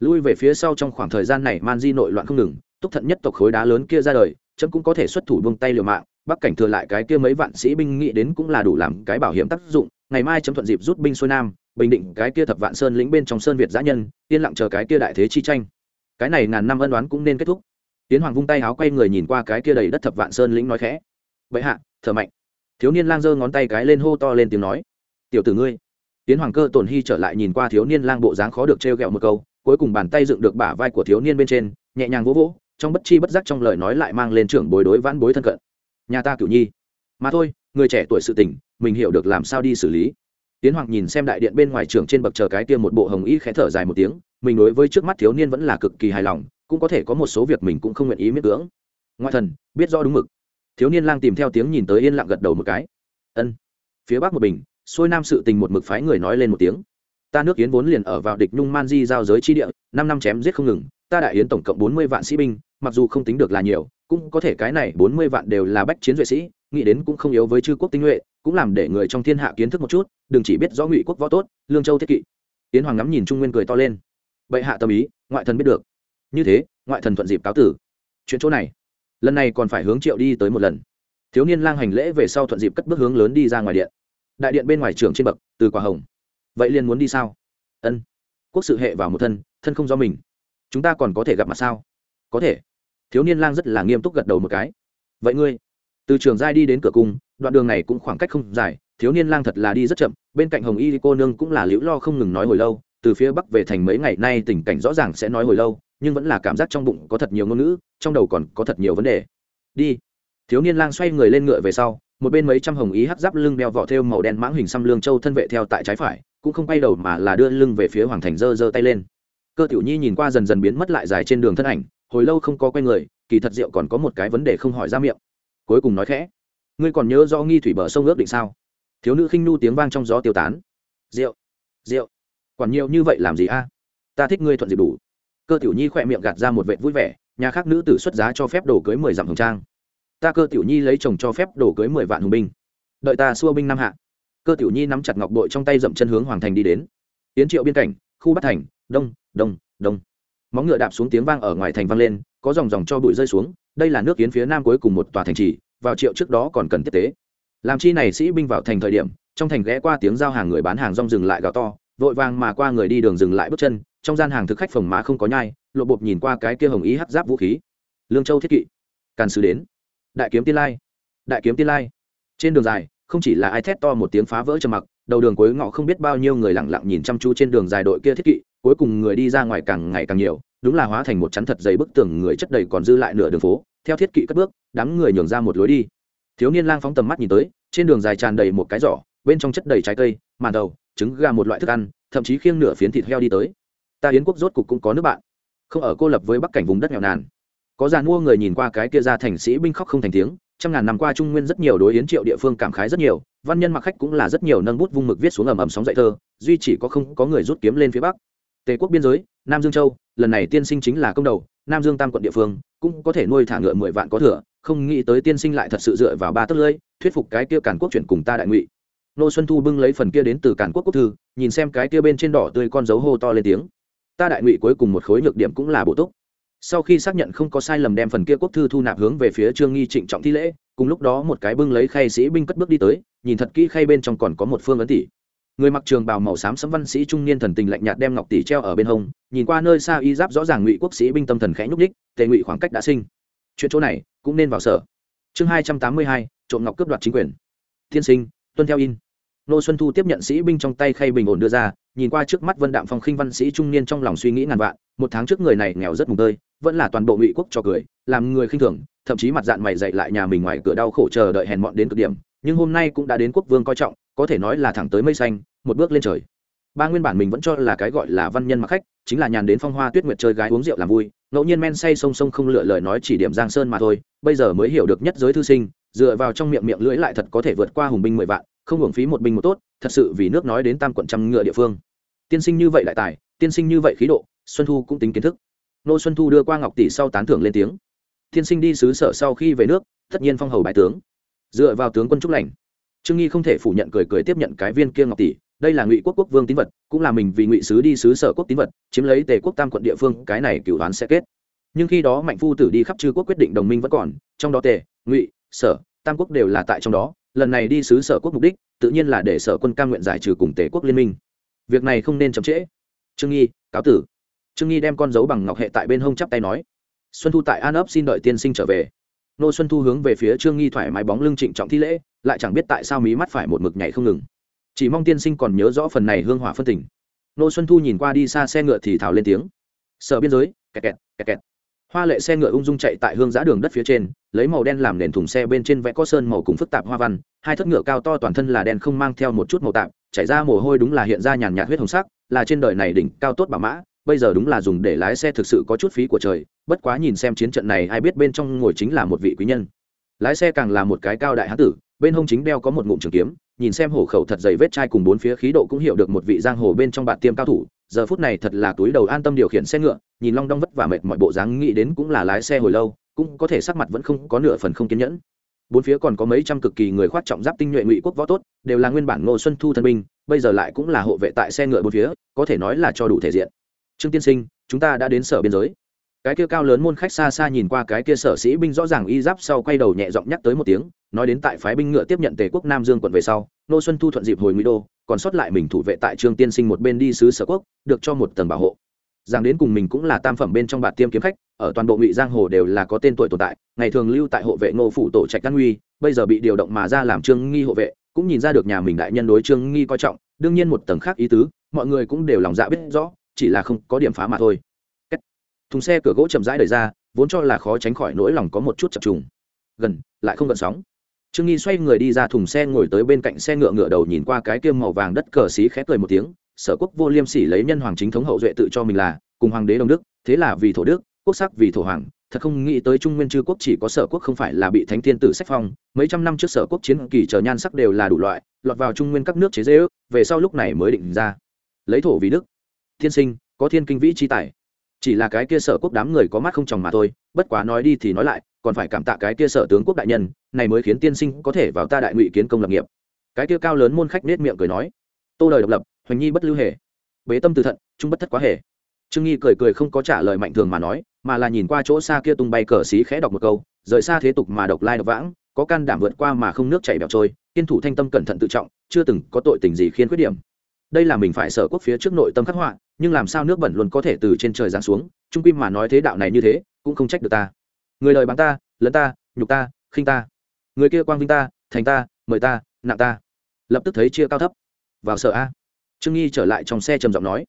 Lui về phía sau trong khoảng thời gian này, man di nội loạn không ngừng, túc thận nhất tộc khối đá lớn kia ra đời trâm cũng có thể xuất thủ buông tay liều mạng, bắc cảnh thừa lại cái kia mấy vạn sĩ binh nghĩ đến cũng là đủ làm cái bảo hiểm tác dụng, ngày mai chấm thuận dịp rút binh xuôi nam, bình định cái kia thập vạn sơn lĩnh bên trong sơn việt giã nhân, yên lặng chờ cái kia đại thế chi tranh. Cái này ngàn năm ân đoán cũng nên kết thúc. Tiến hoàng vung tay áo quay người nhìn qua cái kia đầy đất thập vạn sơn lĩnh nói khẽ. Vậy hạ, thở mạnh. Thiếu niên lang giơ ngón tay cái lên hô to lên tiếng nói. Tiểu tử ngươi tiến hoàng cơ tổn hy trở lại nhìn qua thiếu niên lang bộ dáng khó được trêu ghẹo một câu, cuối cùng bàn tay dựng được bả vai của thiếu niên bên trên, nhẹ nhàng vỗ vỗ, trong bất chi bất giác trong lời nói lại mang lên trưởng bối đối vãn bối thân cận. Nhà ta cửu nhi. Mà thôi, người trẻ tuổi sự tình, mình hiểu được làm sao đi xử lý. Tiến hoàng nhìn xem đại điện bên ngoài trường trên bậc chờ cái kia một bộ hồng y khẽ thở dài một tiếng, mình đối với trước mắt thiếu niên vẫn là cực kỳ hài lòng, cũng có thể có một số việc mình cũng không nguyện ý miết cưỡng. Ngoại thần, biết rõ đúng mực. Thiếu niên lang tìm theo tiếng nhìn tới yên lặng gật đầu một cái. Ân. Phía bắc một bình xuôi nam sự tình một mực phái người nói lên một tiếng. Ta nước yến vốn liền ở vào địch nhung man di giao giới chi địa, năm năm chém giết không ngừng. Ta đại yến tổng cộng bốn mươi vạn sĩ binh, mặc dù không tính được là nhiều, cũng có thể cái này bốn mươi vạn đều là bách chiến duệ sĩ, nghĩ đến cũng không yếu với chư quốc tinh nhuệ, cũng làm để người trong thiên hạ kiến thức một chút, đừng chỉ biết rõ ngụy quốc võ tốt, lương châu thiết kỵ. Yến hoàng ngắm nhìn trung nguyên cười to lên. Bệ hạ tâm ý, ngoại thần biết được. Như thế, ngoại thần thuận dịp cáo tử. Chuyện chỗ này, lần này còn phải hướng triệu đi tới một lần. Thiếu niên lang hành lễ về sau thuận dịp cất bước hướng lớn đi ra ngoài điện đại điện bên ngoài trường trên bậc, từ quả hồng. Vậy liền muốn đi sao? Ân. Quốc sự hệ vào một thân thân không do mình. Chúng ta còn có thể gặp mặt sao? Có thể. Thiếu niên lang rất là nghiêm túc gật đầu một cái. Vậy ngươi, từ trường giai đi đến cửa cung, đoạn đường này cũng khoảng cách không dài, thiếu niên lang thật là đi rất chậm, bên cạnh hồng y cô nương cũng là liễu lo không ngừng nói hồi lâu, từ phía bắc về thành mấy ngày nay tình cảnh rõ ràng sẽ nói hồi lâu, nhưng vẫn là cảm giác trong bụng có thật nhiều ngôn ngữ, trong đầu còn có thật nhiều vấn đề. Đi. Thiếu niên lang xoay người lên ngựa về sau một bên mấy trăm hồng ý hắc giáp lưng đeo vỏ thêu màu đen mãng hình xăm lương châu thân vệ theo tại trái phải, cũng không quay đầu mà là đưa lưng về phía hoàng thành giơ giơ tay lên. Cơ tiểu nhi nhìn qua dần dần biến mất lại dài trên đường thân ảnh, hồi lâu không có quen người, kỳ thật diệu còn có một cái vấn đề không hỏi ra miệng. Cuối cùng nói khẽ, ngươi còn nhớ do nghi thủy bờ sông ước định sao? Thiếu nữ khinh nu tiếng vang trong gió tiêu tán. Rượu rượu, quản nhiều như vậy làm gì a? Ta thích ngươi thuận dịp đủ. Cơ tiểu nhi khỏe miệng gạt ra một vệ vui vẻ, nhà khác nữ tử xuất giá cho phép đồ cưới mười dặm hồng trang ta cơ tiểu nhi lấy chồng cho phép đổ cưới mười vạn hùng binh. Đợi ta xua binh nam hạ. Cơ tiểu nhi nắm chặt ngọc bội trong tay dậm chân hướng hoàng thành đi đến. Tiến triệu biên cảnh, khu bắc thành, đông đông đông. Móng ngựa đạp xuống tiếng vang ở ngoài thành vang lên, có dòng dòng cho bụi rơi xuống. Đây là nước tiến phía nam cuối cùng một tòa thành trì, vào triệu trước đó còn cần tiếp tế. Làm chi này sĩ binh vào thành thời điểm, trong thành ghé qua tiếng giao hàng người bán hàng rong dừng lại gào to, vội vàng mà qua người đi đường dừng lại bước chân, trong gian hàng thực khách phòng má không có nhai, lộ bột nhìn qua cái kia hồng ý hắt giáp vũ khí. Lương châu thiết kỵ, càn sứ đến đại kiếm tiên lai. Đại kiếm tiên lai. Trên đường dài, không chỉ là ai thét to một tiếng phá vỡ trầm mặc, đầu đường cuối ngõ không biết bao nhiêu người lặng lặng nhìn chăm chú trên đường dài đội kia thiết kỵ, cuối cùng người đi ra ngoài càng ngày càng nhiều, đúng là hóa thành một chắn thật dày bức tường người chất đầy còn dư lại nửa đường phố, theo thiết kỵ cất bước, đám người nhường ra một lối đi. Thiếu niên lang phóng tầm mắt nhìn tới, trên đường dài tràn đầy một cái giỏ, bên trong chất đầy trái cây, màn đầu, trứng gà một loại thức ăn, thậm chí khiêng nửa phiến thịt heo đi tới. Ta yến quốc rốt cục cũng có nước bạn. Không ở cô lập với bắc cảnh vùng đất nghèo nàn có già mua người nhìn qua cái kia ra thành sĩ binh khóc không thành tiếng, trăm ngàn năm qua trung nguyên rất nhiều đối yến triệu địa phương cảm khái rất nhiều, văn nhân mặc khách cũng là rất nhiều nâng bút vung mực viết xuống ầm ầm sóng dậy thơ, duy chỉ có không có người rút kiếm lên phía bắc. Tề quốc biên giới, nam dương châu, lần này tiên sinh chính là công đầu, nam dương tam quận địa phương, cũng có thể nuôi thả ngựa mười vạn có thừa, không nghĩ tới tiên sinh lại thật sự dựa vào ba tấc lưỡi thuyết phục cái kia cản quốc chuyển cùng ta đại ngụy. Nô xuân thu bưng lấy phần kia đến từ cản quốc quốc thư, nhìn xem cái kia bên trên đỏ tươi con dấu hô to lên tiếng. Ta đại ngụy cuối cùng một khối nhược điểm cũng là bổ túc sau khi xác nhận không có sai lầm đem phần kia quốc thư thu nạp hướng về phía trương nghi trịnh trọng thi lễ, cùng lúc đó một cái bưng lấy khay sĩ binh cất bước đi tới, nhìn thật kỹ khay bên trong còn có một phương ấn tỷ người mặc trường bào màu xám sấm văn sĩ trung niên thần tình lạnh nhạt đem ngọc tỷ treo ở bên hông, nhìn qua nơi xa y giáp rõ ràng ngụy quốc sĩ binh tâm thần khẽ nhúc ních tề ngụy khoảng cách đã sinh. Chuyện chỗ này cũng nên vào sở. Chương hai trăm tám mươi hai, trộm ngọc cướp đoạt chính quyền. Tiên sinh, tuân theo in. Nô xuân thu tiếp nhận sĩ binh trong tay khay bình ổn đưa ra, nhìn qua trước mắt vân đạm phong khinh văn sĩ trung niên trong lòng suy nghĩ ngàn vạn, một tháng trước người này nghèo rất mùng tơi vẫn là toàn bộ ngụy quốc cho cười, làm người khinh thường, thậm chí mặt dạng mày dậy lại nhà mình ngoài cửa đau khổ chờ đợi hèn mọn đến cực điểm. Nhưng hôm nay cũng đã đến quốc vương coi trọng, có thể nói là thẳng tới mây xanh, một bước lên trời. Ba nguyên bản mình vẫn cho là cái gọi là văn nhân mặc khách, chính là nhàn đến phong hoa tuyết nguyệt chơi gái uống rượu làm vui, ngẫu nhiên men say sông sông không lựa lời nói chỉ điểm giang sơn mà thôi, bây giờ mới hiểu được nhất giới thư sinh, dựa vào trong miệng miệng lưỡi lại thật có thể vượt qua hùng binh mười vạn, không hưởng phí một binh một tốt, thật sự vì nước nói đến tam quận trăm ngựa địa phương. Tiên sinh như vậy đại tài, tiên sinh như vậy khí độ, xuân thu cũng tính kiến thức nô xuân thu đưa qua ngọc tỷ sau tán thưởng lên tiếng. Thiên sinh đi xứ sở sau khi về nước, tất nhiên phong hầu bại tướng. Dựa vào tướng quân trúc lành. Trương nghi không thể phủ nhận cười cười tiếp nhận cái viên kia ngọc tỷ. Đây là ngụy quốc quốc vương tín vật, cũng là mình vì ngụy sứ đi sứ sở quốc tín vật, chiếm lấy tề quốc tam quận địa phương, cái này cửu đoán sẽ kết. Nhưng khi đó mạnh phu tử đi khắp chư quốc quyết định đồng minh vẫn còn, trong đó tề, ngụy, sở, tam quốc đều là tại trong đó. Lần này đi sứ sở quốc mục đích, tự nhiên là để sở quân cam nguyện giải trừ cùng tề quốc liên minh. Việc này không nên chậm trễ. Trương nghi, cáo tử trương nghi đem con dấu bằng ngọc hệ tại bên hông chắp tay nói, xuân thu tại an ấp xin đợi tiên sinh trở về. Nô xuân thu hướng về phía trương nghi thoải mái bóng lưng trịnh trọng thi lễ, lại chẳng biết tại sao mí mắt phải một mực nhảy không ngừng. Chỉ mong tiên sinh còn nhớ rõ phần này hương hỏa phân tình. Nô xuân thu nhìn qua đi xa xe ngựa thì thào lên tiếng Sợ biên giới, kẹt kẹt kẹt kẹt. Hoa lệ xe ngựa ung dung chạy tại hương giã đường đất phía trên, lấy màu đen làm nền thùng xe bên trên vẽ có sơn màu cùng phức tạp hoa văn, hai thất ngựa cao to toàn thân là đen không mang theo một chút màu tạp, chảy ra mồ hôi đúng là hiện ra nhàn nhạt huyết hồng sắc, là trên đời này đỉnh cao tốt bảo mã bây giờ đúng là dùng để lái xe thực sự có chút phí của trời, bất quá nhìn xem chiến trận này, ai biết bên trong ngồi chính là một vị quý nhân. Lái xe càng là một cái cao đại hán tử, bên hông chính đeo có một ngụm trường kiếm, nhìn xem hổ khẩu thật dày vết chai cùng bốn phía khí độ cũng hiểu được một vị giang hồ bên trong bạn tiêm cao thủ, giờ phút này thật là túi đầu an tâm điều khiển xe ngựa, nhìn long đong vất vả mệt mọi bộ dáng nghĩ đến cũng là lái xe hồi lâu, cũng có thể sắc mặt vẫn không có nửa phần không kiên nhẫn. Bốn phía còn có mấy trăm cực kỳ người khoát trọng giáp tinh nhuệ ngụy quốc võ tốt, đều là nguyên bản ngô xuân thu thân binh, bây giờ lại cũng là hộ vệ tại xe ngựa bốn phía, có thể nói là cho đủ thể diện trương tiên sinh, chúng ta đã đến sở biên giới. Cái kia cao lớn môn khách xa xa nhìn qua cái kia sở sĩ binh rõ ràng y giáp sau quay đầu nhẹ giọng nhắc tới một tiếng, nói đến tại phái binh ngựa tiếp nhận tề quốc nam dương quận về sau, nô xuân thu thuận dịp hồi nguy đô, còn sót lại mình thủ vệ tại trương tiên sinh một bên đi sứ sở quốc, được cho một tầng bảo hộ. Rằng đến cùng mình cũng là tam phẩm bên trong bạt tiêm kiếm khách, ở toàn bộ ngụy giang hồ đều là có tên tuổi tồn tại, ngày thường lưu tại hộ vệ ngô phủ tổ trạch đăng uy, bây giờ bị điều động mà ra làm trương nghi hộ vệ, cũng nhìn ra được nhà mình đại nhân đối trương nghi coi trọng, đương nhiên một tầng khác ý tứ, mọi người cũng đều lòng dạ biết rõ chỉ là không có điểm phá mà thôi. Thùng xe cửa gỗ chậm rãi đẩy ra, vốn cho là khó tránh khỏi nỗi lòng có một chút chập trùng. Gần, lại không gần sóng. Trương nghi xoay người đi ra thùng xe ngồi tới bên cạnh xe ngựa ngựa đầu nhìn qua cái kiêm màu vàng đất cờ xí khẽ cười một tiếng, sở quốc vô liêm sỉ lấy nhân hoàng chính thống hậu duệ tự cho mình là, cùng hoàng đế đông đức, thế là vì thổ đức, quốc sắc vì thổ hoàng, thật không nghĩ tới trung nguyên chư quốc chỉ có sở quốc không phải là bị thánh thiên tử sách phong, mấy trăm năm trước sở quốc chiến kỳ chờ nhan sắc đều là đủ loại, lọt vào trung nguyên các nước chế dễ ước về sau lúc này mới định ra. Lấy thổ vì đức thiên sinh, có thiên kinh vĩ chi tài. Chỉ là cái kia sở quốc đám người có mắt không chồng mà thôi, bất quá nói đi thì nói lại, còn phải cảm tạ cái kia sở tướng quốc đại nhân, này mới khiến tiên sinh có thể vào ta đại ngụy kiến công lập nghiệp. Cái kia cao lớn môn khách nết miệng cười nói, tô lời độc lập, hoành nhi bất lưu hề. Bế tâm từ thận, trung bất thất quá hề. Trương nghi cười cười không có trả lời mạnh thường mà nói, mà là nhìn qua chỗ xa kia tung bay cờ xí khẽ đọc một câu, rời xa thế tục mà độc lai độc vãng, có can đảm vượt qua mà không nước chảy bẹo trôi, kiên thủ thanh tâm cẩn thận tự trọng, chưa từng có tội tình gì khiến khuyết điểm đây là mình phải sở quốc phía trước nội tâm khắc họa, nhưng làm sao nước bẩn luôn có thể từ trên trời giáng xuống, trung quy mà nói thế đạo này như thế, cũng không trách được ta. Người lời bắn ta lấn ta, nhục ta, khinh ta. Người kia quang vinh ta, thành ta, mời ta, nặng ta. Lập tức thấy chia cao thấp. Vào sở a. Trương nghi trở lại trong xe trầm giọng nói.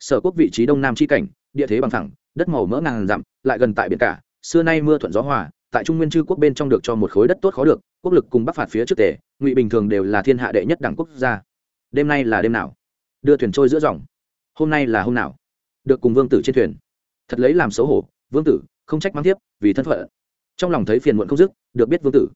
Sở quốc vị trí đông nam chi cảnh, địa thế bằng thẳng đất màu mỡ ngàn dặm, lại gần tại biển cả, xưa nay mưa thuận gió hòa, tại trung nguyên chư quốc bên trong được cho một khối đất tốt khó được, quốc lực cùng bắc phạt phía trước tề, ngụy bình thường đều là thiên hạ đệ nhất đảng quốc gia. Đêm nay là đêm nào? Đưa thuyền trôi giữa dòng. Hôm nay là hôm nào? Được cùng vương tử trên thuyền. Thật lấy làm xấu hổ, vương tử, không trách mang tiếp vì thân phận. Trong lòng thấy phiền muộn không dứt, được biết vương tử.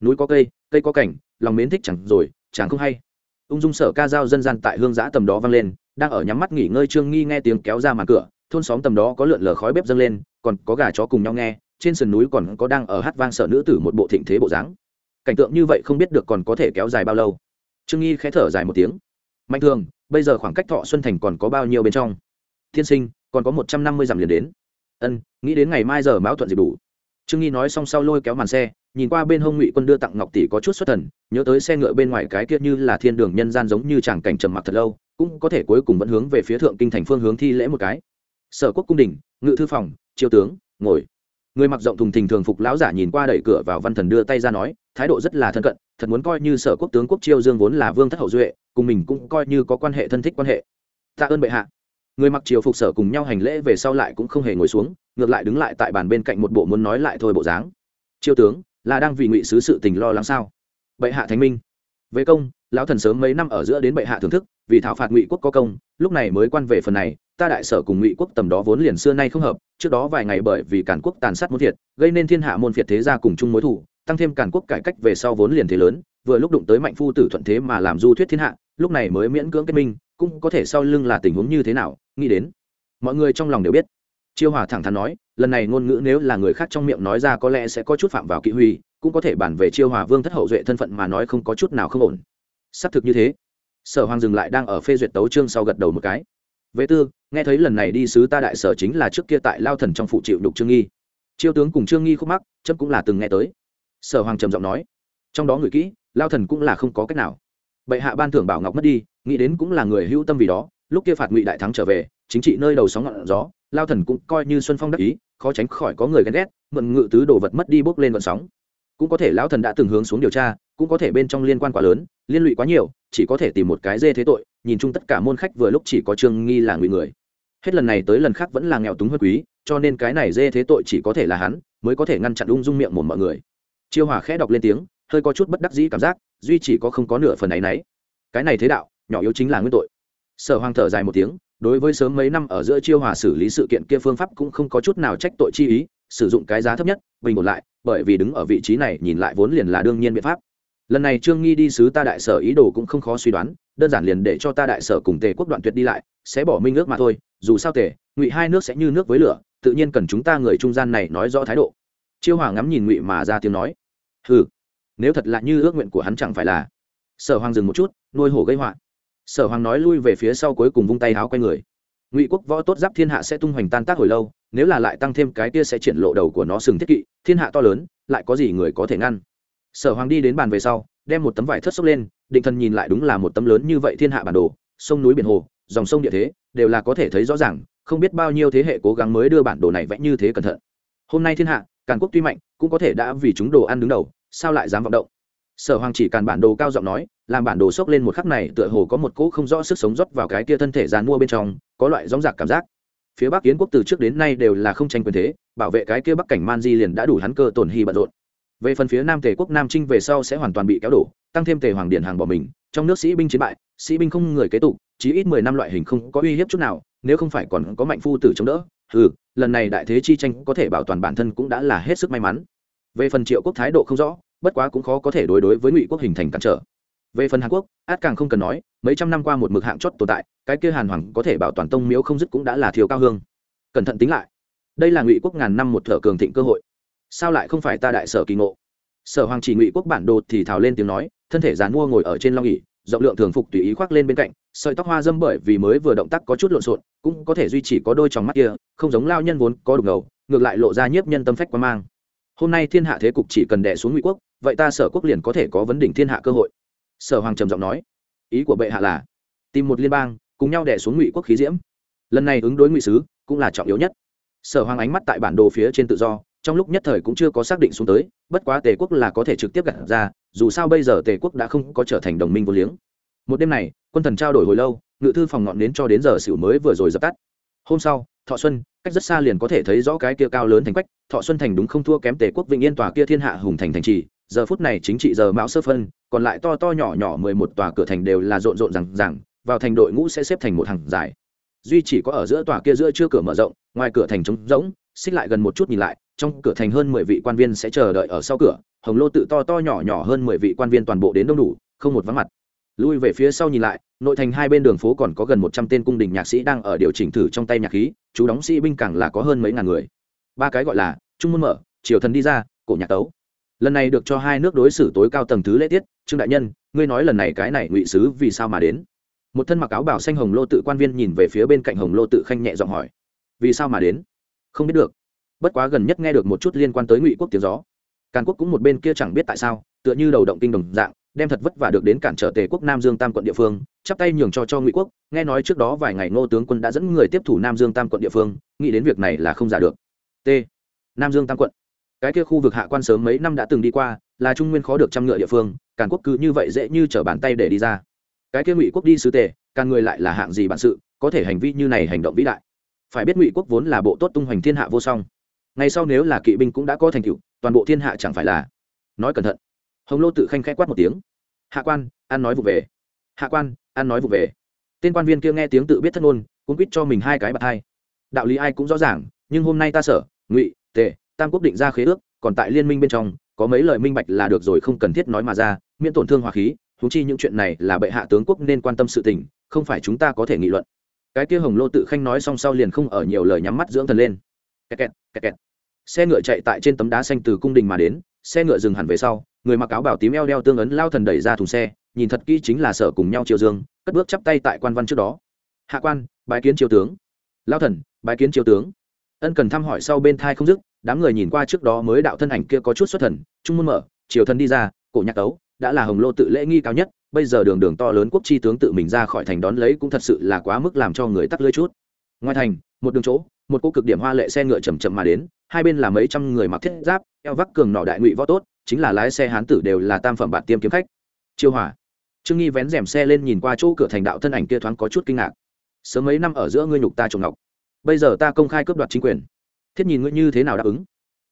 Núi có cây cây có cảnh, lòng mến thích chẳng rồi, chẳng không hay. Ung dung sở ca dao dân gian tại hương giã tầm đó vang lên, đang ở nhắm mắt nghỉ ngơi trương nghi nghe tiếng kéo ra màn cửa, thôn xóm tầm đó có lượn lờ khói bếp dâng lên, còn có gà chó cùng nhau nghe, trên sườn núi còn có đang ở hát vang sở nữ tử một bộ thịnh thế bộ dáng. Cảnh tượng như vậy không biết được còn có thể kéo dài bao lâu. Trương nghi khẽ thở dài một tiếng. Mạnh thường bây giờ khoảng cách thọ xuân thành còn có bao nhiêu bên trong? Thiên sinh, còn có một trăm năm mươi dặm liền đến. Ân, nghĩ đến ngày mai giờ mão thuận dịp đủ. Trương nghi nói xong sau lôi kéo màn xe, nhìn qua bên hông ngụy quân đưa tặng ngọc tỷ có chút xuất thần, nhớ tới xe ngựa bên ngoài cái kia như là thiên đường nhân gian giống như chàng cảnh trầm mặc thật lâu, cũng có thể cuối cùng vẫn hướng về phía thượng kinh thành phương hướng thi lễ một cái. Sở quốc cung đình, ngự thư phòng, triều tướng, ngồi. Người mặc rộng thùng thình thường phục lão giả nhìn qua đẩy cửa vào văn thần đưa tay ra nói thái độ rất là thân cận, thật muốn coi như sở quốc tướng quốc chiêu dương vốn là vương thất hậu duệ, cùng mình cũng coi như có quan hệ thân thích quan hệ. Tạ ơn bệ hạ. Người mặc triều phục sở cùng nhau hành lễ về sau lại cũng không hề ngồi xuống, ngược lại đứng lại tại bàn bên cạnh một bộ muốn nói lại thôi bộ dáng. Chiêu tướng, là đang vì ngụy sứ sự tình lo lắng sao? Bệ hạ thánh minh. Về công, lão thần sớm mấy năm ở giữa đến bệ hạ thưởng thức, vì thảo phạt ngụy quốc có công, lúc này mới quan về phần này, ta đại sở cùng ngụy quốc tầm đó vốn liền xưa nay không hợp, trước đó vài ngày bởi vì cản quốc tàn sát muốn thiệt gây nên thiên hạ môn phiệt thế gia cùng chung mối thủ tăng thêm cản quốc cải cách về sau vốn liền thế lớn, vừa lúc đụng tới mạnh phu tử thuận thế mà làm du thuyết thiên hạ, lúc này mới miễn cưỡng kết minh, cũng có thể sau lưng là tình huống như thế nào, nghĩ đến, mọi người trong lòng đều biết. Chiêu hòa thẳng thắn nói, lần này ngôn ngữ nếu là người khác trong miệng nói ra có lẽ sẽ có chút phạm vào kỵ huy, cũng có thể bản về chiêu hòa vương thất hậu duệ thân phận mà nói không có chút nào không ổn. Xác thực như thế. Sở hoàng dừng lại đang ở phê duyệt tấu trương sau gật đầu một cái. Vệ tư, nghe thấy lần này đi sứ ta đại sở chính là trước kia tại lao thần trong phụ chịu đục trương nghi. Chiêu tướng cùng trương nghi khúc mắc chấp cũng là từng nghe tới sở hoàng trầm giọng nói, trong đó người kỹ, lao thần cũng là không có cách nào. Bệ hạ ban thưởng bảo ngọc mất đi, nghĩ đến cũng là người hữu tâm vì đó, lúc kia phạt ngụy đại thắng trở về, chính trị nơi đầu sóng ngọn gió, lao thần cũng coi như xuân phong đắc ý, khó tránh khỏi có người ghen ghét, mượn ngự tứ đồ vật mất đi bốc lên vận sóng. Cũng có thể lão thần đã từng hướng xuống điều tra, cũng có thể bên trong liên quan quá lớn, liên lụy quá nhiều, chỉ có thể tìm một cái dê thế tội, nhìn chung tất cả môn khách vừa lúc chỉ có trương nghi là ngụy người. Hết lần này tới lần khác vẫn là nghèo túng hơn quý, cho nên cái này dê thế tội chỉ có thể là hắn, mới có thể ngăn chặn ung dung miệng một mọi người chiêu hòa khẽ đọc lên tiếng, hơi có chút bất đắc dĩ cảm giác, duy chỉ có không có nửa phần ấ y n ấ y cái này thế đạo, nhỏ yếu chính là nguyên tội. Sở hoàng thở dài một tiếng, đối với sớm mấy năm ở giữa chiêu hòa xử lý sự kiện kia phương pháp cũng không có chút nào trách tội chi ý, sử dụng cái giá thấp nhất, bình ổn lại, bởi vì đứng ở vị trí này nhìn lại vốn liền là đương nhiên biện pháp. Lần này trương nghi đi sứ ta đại sở ý đồ cũng không khó suy đoán, đơn giản liền để cho ta đại sở cùng tề quốc đoạn tuyệt đi lại, sẽ bỏ minh ước mà thôi, dù sao tề, ngụy hai nước sẽ như nước với lửa, tự nhiên cần chúng ta người trung gian này nói rõ thái độ. Chiêu Hòa ngắm nhìn ngụy mà ra tiếng nói ừ nếu thật là như ước nguyện của hắn chẳng phải là. Sở hoàng dừng một chút, nuôi hổ gây họa. Sở hoàng nói lui về phía sau cuối cùng vung tay háo quay người. Ngụy quốc võ tốt giáp thiên hạ sẽ tung hoành tan tác hồi lâu, nếu là lại tăng thêm cái kia sẽ triển lộ đầu của nó sừng thiết kỵ, thiên hạ to lớn, lại có gì người có thể ngăn? Sở hoàng đi đến bàn về sau, đem một tấm vải thất xốc lên, định thần nhìn lại đúng là một tấm lớn như vậy thiên hạ bản đồ, sông núi biển hồ, dòng sông địa thế, đều là có thể thấy rõ ràng, không biết bao nhiêu thế hệ cố gắng mới đưa bản đồ này vẽ như thế cẩn thận. Hôm nay thiên hạ càn quốc tuy mạnh, cũng có thể đã vì chúng đồ ăn đứng đầu, sao lại dám vọng động? Sở hoàng chỉ càn bản đồ cao giọng nói, làm bản đồ xốc lên một khắc này tựa hồ có một cỗ không rõ sức sống rót vào cái kia thân thể dàn mua bên trong, có loại gióng giặc cảm giác. Phía bắc kiến quốc từ trước đến nay đều là không tranh quyền thế, bảo vệ cái kia bắc cảnh man di liền đã đủ hắn cơ tổn hy bận rộn. Về phần phía nam tề quốc, nam trinh về sau sẽ hoàn toàn bị kéo đổ, tăng thêm tề hoàng điện hàng bỏ mình, trong nước sĩ binh chiến bại, sĩ binh không người kế tục, chí ít mười năm loại hình không có uy hiếp chút nào, nếu không phải còn có mạnh phu tử chống đỡ ừ lần này đại thế chi tranh có thể bảo toàn bản thân cũng đã là hết sức may mắn. Về phần triệu quốc thái độ không rõ, bất quá cũng khó có thể đối đối với ngụy quốc hình thành cản trở. Về phần hàn quốc, át càng không cần nói, mấy trăm năm qua một mực hạng chót tồn tại, cái kia hàn hoàng có thể bảo toàn tông miếu không dứt cũng đã là thiếu cao hương. Cẩn thận tính lại. Đây là ngụy quốc ngàn năm một thở cường thịnh cơ hội. Sao lại không phải ta đại sở kỳ ngộ? Sở hoàng chỉ ngụy quốc bản đồ thì thào lên tiếng nói, thân thể dán mua ngồi ở trên long ỉ rộng lượng thường phục tùy ý khoác lên bên cạnh, sợi tóc hoa dâm bởi vì mới vừa động tác có chút lộn xộn, cũng có thể duy trì có đôi tròng mắt kia, không giống lao nhân vốn có đục ngầu, ngược lại lộ ra nhiếp nhân tâm phách quá mang. Hôm nay thiên hạ thế cục chỉ cần đẻ xuống ngụy quốc, vậy ta sở quốc liền có thể có vấn đỉnh thiên hạ cơ hội. Sở hoàng trầm giọng nói. Ý của bệ hạ là, tìm một liên bang, cùng nhau đẻ xuống ngụy quốc khí diễm. Lần này ứng đối ngụy sứ, cũng là trọng yếu nhất. Sở hoàng ánh mắt tại bản đồ phía trên tự do, trong lúc nhất thời cũng chưa có xác định xuống tới, bất quá tề quốc là có thể trực tiếp gặt ra dù sao bây giờ tề quốc đã không có trở thành đồng minh vô liếng. Một đêm này, quân thần trao đổi hồi lâu, ngự thư phòng ngọn đến cho đến giờ xỉu mới vừa rồi dập tắt. Hôm sau, thọ xuân, cách rất xa liền có thể thấy rõ cái kia cao lớn thành quách. Thọ xuân thành đúng không thua kém tề quốc vĩnh yên tòa kia thiên hạ hùng thành thành trì. Giờ phút này chính trị giờ mão sơ phân, còn lại to to nhỏ nhỏ mười một tòa cửa thành đều là rộn rộn rằng rằng vào thành đội ngũ sẽ xếp thành một hàng dài. Duy chỉ có ở giữa tòa kia giữa chưa cửa mở rộng, ngoài cửa thành trống rỗng, xích lại gần một chút nhìn lại, trong cửa thành hơn mười vị quan viên sẽ chờ đợi ở sau cửa hồng lô tự to to nhỏ nhỏ hơn mười vị quan viên toàn bộ đến đông đủ, không một vắng mặt. Lui về phía sau nhìn lại, nội thành hai bên đường phố còn có gần một trăm tên cung đình nhạc sĩ đang ở điều chỉnh thử trong tay nhạc khí, chú đóng sĩ binh càng là có hơn mấy ngàn người. Ba cái gọi là trung môn mở, triều thần đi ra, cổ nhạc tấu. Lần này được cho hai nước đối xử tối cao tầng thứ lễ tiết, trương đại nhân, ngươi nói lần này cái này ngụy sứ vì sao mà đến? Một thân mặc áo bảo xanh hồng lô tự quan viên nhìn về phía bên cạnh hồng lô tự khanh nhẹ giọng hỏi, vì sao mà đến? Không biết được. Bất quá gần nhất nghe được một chút liên quan tới ngụy quốc tiếng gió càn quốc cũng một bên kia chẳng biết tại sao, tựa như đầu động kinh đồng dạng, đem thật vất vả được đến cản trở tề quốc nam dương tam quận địa phương, chắp tay nhường cho cho ngụy quốc, nghe nói trước đó vài ngày ngô tướng quân đã dẫn người tiếp thủ nam dương tam quận địa phương, nghĩ đến việc này là không giả được. T. Nam dương tam quận. Cái kia khu vực hạ quan sớm mấy năm đã từng đi qua, là trung nguyên khó được trăm ngựa địa phương, càn quốc cứ như vậy dễ như trở bàn tay để đi ra. Cái kia ngụy quốc đi sứ tề càng người lại là hạng gì bản sự, có thể hành vi như này hành động vĩ đại. Phải biết ngụy quốc vốn là bộ tốt tung hoành thiên hạ vô song ngày sau nếu là kỵ binh cũng đã có thành tựu, toàn bộ thiên hạ chẳng phải là nói cẩn thận. Hồng lô tự khanh khẽ quát một tiếng. Hạ quan, ăn nói vụ về. Hạ quan, ăn nói vụ về. Tên quan viên kia nghe tiếng tự biết thất ngôn, cũng quýt cho mình hai cái bạc hai. Đạo lý ai cũng rõ ràng, nhưng hôm nay ta sở, ngụy, tề, tam quốc định ra khế ước, còn tại liên minh bên trong, có mấy lời minh bạch là được rồi không cần thiết nói mà ra, miễn tổn thương hòa khí thú chi những chuyện này là bệ hạ tướng quốc nên quan tâm sự tình, không phải chúng ta có thể nghị luận. Cái kia hồng lô tự khanh nói xong sau liền không ở nhiều lời nhắm mắt dưỡng thần lên. Kẹt kẹt kẹt kẹt xe ngựa chạy tại trên tấm đá xanh từ cung đình mà đến, xe ngựa dừng hẳn về sau, người mặc áo bảo tím eo đeo tương ấn lao thần đẩy ra thùng xe, nhìn thật kỹ chính là sở cùng nhau triều dương, cất bước chắp tay tại quan văn trước đó. Hạ quan, bái kiến triều tướng. Lao thần, bái kiến triều tướng. Ân cần thăm hỏi sau bên thai không dứt, đám người nhìn qua trước đó mới đạo thân ảnh kia có chút xuất thần, trung môn mở, triều thần đi ra, cổ nhạc tấu, đã là hồng lô tự lễ nghi cao nhất, bây giờ đường đường to lớn quốc chi tướng tự mình ra khỏi thành đón lấy cũng thật sự là quá mức làm cho người tắc lưỡi chút ngoài thành, một đường chỗ, một cô cực điểm hoa lệ xe ngựa chầm chậm mà đến, hai bên là mấy trăm người mặc thiết giáp, eo vác cường nỏ đại ngụy võ tốt, chính là lái xe hán tử đều là tam phẩm bạn tiêm kiếm khách. Chiêu hỏa. Trương nghi vén rèm xe lên nhìn qua chỗ cửa thành đạo thân ảnh kia thoáng có chút kinh ngạc. Sớm mấy năm ở giữa ngươi nhục ta trồng ngọc. Bây giờ ta công khai cướp đoạt chính quyền. Thiết nhìn ngươi như thế nào đáp ứng?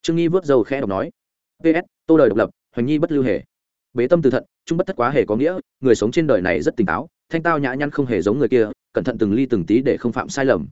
Trương nghi vớt dầu khẽ đọc nói. Ps tô đời độc lập, hoành nhi bất lưu hề. Bế tâm từ thận, trung bất thất quá hề có nghĩa, người sống trên đời này rất tỉnh táo, thanh tao nhã nhăn không hề giống người kia, cẩn thận từng ly từng tí để không phạm sai lầm.